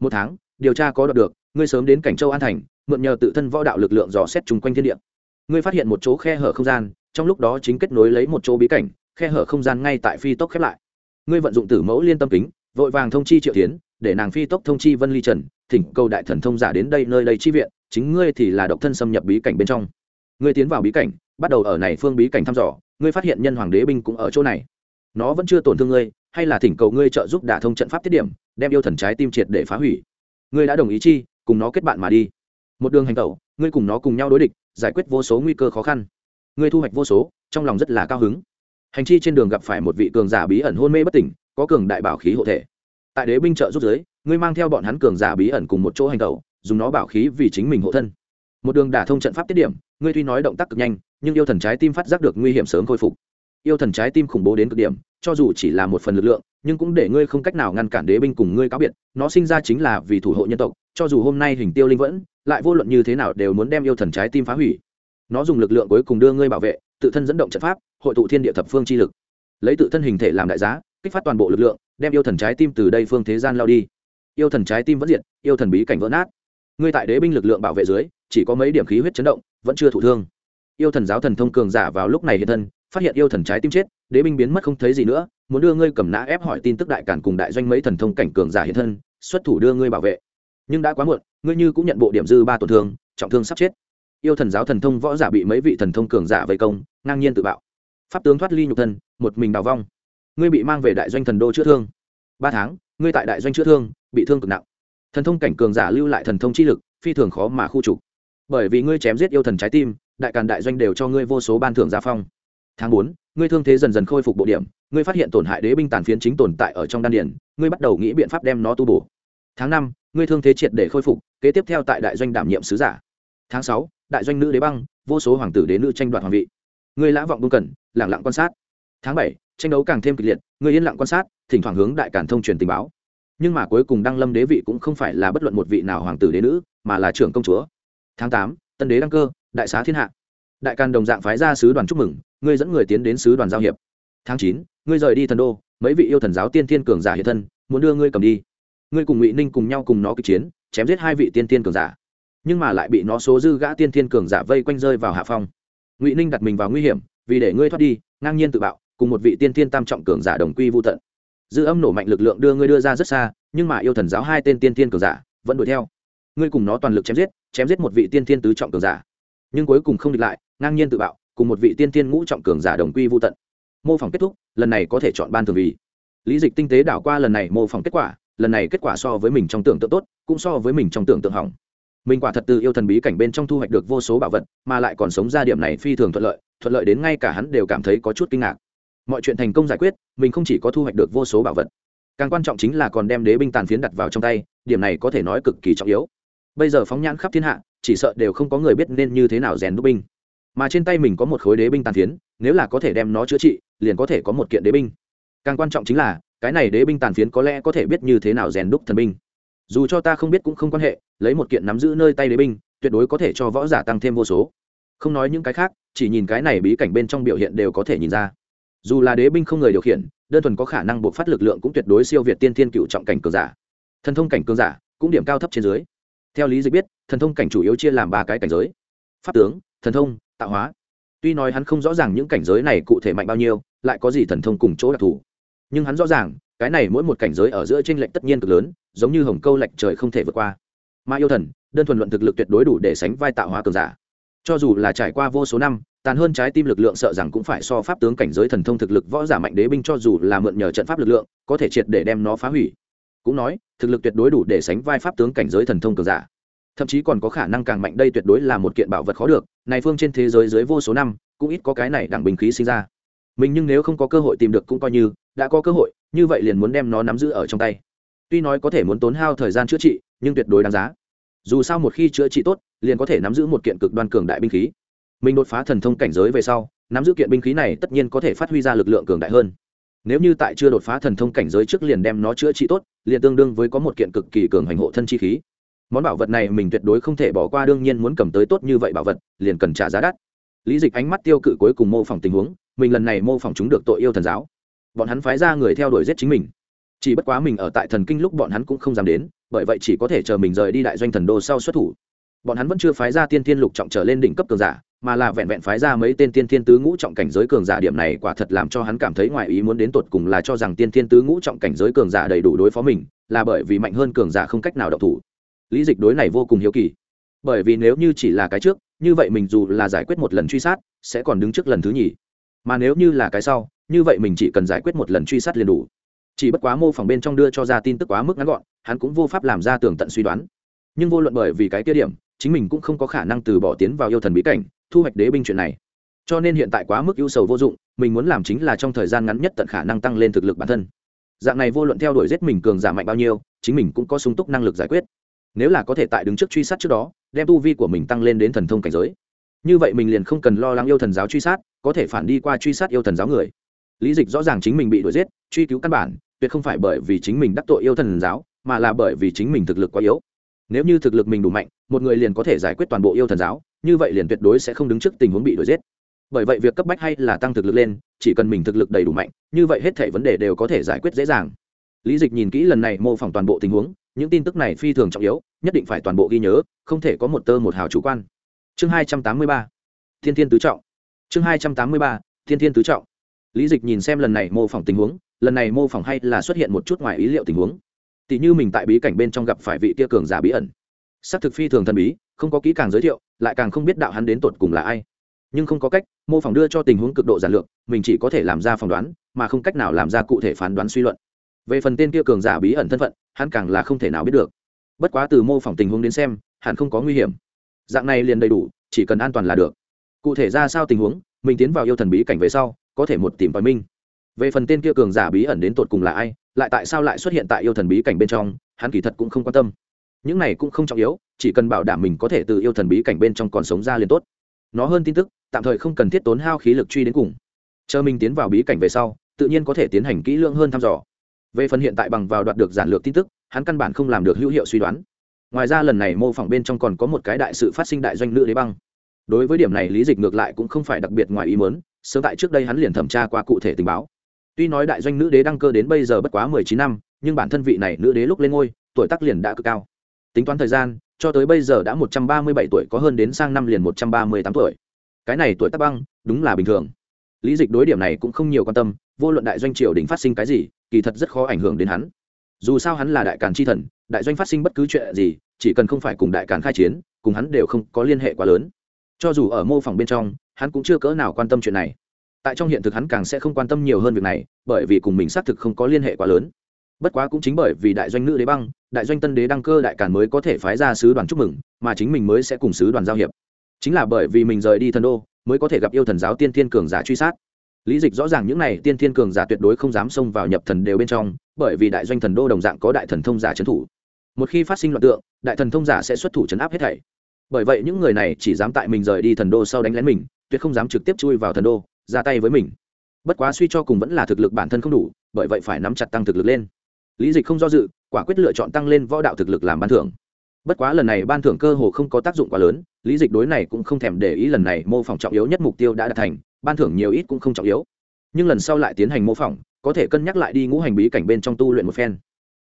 Một tháng, điều tra có đọc được, ngươi sớm đến cảnh châu an thành, mượn nhờ tự thân võ đạo lực lượng dò xét chung quanh thiên địa ngươi phát hiện một chỗ khe hở không gian, trong lúc đó chính kết nối lấy một chỗ bí cảnh, khe hở không gian ngay tại phi tốc khép lại. Ngươi vận dụng tử mẫu liên tâm kính, vội vàng thông chi triệu tiến để nàng phi tốc thông chi vân ly trần, thỉnh cầu đại thần thông giả đến đây nơi đây chi viện, chính ngươi thì là độc thân xâm nhập bí cảnh bên trong. Ngươi tiến vào bí cảnh, bắt đầu ở này phương bí cảnh thăm dò, ngươi phát hiện nhân hoàng đế binh cũng ở chỗ này. Nó vẫn chưa tổn thương ngươi, hay là thỉnh cầu ngươi trợ giúp đả thông trận pháp tiết điểm, đem yêu thần trái tim triệt để phá hủy. Ngươi đã đồng ý chi, cùng nó kết bạn mà đi. Một đường hành tẩu, ngươi cùng nó cùng nhau đối địch giải quyết vô số nguy cơ khó khăn. Ngươi thu hoạch vô số, trong lòng rất là cao hứng. Hành chi trên đường gặp phải một vị cường giả bí ẩn hôn mê bất tỉnh, có cường đại bảo khí hộ thể. Tại đế binh trợ giúp giới ngươi mang theo bọn hắn cường giả bí ẩn cùng một chỗ hành tẩu, dùng nó bảo khí vì chính mình hộ thân. Một đường đả thông trận pháp tiết điểm, ngươi tuy nói động tác cực nhanh, nhưng yêu thần trái tim phát giác được nguy hiểm sớm khôi phục. Yêu thần trái tim khủng bố đến cực điểm, cho dù chỉ là một phần lực lượng, nhưng cũng để ngươi không cách nào ngăn cản đế binh cùng ngươi cáo biệt, nó sinh ra chính là vì thủ hộ nhân tộc, cho dù hôm nay hình tiêu linh vẫn lại vô luận như thế nào đều muốn đem yêu thần trái tim phá hủy. Nó dùng lực lượng cuối cùng đưa ngươi bảo vệ, tự thân dẫn động trận pháp, hội tụ thiên địa thập phương chi lực. Lấy tự thân hình thể làm đại giá, kích phát toàn bộ lực lượng, đem yêu thần trái tim từ đây phương thế gian lao đi. Yêu thần trái tim vẫn diệt, yêu thần bí cảnh vỡ nát. Ngươi tại đế binh lực lượng bảo vệ dưới, chỉ có mấy điểm khí huyết chấn động, vẫn chưa thụ thương. Yêu thần giáo thần thông cường giả vào lúc này hiện thân, phát hiện yêu thần trái tim chết, đế binh biến mất không thấy gì nữa, muốn đưa ngươi cầm nã ép hỏi tin tức đại cản cùng đại doanh mấy thần thông cảnh cường giả hiện thân, xuất thủ đưa ngươi bảo vệ nhưng đã quá muộn, ngươi như cũng nhận bộ điểm dư ba tổn thương, trọng thương sắp chết. Yêu thần giáo thần thông võ giả bị mấy vị thần thông cường giả vây công, ngang nhiên tự bạo. Pháp tướng thoát ly nhục thân, một mình đào vong. Ngươi bị mang về đại doanh thần đô chữa thương. Ba tháng, ngươi tại đại doanh chữa thương, bị thương cực nặng. Thần thông cảnh cường giả lưu lại thần thông chi lực, phi thường khó mà khu trục. Bởi vì ngươi chém giết yêu thần trái tim, đại càn đại doanh đều cho ngươi vô số ban thưởng gia phong. Tháng bốn, ngươi thương thế dần dần khôi phục bộ điểm, ngươi phát hiện tổn hại đế binh tàn phiến chính tồn tại ở trong đan điển ngươi bắt đầu nghĩ biện pháp đem nó tu bổ. Tháng năm ngươi thương thế triệt để khôi phục kế tiếp theo tại đại doanh đảm nhiệm sứ giả. Tháng sáu đại doanh nữ đế băng vô số hoàng tử đế nữ tranh đoạt hoàng vị. Ngươi lã vọng buông cần, lẳng lặng quan sát. Tháng bảy tranh đấu càng thêm kịch liệt ngươi yên lặng quan sát thỉnh thoảng hướng đại cản thông truyền tình báo. Nhưng mà cuối cùng đăng lâm đế vị cũng không phải là bất luận một vị nào hoàng tử đế nữ mà là trưởng công chúa. Tháng tám tân đế đăng cơ đại xá thiên hạ. Đại càn đồng dạng phái ra sứ đoàn chúc mừng ngươi dẫn người tiến đến sứ đoàn giao hiệp. Tháng chín ngươi rời đi thần đô mấy vị yêu thần giáo tiên thiên cường giả hiện thân muốn đưa ngươi cầm đi ngươi cùng ngụy ninh cùng nhau cùng nó kịch chiến, chém giết hai vị tiên thiên cường giả. Nhưng mà lại bị nó số dư gã tiên thiên cường giả vây quanh rơi vào hạ phong. Ngụy ninh đặt mình vào nguy hiểm, vì để ngươi thoát đi, ngang nhiên tự bạo, cùng một vị tiên thiên tam trọng cường giả đồng quy vô tận. Dư âm nổ mạnh lực lượng đưa ngươi đưa ra rất xa, nhưng mà yêu thần giáo hai tên tiên thiên cường giả vẫn đuổi theo. Ngươi cùng nó toàn lực chém giết chém giết một vị tiên thiên tứ trọng cường giả. Nhưng cuối cùng không địch lại, ngang nhiên tự bạo, cùng một vị tiên thiên ngũ trọng cường giả đồng quy vô tận. Mô phỏng kết thúc, lần này có thể chọn ban thường vì. Lý dịch tinh tế đảo qua lần này mô phỏng kết quả lần này kết quả so với mình trong tưởng tượng tốt, cũng so với mình trong tưởng tượng hỏng. Mình quả thật từ yêu thần bí cảnh bên trong thu hoạch được vô số bảo vật, mà lại còn sống ra điểm này phi thường thuận lợi thuận lợi đến ngay cả hắn đều cảm thấy có chút kinh ngạc. Mọi chuyện thành công giải quyết, mình không chỉ có thu hoạch được vô số bảo vật, càng quan trọng chính là còn đem đế binh tàn phiến đặt vào trong tay, điểm này có thể nói cực kỳ trọng yếu. Bây giờ phóng nhãn khắp thiên hạ, chỉ sợ đều không có người biết nên như thế nào rèn đúc binh. Mà trên tay mình có một khối đế binh tàn phiến, nếu là có thể đem nó chữa trị, liền có thể có một kiện đế binh. Càng quan trọng chính là cái này đế binh tàn phiến có lẽ có thể biết như thế nào rèn đúc thần binh. Dù cho ta không biết cũng không quan hệ, lấy một kiện nắm giữ nơi tay đế binh, tuyệt đối có thể cho võ giả tăng thêm vô số. Không nói những cái khác, chỉ nhìn cái này bí cảnh bên trong biểu hiện đều có thể nhìn ra. Dù là đế binh không người điều khiển, đơn thuần có khả năng buộc phát lực lượng cũng tuyệt đối siêu việt tiên thiên cựu trọng cảnh cường giả. Thần thông cảnh cường giả, cũng điểm cao thấp trên dưới. Theo lý dịch biết, thần thông cảnh chủ yếu chia làm ba cái cảnh giới. Pháp tướng, thần thông, tạo hóa. Tuy nói hắn không rõ ràng những cảnh giới này cụ thể mạnh bao nhiêu, lại có gì thần thông cùng chỗ đặc thù nhưng hắn rõ ràng, cái này mỗi một cảnh giới ở giữa tranh lệch tất nhiên cực lớn, giống như hồng câu lệch trời không thể vượt qua. Mà yêu thần, đơn thuần luận thực lực tuyệt đối đủ để sánh vai tạo hóa cường giả. Cho dù là trải qua vô số năm, tàn hơn trái tim lực lượng sợ rằng cũng phải so pháp tướng cảnh giới thần thông thực lực võ giả mạnh đế binh cho dù là mượn nhờ trận pháp lực lượng, có thể triệt để đem nó phá hủy. Cũng nói, thực lực tuyệt đối đủ để sánh vai pháp tướng cảnh giới thần thông cường giả. Thậm chí còn có khả năng càng mạnh, đây tuyệt đối là một kiện bảo vật khó được, này phương trên thế giới dưới vô số năm, cũng ít có cái này đẳng bình khí sinh ra. Mình nhưng nếu không có cơ hội tìm được cũng coi như đã có cơ hội, như vậy liền muốn đem nó nắm giữ ở trong tay. Tuy nói có thể muốn tốn hao thời gian chữa trị, nhưng tuyệt đối đáng giá. Dù sao một khi chữa trị tốt, liền có thể nắm giữ một kiện cực đoan cường đại binh khí. Mình đột phá thần thông cảnh giới về sau, nắm giữ kiện binh khí này tất nhiên có thể phát huy ra lực lượng cường đại hơn. Nếu như tại chưa đột phá thần thông cảnh giới trước liền đem nó chữa trị tốt, liền tương đương với có một kiện cực kỳ cường hành hộ thân chi khí. Món bảo vật này mình tuyệt đối không thể bỏ qua, đương nhiên muốn cầm tới tốt như vậy bảo vật, liền cần trả giá đắt. Lý dịch ánh mắt tiêu cự cuối cùng mô phỏng tình huống, mình lần này mô phỏng chúng được tội yêu thần giáo bọn hắn phái ra người theo đuổi giết chính mình. Chỉ bất quá mình ở tại thần kinh lúc bọn hắn cũng không dám đến, bởi vậy chỉ có thể chờ mình rời đi đại doanh thần đô sau xuất thủ. Bọn hắn vẫn chưa phái ra tiên thiên lục trọng trở lên đỉnh cấp cường giả, mà là vẹn vẹn phái ra mấy tên tiên thiên tứ ngũ trọng cảnh giới cường giả điểm này quả thật làm cho hắn cảm thấy ngoài ý muốn đến tột cùng là cho rằng tiên thiên tứ ngũ trọng cảnh giới cường giả đầy đủ đối phó mình, là bởi vì mạnh hơn cường giả không cách nào độc thủ. Lý dịch đối này vô cùng hiếu kỳ. Bởi vì nếu như chỉ là cái trước, như vậy mình dù là giải quyết một lần truy sát, sẽ còn đứng trước lần thứ nhì. Mà nếu như là cái sau như vậy mình chỉ cần giải quyết một lần truy sát liền đủ. Chỉ bất quá mô phỏng bên trong đưa cho ra tin tức quá mức ngắn gọn, hắn cũng vô pháp làm ra tường tận suy đoán. Nhưng vô luận bởi vì cái kia điểm, chính mình cũng không có khả năng từ bỏ tiến vào yêu thần bí cảnh, thu hoạch đế binh chuyện này. Cho nên hiện tại quá mức ưu sầu vô dụng, mình muốn làm chính là trong thời gian ngắn nhất tận khả năng tăng lên thực lực bản thân. Dạng này vô luận theo đuổi giết mình cường giả mạnh bao nhiêu, chính mình cũng có sung túc năng lực giải quyết. Nếu là có thể tại đứng trước truy sát trước đó, đem tu vi của mình tăng lên đến thần thông cảnh giới. Như vậy mình liền không cần lo lắng yêu thần giáo truy sát, có thể phản đi qua truy sát yêu thần giáo người lý dịch rõ ràng chính mình bị đuổi giết, truy cứu căn bản, tuyệt không phải bởi vì chính mình đắc tội yêu thần giáo, mà là bởi vì chính mình thực lực quá yếu. Nếu như thực lực mình đủ mạnh, một người liền có thể giải quyết toàn bộ yêu thần giáo, như vậy liền tuyệt đối sẽ không đứng trước tình huống bị đuổi giết. Bởi vậy việc cấp bách hay là tăng thực lực lên, chỉ cần mình thực lực đầy đủ mạnh, như vậy hết thể vấn đề đều có thể giải quyết dễ dàng. Lý dịch nhìn kỹ lần này mô phỏng toàn bộ tình huống, những tin tức này phi thường trọng yếu, nhất định phải toàn bộ ghi nhớ, không thể có một tơ một hào chủ quan. Chương hai trăm tám mươi ba, thiên thiên tứ trọng. Chương hai trăm tám mươi ba, thiên thiên tứ trọng lý dịch nhìn xem lần này mô phỏng tình huống, lần này mô phỏng hay là xuất hiện một chút ngoài ý liệu tình huống. Tỷ như mình tại bí cảnh bên trong gặp phải vị kia cường giả bí ẩn. S ắ c thực phi thường thần bí, không có kỹ càng giới thiệu, lại càng không biết đạo hắn đến tột cùng là ai. Nhưng không có cách, mô phỏng đưa cho tình huống cực độ giản lược, mình chỉ có thể làm ra phỏng đoán, mà không cách nào làm ra cụ thể phán đoán suy luận. Về phần tên kia cường giả bí ẩn thân phận, hắn càng là không thể nào biết được. Bất quá từ mô phỏng tình huống đến xem, hắn không có nguy hiểm. Dạng này liền đầy đủ, chỉ cần an toàn là được. Cụ thể ra sao tình huống, mình tiến vào yêu thần bí cảnh về sau có thể một tìm tòi minh. Về phần tên kia cường giả bí ẩn đến tột cùng là ai, lại tại sao lại xuất hiện tại yêu thần bí cảnh bên trong, hắn kỳ thật cũng không quan tâm. Những này cũng không trọng yếu, chỉ cần bảo đảm mình có thể từ yêu thần bí cảnh bên trong còn sống ra liền tốt. Nó hơn tin tức, tạm thời không cần thiết tốn hao khí lực truy đến cùng. Chờ mình tiến vào bí cảnh về sau, tự nhiên có thể tiến hành kỹ lưỡng hơn thăm dò. Về phần hiện tại bằng vào đoạt được giản lược tin tức, hắn căn bản không làm được hữu hiệu suy đoán. Ngoài ra lần này mô phỏng bên trong còn có một cái đại sự phát sinh đại doanh nữ đế băng. Đối với điểm này lý dịch ngược lại cũng không phải đặc biệt ngoài ý mớn sớm tại trước đây hắn liền thẩm tra qua cụ thể tình báo. Tuy nói đại doanh nữ đế đăng cơ đến bây giờ bất quá mười chín năm, nhưng bản thân vị này nữ đế lúc lên ngôi, tuổi tác liền đã cực cao. Tính toán thời gian, cho tới bây giờ đã một trăm ba mươi bảy tuổi, có hơn đến sang năm liền một trăm ba mươi tám tuổi. Cái này tuổi tác băng, đúng là bình thường. Lý dịch đối điểm này cũng không nhiều quan tâm, vô luận đại doanh triều đình phát sinh cái gì, kỳ thật rất khó ảnh hưởng đến hắn. Dù sao hắn là đại càn chi thần, đại doanh phát sinh bất cứ chuyện gì, chỉ cần không phải cùng đại càn khai chiến, cùng hắn đều không có liên hệ quá lớn. Cho dù ở mô phỏng bên trong hắn cũng chưa cỡ nào quan tâm chuyện này. Tại trong hiện thực hắn càng sẽ không quan tâm nhiều hơn việc này, bởi vì cùng mình xác thực không có liên hệ quá lớn. Bất quá cũng chính bởi vì đại doanh nữ đế băng, đại doanh tân đế đăng cơ đại càn mới có thể phái ra sứ đoàn chúc mừng, mà chính mình mới sẽ cùng sứ đoàn giao hiệp. Chính là bởi vì mình rời đi thần đô, mới có thể gặp yêu thần giáo tiên thiên cường giả truy sát. Lý dịch rõ ràng những này tiên thiên cường giả tuyệt đối không dám xông vào nhập thần đều bên trong, bởi vì đại doanh thần đô đồng dạng có đại thần thông giả trấn thủ. Một khi phát sinh loạn tượng, đại thần thông giả sẽ xuất thủ chấn áp hết thảy. Bởi vậy những người này chỉ dám tại mình rời đi thần đô sau đánh lén mình tuyệt không dám trực tiếp chui vào thần đô, ra tay với mình. Bất quá suy cho cùng vẫn là thực lực bản thân không đủ, bởi vậy phải nắm chặt tăng thực lực lên. Lý dịch không do dự, quả quyết lựa chọn tăng lên võ đạo thực lực làm ban thưởng. Bất quá lần này ban thưởng cơ hồ không có tác dụng quá lớn, lý dịch đối này cũng không thèm để ý lần này mô phỏng trọng yếu nhất mục tiêu đã đạt thành, ban thưởng nhiều ít cũng không trọng yếu. Nhưng lần sau lại tiến hành mô phỏng, có thể cân nhắc lại đi ngũ hành bí cảnh bên trong tu luyện một phen.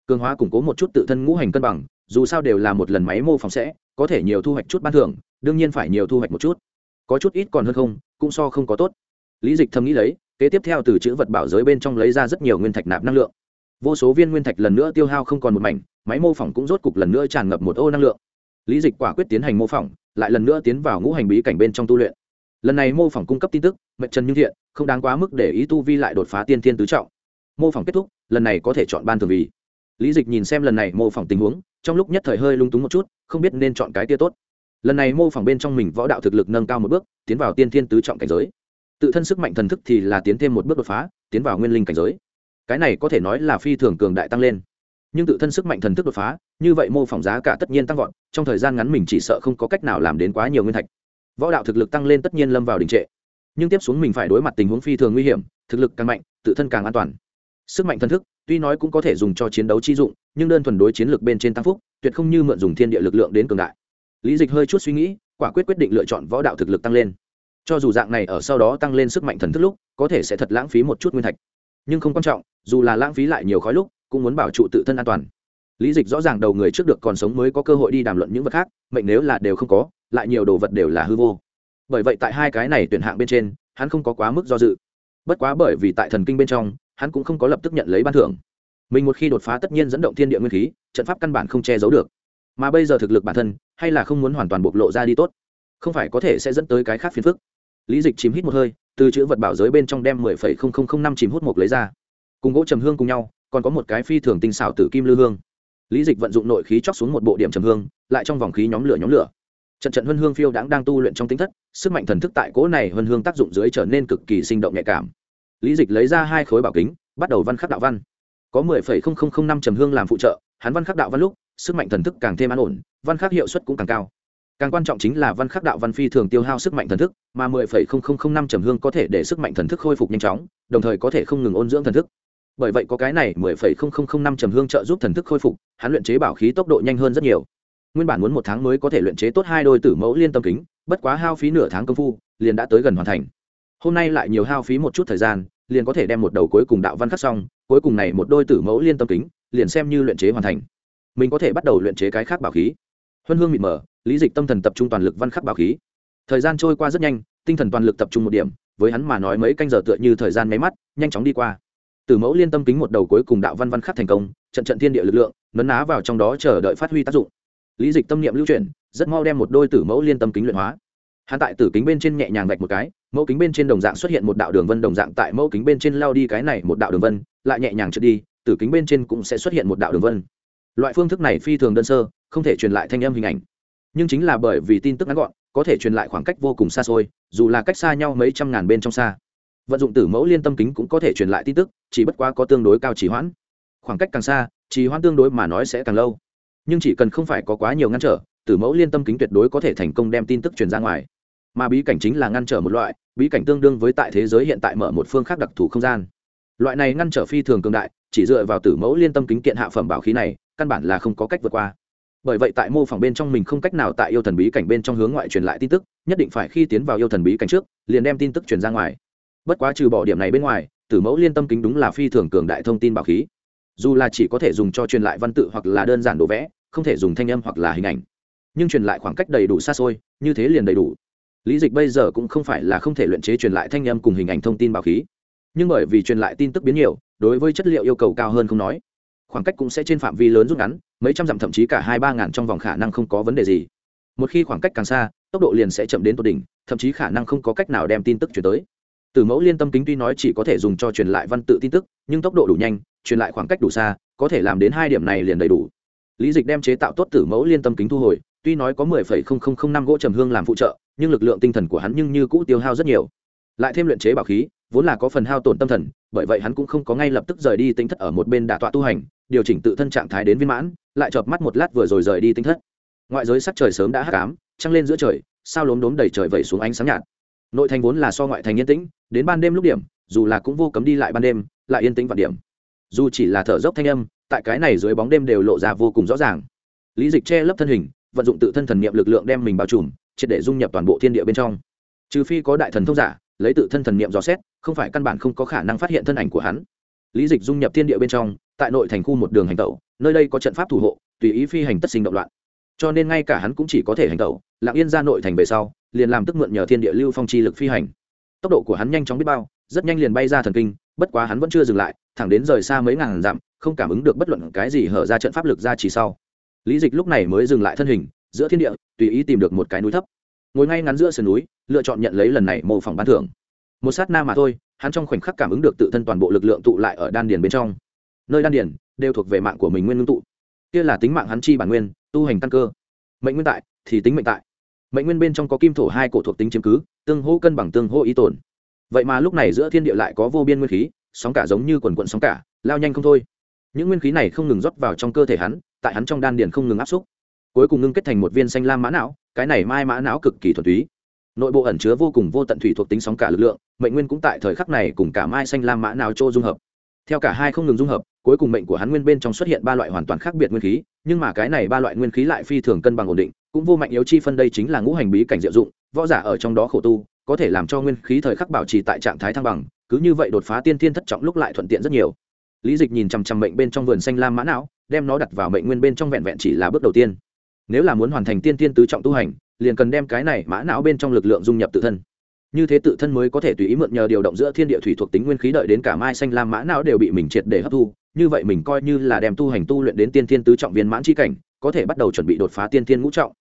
Cường hóa củng cố một chút tự thân ngũ hành cân bằng, dù sao đều là một lần máy mô phỏng sẽ, có thể nhiều thu hoạch chút ban thưởng, đương nhiên phải nhiều thu hoạch một chút có chút ít còn hơn không, cũng so không có tốt. Lý dịch thầm nghĩ lấy, kế tiếp theo từ chữ vật bảo giới bên trong lấy ra rất nhiều nguyên thạch nạp năng lượng. Vô số viên nguyên thạch lần nữa tiêu hao không còn một mảnh, máy mô phỏng cũng rốt cục lần nữa tràn ngập một ô năng lượng. Lý dịch quả quyết tiến hành mô phỏng, lại lần nữa tiến vào ngũ hành bí cảnh bên trong tu luyện. Lần này mô phỏng cung cấp tin tức, mệnh trần như thiện, không đáng quá mức để ý tu vi lại đột phá tiên thiên tứ trọng. Mô phỏng kết thúc, lần này có thể chọn ban thường vì. Lý dịch nhìn xem lần này mô phỏng tình huống, trong lúc nhất thời hơi lung túng một chút, không biết nên chọn cái tia tốt lần này mô phỏng bên trong mình võ đạo thực lực nâng cao một bước, tiến vào tiên thiên tứ trọng cảnh giới. Tự thân sức mạnh thần thức thì là tiến thêm một bước đột phá, tiến vào nguyên linh cảnh giới. Cái này có thể nói là phi thường cường đại tăng lên. Nhưng tự thân sức mạnh thần thức đột phá, như vậy mô phỏng giá cả tất nhiên tăng vọt, trong thời gian ngắn mình chỉ sợ không có cách nào làm đến quá nhiều nguyên thạch. Võ đạo thực lực tăng lên tất nhiên lâm vào đình trệ. Nhưng tiếp xuống mình phải đối mặt tình huống phi thường nguy hiểm, thực lực càng mạnh, tự thân càng an toàn. Sức mạnh thần thức, tuy nói cũng có thể dùng cho chiến đấu chi dụng, nhưng đơn thuần đối chiến lược bên trên tăng phúc, tuyệt không như mượn dùng thiên địa lực lượng đến cường đại lý dịch hơi chút suy nghĩ, quả quyết quyết định lựa chọn võ đạo thực lực tăng lên. Cho dù dạng này ở sau đó tăng lên sức mạnh thần thức lúc, có thể sẽ thật lãng phí một chút nguyên thạch. Nhưng không quan trọng, dù là lãng phí lại nhiều khói lúc, cũng muốn bảo trụ tự thân an toàn. Lý dịch rõ ràng đầu người trước được còn sống mới có cơ hội đi đàm luận những vật khác, mệnh nếu là đều không có, lại nhiều đồ vật đều là hư vô. Bởi vậy tại hai cái này tuyển hạng bên trên, hắn không có quá mức do dự. Bất quá bởi vì tại thần kinh bên trong, hắn cũng không có lập tức nhận lấy ban thưởng. Mình một khi đột phá tất nhiên dẫn động thiên địa nguyên khí, trận pháp căn bản không che giấu được mà bây giờ thực lực bản thân, hay là không muốn hoàn toàn bộc lộ ra đi tốt, không phải có thể sẽ dẫn tới cái khác phiền phức. Lý dịch chìm hít một hơi, từ chữ vật bảo giới bên trong đem mười phẩy không không không năm chìm hút một lấy ra. Cùng gỗ trầm hương cùng nhau, còn có một cái phi thường tinh xảo tử kim lư hương. Lý dịch vận dụng nội khí chóc xuống một bộ điểm trầm hương, lại trong vòng khí nhóm lửa nhóm lửa. Trận trận huân hương phiêu đãng đang tu luyện trong tính thất, sức mạnh thần thức tại cỗ này huân hương tác dụng dưới trở nên cực kỳ sinh động nhạy cảm. Lý dịch lấy ra hai khối bảo kính, bắt đầu văn khắc đạo văn. Có mười phẩy không không không năm trầm hương làm phụ trợ, hắn văn khắc đạo văn lúc sức mạnh thần thức càng thêm an ổn, văn khắc hiệu suất cũng càng cao. Càng quan trọng chính là văn khắc đạo văn phi thường tiêu hao sức mạnh thần thức, mà mười phẩy không không không năm trầm hương có thể để sức mạnh thần thức khôi phục nhanh chóng, đồng thời có thể không ngừng ôn dưỡng thần thức. Bởi vậy có cái này mười phẩy không không không năm trầm hương trợ giúp thần thức khôi phục, hắn luyện chế bảo khí tốc độ nhanh hơn rất nhiều. Nguyên bản muốn một tháng mới có thể luyện chế tốt hai đôi tử mẫu liên tâm kính, bất quá hao phí nửa tháng công phu, liền đã tới gần hoàn thành. Hôm nay lại nhiều hao phí một chút thời gian, liền có thể đem một đầu cuối cùng đạo văn khắc xong, cuối cùng này một đôi tử mẫu liên tâm kính, liền xem như luyện chế hoàn thành mình có thể bắt đầu luyện chế cái khác bảo khí. Huân hương mịt mờ, lý dịch tâm thần tập trung toàn lực văn khắc bảo khí. Thời gian trôi qua rất nhanh, tinh thần toàn lực tập trung một điểm, với hắn mà nói mấy canh giờ tựa như thời gian máy mắt, nhanh chóng đi qua. Từ mẫu liên tâm kính một đầu cuối cùng đạo văn văn khắc thành công, trận trận thiên địa lực lượng, nấn ná vào trong đó chờ đợi phát huy tác dụng. Lý dịch tâm niệm lưu chuyển, rất mau đem một đôi tử mẫu liên tâm kính luyện hóa. Hắn tại tử kính bên trên nhẹ nhàng vạch một cái, mẫu kính bên trên đồng dạng xuất hiện một đạo đường vân đồng dạng tại mẫu kính bên trên lao đi cái này một đạo đường vân, lại nhẹ nhàng trượt đi, tử kính bên trên cũng sẽ xuất hiện một đạo đường vân loại phương thức này phi thường đơn sơ, không thể truyền lại thanh âm hình ảnh. Nhưng chính là bởi vì tin tức ngắn gọn, có thể truyền lại khoảng cách vô cùng xa xôi, dù là cách xa nhau mấy trăm ngàn bên trong xa. Vận dụng tử mẫu liên tâm kính cũng có thể truyền lại tin tức, chỉ bất quá có tương đối cao trì hoãn. Khoảng cách càng xa, trì hoãn tương đối mà nói sẽ càng lâu. Nhưng chỉ cần không phải có quá nhiều ngăn trở, tử mẫu liên tâm kính tuyệt đối có thể thành công đem tin tức truyền ra ngoài. Mà bí cảnh chính là ngăn trở một loại, bí cảnh tương đương với tại thế giới hiện tại mở một phương khác đặc thù không gian. Loại này ngăn trở phi thường cường đại, chỉ dựa vào tử mẫu liên tâm kính kiện hạ phẩm bảo khí này căn bản là không có cách vượt qua. Bởi vậy tại mô phỏng bên trong mình không cách nào tại yêu thần bí cảnh bên trong hướng ngoại truyền lại tin tức, nhất định phải khi tiến vào yêu thần bí cảnh trước, liền đem tin tức truyền ra ngoài. Bất quá trừ bỏ điểm này bên ngoài, tử mẫu liên tâm kính đúng là phi thường cường đại thông tin bảo khí. Dù là chỉ có thể dùng cho truyền lại văn tự hoặc là đơn giản đồ vẽ, không thể dùng thanh âm hoặc là hình ảnh. Nhưng truyền lại khoảng cách đầy đủ xa xôi, như thế liền đầy đủ. Lý dịch bây giờ cũng không phải là không thể luyện chế truyền lại thanh âm cùng hình ảnh thông tin bảo khí. Nhưng bởi vì truyền lại tin tức biến nhiều, đối với chất liệu yêu cầu cao hơn không nói khoảng cách cũng sẽ trên phạm vi lớn rút ngắn, mấy trăm dặm thậm chí cả hai ba ngàn trong vòng khả năng không có vấn đề gì. Một khi khoảng cách càng xa, tốc độ liền sẽ chậm đến tột đỉnh, thậm chí khả năng không có cách nào đem tin tức chuyển tới. Từ mẫu liên tâm kính tuy nói chỉ có thể dùng cho truyền lại văn tự tin tức, nhưng tốc độ đủ nhanh, truyền lại khoảng cách đủ xa, có thể làm đến hai điểm này liền đầy đủ. Lý dịch đem chế tạo tốt tử mẫu liên tâm kính thu hồi, tuy nói có mười phẩy không không không năm gỗ trầm hương làm phụ trợ, nhưng lực lượng tinh thần của hắn nhưng như cũ tiêu hao rất nhiều. Lại thêm luyện chế bảo khí, vốn là có phần hao tổn tâm thần, bởi vậy hắn cũng không có ngay lập tức rời đi tinh thất ở một bên đả tọa tu hành điều chỉnh tự thân trạng thái đến viên mãn, lại chợp mắt một lát vừa rồi rời đi tinh thất. Ngoại giới sắc trời sớm đã hắc ám, trăng lên giữa trời, sao lốm đốm đầy trời vẩy xuống ánh sáng nhạt. Nội thành vốn là so ngoại thành yên tĩnh, đến ban đêm lúc điểm, dù là cũng vô cấm đi lại ban đêm, lại yên tĩnh vạn điểm. Dù chỉ là thở dốc thanh âm, tại cái này dưới bóng đêm đều lộ ra vô cùng rõ ràng. Lý dịch che lấp thân hình, vận dụng tự thân thần niệm lực lượng đem mình bao trùm, triệt để dung nhập toàn bộ thiên địa bên trong. Trừ phi có đại thần thông giả, lấy tự thân thần niệm dò xét, không phải căn bản không có khả năng phát hiện thân ảnh của hắn lý dịch dung nhập thiên địa bên trong, tại nội thành khu một đường hành tẩu, nơi đây có trận pháp thủ hộ, tùy ý phi hành tất sinh động loạn. Cho nên ngay cả hắn cũng chỉ có thể hành tẩu, lặng yên ra nội thành về sau, liền làm tức mượn nhờ thiên địa lưu phong chi lực phi hành. Tốc độ của hắn nhanh chóng biết bao, rất nhanh liền bay ra thần kinh, bất quá hắn vẫn chưa dừng lại, thẳng đến rời xa mấy ngàn dặm, không cảm ứng được bất luận cái gì hở ra trận pháp lực ra chỉ sau. Lý dịch lúc này mới dừng lại thân hình, giữa thiên địa, tùy ý tìm được một cái núi thấp. Ngồi ngay ngắn giữa sườn núi, lựa chọn nhận lấy lần này mô phỏng bán thưởng một sát na mà thôi, hắn trong khoảnh khắc cảm ứng được tự thân toàn bộ lực lượng tụ lại ở đan điền bên trong. Nơi đan điền đều thuộc về mạng của mình nguyên ngưng tụ. Kia là tính mạng hắn chi bản nguyên, tu hành căn cơ. Mệnh nguyên tại thì tính mệnh tại. Mệnh nguyên bên trong có kim thổ hai cổ thuộc tính chiếm cứ, tương hô cân bằng tương hô ý tồn. Vậy mà lúc này giữa thiên địa lại có vô biên nguyên khí, sóng cả giống như quần quận sóng cả, lao nhanh không thôi. Những nguyên khí này không ngừng rót vào trong cơ thể hắn, tại hắn trong đan điền không ngừng áp xúc. Cuối cùng ngưng kết thành một viên xanh lam mã não, cái này mai mã não cực kỳ thuần túy nội bộ ẩn chứa vô cùng vô tận thủy thuộc tính sóng cả lực lượng, mệnh nguyên cũng tại thời khắc này cùng cả mai xanh lam mã não trô dung hợp. Theo cả hai không ngừng dung hợp, cuối cùng mệnh của hắn nguyên bên trong xuất hiện ba loại hoàn toàn khác biệt nguyên khí, nhưng mà cái này ba loại nguyên khí lại phi thường cân bằng ổn định, cũng vô mạnh yếu chi phân đây chính là ngũ hành bí cảnh diệu dụng, võ giả ở trong đó khổ tu, có thể làm cho nguyên khí thời khắc bảo trì tại trạng thái thăng bằng, cứ như vậy đột phá tiên thiên thất trọng lúc lại thuận tiện rất nhiều. Lý dịch nhìn chằm chằm mệnh bên trong vườn xanh lam mã não đem nó đặt vào mệnh nguyên bên trong vẹn vẹn chỉ là bước đầu tiên. Nếu là muốn hoàn thành tiên thiên tứ trọng tu hành liền cần đem cái này mã não bên trong lực lượng dung nhập tự thân. Như thế tự thân mới có thể tùy ý mượn nhờ điều động giữa thiên địa thủy thuộc tính nguyên khí đợi đến cả mai xanh lam mã não đều bị mình triệt để hấp thu. Như vậy mình coi như là đem tu hành tu luyện đến tiên thiên tứ trọng viên mãn chi cảnh, có thể bắt đầu chuẩn bị đột phá tiên thiên ngũ trọng.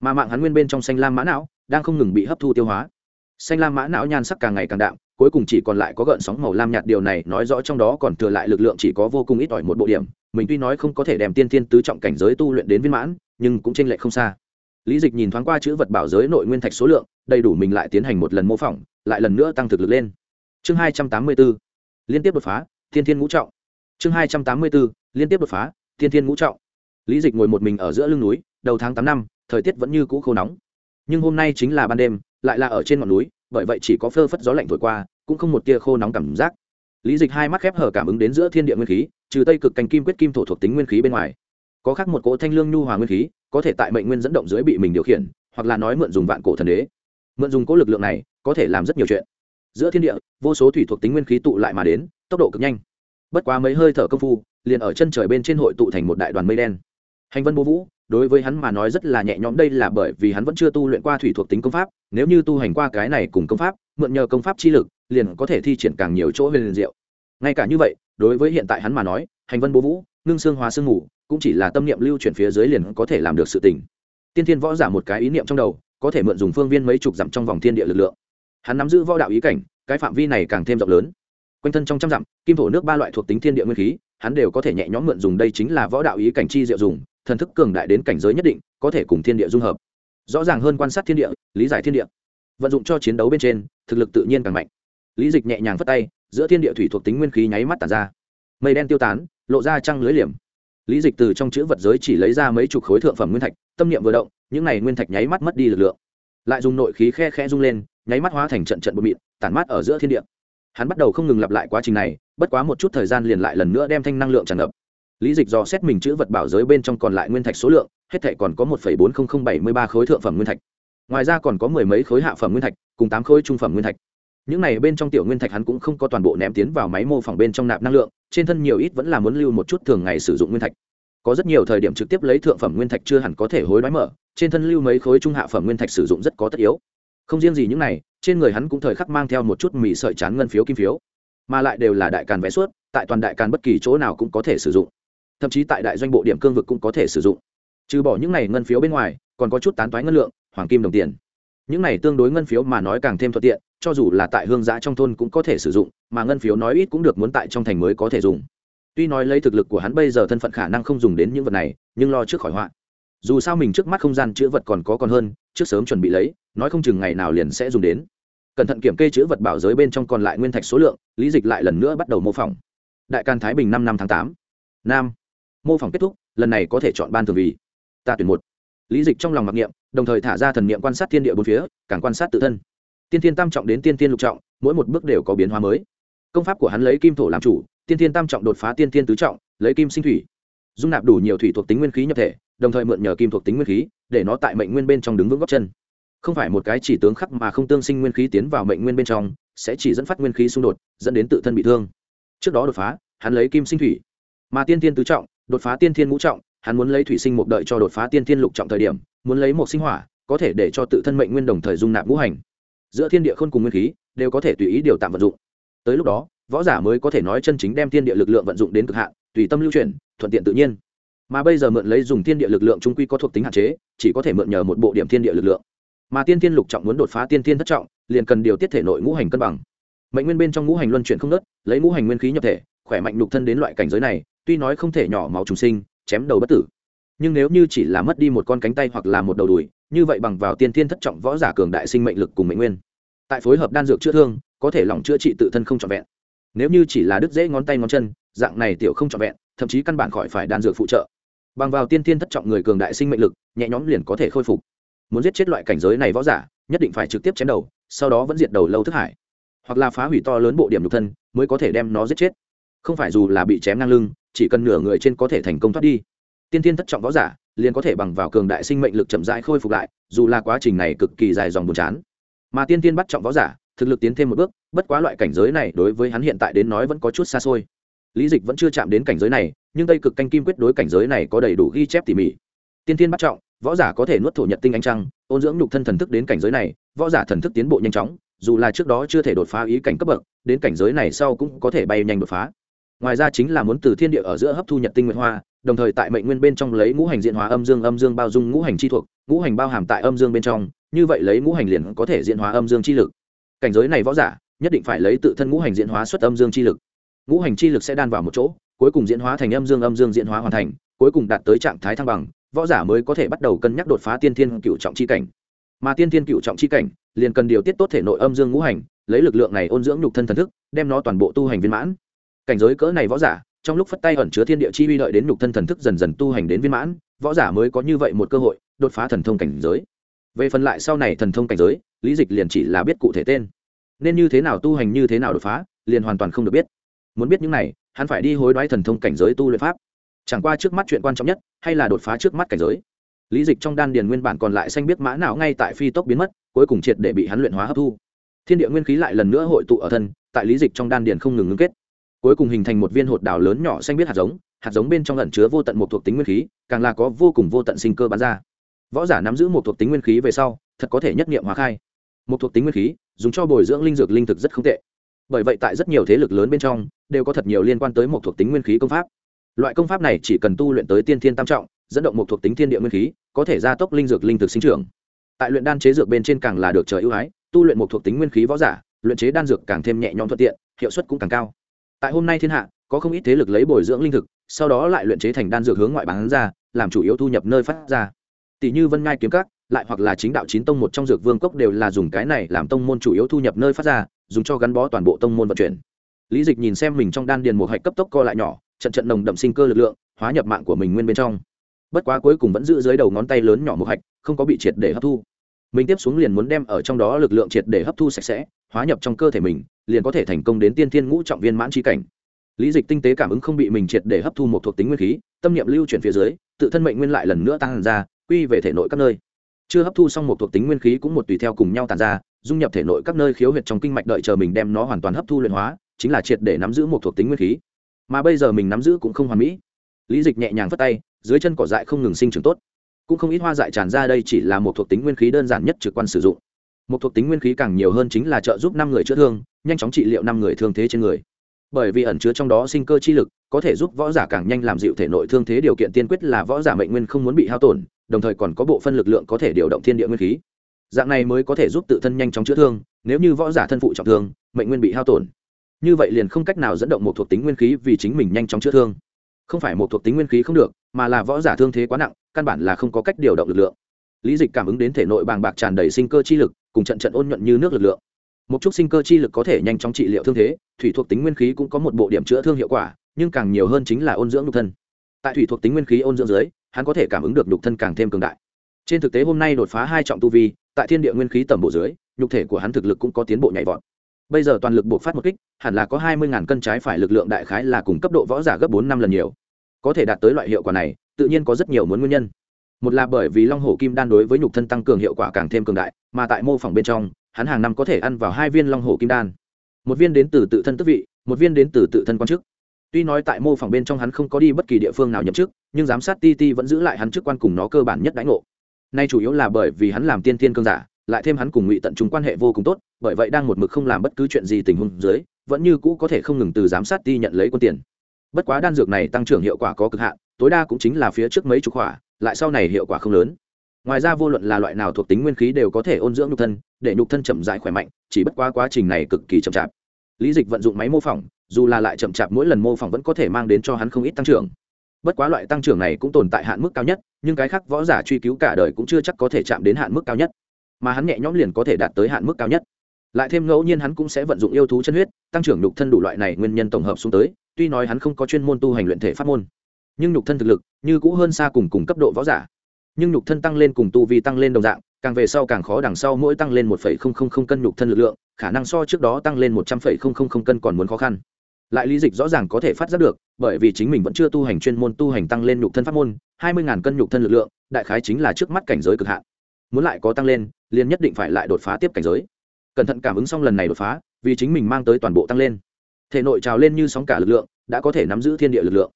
Mà mạng hắn nguyên bên trong xanh lam mã não đang không ngừng bị hấp thu tiêu hóa. Xanh lam mã não nhan sắc càng ngày càng đạm, cuối cùng chỉ còn lại có gợn sóng màu lam nhạt điều này nói rõ trong đó còn thừa lại lực lượng chỉ có vô cùng ít ỏi một bộ điểm. Mình tuy nói không có thể đem tiên thiên tứ trọng cảnh giới tu luyện đến viên mãn, nhưng cũng t r ê n lệch không xa lý dịch nhìn thoáng qua chữ vật bảo giới nội nguyên thạch số lượng, đầy đủ mình lại tiến hành một lần mô phỏng, lại lần nữa tăng thực lực lên. Chương hai trăm tám mươi b ố liên tiếp đột phá, thiên thiên ngũ trọng. Chương hai trăm tám mươi b ố liên tiếp đột phá, thiên thiên ngũ trọng. Lý dịch ngồi một mình ở giữa lưng núi, đầu tháng tám năm, thời tiết vẫn như cũ khô nóng. Nhưng hôm nay chính là ban đêm, lại là ở trên ngọn núi, bởi vậy chỉ có phơ phất gió lạnh thổi qua, cũng không một tia khô nóng cảm giác. Lý dịch hai mắt khép hở cảm ứng đến giữa thiên địa nguyên khí, trừ tây cực cành kim quyết kim thổ thuộc tính nguyên khí bên ngoài. Có khác một cỗ thanh lương nhu hòa nguyên khí có thể tại mệnh nguyên dẫn động dưới bị mình điều khiển, hoặc là nói mượn dùng vạn cổ thần đế. Mượn dùng cố lực lượng này, có thể làm rất nhiều chuyện. Giữa thiên địa, vô số thủy thuộc tính nguyên khí tụ lại mà đến, tốc độ cực nhanh. Bất quá mấy hơi thở công phu, liền ở chân trời bên trên hội tụ thành một đại đoàn mây đen. Hành vân bố vũ, đối với hắn mà nói rất là nhẹ nhõm, đây là bởi vì hắn vẫn chưa tu luyện qua thủy thuộc tính công pháp, nếu như tu hành qua cái này cùng công pháp, mượn nhờ công pháp chi lực, liền có thể thi triển càng nhiều chỗ về liền diệu. Ngay cả như vậy, đối với hiện tại hắn mà nói, hành vân bố vũ, ngưng xương hóa sương ngủ cũng chỉ là tâm niệm lưu chuyển phía dưới liền có thể làm được sự tình. Tiên thiên võ giả một cái ý niệm trong đầu, có thể mượn dùng phương viên mấy chục dặm trong vòng thiên địa lực lượng. Hắn nắm giữ võ đạo ý cảnh, cái phạm vi này càng thêm rộng lớn. Quanh thân trong trăm dặm, kim thổ nước ba loại thuộc tính thiên địa nguyên khí, hắn đều có thể nhẹ nhõm mượn dùng đây chính là võ đạo ý cảnh chi diệu dùng, thần thức cường đại đến cảnh giới nhất định, có thể cùng thiên địa dung hợp. Rõ ràng hơn quan sát thiên địa, lý giải thiên địa. Vận dụng cho chiến đấu bên trên, thực lực tự nhiên càng mạnh. Lý dịch nhẹ nhàng phất tay, giữa thiên địa thủy thuộc tính nguyên khí nháy mắt tàn ra. Mây đen tiêu tán, lộ ra trăng lưới liềm lý dịch từ trong chữ vật giới chỉ lấy ra mấy chục khối thượng phẩm nguyên thạch, tâm niệm vừa động, những này nguyên thạch nháy mắt mất đi lực lượng. Lại dùng nội khí khe khe rung lên, nháy mắt hóa thành trận trận bột mịn, tản mát ở giữa thiên địa. Hắn bắt đầu không ngừng lặp lại quá trình này, bất quá một chút thời gian liền lại lần nữa đem thanh năng lượng tràn ngập. Lý dịch dò xét mình chữ vật bảo giới bên trong còn lại nguyên thạch số lượng, hết thể còn có một bốn mươi nghìn bảy mươi ba khối thượng phẩm nguyên thạch. Ngoài ra còn có mười mấy khối hạ phẩm nguyên thạch, cùng tám khối trung phẩm nguyên thạch những này bên trong tiểu nguyên thạch hắn cũng không có toàn bộ ném tiến vào máy mô phỏng bên trong nạp năng lượng, trên thân nhiều ít vẫn là muốn lưu một chút thường ngày sử dụng nguyên thạch. Có rất nhiều thời điểm trực tiếp lấy thượng phẩm nguyên thạch chưa hẳn có thể hối đoái mở, trên thân lưu mấy khối trung hạ phẩm nguyên thạch sử dụng rất có tất yếu. Không riêng gì những này, trên người hắn cũng thời khắc mang theo một chút mì sợi chán ngân phiếu kim phiếu. Mà lại đều là đại càn vé suốt, tại toàn đại càn bất kỳ chỗ nào cũng có thể sử dụng. Thậm chí tại đại doanh bộ điểm cương vực cũng có thể sử dụng. Trừ bỏ những này ngân phiếu bên ngoài, còn có chút tán toái ngân lượng, hoàng kim đồng tiền những này tương đối ngân phiếu mà nói càng thêm thuận tiện, cho dù là tại hương giã trong thôn cũng có thể sử dụng, mà ngân phiếu nói ít cũng được muốn tại trong thành mới có thể dùng. Tuy nói lấy thực lực của hắn bây giờ thân phận khả năng không dùng đến những vật này, nhưng lo trước khỏi họa. Dù sao mình trước mắt không gian chữ vật còn có còn hơn, trước sớm chuẩn bị lấy, nói không chừng ngày nào liền sẽ dùng đến. Cẩn thận kiểm kê chữ vật bảo giới bên trong còn lại nguyên thạch số lượng, lý dịch lại lần nữa bắt đầu mô phỏng. Đại can thái bình năm năm tháng tám. Nam. Mô phỏng kết thúc, lần này có thể chọn ban thường vì. Ta tuyển một. Lý dịch trong lòng mặc niệm đồng thời thả ra thần niệm quan sát thiên địa bốn phía, càng quan sát tự thân. Tiên thiên tam trọng đến tiên thiên lục trọng, mỗi một bước đều có biến hóa mới. Công pháp của hắn lấy kim thổ làm chủ, tiên thiên tam trọng đột phá tiên thiên tứ trọng, lấy kim sinh thủy. Dung nạp đủ nhiều thủy thuộc tính nguyên khí nhập thể, đồng thời mượn nhờ kim thuộc tính nguyên khí, để nó tại mệnh nguyên bên trong đứng vững gót chân. Không phải một cái chỉ tướng khắc mà không tương sinh nguyên khí tiến vào mệnh nguyên bên trong, sẽ chỉ dẫn phát nguyên khí xung đột, dẫn đến tự thân bị thương. Trước đó đột phá, hắn lấy kim sinh thủy. Mà tiên thiên tứ trọng, đột phá tiên thiên ngũ trọng, hắn muốn lấy thủy sinh một đợi cho đột phá tiên thiên lục trọng thời điểm muốn lấy một sinh hỏa, có thể để cho tự thân mệnh nguyên đồng thời dung nạp ngũ hành. Giữa thiên địa khôn cùng nguyên khí, đều có thể tùy ý điều tạm vận dụng. Tới lúc đó, võ giả mới có thể nói chân chính đem thiên địa lực lượng vận dụng đến cực hạn, tùy tâm lưu chuyển, thuận tiện tự nhiên. Mà bây giờ mượn lấy dùng thiên địa lực lượng trung quy có thuộc tính hạn chế, chỉ có thể mượn nhờ một bộ điểm thiên địa lực lượng. Mà tiên thiên lục trọng muốn đột phá tiên thiên thất trọng, liền cần điều tiết thể nội ngũ hành cân bằng. Mệnh nguyên bên trong ngũ hành luân chuyển không nớt lấy ngũ hành nguyên khí nhập thể, khỏe mạnh lục thân đến loại cảnh giới này, tuy nói không thể nhỏ máu trùng sinh, chém đầu bất tử nhưng nếu như chỉ là mất đi một con cánh tay hoặc là một đầu đùi, như vậy bằng vào tiên thiên thất trọng võ giả cường đại sinh mệnh lực cùng mệnh nguyên. Tại phối hợp đan dược chữa thương, có thể lòng chữa trị tự thân không trọn vẹn. Nếu như chỉ là đứt dễ ngón tay ngón chân, dạng này tiểu không trọn vẹn, thậm chí căn bản khỏi phải đan dược phụ trợ. Bằng vào tiên thiên thất trọng người cường đại sinh mệnh lực, nhẹ nhõm liền có thể khôi phục. Muốn giết chết loại cảnh giới này võ giả, nhất định phải trực tiếp chém đầu, sau đó vẫn diệt đầu lâu thức hải. Hoặc là phá hủy to lớn bộ điểm nhục thân, mới có thể đem nó giết chết. Không phải dù là bị chém ngang lưng, chỉ cần nửa người trên có thể thành công thoát đi tiên thiên thất trọng võ giả, liền có thể bằng vào cường đại sinh mệnh lực chậm rãi khôi phục lại, dù là quá trình này cực kỳ dài dòng buồn chán. Mà tiên thiên bắt trọng võ giả, thực lực tiến thêm một bước, bất quá loại cảnh giới này đối với hắn hiện tại đến nói vẫn có chút xa xôi. Lý dịch vẫn chưa chạm đến cảnh giới này, nhưng tây cực canh kim quyết đối cảnh giới này có đầy đủ ghi chép tỉ mỉ. Tiên thiên bắt trọng, võ giả có thể nuốt thổ nhật tinh ánh trăng, ôn dưỡng nhục thân thần thức đến cảnh giới này, võ giả thần thức tiến bộ nhanh chóng, dù là trước đó chưa thể đột phá ý cảnh cấp bậc, đến cảnh giới này sau cũng có thể bay nhanh đột phá. Ngoài ra chính là muốn từ thiên địa ở giữa hấp thu nhật tinh nguyệt hoa đồng thời tại mệnh nguyên bên trong lấy ngũ hành diện hóa âm dương âm dương bao dung ngũ hành chi thuộc, ngũ hành bao hàm tại âm dương bên trong, như vậy lấy ngũ hành liền có thể diện hóa âm dương chi lực. Cảnh giới này võ giả, nhất định phải lấy tự thân ngũ hành diện hóa xuất âm dương chi lực. Ngũ hành chi lực sẽ đan vào một chỗ, cuối cùng diễn hóa thành âm dương âm dương diễn hóa hoàn thành, cuối cùng đạt tới trạng thái thăng bằng, võ giả mới có thể bắt đầu cân nhắc đột phá tiên thiên cựu trọng chi cảnh. Mà tiên thiên cựu trọng chi cảnh, liền cần điều tiết tốt thể nội âm dương ngũ hành, lấy lực lượng này ôn dưỡng nhục thân thần thức, đem nó toàn bộ tu hành viên mãn. Cảnh giới cỡ này võ giả trong lúc phất tay ẩn chứa thiên địa chi uy đợi đến nhục thân thần thức dần dần tu hành đến viên mãn, võ giả mới có như vậy một cơ hội, đột phá thần thông cảnh giới. Về phần lại sau này thần thông cảnh giới, lý dịch liền chỉ là biết cụ thể tên. Nên như thế nào tu hành như thế nào đột phá, liền hoàn toàn không được biết. Muốn biết những này, hắn phải đi hối đoái thần thông cảnh giới tu luyện pháp. Chẳng qua trước mắt chuyện quan trọng nhất, hay là đột phá trước mắt cảnh giới. Lý dịch trong đan điền nguyên bản còn lại xanh biết mã não ngay tại phi tốc biến mất, cuối cùng triệt để bị hắn luyện hóa hấp thu. Thiên địa nguyên khí lại lần nữa hội tụ ở thân, tại lý dịch trong đan điền không ngừng ngưng kết cuối cùng hình thành một viên hột đào lớn nhỏ xanh biết hạt giống hạt giống bên trong lẩn chứa vô tận một thuộc tính nguyên khí, càng là có vô cùng vô tận sinh cơ bán ra. Võ giả nắm giữ một thuộc tính nguyên khí về sau, thật có thể nhất nghiệm hóa khai. Một thuộc tính nguyên khí, dùng cho bồi dưỡng linh dược linh thực rất không tệ. Bởi vậy tại rất nhiều thế lực lớn bên trong, đều có thật nhiều liên quan tới một thuộc tính nguyên khí công pháp. Loại công pháp này chỉ cần tu luyện tới tiên thiên tam trọng, dẫn động một thuộc tính thiên địa nguyên khí, có thể gia tốc linh dược linh thực sinh trưởng. Tại luyện đan chế dược bên trên càng là được trời ưu ái, tu luyện một thuộc tính nguyên khí võ giả, luyện chế đan dược càng thêm nhẹ nhõm thuận tiện, hiệu suất cũng càng cao tại hôm nay thiên hạ, có không ít thế lực lấy bồi dưỡng linh thực, sau đó lại luyện chế thành đan dược hướng ngoại bán ra, làm chủ yếu thu nhập nơi phát ra. Tỷ như vân ngai kiếm các, lại hoặc là chính đạo chín tông một trong dược vương cốc đều là dùng cái này làm tông môn chủ yếu thu nhập nơi phát ra, dùng cho gắn bó toàn bộ tông môn vận chuyển. Lý dịch nhìn xem mình trong đan điền một hạch cấp tốc co lại nhỏ, trận trận nồng đậm sinh cơ lực lượng, hóa nhập mạng của mình nguyên bên trong. Bất quá cuối cùng vẫn giữ dưới đầu ngón tay lớn nhỏ một hạch, không có bị triệt để hấp thu. Mình tiếp xuống liền muốn đem ở trong đó lực lượng triệt để hấp thu sạch sẽ hóa nhập trong cơ thể mình, liền có thể thành công đến tiên thiên ngũ trọng viên mãn tri cảnh. Lý dịch tinh tế cảm ứng không bị mình triệt để hấp thu một thuộc tính nguyên khí, tâm niệm lưu chuyển phía dưới, tự thân mệnh nguyên lại lần nữa tăng ra, quy về thể nội các nơi. Chưa hấp thu xong một thuộc tính nguyên khí cũng một tùy theo cùng nhau tàn ra, dung nhập thể nội các nơi khiếu huyệt trong kinh mạch đợi chờ mình đem nó hoàn toàn hấp thu luyện hóa, chính là triệt để nắm giữ một thuộc tính nguyên khí. Mà bây giờ mình nắm giữ cũng không hoàn mỹ. Lý dịch nhẹ nhàng vất tay, dưới chân cỏ dại không ngừng sinh trưởng tốt. Cũng không ít hoa dại tràn ra đây chỉ là một thuộc tính nguyên khí đơn giản nhất trực quan sử dụng một thuộc tính nguyên khí càng nhiều hơn chính là trợ giúp năm người chữa thương, nhanh chóng trị liệu năm người thương thế trên người. Bởi vì ẩn chứa trong đó sinh cơ chi lực, có thể giúp võ giả càng nhanh làm dịu thể nội thương thế điều kiện tiên quyết là võ giả mệnh nguyên không muốn bị hao tổn, đồng thời còn có bộ phân lực lượng có thể điều động thiên địa nguyên khí. Dạng này mới có thể giúp tự thân nhanh chóng chữa thương, nếu như võ giả thân phụ trọng thương, mệnh nguyên bị hao tổn. Như vậy liền không cách nào dẫn động một thuộc tính nguyên khí vì chính mình nhanh chóng chữa thương. Không phải một thuộc tính nguyên khí không được, mà là võ giả thương thế quá nặng, căn bản là không có cách điều động lực lượng. Lý dịch cảm ứng đến thể nội bàng bạc tràn đầy sinh cơ chi lực cùng trận trận ôn nhuận như nước lực lượng. Một chút sinh cơ chi lực có thể nhanh chóng trị liệu thương thế, thủy thuộc tính nguyên khí cũng có một bộ điểm chữa thương hiệu quả, nhưng càng nhiều hơn chính là ôn dưỡng nhục thân. Tại thủy thuộc tính nguyên khí ôn dưỡng dưới, hắn có thể cảm ứng được nhục thân càng thêm cường đại. Trên thực tế hôm nay đột phá hai trọng tu vi, tại thiên địa nguyên khí tầm bộ dưới, nhục thể của hắn thực lực cũng có tiến bộ nhảy vọt. Bây giờ toàn lực buộc phát một kích, hẳn là có hai mươi cân trái phải lực lượng đại khái là cùng cấp độ võ giả gấp bốn năm lần nhiều. Có thể đạt tới loại hiệu quả này, tự nhiên có rất nhiều muốn nguyên nhân một là bởi vì long hổ kim đan đối với nhục thân tăng cường hiệu quả càng thêm cường đại, mà tại mô phỏng bên trong, hắn hàng năm có thể ăn vào hai viên long hổ kim đan. Một viên đến từ tự thân tức vị, một viên đến từ tự thân quan chức. Tuy nói tại mô phỏng bên trong hắn không có đi bất kỳ địa phương nào nhậm chức, nhưng giám sát ti ti vẫn giữ lại hắn chức quan cùng nó cơ bản nhất đánh ngộ. Nay chủ yếu là bởi vì hắn làm tiên tiên cương giả, lại thêm hắn cùng ngụy tận chúng quan hệ vô cùng tốt, bởi vậy đang một mực không làm bất cứ chuyện gì tình huống dưới, vẫn như cũ có thể không ngừng từ giám sát ti nhận lấy quân tiền. Bất quá đan dược này tăng trưởng hiệu quả có cực hạn, tối đa cũng chính là phía trước mấy chục hỏa lại sau này hiệu quả không lớn. Ngoài ra vô luận là loại nào thuộc tính nguyên khí đều có thể ôn dưỡng nhục thân, để nhục thân chậm dại khỏe mạnh, chỉ bất quá quá trình này cực kỳ chậm chạp. Lý dịch vận dụng máy mô phỏng, dù là lại chậm chạp mỗi lần mô phỏng vẫn có thể mang đến cho hắn không ít tăng trưởng. Bất quá loại tăng trưởng này cũng tồn tại hạn mức cao nhất, nhưng cái khác võ giả truy cứu cả đời cũng chưa chắc có thể chạm đến hạn mức cao nhất. Mà hắn nhẹ nhõm liền có thể đạt tới hạn mức cao nhất. Lại thêm ngẫu nhiên hắn cũng sẽ vận dụng yêu thú chân huyết, tăng trưởng nhục thân đủ loại này nguyên nhân tổng hợp xuống tới, tuy nói hắn không có chuyên môn tu hành luyện thể pháp môn nhưng nhục thân thực lực như cũ hơn xa cùng cùng cấp độ võ giả. Nhưng nhục thân tăng lên cùng tu vi tăng lên đồng dạng, càng về sau càng khó đằng sau mỗi tăng lên một cân nhục thân lực lượng, khả năng so trước đó tăng lên một trăm linh cân còn muốn khó khăn. Lại lý dịch rõ ràng có thể phát giác được, bởi vì chính mình vẫn chưa tu hành chuyên môn tu hành tăng lên nhục thân pháp môn, hai mươi cân nhục thân lực lượng, đại khái chính là trước mắt cảnh giới cực hạn. Muốn lại có tăng lên, liền nhất định phải lại đột phá tiếp cảnh giới. Cẩn thận cảm ứng xong lần này đột phá, vì chính mình mang tới toàn bộ tăng lên. Thể nội trào lên như sóng cả lực lượng, đã có thể nắm giữ thiên địa lực lượng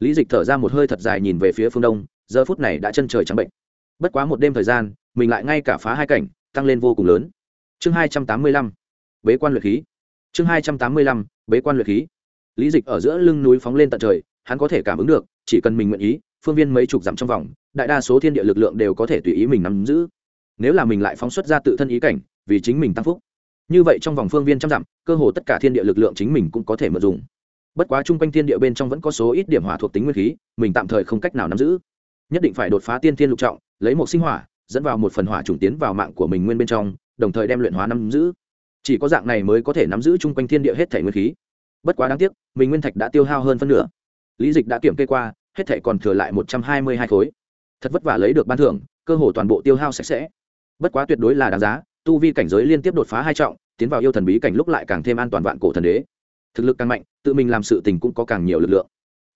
lý dịch thở ra một hơi thật dài nhìn về phía phương đông, giờ phút này đã chân trời trắng bệnh. Bất quá một đêm thời gian, mình lại ngay cả phá hai cảnh, tăng lên vô cùng lớn. Chương hai trăm tám mươi lăm, bế quan luyện khí. Chương hai trăm tám mươi lăm, bế quan luyện khí. Lý dịch ở giữa lưng núi phóng lên tận trời, hắn có thể cảm ứng được, chỉ cần mình nguyện ý, phương viên mấy chục dặm trong vòng, đại đa số thiên địa lực lượng đều có thể tùy ý mình nắm giữ. Nếu là mình lại phóng xuất ra tự thân ý cảnh, vì chính mình tăng phúc. Như vậy trong vòng phương viên trăm dặm, cơ hồ tất cả thiên địa lực lượng chính mình cũng có thể mượn dùng bất quá chung quanh thiên địa bên trong vẫn có số ít điểm hỏa thuộc tính nguyên khí, mình tạm thời không cách nào nắm giữ. Nhất định phải đột phá tiên thiên lục trọng, lấy một sinh hỏa, dẫn vào một phần hỏa trùng tiến vào mạng của mình nguyên bên trong, đồng thời đem luyện hóa nắm giữ. Chỉ có dạng này mới có thể nắm giữ chung quanh thiên địa hết thể nguyên khí. Bất quá đáng tiếc, mình nguyên thạch đã tiêu hao hơn phân nửa. Lý dịch đã kiểm kê qua, hết thể còn thừa lại một trăm hai mươi hai khối. Thật vất vả lấy được ban thưởng, cơ hồ toàn bộ tiêu hao sạch sẽ. Bất quá tuyệt đối là đáng giá, tu vi cảnh giới liên tiếp đột phá hai trọng, tiến vào yêu thần bí cảnh lúc lại càng thêm an toàn vạn cổ thần đế thực lực càng mạnh, tự mình làm sự tình cũng có càng nhiều lực lượng.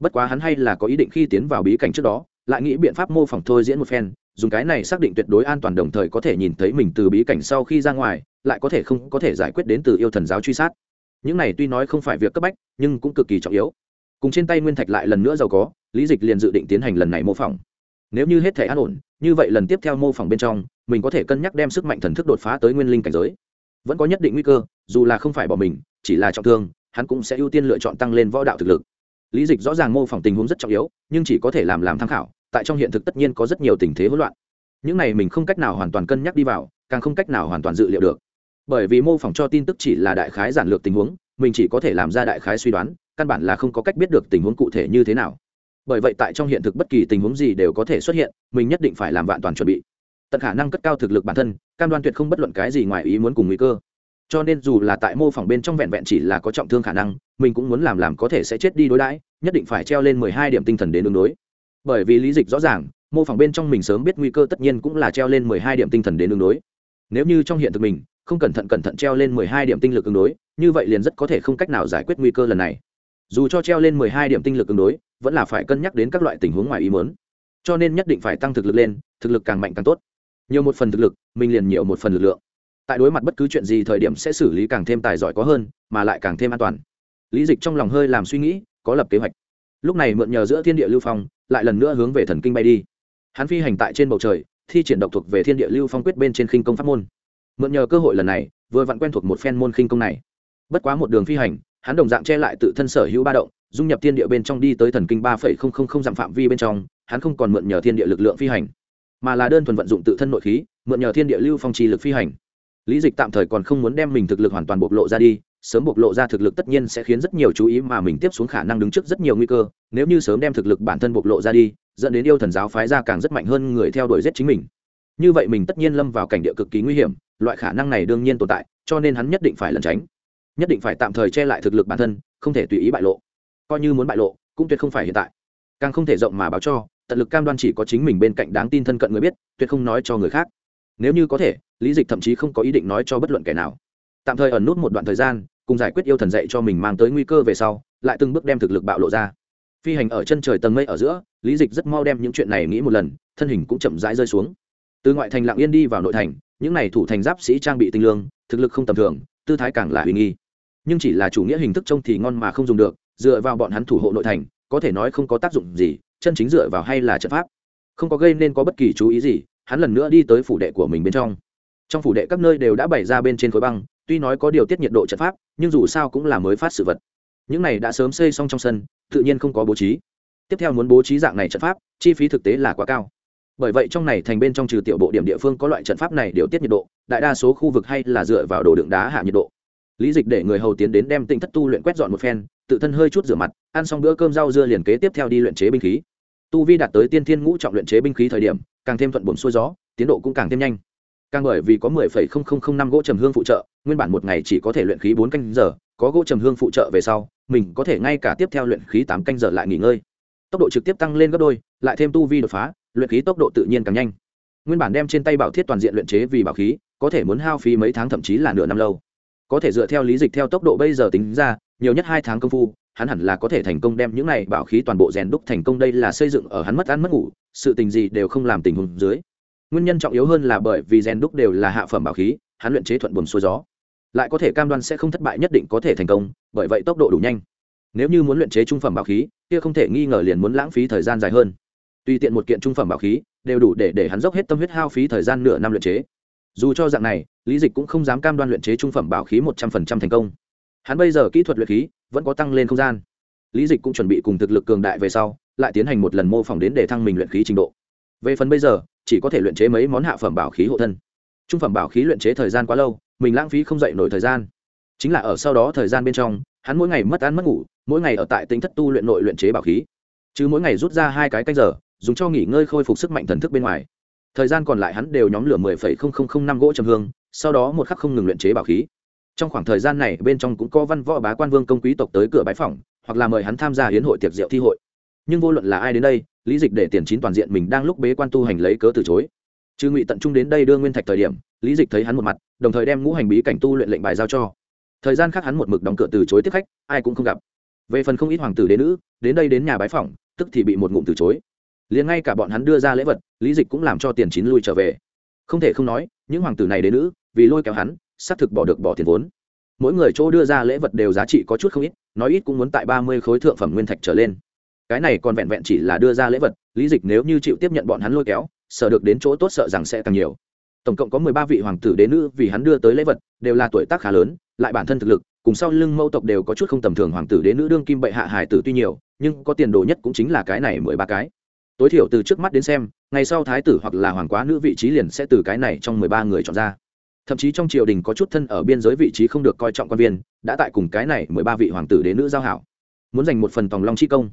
Bất quá hắn hay là có ý định khi tiến vào bí cảnh trước đó, lại nghĩ biện pháp mô phỏng thôi diễn một phen, dùng cái này xác định tuyệt đối an toàn đồng thời có thể nhìn thấy mình từ bí cảnh sau khi ra ngoài, lại có thể không có thể giải quyết đến từ yêu thần giáo truy sát. Những này tuy nói không phải việc cấp bách, nhưng cũng cực kỳ trọng yếu. Cùng trên tay nguyên thạch lại lần nữa giàu có, lý dịch liền dự định tiến hành lần này mô phỏng. Nếu như hết thể an ổn, như vậy lần tiếp theo mô phỏng bên trong, mình có thể cân nhắc đem sức mạnh thần thức đột phá tới nguyên linh cảnh giới. Vẫn có nhất định nguy cơ, dù là không phải bỏ mình, chỉ là trọng thương hắn cũng sẽ ưu tiên lựa chọn tăng lên võ đạo thực lực. Lý dịch rõ ràng mô phỏng tình huống rất trọng yếu, nhưng chỉ có thể làm làm tham khảo, tại trong hiện thực tất nhiên có rất nhiều tình thế hỗn loạn. Những này mình không cách nào hoàn toàn cân nhắc đi vào, càng không cách nào hoàn toàn dự liệu được. Bởi vì mô phỏng cho tin tức chỉ là đại khái giản lược tình huống, mình chỉ có thể làm ra đại khái suy đoán, căn bản là không có cách biết được tình huống cụ thể như thế nào. Bởi vậy tại trong hiện thực bất kỳ tình huống gì đều có thể xuất hiện, mình nhất định phải làm vạn toàn chuẩn bị. Tận khả năng cất cao thực lực bản thân, cam đoan tuyệt không bất luận cái gì ngoài ý muốn cùng nguy cơ cho nên dù là tại mô phỏng bên trong vẹn vẹn chỉ là có trọng thương khả năng, mình cũng muốn làm làm có thể sẽ chết đi đối đãi, nhất định phải treo lên mười hai điểm tinh thần đến đường đối. Bởi vì lý dịch rõ ràng, mô phỏng bên trong mình sớm biết nguy cơ tất nhiên cũng là treo lên mười hai điểm tinh thần đến đường đối. Nếu như trong hiện thực mình, không cẩn thận cẩn thận treo lên mười hai điểm tinh lực ứng đối, như vậy liền rất có thể không cách nào giải quyết nguy cơ lần này. Dù cho treo lên mười hai điểm tinh lực ứng đối, vẫn là phải cân nhắc đến các loại tình huống ngoài ý muốn. Cho nên nhất định phải tăng thực lực lên, thực lực càng mạnh càng tốt. Nhiều một phần thực lực, mình liền nhiều một phần lực lượng tại đối mặt bất cứ chuyện gì thời điểm sẽ xử lý càng thêm tài giỏi có hơn, mà lại càng thêm an toàn. Lý dịch trong lòng hơi làm suy nghĩ, có lập kế hoạch. Lúc này mượn nhờ giữa thiên địa lưu phong, lại lần nữa hướng về thần kinh bay đi. Hắn phi hành tại trên bầu trời, thi triển độc thuộc về thiên địa lưu phong quyết bên trên khinh công pháp môn. Mượn nhờ cơ hội lần này, vừa vặn quen thuộc một phen môn khinh công này. Bất quá một đường phi hành, hắn đồng dạng che lại tự thân sở hữu ba động, dung nhập thiên địa bên trong đi tới thần kinh ba phẩy không không không dặm phạm vi bên trong, hắn không còn mượn nhờ thiên địa lực lượng phi hành, mà là đơn thuần vận dụng tự thân nội khí, mượn nhờ thiên địa lưu phong trì lực phi hành lý dịch tạm thời còn không muốn đem mình thực lực hoàn toàn bộc lộ ra đi, sớm bộc lộ ra thực lực tất nhiên sẽ khiến rất nhiều chú ý mà mình tiếp xuống khả năng đứng trước rất nhiều nguy cơ, nếu như sớm đem thực lực bản thân bộc lộ ra đi, dẫn đến yêu thần giáo phái ra càng rất mạnh hơn người theo đuổi giết chính mình. Như vậy mình tất nhiên lâm vào cảnh địa cực kỳ nguy hiểm, loại khả năng này đương nhiên tồn tại, cho nên hắn nhất định phải lẩn tránh. Nhất định phải tạm thời che lại thực lực bản thân, không thể tùy ý bại lộ. Coi như muốn bại lộ, cũng tuyệt không phải hiện tại. Càng không thể rộng mà báo cho, tận lực cam đoan chỉ có chính mình bên cạnh đáng tin thân cận người biết, tuyệt không nói cho người khác nếu như có thể, lý dịch thậm chí không có ý định nói cho bất luận kẻ nào. Tạm thời ẩn nút một đoạn thời gian, cùng giải quyết yêu thần dạy cho mình mang tới nguy cơ về sau, lại từng bước đem thực lực bạo lộ ra. Phi hành ở chân trời tầng mây ở giữa, lý dịch rất mau đem những chuyện này nghĩ một lần, thân hình cũng chậm rãi rơi xuống. Từ ngoại thành lạng yên đi vào nội thành, những này thủ thành giáp sĩ trang bị tinh lương, thực lực không tầm thường, tư thái càng là uy nghi. Nhưng chỉ là chủ nghĩa hình thức trông thì ngon mà không dùng được, dựa vào bọn hắn thủ hộ nội thành, có thể nói không có tác dụng gì, chân chính dựa vào hay là trận pháp. Không có gây nên có bất kỳ chú ý gì hắn lần nữa đi tới phủ đệ của mình bên trong. Trong phủ đệ các nơi đều đã bày ra bên trên khối băng, tuy nói có điều tiết nhiệt độ trận pháp, nhưng dù sao cũng là mới phát sự vật. Những này đã sớm xây xong trong sân, tự nhiên không có bố trí. Tiếp theo muốn bố trí dạng này trận pháp, chi phí thực tế là quá cao. Bởi vậy trong này thành bên trong trừ tiểu bộ điểm địa phương có loại trận pháp này điều tiết nhiệt độ, đại đa số khu vực hay là dựa vào đồ đựng đá hạ nhiệt độ. Lý dịch để người hầu tiến đến đem tinh thất tu luyện quét dọn một phen, tự thân hơi chút rửa mặt, ăn xong bữa cơm rau dưa liền kế tiếp theo đi luyện chế binh khí tu vi đạt tới tiên thiên ngũ trọng luyện chế binh khí thời điểm, càng thêm thuận buồm xuôi gió, tiến độ cũng càng thêm nhanh. Càng bởi vì có mười phẩy không không không năm gỗ trầm hương phụ trợ, nguyên bản một ngày chỉ có thể luyện khí bốn canh giờ, có gỗ trầm hương phụ trợ về sau, mình có thể ngay cả tiếp theo luyện khí tám canh giờ lại nghỉ ngơi. Tốc độ trực tiếp tăng lên gấp đôi, lại thêm tu vi đột phá, luyện khí tốc độ tự nhiên càng nhanh. Nguyên bản đem trên tay bảo thiết toàn diện luyện chế vì bảo khí, có thể muốn hao phí mấy tháng thậm chí là nửa năm lâu. Có thể dựa theo lý dịch theo tốc độ bây giờ tính ra, nhiều nhất hai tháng công phu hắn hẳn là có thể thành công đem những này bảo khí toàn bộ rèn đúc thành công. Đây là xây dựng ở hắn mất ăn mất ngủ, sự tình gì đều không làm tình huống dưới. Nguyên nhân trọng yếu hơn là bởi vì rèn đúc đều là hạ phẩm bảo khí, hắn luyện chế thuận buồn xuôi gió. Lại có thể cam đoan sẽ không thất bại nhất định có thể thành công, bởi vậy tốc độ đủ nhanh. Nếu như muốn luyện chế trung phẩm bảo khí, kia không thể nghi ngờ liền muốn lãng phí thời gian dài hơn. Tùy tiện một kiện trung phẩm bảo khí đều đủ để để hắn dốc hết tâm huyết hao phí thời gian nửa năm luyện chế. Dù cho dạng này, lý dịch cũng không dám cam đoan luyện chế trung phẩm bảo khí một trăm phần trăm thành công. Hắn bây giờ kỹ thuật luyện khí vẫn có tăng lên không gian. Lý dịch cũng chuẩn bị cùng thực lực cường đại về sau, lại tiến hành một lần mô phỏng đến để thăng mình luyện khí trình độ. Về phần bây giờ, chỉ có thể luyện chế mấy món hạ phẩm bảo khí hộ thân. Trung phẩm bảo khí luyện chế thời gian quá lâu, mình lãng phí không dậy nổi thời gian. Chính là ở sau đó thời gian bên trong, hắn mỗi ngày mất ăn mất ngủ, mỗi ngày ở tại tính thất tu luyện nội luyện chế bảo khí. Chứ mỗi ngày rút ra hai cái canh giờ, dùng cho nghỉ ngơi khôi phục sức mạnh thần thức bên ngoài. Thời gian còn lại hắn đều nhóm lửa mười phẩy không không không năm gỗ trầm hương, sau đó một khắc không ngừng luyện chế bảo khí trong khoảng thời gian này, bên trong cũng có văn võ bá quan vương công quý tộc tới cửa bái phỏng, hoặc là mời hắn tham gia hiến hội tiệc rượu thi hội. Nhưng vô luận là ai đến đây, lý dịch để tiền chín toàn diện mình đang lúc bế quan tu hành lấy cớ từ chối. Trừ ngụy tận trung đến đây đưa nguyên thạch thời điểm, lý dịch thấy hắn một mặt, đồng thời đem ngũ hành bí cảnh tu luyện lệnh bài giao cho. Thời gian khác hắn một mực đóng cửa từ chối tiếp khách, ai cũng không gặp. Về phần không ít hoàng tử đến nữ, đến đây đến nhà bái phỏng, tức thì bị một ngụm từ chối. Liền ngay cả bọn hắn đưa ra lễ vật, lý dịch cũng làm cho tiền chín lui trở về. Không thể không nói, những hoàng tử này đến nữ, vì lôi kéo hắn xác thực bỏ được bỏ tiền vốn. Mỗi người chỗ đưa ra lễ vật đều giá trị có chút không ít, nói ít cũng muốn tại ba mươi khối thượng phẩm nguyên thạch trở lên. Cái này còn vẹn vẹn chỉ là đưa ra lễ vật, lý dịch nếu như chịu tiếp nhận bọn hắn lôi kéo, sợ được đến chỗ tốt sợ rằng sẽ càng nhiều. Tổng cộng có mười ba vị hoàng tử đế nữ vì hắn đưa tới lễ vật, đều là tuổi tác khá lớn, lại bản thân thực lực, cùng sau lưng mẫu tộc đều có chút không tầm thường hoàng tử đế nữ đương kim bệ hạ hải tử tuy nhiều, nhưng có tiền đồ nhất cũng chính là cái này mười ba cái. Tối thiểu từ trước mắt đến xem, ngày sau thái tử hoặc là hoàng quá nữ vị trí liền sẽ từ cái này trong mười ba người chọn ra thậm chí trong triều đình có chút thân ở biên giới vị trí không được coi trọng quan viên, đã tại cùng cái này mười ba vị hoàng tử đế nữ giao hảo. Muốn giành một phần tòng long chi công.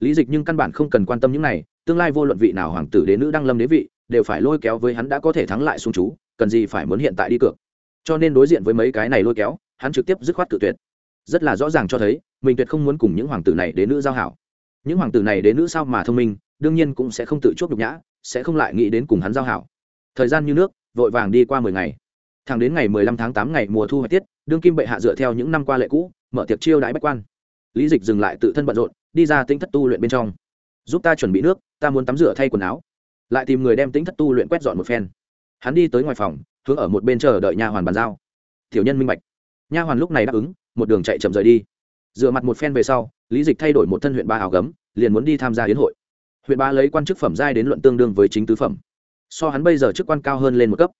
Lý dịch nhưng căn bản không cần quan tâm những này, tương lai vô luận vị nào hoàng tử đế nữ đăng lâm đế vị, đều phải lôi kéo với hắn đã có thể thắng lại xung chú, cần gì phải muốn hiện tại đi cược. Cho nên đối diện với mấy cái này lôi kéo, hắn trực tiếp dứt khoát tự tuyệt. Rất là rõ ràng cho thấy, mình tuyệt không muốn cùng những hoàng tử này đế nữ giao hảo. Những hoàng tử này đế nữ sao mà thông minh, đương nhiên cũng sẽ không tự chuốc nhục nhã, sẽ không lại nghĩ đến cùng hắn giao hảo. Thời gian như nước, vội vàng đi qua mười ngày thẳng đến ngày mười lăm tháng tám ngày mùa thu hoạch tiết, đương kim bệ hạ dựa theo những năm qua lệ cũ, mở tiệc chiêu đãi bách quan. Lý dịch dừng lại tự thân bận rộn, đi ra tính thất tu luyện bên trong. Giúp ta chuẩn bị nước, ta muốn tắm rửa thay quần áo. Lại tìm người đem tính thất tu luyện quét dọn một phen. Hắn đi tới ngoài phòng, hướng ở một bên chờ đợi nha hoàn bàn giao. Tiểu nhân minh bạch. Nha hoàn lúc này đáp ứng, một đường chạy chậm rời đi. Dựa mặt một phen về sau, lý dịch thay đổi một thân huyện ba áo gấm, liền muốn đi tham gia hiến hội. Huyện ba lấy quan chức phẩm giai đến luận tương đương với chính tứ phẩm. So hắn bây giờ chức quan cao hơn lên một cấp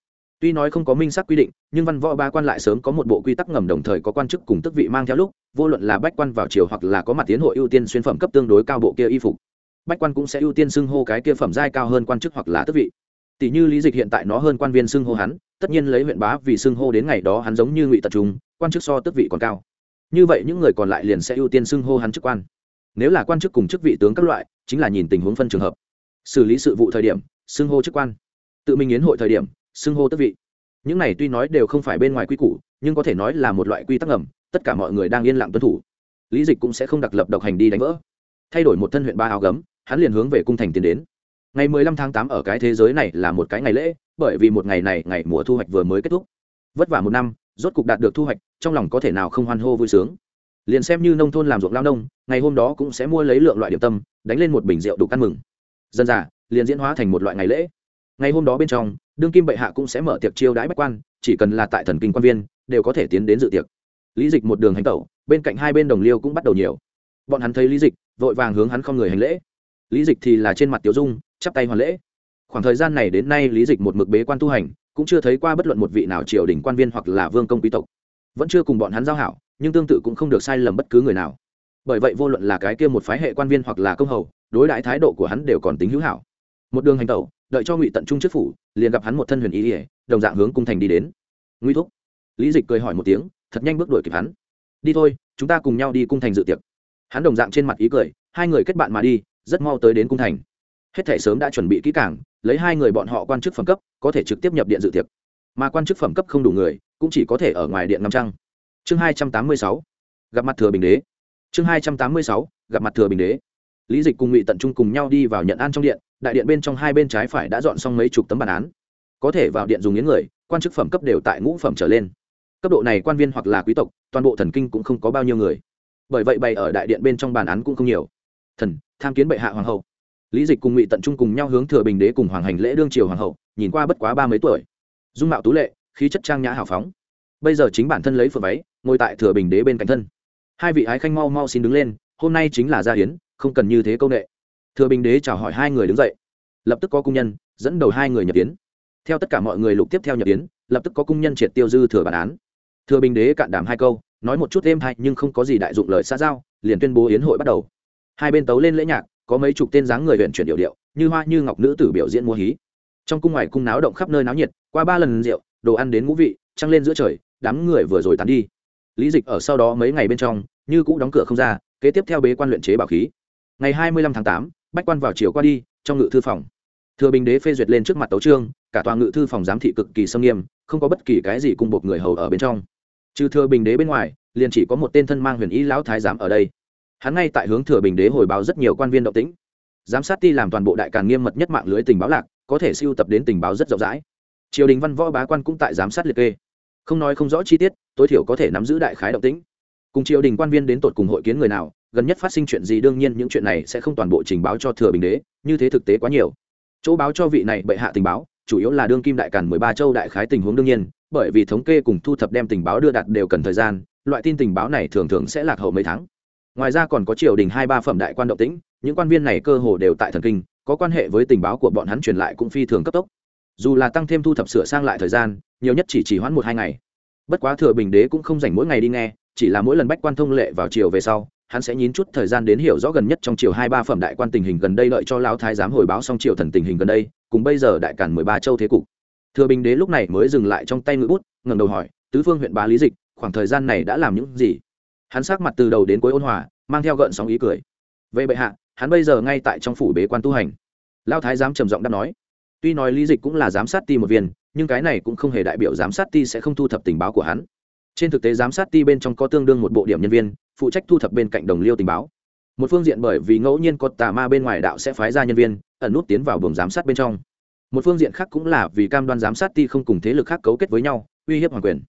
tuy nói không có minh xác quy định, nhưng văn võ ba quan lại sớm có một bộ quy tắc ngầm đồng thời có quan chức cùng tức vị mang theo lúc, vô luận là bách quan vào triều hoặc là có mặt tiến hội ưu tiên xuyên phẩm cấp tương đối cao bộ kia y phục. Bách quan cũng sẽ ưu tiên xưng hô cái kia phẩm giai cao hơn quan chức hoặc là tức vị. Tỷ như lý dịch hiện tại nó hơn quan viên xưng hô hắn, tất nhiên lấy huyện bá vì xưng hô đến ngày đó hắn giống như ngụy tập trung quan chức so tức vị còn cao. Như vậy những người còn lại liền sẽ ưu tiên xưng hô hắn chức quan. Nếu là quan chức cùng chức vị tướng các loại, chính là nhìn tình huống phân trường hợp. Xử lý sự vụ thời điểm, xưng hô chức quan. Tự mình yến hội thời điểm xưng hô tức vị. Những này tuy nói đều không phải bên ngoài quy củ, nhưng có thể nói là một loại quy tắc ngầm, tất cả mọi người đang yên lặng tuân thủ. Lý dịch cũng sẽ không đặc lập độc hành đi đánh vỡ. Thay đổi một thân huyện ba áo gấm, hắn liền hướng về cung thành tiến đến. Ngày mười lăm tháng tám ở cái thế giới này là một cái ngày lễ, bởi vì một ngày này ngày mùa thu hoạch vừa mới kết thúc. Vất vả một năm, rốt cục đạt được thu hoạch, trong lòng có thể nào không hoan hô vui sướng. Liền xem như nông thôn làm ruộng lao nông, ngày hôm đó cũng sẽ mua lấy lượng loại điểm tâm, đánh lên một bình rượu đủ ăn mừng. Dân già, liền diễn hóa thành một loại ngày lễ. Ngày hôm đó bên trong đương kim bệ hạ cũng sẽ mở tiệc chiêu đãi bách quan, chỉ cần là tại thần kinh quan viên, đều có thể tiến đến dự tiệc. Lý dịch một đường hành tẩu, bên cạnh hai bên đồng liêu cũng bắt đầu nhiều. Bọn hắn thấy lý dịch, vội vàng hướng hắn không người hành lễ. Lý dịch thì là trên mặt tiểu dung, chắp tay hoàn lễ. Khoảng thời gian này đến nay lý dịch một mực bế quan tu hành, cũng chưa thấy qua bất luận một vị nào triều đình quan viên hoặc là vương công quý tộc. Vẫn chưa cùng bọn hắn giao hảo, nhưng tương tự cũng không được sai lầm bất cứ người nào. Bởi vậy vô luận là cái kia một phái hệ quan viên hoặc là công hầu, đối đãi thái độ của hắn đều còn tính hữu hảo. Một đường hành tẩu đợi cho ngụy tận trung trước phủ, liền gặp hắn một thân huyền ý ỉa đồng dạng hướng cung thành đi đến. Nguy thúc. Lý dịch cười hỏi một tiếng, thật nhanh bước đuổi kịp hắn. Đi thôi, chúng ta cùng nhau đi cung thành dự tiệc. Hắn đồng dạng trên mặt ý cười, hai người kết bạn mà đi, rất mau tới đến cung thành. Hết thể sớm đã chuẩn bị kỹ cảng lấy hai người bọn họ quan chức phẩm cấp, có thể trực tiếp nhập điện dự tiệc. Mà quan chức phẩm cấp không đủ người, cũng chỉ có thể ở ngoài điện ngắm trăng. Chương hai trăm tám mươi sáu. Gặp mặt thừa bình đế. Chương hai trăm tám mươi sáu. Gặp mặt thừa bình đế. Lý dịch cùng ngụy tận trung cùng nhau đi vào nhận an trong điện đại điện bên trong hai bên trái phải đã dọn xong mấy chục tấm bản án. Có thể vào điện dùng những người, quan chức phẩm cấp đều tại ngũ phẩm trở lên. Cấp độ này quan viên hoặc là quý tộc, toàn bộ thần kinh cũng không có bao nhiêu người. Bởi vậy bày ở đại điện bên trong bản án cũng không nhiều. Thần, tham kiến bệ hạ hoàng hậu. Lý dịch cùng ngụy tận trung cùng nhau hướng thừa bình đế cùng hoàng hành lễ đương triều hoàng hậu, nhìn qua bất quá ba mấy tuổi. Dung mạo tú lệ, khí chất trang nhã hào phóng. Bây giờ chính bản thân lấy phượng váy, ngồi tại thừa bình đế bên cạnh thân. Hai vị ái khanh mau mau xin đứng lên, hôm nay chính là gia hiến không cần như thế công nghệ thừa bình đế chào hỏi hai người đứng dậy. Lập tức có cung nhân, dẫn đầu hai người nhập tiến theo tất cả mọi người lục tiếp theo nhập tiến lập tức có cung nhân triệt tiêu dư thừa bản án. Thừa bình đế cạn đàm hai câu, nói một chút êm hay nhưng không có gì đại dụng lời xa giao, liền tuyên bố yến hội bắt đầu. Hai bên tấu lên lễ nhạc, có mấy chục tên dáng người huyện chuyển điệu điệu, như hoa như ngọc nữ tử biểu diễn múa hí. Trong cung ngoài cung náo động khắp nơi náo nhiệt, qua ba lần rượu, đồ ăn đến ngũ vị, trăng lên giữa trời, đám người vừa rồi tán đi. Lý dịch ở sau đó mấy ngày bên trong, như cũ đóng cửa không ra, kế tiếp theo bế quan luyện chế bảo khí. Ngày hai mươi lăm tháng tám bách quan vào chiều qua đi, trong ngự thư phòng. Thừa bình đế phê duyệt lên trước mặt tấu trương, cả tòa ngự thư phòng giám thị cực kỳ sâm nghiêm, không có bất kỳ cái gì cung buộc người hầu ở bên trong. Trừ thừa bình đế bên ngoài, liền chỉ có một tên thân mang huyền ý lão thái giám ở đây. Hắn ngay tại hướng thừa bình đế hồi báo rất nhiều quan viên động tĩnh. Giám sát ti làm toàn bộ đại càng nghiêm mật nhất mạng lưới tình báo lạc, có thể siêu tập đến tình báo rất rộng rãi. Triều đình văn võ bá quan cũng tại giám sát liệt kê. Không nói không rõ chi tiết, tối thiểu có thể nắm giữ đại khái động tĩnh. Cùng triều đình quan viên đến tột cùng hội kiến người nào gần nhất phát sinh chuyện gì đương nhiên những chuyện này sẽ không toàn bộ trình báo cho thừa bình đế, như thế thực tế quá nhiều. Chỗ báo cho vị này bệ hạ tình báo, chủ yếu là đương kim đại càn mười ba châu đại khái tình huống đương nhiên, bởi vì thống kê cùng thu thập đem tình báo đưa đặt đều cần thời gian, loại tin tình báo này thường thường sẽ lạc hậu mấy tháng. Ngoài ra còn có triều đình hai ba phẩm đại quan động tĩnh, những quan viên này cơ hồ đều tại thần kinh, có quan hệ với tình báo của bọn hắn truyền lại cũng phi thường cấp tốc. Dù là tăng thêm thu thập sửa sang lại thời gian, nhiều nhất chỉ chỉ hoãn một hai ngày. Bất quá thừa bình đế cũng không dành mỗi ngày đi nghe, chỉ là mỗi lần bách quan thông lệ vào chiều về sau hắn sẽ nhín chút thời gian đến hiểu rõ gần nhất trong chiều hai ba phẩm đại quan tình hình gần đây lợi cho lão thái giám hồi báo xong triều thần tình hình gần đây, cùng bây giờ đại cản mười ba châu thế cục. Thừa bình đế lúc này mới dừng lại trong tay ngự bút, ngẩng đầu hỏi, tứ phương huyện bá lý dịch, khoảng thời gian này đã làm những gì? Hắn sắc mặt từ đầu đến cuối ôn hòa, mang theo gợn sóng ý cười. Về bệ hạ, hắn bây giờ ngay tại trong phủ bế quan tu hành. Lao thái giám trầm giọng đáp nói. Tuy nói lý dịch cũng là giám sát ti một viên, nhưng cái này cũng không hề đại biểu giám sát ti sẽ không thu thập tình báo của hắn. Trên thực tế giám sát ti bên trong có tương đương một bộ điểm nhân viên phụ trách thu thập bên cạnh đồng liêu tình báo. Một phương diện bởi vì ngẫu nhiên có tà ma bên ngoài đạo sẽ phái ra nhân viên, ẩn nút tiến vào buồng giám sát bên trong. Một phương diện khác cũng là vì cam đoan giám sát ti không cùng thế lực khác cấu kết với nhau, uy hiếp hoàng quyền.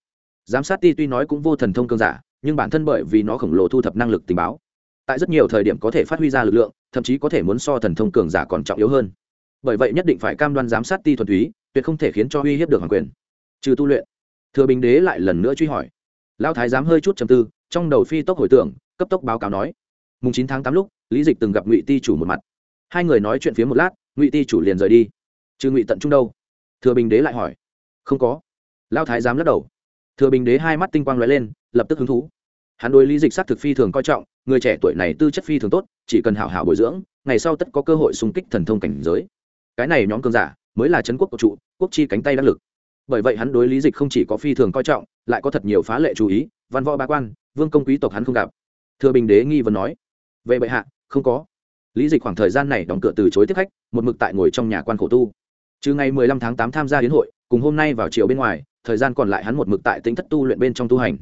Giám sát ti tuy nói cũng vô thần thông cơn giả, nhưng bản thân bởi vì nó khổng lồ thu thập năng lực tình báo. Tại rất nhiều thời điểm có thể phát huy ra lực lượng, thậm chí có thể muốn so thần thông cường giả còn trọng yếu hơn. Bởi vậy nhất định phải cam đoan giám sát ti thuần túy, tuyệt không thể khiến cho uy hiếp được hoàng quyền. Trừ tu luyện, thừa bình đế lại lần nữa truy hỏi. Lao thái giám hơi chút chầm tư trong đầu phi tốc hồi tưởng, cấp tốc báo cáo nói, mùng chín tháng tám lúc, lý dịch từng gặp ngụy ti chủ một mặt. Hai người nói chuyện phía một lát, ngụy ti chủ liền rời đi. Chứ ngụy tận trung đâu? Thừa bình đế lại hỏi. Không có. Lao thái giám lắc đầu. Thừa bình đế hai mắt tinh quang lóe lên, lập tức hứng thú. Hắn đối lý dịch s thực phi thường coi trọng, người trẻ tuổi này tư chất phi thường tốt, chỉ cần hảo hảo bồi dưỡng, ngày sau tất có cơ hội xung kích thần thông cảnh giới. Cái này nhóm cơn giả mới là trấn quốc của trụ, quốc chi cánh tay đắc lực. Bởi vậy hắn đối lý dịch không chỉ có phi thường coi trọng lại có thật nhiều phá lệ chú ý, văn võ ba quan, vương công quý tộc hắn không gặp. Thừa bình đế nghi vấn nói về bệ hạ, không có. Lý dịch khoảng thời gian này đóng cửa từ chối tiếp khách, một mực tại ngồi trong nhà quan khổ tu. Trừ ngày mười lăm tháng tám tham gia đến hội, cùng hôm nay vào chiều bên ngoài, thời gian còn lại hắn một mực tại tính thất tu luyện bên trong tu hành.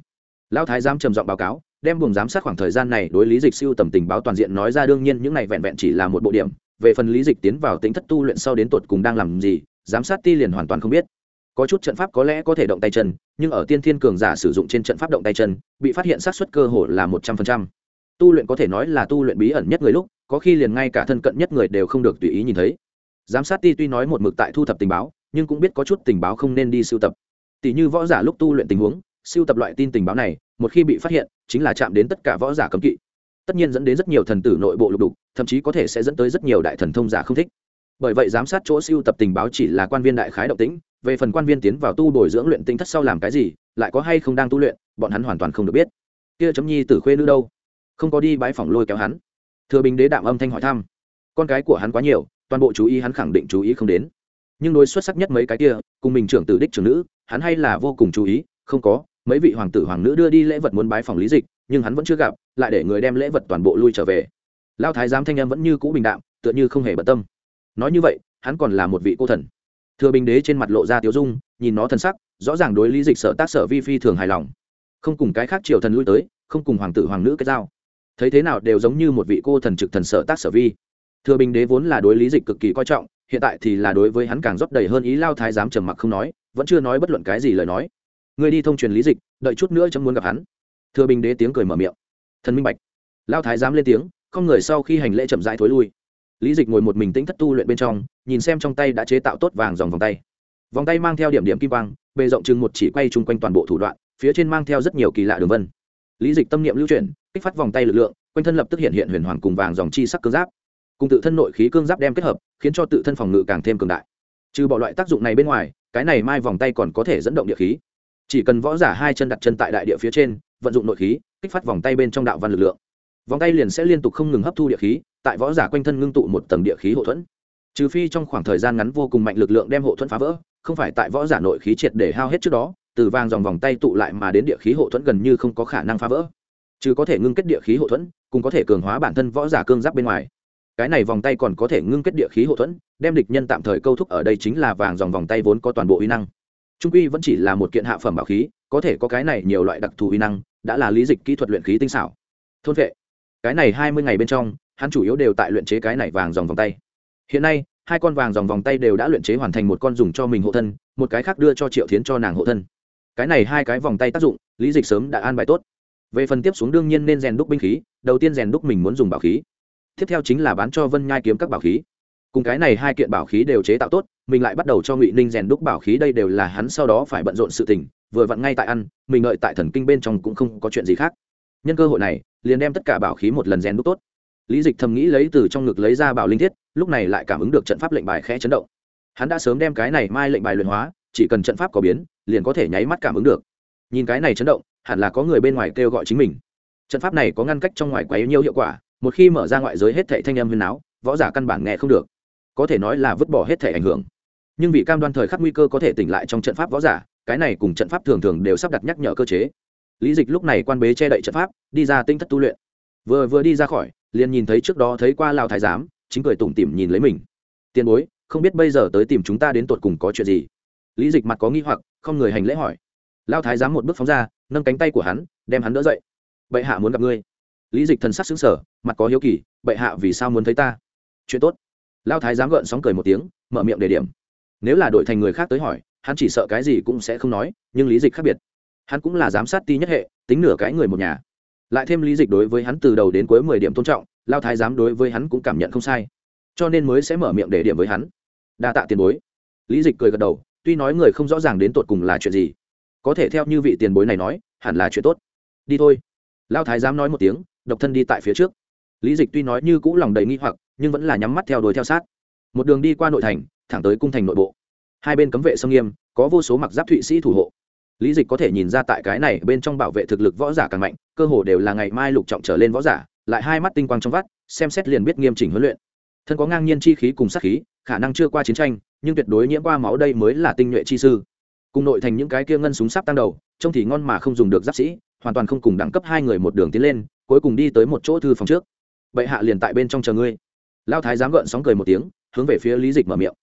Lão thái giám trầm giọng báo cáo, đem buồng giám sát khoảng thời gian này đối lý dịch siêu tầm tình báo toàn diện nói ra, đương nhiên những này vẹn vẹn chỉ là một bộ điểm. Về phần lý dịch tiến vào tính thất tu luyện sau đến tột cùng đang làm gì, giám sát ti liền hoàn toàn không biết có chút trận pháp có lẽ có thể động tay chân, nhưng ở tiên thiên cường giả sử dụng trên trận pháp động tay chân, bị phát hiện sát xuất cơ hội là một trăm phần trăm. Tu luyện có thể nói là tu luyện bí ẩn nhất người lúc, có khi liền ngay cả thân cận nhất người đều không được tùy ý nhìn thấy. Giám sát ti tuy nói một mực tại thu thập tình báo, nhưng cũng biết có chút tình báo không nên đi sưu tập. Tỷ như võ giả lúc tu luyện tình huống, sưu tập loại tin tình báo này, một khi bị phát hiện, chính là chạm đến tất cả võ giả cấm kỵ. Tất nhiên dẫn đến rất nhiều thần tử nội bộ lục đục, thậm chí có thể sẽ dẫn tới rất nhiều đại thần thông giả không thích bởi vậy giám sát chỗ siêu tập tình báo chỉ là quan viên đại khái động tĩnh, về phần quan viên tiến vào tu bồi dưỡng luyện tinh thất sau làm cái gì, lại có hay không đang tu luyện, bọn hắn hoàn toàn không được biết. Kia chấm nhi tử khuê nữ đâu? Không có đi bãi phòng lôi kéo hắn. Thừa bình đế đạm âm thanh hỏi thăm. Con cái của hắn quá nhiều, toàn bộ chú ý hắn khẳng định chú ý không đến. Nhưng đối xuất sắc nhất mấy cái kia, cùng mình trưởng tử đích trưởng nữ, hắn hay là vô cùng chú ý, không có, mấy vị hoàng tử hoàng nữ đưa đi lễ vật muốn bái phòng lý dịch, nhưng hắn vẫn chưa gặp, lại để người đem lễ vật toàn bộ lui trở về. Lao thái giám thanh em vẫn như cũ bình đạm, tựa như không hề bận tâm nói như vậy, hắn còn là một vị cô thần. Thừa bình đế trên mặt lộ ra tiếu dung, nhìn nó thần sắc, rõ ràng đối lý dịch sở tác sở vi phi thường hài lòng. Không cùng cái khác triều thần lui tới, không cùng hoàng tử hoàng nữ kết giao. Thấy thế nào đều giống như một vị cô thần trực thần sở tác sở vi. Thừa bình đế vốn là đối lý dịch cực kỳ coi trọng, hiện tại thì là đối với hắn càng rót đầy hơn ý lao thái giám trầm mặc không nói, vẫn chưa nói bất luận cái gì lời nói. Người đi thông truyền lý dịch, đợi chút nữa chấm muốn gặp hắn. Thừa bình đế tiếng cười mở miệng. Thần minh bạch. Lao thái giám lên tiếng, không người sau khi hành lễ chậm rãi thối lui lý dịch ngồi một mình tĩnh thất tu luyện bên trong, nhìn xem trong tay đã chế tạo tốt vàng dòng vòng tay. Vòng tay mang theo điểm điểm kim quang, bề rộng chừng một chỉ quay chung quanh toàn bộ thủ đoạn, phía trên mang theo rất nhiều kỳ lạ đường vân. Lý dịch tâm niệm lưu chuyển, kích phát vòng tay lực lượng, quanh thân lập tức hiện hiện huyền hoàn cùng vàng dòng chi sắc cương giáp. Cùng tự thân nội khí cương giáp đem kết hợp, khiến cho tự thân phòng ngự càng thêm cường đại. Trừ bỏ loại tác dụng này bên ngoài, cái này mai vòng tay còn có thể dẫn động địa khí. Chỉ cần võ giả hai chân đặt chân tại đại địa phía trên, vận dụng nội khí, kích phát vòng tay bên trong đạo văn lực lượng. Vòng tay liền sẽ liên tục không ngừng hấp thu địa khí tại võ giả quanh thân ngưng tụ một tầng địa khí hộ thuẫn. Trừ phi trong khoảng thời gian ngắn vô cùng mạnh lực lượng đem hộ thuẫn phá vỡ, không phải tại võ giả nội khí triệt để hao hết trước đó, từ vàng dòng vòng tay tụ lại mà đến địa khí hộ thuẫn gần như không có khả năng phá vỡ. Chứ có thể ngưng kết địa khí hộ thuẫn cũng có thể cường hóa bản thân võ giả cương giáp bên ngoài. Cái này vòng tay còn có thể ngưng kết địa khí hộ thuẫn, đem địch nhân tạm thời câu thúc ở đây chính là vàng dòng vòng tay vốn có toàn bộ uy năng. Trung quy vẫn chỉ là một kiện hạ phẩm bảo khí, có thể có cái này nhiều loại đặc thù uy năng, đã là lý dịch kỹ thuật luyện khí tinh xảo. Thôn vệ. Cái này hai mươi ngày bên trong hắn chủ yếu đều tại luyện chế cái này vàng dòng vòng tay. Hiện nay, hai con vàng dòng vòng tay đều đã luyện chế hoàn thành một con dùng cho mình hộ thân, một cái khác đưa cho triệu thiến cho nàng hộ thân. Cái này hai cái vòng tay tác dụng, lý dịch sớm đã an bài tốt. Về phần tiếp xuống đương nhiên nên rèn đúc binh khí, đầu tiên rèn đúc mình muốn dùng bảo khí. Tiếp theo chính là bán cho vân nhai kiếm các bảo khí. Cùng cái này hai kiện bảo khí đều chế tạo tốt, mình lại bắt đầu cho ngụy ninh rèn đúc bảo khí đây đều là hắn sau đó phải bận rộn sự tình, vừa vặn ngay tại ăn, mình ngợi tại thần kinh bên trong cũng không có chuyện gì khác. Nhân cơ hội này, liền đem tất cả bảo khí một lần rèn đúc tốt lý dịch thầm nghĩ lấy từ trong ngực lấy ra bảo linh thiết, lúc này lại cảm ứng được trận pháp lệnh bài khẽ chấn động. Hắn đã sớm đem cái này mai lệnh bài luyện hóa, chỉ cần trận pháp có biến, liền có thể nháy mắt cảm ứng được. Nhìn cái này chấn động, hẳn là có người bên ngoài kêu gọi chính mình. Trận pháp này có ngăn cách trong ngoài quá nhiều hiệu quả, một khi mở ra ngoại giới hết thệ thanh âm huyền áo, võ giả căn bản nghe không được. Có thể nói là vứt bỏ hết thể ảnh hưởng. Nhưng vì cam đoan thời khắc nguy cơ có thể tỉnh lại trong trận pháp võ giả, cái này cùng trận pháp thường thường đều sắp đặt nhắc nhở cơ chế. Lý dịch lúc này quan bế che đậy trận pháp, đi ra tinh thất tu luyện. Vừa vừa đi ra khỏi liền nhìn thấy trước đó thấy qua lao thái giám, chính cười tủm tỉm nhìn lấy mình. Tiền bối, không biết bây giờ tới tìm chúng ta đến tột cùng có chuyện gì? Lý dịch mặt có nghi hoặc, không người hành lễ hỏi. Lao thái giám một bước phóng ra, nâng cánh tay của hắn, đem hắn đỡ dậy. Bệ hạ muốn gặp ngươi. Lý dịch thần sắc xứng sở mặt có hiếu kỳ, bệ hạ vì sao muốn thấy ta? Chuyện tốt. Lao thái giám gợn sóng cười một tiếng, mở miệng đề điểm. Nếu là đổi thành người khác tới hỏi, hắn chỉ sợ cái gì cũng sẽ không nói, nhưng lý dịch khác biệt. Hắn cũng là giám sát ti nhất hệ, tính nửa cái người một nhà lại thêm lý dịch đối với hắn từ đầu đến cuối mười điểm tôn trọng, lao thái giám đối với hắn cũng cảm nhận không sai. Cho nên mới sẽ mở miệng để điểm với hắn. Đa tạ tiền bối. Lý dịch cười gật đầu, tuy nói người không rõ ràng đến tột cùng là chuyện gì, có thể theo như vị tiền bối này nói, hẳn là chuyện tốt. Đi thôi. Lao thái giám nói một tiếng, độc thân đi tại phía trước. Lý dịch tuy nói như cũ lòng đầy nghi hoặc, nhưng vẫn là nhắm mắt theo đuổi theo sát. Một đường đi qua nội thành, thẳng tới cung thành nội bộ. Hai bên cấm vệ sông nghiêm, có vô số mặc giáp thụy sĩ thủ hộ lý dịch có thể nhìn ra tại cái này bên trong bảo vệ thực lực võ giả càng mạnh, cơ hồ đều là ngày mai lục trọng trở lên võ giả, lại hai mắt tinh quang trong vắt, xem xét liền biết nghiêm chỉnh huấn luyện. Thân có ngang nhiên chi khí cùng sát khí, khả năng chưa qua chiến tranh, nhưng tuyệt đối nhiễm qua máu đây mới là tinh nhuệ chi sư. Cùng nội thành những cái kia ngân súng sắp tăng đầu, trông thì ngon mà không dùng được giáp sĩ, hoàn toàn không cùng đẳng cấp hai người một đường tiến lên, cuối cùng đi tới một chỗ thư phòng trước. Bệ hạ liền tại bên trong chờ ngươi. Lao thái dám gợn sóng cười một tiếng, hướng về phía lý dịch mở miệng.